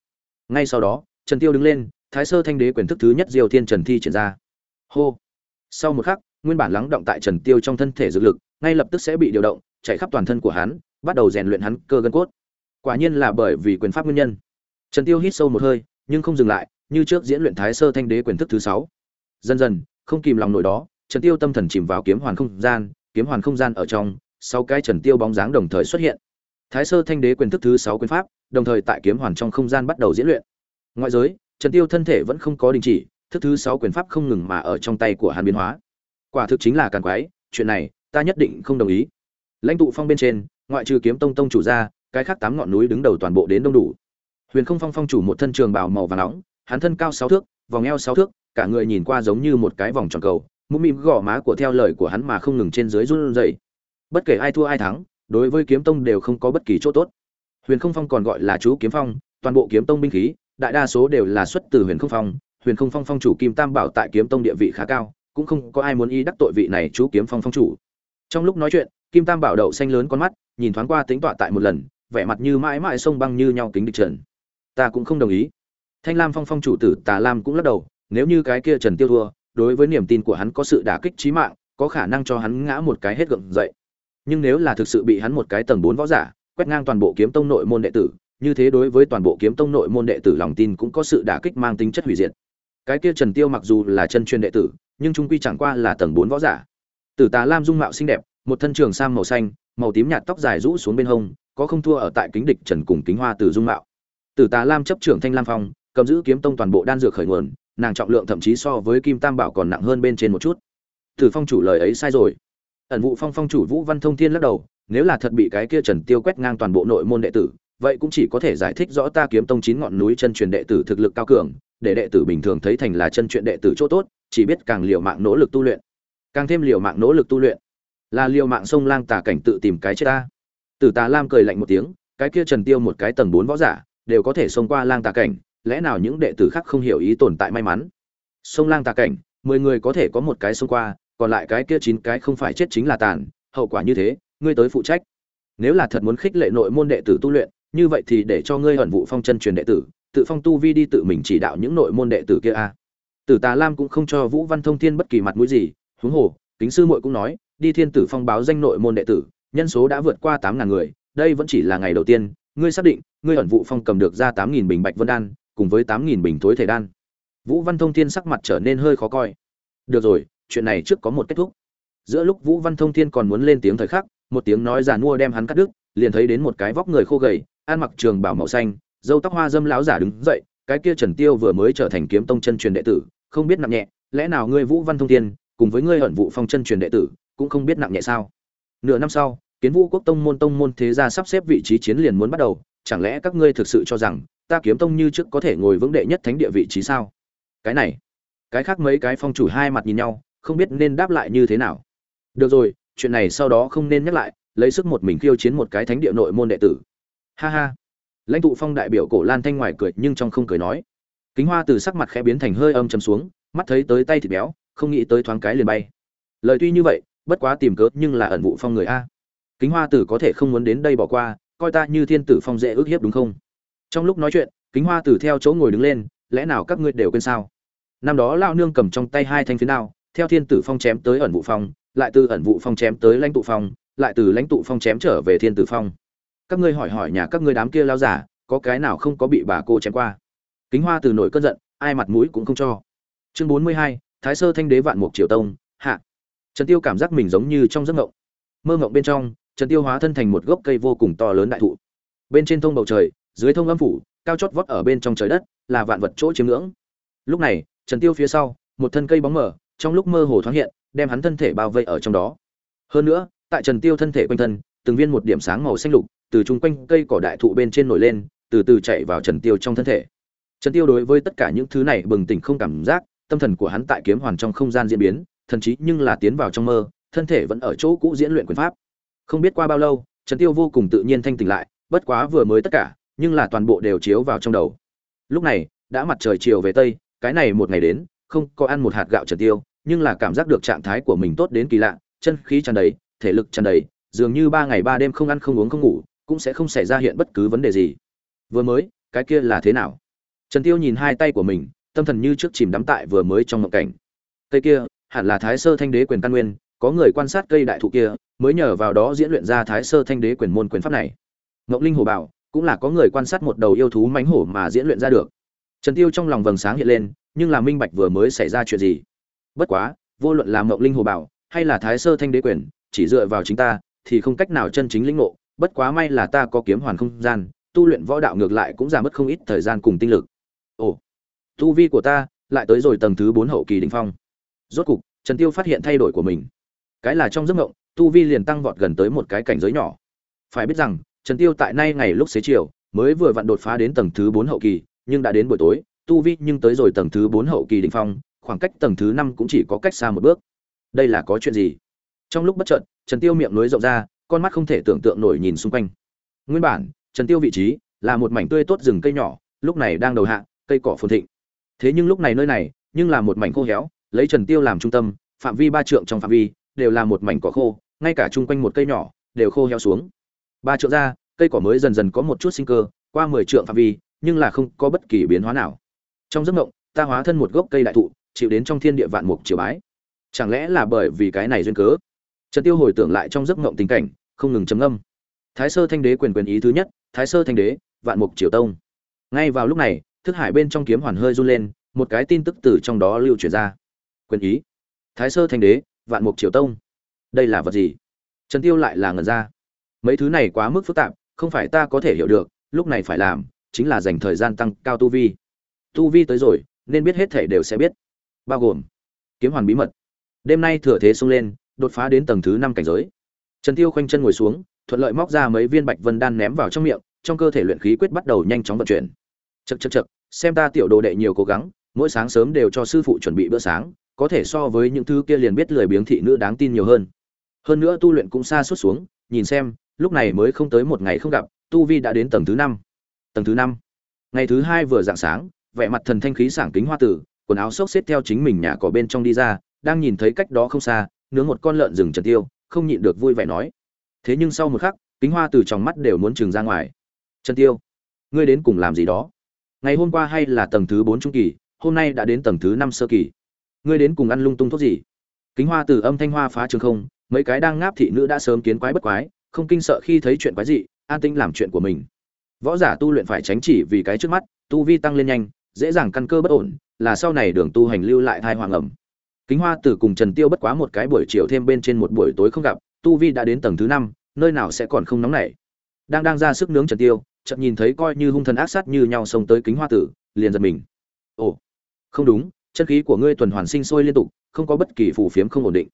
Ngay sau đó, trần tiêu đứng lên, thái sơ thanh đế quyền thức thứ nhất diều thiên trần thi triển ra. Hô. Sau một khắc nguyên bản lắng động tại trần tiêu trong thân thể dược lực, ngay lập tức sẽ bị điều động, chạy khắp toàn thân của hắn, bắt đầu rèn luyện hắn cơ gân cốt. Quả nhiên là bởi vì quyền pháp nguyên nhân. Trần tiêu hít sâu một hơi, nhưng không dừng lại, như trước diễn luyện thái sơ thanh đế quyền thức thứ sáu. Dần dần, không kìm lòng nổi đó, trần tiêu tâm thần chìm vào kiếm hoàn không gian, kiếm hoàn không gian ở trong, sáu cái trần tiêu bóng dáng đồng thời xuất hiện. Thái sơ thanh đế quyền thức thứ sáu quyền pháp, đồng thời tại kiếm hoàn trong không gian bắt đầu diễn luyện. Ngoại giới, trần tiêu thân thể vẫn không có đình chỉ, thức thứ sáu quyền pháp không ngừng mà ở trong tay của hàn biến hóa quả thực chính là càn quái, chuyện này, ta nhất định không đồng ý. Lãnh tụ phong bên trên, ngoại trừ kiếm tông tông chủ ra, cái khác tám ngọn núi đứng đầu toàn bộ đến đông đủ. Huyền không phong phong chủ một thân trường bào màu vàng nóng, hắn thân cao sáu thước, vòng eo sáu thước, cả người nhìn qua giống như một cái vòng tròn cầu, mũm mĩm gò má của theo lời của hắn mà không ngừng trên dưới run rẩy. Bất kể ai thua ai thắng, đối với kiếm tông đều không có bất kỳ chỗ tốt. Huyền không phong còn gọi là chú kiếm phong, toàn bộ kiếm tông binh khí, đại đa số đều là xuất từ huyền không phong, huyền không phong phong chủ kim tam bảo tại kiếm tông địa vị khá cao cũng không có ai muốn y đắc tội vị này chú kiếm phong phong chủ. Trong lúc nói chuyện, kim tam bảo đậu xanh lớn con mắt, nhìn thoáng qua tính tọa tại một lần, vẻ mặt như mãi mãi sông băng như nhau kính địch trần. Ta cũng không đồng ý. Thanh lam phong phong chủ tử tà lam cũng lắc đầu, nếu như cái kia trần tiêu thua, đối với niềm tin của hắn có sự đả kích trí mạng, có khả năng cho hắn ngã một cái hết gượng dậy. Nhưng nếu là thực sự bị hắn một cái tầng bốn võ giả, quét ngang toàn bộ kiếm tông nội môn đệ tử, như thế đối với toàn bộ kiếm tông nội môn đệ tử lòng tin cũng có sự đả kích mang tính chất hủy diệt. Cái kia trần tiêu mặc dù là chân truyền đệ tử nhưng trung quy chẳng qua là tầng bốn võ giả. Tử tà lam dung mạo xinh đẹp, một thân trường sam màu xanh, màu tím nhạt tóc dài rũ xuống bên hông, có không thua ở tại kính địch trần cùng kính hoa từ dung mạo. Tử tà lam chấp trưởng thanh lam phong, cầm giữ kiếm tông toàn bộ đan dược khởi nguồn, nàng trọng lượng thậm chí so với kim tam bảo còn nặng hơn bên trên một chút. Tử phong chủ lời ấy sai rồi. Ẩn vụ phong phong chủ vũ văn thông thiên lắc đầu, nếu là thật bị cái kia trần tiêu quét ngang toàn bộ nội môn đệ tử vậy cũng chỉ có thể giải thích rõ ta kiếm tông chín ngọn núi chân truyền đệ tử thực lực cao cường, để đệ tử bình thường thấy thành là chân truyền đệ tử chỗ tốt, chỉ biết càng liều mạng nỗ lực tu luyện. Càng thêm liều mạng nỗ lực tu luyện. Là liều mạng sông lang tà cảnh tự tìm cái chết ta. Tử tà lam cười lạnh một tiếng, cái kia trần tiêu một cái tầng bốn võ giả, đều có thể xông qua lang tà cảnh, lẽ nào những đệ tử khác không hiểu ý tồn tại may mắn? Sông lang tà cảnh, mười người có thể có một cái xông qua, còn lại cái kia chín cái không phải chết chính là tàn, hậu quả như thế, ngươi tới phụ trách. Nếu là thật muốn khích lệ nội môn đệ tử tu luyện như vậy thì để cho ngươi ẩn vụ phong chân truyền đệ tử, tự phong tu vi đi tự mình chỉ đạo những nội môn đệ tử kia a. À. Tử tà lam cũng không cho vũ văn thông thiên bất kỳ mặt mũi gì, huống hồ, kính sư muội cũng nói, đi thiên tử phong báo danh nội môn đệ tử, nhân số đã vượt qua tám ngàn người, đây vẫn chỉ là ngày đầu tiên, ngươi xác định, ngươi ẩn vụ phong cầm được ra tám nghìn bình bạch vân đan, cùng với tám nghìn bình thối thể đan. Vũ văn thông thiên sắc mặt trở nên hơi khó coi. Được rồi, chuyện này trước có một kết thúc. Giữa lúc vũ văn thông thiên còn muốn lên tiếng thời khắc, một tiếng nói giàn mua đem hắn cắt đứt, liền thấy đến một cái vóc người khô gầy ăn mặc trường bảo màu xanh dâu tóc hoa dâm lão giả đứng dậy, cái kia trần tiêu vừa mới trở thành kiếm tông chân truyền đệ tử, không biết nặng nhẹ, lẽ nào ngươi vũ văn thông thiên, cùng với ngươi ẩn vụ phong chân truyền đệ tử, cũng không biết nặng nhẹ sao? Nửa năm sau, kiến vũ quốc tông môn tông môn thế gia sắp xếp vị trí chiến liền muốn bắt đầu, chẳng lẽ các ngươi thực sự cho rằng, ta kiếm tông như trước có thể ngồi vững đệ nhất thánh địa vị trí sao? Cái này, cái khác mấy cái phong chủ hai mặt nhìn nhau, không biết nên đáp lại như thế nào. Được rồi, chuyện này sau đó không nên nhắc lại, lấy sức một mình khiêu chiến một cái thánh địa nội môn đệ tử ha ha. Lãnh tụ phong đại biểu cổ lan thanh ngoài cười nhưng trong không cười nói. Kính hoa từ sắc mặt khẽ biến thành hơi âm chầm xuống, mắt thấy tới tay thịt béo, không nghĩ tới thoáng cái liền bay. Lời tuy như vậy, bất quá tìm cớ nhưng là ẩn vụ phong người a. Kính hoa tử có thể không muốn đến đây bỏ qua, coi ta như thiên tử phong dễ ước hiếp đúng không? Trong lúc nói chuyện, kính hoa tử theo chỗ ngồi đứng lên, lẽ nào các ngươi đều quên sao? Năm đó lao nương cầm trong tay hai thanh phiến đao, theo thiên tử phong chém tới ẩn vụ phong, lại từ ẩn vụ phong chém tới lãnh tụ phong, lại từ lãnh tụ phong chém trở về thiên tử phong các ngươi hỏi hỏi nhà các ngươi đám kia lao giả, có cái nào không có bị bà cô chém qua? Kính hoa từ nổi cơn giận, ai mặt mũi cũng không cho. Chương bốn mươi hai, thái sơ thanh đế vạn mục triều tông, hạ. Trần tiêu cảm giác mình giống như trong giấc ngộng. Mơ ngộng bên trong, trần tiêu hóa thân thành một gốc cây vô cùng to lớn đại thụ. Bên trên thông bầu trời, dưới thông âm phủ, cao chót vót ở bên trong trời đất, là vạn vật chỗ chiếm ngưỡng. Lúc này, trần tiêu phía sau, một thân cây bóng mở trong lúc mơ hồ thoáng hiện, đem hắn thân thể bao vây ở trong đó. Hơn nữa, tại trần tiêu thân thể quanh thân, từng viên một điểm sáng màu xanh lục từ chung quanh cây cỏ đại thụ bên trên nổi lên, từ từ chạy vào trần tiêu trong thân thể. Trần tiêu đối với tất cả những thứ này bừng tỉnh không cảm giác, tâm thần của hắn tại kiếm hoàn trong không gian diễn biến, thần chí nhưng là tiến vào trong mơ, thân thể vẫn ở chỗ cũ diễn luyện quyền pháp. Không biết qua bao lâu, trần tiêu vô cùng tự nhiên thanh tỉnh lại, bất quá vừa mới tất cả, nhưng là toàn bộ đều chiếu vào trong đầu. Lúc này, đã mặt trời chiều về tây, cái này một ngày đến, không có ăn một hạt gạo trần tiêu, nhưng là cảm giác được trạng thái của mình tốt đến kỳ lạ, chân khí tràn đầy, thể lực tràn đầy, dường như ba ngày ba đêm không ăn không uống không ngủ cũng sẽ không xảy ra hiện bất cứ vấn đề gì. Vừa mới, cái kia là thế nào? Trần tiêu nhìn hai tay của mình, tâm thần như trước chìm đắm tại vừa mới trong ngộng cảnh. Cây kia, hẳn là thái sơ thanh đế quyền căn nguyên, có người quan sát cây đại thụ kia, mới nhờ vào đó diễn luyện ra thái sơ thanh đế quyền môn quyền pháp này. Ngọc linh hồ bảo, cũng là có người quan sát một đầu yêu thú mánh hổ mà diễn luyện ra được. Trần tiêu trong lòng vầng sáng hiện lên, nhưng là minh bạch vừa mới xảy ra chuyện gì. Bất quá, vô luận là ngọc linh hồ bảo, hay là thái sơ thanh đế quyền, chỉ dựa vào chính ta, thì không cách nào chân chính lĩnh ngộ bất quá may là ta có kiếm hoàn không gian, tu luyện võ đạo ngược lại cũng giảm mất không ít thời gian cùng tinh lực. Ồ, tu vi của ta lại tới rồi tầng thứ bốn hậu kỳ đỉnh phong. Rốt cục, trần tiêu phát hiện thay đổi của mình. Cái là trong giấc mộng, tu vi liền tăng vọt gần tới một cái cảnh giới nhỏ. Phải biết rằng, trần tiêu tại nay ngày lúc xế chiều, mới vừa vặn đột phá đến tầng thứ bốn hậu kỳ, nhưng đã đến buổi tối, tu vi nhưng tới rồi tầng thứ bốn hậu kỳ đỉnh phong, khoảng cách tầng thứ năm cũng chỉ có cách xa một bước. Đây là có chuyện gì? Trong lúc bất chợt, trần tiêu miệng nối rộng ra con mắt không thể tưởng tượng nổi nhìn xung quanh. Nguyên bản, trần tiêu vị trí là một mảnh tươi tốt rừng cây nhỏ, lúc này đang đầu hạ, cây cỏ phồn thịnh. Thế nhưng lúc này nơi này, nhưng là một mảnh khô héo, lấy trần tiêu làm trung tâm, phạm vi ba trượng trong phạm vi đều là một mảnh cỏ khô, ngay cả chung quanh một cây nhỏ đều khô héo xuống. Ba trượng ra, cây cỏ mới dần dần có một chút sinh cơ, qua mười trượng phạm vi, nhưng là không có bất kỳ biến hóa nào. Trong giấc mộng, ta hóa thân một gốc cây đại thụ, chịu đến trong thiên địa vạn mục triều bái. Chẳng lẽ là bởi vì cái này duyên cớ? Trần tiêu hồi tưởng lại trong giấc mộng tình cảnh không ngừng chấm âm thái sơ thanh đế quyền quyền ý thứ nhất, thái sơ thanh đế, vạn mục triều tông. Ngay vào lúc này, thức hải bên trong kiếm hoàn hơi run lên, một cái tin tức từ trong đó lưu truyền ra. Quyền ý, thái sơ thanh đế, vạn mục triều tông. Đây là vật gì? Trần tiêu lại là ngần ra. Mấy thứ này quá mức phức tạp, không phải ta có thể hiểu được, lúc này phải làm chính là dành thời gian tăng cao tu vi. Tu vi tới rồi, nên biết hết thể đều sẽ biết. Bao gồm kiếm hoàn bí mật. Đêm nay thừa thế xông lên, đột phá đến tầng thứ năm cảnh giới trần tiêu khoanh chân ngồi xuống thuận lợi móc ra mấy viên bạch vân đan ném vào trong miệng trong cơ thể luyện khí quyết bắt đầu nhanh chóng vận chuyển. Chậc chậc chậc, xem ta tiểu đồ đệ nhiều cố gắng mỗi sáng sớm đều cho sư phụ chuẩn bị bữa sáng có thể so với những thứ kia liền biết lười biếng thị nữ đáng tin nhiều hơn. Hơn nữa tu luyện cũng xa suốt xuống nhìn xem lúc này mới không tới một ngày không gặp tu vi đã đến tầng thứ năm. Tầng thứ năm. Ngày thứ hai vừa dạng sáng vẻ mặt thần thanh khí sảng kính hoa tử quần áo xốc xếp theo chính mình nhà cỏ bên trong đi ra đang nhìn thấy cách đó không xa nướng một con lợn rừng trần tiêu không nhịn được vui vẻ nói. Thế nhưng sau một khắc, kính hoa từ trong mắt đều muốn trừng ra ngoài. Trần tiêu, ngươi đến cùng làm gì đó? Ngày hôm qua hay là tầng thứ bốn trung kỳ, hôm nay đã đến tầng thứ năm sơ kỳ. Ngươi đến cùng ăn lung tung thuốc gì? Kính hoa từ âm thanh hoa phá trường không, mấy cái đang ngáp thị nữ đã sớm kiến quái bất quái, không kinh sợ khi thấy chuyện quái dị, an tinh làm chuyện của mình. Võ giả tu luyện phải tránh chỉ vì cái trước mắt, tu vi tăng lên nhanh, dễ dàng căn cơ bất ổn, là sau này đường tu hành lưu lại thai hoàng ẩm kính hoa tử cùng trần tiêu bất quá một cái buổi chiều thêm bên trên một buổi tối không gặp, tu vi đã đến tầng thứ năm, nơi nào sẽ còn không nóng nảy. Đang đang ra sức nướng trần tiêu, chợt nhìn thấy coi như hung thần ác sát như nhau xông tới kính hoa tử, liền giật mình. Ồ, không đúng, chân khí của ngươi tuần hoàn sinh sôi liên tục, không có bất kỳ phù phiếm không ổn định.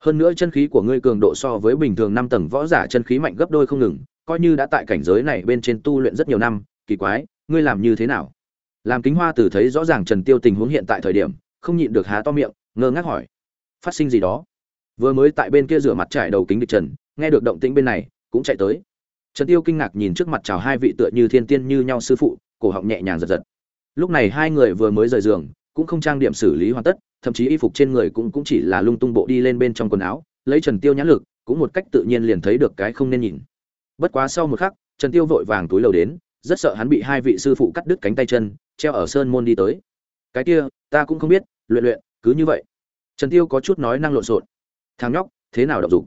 Hơn nữa chân khí của ngươi cường độ so với bình thường năm tầng võ giả chân khí mạnh gấp đôi không ngừng, coi như đã tại cảnh giới này bên trên tu luyện rất nhiều năm, kỳ quái, ngươi làm như thế nào? Làm kính hoa tử thấy rõ ràng trần tiêu tình huống hiện tại thời điểm, không nhịn được há to miệng ngơ ngác hỏi, phát sinh gì đó? Vừa mới tại bên kia rửa mặt trải đầu kính địch trần, nghe được động tĩnh bên này, cũng chạy tới. Trần tiêu kinh ngạc nhìn trước mặt chào hai vị tựa như thiên tiên như nhau sư phụ, cổ họng nhẹ nhàng giật giật. Lúc này hai người vừa mới rời giường, cũng không trang điểm xử lý hoàn tất, thậm chí y phục trên người cũng cũng chỉ là lung tung bộ đi lên bên trong quần áo, lấy trần tiêu nhãn lực, cũng một cách tự nhiên liền thấy được cái không nên nhìn. Bất quá sau một khắc, trần tiêu vội vàng túi lầu đến, rất sợ hắn bị hai vị sư phụ cắt đứt cánh tay chân, treo ở sơn môn đi tới. Cái kia, ta cũng không biết, luyện luyện cứ như vậy. Trần tiêu có chút nói năng lộn xộn. Thằng nhóc, thế nào động dục?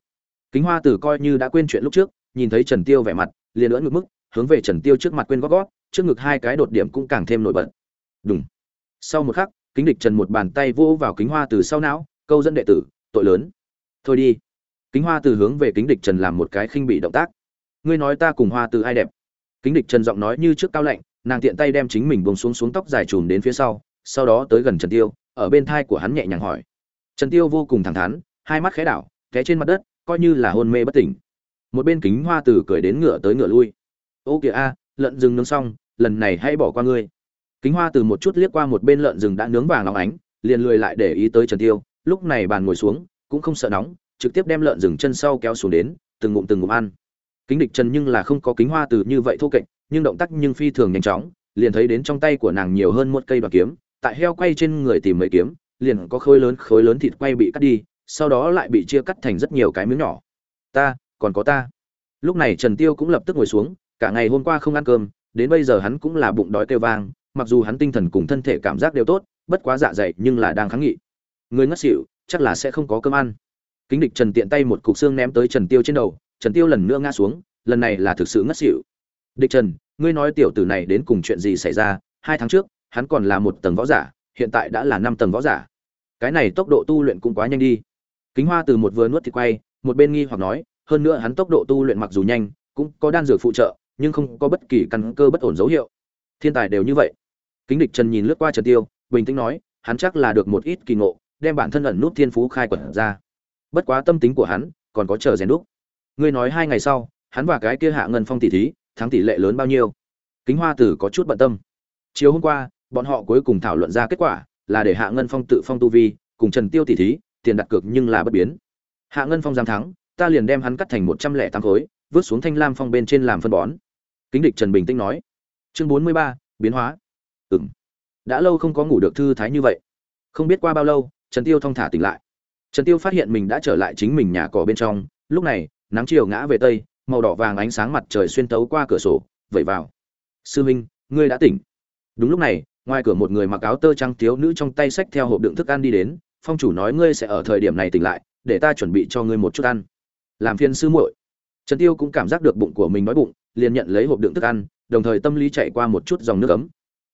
Kính hoa tử coi như đã quên chuyện lúc trước, nhìn thấy trần tiêu vẻ mặt, liền lưỡn ngược mức, hướng về trần tiêu trước mặt quên gót gót, trước ngực hai cái đột điểm cũng càng thêm nổi bật. Đúng sau một khắc, kính địch trần một bàn tay vỗ vào kính hoa từ sau não, câu dẫn đệ tử, tội lớn. Thôi đi. Kính hoa từ hướng về kính địch trần làm một cái khinh bị động tác. Ngươi nói ta cùng hoa từ ai đẹp? Kính địch trần giọng nói như trước cao lạnh, nàng tiện tay đem chính mình buông xuống xuống tóc dài trùm đến phía sau sau đó tới gần trần tiêu ở bên thai của hắn nhẹ nhàng hỏi. Trần tiêu vô cùng thẳng thắn, hai mắt khẽ đảo, té trên mặt đất, coi như là hôn mê bất tỉnh. Một bên kính hoa tử cười đến ngựa tới ngựa lui. Ô kìa a, lợn rừng nướng xong, lần này hãy bỏ qua ngươi. Kính hoa từ một chút liếc qua một bên lợn rừng đã nướng vàng óng ánh, liền lười lại để ý tới trần tiêu. Lúc này bàn ngồi xuống, cũng không sợ nóng, trực tiếp đem lợn rừng chân sau kéo xuống đến, từng ngụm từng ngụm ăn. Kính địch trần nhưng là không có kính hoa từ như vậy thô kệch, nhưng động tác nhưng phi thường nhanh chóng, liền thấy đến trong tay của nàng nhiều hơn một cây đoạn kiếm tại heo quay trên người tìm mấy kiếm, liền có khối lớn khối lớn thịt quay bị cắt đi, sau đó lại bị chia cắt thành rất nhiều cái miếng nhỏ. Ta, còn có ta. Lúc này trần tiêu cũng lập tức ngồi xuống, cả ngày hôm qua không ăn cơm, đến bây giờ hắn cũng là bụng đói kêu vang, mặc dù hắn tinh thần cùng thân thể cảm giác đều tốt, bất quá dạ dày nhưng là đang kháng nghị. Người ngất xỉu, chắc là sẽ không có cơm ăn. Kính địch trần tiện tay một cục xương ném tới trần tiêu trên đầu, trần tiêu lần nữa ngã xuống, lần này là thực sự ngất xỉu. Địch trần, ngươi nói tiểu tử này đến cùng chuyện gì xảy ra? Hai tháng trước hắn còn là một tầng võ giả, hiện tại đã là năm tầng võ giả. Cái này tốc độ tu luyện cũng quá nhanh đi. Kính hoa từ một vừa nuốt thì quay, một bên nghi hoặc nói, hơn nữa hắn tốc độ tu luyện mặc dù nhanh, cũng có đan dược phụ trợ, nhưng không có bất kỳ căn cơ bất ổn dấu hiệu. Thiên tài đều như vậy. Kính địch trần nhìn lướt qua trần tiêu, bình tĩnh nói, hắn chắc là được một ít kỳ ngộ, đem bản thân ẩn nút thiên phú khai quật ra. Bất quá tâm tính của hắn còn có chờ rèn đúc. Ngươi nói hai ngày sau, hắn và cái kia hạ ngân phong tỷ thí, thắng tỷ lệ lớn bao nhiêu? Kính hoa tử có chút bận tâm. Chiều hôm qua bọn họ cuối cùng thảo luận ra kết quả là để hạ ngân phong tự phong tu vi, cùng trần tiêu tỷ thí, tiền đặt cược nhưng là bất biến. Hạ ngân phong giam thắng, ta liền đem hắn cắt thành một trăm lẻ tám khối, vứt xuống thanh lam phong bên trên làm phân bón. Kính địch trần bình tĩnh nói. Chương bốn mươi ba, biến hóa. Ừm. Đã lâu không có ngủ được thư thái như vậy. Không biết qua bao lâu, trần tiêu thong thả tỉnh lại. Trần tiêu phát hiện mình đã trở lại chính mình nhà cỏ bên trong, lúc này, nắng chiều ngã về tây, màu đỏ vàng ánh sáng mặt trời xuyên tấu qua cửa sổ, vẩy vào. Sư minh, ngươi đã tỉnh. Đúng lúc này ngoài cửa một người mặc áo tơ trắng thiếu nữ trong tay xách theo hộp đựng thức ăn đi đến, phong chủ nói ngươi sẽ ở thời điểm này tỉnh lại, để ta chuẩn bị cho ngươi một chút ăn. Làm phiên sư muội. Trần tiêu cũng cảm giác được bụng của mình nói bụng, liền nhận lấy hộp đựng thức ăn, đồng thời tâm lý chạy qua một chút dòng nước ấm.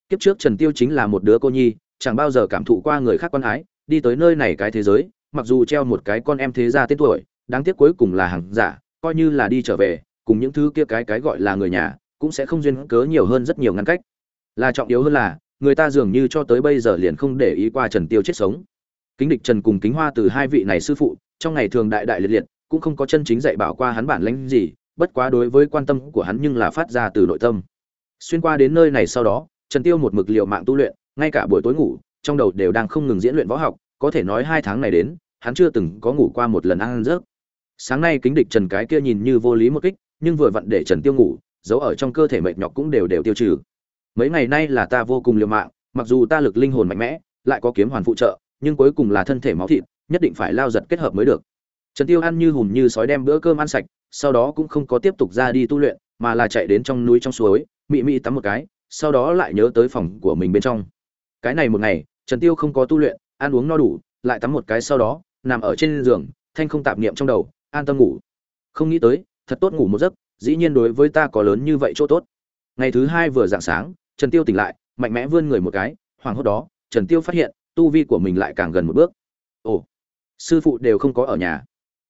Kiếp trước trần tiêu chính là một đứa cô nhi, chẳng bao giờ cảm thụ qua người khác quan ái, đi tới nơi này cái thế giới, mặc dù treo một cái con em thế gia tên tuổi, đáng tiếc cuối cùng là hàng giả, coi như là đi trở về, cùng những thứ kia cái cái gọi là người nhà, cũng sẽ không duyên cớ nhiều hơn rất nhiều ngăn cách. Là trọng yếu hơn là người ta dường như cho tới bây giờ liền không để ý qua trần tiêu chết sống. Kính địch trần cùng kính hoa từ hai vị này sư phụ, trong ngày thường đại đại liệt liệt, cũng không có chân chính dạy bảo qua hắn bản lãnh gì, bất quá đối với quan tâm của hắn nhưng là phát ra từ nội tâm. Xuyên qua đến nơi này sau đó, trần tiêu một mực liệu mạng tu luyện, ngay cả buổi tối ngủ, trong đầu đều đang không ngừng diễn luyện võ học, có thể nói hai tháng này đến, hắn chưa từng có ngủ qua một lần ăn giấc. sáng nay kính địch trần cái kia nhìn như vô lý một kích, nhưng vừa vặn để trần tiêu ngủ, dấu ở trong cơ thể mệt nhọc cũng đều đều tiêu trừ mấy ngày nay là ta vô cùng liều mạng, mặc dù ta lực linh hồn mạnh mẽ, lại có kiếm hoàn phụ trợ, nhưng cuối cùng là thân thể máu thịt, nhất định phải lao giật kết hợp mới được. Trần tiêu ăn như hùm như sói đem bữa cơm ăn sạch, sau đó cũng không có tiếp tục ra đi tu luyện, mà là chạy đến trong núi trong suối, mị mị tắm một cái, sau đó lại nhớ tới phòng của mình bên trong. Cái này một ngày, trần tiêu không có tu luyện, ăn uống no đủ, lại tắm một cái sau đó, nằm ở trên giường, thanh không tạp niệm trong đầu, an tâm ngủ. Không nghĩ tới, thật tốt ngủ một giấc, dĩ nhiên đối với ta có lớn như vậy chỗ tốt. Ngày thứ hai vừa dạng sáng trần tiêu tỉnh lại, mạnh mẽ vươn người một cái hoàng hốt đó, trần tiêu phát hiện, tu vi của mình lại càng gần một bước. Ồ, sư phụ đều không có ở nhà.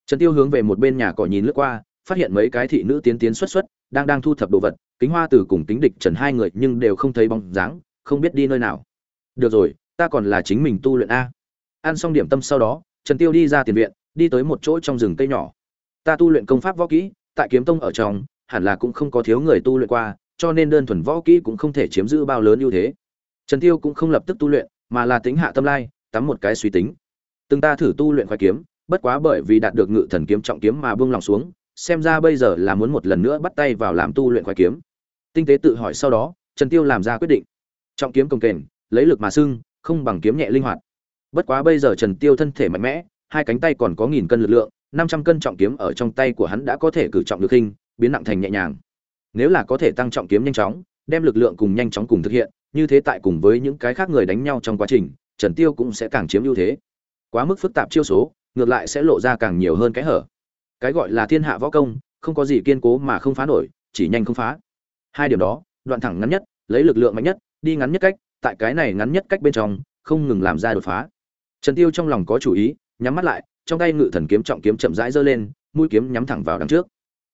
Trần tiêu hướng về một bên nhà cỏ nhìn lướt qua, phát hiện mấy cái thị nữ tiến tiến xuất xuất, đang đang thu thập đồ vật, kính hoa từ cùng kính địch trần hai người nhưng đều không thấy bóng dáng, không biết đi nơi nào. Được rồi, ta còn là chính mình tu luyện a. Ăn xong điểm tâm sau đó, trần tiêu đi ra tiền viện, đi tới một chỗ trong rừng cây nhỏ. Ta tu luyện công pháp võ kỹ, tại kiếm tông ở trong, hẳn là cũng không có thiếu người tu luyện qua cho nên đơn thuần võ kỹ cũng không thể chiếm giữ bao lớn ưu thế. Trần tiêu cũng không lập tức tu luyện, mà là tính hạ tâm lai, tắm một cái suy tính. Từng ta thử tu luyện khoái kiếm, bất quá bởi vì đạt được ngự thần kiếm trọng kiếm mà buông lòng xuống, xem ra bây giờ là muốn một lần nữa bắt tay vào làm tu luyện khoái kiếm. Tinh tế tự hỏi sau đó, trần tiêu làm ra quyết định. Trọng kiếm công kềnh, lấy lực mà sưng không bằng kiếm nhẹ linh hoạt. Bất quá bây giờ trần tiêu thân thể mạnh mẽ, hai cánh tay còn có nghìn cân lực lượng, năm trăm cân trọng kiếm ở trong tay của hắn đã có thể cử trọng được hình, biến nặng thành nhẹ nhàng nếu là có thể tăng trọng kiếm nhanh chóng, đem lực lượng cùng nhanh chóng cùng thực hiện, như thế tại cùng với những cái khác người đánh nhau trong quá trình, trần tiêu cũng sẽ càng chiếm ưu thế. Quá mức phức tạp chiêu số, ngược lại sẽ lộ ra càng nhiều hơn cái hở. Cái gọi là thiên hạ võ công, không có gì kiên cố mà không phá nổi, chỉ nhanh không phá. Hai điểm đó, đoạn thẳng ngắn nhất, lấy lực lượng mạnh nhất, đi ngắn nhất cách, tại cái này ngắn nhất cách bên trong, không ngừng làm ra đột phá. Trần tiêu trong lòng có chủ ý, nhắm mắt lại, trong tay ngự thần kiếm trọng kiếm chậm rãi giơ lên, mũi kiếm nhắm thẳng vào đằng trước.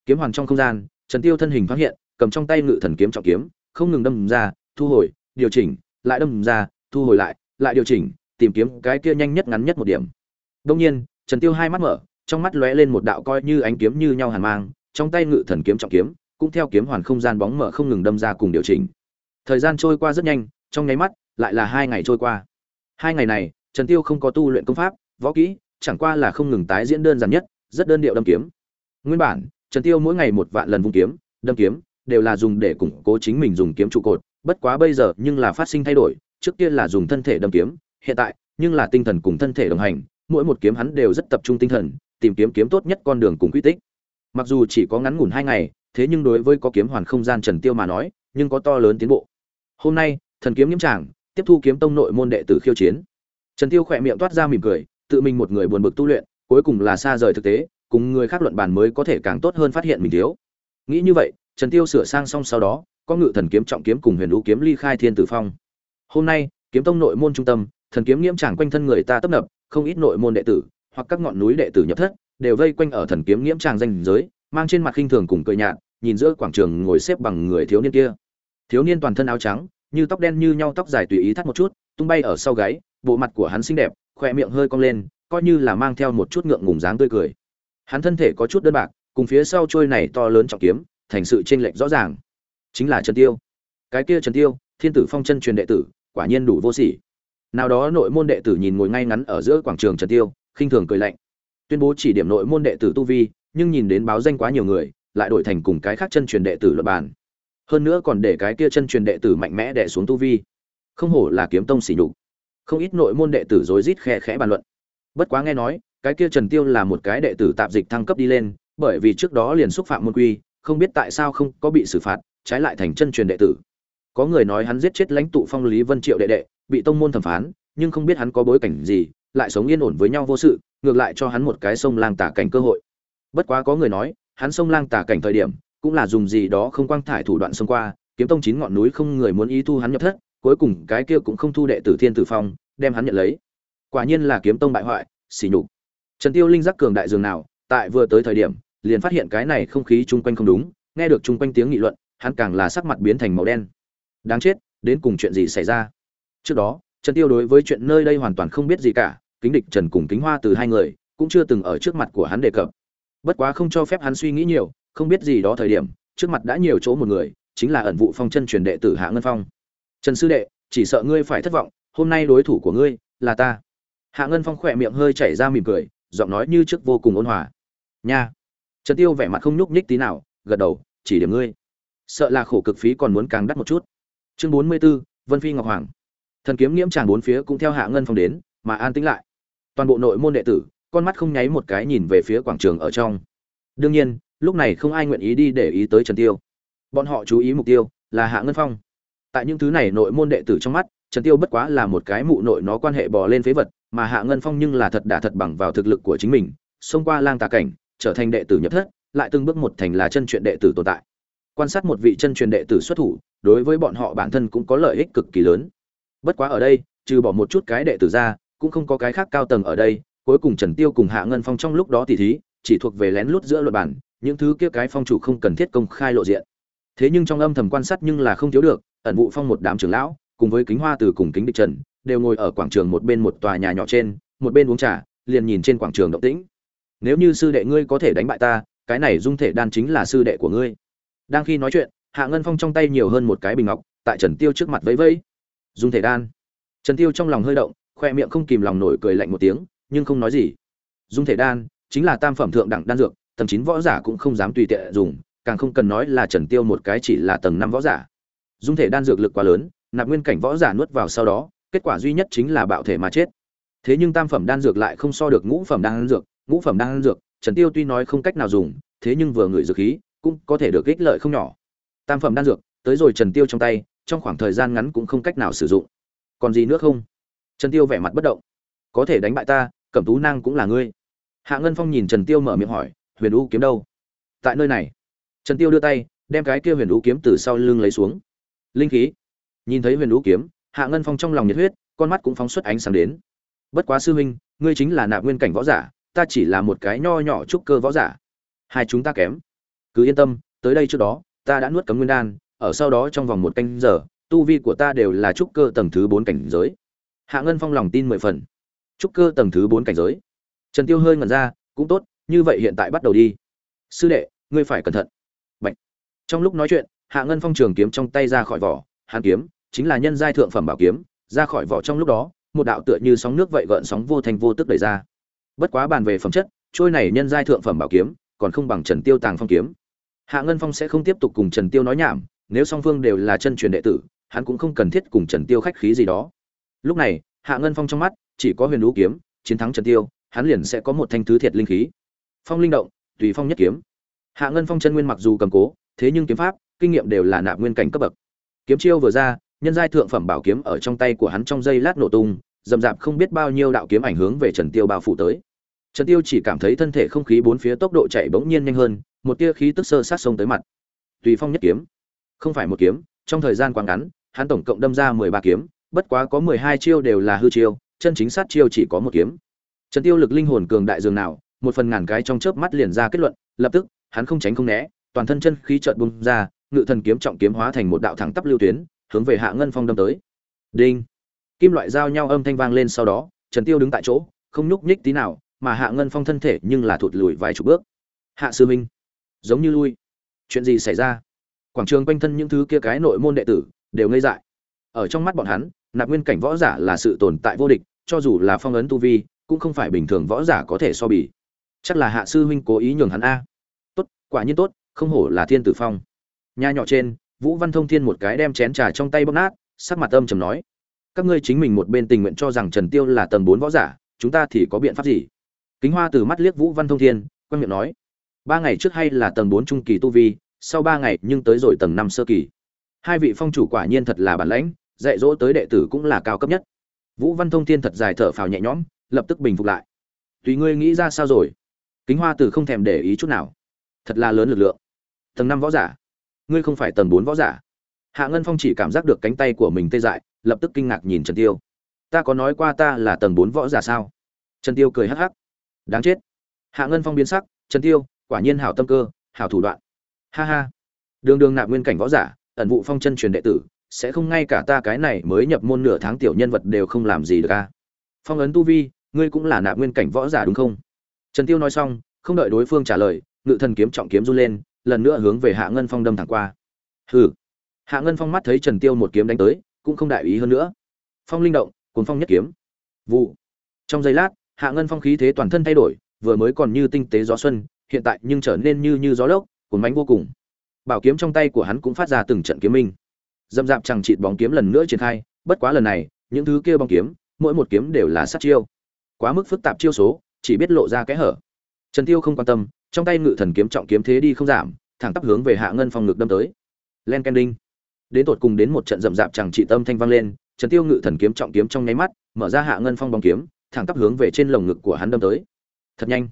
Kiếm hoàn trong không gian trần tiêu thân hình phát hiện, cầm trong tay ngự thần kiếm trọng kiếm, không ngừng đâm ra, thu hồi, điều chỉnh, lại đâm ra, thu hồi lại lại điều chỉnh, tìm kiếm cái kia nhanh nhất ngắn nhất một điểm. Đương nhiên, trần tiêu hai mắt mở, trong mắt lóe lên một đạo coi như ánh kiếm như nhau hàn mang, trong tay ngự thần kiếm trọng kiếm, cũng theo kiếm hoàn không gian bóng mở không ngừng đâm ra cùng điều chỉnh. Thời gian trôi qua rất nhanh, trong nháy mắt, lại là hai ngày trôi qua. Hai ngày này, trần tiêu không có tu luyện công pháp, võ kỹ, chẳng qua là không ngừng tái diễn đơn giản nhất, rất đơn điệu đâm kiếm. Nguyên bản trần tiêu mỗi ngày một vạn lần vung kiếm, đâm kiếm, đều là dùng để củng cố chính mình dùng kiếm trụ cột. Bất quá bây giờ nhưng là phát sinh thay đổi, trước kia là dùng thân thể đâm kiếm, hiện tại nhưng là tinh thần cùng thân thể đồng hành, mỗi một kiếm hắn đều rất tập trung tinh thần, tìm kiếm kiếm tốt nhất con đường cùng quy tích. Mặc dù chỉ có ngắn ngủn hai ngày, thế nhưng đối với có kiếm hoàn không gian trần tiêu mà nói, nhưng có to lớn tiến bộ. Hôm nay, thần kiếm nhiễm tràng, tiếp thu kiếm tông nội môn đệ tử khiêu chiến. Trần tiêu khỏe miệng toát ra mỉm cười, tự mình một người buồn bực tu luyện, cuối cùng là xa rời thực tế cùng người khác luận bàn mới có thể càng tốt hơn phát hiện mình thiếu. Nghĩ như vậy, trần tiêu sửa sang xong sau đó, có ngự thần kiếm trọng kiếm cùng huyền lũ kiếm ly khai thiên tử phong. Hôm nay, kiếm tông nội môn trung tâm, thần kiếm nghiễm tràng quanh thân người ta tấp nập, không ít nội môn đệ tử, hoặc các ngọn núi đệ tử nhập thất, đều vây quanh ở thần kiếm nghiễm tràng danh giới, mang trên mặt khinh thường cùng cười nhạt, nhìn giữa quảng trường ngồi xếp bằng người thiếu niên kia. Thiếu niên toàn thân áo trắng, như tóc đen như nhau tóc dài tùy ý thắt một chút, tung bay ở sau gáy, bộ mặt của hắn xinh đẹp khỏe miệng hơi cong lên, coi như là mang theo một chút ngượng ngùng dáng tươi cười hắn thân thể có chút đơn bạc, cùng phía sau trôi này to lớn trọng kiếm, thành sự chênh lệch rõ ràng. Chính là trần tiêu. Cái kia trần tiêu, thiên tử phong chân truyền đệ tử, quả nhiên đủ vô sỉ. Nào đó nội môn đệ tử nhìn ngồi ngay ngắn ở giữa quảng trường trần tiêu, khinh thường cười lạnh. Tuyên bố chỉ điểm nội môn đệ tử tu vi, nhưng nhìn đến báo danh quá nhiều người, lại đổi thành cùng cái khác chân truyền đệ tử luận bàn. Hơn nữa còn để cái kia chân truyền đệ tử mạnh mẽ đè xuống tu vi. Không hổ là kiếm tông sỉ nhục. Không ít nội môn đệ tử rối rít khe khẽ bàn luận. Bất quá nghe nói cái kia trần tiêu là một cái đệ tử tạm dịch thăng cấp đi lên, bởi vì trước đó liền xúc phạm môn quy, không biết tại sao không có bị xử phạt, trái lại thành chân truyền đệ tử. Có người nói hắn giết chết lãnh tụ phong lý vân triệu đệ đệ, bị tông môn thẩm phán, nhưng không biết hắn có bối cảnh gì, lại sống yên ổn với nhau vô sự, ngược lại cho hắn một cái sông lang tả cảnh cơ hội. Bất quá có người nói, hắn sông lang tả cảnh thời điểm, cũng là dùng gì đó không quang thải thủ đoạn xông qua, kiếm tông chín ngọn núi không người muốn ý thu hắn nhập thất, cuối cùng cái kia cũng không thu đệ tử thiên tử phong, đem hắn nhận lấy. Quả nhiên là kiếm tông bại hoại xỉ nhục trần tiêu linh giác cường đại dường nào, tại vừa tới thời điểm, liền phát hiện cái này không khí chung quanh không đúng, nghe được chung quanh tiếng nghị luận, hắn càng là sắc mặt biến thành màu đen. Đáng chết, đến cùng chuyện gì xảy ra? Trước đó, trần tiêu đối với chuyện nơi đây hoàn toàn không biết gì cả, kính địch trần cùng kính hoa từ hai người, cũng chưa từng ở trước mặt của hắn đề cập. Bất quá không cho phép hắn suy nghĩ nhiều, không biết gì đó thời điểm, trước mặt đã nhiều chỗ một người, chính là ẩn vụ phong chân truyền đệ tử hạ ngân phong. Trần sư đệ, chỉ sợ ngươi phải thất vọng, hôm nay đối thủ của ngươi là ta. Hạ ngân phong khỏe miệng hơi chảy ra mỉm cười giọng nói như trước vô cùng ôn hòa. Nha. Trần tiêu vẻ mặt không nhúc nhích tí nào gật đầu chỉ điểm ngươi. Sợ là khổ cực phí còn muốn càng đắt một chút. Chương bốn mươi 44, vân phi ngọc hoàng. Thần kiếm nghiễm tràng bốn phía cũng theo hạ ngân phong đến mà an tĩnh lại. Toàn bộ nội môn đệ tử con mắt không nháy một cái nhìn về phía quảng trường ở trong. Đương nhiên lúc này không ai nguyện ý đi để ý tới trần tiêu. Bọn họ chú ý mục tiêu là hạ ngân phong. Tại những thứ này nội môn đệ tử trong mắt trần tiêu bất quá là một cái mụ nội nó quan hệ bò lên phế vật mà hạ ngân phong nhưng là thật đả thật bằng vào thực lực của chính mình, xông qua lang tà cảnh, trở thành đệ tử nhập thất, lại từng bước một thành là chân truyền đệ tử tồn tại. Quan sát một vị chân truyền đệ tử xuất thủ, đối với bọn họ bản thân cũng có lợi ích cực kỳ lớn. Bất quá ở đây, trừ bỏ một chút cái đệ tử ra, cũng không có cái khác cao tầng ở đây, cuối cùng trần tiêu cùng hạ ngân phong trong lúc đó tỉ thí, chỉ thuộc về lén lút giữa luật bản những thứ kia cái phong chủ không cần thiết công khai lộ diện. Thế nhưng trong âm thầm quan sát nhưng là không thiếu được, ẩn vụ phong một đám trưởng lão, cùng với kính hoa từ cùng kính địch trần đều ngồi ở quảng trường một bên một tòa nhà nhỏ trên, một bên uống trà, liền nhìn trên quảng trường động tĩnh. Nếu như sư đệ ngươi có thể đánh bại ta, cái này dung thể đan chính là sư đệ của ngươi. Đang khi nói chuyện, hạ ngân phong trong tay nhiều hơn một cái bình ngọc, tại trần tiêu trước mặt vẫy vẫy. Dung thể đan. Trần tiêu trong lòng hơi động, khoe miệng không kìm lòng nổi cười lạnh một tiếng, nhưng không nói gì. Dung thể đan chính là tam phẩm thượng đẳng đan dược, tầng chín võ giả cũng không dám tùy tiện dùng, càng không cần nói là trần tiêu một cái chỉ là tầng năm võ giả. Dung thể đan dược lực quá lớn, nạp nguyên cảnh võ giả nuốt vào sau đó kết quả duy nhất chính là bạo thể mà chết. Thế nhưng tam phẩm đan dược lại không so được ngũ phẩm đan dược, ngũ phẩm đan dược, trần tiêu tuy nói không cách nào dùng, thế nhưng vừa ngửi dược khí, cũng có thể được ích lợi không nhỏ. Tam phẩm đan dược, tới rồi trần tiêu trong tay, trong khoảng thời gian ngắn cũng không cách nào sử dụng. Còn gì nữa không? Trần tiêu vẻ mặt bất động. Có thể đánh bại ta, cẩm tú nang cũng là ngươi. Hạ ngân phong nhìn trần tiêu mở miệng hỏi, huyền u kiếm đâu? Tại nơi này. Trần tiêu đưa tay, đem cái kia huyền u kiếm từ sau lưng lấy xuống. Linh khí. Nhìn thấy huyền u kiếm hạ ngân phong trong lòng nhiệt huyết, con mắt cũng phóng xuất ánh sáng đến. Bất quá sư huynh, ngươi chính là nạp nguyên cảnh võ giả, ta chỉ là một cái nho nhỏ trúc cơ võ giả. Hai chúng ta kém. Cứ yên tâm, tới đây trước đó, ta đã nuốt cấm nguyên đan, ở sau đó trong vòng một canh giờ, tu vi của ta đều là trúc cơ tầng thứ bốn cảnh giới. Hạ ngân phong lòng tin mười phần. Trúc cơ tầng thứ bốn cảnh giới? Trần tiêu hơi ngẩn ra, cũng tốt, như vậy hiện tại bắt đầu đi. Sư đệ, ngươi phải cẩn thận. Bạch. trong lúc nói chuyện, hạ ngân phong trường kiếm trong tay ra khỏi vỏ hàn kiếm chính là nhân giai thượng phẩm bảo kiếm, ra khỏi vỏ trong lúc đó, một đạo tựa như sóng nước vậy gợn sóng vô thành vô tức đẩy ra. Bất quá bàn về phẩm chất, trôi này nhân giai thượng phẩm bảo kiếm, còn không bằng trần tiêu tàng phong kiếm. Hạ ngân phong sẽ không tiếp tục cùng trần tiêu nói nhảm, nếu song phương đều là chân truyền đệ tử, hắn cũng không cần thiết cùng trần tiêu khách khí gì đó. Lúc này, hạ ngân phong trong mắt, chỉ có huyền lũ kiếm, chiến thắng trần tiêu, hắn liền sẽ có một thanh thứ thiệt linh khí. Phong linh động, tùy phong nhất kiếm. Hạ ngân phong chân nguyên mặc dù cầm cố, thế nhưng kiếm pháp, kinh nghiệm đều là nạp nguyên cảnh cấp bậc. Kiếm chiêu vừa ra nhân giai thượng phẩm bảo kiếm ở trong tay của hắn trong giây lát nổ tung, dầm dạp không biết bao nhiêu đạo kiếm ảnh hướng về trần tiêu bao phủ tới. Trần tiêu chỉ cảm thấy thân thể không khí bốn phía tốc độ chạy bỗng nhiên nhanh hơn, một tia khí tức sơ sát xông tới mặt. Tùy phong nhất kiếm. Không phải một kiếm, trong thời gian quá ngắn, hắn tổng cộng đâm ra mười ba kiếm, bất quá có mười hai chiêu đều là hư chiêu, chân chính sát chiêu chỉ có một kiếm. Trần tiêu lực linh hồn cường đại dường nào, một phần ngàn cái trong chớp mắt liền ra kết luận, lập tức, hắn không tránh không né, toàn thân chân khí chợt bung ra, ngự thần kiếm trọng kiếm hóa thành một đạo thẳng tắp lưu tuyến hướng về hạ ngân phong đâm tới. Đinh. Kim loại giao nhau âm thanh vang lên sau đó, trần tiêu đứng tại chỗ, không nhúc nhích tí nào, mà hạ ngân phong thân thể nhưng là thụt lùi vài chục bước. Hạ sư minh giống như lui. Chuyện gì xảy ra? Quảng trường quanh thân những thứ kia cái nội môn đệ tử, đều ngây dại. Ở trong mắt bọn hắn, nạp nguyên cảnh võ giả là sự tồn tại vô địch, cho dù là phong ấn tu vi, cũng không phải bình thường võ giả có thể so bì. Chắc là hạ sư huynh cố ý nhường hắn a. Tốt, quả nhiên tốt, không hổ là thiên tử phong. Nhà nhỏ trên vũ văn thông thiên một cái đem chén trà trong tay bóc nát, sắc mặt âm trầm nói, các ngươi chính mình một bên tình nguyện cho rằng trần tiêu là tầng bốn võ giả, chúng ta thì có biện pháp gì? Kính hoa từ mắt liếc vũ văn thông thiên quan miệng nói, ba ngày trước hay là tầng bốn trung kỳ tu vi, sau ba ngày nhưng tới rồi tầng năm sơ kỳ. Hai vị phong chủ quả nhiên thật là bản lãnh, dạy dỗ tới đệ tử cũng là cao cấp nhất. Vũ văn thông thiên thật dài thở phào nhẹ nhõm, lập tức bình phục lại. Tùy ngươi nghĩ ra sao rồi? Kính hoa từ không thèm để ý chút nào. Thật là lớn lực lượng. Tầng năm võ giả ngươi không phải tầng bốn võ giả. Hạ ngân phong chỉ cảm giác được cánh tay của mình tê dại, lập tức kinh ngạc nhìn trần tiêu. Ta có nói qua ta là tầng bốn võ giả sao? Trần tiêu cười hắc hắc. Đáng chết. Hạ ngân phong biến sắc, trần tiêu, quả nhiên hảo tâm cơ, hảo thủ đoạn. Ha ha. Đường đường nạp nguyên cảnh võ giả, ẩn vụ phong chân truyền đệ tử, sẽ không ngay cả ta cái này mới nhập môn nửa tháng tiểu nhân vật đều không làm gì được a. Phong ấn tu vi, ngươi cũng là nạp nguyên cảnh võ giả đúng không? Trần tiêu nói xong, không đợi đối phương trả lời, ngự thần kiếm trọng kiếm run lên lần nữa hướng về hạ ngân phong đâm thẳng qua. Hừ. Hạ ngân phong mắt thấy trần tiêu một kiếm đánh tới, cũng không đại ý hơn nữa. Phong linh động cuốn phong nhất kiếm. Vụ. Trong giây lát, hạ ngân phong khí thế toàn thân thay đổi, vừa mới còn như tinh tế gió xuân, hiện tại nhưng trở nên như như gió lốc cuốn bánh vô cùng. Bảo kiếm trong tay của hắn cũng phát ra từng trận kiếm minh. Dâm dạp chẳng chịt bóng kiếm lần nữa triển khai, bất quá lần này, những thứ kia bóng kiếm, mỗi một kiếm đều là sát chiêu. Quá mức phức tạp chiêu số, chỉ biết lộ ra kẽ hở. Trần tiêu không quan tâm trong tay ngự thần kiếm trọng kiếm thế đi không giảm, thẳng tắp hướng về hạ ngân phong ngực đâm tới. Len ken đinh đến tột cùng đến một trận rậm rạp chẳng trị tâm thanh vang lên, trần tiêu ngự thần kiếm trọng kiếm trong nháy mắt, mở ra hạ ngân phong bóng kiếm, thẳng tắp hướng về trên lồng ngực của hắn đâm tới. Thật nhanh.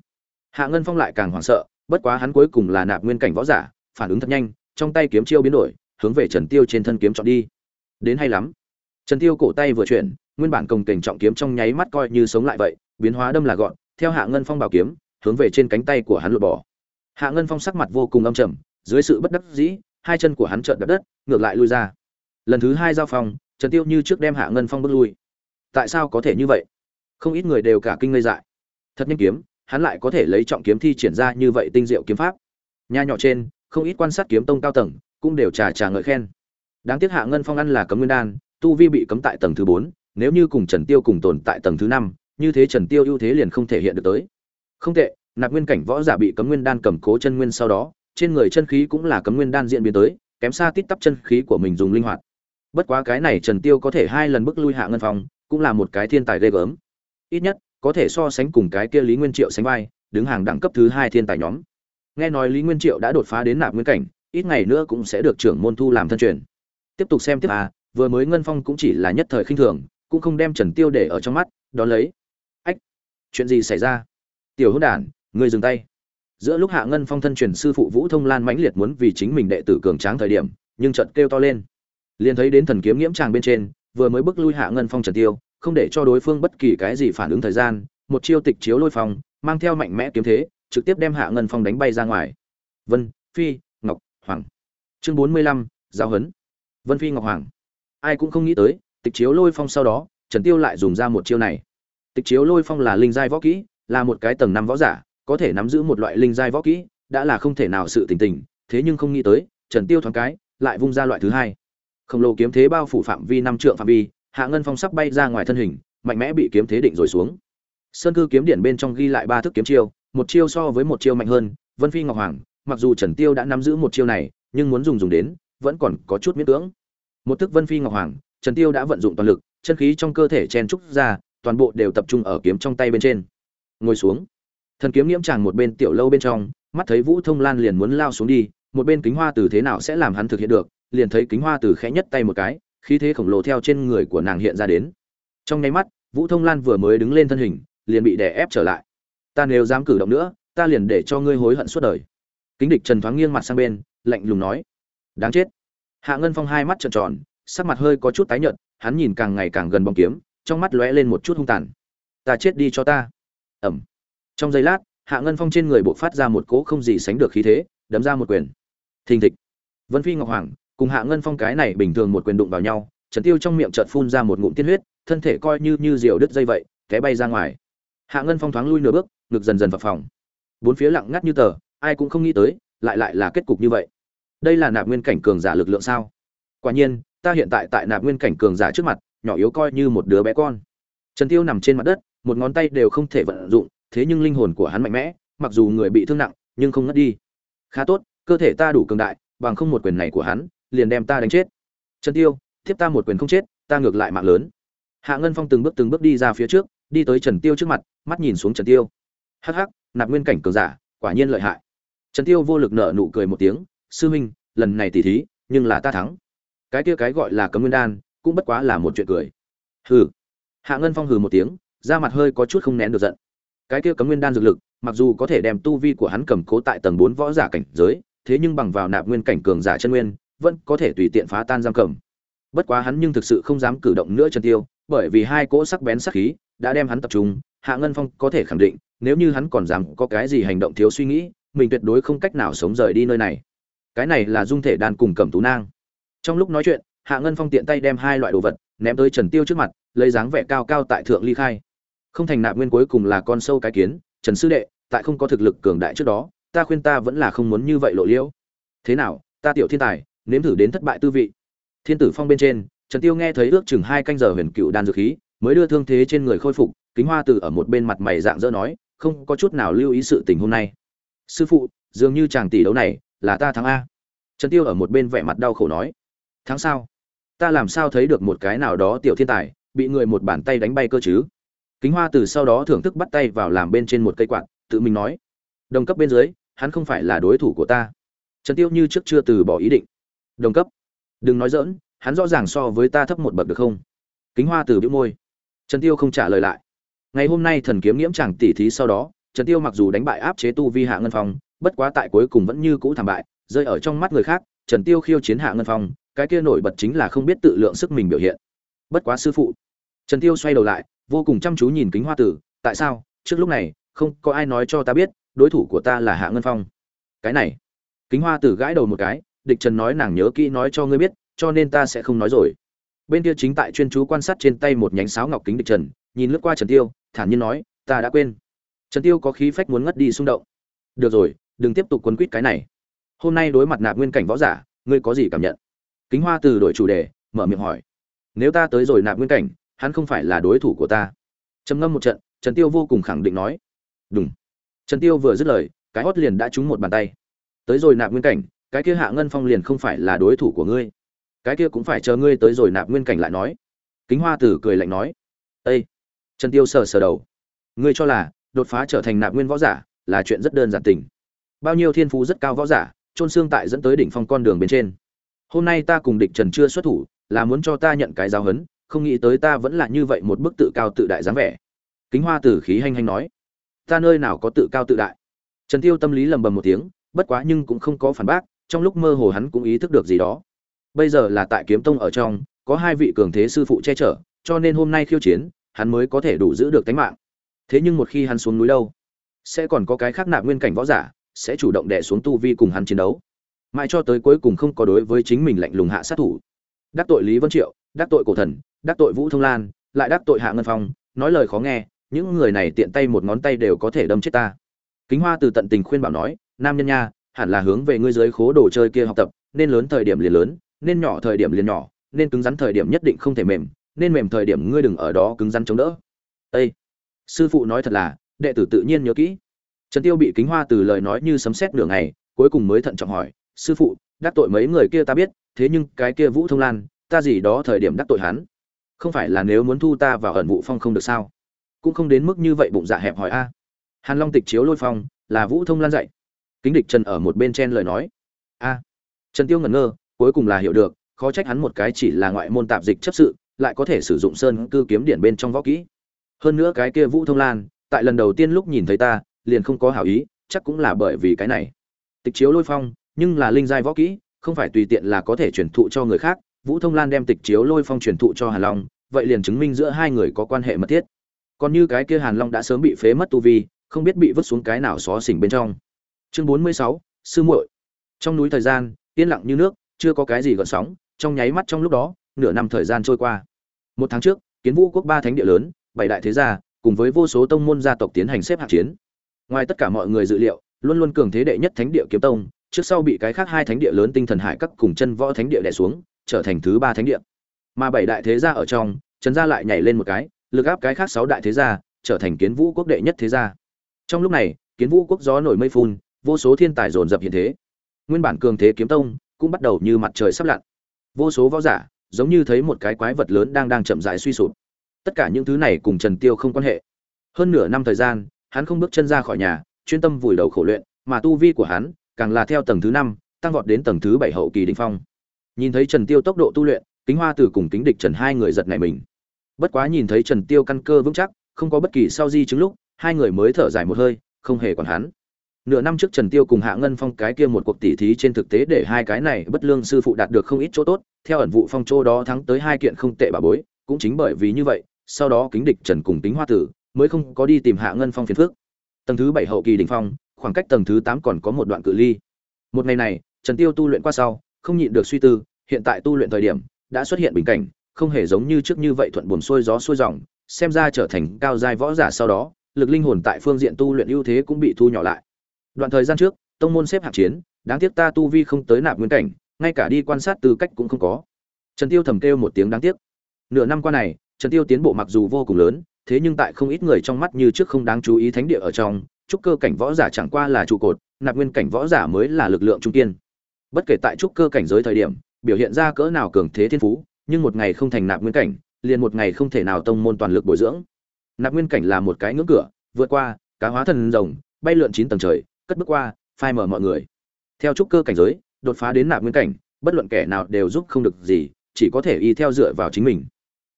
Hạ ngân phong lại càng hoảng sợ, bất quá hắn cuối cùng là nạp nguyên cảnh võ giả, phản ứng thật nhanh, trong tay kiếm chiêu biến đổi, hướng về trần tiêu trên thân kiếm chọn đi. Đến hay lắm. Trần tiêu cổ tay vừa chuyển, nguyên bản công kềnh trọng kiếm trong nháy mắt coi như sống lại vậy, biến hóa đâm là gọn, theo hạ ngân phong bảo kiếm hướng về trên cánh tay của hắn lột bỏ. Hạ ngân phong sắc mặt vô cùng âm trầm, dưới sự bất đắc dĩ, hai chân của hắn trợn đập đất, ngược lại lui ra. Lần thứ hai giao phong trần tiêu như trước đem hạ ngân phong bước lui. Tại sao có thể như vậy? Không ít người đều cả kinh ngây dại. Thật nhanh kiếm, hắn lại có thể lấy trọng kiếm thi triển ra như vậy tinh diệu kiếm pháp. Nha nhỏ trên, không ít quan sát kiếm tông cao tầng, cũng đều trà trà ngợi khen. Đáng tiếc hạ ngân phong ăn là cấm nguyên đan, tu vi bị cấm tại tầng thứ bốn, nếu như cùng trần tiêu cùng tồn tại tầng thứ năm, như thế trần tiêu ưu thế liền không thể hiện được tới không tệ, nạp nguyên cảnh võ giả bị cấm nguyên đan cầm cố chân nguyên sau đó, trên người chân khí cũng là cấm nguyên đan diễn biến tới, kém xa tít tắp chân khí của mình dùng linh hoạt. Bất quá cái này trần tiêu có thể hai lần bước lui hạ ngân phong, cũng là một cái thiên tài ghê gớm. Ít nhất, có thể so sánh cùng cái kia lý nguyên triệu sánh vai, đứng hàng đẳng cấp thứ hai thiên tài nhóm. Nghe nói lý nguyên triệu đã đột phá đến nạp nguyên cảnh, ít ngày nữa cũng sẽ được trưởng môn thu làm thân truyền. Tiếp tục xem tiếp à vừa mới ngân phong cũng chỉ là nhất thời khinh thường, cũng không đem trần tiêu để ở trong mắt đó lấy. Ách, chuyện gì xảy ra? Tiểu hữu đản người dừng tay. Giữa lúc hạ ngân phong thân truyền sư phụ vũ thông lan mãnh liệt muốn vì chính mình đệ tử cường tráng thời điểm, nhưng trận kêu to lên. Liền thấy đến thần kiếm nghiễm tràng bên trên, vừa mới bước lui hạ ngân phong trần tiêu, không để cho đối phương bất kỳ cái gì phản ứng thời gian, một chiêu tịch chiếu lôi phong, mang theo mạnh mẽ kiếm thế, trực tiếp đem hạ ngân phong đánh bay ra ngoài. Vân, phi, ngọc, hoàng. Chương bốn mươi lăm, giao hấn. Vân, phi, ngọc, hoàng. Ai cũng không nghĩ tới, tịch chiếu lôi phong sau đó, trần tiêu lại dùng ra một chiêu này. Tịch chiếu lôi phong là linh giai võ kỹ là một cái tầng năm võ giả, có thể nắm giữ một loại linh giai võ kỹ, đã là không thể nào sự tình tình thế nhưng không nghĩ tới, trần tiêu thoáng cái, lại vung ra loại thứ hai. Khổng lồ kiếm thế bao phủ phạm vi năm trượng phạm vi, hạ ngân phong sắp bay ra ngoài thân hình, mạnh mẽ bị kiếm thế định rồi xuống. Sơn cư kiếm điển bên trong ghi lại ba thức kiếm chiêu, một chiêu so với một chiêu mạnh hơn, vân phi ngọc hoàng, mặc dù trần tiêu đã nắm giữ một chiêu này, nhưng muốn dùng dùng đến, vẫn còn có chút miễn cưỡng. Một thức vân phi ngọc hoàng, trần tiêu đã vận dụng toàn lực, chân khí trong cơ thể chen trúc ra, toàn bộ đều tập trung ở kiếm trong tay bên trên ngồi xuống. Thần kiếm nghiễm tràn một bên tiểu lâu bên trong, mắt thấy vũ thông lan liền muốn lao xuống đi, một bên kính hoa từ thế nào sẽ làm hắn thực hiện được, liền thấy kính hoa từ khẽ nhất tay một cái, khí thế khổng lồ theo trên người của nàng hiện ra đến. Trong nháy mắt, vũ thông lan vừa mới đứng lên thân hình, liền bị đè ép trở lại. Ta nếu dám cử động nữa, ta liền để cho ngươi hối hận suốt đời. Kính địch trần thoáng nghiêng mặt sang bên, lạnh lùng nói. Đáng chết. Hạ ngân phong hai mắt trợn tròn, sắc mặt hơi có chút tái nhợt, hắn nhìn càng ngày càng gần bóng kiếm, trong mắt lóe lên một chút hung tàn. Ta chết đi cho ta ẩm. Trong giây lát, hạ ngân phong trên người buộc phát ra một cỗ không gì sánh được khí thế, đấm ra một quyền. Thình thịch. Vân phi ngọc hoàng cùng hạ ngân phong cái này bình thường một quyền đụng vào nhau, trần tiêu trong miệng chợt phun ra một ngụm tiên huyết, thân thể coi như như diều đứt dây vậy, té bay ra ngoài. Hạ ngân phong thoáng lui nửa bước, ngực dần dần vào phòng. Bốn phía lặng ngắt như tờ, ai cũng không nghĩ tới, lại lại là kết cục như vậy. Đây là nạp nguyên cảnh cường giả lực lượng sao? Quả nhiên, ta hiện tại tại nạp nguyên cảnh cường giả trước mặt, nhỏ yếu coi như một đứa bé con. Trần tiêu nằm trên mặt đất một ngón tay đều không thể vận dụng, thế nhưng linh hồn của hắn mạnh mẽ, mặc dù người bị thương nặng, nhưng không ngất đi. Khá tốt, cơ thể ta đủ cường đại, bằng không một quyền này của hắn, liền đem ta đánh chết. Trần tiêu tiếp ta một quyền không chết, ta ngược lại mạng lớn. Hạ ngân phong từng bước từng bước đi ra phía trước, đi tới trần tiêu trước mặt, mắt nhìn xuống trần tiêu. Hắc hắc, nạp nguyên cảnh cường giả, quả nhiên lợi hại. Trần tiêu vô lực nở nụ cười một tiếng, sư huynh, lần này tỉ thí, nhưng là ta thắng. Cái kia cái gọi là cấm nguyên đan, cũng bất quá là một chuyện cười. Hừ. Hạ ngân phong hừ một tiếng da mặt hơi có chút không nén được giận. Cái kia cấm nguyên đan dược lực, mặc dù có thể đem tu vi của hắn cầm cố tại tầng bốn võ giả cảnh giới, thế nhưng bằng vào nạp nguyên cảnh cường giả chân nguyên, vẫn có thể tùy tiện phá tan giam cầm. Bất quá hắn nhưng thực sự không dám cử động nữa chân tiêu, bởi vì hai cỗ sắc bén sắc khí đã đem hắn tập trung, hạ ngân phong có thể khẳng định, nếu như hắn còn dám có cái gì hành động thiếu suy nghĩ, mình tuyệt đối không cách nào sống rời đi nơi này. Cái này là dung thể đan cùng cẩm tú nang. Trong lúc nói chuyện, hạ ngân phong tiện tay đem hai loại đồ vật ném tới trần tiêu trước mặt, lấy dáng vẻ cao cao tại thượng ly khai không thành nạp nguyên cuối cùng là con sâu cái kiến, trần sư đệ, tại không có thực lực cường đại trước đó, ta khuyên ta vẫn là không muốn như vậy lộ liễu. Thế nào, ta tiểu thiên tài, nếm thử đến thất bại tư vị. Thiên tử phong bên trên, trần tiêu nghe thấy ước chừng hai canh giờ huyền cựu đan dược khí, mới đưa thương thế trên người khôi phục, kính hoa từ ở một bên mặt mày dạng dỡ nói, không có chút nào lưu ý sự tình hôm nay. Sư phụ, dường như chàng tỷ đấu này, là ta thắng a. Trần tiêu ở một bên vẻ mặt đau khổ nói, thắng sao? Ta làm sao thấy được một cái nào đó tiểu thiên tài, bị người một bàn tay đánh bay cơ chứ? Kính hoa từ sau đó thưởng thức bắt tay vào làm bên trên một cây quạt, tự mình nói, đồng cấp bên dưới, hắn không phải là đối thủ của ta. Trần tiêu như trước chưa từ bỏ ý định. Đồng cấp, đừng nói dỡn hắn rõ ràng so với ta thấp một bậc được không? Kính hoa từ bĩu môi. Trần tiêu không trả lời lại. Ngày hôm nay thần kiếm nghiễm chẳng tỉ thí sau đó, trần tiêu mặc dù đánh bại áp chế tu vi hạ ngân phong, bất quá tại cuối cùng vẫn như cũ thảm bại, rơi ở trong mắt người khác, trần tiêu khiêu chiến hạ ngân phong, cái kia nổi bật chính là không biết tự lượng sức mình biểu hiện. Bất quá sư phụ. Trần tiêu xoay đầu lại vô cùng chăm chú nhìn kính hoa tử, tại sao? Trước lúc này, không có ai nói cho ta biết, đối thủ của ta là hạ ngân phong. Cái này? Kính hoa tử gãi đầu một cái, địch trần nói nàng nhớ kỹ nói cho ngươi biết, cho nên ta sẽ không nói rồi. Bên kia chính tại chuyên chú quan sát trên tay một nhánh sáo ngọc kính địch trần, nhìn lướt qua trần tiêu, thản nhiên nói, ta đã quên. Trần tiêu có khí phách muốn ngất đi xung động. Được rồi, đừng tiếp tục quấn quýt cái này. Hôm nay đối mặt nạp nguyên cảnh võ giả, ngươi có gì cảm nhận? Kính hoa từ đổi chủ đề, mở miệng hỏi, nếu ta tới rồi nạp nguyên cảnh hắn không phải là đối thủ của ta. Trầm ngâm một trận, trần tiêu vô cùng khẳng định nói. Đúng trần tiêu vừa dứt lời, cái hót liền đã trúng một bàn tay. Tới rồi nạp nguyên cảnh, cái kia hạ ngân phong liền không phải là đối thủ của ngươi. Cái kia cũng phải chờ ngươi tới rồi nạp nguyên cảnh lại nói. Kính hoa tử cười lạnh nói. Ây trần tiêu sờ sờ đầu. Ngươi cho là, đột phá trở thành nạp nguyên võ giả, là chuyện rất đơn giản tình. Bao nhiêu thiên phú rất cao võ giả trôn xương tại dẫn tới đỉnh phong con đường bên trên. Hôm nay ta cùng địch trần chưa xuất thủ, là muốn cho ta nhận cái giáo hấn không nghĩ tới ta vẫn là như vậy một bức tự cao tự đại dáng vẻ. Kính hoa tử khí hanh hanh nói, ta nơi nào có tự cao tự đại? Trần tiêu tâm lý lầm bầm một tiếng, bất quá nhưng cũng không có phản bác, trong lúc mơ hồ hắn cũng ý thức được gì đó. Bây giờ là tại kiếm tông ở trong, có hai vị cường thế sư phụ che chở, cho nên hôm nay khiêu chiến, hắn mới có thể đủ giữ được tính mạng. Thế nhưng một khi hắn xuống núi đâu, sẽ còn có cái khác nạp nguyên cảnh võ giả, sẽ chủ động đè xuống tu vi cùng hắn chiến đấu. Mãi cho tới cuối cùng không có đối với chính mình lạnh lùng hạ sát thủ. Đắc tội lý vân triệu, đắc tội cổ thần đắc tội vũ thông lan, lại đắc tội hạ ngân phong, nói lời khó nghe, những người này tiện tay một ngón tay đều có thể đâm chết ta. Kính hoa từ tận tình khuyên bảo nói, nam nhân nha, hẳn là hướng về ngươi dưới khố đồ chơi kia học tập, nên lớn thời điểm liền lớn, nên nhỏ thời điểm liền nhỏ, nên cứng rắn thời điểm nhất định không thể mềm, nên mềm thời điểm ngươi đừng ở đó cứng rắn chống đỡ. Ê! sư phụ nói thật là, đệ tử tự nhiên nhớ kỹ. Trần tiêu bị kính hoa từ lời nói như sấm sét nửa ngày, cuối cùng mới thận trọng hỏi, sư phụ, đắc tội mấy người kia ta biết, thế nhưng cái kia vũ thông lan, ta gì đó thời điểm đắc tội hắn? Không phải là nếu muốn thu ta vào ẩn vụ phong không được sao? Cũng không đến mức như vậy bụng dạ hẹp hỏi a. Hàn long tịch chiếu lôi phong, là vũ thông lan dạy. Kính địch trần ở một bên chen lời nói. A. Trần tiêu ngẩn ngơ, cuối cùng là hiểu được, khó trách hắn một cái chỉ là ngoại môn tạp dịch chấp sự, lại có thể sử dụng sơn cư kiếm điển bên trong võ kỹ. Hơn nữa cái kia vũ thông lan, tại lần đầu tiên lúc nhìn thấy ta, liền không có hảo ý, chắc cũng là bởi vì cái này. Tịch chiếu lôi phong, nhưng là linh giai võ kỹ, không phải tùy tiện là có thể truyền thụ cho người khác vũ thông lan đem tịch chiếu lôi phong truyền thụ cho hàn long, vậy liền chứng minh giữa hai người có quan hệ mật thiết. Còn như cái kia hàn long đã sớm bị phế mất tu vi, không biết bị vứt xuống cái nào xó xỉnh bên trong. Chương bốn mươi sáu, sư muội. Trong núi thời gian, yên lặng như nước, chưa có cái gì gợn sóng, trong nháy mắt trong lúc đó, nửa năm thời gian trôi qua. Một tháng trước, kiến vũ quốc ba thánh địa lớn, bảy đại thế gia, cùng với vô số tông môn gia tộc tiến hành xếp hạng chiến. Ngoài tất cả mọi người dự liệu, luôn luôn cường thế đệ nhất thánh địa kiếm tông, trước sau bị cái khác hai thánh địa lớn tinh thần hải các cùng chân võ thánh địa đè xuống trở thành thứ ba thánh địa. Mà bảy đại thế gia ở trong, trần gia lại nhảy lên một cái, lực áp cái khác sáu đại thế gia, trở thành kiến vũ quốc đệ nhất thế gia. Trong lúc này, kiến vũ quốc gió nổi mây phun, vô số thiên tài dồn dập hiện thế. Nguyên bản cường thế kiếm tông cũng bắt đầu như mặt trời sắp lặn. Vô số võ giả, giống như thấy một cái quái vật lớn đang đang chậm rãi suy sụp. Tất cả những thứ này cùng trần tiêu không quan hệ. Hơn nửa năm thời gian, hắn không bước chân ra khỏi nhà, chuyên tâm vùi đầu khổ luyện, mà tu vi của hắn càng là theo tầng thứ năm, tăng vọt đến tầng thứ bảy hậu kỳ đỉnh phong nhìn thấy trần tiêu tốc độ tu luyện, kính hoa tử cùng kính địch trần hai người giật nảy mình. Bất quá nhìn thấy trần tiêu căn cơ vững chắc, không có bất kỳ sau di chứng lúc, hai người mới thở dài một hơi, không hề còn hắn. Nửa năm trước trần tiêu cùng hạ ngân phong cái kia một cuộc tỉ thí trên thực tế để hai cái này bất lương sư phụ đạt được không ít chỗ tốt, theo ẩn vụ phong châu đó thắng tới hai kiện không tệ bà bối, cũng chính bởi vì như vậy, sau đó kính địch trần cùng tính hoa tử mới không có đi tìm hạ ngân phong phiền phước tầng thứ bảy hậu kỳ đỉnh phong, khoảng cách tầng thứ tám còn có một đoạn cự ly. Một ngày này, trần tiêu tu luyện qua sau không nhịn được suy tư, hiện tại tu luyện thời điểm, đã xuất hiện bình cảnh, không hề giống như trước như vậy thuận buồm xuôi gió xuôi dòng, xem ra trở thành cao giai võ giả sau đó, lực linh hồn tại phương diện tu luyện ưu thế cũng bị thu nhỏ lại. Đoạn thời gian trước, tông môn xếp hạng chiến, đáng tiếc ta tu vi không tới nạp nguyên cảnh, ngay cả đi quan sát tư cách cũng không có. Trần tiêu thầm kêu một tiếng đáng tiếc. Nửa năm qua này, trần tiêu tiến bộ mặc dù vô cùng lớn, thế nhưng tại không ít người trong mắt như trước không đáng chú ý thánh địa ở trong, trúc cơ cảnh võ giả chẳng qua là trụ cột, nạp nguyên cảnh võ giả mới là lực lượng trung kiên bất kể tại trúc cơ cảnh giới thời điểm, biểu hiện ra cỡ nào cường thế thiên phú, nhưng một ngày không thành nạp nguyên cảnh, liền một ngày không thể nào tông môn toàn lực bồi dưỡng. Nạp nguyên cảnh là một cái ngưỡng cửa, vượt qua, cá hóa thần rồng, bay lượn chín tầng trời, cất bước qua, phai mở mọi người. Theo trúc cơ cảnh giới, đột phá đến nạp nguyên cảnh, bất luận kẻ nào đều giúp không được gì, chỉ có thể y theo dựa vào chính mình.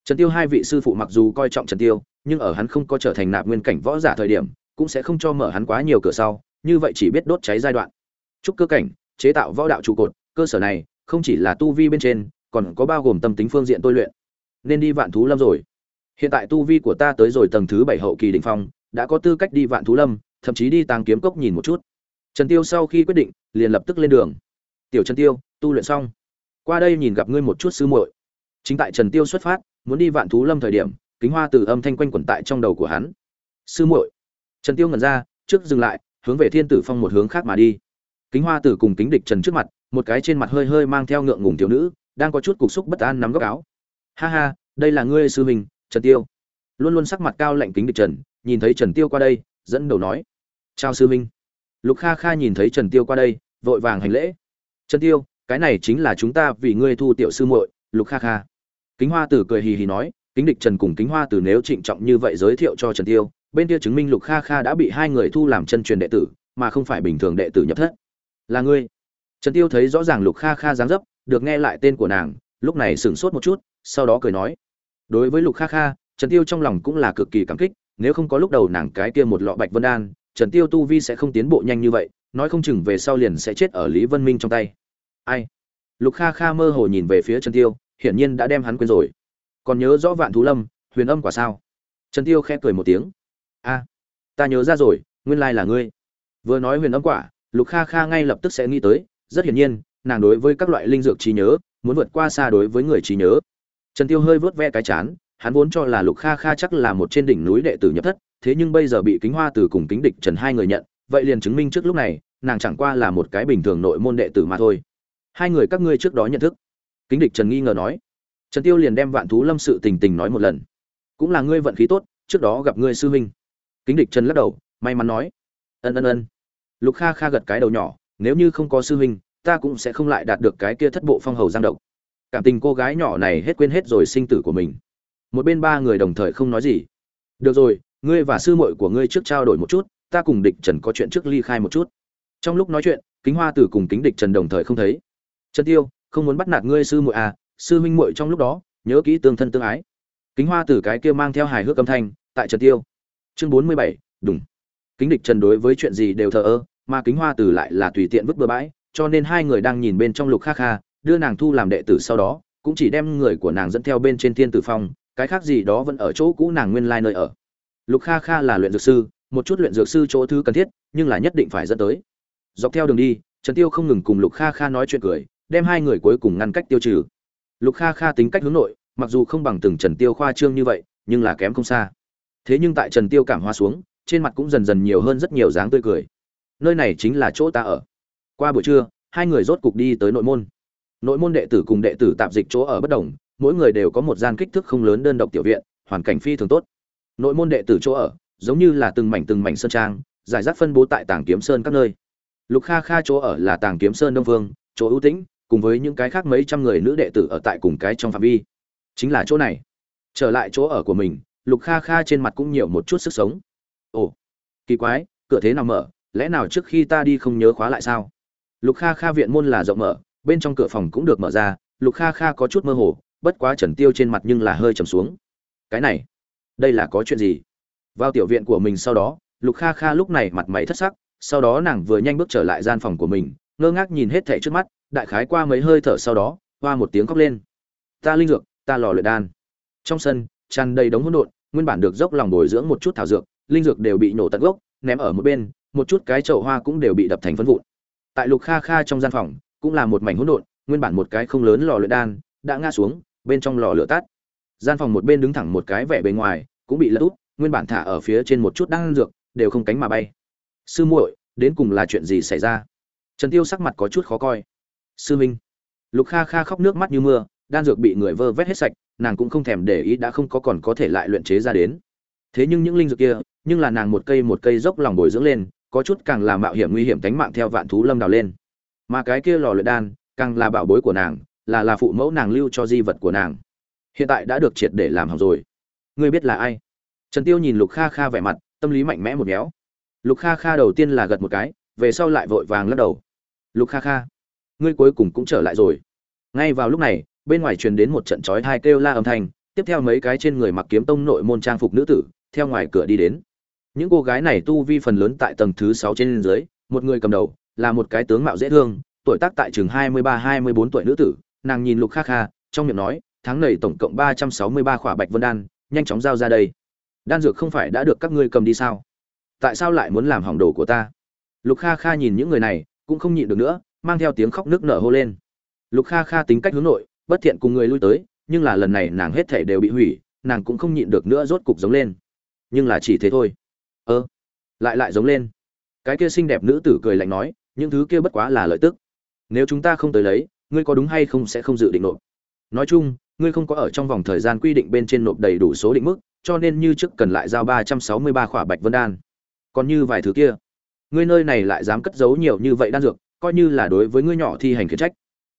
Trần tiêu hai vị sư phụ mặc dù coi trọng trần tiêu, nhưng ở hắn không có trở thành nạp nguyên cảnh võ giả thời điểm, cũng sẽ không cho mở hắn quá nhiều cửa sau, như vậy chỉ biết đốt cháy giai đoạn. Trúc cơ cảnh chế tạo võ đạo trụ cột, cơ sở này không chỉ là tu vi bên trên, còn có bao gồm tâm tính phương diện tôi luyện. Nên đi vạn thú lâm rồi. Hiện tại tu vi của ta tới rồi tầng thứ bảy hậu kỳ đỉnh phong, đã có tư cách đi vạn thú lâm, thậm chí đi tàng kiếm cốc nhìn một chút. Trần tiêu sau khi quyết định, liền lập tức lên đường. Tiểu trần tiêu, tu luyện xong. Qua đây nhìn gặp ngươi một chút sư muội. Chính tại trần tiêu xuất phát, muốn đi vạn thú lâm thời điểm, kính hoa từ âm thanh quanh quẩn tại trong đầu của hắn. Sư muội. Trần tiêu ngẩn ra, trước dừng lại, hướng về thiên tử phong một hướng khác mà đi kính hoa tử cùng kính địch trần trước mặt, một cái trên mặt hơi hơi mang theo ngượng ngùng thiếu nữ, đang có chút cục xúc bất an nắm góc áo. Ha ha, đây là ngươi sư huynh, trần tiêu. Luôn luôn sắc mặt cao lạnh kính địch trần, nhìn thấy trần tiêu qua đây, dẫn đầu nói. Chào sư minh lục kha kha nhìn thấy trần tiêu qua đây, vội vàng hành lễ. Trần tiêu, cái này chính là chúng ta vì ngươi thu tiểu sư muội, lục kha kha. Kính hoa tử cười hì hì nói, kính địch trần cùng kính hoa tử nếu trịnh trọng như vậy giới thiệu cho trần tiêu, bên kia chứng minh lục kha kha đã bị hai người thu làm chân truyền đệ tử, mà không phải bình thường đệ tử nhập thất là ngươi. Trần tiêu thấy rõ ràng lục kha kha dáng dấp, được nghe lại tên của nàng, lúc này sửng sốt một chút, sau đó cười nói. Đối với lục kha kha, trần tiêu trong lòng cũng là cực kỳ cảm kích, nếu không có lúc đầu nàng cái kia một lọ bạch vân đan, trần tiêu tu vi sẽ không tiến bộ nhanh như vậy, nói không chừng về sau liền sẽ chết ở lý vân minh trong tay. Ai? Lục kha kha mơ hồ nhìn về phía trần tiêu, hiển nhiên đã đem hắn quên rồi. Còn nhớ rõ vạn thú lâm, huyền âm quả sao? Trần tiêu khẽ cười một tiếng. A, ta nhớ ra rồi, nguyên lai là ngươi. Vừa nói huyền âm quả lục kha kha ngay lập tức sẽ nghĩ tới, rất hiển nhiên, nàng đối với các loại linh dược trí nhớ, muốn vượt qua xa đối với người trí nhớ. Trần tiêu hơi vớt ve cái chán, hắn vốn cho là lục kha kha chắc là một trên đỉnh núi đệ tử nhập thất, thế nhưng bây giờ bị kính hoa từ cùng kính địch trần hai người nhận, vậy liền chứng minh trước lúc này, nàng chẳng qua là một cái bình thường nội môn đệ tử mà thôi. Hai người các ngươi trước đó nhận thức. Kính địch trần nghi ngờ nói. Trần tiêu liền đem vạn thú lâm sự tình tình nói một lần. Cũng là ngươi vận khí tốt, trước đó gặp ngươi sư huynh. Kính địch trần lắc đầu, may mắn nói. Ân ân ân lục kha kha gật cái đầu nhỏ, nếu như không có sư huynh, ta cũng sẽ không lại đạt được cái kia thất bộ phong hầu giang động cảm tình cô gái nhỏ này hết quên hết rồi sinh tử của mình. Một bên ba người đồng thời không nói gì. Được rồi, ngươi và sư muội của ngươi trước trao đổi một chút, ta cùng địch trần có chuyện trước ly khai một chút. Trong lúc nói chuyện, kính hoa tử cùng kính địch trần đồng thời không thấy. Trần tiêu, không muốn bắt nạt ngươi sư muội à sư huynh muội trong lúc đó, nhớ kỹ tương thân tương ái. Kính hoa tử cái kia mang theo hài hước âm thanh, tại trần tiêu. Chương bốn mươi bảy đúng kính địch trần đối với chuyện gì đều thờ ơ, mà kính hoa tử lại là tùy tiện vứt bừa bãi, cho nên hai người đang nhìn bên trong lục kha kha, đưa nàng thu làm đệ tử sau đó, cũng chỉ đem người của nàng dẫn theo bên trên thiên tử phong, cái khác gì đó vẫn ở chỗ cũ nàng nguyên lai nơi ở. Lục kha kha là luyện dược sư, một chút luyện dược sư chỗ thứ cần thiết, nhưng là nhất định phải dẫn tới. Dọc theo đường đi, trần tiêu không ngừng cùng lục kha kha nói chuyện cười, đem hai người cuối cùng ngăn cách tiêu trừ. Lục kha kha tính cách hướng nội, mặc dù không bằng từng trần tiêu khoa trương như vậy, nhưng là kém không xa. Thế nhưng tại trần tiêu cảm hoa xuống trên mặt cũng dần dần nhiều hơn rất nhiều dáng tươi cười. Nơi này chính là chỗ ta ở. Qua buổi trưa, hai người rốt cục đi tới nội môn. Nội môn đệ tử cùng đệ tử tạp dịch chỗ ở bất đồng, mỗi người đều có một gian kích thước không lớn đơn độc tiểu viện, hoàn cảnh phi thường tốt. Nội môn đệ tử chỗ ở, giống như là từng mảnh từng mảnh sơn trang, giải rác phân bố tại tàng kiếm sơn các nơi. Lục kha kha chỗ ở là tàng kiếm sơn đông vương, chỗ ưu tĩnh, cùng với những cái khác mấy trăm người nữ đệ tử ở tại cùng cái trong phạm vi. Chính là chỗ này. Trở lại chỗ ở của mình, lục kha kha trên mặt cũng nhiều một chút sức sống ồ, kỳ quái, cửa thế nào mở? Lẽ nào trước khi ta đi không nhớ khóa lại sao? Lục kha kha viện môn là rộng mở, bên trong cửa phòng cũng được mở ra, lục kha kha có chút mơ hồ, bất quá trần tiêu trên mặt nhưng là hơi trầm xuống. Cái này, đây là có chuyện gì? Vào tiểu viện của mình sau đó, lục kha kha lúc này mặt mày thất sắc, sau đó nàng vừa nhanh bước trở lại gian phòng của mình, ngơ ngác nhìn hết thảy trước mắt, đại khái qua mấy hơi thở sau đó, hoa một tiếng khóc lên. Ta linh dược, ta lò luyện đan. Trong sân, tràn đầy đống hỗn độn, nguyên bản được dốc lòng bồi dưỡng một chút thảo dược linh dược đều bị nổ tận gốc, ném ở một bên, một chút cái chậu hoa cũng đều bị đập thành phân vụn. Tại lục kha kha trong gian phòng, cũng là một mảnh hỗn độn, nguyên bản một cái không lớn lò luyện đan, đã ngã xuống, bên trong lò lửa tắt. Gian phòng một bên đứng thẳng một cái vẻ bề ngoài, cũng bị lật úp, nguyên bản thả ở phía trên một chút đan dược, đều không cánh mà bay. Sư muội, đến cùng là chuyện gì xảy ra? Trần tiêu sắc mặt có chút khó coi. Sư minh. Lục kha kha khóc nước mắt như mưa, đan dược bị người vơ vét hết sạch, nàng cũng không thèm để ý đã không có còn có thể lại luyện chế ra đến. Thế nhưng những linh dược kia nhưng là nàng một cây một cây dốc lòng bồi dưỡng lên, có chút càng là mạo hiểm nguy hiểm tánh mạng theo vạn thú lâm đào lên. Mà cái kia lò luyện đan, càng là bảo bối của nàng, là là phụ mẫu nàng lưu cho di vật của nàng. Hiện tại đã được triệt để làm hỏng rồi. Ngươi biết là ai? Trần tiêu nhìn lục kha kha vẻ mặt, tâm lý mạnh mẽ một méo lục kha kha đầu tiên là gật một cái, về sau lại vội vàng lắc đầu. Lục kha kha, ngươi cuối cùng cũng trở lại rồi. Ngay vào lúc này, bên ngoài truyền đến một trận chói tai kêu la âm thanh, tiếp theo mấy cái trên người mặc kiếm tông nội môn trang phục nữ tử, theo ngoài cửa đi đến những cô gái này tu vi phần lớn tại tầng thứ sáu trên dưới, một người cầm đầu, là một cái tướng mạo dễ thương, tuổi tác tại chừng hai mươi ba, hai mươi bốn tuổi nữ tử. Nàng nhìn lục khắc kha, trong miệng nói, tháng này tổng cộng ba trăm sáu mươi ba khỏa bạch vân đan, nhanh chóng giao ra đây. Đan dược không phải đã được các ngươi cầm đi sao? Tại sao lại muốn làm hỏng đồ của ta? Lục kha kha nhìn những người này, cũng không nhịn được nữa, mang theo tiếng khóc nước nở hô lên. Lục kha kha tính cách hướng nội, bất thiện cùng người lui tới, nhưng là lần này nàng hết thể đều bị hủy, nàng cũng không nhịn được nữa rốt cục giống lên. Nhưng là chỉ thế thôi ơ. Lại lại giống lên. Cái kia xinh đẹp nữ tử cười lạnh nói, những thứ kia bất quá là lợi tức. Nếu chúng ta không tới lấy, ngươi có đúng hay không sẽ không dự định nộp. Nói chung, ngươi không có ở trong vòng thời gian quy định bên trên nộp đầy đủ số định mức, cho nên như trước cần lại giao ba trăm sáu mươi ba khỏa bạch vân đan. Còn như vài thứ kia. Ngươi nơi này lại dám cất giấu nhiều như vậy đan dược, coi như là đối với ngươi nhỏ thi hành khiển trách.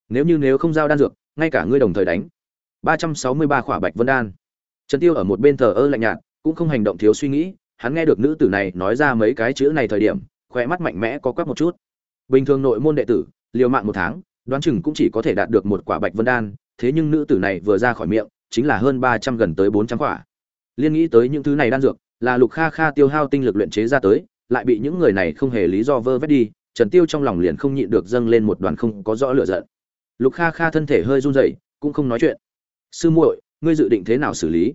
Nếu như nếu không giao đan dược, ngay cả ngươi đồng thời đánh. ba trăm sáu mươi ba khỏa bạch vân đan. Trần tiêu ở một bên thờ ơ lạnh nhạt, cũng không hành động thiếu suy nghĩ hắn nghe được nữ tử này nói ra mấy cái chữ này thời điểm khoe mắt mạnh mẽ có quắc một chút. Bình thường nội môn đệ tử, liều mạng một tháng, đoán chừng cũng chỉ có thể đạt được một quả bạch vân đan, thế nhưng nữ tử này vừa ra khỏi miệng, chính là hơn ba trăm gần tới bốn trăm quả. Liên nghĩ tới những thứ này đan dược, là lục kha kha tiêu hao tinh lực luyện chế ra tới, lại bị những người này không hề lý do vơ vét đi, trần tiêu trong lòng liền không nhịn được dâng lên một đoàn không có rõ lửa giận. Lục kha kha thân thể hơi run rẩy, cũng không nói chuyện. Sư muội, ngươi dự định thế nào xử lý?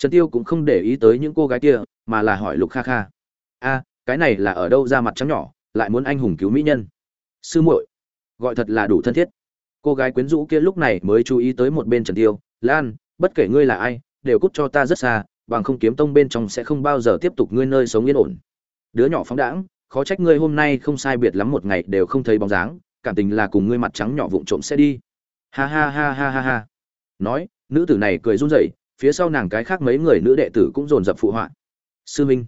Trần tiêu cũng không để ý tới những cô gái kia, mà là hỏi lục kha kha. A, cái này là ở đâu ra mặt trắng nhỏ, lại muốn anh hùng cứu mỹ nhân? Sư muội, gọi thật là đủ thân thiết. Cô gái quyến rũ kia lúc này mới chú ý tới một bên trần tiêu. Lan, bất kể ngươi là ai, đều cút cho ta rất xa, bằng không kiếm tông bên trong sẽ không bao giờ tiếp tục ngươi nơi sống yên ổn. Đứa nhỏ phóng đãng, khó trách ngươi hôm nay không sai biệt lắm một ngày đều không thấy bóng dáng, cảm tình là cùng ngươi mặt trắng nhỏ vụng trộm sẽ đi. Ha ha ha ha ha ha. Nói, nữ tử này cười run rẩy phía sau nàng cái khác mấy người nữ đệ tử cũng dồn dập phụ họa. Sư minh,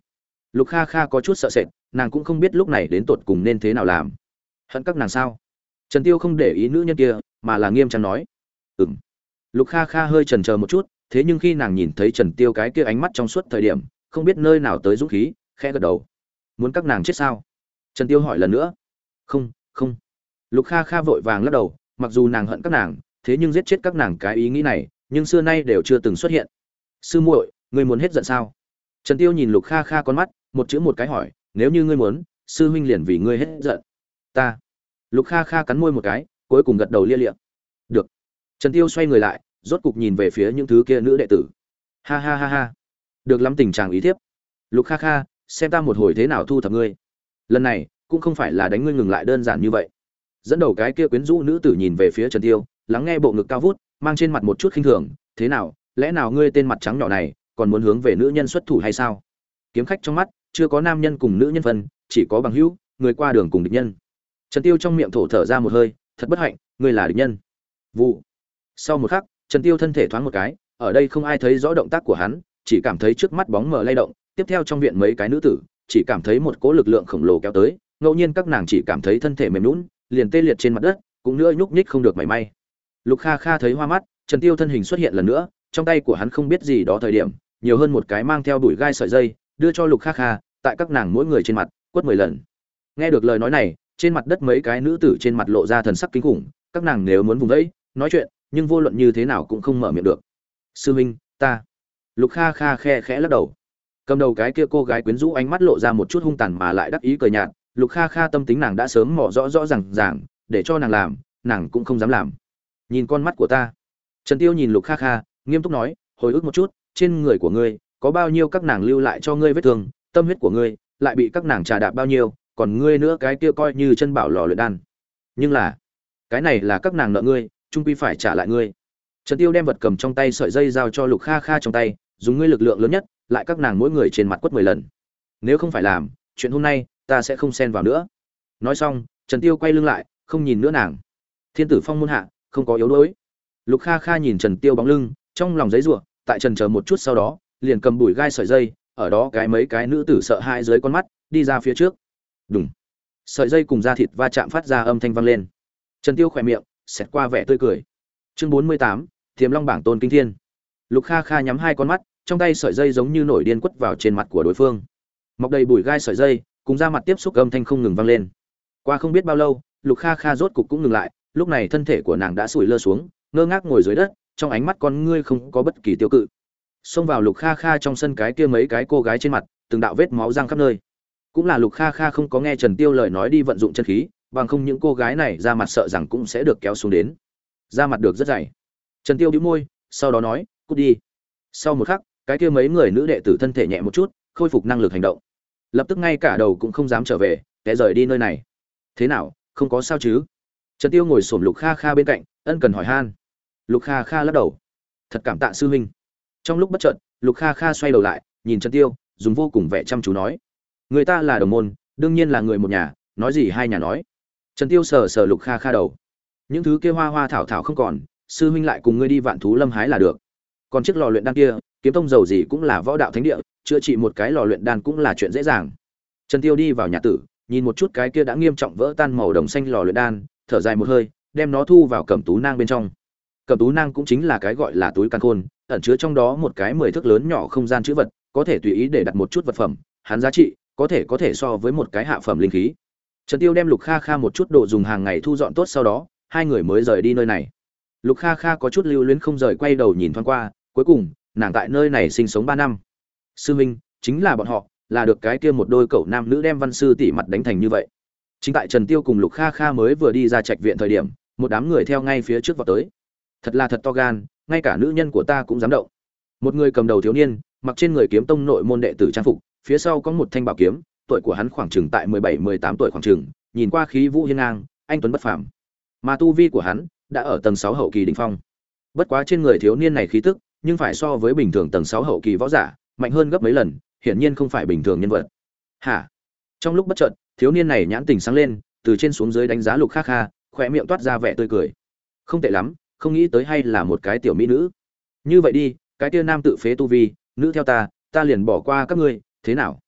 lục kha kha có chút sợ sệt, nàng cũng không biết lúc này đến tột cùng nên thế nào làm. Hận các nàng sao? Trần tiêu không để ý nữ nhân kia, mà là nghiêm trang nói. Ừm. Lục kha kha hơi chần chờ một chút, thế nhưng khi nàng nhìn thấy trần tiêu cái kia ánh mắt trong suốt thời điểm, không biết nơi nào tới dũng khí, khẽ gật đầu. Muốn các nàng chết sao? Trần tiêu hỏi lần nữa. Không không. Lục kha kha vội vàng lắc đầu, mặc dù nàng hận các nàng, thế nhưng giết chết các nàng cái ý nghĩ này nhưng xưa nay đều chưa từng xuất hiện. Sư muội, ngươi muốn hết giận sao? Trần tiêu nhìn lục kha kha con mắt, một chữ một cái hỏi, nếu như ngươi muốn, sư huynh liền vì ngươi hết giận. Ta. Lục kha kha cắn môi một cái, cuối cùng gật đầu lia liệm được. Trần tiêu xoay người lại, rốt cục nhìn về phía những thứ kia nữ đệ tử. Ha ha ha ha. Được lắm tình trạng ý thiếp. Lục kha kha, xem ta một hồi thế nào thu thập ngươi. Lần này, cũng không phải là đánh ngươi ngừng lại đơn giản như vậy. Dẫn đầu cái kia quyến rũ nữ tử nhìn về phía trần tiêu, lắng nghe bộ ngực cao vút mang trên mặt một chút khinh thường, thế nào, lẽ nào ngươi tên mặt trắng nhỏ này còn muốn hướng về nữ nhân xuất thủ hay sao? Kiếm khách trong mắt, chưa có nam nhân cùng nữ nhân phân, chỉ có bằng hữu, người qua đường cùng địch nhân. Trần tiêu trong miệng thổ thở ra một hơi, thật bất hạnh, ngươi là địch nhân. Vụ. Sau một khắc, trần tiêu thân thể thoáng một cái, ở đây không ai thấy rõ động tác của hắn, chỉ cảm thấy trước mắt bóng mờ lay động, tiếp theo trong viện mấy cái nữ tử, chỉ cảm thấy một cỗ lực lượng khổng lồ kéo tới, ngẫu nhiên các nàng chỉ cảm thấy thân thể mềm nhũn, liền tê liệt trên mặt đất, cũng nữa nhúc nhích không được mảy may lục kha kha thấy hoa mắt, trần tiêu thân hình xuất hiện lần nữa, trong tay của hắn không biết gì đó thời điểm, nhiều hơn một cái mang theo đuổi gai sợi dây, đưa cho lục kha kha, tại các nàng mỗi người trên mặt, quất mười lần. Nghe được lời nói này, trên mặt đất mấy cái nữ tử trên mặt lộ ra thần sắc kinh khủng, các nàng nếu muốn vùng vẫy, nói chuyện, nhưng vô luận như thế nào cũng không mở miệng được. Sư huynh, ta. Lục kha kha khe khẽ lắc đầu. Cầm đầu cái kia cô gái quyến rũ ánh mắt lộ ra một chút hung tàn mà lại đắc ý cười nhạt, lục kha kha tâm tính nàng đã sớm mỏ rõ rõ r à n g ràng, để cho nàng làm, nàng cũng không dám làm nhìn con mắt của ta. Trần tiêu nhìn lục kha kha, nghiêm túc nói, hồi ức một chút, trên người của ngươi có bao nhiêu các nàng lưu lại cho ngươi vết thương, tâm huyết của ngươi lại bị các nàng trà đạp bao nhiêu, còn ngươi nữa cái kia coi như chân bảo lò luyện đan. Nhưng là, cái này là các nàng nợ ngươi trung quy phải trả lại ngươi. Trần tiêu đem vật cầm trong tay sợi dây giao cho lục kha kha trong tay, dùng ngươi lực lượng lớn nhất, lại các nàng mỗi người trên mặt quất mười lần. Nếu không phải làm, chuyện hôm nay ta sẽ không xen vào nữa. Nói xong, trần tiêu quay lưng lại, không nhìn nữa nàng. Thiên tử phong môn hạ không có yếu đuối. Lục kha kha nhìn trần tiêu bóng lưng, trong lòng giấy rủa tại trần chờ một chút sau đó, liền cầm bùi gai sợi dây, ở đó cái mấy cái nữ tử sợ hãi dưới con mắt, đi ra phía trước. Đúng sợi dây cùng da thịt va chạm phát ra âm thanh vang lên. Trần tiêu khỏe miệng, xẹt qua vẻ tươi cười. Chương bốn mươi tám thiềm long bảng tôn kinh thiên. Lục kha kha nhắm hai con mắt, trong tay sợi dây giống như nổi điên quất vào trên mặt của đối phương. Mọc đầy bùi gai sợi dây, cùng da mặt tiếp xúc âm thanh không ngừng vang lên. Qua không biết bao lâu, lục kha kha rốt cục cũng ngừng lại lúc này thân thể của nàng đã sủi lơ xuống, ngơ ngác ngồi dưới đất, trong ánh mắt con ngươi không có bất kỳ tiêu cự. Xông vào lục kha kha trong sân cái kia mấy cái cô gái trên mặt, từng đạo vết máu răng khắp nơi. Cũng là lục kha kha không có nghe trần tiêu lời nói đi vận dụng chân khí, bằng không những cô gái này ra mặt sợ rằng cũng sẽ được kéo xuống đến. Ra mặt được rất dày. Trần tiêu bĩu môi, sau đó nói, cút đi. Sau một khắc, cái kia mấy người nữ đệ tử thân thể nhẹ một chút, khôi phục năng lực hành động. Lập tức ngay cả đầu cũng không dám trở về té rời đi nơi này. Thế nào? Không có sao chứ? Trần tiêu ngồi xổm lục kha kha bên cạnh, ân cần hỏi han. Lục kha kha lắc đầu. Thật cảm tạ sư huynh. Trong lúc bất chợt, lục kha kha xoay đầu lại, nhìn trần tiêu, dùng vô cùng vẻ chăm chú nói. Người ta là đồng môn, đương nhiên là người một nhà, nói gì hai nhà nói. Trần tiêu sờ sờ lục kha kha đầu. Những thứ kia hoa hoa thảo thảo không còn, sư huynh lại cùng ngươi đi vạn thú lâm hái là được. Còn chiếc lò luyện đan kia, kiếm tông dầu gì cũng là võ đạo thánh địa, chữa trị một cái lò luyện đan cũng là chuyện dễ dàng. Trần tiêu đi vào nhà tử, nhìn một chút cái kia đã nghiêm trọng vỡ tan màu đồng xanh lò luyện đan thở dài một hơi, đem nó thu vào cẩm tú nang bên trong. Cẩm tú nang cũng chính là cái gọi là túi căn khôn, ẩn chứa trong đó một cái mười thước lớn nhỏ không gian chữ vật, có thể tùy ý để đặt một chút vật phẩm, hắn giá trị có thể có thể so với một cái hạ phẩm linh khí. Trần tiêu đem lục kha kha một chút đồ dùng hàng ngày thu dọn tốt sau đó, hai người mới rời đi nơi này. Lục kha kha có chút lưu luyến không rời quay đầu nhìn thoáng qua, cuối cùng, nàng tại nơi này sinh sống ba năm. Sư minh, chính là bọn họ, là được cái kia một đôi cậu nam nữ đem văn sư tỷ mặt đánh thành như vậy chính tại trần tiêu cùng lục kha kha mới vừa đi ra trạch viện thời điểm một đám người theo ngay phía trước vào tới thật là thật to gan ngay cả nữ nhân của ta cũng dám động một người cầm đầu thiếu niên mặc trên người kiếm tông nội môn đệ tử trang phục phía sau có một thanh bảo kiếm tuổi của hắn khoảng chừng tại 17-18 tuổi khoảng chừng, nhìn qua khí vũ hiên ngang, anh tuấn bất phàm. Mà tu vi của hắn đã ở tầng 6 hậu kỳ đỉnh phong. Bất quá trên người thiếu niên này khí tức, nhưng phải so với bình thường tầng 6 hậu kỳ võ giả, mạnh hơn gấp mấy lần, hiển nhiên không phải bình thường nhân vật. Hả? Trong lúc bất chợt, thiếu niên này nhãn tình sáng lên, từ trên xuống dưới đánh giá Lục Kha Kha, khóe miệng toát ra vẻ tươi cười. Không tệ lắm, không nghĩ tới hay là một cái tiểu mỹ nữ. Như vậy đi, cái kia nam tự phế tu vi, nữ theo ta, ta liền bỏ qua các ngươi, thế nào?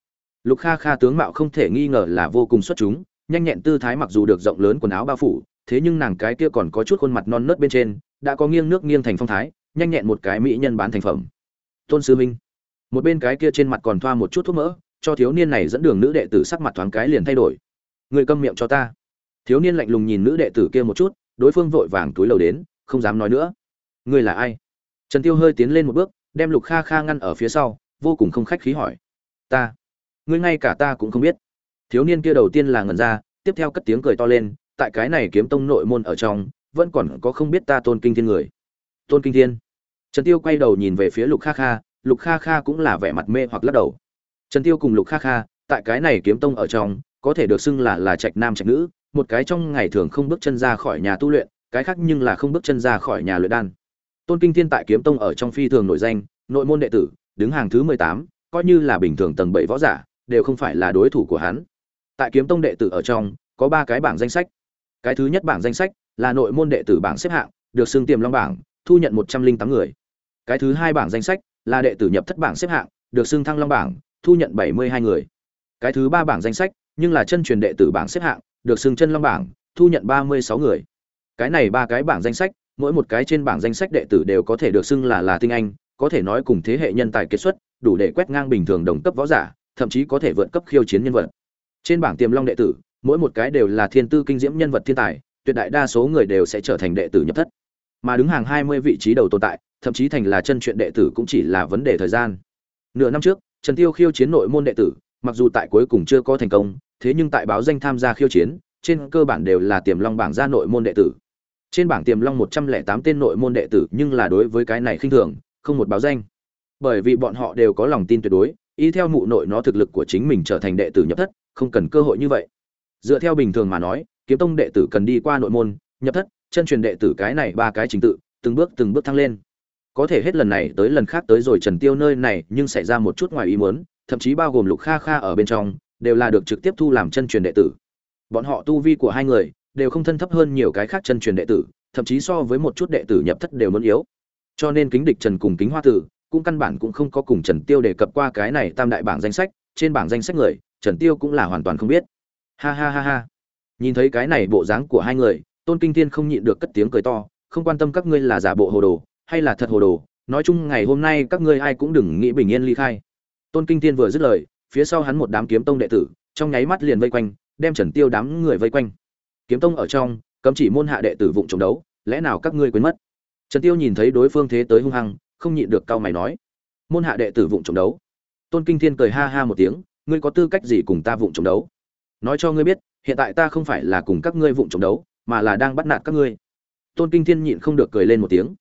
lục kha kha tướng mạo không thể nghi ngờ là vô cùng xuất chúng nhanh nhẹn tư thái mặc dù được rộng lớn quần áo bao phủ thế nhưng nàng cái kia còn có chút khuôn mặt non nớt bên trên đã có nghiêng nước nghiêng thành phong thái nhanh nhẹn một cái mỹ nhân bán thành phẩm tôn sư minh một bên cái kia trên mặt còn thoa một chút thuốc mỡ cho thiếu niên này dẫn đường nữ đệ tử sắc mặt thoáng cái liền thay đổi. Người câm miệng cho ta. Thiếu niên lạnh lùng nhìn nữ đệ tử kia một chút, đối phương vội vàng túi lầu đến, không dám nói nữa. Người là ai? Trần tiêu hơi tiến lên một bước, đem lục kha kha ngăn ở phía sau, vô cùng không khách khí hỏi. Ta. Ngươi ngay cả ta cũng không biết. Thiếu niên kia đầu tiên là ngẩn ra, tiếp theo cất tiếng cười to lên, tại cái này kiếm tông nội môn ở trong, vẫn còn có không biết ta tôn kinh thiên người. Tôn kinh thiên. Trần tiêu quay đầu nhìn về phía lục kha kha, lục kha kha cũng là vẻ mặt mê hoặc lắc đầu trần tiêu cùng lục kha kha, tại cái này kiếm tông ở trong, có thể được xưng là là trạch nam trạch nữ, một cái trong ngày thường không bước chân ra khỏi nhà tu luyện, cái khác nhưng là không bước chân ra khỏi nhà luyện đan. Tôn kinh thiên tại kiếm tông ở trong phi thường nổi danh, nội môn đệ tử, đứng hàng thứ mười tám, coi như là bình thường tầng bảy võ giả, đều không phải là đối thủ của hắn. Tại kiếm tông đệ tử ở trong, có ba cái bảng danh sách. Cái thứ nhất bảng danh sách là nội môn đệ tử bảng xếp hạng, được xưng tiềm long bảng, thu nhận một trăm linh tám người. Cái thứ hai bảng danh sách là đệ tử nhập thất bảng xếp hạng, được xưng thăng long bảng thu nhận bảy mươi hai người. Cái thứ ba bảng danh sách, nhưng là chân truyền đệ tử bảng xếp hạng, được xưng chân long bảng, thu nhận ba mươi sáu người. Cái này ba cái bảng danh sách, mỗi một cái trên bảng danh sách đệ tử đều có thể được xưng là là tinh anh, có thể nói cùng thế hệ nhân tài kết xuất, đủ để quét ngang bình thường đồng cấp võ giả, thậm chí có thể vượt cấp khiêu chiến nhân vật. Trên bảng tiềm long đệ tử, mỗi một cái đều là thiên tư kinh diễm nhân vật thiên tài, tuyệt đại đa số người đều sẽ trở thành đệ tử nhập thất. Mà đứng hàng hai mươi vị trí đầu tồn tại, thậm chí thành là chân truyện đệ tử cũng chỉ là vấn đề thời gian. Nửa năm trước trần tiêu khiêu chiến nội môn đệ tử, mặc dù tại cuối cùng chưa có thành công, thế nhưng tại báo danh tham gia khiêu chiến, trên cơ bản đều là tiềm long bảng ra nội môn đệ tử. Trên bảng tiềm long một trăm lẻ tám tên nội môn đệ tử nhưng là đối với cái này khinh thường, không một báo danh. Bởi vì bọn họ đều có lòng tin tuyệt đối, y theo mụ nội nó thực lực của chính mình trở thành đệ tử nhập thất, không cần cơ hội như vậy. Dựa theo bình thường mà nói, kiếm tông đệ tử cần đi qua nội môn, nhập thất, chân truyền đệ tử cái này ba cái trình tự, từng bước từng bước thăng lên có thể hết lần này tới lần khác tới rồi trần tiêu nơi này, nhưng xảy ra một chút ngoài ý muốn, thậm chí bao gồm lục kha kha ở bên trong, đều là được trực tiếp thu làm chân truyền đệ tử. Bọn họ tu vi của hai người, đều không thân thấp hơn nhiều cái khác chân truyền đệ tử, thậm chí so với một chút đệ tử nhập thất đều muốn yếu. Cho nên kính địch trần cùng kính hoa tử, cũng căn bản cũng không có cùng trần tiêu đề cập qua cái này tam đại bảng danh sách, trên bảng danh sách người, trần tiêu cũng là hoàn toàn không biết. Ha ha ha ha. Nhìn thấy cái này bộ dáng của hai người, tôn kinh thiên không nhịn được cất tiếng cười to, không quan tâm các ngươi là giả bộ hồ đồ hay là thật hồ đồ, nói chung ngày hôm nay các ngươi ai cũng đừng nghĩ bình yên ly khai. Tôn kinh thiên vừa dứt lời, phía sau hắn một đám kiếm tông đệ tử, trong nháy mắt liền vây quanh, đem trần tiêu đám người vây quanh. Kiếm tông ở trong, cấm chỉ môn hạ đệ tử vụng chống đấu, lẽ nào các ngươi quên mất? Trần tiêu nhìn thấy đối phương thế tới hung hăng, không nhịn được cao mày nói, môn hạ đệ tử vụng chống đấu. Tôn kinh thiên cười ha ha một tiếng, ngươi có tư cách gì cùng ta vụng chống đấu? Nói cho ngươi biết, hiện tại ta không phải là cùng các ngươi vụng chống đấu, mà là đang bắt nạt các ngươi. Tôn kinh thiên nhịn không được cười lên một tiếng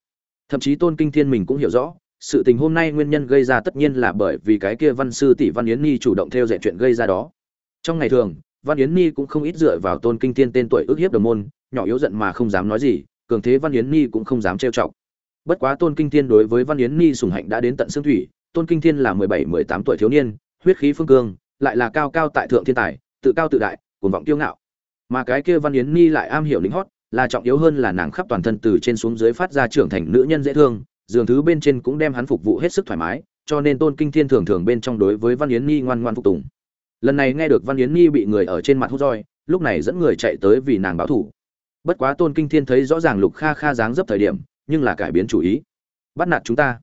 thậm chí tôn kinh thiên mình cũng hiểu rõ, sự tình hôm nay nguyên nhân gây ra tất nhiên là bởi vì cái kia văn sư tỷ văn yến nhi chủ động theo dạy chuyện gây ra đó. Trong ngày thường, văn yến nhi cũng không ít dựa vào tôn kinh thiên tên tuổi ước hiếp đồng môn, nhỏ yếu giận mà không dám nói gì, cường thế văn yến nhi cũng không dám trêu chọc. Bất quá tôn kinh thiên đối với văn yến nhi sùng hạnh đã đến tận xương thủy, tôn kinh thiên là mười bảy, mười tám tuổi thiếu niên, huyết khí phương cương, lại là cao cao tại thượng thiên tài, tự cao tự đại, cuồng vọng kiêu ngạo. Mà cái kia văn yến nhi lại am hiểu lính hót là trọng yếu hơn là nàng khắp toàn thân từ trên xuống dưới phát ra trưởng thành nữ nhân dễ thương giường thứ bên trên cũng đem hắn phục vụ hết sức thoải mái, cho nên tôn kinh thiên thường thường bên trong đối với văn yến nhi ngoan ngoan phục tùng. Lần này nghe được văn yến nhi bị người ở trên mặt hút roi, lúc này dẫn người chạy tới vì nàng báo thủ. Bất quá tôn kinh thiên thấy rõ ràng lục kha kha dáng dấp thời điểm, nhưng là cải biến chủ ý. Bắt nạt chúng ta.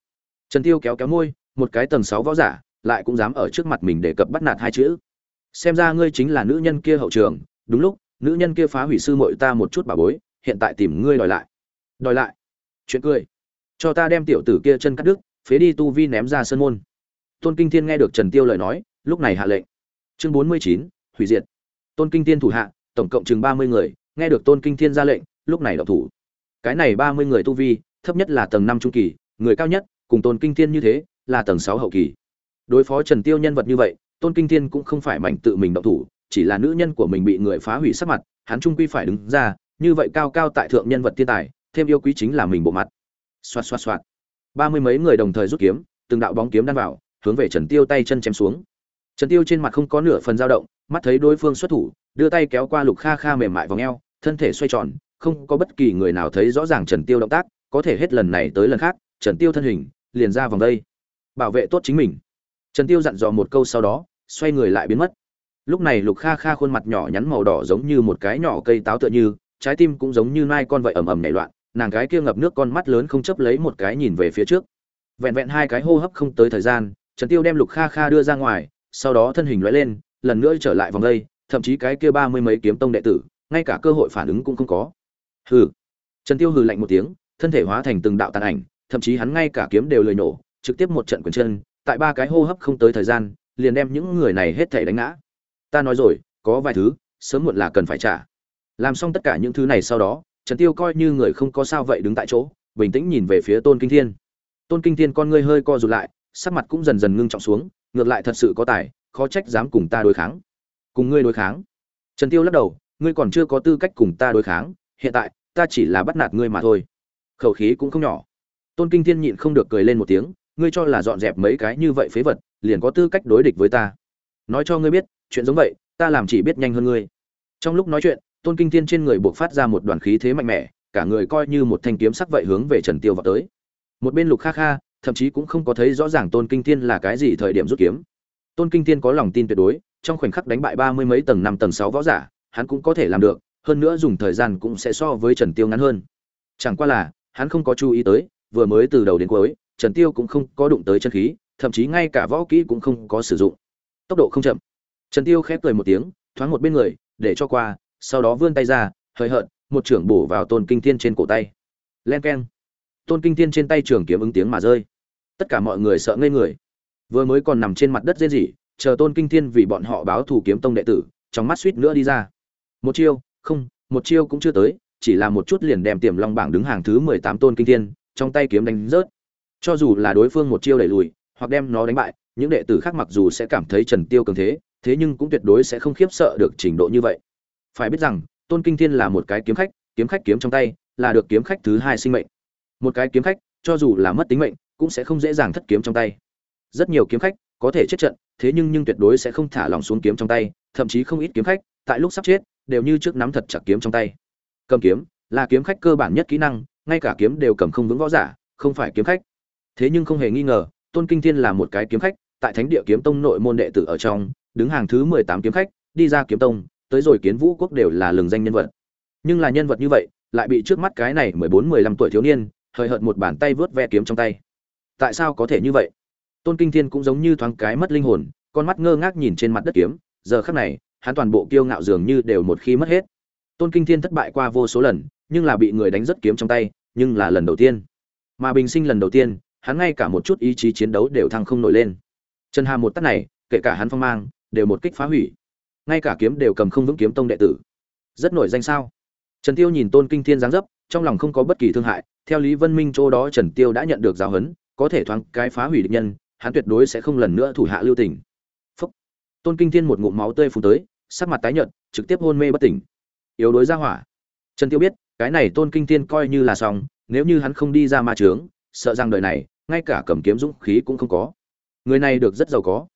Trần tiêu kéo kéo môi, một cái tầng sáu võ giả, lại cũng dám ở trước mặt mình để cập bắt nạt hai chữ. Xem ra ngươi chính là nữ nhân kia hậu trường, đúng lúc nữ nhân kia phá hủy sư muội ta một chút bà bối, hiện tại tìm ngươi đòi lại. Đòi lại? Chuyện cười. Cho ta đem tiểu tử kia chân cắt đứt, phế đi tu vi ném ra sân môn. Tôn kinh thiên nghe được trần tiêu lời nói, lúc này hạ lệnh. Chương bốn mươi chín, hủy diệt. Tôn kinh thiên thủ hạ, tổng cộng chừng ba mươi người, nghe được tôn kinh thiên ra lệnh, lúc này động thủ. Cái này ba mươi người tu vi, thấp nhất là tầng năm trung kỳ, người cao nhất, cùng tôn kinh thiên như thế, là tầng sáu hậu kỳ. Đối phó trần tiêu nhân vật như vậy, tôn kinh thiên cũng không phải mạnh tự mình động thủ chỉ là nữ nhân của mình bị người phá hủy sắc mặt hắn trung quy phải đứng ra như vậy cao cao tại thượng nhân vật thiên tài thêm yêu quý chính là mình bộ mặt. Xoạt xoạt xoạt. Ba mươi mấy người đồng thời rút kiếm từng đạo bóng kiếm đan vào hướng về trần tiêu tay chân chém xuống. Trần tiêu trên mặt không có nửa phần dao động mắt thấy đối phương xuất thủ đưa tay kéo qua lục kha kha mềm mại vòng eo, thân thể xoay tròn không có bất kỳ người nào thấy rõ ràng trần tiêu động tác có thể hết lần này tới lần khác trần tiêu thân hình liền ra vòng đây. Bảo vệ tốt chính mình. Trần tiêu dặn dò một câu sau đó xoay người lại biến mất lúc này lục kha kha khuôn mặt nhỏ nhắn màu đỏ giống như một cái nhỏ cây táo tựa như, trái tim cũng giống như nai con vậy ầm ầm nảy loạn, nàng gái kia ngập nước con mắt lớn không chấp lấy một cái nhìn về phía trước. Vẹn vẹn hai cái hô hấp không tới thời gian, trần tiêu đem lục kha kha đưa ra ngoài, sau đó thân hình lóe lên, lần nữa trở lại vòng đây, thậm chí cái kia ba mươi mấy kiếm tông đệ tử, ngay cả cơ hội phản ứng cũng không có. Hừ. Trần tiêu hừ lạnh một tiếng, thân thể hóa thành từng đạo tàn ảnh, thậm chí hắn ngay cả kiếm đều lười nổ, trực tiếp một trận quyền chân, tại ba cái hô hấp không tới thời gian, liền đem những người này hết thảy đánh ngã ta nói rồi, có vài thứ, sớm muộn là cần phải trả. Làm xong tất cả những thứ này sau đó, trần tiêu coi như người không có sao vậy đứng tại chỗ, bình tĩnh nhìn về phía tôn kinh thiên. Tôn kinh thiên con ngươi hơi co rụt lại, sắc mặt cũng dần dần ngưng trọng xuống, ngược lại thật sự có tài, khó trách dám cùng ta đối kháng. Cùng ngươi đối kháng. Trần tiêu lắc đầu, ngươi còn chưa có tư cách cùng ta đối kháng, hiện tại, ta chỉ là bắt nạt ngươi mà thôi. Khẩu khí cũng không nhỏ. Tôn kinh thiên nhịn không được cười lên một tiếng, ngươi cho là dọn dẹp mấy cái như vậy phế vật, liền có tư cách đối địch với ta. Nói cho ngươi biết chuyện giống vậy, ta làm chỉ biết nhanh hơn ngươi. Trong lúc nói chuyện, tôn kinh thiên trên người buộc phát ra một đoàn khí thế mạnh mẽ, cả người coi như một thanh kiếm sắc vậy hướng về trần tiêu vào tới. Một bên lục kha kha, thậm chí cũng không có thấy rõ ràng tôn kinh thiên là cái gì thời điểm rút kiếm. Tôn kinh thiên có lòng tin tuyệt đối, trong khoảnh khắc đánh bại ba mươi mấy tầng năm tầng sáu võ giả, hắn cũng có thể làm được, hơn nữa dùng thời gian cũng sẽ so với trần tiêu ngắn hơn. Chẳng qua là, hắn không có chú ý tới, vừa mới từ đầu đến cuối, trần tiêu cũng không có đụng tới chân khí, thậm chí ngay cả võ kỹ cũng không có sử dụng. Tốc độ không chậm trần tiêu khép cười một tiếng, thoáng một bên người, để cho qua, sau đó vươn tay ra hơi hợt, một trưởng bổ vào tôn kinh thiên trên cổ tay. Len keng. Tôn kinh thiên trên tay trường kiếm ứng tiếng mà rơi. Tất cả mọi người sợ ngây người. Vừa mới còn nằm trên mặt đất rên rỉ, chờ tôn kinh thiên vì bọn họ báo thủ kiếm tông đệ tử, trong mắt suýt nữa đi ra. Một chiêu, không, một chiêu cũng chưa tới, chỉ là một chút liền đem tiềm long bảng đứng hàng thứ mười tám tôn kinh thiên, trong tay kiếm đánh rớt. Cho dù là đối phương một chiêu đẩy lùi, hoặc đem nó đánh bại, những đệ tử khác mặc dù sẽ cảm thấy trần tiêu cường thế thế nhưng cũng tuyệt đối sẽ không khiếp sợ được trình độ như vậy. Phải biết rằng, tôn kinh thiên là một cái kiếm khách kiếm khách kiếm trong tay, là được kiếm khách thứ hai sinh mệnh. Một cái kiếm khách, cho dù là mất tính mệnh, cũng sẽ không dễ dàng thất kiếm trong tay. Rất nhiều kiếm khách có thể chết trận, thế nhưng nhưng tuyệt đối sẽ không thả lòng xuống kiếm trong tay, thậm chí không ít kiếm khách, tại lúc sắp chết, đều như trước nắm thật chặt kiếm trong tay. Cầm kiếm, là kiếm khách cơ bản nhất kỹ năng, ngay cả kiếm đều cầm không vững võ giả, không phải kiếm khách. Thế nhưng không hề nghi ngờ, tôn kinh thiên là một cái kiếm khách, tại thánh địa kiếm tông nội môn đệ tử ở trong đứng hàng thứ mười tám kiếm khách, đi ra kiếm tông, tới rồi kiến vũ quốc đều là lừng danh nhân vật. Nhưng là nhân vật như vậy, lại bị trước mắt cái này mười bốn, mười lăm tuổi thiếu niên, hời hợt một bàn tay vớt ve kiếm trong tay. Tại sao có thể như vậy? Tôn kinh thiên cũng giống như thoáng cái mất linh hồn, con mắt ngơ ngác nhìn trên mặt đất kiếm, giờ khắc này, hắn toàn bộ kiêu ngạo dường như đều một khi mất hết. Tôn kinh thiên thất bại qua vô số lần, nhưng là bị người đánh rất kiếm trong tay, nhưng là lần đầu tiên. Mà bình sinh lần đầu tiên, hắn ngay cả một chút ý chí chiến đấu đều thăng không nổi lên. Trần hà một tát này, kể cả hắn phong mang đều một kích phá hủy. Ngay cả kiếm đều cầm không vững kiếm tông đệ tử. Rất nổi danh sao? Trần tiêu nhìn tôn kinh thiên giáng dấp, trong lòng không có bất kỳ thương hại, theo lý vân minh chỗ đó trần tiêu đã nhận được giáo huấn, có thể thoáng cái phá hủy địch nhân, hắn tuyệt đối sẽ không lần nữa thủ hạ lưu tình. Phúc. tôn kinh thiên một ngụm máu tươi phun tới, sắc mặt tái nhợt, trực tiếp hôn mê bất tỉnh. Yếu đối ra hỏa. Trần tiêu biết, cái này tôn kinh thiên coi như là xong, nếu như hắn không đi ra ma trướng sợ rằng đời này, ngay cả cầm kiếm dũng khí cũng không có. Người này được rất giàu có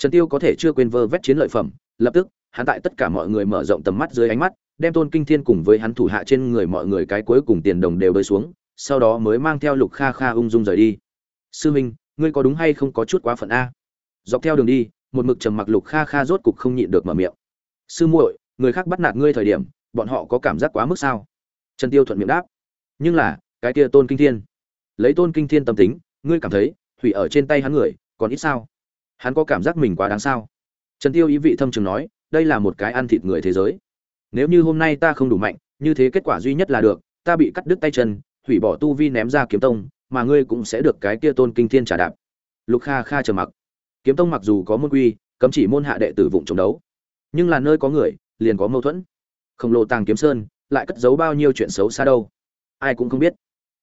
trần tiêu có thể chưa quên vơ vét chiến lợi phẩm, lập tức, hắn tại tất cả mọi người mở rộng tầm mắt dưới ánh mắt, đem tôn kinh thiên cùng với hắn thủ hạ trên người mọi người cái cuối cùng tiền đồng đều bơi xuống, sau đó mới mang theo lục kha kha ung dung rời đi. Sư minh, ngươi có đúng hay không có chút quá phận a? Dọc theo đường đi, một mực trầm mặc lục kha kha rốt cục không nhịn được mở miệng. Sư muội, người khác bắt nạt ngươi thời điểm, bọn họ có cảm giác quá mức sao? Trần tiêu thuận miệng đáp. Nhưng là, cái kia tôn kinh thiên, lấy tôn kinh thiên tâm tính, ngươi cảm thấy, thủy ở trên tay hắn người, còn ít sao? Hắn có cảm giác mình quá đáng sao? Trần tiêu ý vị thâm trường nói, đây là một cái ăn thịt người thế giới. Nếu như hôm nay ta không đủ mạnh, như thế kết quả duy nhất là được, ta bị cắt đứt tay chân, hủy bỏ tu vi ném ra kiếm tông, mà ngươi cũng sẽ được cái kia tôn kinh thiên trả đạp. Lục kha kha trầm mặc. Kiếm tông mặc dù có môn quy, cấm chỉ môn hạ đệ tử vụng chống đấu, nhưng là nơi có người, liền có mâu thuẫn. Khổng lồ tàng kiếm sơn, lại cất giấu bao nhiêu chuyện xấu xa đâu? Ai cũng không biết.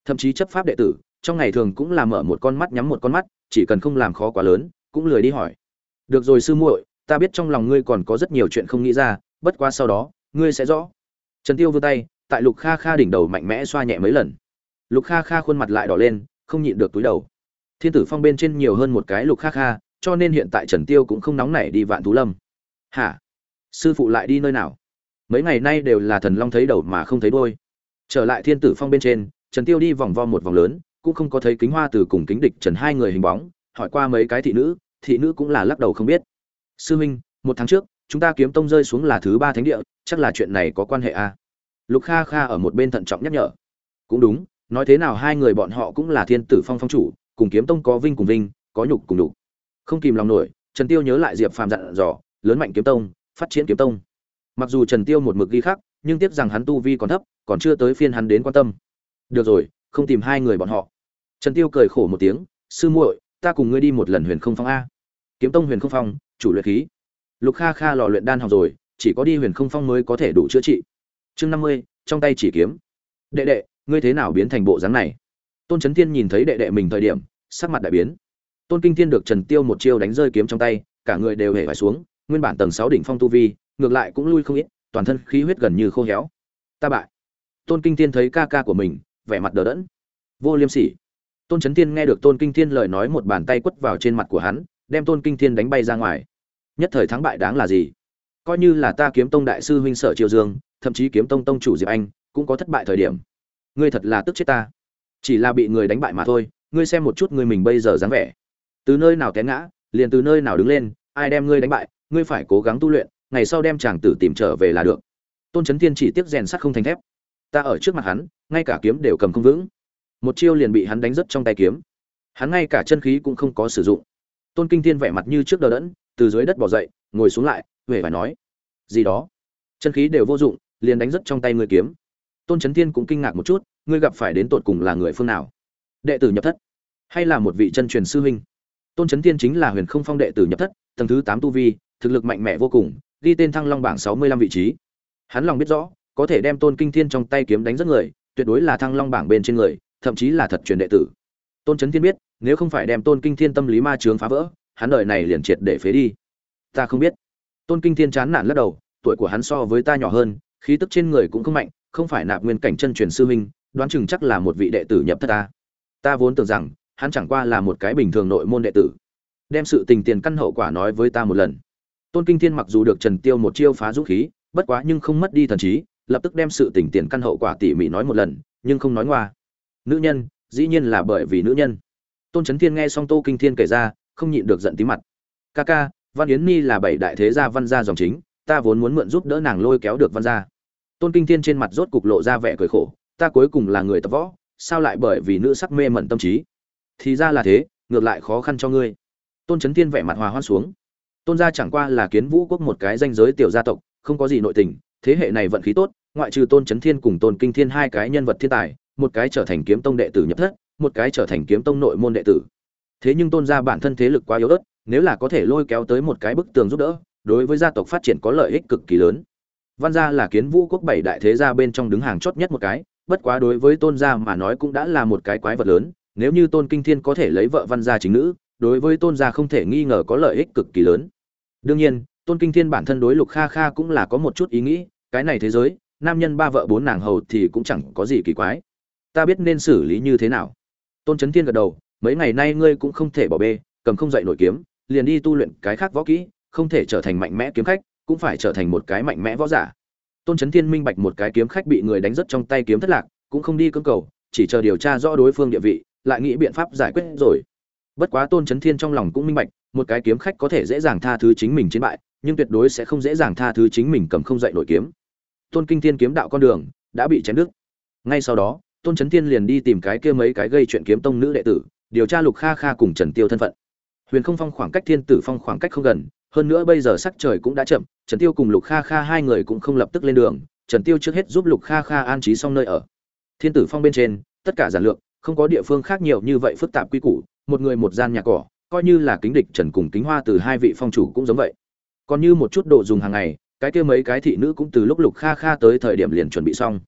Thậm chí chấp pháp đệ tử, trong ngày thường cũng là mở một con mắt nhắm một con mắt, chỉ cần không làm khó quá lớn cũng lười đi hỏi. Được rồi sư muội, ta biết trong lòng ngươi còn có rất nhiều chuyện không nghĩ ra, bất quá sau đó, ngươi sẽ rõ. Trần tiêu vươn tay, tại lục kha kha đỉnh đầu mạnh mẽ xoa nhẹ mấy lần. Lục kha kha khuôn mặt lại đỏ lên, không nhịn được túi đầu. Thiên tử phong bên trên nhiều hơn một cái lục kha kha, cho nên hiện tại trần tiêu cũng không nóng nảy đi vạn thú lâm. Hả? Sư phụ lại đi nơi nào? Mấy ngày nay đều là thần long thấy đầu mà không thấy đôi trở lại thiên tử phong bên trên, trần tiêu đi vòng vo một vòng lớn, cũng không có thấy kính hoa từ cùng kính địch trần hai người hình bóng, hỏi qua mấy cái thị nữ thị nữ cũng là lắc đầu không biết. Sư huynh, một tháng trước, chúng ta kiếm tông rơi xuống là thứ ba thánh địa, chắc là chuyện này có quan hệ a à? lục kha kha ở một bên thận trọng nhắc nhở. Cũng đúng, nói thế nào hai người bọn họ cũng là thiên tử phong phong chủ, cùng kiếm tông có vinh cùng vinh, có nhục cùng nhục. Không kìm lòng nổi, trần tiêu nhớ lại diệp phàm dặn dò, lớn mạnh kiếm tông, phát triển kiếm tông. Mặc dù trần tiêu một mực ghi khắc, nhưng tiếc rằng hắn tu vi còn thấp, còn chưa tới phiên hắn đến quan tâm. Được rồi, không tìm hai người bọn họ. Trần tiêu cười khổ một tiếng, sư muội ta cùng ngươi đi một lần huyền không phong a. Kiếm tông huyền không phong, chủ luyện khí. Lục kha kha lò luyện đan học rồi, chỉ có đi huyền không phong mới có thể đủ chữa trị. Chương năm mươi, trong tay chỉ kiếm. Đệ đệ, ngươi thế nào biến thành bộ dáng này? Tôn trấn thiên nhìn thấy đệ đệ mình thời điểm, sắc mặt đại biến. Tôn kinh thiên được trần tiêu một chiêu đánh rơi kiếm trong tay, cả người đều hề phải xuống, nguyên bản tầng sáu đỉnh phong tu vi, ngược lại cũng lui không ít, toàn thân khí huyết gần như khô héo. Ta bại. Tôn kinh thiên thấy ca ca của mình, vẻ mặt đờ đẫn. Vô liêm sỉ tôn trấn thiên nghe được tôn kinh thiên lời nói một bàn tay quất vào trên mặt của hắn, đem tôn kinh thiên đánh bay ra ngoài. Nhất thời thắng bại đáng là gì? Coi như là ta kiếm tông đại sư huynh sở triều dương, thậm chí kiếm tông tông chủ diệp anh, cũng có thất bại thời điểm. Ngươi thật là tức chết ta. Chỉ là bị người đánh bại mà thôi, ngươi xem một chút ngươi mình bây giờ dáng vẻ. Từ nơi nào té ngã, liền từ nơi nào đứng lên, ai đem ngươi đánh bại, ngươi phải cố gắng tu luyện, ngày sau đem chàng tử tìm trở về là được. Tôn trấn thiên chỉ tiếc rèn sắt không thành thép. Ta ở trước mặt hắn, ngay cả kiếm đều cầm không vững một chiêu liền bị hắn đánh rất trong tay kiếm. Hắn ngay cả chân khí cũng không có sử dụng. Tôn kinh thiên vẻ mặt như trước đờ đẫn, từ dưới đất bỏ dậy, ngồi xuống lại huệ phải nói, gì đó? Chân khí đều vô dụng, liền đánh rất trong tay ngươi kiếm. Tôn trấn thiên cũng kinh ngạc một chút, ngươi gặp phải đến tột cùng là người phương nào? Đệ tử nhập thất hay là một vị chân truyền sư huynh? Tôn trấn thiên chính là huyền không phong đệ tử nhập thất, tầng thứ tám tu vi, thực lực mạnh mẽ vô cùng, ghi tên thăng long bảng sáu mươi lăm vị trí. Hắn lòng biết rõ, có thể đem tôn kinh thiên trong tay kiếm đánh rất người, tuyệt đối là thăng long bảng bên trên người thậm chí là thật truyền đệ tử. Tôn trấn thiên biết, nếu không phải đem tôn kinh thiên tâm lý ma chướng phá vỡ, hắn đời này liền triệt để phế đi. Ta không biết. Tôn kinh thiên chán nản lắc đầu, tuổi của hắn so với ta nhỏ hơn, khí tức trên người cũng không mạnh, không phải nạp nguyên cảnh chân truyền sư huynh, đoán chừng chắc là một vị đệ tử nhập thất ta. Ta vốn tưởng rằng, hắn chẳng qua là một cái bình thường nội môn đệ tử. Đem sự tình tiền căn hậu quả nói với ta một lần. Tôn kinh thiên mặc dù được trần tiêu một chiêu phá dũng khí, bất quá nhưng không mất đi thần trí, lập tức đem sự tình tiền căn hậu quả tỉ mỉ nói một lần, nhưng không nói ngoa nữ nhân, dĩ nhiên là bởi vì nữ nhân. Tôn trấn thiên nghe xong tô kinh thiên kể ra, không nhịn được giận tí mặt. Ca ca, văn yến ni là bảy đại thế gia văn gia dòng chính, ta vốn muốn mượn giúp đỡ nàng lôi kéo được văn gia. Tôn kinh thiên trên mặt rốt cục lộ ra vẻ cười khổ, ta cuối cùng là người tập võ, sao lại bởi vì nữ sắc mê mẩn tâm trí? Thì ra là thế, ngược lại khó khăn cho ngươi. Tôn trấn thiên vẻ mặt hòa hoan xuống. Tôn gia chẳng qua là kiến vũ quốc một cái danh giới tiểu gia tộc, không có gì nội tình, thế hệ này vận khí tốt, ngoại trừ tôn trấn thiên cùng tôn kinh thiên hai cái nhân vật thiên tài một cái trở thành kiếm tông đệ tử nhập thất, một cái trở thành kiếm tông nội môn đệ tử. Thế nhưng tôn gia bản thân thế lực quá yếu ớt, nếu là có thể lôi kéo tới một cái bức tường giúp đỡ, đối với gia tộc phát triển có lợi ích cực kỳ lớn. Văn gia là kiến vũ quốc bảy đại thế gia bên trong đứng hàng chót nhất một cái, bất quá đối với tôn gia mà nói cũng đã là một cái quái vật lớn, nếu như tôn kinh thiên có thể lấy vợ văn gia chính nữ, đối với tôn gia không thể nghi ngờ có lợi ích cực kỳ lớn. Đương nhiên, tôn kinh thiên bản thân đối lục kha kha cũng là có một chút ý nghĩ, cái này thế giới, nam nhân ba vợ bốn nàng hầu thì cũng chẳng có gì kỳ quái ta biết nên xử lý như thế nào. Tôn trấn thiên gật đầu, mấy ngày nay ngươi cũng không thể bỏ bê, cầm không dậy nổi kiếm, liền đi tu luyện cái khác võ kỹ, không thể trở thành mạnh mẽ kiếm khách, cũng phải trở thành một cái mạnh mẽ võ giả. Tôn trấn thiên minh bạch một cái kiếm khách bị người đánh rất trong tay kiếm thất lạc, cũng không đi cưỡng cầu, chỉ chờ điều tra rõ đối phương địa vị, lại nghĩ biện pháp giải quyết rồi. Bất quá tôn trấn thiên trong lòng cũng minh bạch, một cái kiếm khách có thể dễ dàng tha thứ chính mình chiến bại, nhưng tuyệt đối sẽ không dễ dàng tha thứ chính mình cầm không dậy nổi kiếm. Tôn kinh thiên kiếm đạo con đường đã bị chém đứt. Ngay sau đó tôn trấn thiên liền đi tìm cái kia mấy cái gây chuyện kiếm tông nữ đệ tử, điều tra lục kha kha cùng trần tiêu thân phận. Huyền không phong khoảng cách thiên tử phong khoảng cách không gần, hơn nữa bây giờ sắc trời cũng đã chậm, trần tiêu cùng lục kha kha hai người cũng không lập tức lên đường, trần tiêu trước hết giúp lục kha kha an trí xong nơi ở. Thiên tử phong bên trên, tất cả giản lược, không có địa phương khác nhiều như vậy phức tạp quy củ, một người một gian nhà cỏ, coi như là kính địch trần cùng kính hoa từ hai vị phong chủ cũng giống vậy. Còn như một chút đồ dùng hàng ngày, cái kia mấy cái thị nữ cũng từ lúc lục kha kha tới thời điểm liền chuẩn bị xong.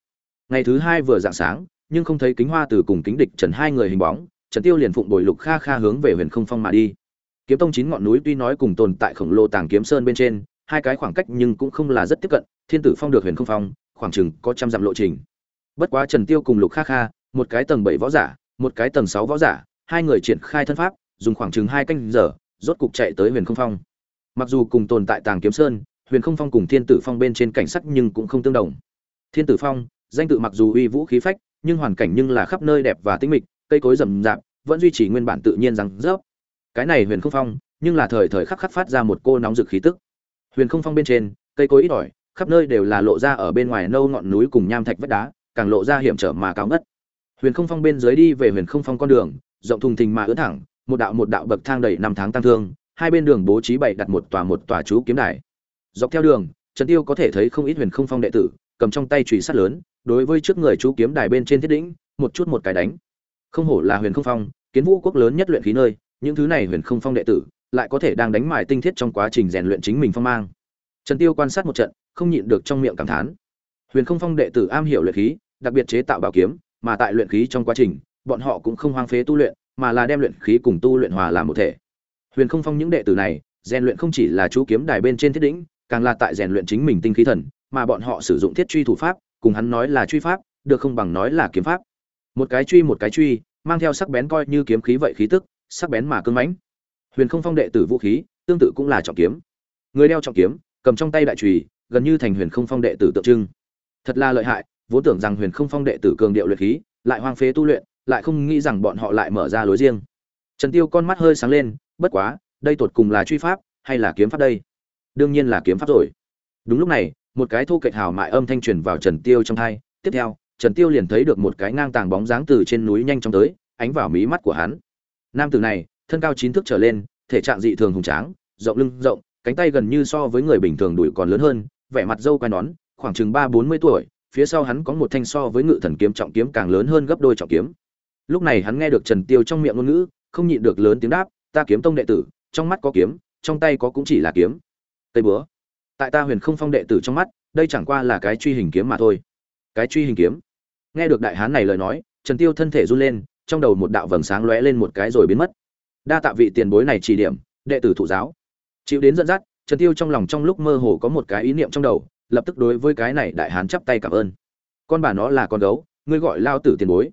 Ngày thứ hai vừa dạng sáng nhưng không thấy kính hoa từ cùng kính địch trần hai người hình bóng, trần tiêu liền phụng bồi lục kha kha hướng về huyền không phong mà đi. Kiếm tông chín ngọn núi tuy nói cùng tồn tại khổng lồ tàng kiếm sơn bên trên, hai cái khoảng cách nhưng cũng không là rất tiếp cận, thiên tử phong được huyền không phong, khoảng chừng có trăm dặm lộ trình. Bất quá trần tiêu cùng lục kha kha, một cái tầng bảy võ giả, một cái tầng sáu võ giả, hai người triển khai thân pháp, dùng khoảng chừng hai canh giờ, rốt cục chạy tới huyền không phong. Mặc dù cùng tồn tại tàng kiếm sơn, huyền không phong cùng thiên tử phong bên trên cảnh sắc nhưng cũng không tương đồng. Thiên tử phong, danh tự mặc dù uy vũ khí phách nhưng hoàn cảnh nhưng là khắp nơi đẹp và tĩnh mịch, cây cối rậm rạp, vẫn duy trì nguyên bản tự nhiên rằng rớp. Cái này huyền không phong, nhưng là thời thời khắc khắc phát ra một cô nóng rực khí tức. Huyền không phong bên trên, cây cối ít ỏi, khắp nơi đều là lộ ra ở bên ngoài nâu ngọn núi cùng nham thạch vách đá, càng lộ ra hiểm trở mà cao ngất. Huyền không phong bên dưới đi về huyền không phong con đường, rộng thùng thình mà ưỡn thẳng, một đạo một đạo bậc thang đầy năm tháng tăng thương, hai bên đường bố trí bày đặt một tòa một tòa chú kiếm đài. Dọc theo đường, trần tiêu có thể thấy không ít huyền không phong đệ tử cầm trong tay chùy sắt lớn, đối với trước người chú kiếm đài bên trên thiết đỉnh, một chút một cái đánh. Không hổ là huyền không phong, kiến vũ quốc lớn nhất luyện khí nơi, những thứ này huyền không phong đệ tử, lại có thể đang đánh mài tinh thiết trong quá trình rèn luyện chính mình phong mang. Trần tiêu quan sát một trận, không nhịn được trong miệng cảm thán. Huyền không phong đệ tử am hiểu luyện khí, đặc biệt chế tạo bảo kiếm, mà tại luyện khí trong quá trình, bọn họ cũng không hoang phế tu luyện, mà là đem luyện khí cùng tu luyện hòa làm một thể. Huyền không phong những đệ tử này, rèn luyện không chỉ là chú kiếm đài bên trên thiết đỉnh, càng là tại rèn luyện chính mình tinh khí thần mà bọn họ sử dụng thiết truy thủ pháp cùng hắn nói là truy pháp được không bằng nói là kiếm pháp. Một cái truy một cái truy mang theo sắc bén coi như kiếm khí vậy khí tức sắc bén mà cứng mãnh. Huyền không phong đệ tử vũ khí tương tự cũng là trọng kiếm. Người đeo trọng kiếm cầm trong tay đại chùy, gần như thành huyền không phong đệ tử tượng trưng. Thật là lợi hại vốn tưởng rằng huyền không phong đệ tử cường điệu luyện khí lại hoang phế tu luyện lại không nghĩ rằng bọn họ lại mở ra lối riêng. Trần tiêu con mắt hơi sáng lên bất quá đây tột cùng là truy pháp hay là kiếm pháp đây? Đương nhiên là kiếm pháp rồi. Đúng lúc này một cái thu kệch hào mại âm thanh truyền vào trần tiêu trong tai, tiếp theo trần tiêu liền thấy được một cái ngang tàng bóng dáng từ trên núi nhanh chóng tới ánh vào mí mắt của hắn. Nam tử này thân cao chín thước trở lên thể trạng dị thường hùng tráng rộng lưng rộng cánh tay gần như so với người bình thường đuổi còn lớn hơn vẻ mặt râu quai nón khoảng chừng ba bốn mươi tuổi phía sau hắn có một thanh so với ngự thần kiếm trọng kiếm càng lớn hơn gấp đôi trọng kiếm. Lúc này hắn nghe được trần tiêu trong miệng ngôn ngữ không nhịn được lớn tiếng đáp ta kiếm tông đệ tử trong mắt có kiếm trong tay có cũng chỉ là kiếm. Tây búa tại ta huyền không phong đệ tử trong mắt, đây chẳng qua là cái truy hình kiếm mà thôi. Cái truy hình kiếm? Nghe được đại hán này lời nói, trần tiêu thân thể run lên, trong đầu một đạo vầng sáng lóe lên một cái rồi biến mất. Đa tạ vị tiền bối này chỉ điểm, đệ tử thụ giáo. Chịu đến dẫn dắt, trần tiêu trong lòng trong lúc mơ hồ có một cái ý niệm trong đầu, lập tức đối với cái này đại hán chắp tay cảm ơn. Con bà nó là con gấu, ngươi gọi lao tử tiền bối.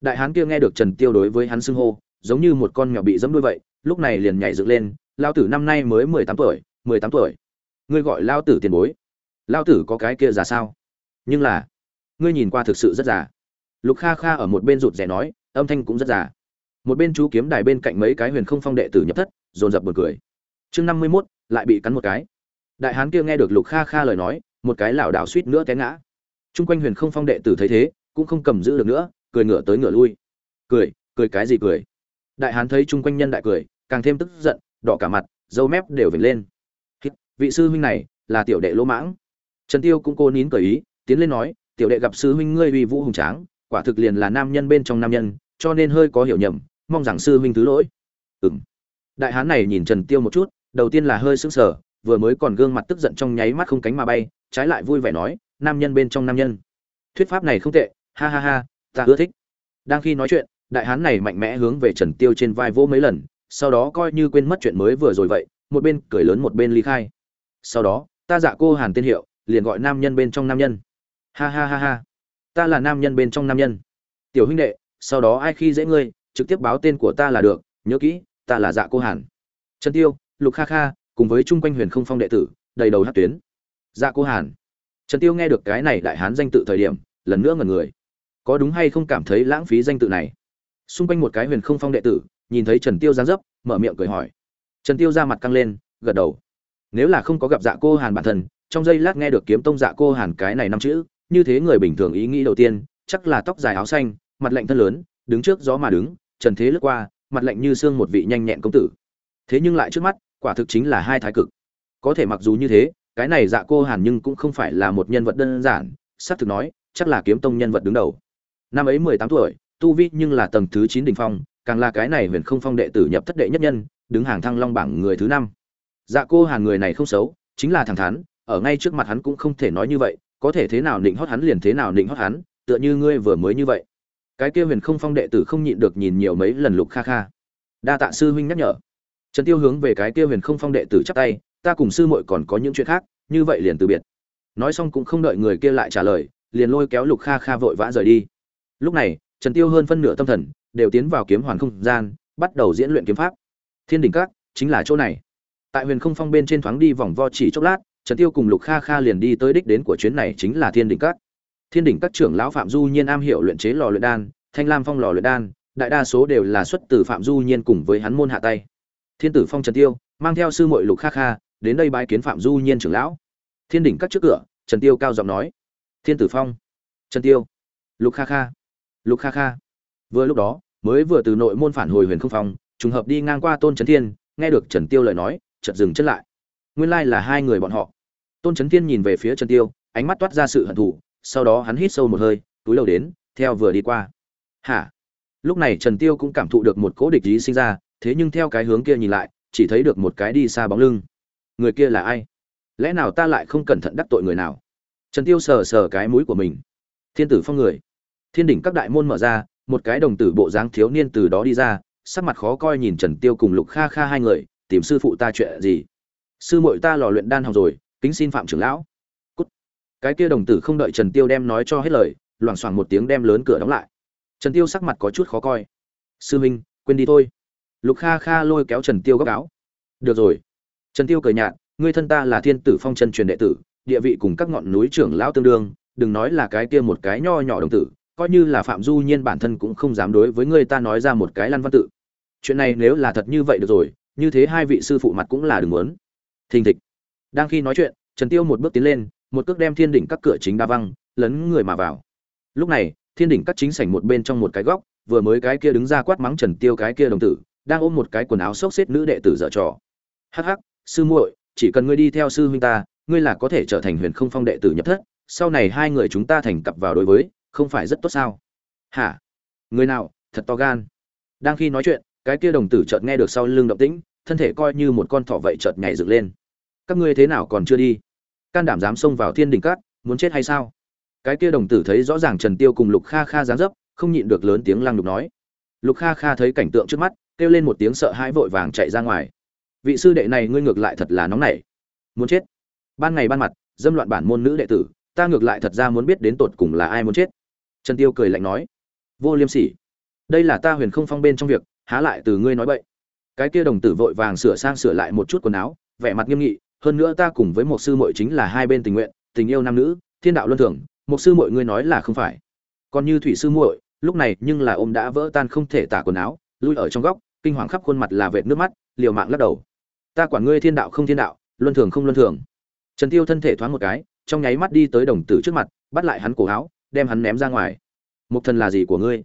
Đại hán kia nghe được trần tiêu đối với hắn xưng hô, giống như một con mèo bị dẫm đuôi vậy, lúc này liền nhảy dựng lên, lao tử năm nay mới mười tám tuổi, mười tám tuổi ngươi gọi lao tử tiền bối. Lao tử có cái kia già sao? Nhưng là, ngươi nhìn qua thực sự rất già. Lục kha kha ở một bên rụt rè nói, âm thanh cũng rất già. Một bên chú kiếm đài bên cạnh mấy cái huyền không phong đệ tử nhập thất, dồn dập một cười. Chương năm mươi mốt, lại bị cắn một cái. Đại hán kia nghe được lục kha kha lời nói, một cái lảo đảo suýt nữa té ngã. Chung quanh huyền không phong đệ tử thấy thế, cũng không cầm giữ được nữa, cười ngửa tới ngửa lui. Cười cười cái gì cười? Đại hán thấy chung quanh nhân đại cười, càng thêm tức giận, đỏ cả mặt, dâu mép đều vểnh lên vị sư huynh này là tiểu đệ lỗ mãng. Trần tiêu cũng cô nín cởi ý, tiến lên nói, tiểu đệ gặp sư huynh ngươi uy vũ hùng tráng, quả thực liền là nam nhân bên trong nam nhân, cho nên hơi có hiểu nhầm, mong rằng sư huynh thứ lỗi. Ừm. Đại hán này nhìn trần tiêu một chút, đầu tiên là hơi sững sờ, vừa mới còn gương mặt tức giận trong nháy mắt không cánh mà bay, trái lại vui vẻ nói, nam nhân bên trong nam nhân. Thuyết pháp này không tệ, ha ha ha, ta ưa thích. Đang khi nói chuyện, đại hán này mạnh mẽ hướng về trần tiêu trên vai vỗ mấy lần, sau đó coi như quên mất chuyện mới vừa rồi vậy, một bên cười lớn một bên ly khai sau đó, ta dạ cô hàn tên hiệu, liền gọi nam nhân bên trong nam nhân. Ha ha ha ha. Ta là nam nhân bên trong nam nhân. Tiểu huynh đệ, sau đó ai khi dễ ngươi, trực tiếp báo tên của ta là được, nhớ kỹ, ta là dạ cô hàn. Trần tiêu, lục kha kha, cùng với chung quanh huyền không phong đệ tử, đầy đầu hát tuyến. Dạ cô hàn. Trần tiêu nghe được cái này đại hán danh tự thời điểm, lần nữa ngẩn người. Có đúng hay không cảm thấy lãng phí danh tự này? Xung quanh một cái huyền không phong đệ tử, nhìn thấy trần tiêu giáng dấp, mở miệng cười hỏi. Trần tiêu ra mặt căng lên, gật đầu nếu là không có gặp dạ cô hàn bản thân, trong giây lát nghe được kiếm tông dạ cô hàn cái này năm chữ, như thế người bình thường ý nghĩ đầu tiên, chắc là tóc dài áo xanh, mặt lạnh thân lớn, đứng trước gió mà đứng, trần thế lướt qua, mặt lạnh như xương một vị nhanh nhẹn công tử. Thế nhưng lại trước mắt, quả thực chính là hai thái cực. Có thể mặc dù như thế, cái này dạ cô hàn nhưng cũng không phải là một nhân vật đơn giản xác thực nói, chắc là kiếm tông nhân vật đứng đầu. Năm ấy mười tám tuổi, tu vi nhưng là tầng thứ chín đỉnh phong, càng là cái này huyền không phong đệ tử nhập thất đệ nhất nhân, đứng hàng thăng long bảng người thứ năm dạ cô hàn người này không xấu, chính là thẳng thắn, ở ngay trước mặt hắn cũng không thể nói như vậy, có thể thế nào định hót hắn liền thế nào định hót hắn, tựa như ngươi vừa mới như vậy. Cái kia huyền không phong đệ tử không nhịn được nhìn nhiều mấy lần lục kha kha. Đa tạ sư huynh nhắc nhở. Trần tiêu hướng về cái kia huyền không phong đệ tử chắp tay, ta cùng sư muội còn có những chuyện khác, như vậy liền từ biệt. Nói xong cũng không đợi người kia lại trả lời, liền lôi kéo lục kha kha vội vã rời đi. Lúc này, trần tiêu hơn phân nửa tâm thần đều tiến vào kiếm hoàn không gian, bắt đầu diễn luyện kiếm pháp. Thiên đỉnh các, chính là chỗ này tại huyền không phong bên trên thoáng đi vòng vo chỉ chốc lát, trần tiêu cùng lục kha kha liền đi tới đích đến của chuyến này chính là thiên đỉnh các. Thiên đỉnh các trưởng lão phạm du nhiên am hiểu luyện chế lò luyện đan, thanh lam phong lò luyện đan, đại đa số đều là xuất từ phạm du nhiên cùng với hắn môn hạ tay. Thiên tử phong trần tiêu, mang theo sư muội lục kha kha, đến đây bái kiến phạm du nhiên trưởng lão. Thiên đỉnh các trước cửa, trần tiêu cao giọng nói. Thiên tử phong. Trần tiêu. Lục kha kha. Lục kha kha. Vừa lúc đó, mới vừa từ nội môn phản hồi huyền không phong, trùng hợp đi ngang qua tôn trấn thiên, nghe được trần tiêu lời nói chợt dừng chân lại. Nguyên lai là hai người bọn họ. Tôn trấn thiên nhìn về phía trần tiêu, ánh mắt toát ra sự hận thù, sau đó hắn hít sâu một hơi, túi đầu đến, theo vừa đi qua. Hả? Lúc này trần tiêu cũng cảm thụ được một cố địch ý sinh ra, thế nhưng theo cái hướng kia nhìn lại, chỉ thấy được một cái đi xa bóng lưng. Người kia là ai? Lẽ nào ta lại không cẩn thận đắc tội người nào? Trần tiêu sờ sờ cái mũi của mình. Thiên tử phong người. Thiên đỉnh các đại môn mở ra, một cái đồng tử bộ dáng thiếu niên từ đó đi ra, sắc mặt khó coi nhìn trần tiêu cùng lục kha kha hai người tìm sư phụ ta chuyện gì? Sư muội ta lò luyện đan học rồi, kính xin phạm trưởng lão. Cút. cái kia đồng tử không đợi trần tiêu đem nói cho hết lời, loảng xoảng một tiếng đem lớn cửa đóng lại. Trần tiêu sắc mặt có chút khó coi. Sư minh quên đi thôi. Lục kha kha lôi kéo trần tiêu góc áo. Được rồi. Trần tiêu cười nhạt, ngươi thân ta là thiên tử phong chân truyền đệ tử, địa vị cùng các ngọn núi trưởng lão tương đương, đừng nói là cái kia một cái nho nhỏ đồng tử, coi như là phạm du nhiên bản thân cũng không dám đối với ngươi ta nói ra một cái lăn văn tự. Chuyện này nếu là thật như vậy được rồi như thế hai vị sư phụ mặt cũng là đừng muốn. Thình thịch. Đang khi nói chuyện, trần tiêu một bước tiến lên, một cước đem thiên đỉnh các cửa chính đa văng, lấn người mà vào. Lúc này, thiên đỉnh các chính sảnh một bên trong một cái góc, vừa mới cái kia đứng ra quát mắng trần tiêu cái kia đồng tử, đang ôm một cái quần áo xốc xếch nữ đệ tử dở trò. Hắc hắc, sư muội, chỉ cần ngươi đi theo sư huynh ta, ngươi là có thể trở thành huyền không phong đệ tử nhập thất, sau này hai người chúng ta thành cặp vào đối với, không phải rất tốt sao? Hả? Người nào? Thật to gan. Đang khi nói chuyện cái kia đồng tử chợt nghe được sau lưng động tĩnh, thân thể coi như một con thỏ vậy chợt nhảy dựng lên. Các ngươi thế nào còn chưa đi? Can đảm dám xông vào thiên đình cát, muốn chết hay sao? Cái kia đồng tử thấy rõ ràng trần tiêu cùng lục kha kha dáng dấp, không nhịn được lớn tiếng lăng lục nói. Lục kha kha thấy cảnh tượng trước mắt, kêu lên một tiếng sợ hãi vội vàng chạy ra ngoài. Vị sư đệ này ngươi ngược lại thật là nóng nảy. Muốn chết. Ban ngày ban mặt, dâm loạn bản môn nữ đệ tử, ta ngược lại thật ra muốn biết đến tột cùng là ai muốn chết. Trần tiêu cười lạnh nói. Vô liêm sỉ. Đây là ta huyền không phong bên trong việc há lại từ ngươi nói bậy. Cái kia đồng tử vội vàng sửa sang sửa lại một chút quần áo, vẻ mặt nghiêm nghị, hơn nữa ta cùng với một sư muội chính là hai bên tình nguyện, tình yêu nam nữ, thiên đạo luân thường, một sư muội ngươi nói là không phải. Còn như thủy sư muội, lúc này nhưng là ôm đã vỡ tan không thể tả quần áo, lui ở trong góc, kinh hoàng khắp khuôn mặt là vệt nước mắt, liều mạng lắc đầu. Ta quản ngươi thiên đạo không thiên đạo, luân thường không luân thường. Trần tiêu thân thể thoáng một cái, trong nháy mắt đi tới đồng tử trước mặt, bắt lại hắn cổ áo, đem hắn ném ra ngoài. Một thần là gì của ngươi?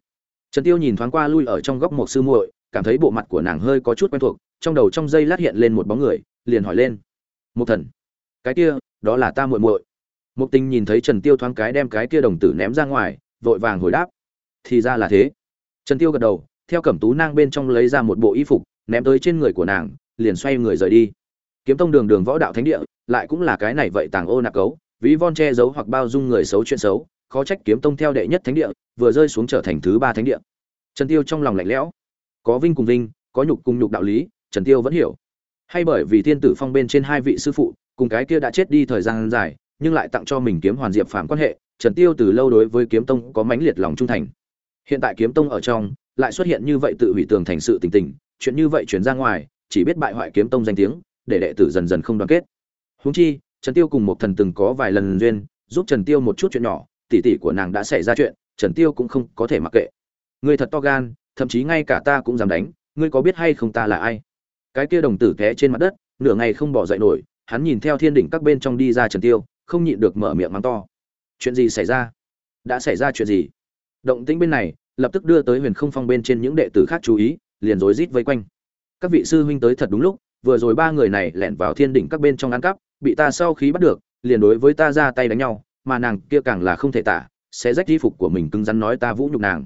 Trần tiêu nhìn thoáng qua lui ở trong góc một sư muội, cảm thấy bộ mặt của nàng hơi có chút quen thuộc, trong đầu trong giây lát hiện lên một bóng người, liền hỏi lên. Một thần, cái kia, đó là ta muội muội. Một tình nhìn thấy trần tiêu thoáng cái đem cái kia đồng tử ném ra ngoài, vội vàng hồi đáp. Thì ra là thế. Trần tiêu gật đầu, theo cẩm tú nang bên trong lấy ra một bộ y phục, ném tới trên người của nàng, liền xoay người rời đi. Kiếm tông đường đường võ đạo thánh địa, lại cũng là cái này vậy tàng ô nạc cấu, ví von che giấu hoặc bao dung người xấu chuyện xấu khó trách kiếm tông theo đệ nhất thánh địa, vừa rơi xuống trở thành thứ ba thánh địa. Trần tiêu trong lòng lạnh lẽo. Có vinh cùng vinh, có nhục cùng nhục đạo lý, trần tiêu vẫn hiểu. Hay bởi vì thiên tử phong bên trên hai vị sư phụ, cùng cái kia đã chết đi thời gian dài, nhưng lại tặng cho mình kiếm hoàn diệp phàm quan hệ, trần tiêu từ lâu đối với kiếm tông có mãnh liệt lòng trung thành. Hiện tại kiếm tông ở trong, lại xuất hiện như vậy tự hủy tường thành sự tình tình, chuyện như vậy chuyển ra ngoài, chỉ biết bại hoại kiếm tông danh tiếng, để đệ tử dần dần không đoàn kết. Huống chi, trần tiêu cùng một thần từng có vài lần duyên, giúp trần tiêu một chút chuyện nhỏ tỷ tỷ của nàng đã xảy ra chuyện, trần tiêu cũng không có thể mặc kệ. Ngươi thật to gan, thậm chí ngay cả ta cũng dám đánh, ngươi có biết hay không ta là ai? Cái kia đồng tử té trên mặt đất, nửa ngày không bỏ dậy nổi, hắn nhìn theo thiên đỉnh các bên trong đi ra trần tiêu, không nhịn được mở miệng mắng to. Chuyện gì xảy ra? Đã xảy ra chuyện gì? Động tĩnh bên này, lập tức đưa tới huyền không phong bên trên những đệ tử khác chú ý, liền rối rít vây quanh. Các vị sư huynh tới thật đúng lúc, vừa rồi ba người này lẻn vào thiên đỉnh các bên trong ăn cắp, bị ta sau khi bắt được, liền đối với ta ra tay đánh nhau mà nàng kia càng là không thể tả, sẽ rách y phục của mình cứng rắn nói ta vũ nhục nàng.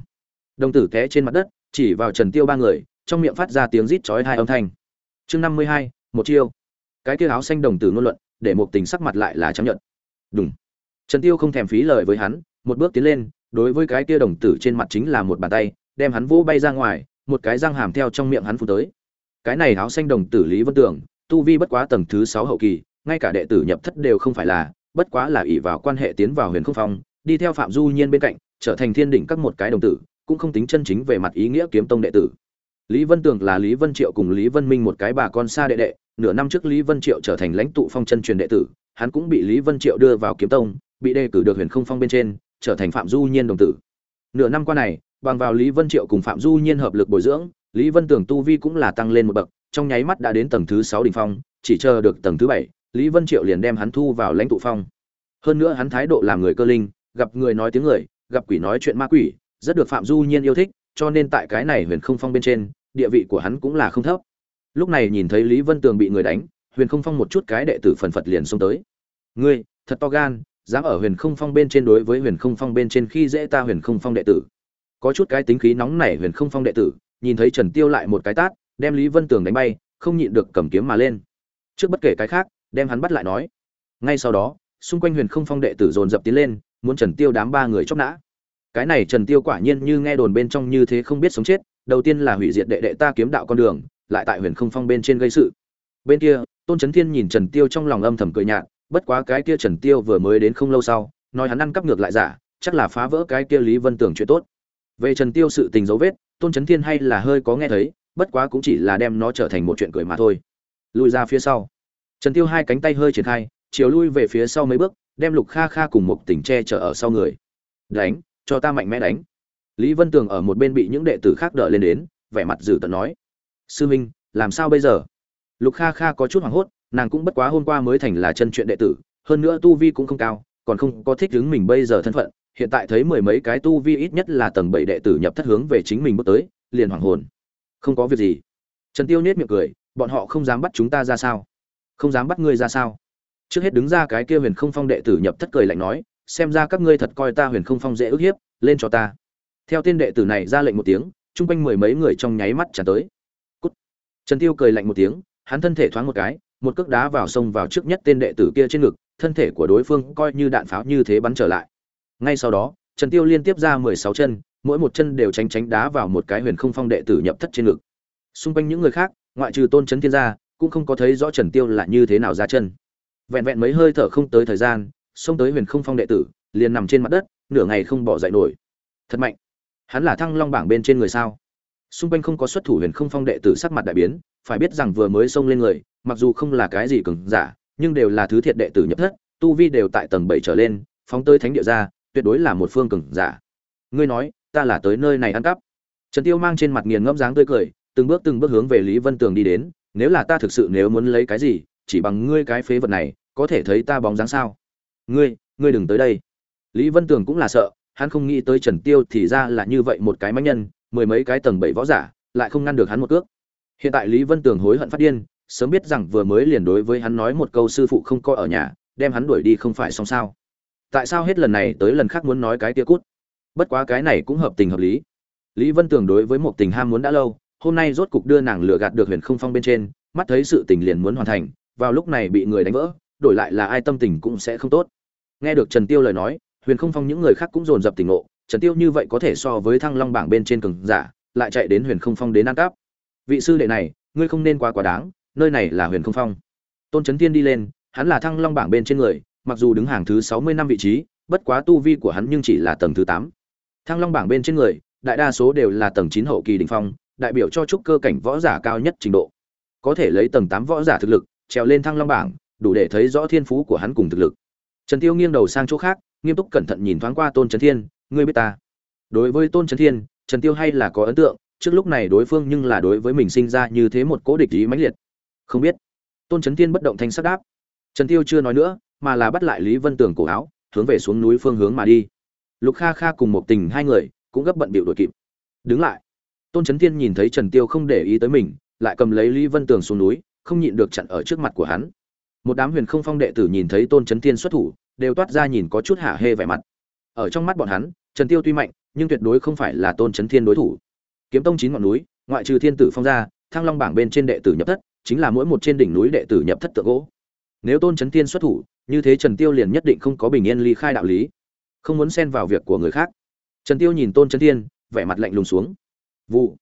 Đồng tử té trên mặt đất, chỉ vào trần tiêu ba người, trong miệng phát ra tiếng rít chói hai âm thanh. Chương năm mươi hai, một chiêu. Cái kia áo xanh đồng tử ngôn luận, để một tình sắc mặt lại là chấp nhận đúng trần tiêu không thèm phí lời với hắn, một bước tiến lên, đối với cái kia đồng tử trên mặt chính là một bàn tay, đem hắn vỗ bay ra ngoài, một cái răng hàm theo trong miệng hắn phun tới. Cái này áo xanh đồng tử lý vân tưởng, tu vi bất quá tầng thứ sáu hậu kỳ, ngay cả đệ tử nhập thất đều không phải là bất quá là ỷ vào quan hệ tiến vào huyền không phong, đi theo phạm du nhiên bên cạnh, trở thành thiên đỉnh các một cái đồng tử, cũng không tính chân chính về mặt ý nghĩa kiếm tông đệ tử. Lý vân tường là lý vân triệu cùng lý vân minh một cái bà con xa đệ đệ, nửa năm trước lý vân triệu trở thành lãnh tụ phong chân truyền đệ tử, hắn cũng bị lý vân triệu đưa vào kiếm tông, bị đề cử được huyền không phong bên trên, trở thành phạm du nhiên đồng tử. Nửa năm qua này, bằng vào lý vân triệu cùng phạm du nhiên hợp lực bồi dưỡng, lý vân tường tu vi cũng là tăng lên một bậc, trong nháy mắt đã đến tầng thứ sáu đỉnh phong, chỉ chờ được tầng thứ bảy lý vân triệu liền đem hắn thu vào lãnh tụ phong. Hơn nữa hắn thái độ làm người cơ linh, gặp người nói tiếng người, gặp quỷ nói chuyện ma quỷ, rất được phạm du nhiên yêu thích, cho nên tại cái này huyền không phong bên trên, địa vị của hắn cũng là không thấp. Lúc này nhìn thấy lý vân tường bị người đánh, huyền không phong một chút cái đệ tử phần phật liền xông tới. Ngươi, thật to gan, dám ở huyền không phong bên trên đối với huyền không phong bên trên khi dễ ta huyền không phong đệ tử. Có chút cái tính khí nóng nảy huyền không phong đệ tử, nhìn thấy trần tiêu lại một cái tát, đem lý vân tường đánh bay, không nhịn được cầm kiếm mà lên. Trước bất kể cái khác đem hắn bắt lại nói. Ngay sau đó, xung quanh huyền không phong đệ tử dồn dập tiến lên, muốn trần tiêu đám ba người chóc nã. Cái này trần tiêu quả nhiên như nghe đồn bên trong như thế không biết sống chết, đầu tiên là hủy diệt đệ đệ ta kiếm đạo con đường, lại tại huyền không phong bên trên gây sự. Bên kia, tôn trấn thiên nhìn trần tiêu trong lòng âm thầm cười nhạt, bất quá cái kia trần tiêu vừa mới đến không lâu sau, nói hắn ăn cắp ngược lại giả, chắc là phá vỡ cái kia lý vân tưởng chuyện tốt. Về trần tiêu sự tình dấu vết, tôn trấn thiên hay là hơi có nghe thấy, bất quá cũng chỉ là đem nó trở thành một chuyện cười mà thôi. Lùi ra phía sau trần tiêu hai cánh tay hơi triển khai, chiều lui về phía sau mấy bước, đem lục kha kha cùng một tỉnh che chở ở sau người. Đánh, cho ta mạnh mẽ đánh. Lý vân tường ở một bên bị những đệ tử khác đỡ lên đến, vẻ mặt dữ tợn nói, sư minh, làm sao bây giờ? Lục kha kha có chút hoảng hốt, nàng cũng bất quá hôm qua mới thành là chân chuyện đệ tử, hơn nữa tu vi cũng không cao, còn không có thích ứng mình bây giờ thân phận, hiện tại thấy mười mấy cái tu vi ít nhất là tầng bảy đệ tử nhập thất hướng về chính mình bước tới, liền hoảng hồn. Không có việc gì. Trần tiêu nết miệng cười, bọn họ không dám bắt chúng ta ra sao? Không dám bắt ngươi ra sao? Trước hết đứng ra cái kia huyền không phong đệ tử nhập thất cười lạnh nói, xem ra các ngươi thật coi ta huyền không phong dễ ức hiếp, lên cho ta. Theo tên đệ tử này ra lệnh một tiếng, chung quanh mười mấy người trong nháy mắt tràn tới. Cút. trần tiêu cười lạnh một tiếng, hắn thân thể thoáng một cái, một cước đá vào sông vào trước nhất tên đệ tử kia trên ngực, thân thể của đối phương coi như đạn pháo như thế bắn trở lại. Ngay sau đó, trần tiêu liên tiếp ra mười sáu chân, mỗi một chân đều tránh tránh đá vào một cái huyền không phong đệ tử nhập thất trên ngực. Xung quanh những người khác, ngoại trừ tôn trấn thiên gia cũng không có thấy rõ trần tiêu là như thế nào ra chân. Vẹn vẹn mấy hơi thở không tới thời gian, xông tới huyền không phong đệ tử, liền nằm trên mặt đất, nửa ngày không bỏ dậy nổi. Thật mạnh. Hắn là thăng long bảng bên trên người sao? Xung quanh không có xuất thủ huyền không phong đệ tử sắc mặt đại biến, phải biết rằng vừa mới xông lên người, mặc dù không là cái gì cường giả, nhưng đều là thứ thiệt đệ tử nhập thất, tu vi đều tại tầng bảy trở lên, phóng tới thánh địa ra, tuyệt đối là một phương cường giả. Ngươi nói, ta là tới nơi này ăn cắp. Trần tiêu mang trên mặt nghiền ngẫm dáng tươi cười, từng bước từng bước hướng về lý vân tường đi đến nếu là ta thực sự nếu muốn lấy cái gì, chỉ bằng ngươi cái phế vật này, có thể thấy ta bóng dáng sao? Ngươi ngươi đừng tới đây. Lý vân tường cũng là sợ, hắn không nghĩ tới trần tiêu thì ra là như vậy một cái máy nhân, mười mấy cái tầng bảy võ giả, lại không ngăn được hắn một cước. Hiện tại lý vân tường hối hận phát điên, sớm biết rằng vừa mới liền đối với hắn nói một câu sư phụ không coi ở nhà, đem hắn đuổi đi không phải xong sao. Tại sao hết lần này tới lần khác muốn nói cái tia cút? Bất quá cái này cũng hợp tình hợp lý. Lý vân tường đối với một tình ham muốn đã lâu hôm nay rốt cục đưa nàng lừa gạt được huyền không phong bên trên, mắt thấy sự tình liền muốn hoàn thành, vào lúc này bị người đánh vỡ, đổi lại là ai tâm tình cũng sẽ không tốt. Nghe được trần tiêu lời nói, huyền không phong những người khác cũng dồn dập tỉnh ngộ, trần tiêu như vậy có thể so với thăng long bảng bên trên cường giả, lại chạy đến huyền không phong đến ăn cắp. Vị sư đệ này, ngươi không nên quá quá đáng, nơi này là huyền không phong. Tôn trấn tiên đi lên, hắn là thăng long bảng bên trên người, mặc dù đứng hàng thứ sáu mươi năm vị trí, bất quá tu vi của hắn nhưng chỉ là tầng thứ tám. Thăng long bảng bên trên người, đại đa số đều là tầng chín hậu kỳ đỉnh phong đại biểu cho trúc cơ cảnh võ giả cao nhất trình độ. Có thể lấy tầng tám võ giả thực lực, trèo lên thăng long bảng, đủ để thấy rõ thiên phú của hắn cùng thực lực. Trần tiêu nghiêng đầu sang chỗ khác, nghiêm túc cẩn thận nhìn thoáng qua tôn trấn thiên, ngươi biết ta? Đối với tôn trấn thiên, trần tiêu hay là có ấn tượng, trước lúc này đối phương nhưng là đối với mình sinh ra như thế một cố địch ý mãnh liệt. Không biết. Tôn trấn thiên bất động thanh sắc đáp. Trần tiêu chưa nói nữa, mà là bắt lại lý vân tường cổ áo, hướng về xuống núi phương hướng mà đi. Lục kha kha cùng một tình hai người cũng gấp bận bịu đuổi kịp. Đứng lại tôn trấn thiên nhìn thấy trần tiêu không để ý tới mình, lại cầm lấy lý vân tường xuống núi, không nhịn được chặn ở trước mặt của hắn. Một đám huyền không phong đệ tử nhìn thấy tôn trấn thiên xuất thủ, đều toát ra nhìn có chút hả hê vẻ mặt. Ở trong mắt bọn hắn, trần tiêu tuy mạnh, nhưng tuyệt đối không phải là tôn trấn thiên đối thủ. Kiếm tông chín ngọn núi, ngoại trừ thiên tử phong ra thăng long bảng bên trên đệ tử nhập thất, chính là mỗi một trên đỉnh núi đệ tử nhập thất tượng gỗ. Nếu tôn trấn thiên xuất thủ, như thế trần tiêu liền nhất định không có bình yên ly khai đạo lý, không muốn xen vào việc của người khác. Trần tiêu nhìn tôn trấn thiên, vẻ mặt lạnh lùng xuống vụ.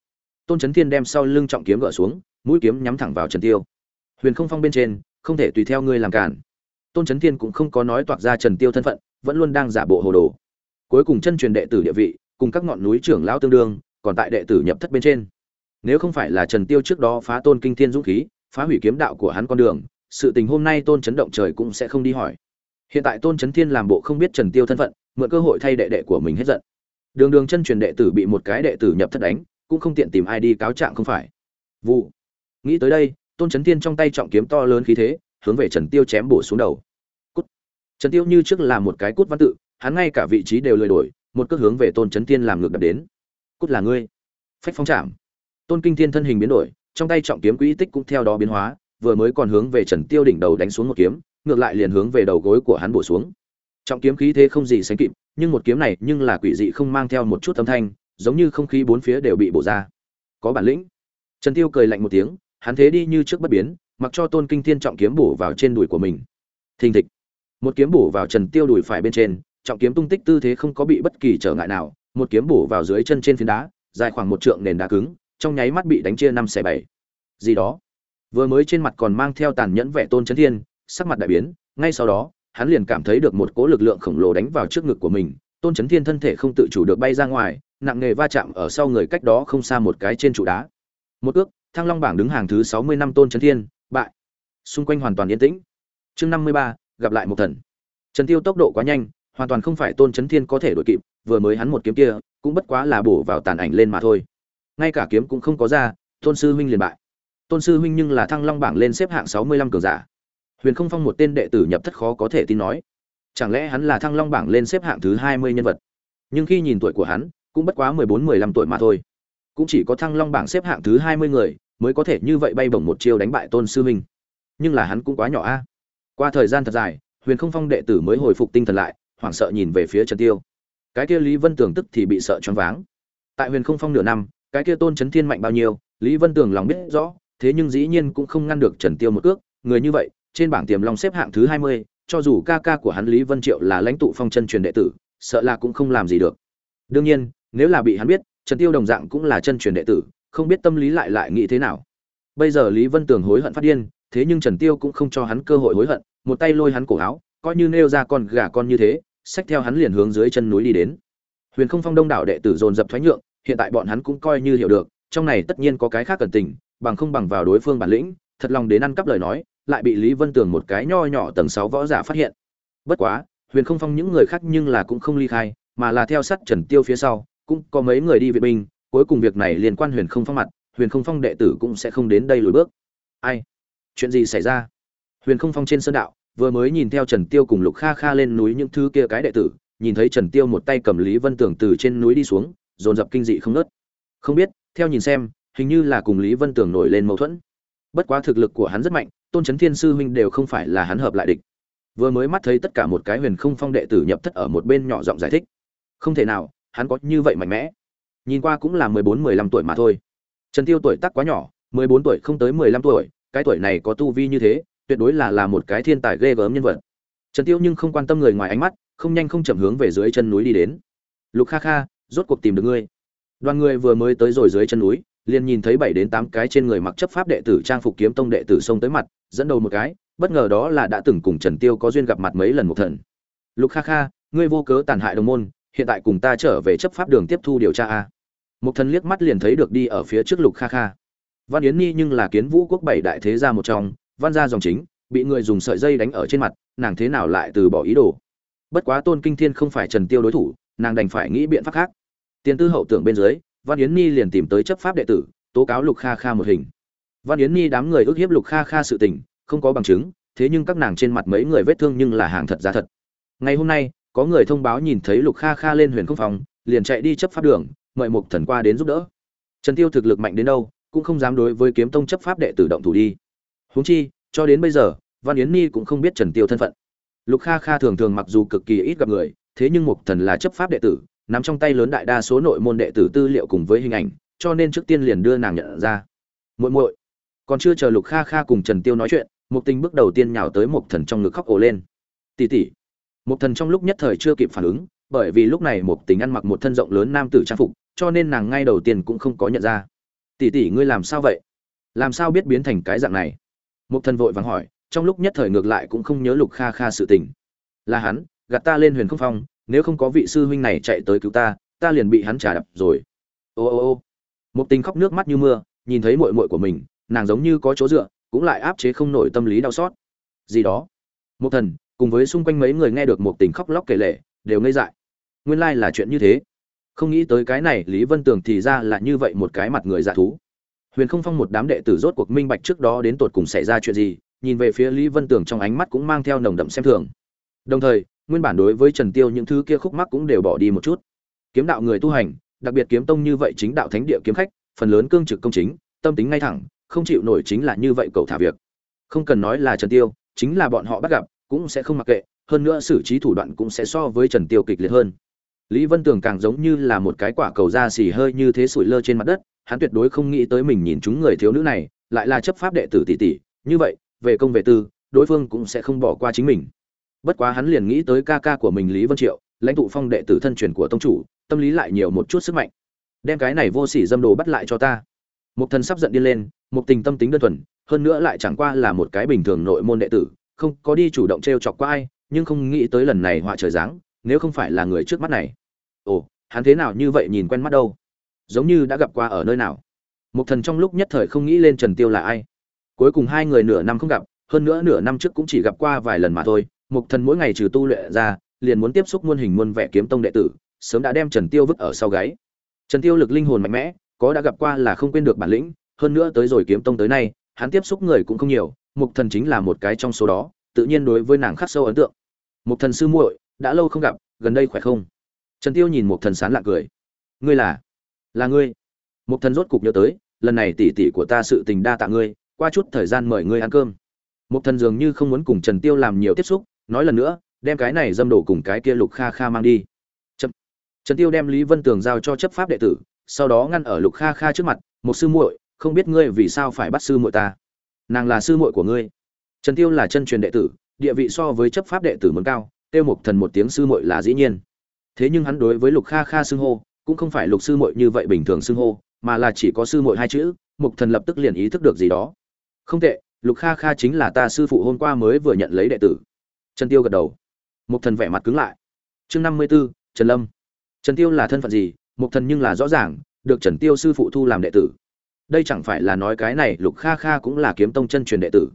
Tôn trấn thiên đem sau lưng trọng kiếm gỡ xuống, mũi kiếm nhắm thẳng vào trần tiêu. Huyền không phong bên trên, không thể tùy theo ngươi làm cản. Tôn trấn thiên cũng không có nói toạc ra trần tiêu thân phận, vẫn luôn đang giả bộ hồ đồ. Cuối cùng chân truyền đệ tử địa vị, cùng các ngọn núi trưởng lão tương đương, còn tại đệ tử nhập thất bên trên. Nếu không phải là trần tiêu trước đó phá tôn kinh thiên dũng khí, phá hủy kiếm đạo của hắn con đường, sự tình hôm nay tôn chấn động trời cũng sẽ không đi hỏi. Hiện tại tôn chấn thiên làm bộ không biết trần tiêu thân phận, mượn cơ hội thay đệ đệ của mình hết giận. Đường đường chân truyền đệ tử bị một cái đệ tử nhập thất đánh cũng không tiện tìm ai đi cáo trạng không phải. Vụ. Nghĩ tới đây, tôn trấn thiên trong tay trọng kiếm to lớn khí thế, hướng về trần tiêu chém bổ xuống đầu. Cút. Trần tiêu như trước là một cái cút văn tự, hắn ngay cả vị trí đều lười đổi, một cước hướng về tôn trấn thiên làm ngược đập đến. Cút là ngươi. Phách phong chạm. Tôn kinh thiên thân hình biến đổi, trong tay trọng kiếm quỹ tích cũng theo đó biến hóa, vừa mới còn hướng về trần tiêu đỉnh đầu đánh xuống một kiếm, ngược lại liền hướng về đầu gối của hắn bổ xuống. Trọng kiếm khí thế không gì sánh kịp, nhưng một kiếm này nhưng là quỷ dị không mang theo một chút âm thanh giống như không khí bốn phía đều bị bổ ra. Có bản lĩnh. Trần tiêu cười lạnh một tiếng, hắn thế đi như trước bất biến, mặc cho tôn kinh thiên trọng kiếm bổ vào trên đùi của mình. Thình thịch. Một kiếm bổ vào trần tiêu đùi phải bên trên, trọng kiếm tung tích tư thế không có bị bất kỳ trở ngại nào, một kiếm bổ vào dưới chân trên phiến đá, dài khoảng một trượng nền đá cứng, trong nháy mắt bị đánh chia năm xẻ bảy. Gì đó? Vừa mới trên mặt còn mang theo tàn nhẫn vẻ tôn chấn thiên, sắc mặt đại biến, ngay sau đó, hắn liền cảm thấy được một cỗ lực lượng khổng lồ đánh vào trước ngực của mình, tôn chấn thiên thân thể không tự chủ được bay ra ngoài nặng nghề va chạm ở sau người cách đó không xa một cái trên trụ đá. Một ước, thăng long bảng đứng hàng thứ sáu mươi năm tôn chấn thiên, bại. Xung quanh hoàn toàn yên tĩnh. Chương năm mươi ba, gặp lại một thần. Trần tiêu tốc độ quá nhanh, hoàn toàn không phải tôn chấn thiên có thể đuổi kịp, vừa mới hắn một kiếm kia, cũng bất quá là bổ vào tàn ảnh lên mà thôi. Ngay cả kiếm cũng không có ra, tôn sư huynh liền bại. Tôn sư huynh nhưng là thăng long bảng lên xếp hạng sáu mươi lăm cường giả. Huyền không phong một tên đệ tử nhập thất khó có thể tin nói, chẳng lẽ hắn là thăng long bảng lên xếp hạng thứ hai mươi nhân vật? Nhưng khi nhìn tuổi của hắn cũng bất quá mười bốn mười lăm tuổi mà thôi. Cũng chỉ có thăng long bảng xếp hạng thứ hai mươi người mới có thể như vậy bay bổng một chiêu đánh bại tôn sư huynh nhưng là hắn cũng quá nhỏ a. Qua thời gian thật dài huyền không phong đệ tử mới hồi phục tinh thần lại hoảng sợ nhìn về phía trần tiêu. Cái kia lý vân tường tức thì bị sợ choáng váng. Tại huyền không phong nửa năm cái kia tôn chấn thiên mạnh bao nhiêu lý vân tường lòng biết rõ thế nhưng dĩ nhiên cũng không ngăn được trần tiêu một cước. Người như vậy trên bảng tiềm long xếp hạng thứ hai mươi, cho dù ca ca của hắn lý vân triệu là lãnh tụ phong chân truyền đệ tử sợ là cũng không làm gì được. Đương nhiên nếu là bị hắn biết, trần tiêu đồng dạng cũng là chân truyền đệ tử, không biết tâm lý lại lại nghĩ thế nào. Bây giờ lý vân tường hối hận phát điên, thế nhưng trần tiêu cũng không cho hắn cơ hội hối hận, một tay lôi hắn cổ áo, coi như nêu ra con gà con như thế, xách theo hắn liền hướng dưới chân núi đi đến. Huyền không phong đông đảo đệ tử dồn dập thoái nhượng, hiện tại bọn hắn cũng coi như hiểu được, trong này tất nhiên có cái khác cần tình, bằng không bằng vào đối phương bản lĩnh, thật lòng đến ăn cắp lời nói, lại bị lý vân tường một cái nho nhỏ tầng sáu võ giả phát hiện. Bất quá, huyền không phong những người khác nhưng là cũng không ly khai, mà là theo sát trần tiêu phía sau cũng có mấy người đi viện binh, cuối cùng việc này liên quan huyền không phong mặt, huyền không phong đệ tử cũng sẽ không đến đây lùi bước. Ai? Chuyện gì xảy ra? Huyền không phong trên sơn đạo, vừa mới nhìn theo trần tiêu cùng lục kha kha lên núi những thứ kia cái đệ tử, nhìn thấy trần tiêu một tay cầm lý vân tưởng từ trên núi đi xuống, dồn dập kinh dị không nớt không biết, theo nhìn xem, hình như là cùng lý vân tưởng nổi lên mâu thuẫn. Bất quá thực lực của hắn rất mạnh, tôn trấn thiên sư huynh đều không phải là hắn hợp lại địch. Vừa mới mắt thấy tất cả một cái huyền không phong đệ tử nhập thất ở một bên nhỏ giọng giải thích. Không thể nào hắn có như vậy mạnh mẽ. Nhìn qua cũng là mười bốn, mười lăm tuổi mà thôi. Trần tiêu tuổi tác quá nhỏ, mười bốn tuổi không tới mười lăm tuổi, cái tuổi này có tu vi như thế, tuyệt đối là là một cái thiên tài ghê gớm nhân vật. Trần tiêu nhưng không quan tâm người ngoài ánh mắt, không nhanh không chậm hướng về dưới chân núi đi đến. Lục kha kha, rốt cuộc tìm được ngươi. Đoàn người vừa mới tới rồi dưới chân núi, liền nhìn thấy bảy đến tám cái trên người mặc chấp pháp đệ tử trang phục kiếm tông đệ tử xông tới mặt, dẫn đầu một cái, bất ngờ đó là đã từng cùng trần tiêu có duyên gặp mặt mấy lần một thần. Lục kha kha, ngươi vô cớ tàn hại đồng môn hiện tại cùng ta trở về chấp pháp đường tiếp thu điều tra a. Một thần liếc mắt liền thấy được đi ở phía trước lục kha kha. Văn yến nhi nhưng là kiến vũ quốc bảy đại thế gia một trong, văn gia dòng chính, bị người dùng sợi dây đánh ở trên mặt, nàng thế nào lại từ bỏ ý đồ? Bất quá tôn kinh thiên không phải trần tiêu đối thủ, nàng đành phải nghĩ biện pháp khác. Tiền tư hậu tưởng bên dưới, văn yến nhi liền tìm tới chấp pháp đệ tử, tố cáo lục kha kha một hình. Văn yến nhi đám người ước hiếp lục kha kha sự tình, không có bằng chứng, thế nhưng các nàng trên mặt mấy người vết thương nhưng là hàng thật giá thật. Ngày hôm nay có người thông báo nhìn thấy lục kha kha lên huyền không phòng, liền chạy đi chấp pháp đường, mời mục thần qua đến giúp đỡ. Trần tiêu thực lực mạnh đến đâu, cũng không dám đối với kiếm tông chấp pháp đệ tử động thủ đi. Huống chi, cho đến bây giờ, văn yến nhi cũng không biết trần tiêu thân phận. Lục kha kha thường thường mặc dù cực kỳ ít gặp người, thế nhưng mục thần là chấp pháp đệ tử, nắm trong tay lớn đại đa số nội môn đệ tử tư liệu cùng với hình ảnh, cho nên trước tiên liền đưa nàng nhận ra. Muội muội, còn chưa chờ lục kha kha cùng trần tiêu nói chuyện, mục tình bước đầu tiên nhào tới mục thần trong ngực khóc ồ lên. Tỷ tỷ một thần trong lúc nhất thời chưa kịp phản ứng, bởi vì lúc này một tình ăn mặc một thân rộng lớn nam tử trang phục, cho nên nàng ngay đầu tiên cũng không có nhận ra. Tỷ tỷ, ngươi làm sao vậy? Làm sao biết biến thành cái dạng này? Một thần vội vàng hỏi, trong lúc nhất thời ngược lại cũng không nhớ lục kha kha sự tình. Là hắn, gạt ta lên huyền không phong, nếu không có vị sư huynh này chạy tới cứu ta ta liền bị hắn trả đập rồi. Ô ô ô. Một tình khóc nước mắt như mưa, nhìn thấy muội muội của mình, nàng giống như có chỗ dựa, cũng lại áp chế không nổi tâm lý đau xót. Gì đó? Một thần cùng với xung quanh mấy người nghe được một tình khóc lóc kể lể, đều ngây dại. Nguyên lai là chuyện như thế. Không nghĩ tới cái này, lý vân tường thì ra là như vậy một cái mặt người dạ thú. Huyền không phong một đám đệ tử rốt cuộc minh bạch trước đó đến tột cùng xảy ra chuyện gì, nhìn về phía lý vân tường trong ánh mắt cũng mang theo nồng đậm xem thường. Đồng thời, nguyên bản đối với trần tiêu những thứ kia khúc mắc cũng đều bỏ đi một chút. Kiếm đạo người tu hành, đặc biệt kiếm tông như vậy chính đạo thánh địa kiếm khách, phần lớn cương trực công chính, tâm tính ngay thẳng, không chịu nổi chính là như vậy cậu thả việc. Không cần nói là trần tiêu, chính là bọn họ bắt gặp cũng sẽ không mặc kệ, hơn nữa xử trí thủ đoạn cũng sẽ so với trần tiêu kịch liệt hơn. Lý vân tường càng giống như là một cái quả cầu da xì hơi như thế sủi lơ trên mặt đất, hắn tuyệt đối không nghĩ tới mình nhìn chúng người thiếu nữ này, lại là chấp pháp đệ tử tỷ tỷ. Như vậy, về công về tư, đối phương cũng sẽ không bỏ qua chính mình. Bất quá hắn liền nghĩ tới ca ca của mình lý vân triệu, lãnh tụ phong đệ tử thân truyền của tông chủ, tâm lý lại nhiều một chút sức mạnh. Đem cái này vô sỉ dâm đồ bắt lại cho ta. Một thần sắp giận điên lên một tình tâm tính đơn thuần, hơn nữa lại chẳng qua là một cái bình thường nội môn đệ tử không có đi chủ động t r e o chọc qua ai, nhưng không nghĩ tới lần này họa trời dáng nếu không phải là người trước mắt này. Ồ, hắn thế nào như vậy nhìn quen mắt đâu? Giống như đã gặp qua ở nơi nào? Một thần trong lúc nhất thời không nghĩ lên trần tiêu là ai. Cuối cùng hai người nửa năm không gặp, hơn nữa nửa năm trước cũng chỉ gặp qua vài lần mà thôi. Một thần mỗi ngày trừ tu luyện ra, liền muốn tiếp xúc muôn hình muôn vẻ kiếm tông đệ tử, sớm đã đem trần tiêu vứt ở sau gáy. Trần tiêu lực linh hồn mạnh mẽ, có đã gặp qua là không quên được bản lĩnh, hơn nữa tới rồi kiếm tông tới nay, hắn tiếp xúc người cũng không nhiều mục thần chính là một cái trong số đó, tự nhiên đối với nàng khắc sâu ấn tượng. Mục thần sư muội, đã lâu không gặp, gần đây khỏe không? Trần tiêu nhìn mục thần sán lạ cười. Ngươi là? Là ngươi. Mục thần rốt cục nhớ tới, lần này tỷ tỷ của ta sự tình đa tạ ngươi, qua chút thời gian mời ngươi ăn cơm. Mục thần dường như không muốn cùng trần tiêu làm nhiều tiếp xúc, nói lần nữa, đem cái này dâm đổ cùng cái kia lục kha kha mang đi. Chậm. trần tiêu đem lý vân tường giao cho chấp pháp đệ tử, sau đó ngăn ở lục kha kha trước mặt một sư muội, không biết ngươi vì sao phải bắt sư muội ta? Nàng là sư muội của ngươi. Trần tiêu là chân truyền đệ tử địa vị so với chấp pháp đệ tử muốn cao tiêu mục thần một tiếng sư muội là dĩ nhiên. Thế nhưng hắn đối với lục kha kha xưng hô cũng không phải lục sư muội như vậy bình thường xưng hô mà là chỉ có sư muội hai chữ mục thần lập tức liền ý thức được gì đó. Không tệ lục kha kha chính là ta sư phụ hôm qua mới vừa nhận lấy đệ tử. Trần tiêu gật đầu. Mục thần vẻ mặt cứng lại. Chương năm mươi 54, trần lâm. Trần tiêu là thân phận gì? Mục thần nhưng là rõ ràng được trần tiêu sư phụ thu làm đệ tử đây chẳng phải là nói cái này lục kha kha cũng là kiếm tông chân truyền đệ tử.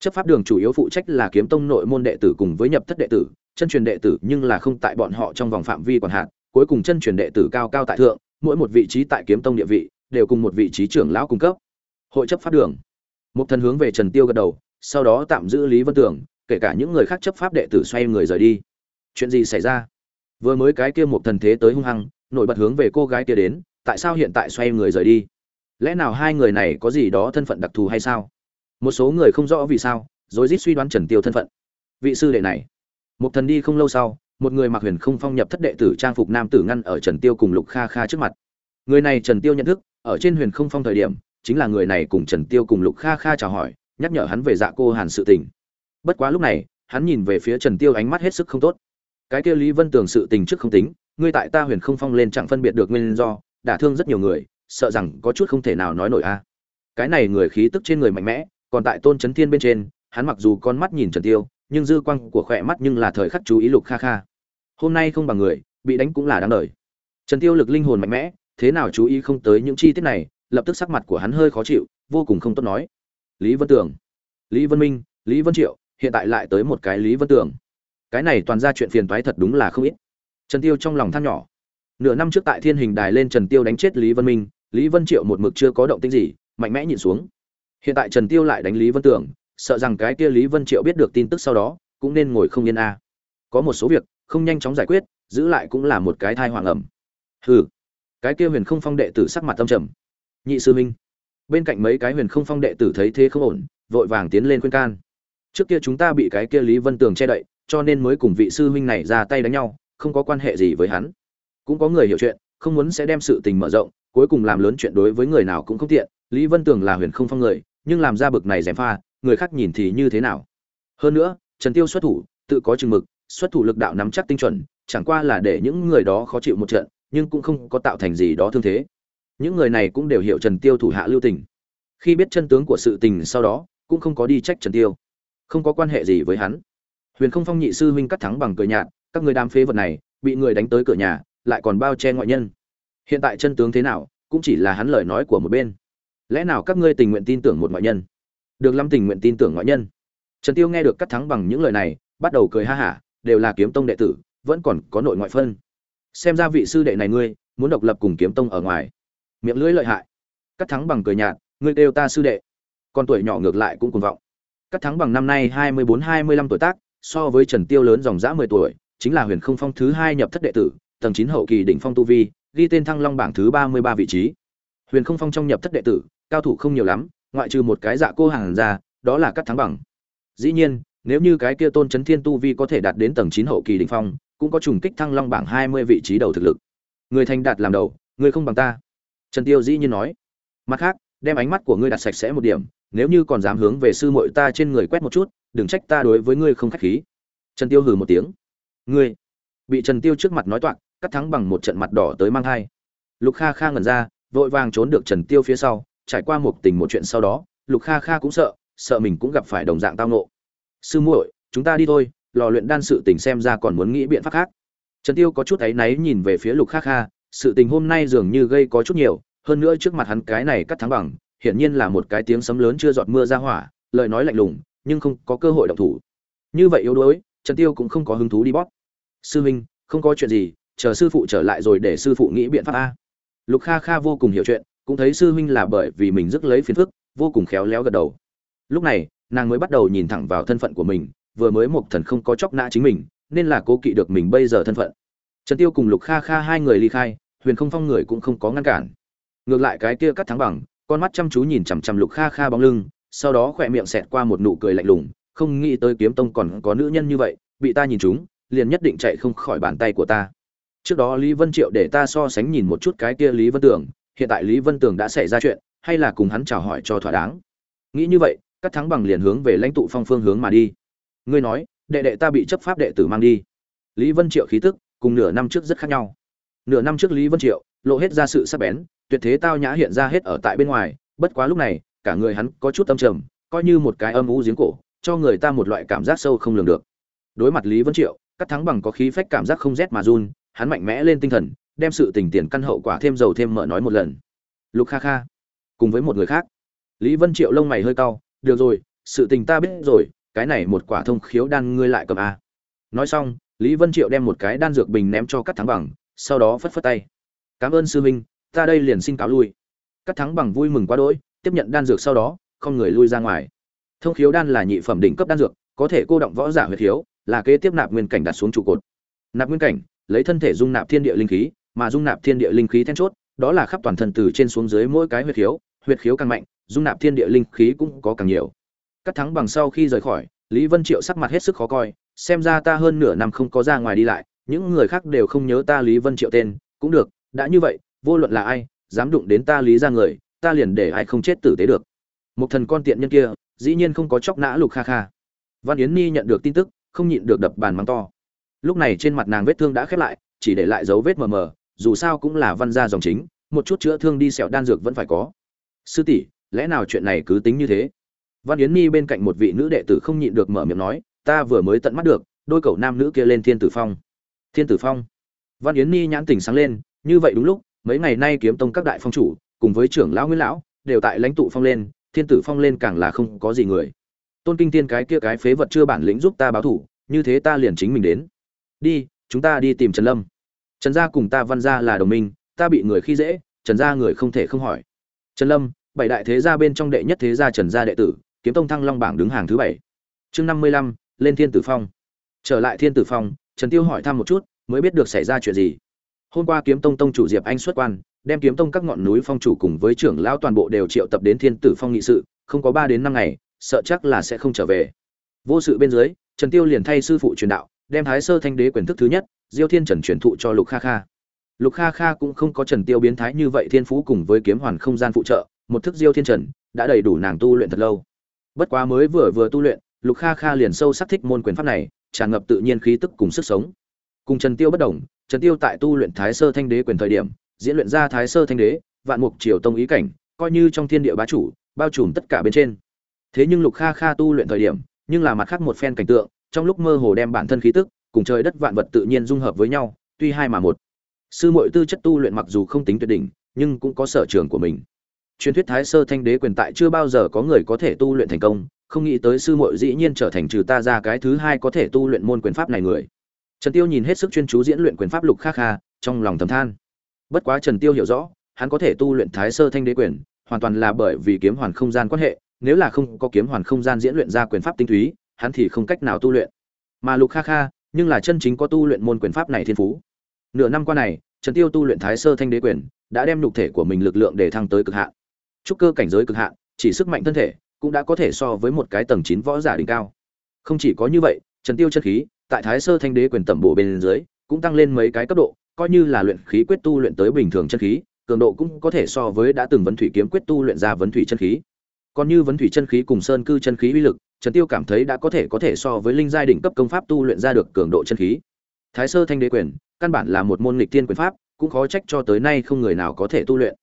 Chấp pháp đường chủ yếu phụ trách là kiếm tông nội môn đệ tử cùng với nhập thất đệ tử, chân truyền đệ tử nhưng là không tại bọn họ trong vòng phạm vi quản hạt cuối cùng chân truyền đệ tử cao cao tại thượng, mỗi một vị trí tại kiếm tông địa vị đều cùng một vị trí trưởng lão cung cấp. Hội chấp pháp đường. Một thần hướng về trần tiêu gật đầu, sau đó tạm giữ lý vân tưởng kể cả những người khác chấp pháp đệ tử xoay người rời đi. Chuyện gì xảy ra? Vừa mới cái kia một thần thế tới hung hăng, nổi bật hướng về cô gái kia đến, tại sao hiện tại xoay người rời đi? Lẽ nào hai người này có gì đó thân phận đặc thù hay sao? Một số người không rõ vì sao, rồi rít suy đoán trần tiêu thân phận. Vị sư đệ này. Một thần đi không lâu sau, một người mặc huyền không phong nhập thất đệ tử trang phục nam tử ngăn ở trần tiêu cùng lục kha kha trước mặt. Người này trần tiêu nhận thức, ở trên huyền không phong thời điểm, chính là người này cùng trần tiêu cùng lục kha kha chào hỏi, nhắc nhở hắn về dạ cô hàn sự tình. Bất quá lúc này, hắn nhìn về phía trần tiêu ánh mắt hết sức không tốt. Cái kia lý vân tường sự tình trước không tính, ngươi tại ta huyền không phong lên chẳng phân biệt được nguyên do, đả thương rất nhiều người sợ rằng có chút không thể nào nói nổi a. Cái này người khí tức trên người mạnh mẽ, còn tại tôn chấn thiên bên trên, hắn mặc dù con mắt nhìn trần tiêu, nhưng dư quang của khỏe mắt nhưng là thời khắc chú ý lục kha kha. Hôm nay không bằng người, bị đánh cũng là đáng đời. Trần tiêu lực linh hồn mạnh mẽ, thế nào chú ý không tới những chi tiết này, lập tức sắc mặt của hắn hơi khó chịu, vô cùng không tốt nói. Lý vân tường, lý vân minh, lý vân triệu, hiện tại lại tới một cái lý vân tường. Cái này toàn ra chuyện phiền toái thật đúng là không ít. Trần tiêu trong lòng than nhỏ. Nửa năm trước tại thiên hình đài lên trần tiêu đánh chết lý vân minh lý vân triệu một mực chưa có động tĩnh gì, mạnh mẽ nhìn xuống. Hiện tại trần tiêu lại đánh lý vân tưởng sợ rằng cái kia lý vân triệu biết được tin tức sau đó, cũng nên ngồi không yên a. Có một số việc, không nhanh chóng giải quyết, giữ lại cũng là một cái thai hoàng ẩm. Hừ. Cái kia huyền không phong đệ tử sắc mặt tâm trầm. Nhị sư minh bên cạnh mấy cái huyền không phong đệ tử thấy thế không ổn, vội vàng tiến lên khuyên can. Trước kia chúng ta bị cái kia lý vân tường che đậy, cho nên mới cùng vị sư huynh này ra tay đánh nhau, không có quan hệ gì với hắn. Cũng có người hiểu chuyện, không muốn sẽ đem sự tình mở rộng cuối cùng làm lớn chuyện đối với người nào cũng không tiện, lý vân tường là huyền không phong người, nhưng làm ra bực này dèm pha, người khác nhìn thì như thế nào? Hơn nữa, trần tiêu xuất thủ, tự có chừng mực, xuất thủ lực đạo nắm chắc tinh chuẩn, chẳng qua là để những người đó khó chịu một trận, nhưng cũng không có tạo thành gì đó thương thế. Những người này cũng đều hiểu trần tiêu thủ hạ lưu tình. Khi biết chân tướng của sự tình sau đó, cũng không có đi trách trần tiêu. Không có quan hệ gì với hắn. Huyền không phong nhị sư huynh cắt thắng bằng cười nhạt, các người đám phế vật này, bị người đánh tới cửa nhà, lại còn bao che ngoại nhân hiện tại chân tướng thế nào, cũng chỉ là hắn lời nói của một bên. Lẽ nào các ngươi tình nguyện tin tưởng một ngoại nhân? Được lâm tình nguyện tin tưởng ngoại nhân. Trần tiêu nghe được cắt thắng bằng những lời này, bắt đầu cười ha hả, đều là kiếm tông đệ tử, vẫn còn có nội ngoại phân. Xem ra vị sư đệ này ngươi, muốn độc lập cùng kiếm tông ở ngoài. Miệng lưỡi lợi hại. Cắt thắng bằng cười nhạt, ngươi kêu ta sư đệ. Con tuổi nhỏ ngược lại cũng cuồng vọng. Cắt thắng bằng năm nay hai mươi bốn, hai mươi lăm tuổi tác, so với trần tiêu lớn dòng dã mười tuổi, chính là huyền không phong thứ hai nhập thất đệ tử, tầng chín hậu kỳ đỉnh phong tu vi ghi tên thăng long bảng thứ ba mươi ba vị trí. Huyền không phong trong nhập thất đệ tử, cao thủ không nhiều lắm, ngoại trừ một cái dạ cô hàng ra, đó là cắt thắng bằng. Dĩ nhiên, nếu như cái kia tôn chấn thiên tu vi có thể đạt đến tầng chín hậu kỳ đỉnh phong, cũng có trùng kích thăng long bảng hai mươi vị trí đầu thực lực. Người thành đạt làm đầu, người không bằng ta. Trần tiêu dĩ nhiên nói. Mặt khác, đem ánh mắt của ngươi đặt sạch sẽ một điểm, nếu như còn dám hướng về sư muội ta trên người quét một chút, đừng trách ta đối với ngươi không khách khí. Trần tiêu hừ một tiếng. Ngươi bị trần tiêu trước mặt nói toạc cắt thắng bằng một trận mặt đỏ tới mang hai lục kha kha ngẩn ra, vội vàng trốn được trần tiêu phía sau, trải qua một tình một chuyện sau đó, lục kha kha cũng sợ sợ mình cũng gặp phải đồng dạng tao nộ sư muội, chúng ta đi thôi, lò luyện đan sự tình xem ra còn muốn nghĩ biện pháp khác. Trần tiêu có chút áy náy nhìn về phía lục kha kha, sự tình hôm nay dường như gây có chút nhiều, hơn nữa trước mặt hắn cái này cắt thắng bằng, hiển nhiên là một cái tiếng sấm lớn chưa giọt mưa ra hỏa, lời nói lạnh lùng, nhưng không có cơ hội động thủ. Như vậy yếu đuối, trần tiêu cũng không có hứng thú đi bóp. Sư huynh, không có chuyện gì chờ sư phụ trở lại rồi để sư phụ nghĩ biện pháp a. Lục kha kha vô cùng hiểu chuyện, cũng thấy sư huynh là bởi vì mình rước lấy phiền phức, vô cùng khéo léo gật đầu. Lúc này, nàng mới bắt đầu nhìn thẳng vào thân phận của mình, vừa mới một thần không có chóc nã chính mình, nên là cố kỵ được mình bây giờ thân phận. Trần tiêu cùng lục kha kha hai người ly khai, huyền không phong người cũng không có ngăn cản. Ngược lại cái kia cắt thắng bằng, con mắt chăm chú nhìn chằm chằm lục kha kha bóng lưng, sau đó khỏe miệng xẹt qua một nụ cười lạnh lùng, không nghĩ tới kiếm tông còn có nữ nhân như vậy, bị ta nhìn chúng liền nhất định chạy không khỏi bàn tay của ta trước đó lý vân triệu để ta so sánh nhìn một chút cái kia lý vân tường, hiện tại lý vân tường đã xảy ra chuyện, hay là cùng hắn chào hỏi cho thỏa đáng? Nghĩ như vậy, các thắng bằng liền hướng về lãnh tụ phong phương hướng mà đi. Ngươi nói, đệ đệ ta bị chấp pháp đệ tử mang đi. Lý vân triệu khí tức, cùng nửa năm trước rất khác nhau. Nửa năm trước lý vân triệu, lộ hết ra sự sắc bén, tuyệt thế tao nhã hiện ra hết ở tại bên ngoài, bất quá lúc này, cả người hắn có chút tâm trầm, coi như một cái âm u giếng cổ, cho người ta một loại cảm giác sâu không lường được. Đối mặt lý vân triệu, các thắng bằng có khí phách cảm giác không rét mà run hắn mạnh mẽ lên tinh thần, đem sự tình tiền căn hậu quả thêm dầu thêm mỡ nói một lần. Lục kha kha, cùng với một người khác. Lý vân triệu lông mày hơi cau, được rồi, sự tình ta biết rồi, cái này một quả thông khiếu đan ngươi lại cầm a nói xong, lý vân triệu đem một cái đan dược bình ném cho cắt thắng bằng, sau đó phất phất tay. Cảm ơn sư huynh, ta đây liền xin cáo lui. Cắt thắng bằng vui mừng quá đỗi, tiếp nhận đan dược sau đó, không người lui ra ngoài. Thông khiếu đan là nhị phẩm đỉnh cấp đan dược, có thể cô động võ giả huyệt khiếu là kế tiếp nạp nguyên cảnh đặt xuống trụ cột. Nạp nguyên cảnh lấy thân thể dung nạp thiên địa linh khí, mà dung nạp thiên địa linh khí then chốt, đó là khắp toàn thân từ trên xuống dưới mỗi cái huyệt khiếu huyệt khiếu càng mạnh, dung nạp thiên địa linh khí cũng có càng nhiều. Cắt thắng bằng sau khi rời khỏi, lý vân triệu sắc mặt hết sức khó coi, xem ra ta hơn nửa năm không có ra ngoài đi lại, những người khác đều không nhớ ta lý vân triệu tên, cũng được, đã như vậy, vô luận là ai, dám đụng đến ta lý ra người, ta liền để ai không chết tử tế được. Một thần con tiện nhân kia, dĩ nhiên không có chọc nã lục kha kha. Văn yến ni nhận được tin tức, không nhịn được đập bàn mắng to lúc này trên mặt nàng vết thương đã khép lại, chỉ để lại dấu vết mờ mờ, dù sao cũng là văn gia dòng chính, một chút chữa thương đi sẹo đan dược vẫn phải có. Sư tỷ, lẽ nào chuyện này cứ tính như thế? Văn yến mi bên cạnh một vị nữ đệ tử không nhịn được mở miệng nói, ta vừa mới tận mắt được, đôi cậu nam nữ kia lên thiên tử phong. Thiên tử phong? Văn yến mi nhãn tình sáng lên, như vậy đúng lúc, mấy ngày nay kiếm tông các đại phong chủ, cùng với trưởng lão nguyễn lão, đều tại lãnh tụ phong lên, thiên tử phong lên càng là không có gì người. Tôn kinh tiên cái kia cái phế vật chưa bản lĩnh giúp ta báo thủ, như thế ta liền chính mình đến đi, chúng ta đi tìm trần lâm. Trần gia cùng ta văn gia là đồng minh, ta bị người khi dễ, trần gia người không thể không hỏi. Trần lâm, bảy đại thế gia bên trong đệ nhất thế gia trần gia đệ tử, kiếm tông thăng long bảng đứng hàng thứ bảy. Chương năm mươi lăm, lên thiên tử phong. Trở lại thiên tử phong, trần tiêu hỏi thăm một chút, mới biết được xảy ra chuyện gì. Hôm qua kiếm tông tông chủ diệp anh xuất quan, đem kiếm tông các ngọn núi phong chủ cùng với trưởng lão toàn bộ đều triệu tập đến thiên tử phong nghị sự, không có ba đến năm ngày, sợ chắc là sẽ không trở về. Vô sự bên dưới, trần tiêu liền thay sư phụ truyền đạo đem thái sơ thanh đế quyền thức thứ nhất, diêu thiên trần truyền thụ cho lục kha kha. Lục kha kha cũng không có trần tiêu biến thái như vậy thiên phú cùng với kiếm hoàn không gian phụ trợ, một thức diêu thiên trần đã đầy đủ nàng tu luyện thật lâu. Bất quá mới vừa vừa tu luyện, lục kha kha liền sâu sắc thích môn quyền pháp này, tràn ngập tự nhiên khí tức cùng sức sống. Cùng trần tiêu bất đồng, trần tiêu tại tu luyện thái sơ thanh đế quyền thời điểm, diễn luyện ra thái sơ thanh đế, vạn mục triều tông ý cảnh, coi như trong thiên địa bá chủ, bao trùm tất cả bên trên. Thế nhưng lục kha kha tu luyện thời điểm, nhưng là mặt khác một phen cảnh tượng trong lúc mơ hồ đem bản thân khí tức cùng trời đất vạn vật tự nhiên dung hợp với nhau, tuy hai mà một. Sư muội tư chất tu luyện mặc dù không tính tuyệt đỉnh, nhưng cũng có sở trường của mình. Truyền thuyết thái sơ thanh đế quyền tại chưa bao giờ có người có thể tu luyện thành công, không nghĩ tới sư muội dĩ nhiên trở thành trừ ta ra cái thứ hai có thể tu luyện môn quyền pháp này người. Trần tiêu nhìn hết sức chuyên chú diễn luyện quyền pháp lục khắc kha, trong lòng thầm than. Bất quá trần tiêu hiểu rõ, hắn có thể tu luyện thái sơ thanh đế quyền, hoàn toàn là bởi vì kiếm hoàn không gian quan hệ, nếu là không có kiếm hoàn không gian diễn luyện ra quyền pháp tinh túy hắn thì không cách nào tu luyện. Mà lục kha kha, nhưng là chân chính có tu luyện môn quyền pháp này thiên phú. Nửa năm qua này, trần tiêu tu luyện thái sơ thanh đế quyền, đã đem nhục thể của mình lực lượng để thăng tới cực hạn. Trúc cơ cảnh giới cực hạn, chỉ sức mạnh thân thể, cũng đã có thể so với một cái tầng chín võ giả đỉnh cao. Không chỉ có như vậy, trần tiêu chân khí, tại thái sơ thanh đế quyền tẩm bổ bên dưới, cũng tăng lên mấy cái cấp độ, coi như là luyện khí quyết tu luyện tới bình thường chân khí, cường độ cũng có thể so với đã từng vấn thủy kiếm quyết tu luyện ra vấn thủy chân khí. Còn như vấn thủy chân khí cùng sơn cư chân khí uy lực trần tiêu cảm thấy đã có thể có thể so với linh giai đỉnh cấp công pháp tu luyện ra được cường độ chân khí. Thái sơ thanh đế quyền, căn bản là một môn lịch tiên quyền pháp, cũng khó trách cho tới nay không người nào có thể tu luyện.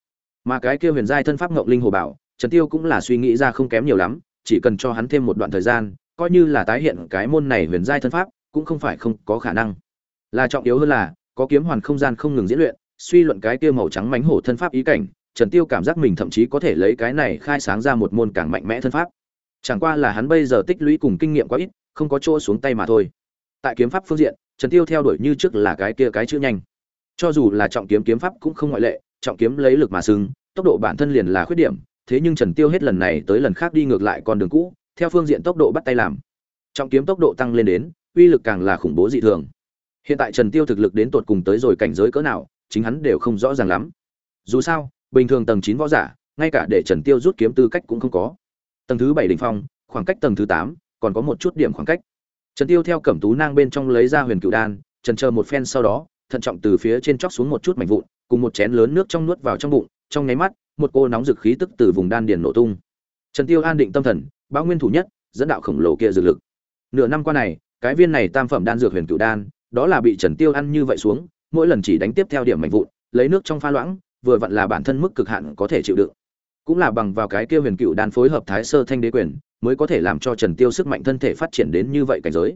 Mà cái kia huyền giai thân pháp ngộng linh hồ bảo, trần tiêu cũng là suy nghĩ ra không kém nhiều lắm, chỉ cần cho hắn thêm một đoạn thời gian, coi như là tái hiện cái môn này huyền giai thân pháp, cũng không phải không có khả năng. Là trọng yếu hơn là, có kiếm hoàn không gian không ngừng diễn luyện, suy luận cái kia màu trắng mánh hổ thân pháp ý cảnh, trần tiêu cảm giác mình thậm chí có thể lấy cái này khai sáng ra một môn càng mạnh mẽ thân pháp chẳng qua là hắn bây giờ tích lũy cùng kinh nghiệm quá ít không có chỗ xuống tay mà thôi. Tại kiếm pháp phương diện trần tiêu theo đuổi như trước là cái kia cái chữ nhanh. Cho dù là trọng kiếm kiếm pháp cũng không ngoại lệ trọng kiếm lấy lực mà sừng, tốc độ bản thân liền là khuyết điểm thế nhưng trần tiêu hết lần này tới lần khác đi ngược lại con đường cũ theo phương diện tốc độ bắt tay làm. Trọng kiếm tốc độ tăng lên đến uy lực càng là khủng bố dị thường. Hiện tại trần tiêu thực lực đến tột cùng tới rồi cảnh giới cỡ nào chính hắn đều không rõ ràng lắm. Dù sao bình thường tầng 9 võ giả ngay cả để trần tiêu rút kiếm tư cách cũng không có tầng thứ bảy đỉnh phong khoảng cách tầng thứ tám, còn có một chút điểm khoảng cách. Trần tiêu theo cẩm tú nang bên trong lấy ra huyền cựu đan trần chờ một phen sau đó thận trọng từ phía trên chóc xuống một chút mảnh vụn cùng một chén lớn nước trong nuốt vào trong bụng trong nháy mắt một cô nóng dực khí tức từ vùng đan điền nổ tung. Trần tiêu an định tâm thần bão nguyên thủ nhất dẫn đạo khổng lồ kia dược lực. Nửa năm qua này cái viên này tam phẩm đan dược huyền cựu đan đó là bị trần tiêu ăn như vậy xuống mỗi lần chỉ đánh tiếp theo điểm mảnh vụn lấy nước trong pha loãng vừa vặn là bản thân mức cực hạn có thể chịu đựng cũng là bằng vào cái kia huyền cựu đan phối hợp thái sơ thanh đế quyền, mới có thể làm cho trần tiêu sức mạnh thân thể phát triển đến như vậy cảnh giới.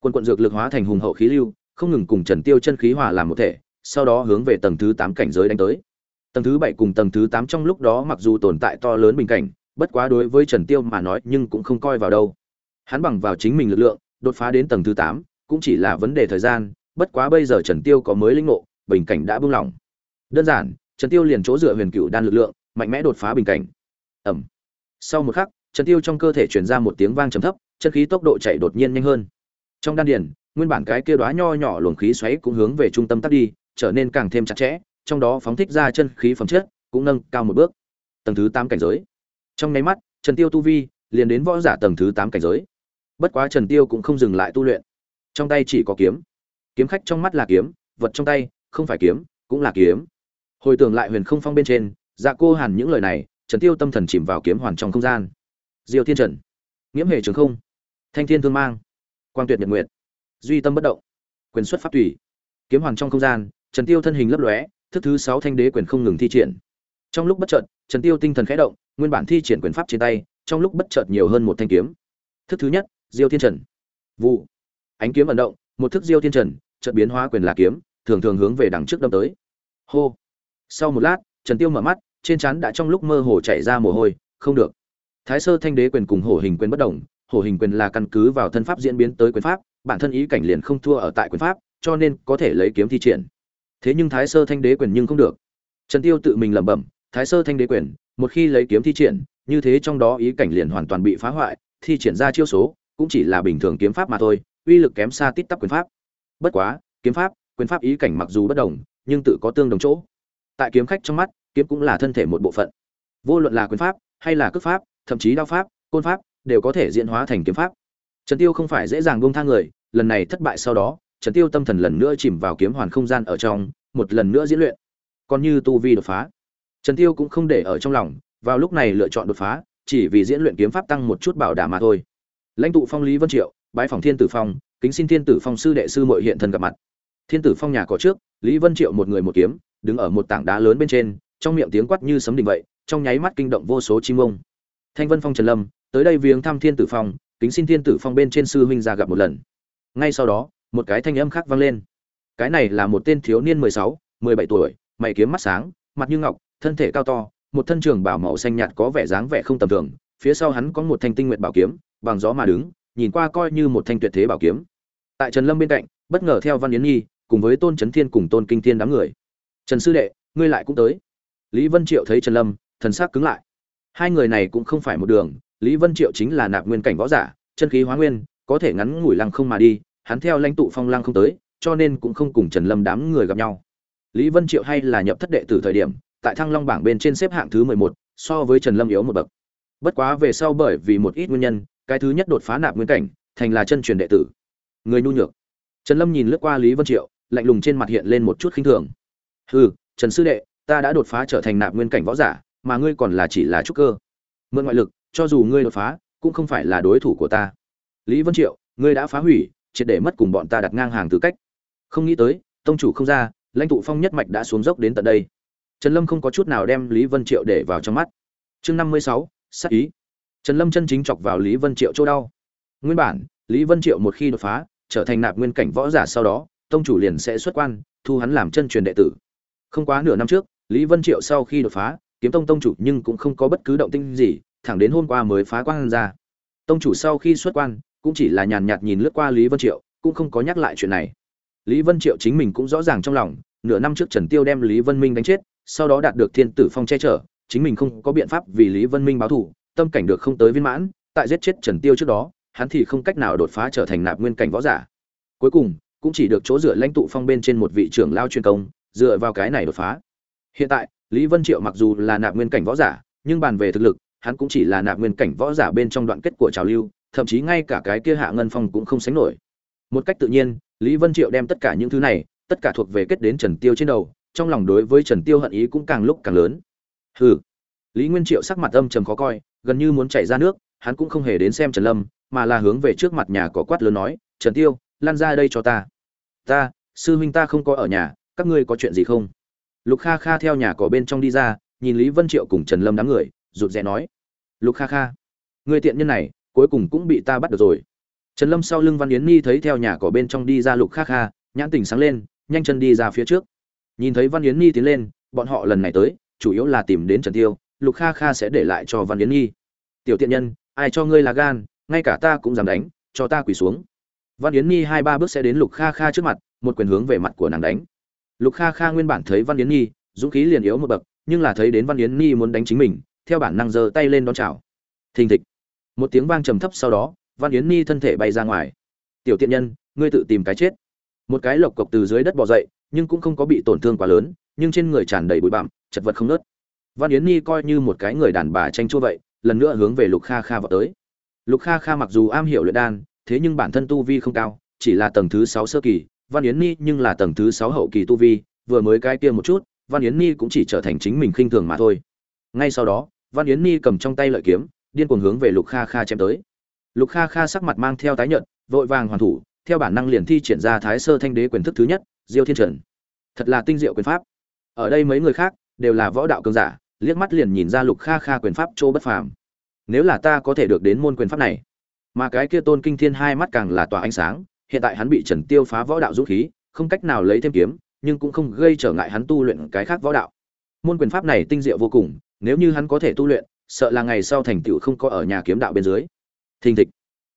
Quân quận dược lực hóa thành hùng hậu khí lưu, không ngừng cùng trần tiêu chân khí hòa làm một thể, sau đó hướng về tầng thứ tám cảnh giới đánh tới. Tầng thứ bảy cùng tầng thứ tám trong lúc đó mặc dù tồn tại to lớn bình cảnh, bất quá đối với trần tiêu mà nói nhưng cũng không coi vào đâu. Hắn bằng vào chính mình lực lượng, đột phá đến tầng thứ tám, cũng chỉ là vấn đề thời gian, bất quá bây giờ trần tiêu có mới linh ngộ, bình cảnh đã buông lỏng. Đơn giản, trần tiêu liền chỗ dựa huyền cựu đan lực lượng mạnh mẽ đột phá bình cảnh. Ẩm sau một khắc, trần tiêu trong cơ thể truyền ra một tiếng vang trầm thấp, chân khí tốc độ chạy đột nhiên nhanh hơn. Trong đan điền, nguyên bản cái kia đóa nho nhỏ luồng khí xoáy cũng hướng về trung tâm tắt đi, trở nên càng thêm chặt chẽ, trong đó phóng thích ra chân khí phẩm chất, cũng nâng cao một bước. Tầng thứ tám cảnh giới. Trong nháy mắt, trần tiêu tu vi liền đến võ giả tầng thứ tám cảnh giới. Bất quá trần tiêu cũng không dừng lại tu luyện. Trong tay chỉ có kiếm. Kiếm khách trong mắt là kiếm, vật trong tay không phải kiếm, cũng là kiếm. Hồi tưởng lại huyền không phong bên trên dạ cô hàn những lời này, trần tiêu tâm thần chìm vào kiếm hoàn trong không gian. Diêu thiên trần, nghiễm hệ trường không, thanh thiên thương mang, quang tuyệt nhật nguyệt, duy tâm bất động, quyền xuất pháp tùy. Kiếm hoàn trong không gian, trần tiêu thân hình lấp lóe, thức thứ sáu thanh đế quyền không ngừng thi triển. Trong lúc bất chợt, trần tiêu tinh thần khẽ động, nguyên bản thi triển quyền pháp trên tay, trong lúc bất chợt nhiều hơn một thanh kiếm. Thức thứ nhất, diêu thiên trần. Vụ. Ánh kiếm ẩn động, một thức diêu thiên trần, chợt biến hóa quyền là kiếm, thường thường hướng về đằng trước đâm tới. Hô. Sau một lát trần tiêu mở mắt, trên trán đã trong lúc mơ hồ chảy ra mồ hôi, không được. Thái sơ thanh đế quyền cùng hổ hình quyền bất động hổ hình quyền là căn cứ vào thân pháp diễn biến tới quyền pháp, bản thân ý cảnh liền không thua ở tại quyền pháp, cho nên có thể lấy kiếm thi triển. Thế nhưng thái sơ thanh đế quyền nhưng không được. Trần tiêu tự mình lẩm bẩm, thái sơ thanh đế quyền, một khi lấy kiếm thi triển, như thế trong đó ý cảnh liền hoàn toàn bị phá hoại, thi triển ra chiêu số cũng chỉ là bình thường kiếm pháp mà thôi, uy lực kém xa tít tắp quyền pháp. Bất quá, kiếm pháp, quyền pháp ý cảnh mặc dù bất đồng, nhưng tự có tương đồng chỗ tại kiếm khách trong mắt, kiếm cũng là thân thể một bộ phận. Vô luận là quyền pháp, hay là cước pháp, thậm chí đao pháp, côn pháp, đều có thể diễn hóa thành kiếm pháp. Trần tiêu không phải dễ dàng buông tha người, lần này thất bại sau đó, trần tiêu tâm thần lần nữa chìm vào kiếm hoàn không gian ở trong, một lần nữa diễn luyện. Còn như tu vi đột phá. Trần tiêu cũng không để ở trong lòng, vào lúc này lựa chọn đột phá, chỉ vì diễn luyện kiếm pháp tăng một chút bảo đảm mà thôi. Lãnh tụ phong lý vân triệu, bái phòng thiên tử phong, kính xin thiên tử phong sư đệ sư muội hiện thân gặp mặt. Thiên tử phong nhà có trước, lý vân triệu một người một kiếm đứng ở một tảng đá lớn bên trên, trong miệng tiếng quát như sấm đình vậy, trong nháy mắt kinh động vô số chim ông. Thanh vân phong trần lâm, tới đây viếng thăm thiên tử phong, kính xin thiên tử phong bên trên sư huynh ra gặp một lần. Ngay sau đó, một cái thanh âm khác vang lên. Cái này là một tên thiếu niên mười sáu, mười bảy tuổi, mày kiếm mắt sáng, mặt như ngọc, thân thể cao to, một thân trường bảo màu xanh nhạt có vẻ dáng vẻ không tầm thường, phía sau hắn có một thanh tinh nguyện bảo kiếm, bằng gió mà đứng, nhìn qua coi như một thanh tuyệt thế bảo kiếm. Tại trần lâm bên cạnh, bất ngờ theo văn yến nhi, cùng với tôn trấn thiên cùng tôn kinh thiên đám người trần sư đệ, ngươi lại cũng tới. Lý vân triệu thấy trần lâm, thần sắc cứng lại. Hai người này cũng không phải một đường, lý vân triệu chính là nạp nguyên cảnh võ giả, chân khí hóa nguyên, có thể ngắn ngủi lăng không mà đi, hắn theo lãnh tụ phong lăng không tới, cho nên cũng không cùng trần lâm đám người gặp nhau. Lý vân triệu hay là nhập thất đệ từ thời điểm, tại thăng long bảng bên trên xếp hạng thứ mười một, so với trần lâm yếu một bậc. Bất quá về sau bởi vì một ít nguyên nhân, cái thứ nhất đột phá nạp nguyên cảnh, thành là chân truyền đệ tử. Người nhu nhược. Trần lâm nhìn lướt qua lý vân triệu, lạnh lùng trên mặt hiện lên một chút khinh thường hừ, trần sư đệ, ta đã đột phá trở thành nạp nguyên cảnh võ giả, mà ngươi còn là chỉ là trúc cơ. Mượn ngoại lực, cho dù ngươi đột phá, cũng không phải là đối thủ của ta. Lý vân triệu, ngươi đã phá hủy, triệt để mất cùng bọn ta đặt ngang hàng tư cách. Không nghĩ tới, tông chủ không ra, lãnh tụ phong nhất mạch đã xuống dốc đến tận đây. Trần lâm không có chút nào đem lý vân triệu để vào trong mắt. Chương năm mươi sáu ý. Trần lâm chân chính chọc vào lý vân triệu chỗ đau. Nguyên bản, lý vân triệu một khi đột phá, trở thành nạp nguyên cảnh võ giả sau đó, tông chủ liền sẽ xuất quan, thu hắn làm chân truyền đệ tử không quá nửa năm trước, lý vân triệu sau khi đột phá, kiếm tông tông chủ nhưng cũng không có bất cứ động tinh gì, thẳng đến hôm qua mới phá quan ra. Tông chủ sau khi xuất quan, cũng chỉ là nhàn nhạt nhìn lướt qua lý vân triệu, cũng không có nhắc lại chuyện này. Lý vân triệu chính mình cũng rõ ràng trong lòng, nửa năm trước trần tiêu đem lý vân minh đánh chết, sau đó đạt được thiên tử phong che chở, chính mình không có biện pháp vì lý vân minh báo thù, tâm cảnh được không tới viên mãn, tại giết chết trần tiêu trước đó, hắn thì không cách nào đột phá trở thành nạp nguyên cảnh võ giả. Cuối cùng, cũng chỉ được chỗ dựa lãnh tụ phong bên trên một vị trưởng lao chuyên công dựa vào cái này đột phá. Hiện tại, lý vân triệu mặc dù là nạp nguyên cảnh võ giả, nhưng bàn về thực lực, hắn cũng chỉ là nạp nguyên cảnh võ giả bên trong đoạn kết của trào lưu, thậm chí ngay cả cái kia hạ ngân phong cũng không sánh nổi. Một cách tự nhiên, lý vân triệu đem tất cả những thứ này, tất cả thuộc về kết đến trần tiêu trên đầu, trong lòng đối với trần tiêu hận ý cũng càng lúc càng lớn. Hừ. Lý nguyên triệu sắc mặt âm trầm khó coi, gần như muốn chảy ra nước, hắn cũng không hề đến xem trần lâm, mà là hướng về trước mặt nhà có quát lớn nói, trần tiêu, lan ra đây cho ta. Ta, sư huynh ta không có ở nhà các ngươi có chuyện gì không? Lục kha kha theo nhà cỏ bên trong đi ra, nhìn lý vân triệu cùng trần lâm đám người, rụt rè nói. Lục kha kha, người tiện nhân này, cuối cùng cũng bị ta bắt được rồi. Trần lâm sau lưng văn yến nhi thấy theo nhà cỏ bên trong đi ra lục kha kha, nhãn tỉnh sáng lên, nhanh chân đi ra phía trước. Nhìn thấy văn yến nhi tiến lên, bọn họ lần này tới, chủ yếu là tìm đến trần tiêu, lục kha kha sẽ để lại cho văn yến nhi. Tiểu tiện nhân, ai cho ngươi là gan, ngay cả ta cũng dám đánh, cho ta quỳ xuống. Văn yến nhi hai ba bước sẽ đến lục kha kha trước mặt, một quyền hướng về mặt của nàng đánh lục kha kha nguyên bản thấy văn yến nhi, dũng khí liền yếu một bậc, nhưng là thấy đến văn yến nhi muốn đánh chính mình, theo bản năng giơ tay lên đón chào. Thình thịch. Một tiếng vang trầm thấp sau đó, văn yến nhi thân thể bay ra ngoài. Tiểu tiện nhân, ngươi tự tìm cái chết. Một cái lộc cộc từ dưới đất bò dậy, nhưng cũng không có bị tổn thương quá lớn, nhưng trên người tràn đầy bụi bặm, chật vật không nớt văn yến nhi coi như một cái người đàn bà tranh chua vậy, lần nữa hướng về lục kha kha vào tới. Lục kha kha mặc dù am hiểu luyện đan, thế nhưng bản thân tu vi không cao, chỉ là tầng thứ sáu sơ kỳ văn yến nhi nhưng là tầng thứ sáu hậu kỳ tu vi, vừa mới cái kia một chút, văn yến nhi cũng chỉ trở thành chính mình khinh thường mà thôi. Ngay sau đó, văn yến nhi cầm trong tay lợi kiếm, điên cuồng hướng về lục kha kha chém tới. Lục kha kha sắc mặt mang theo tái nhợt, vội vàng hoàn thủ, theo bản năng liền thi triển ra thái sơ thanh đế quyền thức thứ nhất, diêu thiên trần. Thật là tinh diệu quyền pháp. Ở đây mấy người khác đều là võ đạo cường giả, liếc mắt liền nhìn ra lục kha kha quyền pháp chỗ bất phàm. Nếu là ta có thể được đến môn quyền pháp này, mà cái kia tôn kinh thiên hai mắt càng là tỏa ánh sáng hiện tại hắn bị trần tiêu phá võ đạo dũng khí, không cách nào lấy thêm kiếm, nhưng cũng không gây trở ngại hắn tu luyện cái khác võ đạo. Môn quyền pháp này tinh diệu vô cùng, nếu như hắn có thể tu luyện, sợ là ngày sau thành tựu không có ở nhà kiếm đạo bên dưới. Thình thịch.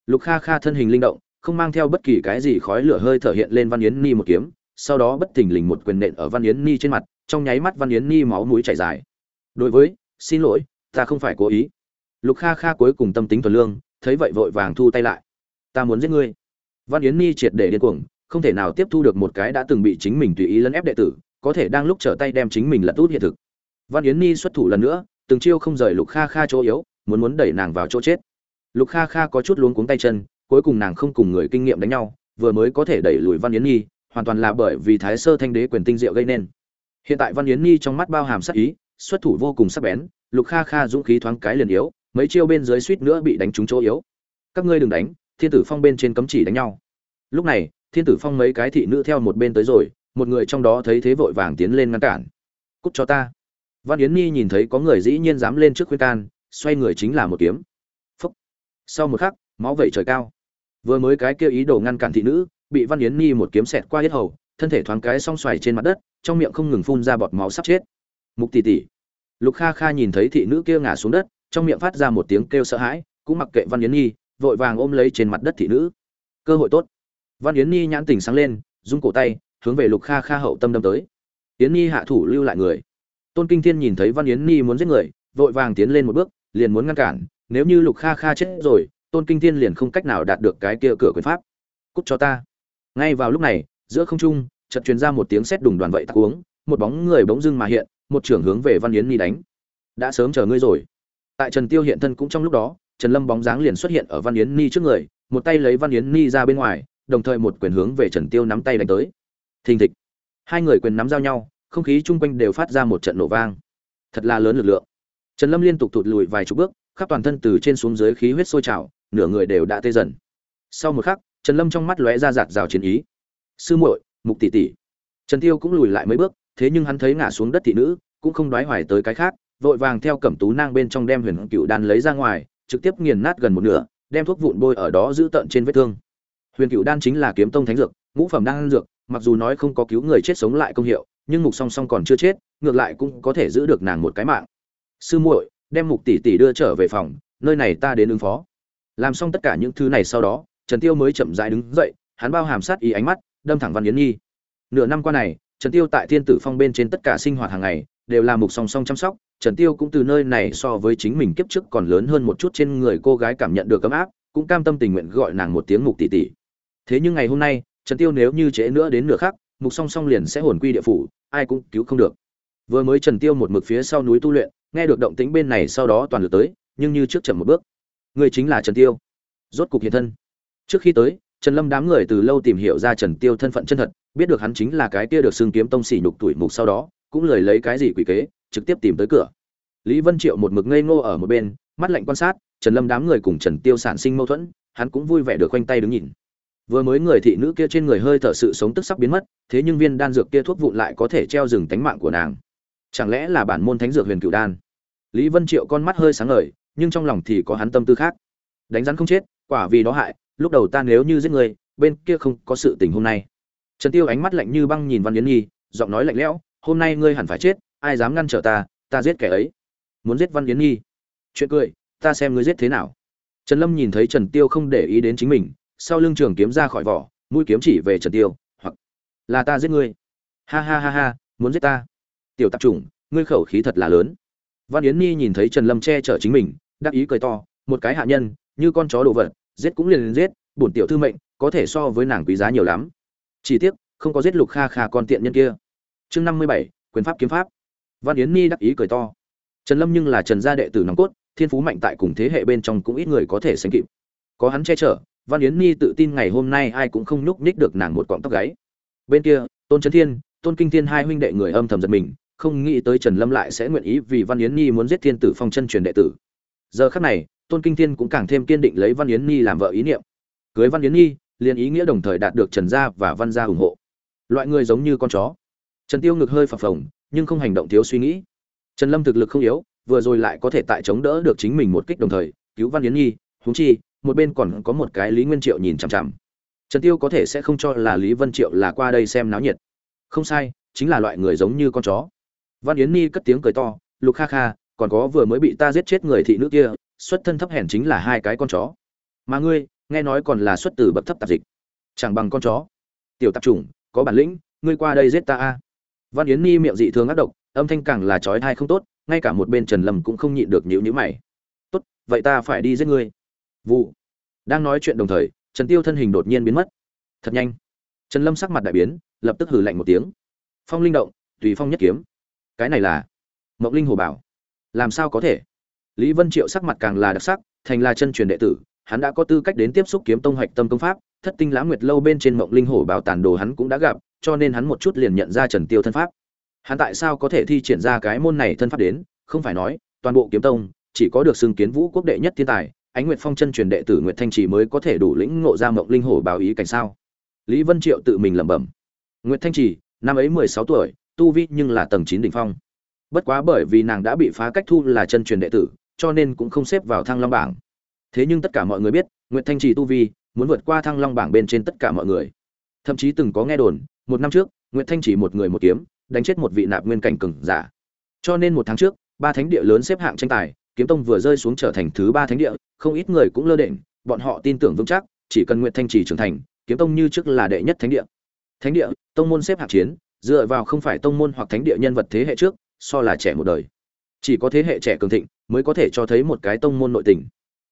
Lục kha kha thân hình linh động, không mang theo bất kỳ cái gì khói lửa hơi thở hiện lên văn yến ni một kiếm, sau đó bất thình lình một quyền nện ở văn yến ni trên mặt, trong nháy mắt văn yến ni máu mũi chảy dài. Đối với, xin lỗi, ta không phải cố ý. Lục kha kha cuối cùng tâm tính thuần lương, thấy vậy vội vàng thu tay lại. Ta muốn giết ngươi văn yến ni triệt để điên cuồng, không thể nào tiếp thu được một cái đã từng bị chính mình tùy ý lấn ép đệ tử, có thể đang lúc trở tay đem chính mình lật út hiện thực. Văn yến ni xuất thủ lần nữa, từng chiêu không rời lục kha kha chỗ yếu, muốn muốn đẩy nàng vào chỗ chết. Lục kha kha có chút luống cuống tay chân, cuối cùng nàng không cùng người kinh nghiệm đánh nhau, vừa mới có thể đẩy lùi văn yến nhi hoàn toàn là bởi vì thái sơ thanh đế quyền tinh diệu gây nên. Hiện tại văn yến nhi trong mắt bao hàm sắc ý, xuất thủ vô cùng sắc bén, lục kha kha dũng khí thoáng cái liền yếu, mấy chiêu bên dưới suýt nữa bị đánh trúng chỗ yếu. Các ngươi đừng đánh thiên tử phong bên trên cấm chỉ đánh nhau. Lúc này, thiên tử phong mấy cái thị nữ theo một bên tới rồi, một người trong đó thấy thế vội vàng tiến lên ngăn cản. Cút cho ta. Văn yến nhi nhìn thấy có người dĩ nhiên dám lên trước khuyên can, xoay người chính là một kiếm. Phúc. Sau một khắc, máu vẩy trời cao. Vừa mới cái kêu ý đồ ngăn cản thị nữ, bị văn yến nhi một kiếm xẹt qua hết hầu, thân thể thoáng cái song xoài trên mặt đất, trong miệng không ngừng phun ra bọt máu sắp chết. Mục tỷ tỷ. Lục kha kha nhìn thấy thị nữ kia ngã xuống đất, trong miệng phát ra một tiếng kêu sợ hãi, cũng mặc kệ văn yến nhi vội vàng ôm lấy trên mặt đất thị nữ. Cơ hội tốt. Văn yến nhi nhãn tình sáng lên, rung cổ tay, hướng về lục kha kha hậu tâm đâm tới. Yến nhi hạ thủ lưu lại người. Tôn kinh thiên nhìn thấy văn yến nhi muốn giết người, vội vàng tiến lên một bước, liền muốn ngăn cản. Nếu như lục kha kha chết rồi, tôn kinh thiên liền không cách nào đạt được cái kia cửa quyền pháp. Cút cho ta. Ngay vào lúc này, giữa không trung, chợt truyền ra một tiếng sét đùng đoàn vậy tạc uống, một bóng người bỗng dưng mà hiện, một trưởng hướng về văn yến nhi đánh. Đã sớm chờ ngươi rồi. Tại trần tiêu hiện thân cũng trong lúc đó trần lâm bóng dáng liền xuất hiện ở văn yến ni trước người, một tay lấy văn yến ni ra bên ngoài, đồng thời một quyền hướng về trần tiêu nắm tay đánh tới. Thình thịch. Hai người quyền nắm giao nhau, không khí chung quanh đều phát ra một trận nổ vang. Thật là lớn lực lượng. Trần lâm liên tục thụt lùi vài chục bước, khắp toàn thân từ trên xuống dưới khí huyết sôi trào, nửa người đều đã tê dần. Sau một khắc, trần lâm trong mắt lóe ra giạt rào chiến ý. Sư muội, mục tỷ tỷ. Trần tiêu cũng lùi lại mấy bước, thế nhưng hắn thấy ngã xuống đất thị nữ, cũng không đoái hoài tới cái khác, vội vàng theo cẩm tú nang bên trong đem huyền cựu đan lấy ra ngoài trực tiếp nghiền nát gần một nửa, đem thuốc vụn bôi ở đó giữ tận trên vết thương. Huyền cựu đan chính là kiếm tông thánh dược, ngũ phẩm đan dược, mặc dù nói không có cứu người chết sống lại công hiệu, nhưng mục song song còn chưa chết, ngược lại cũng có thể giữ được nàng một cái mạng. Sư muội, đem mục tỷ tỷ đưa trở về phòng, nơi này ta đến ứng phó. Làm xong tất cả những thứ này sau đó, trần tiêu mới chậm rãi đứng dậy, hắn bao hàm sát ý ánh mắt, đâm thẳng văn yến nhi. Nửa năm qua này, trần tiêu tại thiên tử phong bên trên tất cả sinh hoạt hàng ngày, đều là mục song song chăm sóc trần tiêu cũng từ nơi này so với chính mình kiếp trước còn lớn hơn một chút trên người cô gái cảm nhận được ấm áp, cũng cam tâm tình nguyện gọi nàng một tiếng mục tỷ tỷ. Thế nhưng ngày hôm nay, trần tiêu nếu như trễ nữa đến nửa khắc, mục song song liền sẽ hồn quy địa phủ, ai cũng cứu không được. Vừa mới trần tiêu một mực phía sau núi tu luyện, nghe được động tĩnh bên này sau đó toàn lực tới, nhưng như trước chậm một bước. Người chính là trần tiêu. Rốt cục hiện thân. Trước khi tới, trần lâm đám người từ lâu tìm hiểu ra trần tiêu thân phận chân thật, biết được hắn chính là cái kia được xương kiếm tông xỉ nhục tuổi mục sau đó, cũng lời lấy cái gì quỷ kế trực tiếp tìm tới cửa. Lý vân triệu một mực ngây ngô ở một bên, mắt lạnh quan sát, trần lâm đám người cùng trần tiêu sản sinh mâu thuẫn, hắn cũng vui vẻ được khoanh tay đứng nhìn. Vừa mới người thị nữ kia trên người hơi thở sự sống tức sắp biến mất, thế nhưng viên đan dược kia thuốc vụn lại có thể treo dừng tánh mạng của nàng. Chẳng lẽ là bản môn thánh dược huyền cửu đan? Lý vân triệu con mắt hơi sáng ngời, nhưng trong lòng thì có hắn tâm tư khác. Đánh rắn không chết, quả vì đó hại, lúc đầu ta nếu như giết người, bên kia không có sự tình hôm nay. Trần tiêu ánh mắt lạnh như băng nhìn văn yến nhi, giọng nói lạnh lẽo, hôm nay ngươi hẳn phải chết ai dám ngăn trở ta ta giết kẻ ấy. Muốn giết văn yến nhi. Chuyện cười, ta xem ngươi giết thế nào. Trần lâm nhìn thấy trần tiêu không để ý đến chính mình, sau lưng trường kiếm ra khỏi vỏ, mũi kiếm chỉ về trần tiêu, hoặc là ta giết ngươi. Ha ha ha ha, muốn giết ta. Tiểu tạp chủng, ngươi khẩu khí thật là lớn. Văn yến nhi nhìn thấy trần lâm che chở chính mình, đắc ý cười to, một cái hạ nhân, như con chó đồ vật, giết cũng liền giết, bổn tiểu thư mệnh, có thể so với nàng quý giá nhiều lắm. Chỉ tiếc, không có giết lục kha kha con tiện nhân kia. Chương năm mươi bảy, quyền pháp kiếm pháp văn yến nhi đắc ý cười to. Trần lâm nhưng là trần gia đệ tử nòng cốt, thiên phú mạnh tại cùng thế hệ bên trong cũng ít người có thể sánh kịp. Có hắn che chở, văn yến nhi tự tin ngày hôm nay ai cũng không nhúc nhích được nàng một cọng tóc gáy. Bên kia, tôn trấn thiên, tôn kinh thiên hai huynh đệ người âm thầm giật mình, không nghĩ tới trần lâm lại sẽ nguyện ý vì văn yến nhi muốn giết thiên tử phong chân truyền đệ tử. Giờ khắc này, tôn kinh thiên cũng càng thêm kiên định lấy văn yến nhi làm vợ ý niệm. Cưới văn yến nhi liền ý nghĩa đồng thời đạt được trần gia và văn gia ủng hộ. Loại người giống như con chó. Trần tiêu ngực hơi phập phồng nhưng không hành động thiếu suy nghĩ. Trần lâm thực lực không yếu, vừa rồi lại có thể tại chống đỡ được chính mình một kích đồng thời, cứu văn yến nhi, huống chi, một bên còn có một cái lý nguyên triệu nhìn chằm chằm. Trần tiêu có thể sẽ không cho là lý vân triệu là qua đây xem náo nhiệt. Không sai, chính là loại người giống như con chó. Văn yến nhi cất tiếng cười to, lục kha kha, còn có vừa mới bị ta giết chết người thị nữ kia, xuất thân thấp hèn chính là hai cái con chó. Mà ngươi, nghe nói còn là xuất từ bậc thấp tạp dịch. Chẳng bằng con chó. Tiểu tạp chủng, có bản lĩnh, ngươi qua đây giết ta a văn yến ni miệng dị thường ác độc, âm thanh càng là trói thai không tốt, ngay cả một bên trần lâm cũng không nhịn được nhíu nhíu mày. Tốt, vậy ta phải đi giết ngươi. Vụ. Đang nói chuyện đồng thời, trần tiêu thân hình đột nhiên biến mất. Thật nhanh. Trần lâm sắc mặt đại biến, lập tức hừ lạnh một tiếng. Phong linh động, tùy phong nhất kiếm. Cái này là? Mộng linh hồ bảo. Làm sao có thể? Lý vân triệu sắc mặt càng là đặc sắc, thành là chân truyền đệ tử, hắn đã có tư cách đến tiếp xúc kiếm tông hoạch tâm công pháp thất tinh lãng nguyệt lâu bên trên mộng linh hổ bảo tàn đồ hắn cũng đã gặp, cho nên hắn một chút liền nhận ra trần tiêu thân pháp. Hắn tại sao có thể thi triển ra cái môn này thân pháp đến? Không phải nói, toàn bộ kiếm tông, chỉ có được xưng kiến vũ quốc đệ nhất thiên tài, ánh nguyệt phong chân truyền đệ tử nguyệt thanh trì mới có thể đủ lĩnh ngộ ra mộng linh hổ báo ý cảnh sao? Lý vân triệu tự mình lẩm bẩm. Nguyệt thanh trì, năm ấy mười sáu tuổi, tu vi nhưng là tầng chín đỉnh phong. Bất quá bởi vì nàng đã bị phá cách thu là chân truyền đệ tử, cho nên cũng không xếp vào thăng long bảng. Thế nhưng tất cả mọi người biết, nguyệt thanh trì tu vi muốn vượt qua thăng long bảng bên trên tất cả mọi người. Thậm chí từng có nghe đồn, một năm trước nguyễn thanh chỉ một người một kiếm, đánh chết một vị nạp nguyên cảnh cường giả. Cho nên một tháng trước, ba thánh địa lớn xếp hạng tranh tài, kiếm tông vừa rơi xuống trở thành thứ ba thánh địa, không ít người cũng lơ đễnh, bọn họ tin tưởng vững chắc, chỉ cần nguyễn thanh chỉ trưởng thành, kiếm tông như trước là đệ nhất thánh địa. Thánh địa, tông môn xếp hạng chiến, dựa vào không phải tông môn hoặc thánh địa nhân vật thế hệ trước, so là trẻ một đời. Chỉ có thế hệ trẻ cường thịnh mới có thể cho thấy một cái tông môn nội tình.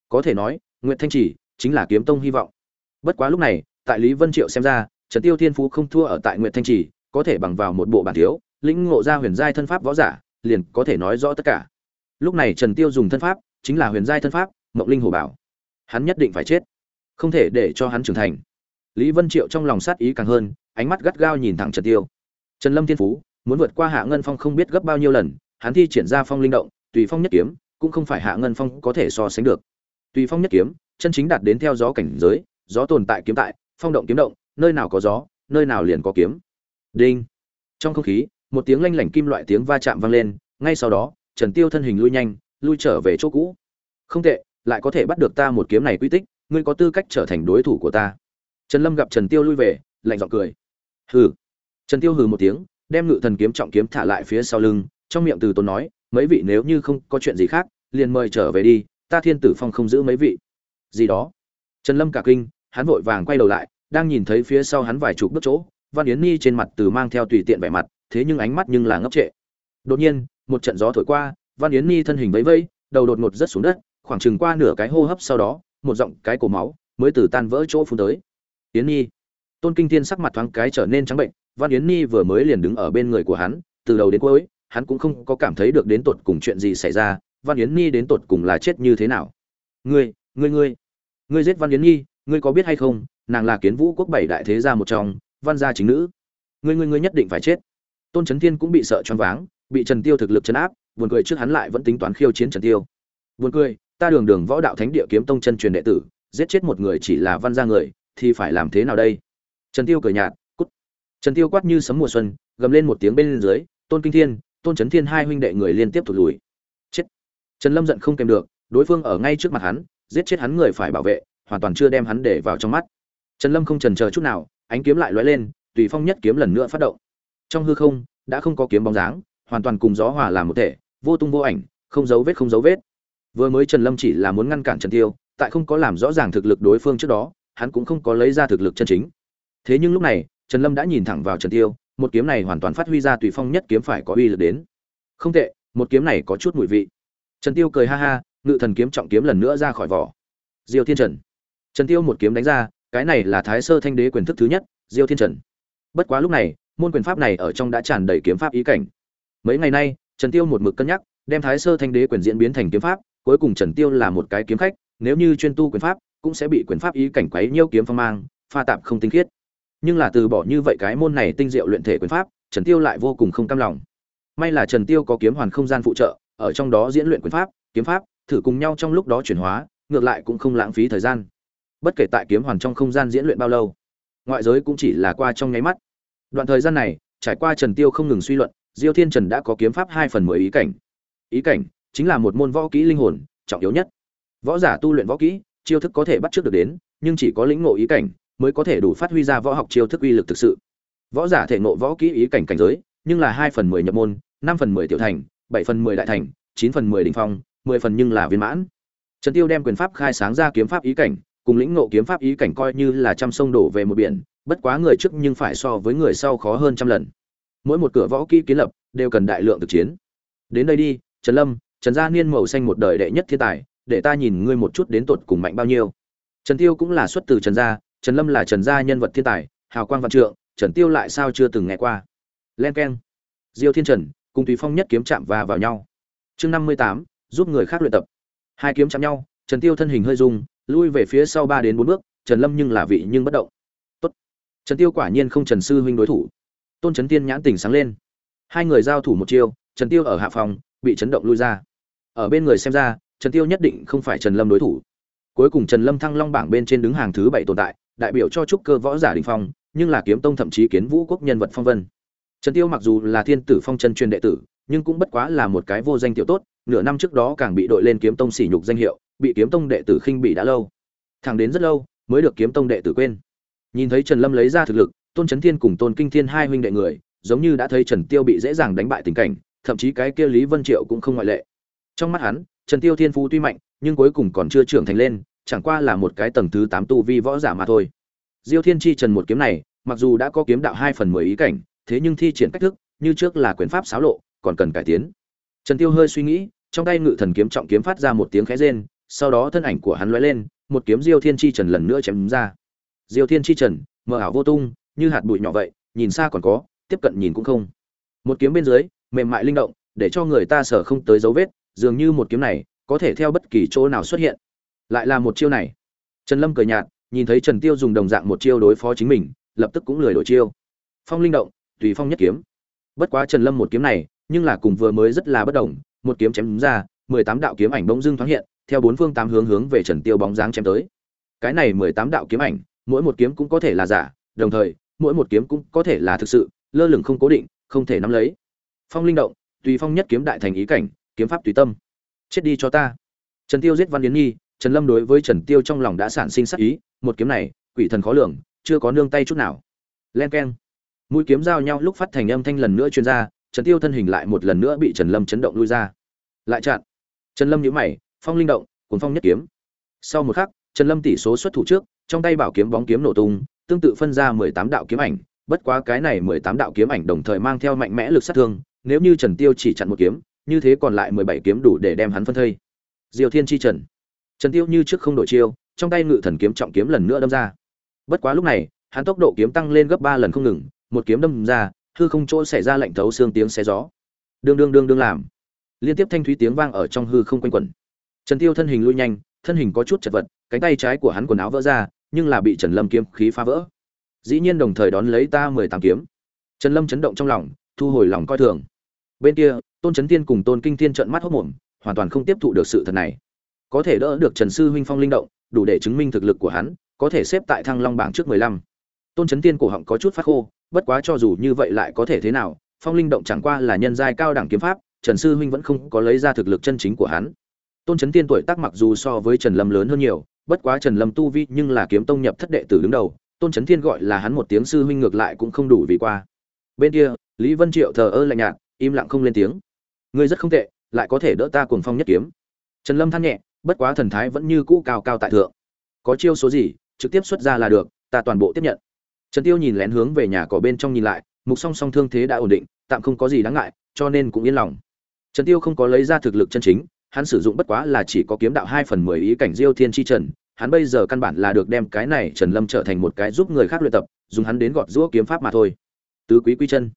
Có thể nói nguyễn thanh trì chính là kiếm tông hy vọng bất quá lúc này, tại lý vân triệu xem ra, trần tiêu thiên phú không thua ở tại nguyễn thanh trì, có thể bằng vào một bộ bản thiếu, lĩnh ngộ ra huyền giai thân pháp võ giả, liền có thể nói rõ tất cả. Lúc này trần tiêu dùng thân pháp, chính là huyền giai thân pháp, mộng linh hồ bảo. Hắn nhất định phải chết, không thể để cho hắn trưởng thành. Lý vân triệu trong lòng sát ý càng hơn, ánh mắt gắt gao nhìn thẳng trần tiêu. Trần lâm thiên phú, muốn vượt qua hạ ngân phong không biết gấp bao nhiêu lần, hắn thi triển ra phong linh động, tùy phong nhất kiếm, cũng không phải hạ ngân phong có thể so sánh được. Tùy phong nhất kiếm, chân chính đạt đến theo gió cảnh giới gió tồn tại kiếm tại, phong động kiếm động, nơi nào có gió, nơi nào liền có kiếm. Đinh. Trong không khí, một tiếng lanh lảnh kim loại tiếng va chạm vang lên, ngay sau đó, trần tiêu thân hình lui nhanh, lui trở về chỗ cũ. Không tệ, lại có thể bắt được ta một kiếm này quy tích, ngươi có tư cách trở thành đối thủ của ta. Trần lâm gặp trần tiêu lui về, lạnh giọng cười. Hừ. Trần tiêu hừ một tiếng, đem ngự thần kiếm trọng kiếm thả lại phía sau lưng, trong miệng từ tốn nói, mấy vị nếu như không có chuyện gì khác, liền mời trở về đi, ta thiên tử phong không giữ mấy vị. Gì đó? Trần lâm cả kinh hắn vội vàng quay đầu lại, đang nhìn thấy phía sau hắn vài chục bước chỗ, văn yến ni trên mặt từ mang theo tùy tiện vẻ mặt, thế nhưng ánh mắt nhưng là ngốc trệ. Đột nhiên, một trận gió thổi qua, văn yến ni thân hình vẫy vẫy, đầu đột ngột rất xuống đất, khoảng chừng qua nửa cái hô hấp sau đó, một giọng cái cổ máu mới từ tan vỡ chỗ phun tới. Yến ni. Tôn kinh thiên sắc mặt thoáng cái trở nên trắng bệnh, văn yến ni vừa mới liền đứng ở bên người của hắn, từ đầu đến cuối, hắn cũng không có cảm thấy được đến tột cùng chuyện gì xảy ra, văn yến ni đến tột cùng là chết như thế nào. Ngươi ngươi ngươi ngươi giết văn yến nhi ngươi có biết hay không, nàng là kiến vũ quốc bảy đại thế gia một trong, văn gia chính nữ. Ngươi ngươi ngươi nhất định phải chết. Tôn trấn thiên cũng bị sợ choáng váng, bị trần tiêu thực lực chấn áp, buồn cười trước hắn lại vẫn tính toán khiêu chiến trần tiêu. Buồn cười, ta đường đường võ đạo thánh địa kiếm tông chân truyền đệ tử, giết chết một người chỉ là văn gia người, thì phải làm thế nào đây? Trần tiêu cười nhạt, cút. Trần tiêu quát như sấm mùa xuân, gầm lên một tiếng bên dưới, tôn kinh thiên, tôn trấn thiên hai huynh đệ người liên tiếp thụt lùi. Chết. Trần lâm giận không kèm được, đối phương ở ngay trước mặt hắn, giết chết hắn người phải bảo vệ hoàn toàn chưa đem hắn để vào trong mắt. Trần lâm không chần chờ chút nào, ánh kiếm lại lóe lên, tùy phong nhất kiếm lần nữa phát động. Trong hư không, đã không có kiếm bóng dáng, hoàn toàn cùng gió hòa làm một thể, vô tung vô ảnh, không dấu vết không dấu vết. Vừa mới trần lâm chỉ là muốn ngăn cản trần tiêu, tại không có làm rõ ràng thực lực đối phương trước đó, hắn cũng không có lấy ra thực lực chân chính. Thế nhưng lúc này, trần lâm đã nhìn thẳng vào trần tiêu, một kiếm này hoàn toàn phát huy ra tùy phong nhất kiếm phải có uy lực đến. Không tệ, một kiếm này có chút mùi vị. Trần tiêu cười ha ha, ngự thần kiếm trọng kiếm lần nữa ra khỏi vỏ. Diêu thiên trần trần tiêu một kiếm đánh ra, cái này là thái sơ thanh đế quyền thức thứ nhất, diêu thiên trần. Bất quá lúc này, môn quyền pháp này ở trong đã tràn đầy kiếm pháp ý cảnh. Mấy ngày nay, trần tiêu một mực cân nhắc, đem thái sơ thanh đế quyền diễn biến thành kiếm pháp, cuối cùng trần tiêu là một cái kiếm khách, nếu như chuyên tu quyền pháp, cũng sẽ bị quyền pháp ý cảnh quấy nhiễu kiếm phong mang, pha tạp không tinh khiết. Nhưng là từ bỏ như vậy cái môn này tinh diệu luyện thể quyền pháp, trần tiêu lại vô cùng không cam lòng. May là trần tiêu có kiếm hoàn không gian phụ trợ, ở trong đó diễn luyện quyền pháp, kiếm pháp, thử cùng nhau trong lúc đó chuyển hóa, ngược lại cũng không lãng phí thời gian bất kể tại kiếm hoàn trong không gian diễn luyện bao lâu, ngoại giới cũng chỉ là qua trong nháy mắt. Đoạn thời gian này, trải qua trần tiêu không ngừng suy luận, diêu thiên trần đã có kiếm pháp hai phần mười ý cảnh. Ý cảnh chính là một môn võ kỹ linh hồn, trọng yếu nhất. Võ giả tu luyện võ kỹ, chiêu thức có thể bắt trước được đến, nhưng chỉ có lĩnh ngộ ý cảnh mới có thể đủ phát huy ra võ học chiêu thức uy lực thực sự. Võ giả thể ngộ võ kỹ ý cảnh cảnh giới, nhưng là hai phần mười nhập môn, năm phần mười tiểu thành, bảy phần mười đại thành, chín phần mười đỉnh phong, mười phần nhưng là viên mãn. Trần tiêu đem quyền pháp khai sáng ra kiếm pháp ý cảnh cùng lĩnh ngộ kiếm pháp ý cảnh coi như là trăm sông đổ về một biển, bất quá người trước nhưng phải so với người sau khó hơn trăm lần. Mỗi một cửa võ kỹ kiến lập đều cần đại lượng thực chiến. Đến đây đi, trần lâm, trần gia niên màu xanh một đời đệ nhất thiên tài, để ta nhìn ngươi một chút đến tột cùng mạnh bao nhiêu. Trần tiêu cũng là xuất từ trần gia, trần lâm là trần gia nhân vật thiên tài, hào quang vạn trượng, trần tiêu lại sao chưa từng nghe qua. Len keng, diêu thiên trần, cùng tùy phong nhất kiếm chạm và vào nhau. Chương năm mươi tám, giúp người khác luyện tập. Hai kiếm chạm nhau, trần tiêu thân hình hơi rung lui về phía sau ba đến bốn bước, trần lâm nhưng là vị nhưng bất động. Tốt. Trần tiêu quả nhiên không trần sư huynh đối thủ. Tôn trấn tiên nhãn tỉnh sáng lên. Hai người giao thủ một chiêu, trần tiêu ở hạ phòng, bị chấn động lui ra. Ở bên người xem ra, trần tiêu nhất định không phải trần lâm đối thủ. Cuối cùng trần lâm thăng long bảng bên trên đứng hàng thứ bảy tồn tại, đại biểu cho trúc cơ võ giả đình phong, nhưng là kiếm tông thậm chí kiến vũ quốc nhân vật phong vân. Trần tiêu mặc dù là thiên tử phong chân truyền đệ tử, nhưng cũng bất quá là một cái vô danh tiểu tốt, nửa năm trước đó càng bị đội lên kiếm tông sỉ nhục danh hiệu bị kiếm tông đệ tử khinh bị đã lâu. Thẳng đến rất lâu, mới được kiếm tông đệ tử quên. Nhìn thấy trần lâm lấy ra thực lực, tôn trấn thiên cùng tôn kinh thiên hai huynh đệ người, giống như đã thấy trần tiêu bị dễ dàng đánh bại tình cảnh, thậm chí cái kia lý vân triệu cũng không ngoại lệ. Trong mắt hắn, trần tiêu thiên phú tuy mạnh, nhưng cuối cùng còn chưa trưởng thành lên, chẳng qua là một cái tầng thứ tám tu vi võ giả mà thôi. Diêu thiên chi trần một kiếm này, mặc dù đã có kiếm đạo hai phần mười ý cảnh, thế nhưng thi triển cách thức, như trước là quyền pháp xáo lộ, còn cần cải tiến. Trần tiêu hơi suy nghĩ, trong tay ngự thần kiếm trọng kiếm phát ra một tiếng khẽ rên sau đó thân ảnh của hắn lóe lên một kiếm diêu thiên chi trần lần nữa chém ra. Diêu thiên chi trần mờ ảo vô tung như hạt bụi nhỏ vậy nhìn xa còn có tiếp cận nhìn cũng không. Một kiếm bên dưới mềm mại linh động để cho người ta sở không tới dấu vết dường như một kiếm này có thể theo bất kỳ chỗ nào xuất hiện. Lại là một chiêu này. Trần lâm cười nhạt nhìn thấy trần tiêu dùng đồng dạng một chiêu đối phó chính mình lập tức cũng lười đổi chiêu. Phong linh động tùy phong nhất kiếm. Bất quá trần lâm một kiếm này nhưng là cùng vừa mới rất là bất động, một kiếm chém ra mười tám đạo kiếm ảnh bỗng dưng thoáng hiện theo bốn phương tám hướng hướng về trần tiêu bóng dáng chém tới. Cái này mười tám đạo kiếm ảnh, mỗi một kiếm cũng có thể là giả, đồng thời, mỗi một kiếm cũng có thể là thực sự, lơ lửng không cố định, không thể nắm lấy. Phong linh động, tùy phong nhất kiếm đại thành ý cảnh, kiếm pháp tùy tâm. Chết đi cho ta. Trần tiêu giết văn yến nhi, trần lâm đối với trần tiêu trong lòng đã sản sinh sát ý, một kiếm này, quỷ thần khó lường, chưa có nương tay chút nào. Len keng. Mũi kiếm giao nhau lúc phát thành âm thanh lần nữa truyền ra, trần tiêu thân hình lại một lần nữa bị trần lâm chấn động lui ra. Lại chặn. Trần lâm nhíu mày phong linh động cuốn phong nhất kiếm. Sau một khắc, trần lâm tỷ số xuất thủ trước, trong tay bảo kiếm bóng kiếm nổ tung, tương tự phân ra mười tám đạo kiếm ảnh. Bất quá cái này mười tám đạo kiếm ảnh đồng thời mang theo mạnh mẽ lực sát thương, nếu như trần tiêu chỉ chặn một kiếm, như thế còn lại mười bảy kiếm đủ để đem hắn phân thây. Diều thiên chi trần. Trần tiêu như trước không đổi chiêu, trong tay ngự thần kiếm trọng kiếm lần nữa đâm ra. Bất quá lúc này, hắn tốc độ kiếm tăng lên gấp ba lần không ngừng, một kiếm đâm ra, hư không chỗ xảy ra lạnh thấu xương tiếng xé gió. Đương đương đương đương làm. Liên tiếp thanh thúy tiếng vang ở trong hư không quanh quẩn trần tiêu thân hình lui nhanh, thân hình có chút chật vật, cánh tay trái của hắn quần áo vỡ ra, nhưng là bị trần lâm kiếm khí phá vỡ. Dĩ nhiên đồng thời đón lấy ta mười tám kiếm. Trần lâm chấn động trong lòng, thu hồi lòng coi thường. Bên kia, tôn Chấn tiên cùng tôn kinh thiên trợn mắt hốt mồm hoàn toàn không tiếp thụ được sự thật này. Có thể đỡ được trần sư huynh phong linh động, đủ để chứng minh thực lực của hắn, có thể xếp tại thăng long bảng trước mười lăm. Tôn Chấn tiên cổ họng có chút phát khô, bất quá cho dù như vậy lại có thể thế nào, phong linh động chẳng qua là nhân giai cao đẳng kiếm pháp, trần sư huynh vẫn không có lấy ra thực lực chân chính của hắn tôn trấn tiên tuổi tác mặc dù so với trần lâm lớn hơn nhiều, bất quá trần lâm tu vi nhưng là kiếm tông nhập thất đệ tử đứng đầu, tôn trấn thiên gọi là hắn một tiếng sư huynh ngược lại cũng không đủ vì qua. Bên kia, lý vân triệu thờ ơ lạnh nhạt, im lặng không lên tiếng. Ngươi rất không tệ, lại có thể đỡ ta cuồng phong nhất kiếm. Trần lâm than nhẹ, bất quá thần thái vẫn như cũ cao cao tại thượng. Có chiêu số gì, trực tiếp xuất ra là được, ta toàn bộ tiếp nhận. Trần tiêu nhìn lén hướng về nhà cỏ bên trong nhìn lại, mục song song thương thế đã ổn định, tạm không có gì đáng ngại, cho nên cũng yên lòng. Trần tiêu không có lấy ra thực lực chân chính hắn sử dụng bất quá là chỉ có kiếm đạo hai phần mười ý cảnh diêu thiên chi trần, hắn bây giờ căn bản là được đem cái này trần lâm trở thành một cái giúp người khác luyện tập, dùng hắn đến gọt giũa kiếm pháp mà thôi. Tứ quý quy chân.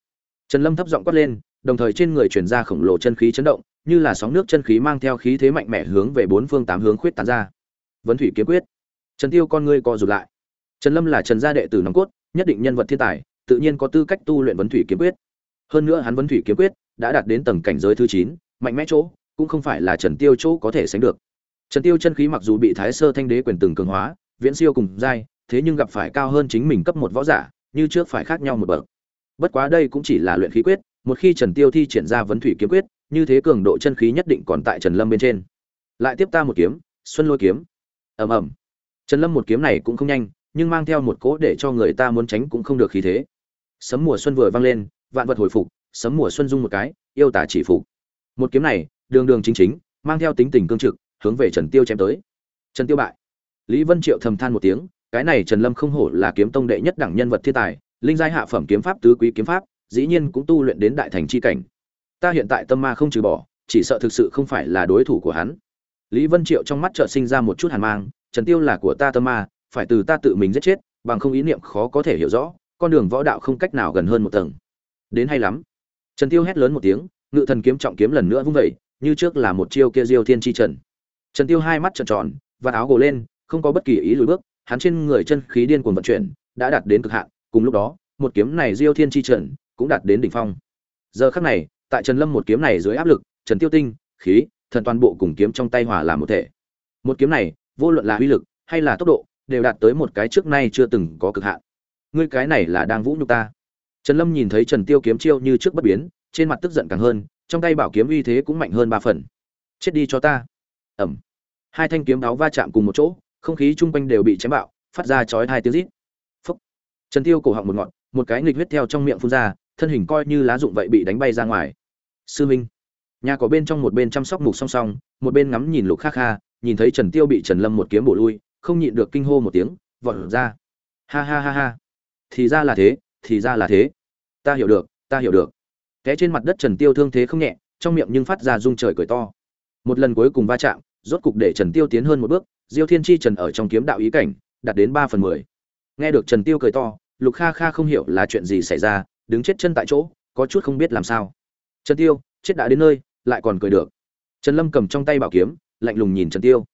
Trần lâm thấp giọng quát lên, đồng thời trên người truyền ra khổng lồ chân khí chấn động, như là sóng nước chân khí mang theo khí thế mạnh mẽ hướng về bốn phương tám hướng khuyết tán ra. Vấn thủy kiếm quyết. Trần tiêu con ngươi co rụt lại. Trần lâm là trần gia đệ tử nòng cốt, nhất định nhân vật thiên tài, tự nhiên có tư cách tu luyện vấn thủy kiếm quyết. Hơn nữa hắn vấn thủy kiếm quyết đã đạt đến tầng cảnh giới thứ chín, mạnh mẽ chỗ cũng không phải là trần tiêu chỗ có thể sánh được. Trần tiêu chân khí mặc dù bị thái sơ thanh đế quyền từng cường hóa, viễn siêu cùng giai, thế nhưng gặp phải cao hơn chính mình cấp một võ giả, như trước phải khác nhau một bậc. Bất quá đây cũng chỉ là luyện khí quyết, một khi trần tiêu thi triển ra vấn thủy kiếm quyết, như thế cường độ chân khí nhất định còn tại trần lâm bên trên. Lại tiếp ta một kiếm, xuân lôi kiếm. Ầm ầm. Trần lâm một kiếm này cũng không nhanh, nhưng mang theo một cỗ để cho người ta muốn tránh cũng không được khí thế. Sấm mùa xuân vừa vang lên, vạn vật hồi phục, sấm mùa xuân dung một cái, yêu tả chỉ phục. Một kiếm này đường đường chính chính, mang theo tính tình cương trực, hướng về trần tiêu chém tới. Trần tiêu bại. Lý vân triệu thầm than một tiếng, cái này trần lâm không hổ là kiếm tông đệ nhất đẳng nhân vật thiên tài, linh giai hạ phẩm kiếm pháp, tứ quý kiếm pháp, dĩ nhiên cũng tu luyện đến đại thành chi cảnh. Ta hiện tại tâm ma không trừ bỏ, chỉ sợ thực sự không phải là đối thủ của hắn. Lý vân triệu trong mắt chợt sinh ra một chút hàn mang, trần tiêu là của ta tâm ma, phải từ ta tự mình giết chết, bằng không ý niệm khó có thể hiểu rõ, con đường võ đạo không cách nào gần hơn một tầng. Đến hay lắm. Trần tiêu hét lớn một tiếng, ngự thần kiếm trọng kiếm lần nữa vung vẩy như trước là một chiêu kia diêu thiên chi trần. Trần tiêu hai mắt trợn tròn và áo gồ lên, không có bất kỳ ý lùi bước, hắn trên người chân khí điên cuồng vận chuyển, đã đạt đến cực hạn, cùng lúc đó, một kiếm này diêu thiên chi trần cũng đạt đến đỉnh phong. Giờ khắc này, tại trần lâm một kiếm này dưới áp lực, trần tiêu tinh, khí, thần toàn bộ cùng kiếm trong tay hòa làm một thể. Một kiếm này, vô luận là uy lực hay là tốc độ, đều đạt tới một cái trước nay chưa từng có cực hạn. Ngươi cái này là đang vũ nhục ta. Trần lâm nhìn thấy trần tiêu kiếm chiêu như trước bất biến, trên mặt tức giận càng hơn trong tay bảo kiếm uy thế cũng mạnh hơn ba phần. Chết đi cho ta. Ẩm. Hai thanh kiếm đáo va chạm cùng một chỗ, không khí chung quanh đều bị chém bạo, phát ra chói hai tiếng rít. Phúc trần tiêu cổ họng một ngọn, một cái nghịch huyết theo trong miệng phun ra, thân hình coi như lá dụng vậy bị đánh bay ra ngoài. Sư minh. Nhà có bên trong một bên chăm sóc mục song song, một bên ngắm nhìn lục khắc kha, nhìn thấy trần tiêu bị trần lâm một kiếm bổ lui, không nhịn được kinh hô một tiếng, vọt ra. Ha ha ha ha. Thì ra là thế, thì ra là thế. Ta hiểu được, ta hiểu được té trên mặt đất trần tiêu thương thế không nhẹ, trong miệng nhưng phát ra rung trời cười to. Một lần cuối cùng va chạm, rốt cục để trần tiêu tiến hơn một bước, diêu thiên chi trần ở trong kiếm đạo ý cảnh, đạt đến ba phần mười. Nghe được trần tiêu cười to, lục kha kha không hiểu là chuyện gì xảy ra, đứng chết chân tại chỗ, có chút không biết làm sao. Trần tiêu, chết đã đến nơi, lại còn cười được. Trần lâm cầm trong tay bảo kiếm, lạnh lùng nhìn trần tiêu.